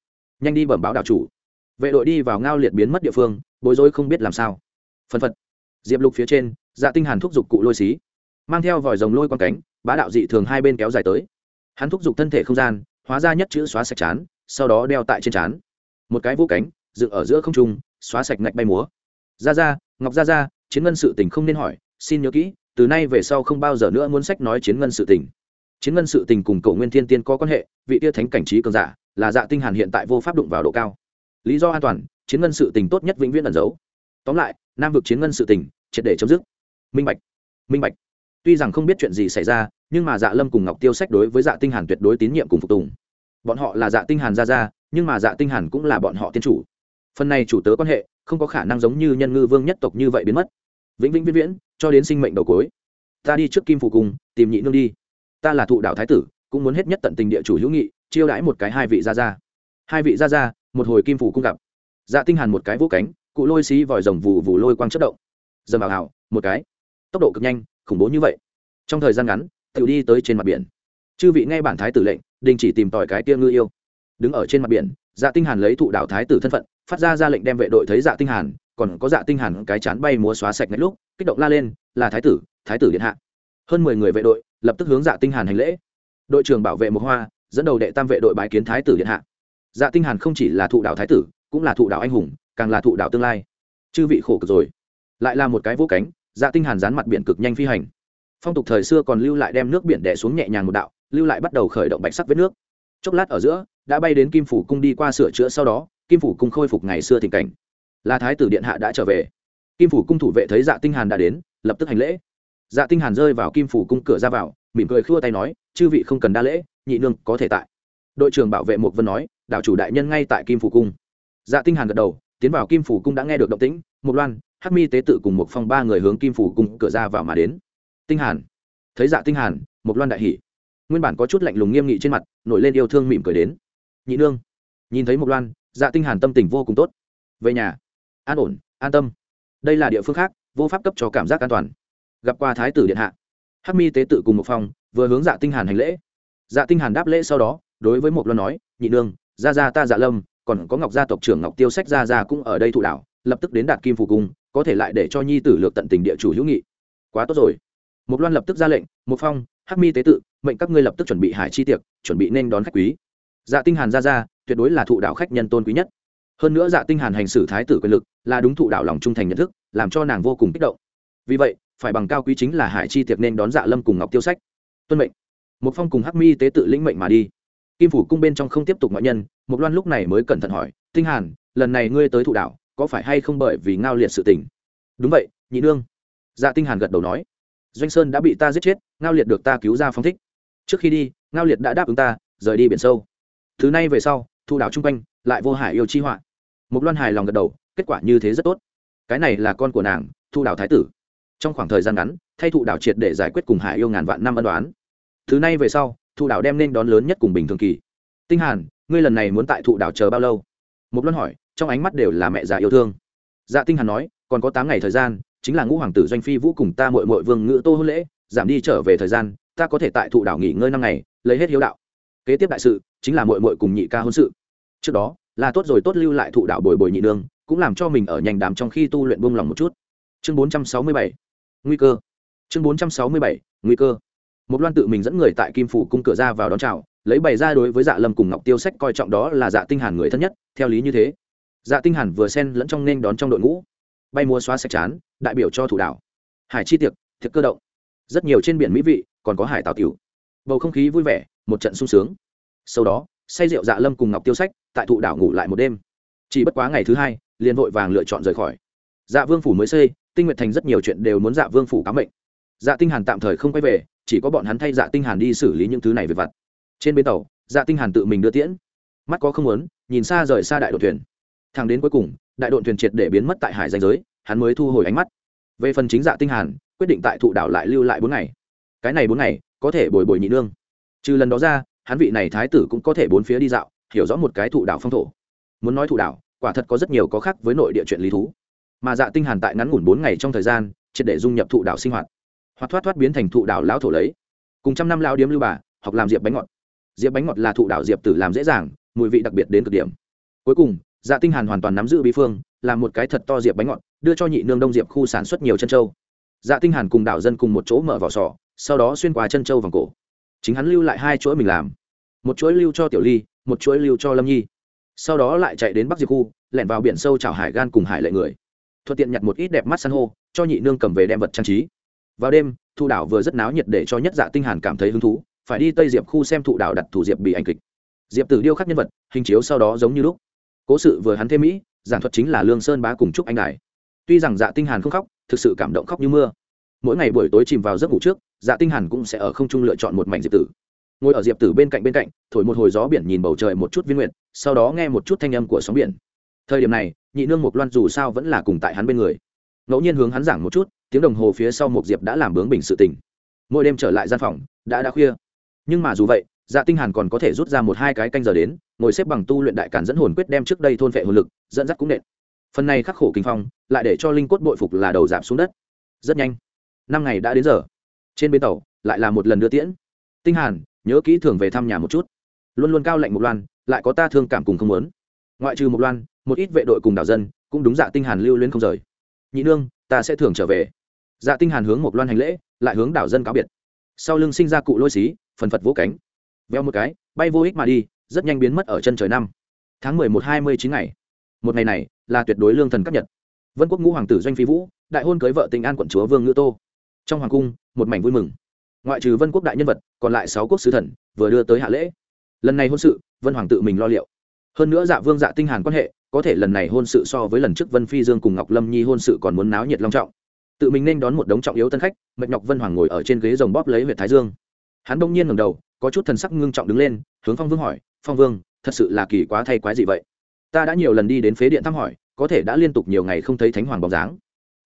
Nhanh đi bẩm báo đạo chủ. Vệ đội đi vào ngao liệt biến mất địa phương, bối rối không biết làm sao. Phân phật. Diệp lục phía trên dạ tinh hàn thúc giục cụ lôi xí mang theo vòi rồng lôi quang cánh, bá đạo dị thường hai bên kéo dài tới. Hắn thúc giục thân thể không gian, hóa ra nhất chữ xóa sạch chán, sau đó đeo tại trên chán. Một cái vũ cánh, dựng ở giữa không trung, xóa sạch ngạch bay múa. Ra ra ngọc ra ra chiến ngân sự tình không nên hỏi, xin nhớ kỹ, từ nay về sau không bao giờ nữa muốn sách nói chiến ngân sự tình. Chiến ngân sự tình cùng cầu nguyên thiên tiên có quan hệ, vị tia thánh cảnh trí cường giả, là dạ tinh hàn hiện tại vô pháp đụng vào độ cao. Lý do an toàn, chiến ngân sự tình tốt nhất vĩnh viễn ẩn giấu. Tóm lại, nam vực chiến ngân sự tình, triệt để chấm dứt. Minh bạch minh bạch tuy rằng không biết chuyện gì xảy ra, nhưng mà dạ lâm cùng ngọc tiêu sách đối với dạ tinh hàn tuyệt đối tín nhiệm cùng phục tùng. Bọn họ là dạ tinh hàn ra ra nhưng mà dạ tinh hàn cũng là bọn họ tiên chủ. Phần này chủ tớ quan hệ, không có khả năng giống như nhân ngư vương nhất tộc như vậy biến mất. Vĩnh vĩnh viễn viễn, cho đến sinh mệnh đầu cuối. Ta đi trước kim phủ cung, tìm nhị nương đi. Ta là thụ đạo thái tử, cũng muốn hết nhất tận tình địa chủ hữu nghị, chiêu đãi một cái hai vị gia gia. hai vị gia gia, một hồi kim phủ cung gặp. Dạ tinh hàn một cái vỗ cánh, cụ lôi xí vòi rồng vù vù lôi quang chất động. Dầm vào hào một cái. Tốc độ cực nhanh khủng bố như vậy. Trong thời gian ngắn tự đi tới trên mặt biển. Chư vị nghe bản thái tử lệnh, đình chỉ tìm tòi cái tia ngư yêu. Đứng ở trên mặt biển dạ tinh hàn lấy thụ đạo thái tử thân phận, phát ra ra lệnh đem vệ đội thấy dạ tinh hàn, còn có dạ tinh hàn cái chán bay múa xóa sạch ngay lúc, kích động la lên, là thái tử thái tử điện hạ. Hơn mười người vệ đội lập tức hướng dạ tinh hàn hành lễ. Đội trưởng bảo vệ một hoa, dẫn đầu đệ tam vệ đội bái kiến thái tử điện hạ. Dạ tinh hàn không chỉ là thụ đạo thái tử, cũng là thụ đạo anh hùng, càng là thụ đạo tương lai. Chư vị khổ cực rồi. Lại là một cái vô cánh dạ tinh hàn dán mặt biển cực nhanh phi hành. Phong tục thời xưa còn lưu lại đem nước biển đè xuống nhẹ nhàng một đạo, lưu lại bắt đầu khởi động bạch sắc vết nước. Chốc lát ở giữa, đã bay đến kim phủ cung đi qua sửa chữa sau đó, kim phủ cung khôi phục ngày xưa tình cảnh. Là thái tử điện hạ đã trở về. Kim phủ cung thủ vệ thấy dạ tinh hàn đã đến, lập tức hành lễ. Dạ tinh hàn rơi vào kim phủ cung cửa ra vào, mỉm cười khua tay nói, chư vị không cần đa lễ, nhị nương có thể tại. Đội trưởng bảo vệ một vân nói, đạo chủ đại nhân ngay tại kim phủ cung. Dạ tinh hàn gật đầu, tiến vào kim phủ cung đã nghe được động tĩnh một loan hắc mi tế tự cùng một phong ba người hướng kim phủ cùng cửa ra vào mà đến. Tinh hàn. Thấy dạ tinh hàn một loan đại hỉ. Nguyên bản có chút lạnh lùng nghiêm nghị trên mặt, nổi lên yêu thương mỉm cười đến. Nhị nương. Nhìn thấy một loan dạ tinh hàn tâm tình vô cùng tốt. Về nhà. An ổn, an tâm. Đây là địa phương khác, vô pháp cấp cho cảm giác an toàn. Gặp qua thái tử điện hạ. Hắc mi tế tự cùng một phong vừa hướng dạ tinh hàn hành lễ. Dạ tinh hàn đáp lễ sau đó, đối với một loan nói, nhị nương, gia gia ta dạ lâm, còn có ngọc gia tộc trưởng ngọc tiêu sách gia gia cũng ở đây thụ đảo lập tức đến đạt kim phủ cung có thể lại để cho nhi tử lược tận tình địa chủ hữu nghị. Quá tốt rồi. Một loan lập tức ra lệnh một phong, hắc mi tế tự, mệnh các ngươi lập tức chuẩn bị hải chi tiệc, chuẩn bị nên đón khách quý. Dạ tinh hàn ra ra, tuyệt đối là thụ đạo khách nhân tôn quý nhất. Hơn nữa dạ tinh hàn hành xử thái tử quyền lực, là đúng thụ đạo lòng trung thành nhận thức, làm cho nàng vô cùng kích động. Vì vậy, phải bằng cao quý chính là hải chi tiệc nên đón dạ lâm cùng ngọc tiêu sách. Tuân mệnh. Một phong cùng hắc mi tế tự lĩnh mệnh mà đi. Kim phủ cung bên trong không tiếp tục ngoại nhân một loan lúc này mới cẩn thận hỏi, tinh hàn, lần này ngươi tới thụ đạo có phải hay không bởi vì ngao liệt sự tình? Đúng vậy, nhị nương. Dạ tinh hàn gật đầu nói. Doanh sơn đã bị ta giết chết, ngao liệt được ta cứu ra phóng thích. Trước khi đi, ngao liệt đã đáp ứng ta, rời đi biển sâu. Thứ này về sau, thu đảo trung quanh, lại vô hải yêu chi họa. Một loan hài lòng gật đầu, kết quả như thế rất tốt. Cái này là con của nàng, thu đảo thái tử. Trong khoảng thời gian ngắn, thay thụ đảo triệt để giải quyết cùng hải yêu ngàn vạn năm ân đoán thứ này về sau, thụ đảo đem nên đón lớn nhất cùng bình thường kỳ. Tinh hàn, ngươi lần này muốn tại thụ đảo chờ bao lâu? Một loan hỏi trong ánh mắt đều là mẹ già yêu thương. Dạ tinh hàn nói, còn có tám ngày thời gian, chính là ngũ hoàng tử doanh phi vũ cùng ta muội muội vương ngữ tô hôn lễ, giảm đi trở về thời gian, ta có thể tại thụ đảo nghỉ ngơi năm ngày, lấy hết hiếu đạo. Kế tiếp đại sự, chính là muội muội cùng nhị ca hôn sự. Trước đó, là tốt rồi tốt lưu lại thụ đạo bồi bồi nhị nương, cũng làm cho mình ở nhanh đám trong khi tu luyện buông lòng một chút. Chương 467 nguy cơ. Chương 467 nguy cơ. Một loan tự mình dẫn người tại kim phủ cung cửa ra vào đón chào, lấy bày ra đối với dạ lâm cùng ngọc tiêu sách coi trọng đó là dạ tinh hàn người thân nhất, theo lý như thế dạ tinh hàn vừa xen lẫn trong nên đón trong đội ngũ. Bay múa xóa sạch chán đại biểu cho thủ đảo. Hải chi tiệc tiệc cơ động. Rất nhiều trên biển mỹ vị, còn có hải tảo tiểu. Bầu không khí vui vẻ, một trận sung sướng. Sau đó, say rượu dạ lâm cùng ngọc tiêu sách tại thụ đảo ngủ lại một đêm. Chỉ bất quá ngày thứ hai, liền vội vàng lựa chọn rời khỏi. Dạ vương phủ mới xây, tinh Nguyệt thành rất nhiều chuyện đều muốn dạ vương phủ cám mệnh. Dạ tinh hàn tạm thời không quay về, chỉ có bọn hắn thay dạ tinh hàn đi xử lý những thứ này về vặt. Trên bến tàu dạ tinh hàn tự mình đưa tiễn. Mắt có không muốn, nhìn xa rời xa đại đội thuyền thang đến cuối cùng, đại đội thuyền triệt để biến mất tại hải danh giới, hắn mới thu hồi ánh mắt. Về phần chính dạ tinh hàn, quyết định tại thụ đảo lại lưu lại bốn ngày. Cái này bốn ngày, có thể bồi bồi nhị nương. Trừ lần đó ra, hắn vị này thái tử cũng có thể bốn phía đi dạo, hiểu rõ một cái thụ đảo phong thổ. Muốn nói thụ đảo, quả thật có rất nhiều có khác với nội địa chuyện lý thú. Mà dạ tinh hàn tại ngắn ngủn bốn ngày trong thời gian, triệt để dung nhập thụ đảo sinh hoạt. Hoặc thoát thoát biến thành thụ đảo lão thổ lấy. Cùng trăm năm lão điếm lưu bà, học làm diệp bánh ngọt. Diệp bánh ngọt là thụ đảo diệp tử làm dễ dàng, mùi vị đặc biệt đến cực điểm. Cuối cùng dạ tinh hàn hoàn toàn nắm giữ bí phương làm một cái thật to diệp bánh ngọt, đưa cho nhị nương đông diệp khu sản xuất nhiều chân châu dạ tinh hàn cùng đảo dân cùng một chỗ mở vỏ sò, sau đó xuyên qua chân châu vòng cổ. Chính hắn lưu lại hai chuỗi mình làm. Một chuỗi lưu cho tiểu ly, một chuỗi lưu cho lâm nhi. Sau đó lại chạy đến bắc diệp khu, lẻn vào biển sâu chảo hải gan cùng hải lệ người. Thuận tiện nhặt một ít đẹp mắt san hô, cho nhị nương cầm về đem vật trang trí. Vào đêm thu đảo vừa rất náo nhiệt để cho nhất dạ tinh hàn cảm thấy hứng thú, phải đi tây diệp khu xem thụ đảo đặt thủ diệp bị ảnh kịch. Diệp tử điêu khắc nhân vật, hình chiếu sau đó giống như lúc cố sự vừa hắn thêm mỹ, giảng thuật chính là lương sơn bá cùng trúc anh đài. Tuy rằng dạ tinh hàn không khóc, thực sự cảm động khóc như mưa. Mỗi ngày buổi tối chìm vào giấc ngủ trước dạ tinh hàn cũng sẽ ở không trung lựa chọn một mảnh diệp tử. Ngồi ở diệp tử bên cạnh bên cạnh, thổi một hồi gió biển nhìn bầu trời một chút viên nguyện sau đó nghe một chút thanh âm của sóng biển. Thời điểm này, nhị nương một loan dù sao vẫn là cùng tại hắn bên người. Ngẫu nhiên hướng hắn giảng một chút, tiếng đồng hồ phía sau một diệp đã làm bướng bình sự tình. Mỗi đêm trở lại gian phòng, đã đã khuya. Nhưng mà dù vậy dạ tinh hàn còn có thể rút ra một hai cái canh giờ đến, ngồi xếp bằng tu luyện đại cản dẫn hồn quyết đem trước đây thôn vệ hồn lực, dẫn dắt cũng nện. Phần này khắc khổ kinh phong, lại để cho linh cốt bội phục là đầu giảm xuống đất. Rất nhanh. Năm ngày đã đến giờ. Trên bến tàu, lại là một lần đưa tiễn. Tinh hàn, nhớ kỹ thường về thăm nhà một chút. Luôn luôn cao lạnh một loan, lại có ta thương cảm cùng không muốn. Ngoại trừ một loan, một ít vệ đội cùng đảo dân, cũng đúng dạ tinh hàn lưu luyến không rời. Nhị nương, ta sẽ thường trở về. Dạ tinh hàn hướng một loan hành lễ, lại hướng đảo dân cáo biệt. Sau lưng sinh ra cụ lôi xí, phần phật vỗ cánh veo một cái, bay vô ích mà đi, rất nhanh biến mất ở chân trời năm. Tháng mười một, hai mươi chín ngày. Một ngày này, là tuyệt đối lương thần cấp nhật. Vân quốc ngũ hoàng tử doanh phi vũ, đại hôn cưới vợ tình an quận chúa vương ngữ tô. Trong hoàng cung, một mảnh vui mừng. Ngoại trừ vân quốc đại nhân vật, còn lại sáu quốc sứ thần, vừa đưa tới hạ lễ. Lần này hôn sự, vân hoàng tự mình lo liệu. Hơn nữa dạ vương dạ tinh hàn quan hệ, có thể lần này hôn sự so với lần trước vân phi dương cùng ngọc lâm nhi hôn sự còn muốn náo nhiệt long trọng. Tự mình nên đón một đống trọng yếu tân khách, mệt nhọc vân hoàng ngồi ở trên ghế rồng bóp lấy huyệt thái dương. Hắn đông nhiên ngẩng đầu có chút thần sắc ngưng trọng đứng lên, hướng phong vương hỏi, phong vương, thật sự là kỳ quá thay quái gì vậy? Ta đã nhiều lần đi đến phế điện thăm hỏi, có thể đã liên tục nhiều ngày không thấy thánh hoàng bóng dáng.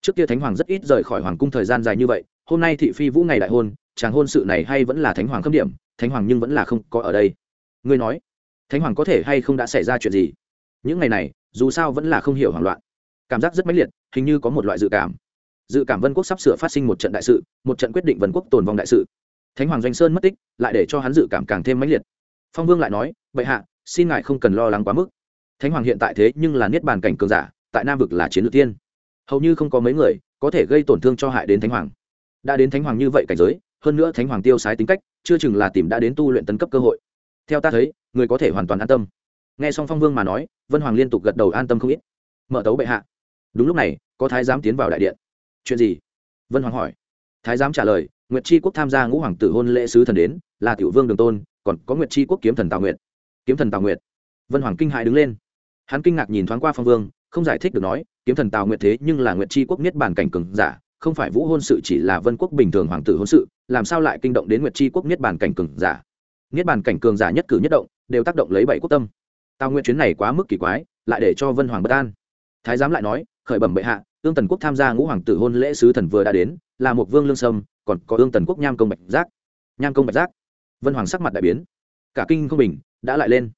Trước kia thánh hoàng rất ít rời khỏi hoàng cung thời gian dài như vậy, hôm nay thị phi vũ ngày đại hôn, chàng hôn sự này hay vẫn là thánh hoàng khâm điểm, thánh hoàng nhưng vẫn là không có ở đây. Ngươi nói, thánh hoàng có thể hay không đã xảy ra chuyện gì? Những ngày này, dù sao vẫn là không hiểu hoảng loạn. Cảm giác rất mãnh liệt, hình như có một loại dự cảm. Dự cảm vân quốc sắp sửa phát sinh một trận đại sự, một trận quyết định vân quốc tồn vong đại sự thánh hoàng doanh sơn mất tích, lại để cho hắn dự cảm càng thêm mãnh liệt. Phong vương lại nói, bệ hạ, xin ngài không cần lo lắng quá mức. Thánh hoàng hiện tại thế nhưng là niết bàn cảnh cường giả, tại nam vực là chiến lược tiên. Hầu như không có mấy người có thể gây tổn thương cho hại đến thánh hoàng. Đã đến thánh hoàng như vậy cảnh giới, hơn nữa thánh hoàng tiêu sái tính cách, chưa chừng là tìm đã đến tu luyện tấn cấp cơ hội. Theo ta thấy, người có thể hoàn toàn an tâm. Nghe xong phong vương mà nói, vân hoàng liên tục gật đầu an tâm không ít. Mở tấu bệ hạ. Đúng lúc này, có thái giám tiến vào đại điện. Chuyện gì? Vân hoàng hỏi. Thái giám trả lời nguyệt tri quốc tham gia ngũ hoàng tử hôn lễ sứ thần đến, là tiểu vương đường tôn, còn có nguyệt tri quốc kiếm thần tào nguyệt. Kiếm thần tào nguyệt. Vân hoàng kinh hại đứng lên. Hắn kinh ngạc nhìn thoáng qua phong vương, không giải thích được nói, kiếm thần tào nguyệt thế nhưng là nguyệt tri quốc niết bàn cảnh cường giả, không phải vũ hôn sự chỉ là vân quốc bình thường hoàng tử hôn sự, làm sao lại kinh động đến nguyệt tri quốc niết bàn cảnh cường giả? Niết bàn cảnh cường giả nhất cử nhất động, đều tác động lấy bảy quốc tâm. Tào nguyệt chuyến này quá mức kỳ quái, lại để cho vân hoàng bất an. Thái giám lại nói, khởi bẩm bệ hạ, tương tần quốc tham gia ngũ hoàng tử hôn lễ sứ thần vừa đã đến, là một vương lương sâm còn có ương tần quốc nham công bạch giác. Nham công bạch giác. Vân hoàng sắc mặt đại biến. Cả kinh không bình, đã lại lên.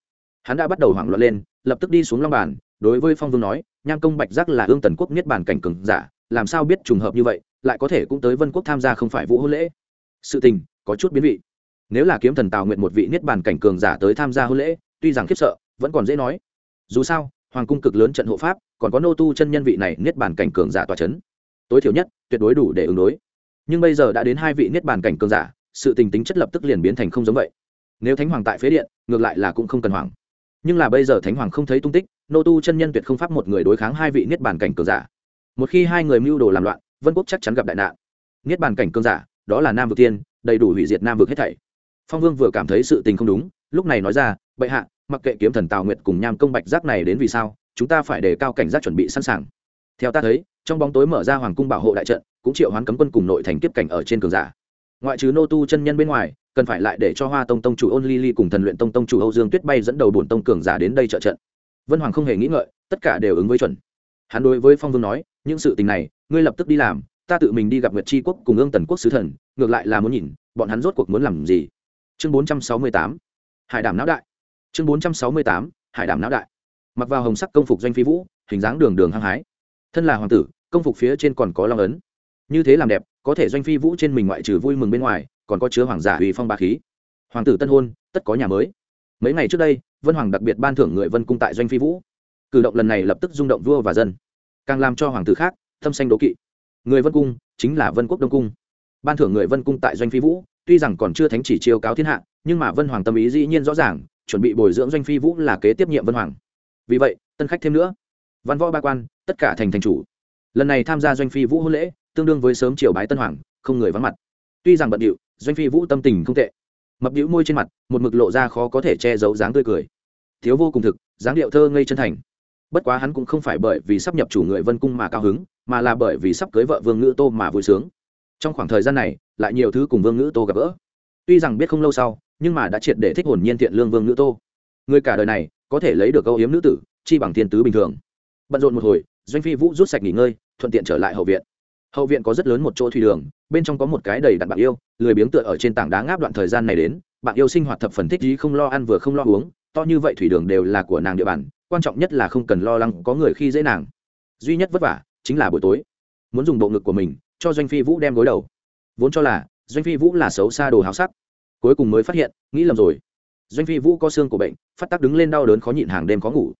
Hắn đã bắt đầu hoảng loạn lên, lập tức đi xuống long bàn, đối với phong vương nói, nham công bạch giác là ương tần quốc niết bàn cảnh cường giả, làm sao biết trùng hợp như vậy, lại có thể cũng tới vân quốc tham gia không phải vũ hôn lễ? Sự tình có chút biến vị. Nếu là kiếm thần tào nguyện một vị niết bàn cảnh cường giả tới tham gia hôn lễ, tuy rằng khiếp sợ, vẫn còn dễ nói. Dù sao, hoàng cung cực lớn trận hộ pháp, còn có nô tu chân nhân vị này niết bàn cảnh cường giả tòa c h ấ n tối thiểu nhất, tuyệt đối đủ để ứng đối nhưng bây giờ đã đến hai vị niết bàn cảnh cường giả, sự tình tính chất lập tức liền biến thành không giống vậy. Nếu thánh hoàng tại phế điện, ngược lại là cũng không cần hoàng nhưng là bây giờ thánh hoàng không thấy tung tích, nô tu chân nhân tuyệt không pháp một người đối kháng hai vị niết bàn cảnh cường giả. Một khi hai người mưu đồ làm loạn, vân quốc chắc chắn gặp đại nạn. Niết bàn cảnh cường giả, đó là nam vực tiên đầy đủ hủy diệt nam vực hết thảy. Phong vương vừa cảm thấy sự tình không đúng, lúc này nói ra, bệ hạ, mặc kệ kiếm thần tào nguyệt cùng nham công bạch giác này đến vì sao, chúng ta phải đề cao cảnh giác chuẩn bị sẵn sàng. Theo ta thấy trong bóng tối mở ra hoàng cung bảo hộ đại trận, cũng triệu hoán cấm quân cùng nội thành kiếp cảnh ở trên cường giả. Ngoại trừ nô tu chân nhân bên ngoài, cần phải lại để cho hoa tông tông chủ ôn ly ly cùng thần luyện tông tông chủ âu dương tuyết bay dẫn đầu bổn tông cường giả đến đây trợ trận. Vân hoàng không hề nghĩ ngợi, tất cả đều ứng với chuẩn. Hắn đối với phong vương nói, những sự tình này, ngươi lập tức đi làm, ta tự mình đi gặp nguyệt tri quốc cùng ương tần quốc sứ thần, ngược lại là muốn nhìn, bọn hắn rốt cuộc muốn làm gì. Chương bốn trăm sáu mươi tám, hải đảm não đại. Chương bốn trăm sáu mươi tám, hải đảm não đại. Mặc vào hồng sắc công phục doanh phi vũ, hình dáng đường đường hăng hái thân là hoàng tử, công phục phía trên còn có long ấn. Như thế làm đẹp, có thể doanh phi vũ trên mình ngoại trừ vui mừng bên ngoài, còn có chứa hoàng giả uy phong ba khí. Hoàng tử tân hôn, tất có nhà mới. Mấy ngày trước đây, vân hoàng đặc biệt ban thưởng người vân cung tại doanh phi vũ. Cử động lần này lập tức rung động vua và dân. Càng làm cho hoàng tử khác, thâm xanh đố kỵ. Người vân cung chính là vân quốc đông cung. Ban thưởng người vân cung tại doanh phi vũ, tuy rằng còn chưa thánh chỉ chiêu cáo thiên hạ, nhưng mà vân hoàng tâm ý dĩ nhiên rõ ràng, chuẩn bị bồi dưỡng doanh phi vũ là kế tiếp nhiệm vân hoàng. Vì vậy, tân khách thêm nữa văn võ ba quan, tất cả thành thành chủ. Lần này tham gia doanh phi vũ hôn lễ, tương đương với sớm triều bái tân hoàng, không người vắng mặt. Tuy rằng bận điệu, doanh phi vũ tâm tình không tệ. Mập đĩu môi trên mặt, một mực lộ ra khó có thể che giấu dáng tươi cười. Thiếu vô cùng thực, dáng điệu thơ ngây chân thành. Bất quá hắn cũng không phải bởi vì sắp nhập chủ người vân cung mà cao hứng, mà là bởi vì sắp cưới vợ vương ngữ tô mà vui sướng. Trong khoảng thời gian này, lại nhiều thứ cùng vương ngữ tô gặp gỡ. Tuy rằng biết không lâu sau, nhưng mà đã triệt để thích hồn nhiên thiện lương vương ngữ tô. Người cả đời này, có thể lấy được câu hiếm nữ tử, chi bằng thiên tứ bình thường bận rộn một hồi, doanh phi vũ rút sạch nghỉ ngơi, thuận tiện trở lại hậu viện. Hậu viện có rất lớn một chỗ thủy đường, bên trong có một cái đầy đặn bạn yêu, lười biếng tựa ở trên tảng đá ngáp đoạn thời gian này đến, bạn yêu sinh hoạt thập phần thích gì không lo ăn vừa không lo uống, to như vậy thủy đường đều là của nàng địa bàn, quan trọng nhất là không cần lo lắng có người khi dễ nàng. Duy nhất vất vả chính là buổi tối. Muốn dùng bộ ngực của mình, cho doanh phi vũ đem gối đầu. Vốn cho là, doanh phi vũ là xấu xa đồ háo sắc. Cuối cùng mới phát hiện, nghĩ lầm rồi. Doanh phi vũ có xương của bệnh, phát tác đứng lên đau đớn khó nhịn hàng đêm khó ngủ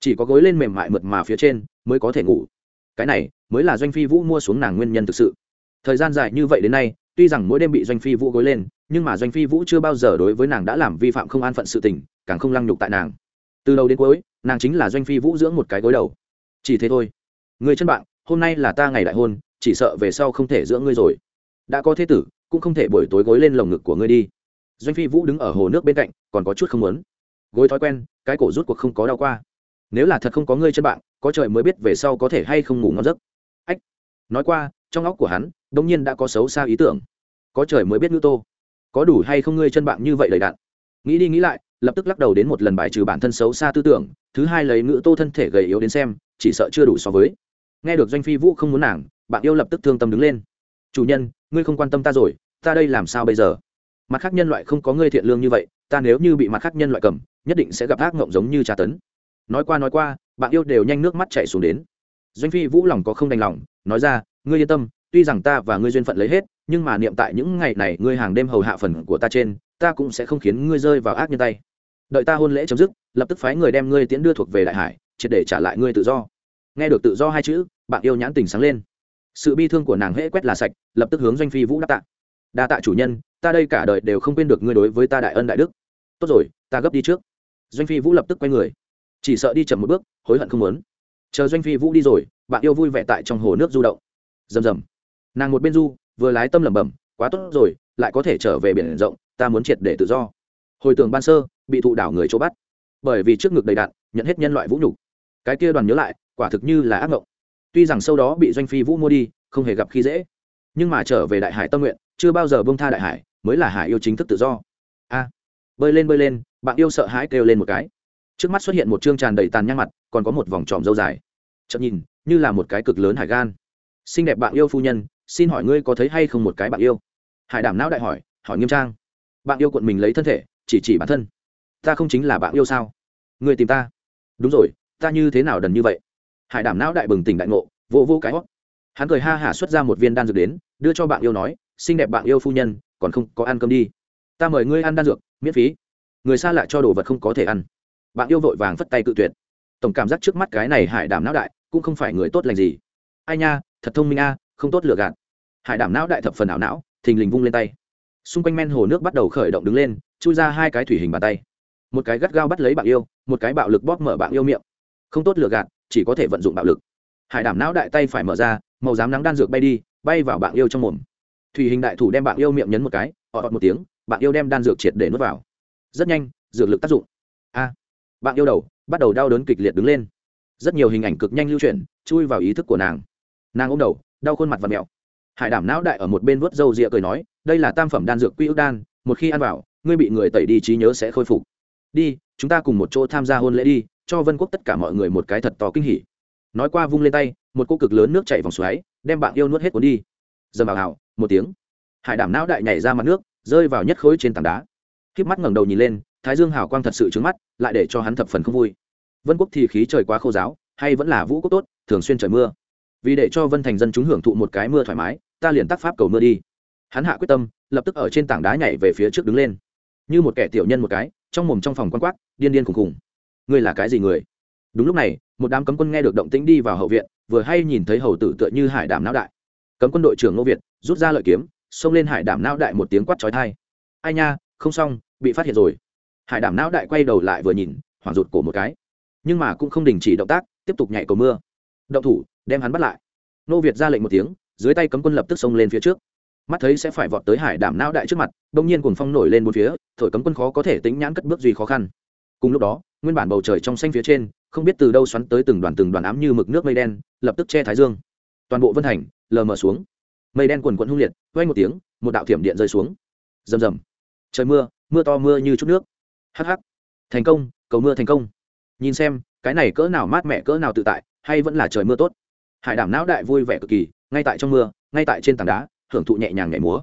chỉ có gối lên mềm mại mượt mà phía trên mới có thể ngủ. Cái này mới là doanh phi vũ mua xuống nàng nguyên nhân thực sự. Thời gian dài như vậy đến nay, tuy rằng mỗi đêm bị doanh phi vũ gối lên, nhưng mà doanh phi vũ chưa bao giờ đối với nàng đã làm vi phạm không an phận sự tình, càng không lăng nhục tại nàng. Từ đầu đến cuối, nàng chính là doanh phi vũ dưỡng một cái gối đầu. Chỉ thế thôi. Người chân bạn, hôm nay là ta ngày đại hôn, chỉ sợ về sau không thể dưỡng ngươi rồi. Đã có thế tử, cũng không thể buổi tối gối lên lồng ngực của ngươi đi. Doanh phi vũ đứng ở hồ nước bên cạnh, còn có chút không muốn. Gối thói quen, cái cổ rút cuộc không có đau qua nếu là thật không có ngươi chân bạn, có trời mới biết về sau có thể hay không ngủ ngon giấc. Ách, nói qua, trong óc của hắn, đông nhiên đã có xấu xa ý tưởng. Có trời mới biết ngữ tô. Có đủ hay không ngươi chân bạn như vậy đầy đạn? Nghĩ đi nghĩ lại, lập tức lắc đầu đến một lần bài trừ bản thân xấu xa tư tưởng, thứ hai lấy ngữ tô thân thể gầy yếu đến xem, chỉ sợ chưa đủ so với. Nghe được doanh phi vũ không muốn nàng, bạn yêu lập tức thương tâm đứng lên. Chủ nhân, ngươi không quan tâm ta rồi, ta đây làm sao bây giờ? Mặt khác nhân loại không có ngươi thiện lương như vậy, ta nếu như bị mặt khác nhân loại cầm, nhất định sẽ gặp ác ngộng giống như trà tấn nói qua nói qua, bạn yêu đều nhanh nước mắt chạy xuống đến. Doanh phi vũ lòng có không đành lòng, nói ra, ngươi yên tâm, tuy rằng ta và ngươi duyên phận lấy hết, nhưng mà niệm tại những ngày này ngươi hàng đêm hầu hạ phần của ta trên, ta cũng sẽ không khiến ngươi rơi vào ác nhân tay. Đợi ta hôn lễ chấm dứt, lập tức phái người đem ngươi tiễn đưa thuộc về đại hải, triệt để trả lại ngươi tự do. Nghe được tự do hai chữ, bạn yêu nhãn tình sáng lên. Sự bi thương của nàng hễ quét là sạch, lập tức hướng doanh phi vũ đáp tạ. Đa tạ chủ nhân, ta đây cả đời đều không quên được ngươi đối với ta đại ân đại đức. Tốt rồi, ta gấp đi trước. Doanh phi vũ lập tức quay người chỉ sợ đi chậm một bước, hối hận không muốn. Chờ doanh phi vũ đi rồi, bạn yêu vui vẻ tại trong hồ nước du động. Rầm rầm. Nàng một bên du, vừa lái tâm lẩm bẩm, quá tốt rồi, lại có thể trở về biển rộng, ta muốn triệt để tự do. Hồi tưởng ban sơ, bị thụ đảo người chỗ bắt. Bởi vì trước ngực đầy đạn, nhận hết nhân loại vũ nhục. Cái kia đoàn nhớ lại, quả thực như là ác mộng. Tuy rằng sau đó bị doanh phi vũ mua đi, không hề gặp khi dễ, nhưng mà trở về đại hải tâm nguyện, chưa bao giờ bông tha đại hải, mới là hải yêu chính thức tự do. A. Bơi lên bơi lên, bạn yêu sợ hãi kêu lên một cái trước mắt xuất hiện một chương tràn đầy tàn nhang mặt, còn có một vòng tròm dâu dài. Chậm nhìn, như là một cái cực lớn hải gan. Xinh đẹp bạn yêu phu nhân, xin hỏi ngươi có thấy hay không một cái bạn yêu? Hải đảm não đại hỏi hỏi nghiêm trang. Bạn yêu cuộn mình lấy thân thể, chỉ chỉ bản thân. Ta không chính là bạn yêu sao? Ngươi tìm ta. Đúng rồi, ta như thế nào đần như vậy? Hải đảm não đại bừng tỉnh đại ngộ, vô vô cái hót. Hắn cười ha hả xuất ra một viên đan dược đến, đưa cho bạn yêu nói, xinh đẹp bạn yêu phu nhân, còn không có ăn cơm đi. Ta mời ngươi ăn đan dược, miễn phí. Người xa lại cho đồ vật không có thể ăn bạn yêu vội vàng phất tay cự tuyệt. Tổng cảm giác trước mắt cái này hải đảm não đại cũng không phải người tốt lành gì. Ai nha, thật thông minh a, không tốt lừa gạt. Hải đảm não đại thập phần ảo não, thình lình vung lên tay. Xung quanh men hồ nước bắt đầu khởi động đứng lên, chui ra hai cái thủy hình bàn tay. Một cái gắt gao bắt lấy bạn yêu, một cái bạo lực bóp mở bạn yêu miệng. Không tốt lừa gạt, chỉ có thể vận dụng bạo lực. Hải đảm não đại tay phải mở ra, màu dám nắng đan dược bay đi, bay vào bạn yêu trong mồm. Thủy hình đại thủ đem bạn yêu miệng nhấn một cái họ một tiếng, bạn yêu đem đan dược triệt để nuốt vào. Rất nhanh, dược lực tác dụng. A bạn yêu đầu, bắt đầu đau đớn kịch liệt đứng lên. Rất nhiều hình ảnh cực nhanh lưu chuyển, chui vào ý thức của nàng. Nàng ôm đầu, đau khuôn mặt và mẹo. Hải đảm não đại ở một bên vớt râu rịa cười nói, đây là tam phẩm đan dược quy ước đan, một khi ăn vào, ngươi bị người tẩy đi trí nhớ sẽ khôi phục. Đi, chúng ta cùng một chỗ tham gia hôn lễ đi, cho vân quốc tất cả mọi người một cái thật to kinh hỉ. Nói qua vung lên tay, một cô cực lớn nước chảy vòng xoáy, đem bạn yêu nuốt hết cuốn đi. Dầm vào hào một tiếng. Hải đảm não đại nhảy ra mặt nước, rơi vào nhất khối trên tảng đá. Khiếp mắt ngẩng đầu nhìn lên thái dương hào quang thật sự trướng mắt, lại để cho hắn thập phần không vui. Vân quốc thì khí trời quá khô giáo, hay vẫn là vũ quốc tốt, thường xuyên trời mưa. Vì để cho vân thành dân chúng hưởng thụ một cái mưa thoải mái, ta liền tắc pháp cầu mưa đi. Hắn hạ quyết tâm, lập tức ở trên tảng đá nhảy về phía trước đứng lên. Như một kẻ tiểu nhân một cái, trong mồm trong phòng quan quát, điên điên khùng khùng ngươi là cái gì người? Đúng lúc này, một đám cấm quân nghe được động tĩnh đi vào hậu viện, vừa hay nhìn thấy hầu tử tựa như hải đảm não đại. Cấm quân đội trưởng ngô việt, rút ra lợi kiếm, xông lên hải đảm não đại một tiếng quát trói thai ai nha, không xong, bị phát hiện rồi hải đảm não đại quay đầu lại vừa nhìn, hoảng rụt cổ một cái. Nhưng mà cũng không đình chỉ động tác, tiếp tục nhảy cầu mưa. Động thủ, đem hắn bắt lại. Nô việt ra lệnh một tiếng, dưới tay cấm quân lập tức xông lên phía trước. Mắt thấy sẽ phải vọt tới hải đảm não đại trước mặt đông nhiên cùng phong nổi lên một phía, thổi cấm quân khó có thể tính nhãn cất bước duy khó khăn. Cùng lúc đó, nguyên bản bầu trời trong xanh phía trên, không biết từ đâu xoắn tới từng đoàn từng đoàn ám như mực nước mây đen, lập tức che thái dương. Toàn bộ vân thành, lờ mờ xuống. Mây đen quần quận hung liệt, quay một tiếng, một đạo thiểm điện rơi xuống. Rầm rầm. Trời mưa mưa to mưa như chút nước hh thành công, cầu mưa thành công. Nhìn xem, cái này cỡ nào mát mẻ, cỡ nào tự tại, hay vẫn là trời mưa tốt. Hải đảm não đại vui vẻ cực kỳ, ngay tại trong mưa, ngay tại trên tảng đá, hưởng thụ nhẹ nhàng nhảy múa.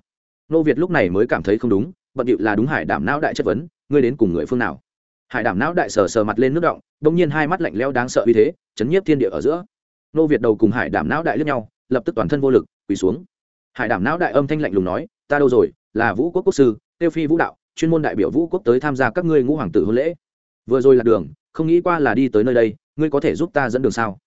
Nô việt lúc này mới cảm thấy không đúng, bận điệu là đúng hải đảm não đại chất vấn, ngươi đến cùng người phương nào? Hải đảm não đại sờ sờ mặt lên nước động đông nhiên hai mắt lạnh leo đáng sợ vì thế, chấn nhiếp thiên địa ở giữa. Nô việt đầu cùng hải đảm não đại lướt nhau, lập tức toàn thân vô lực, quỳ xuống. Hải đảm não đại âm thanh lạnh lùng nói, ta đâu rồi? Là vũ quốc quốc sư, tiêu phi vũ đạo chuyên môn đại biểu vũ quốc tới tham gia các ngươi ngũ hoàng tử hôn lễ. Vừa rồi là đường, không nghĩ qua là đi tới nơi đây, ngươi có thể giúp ta dẫn đường sao?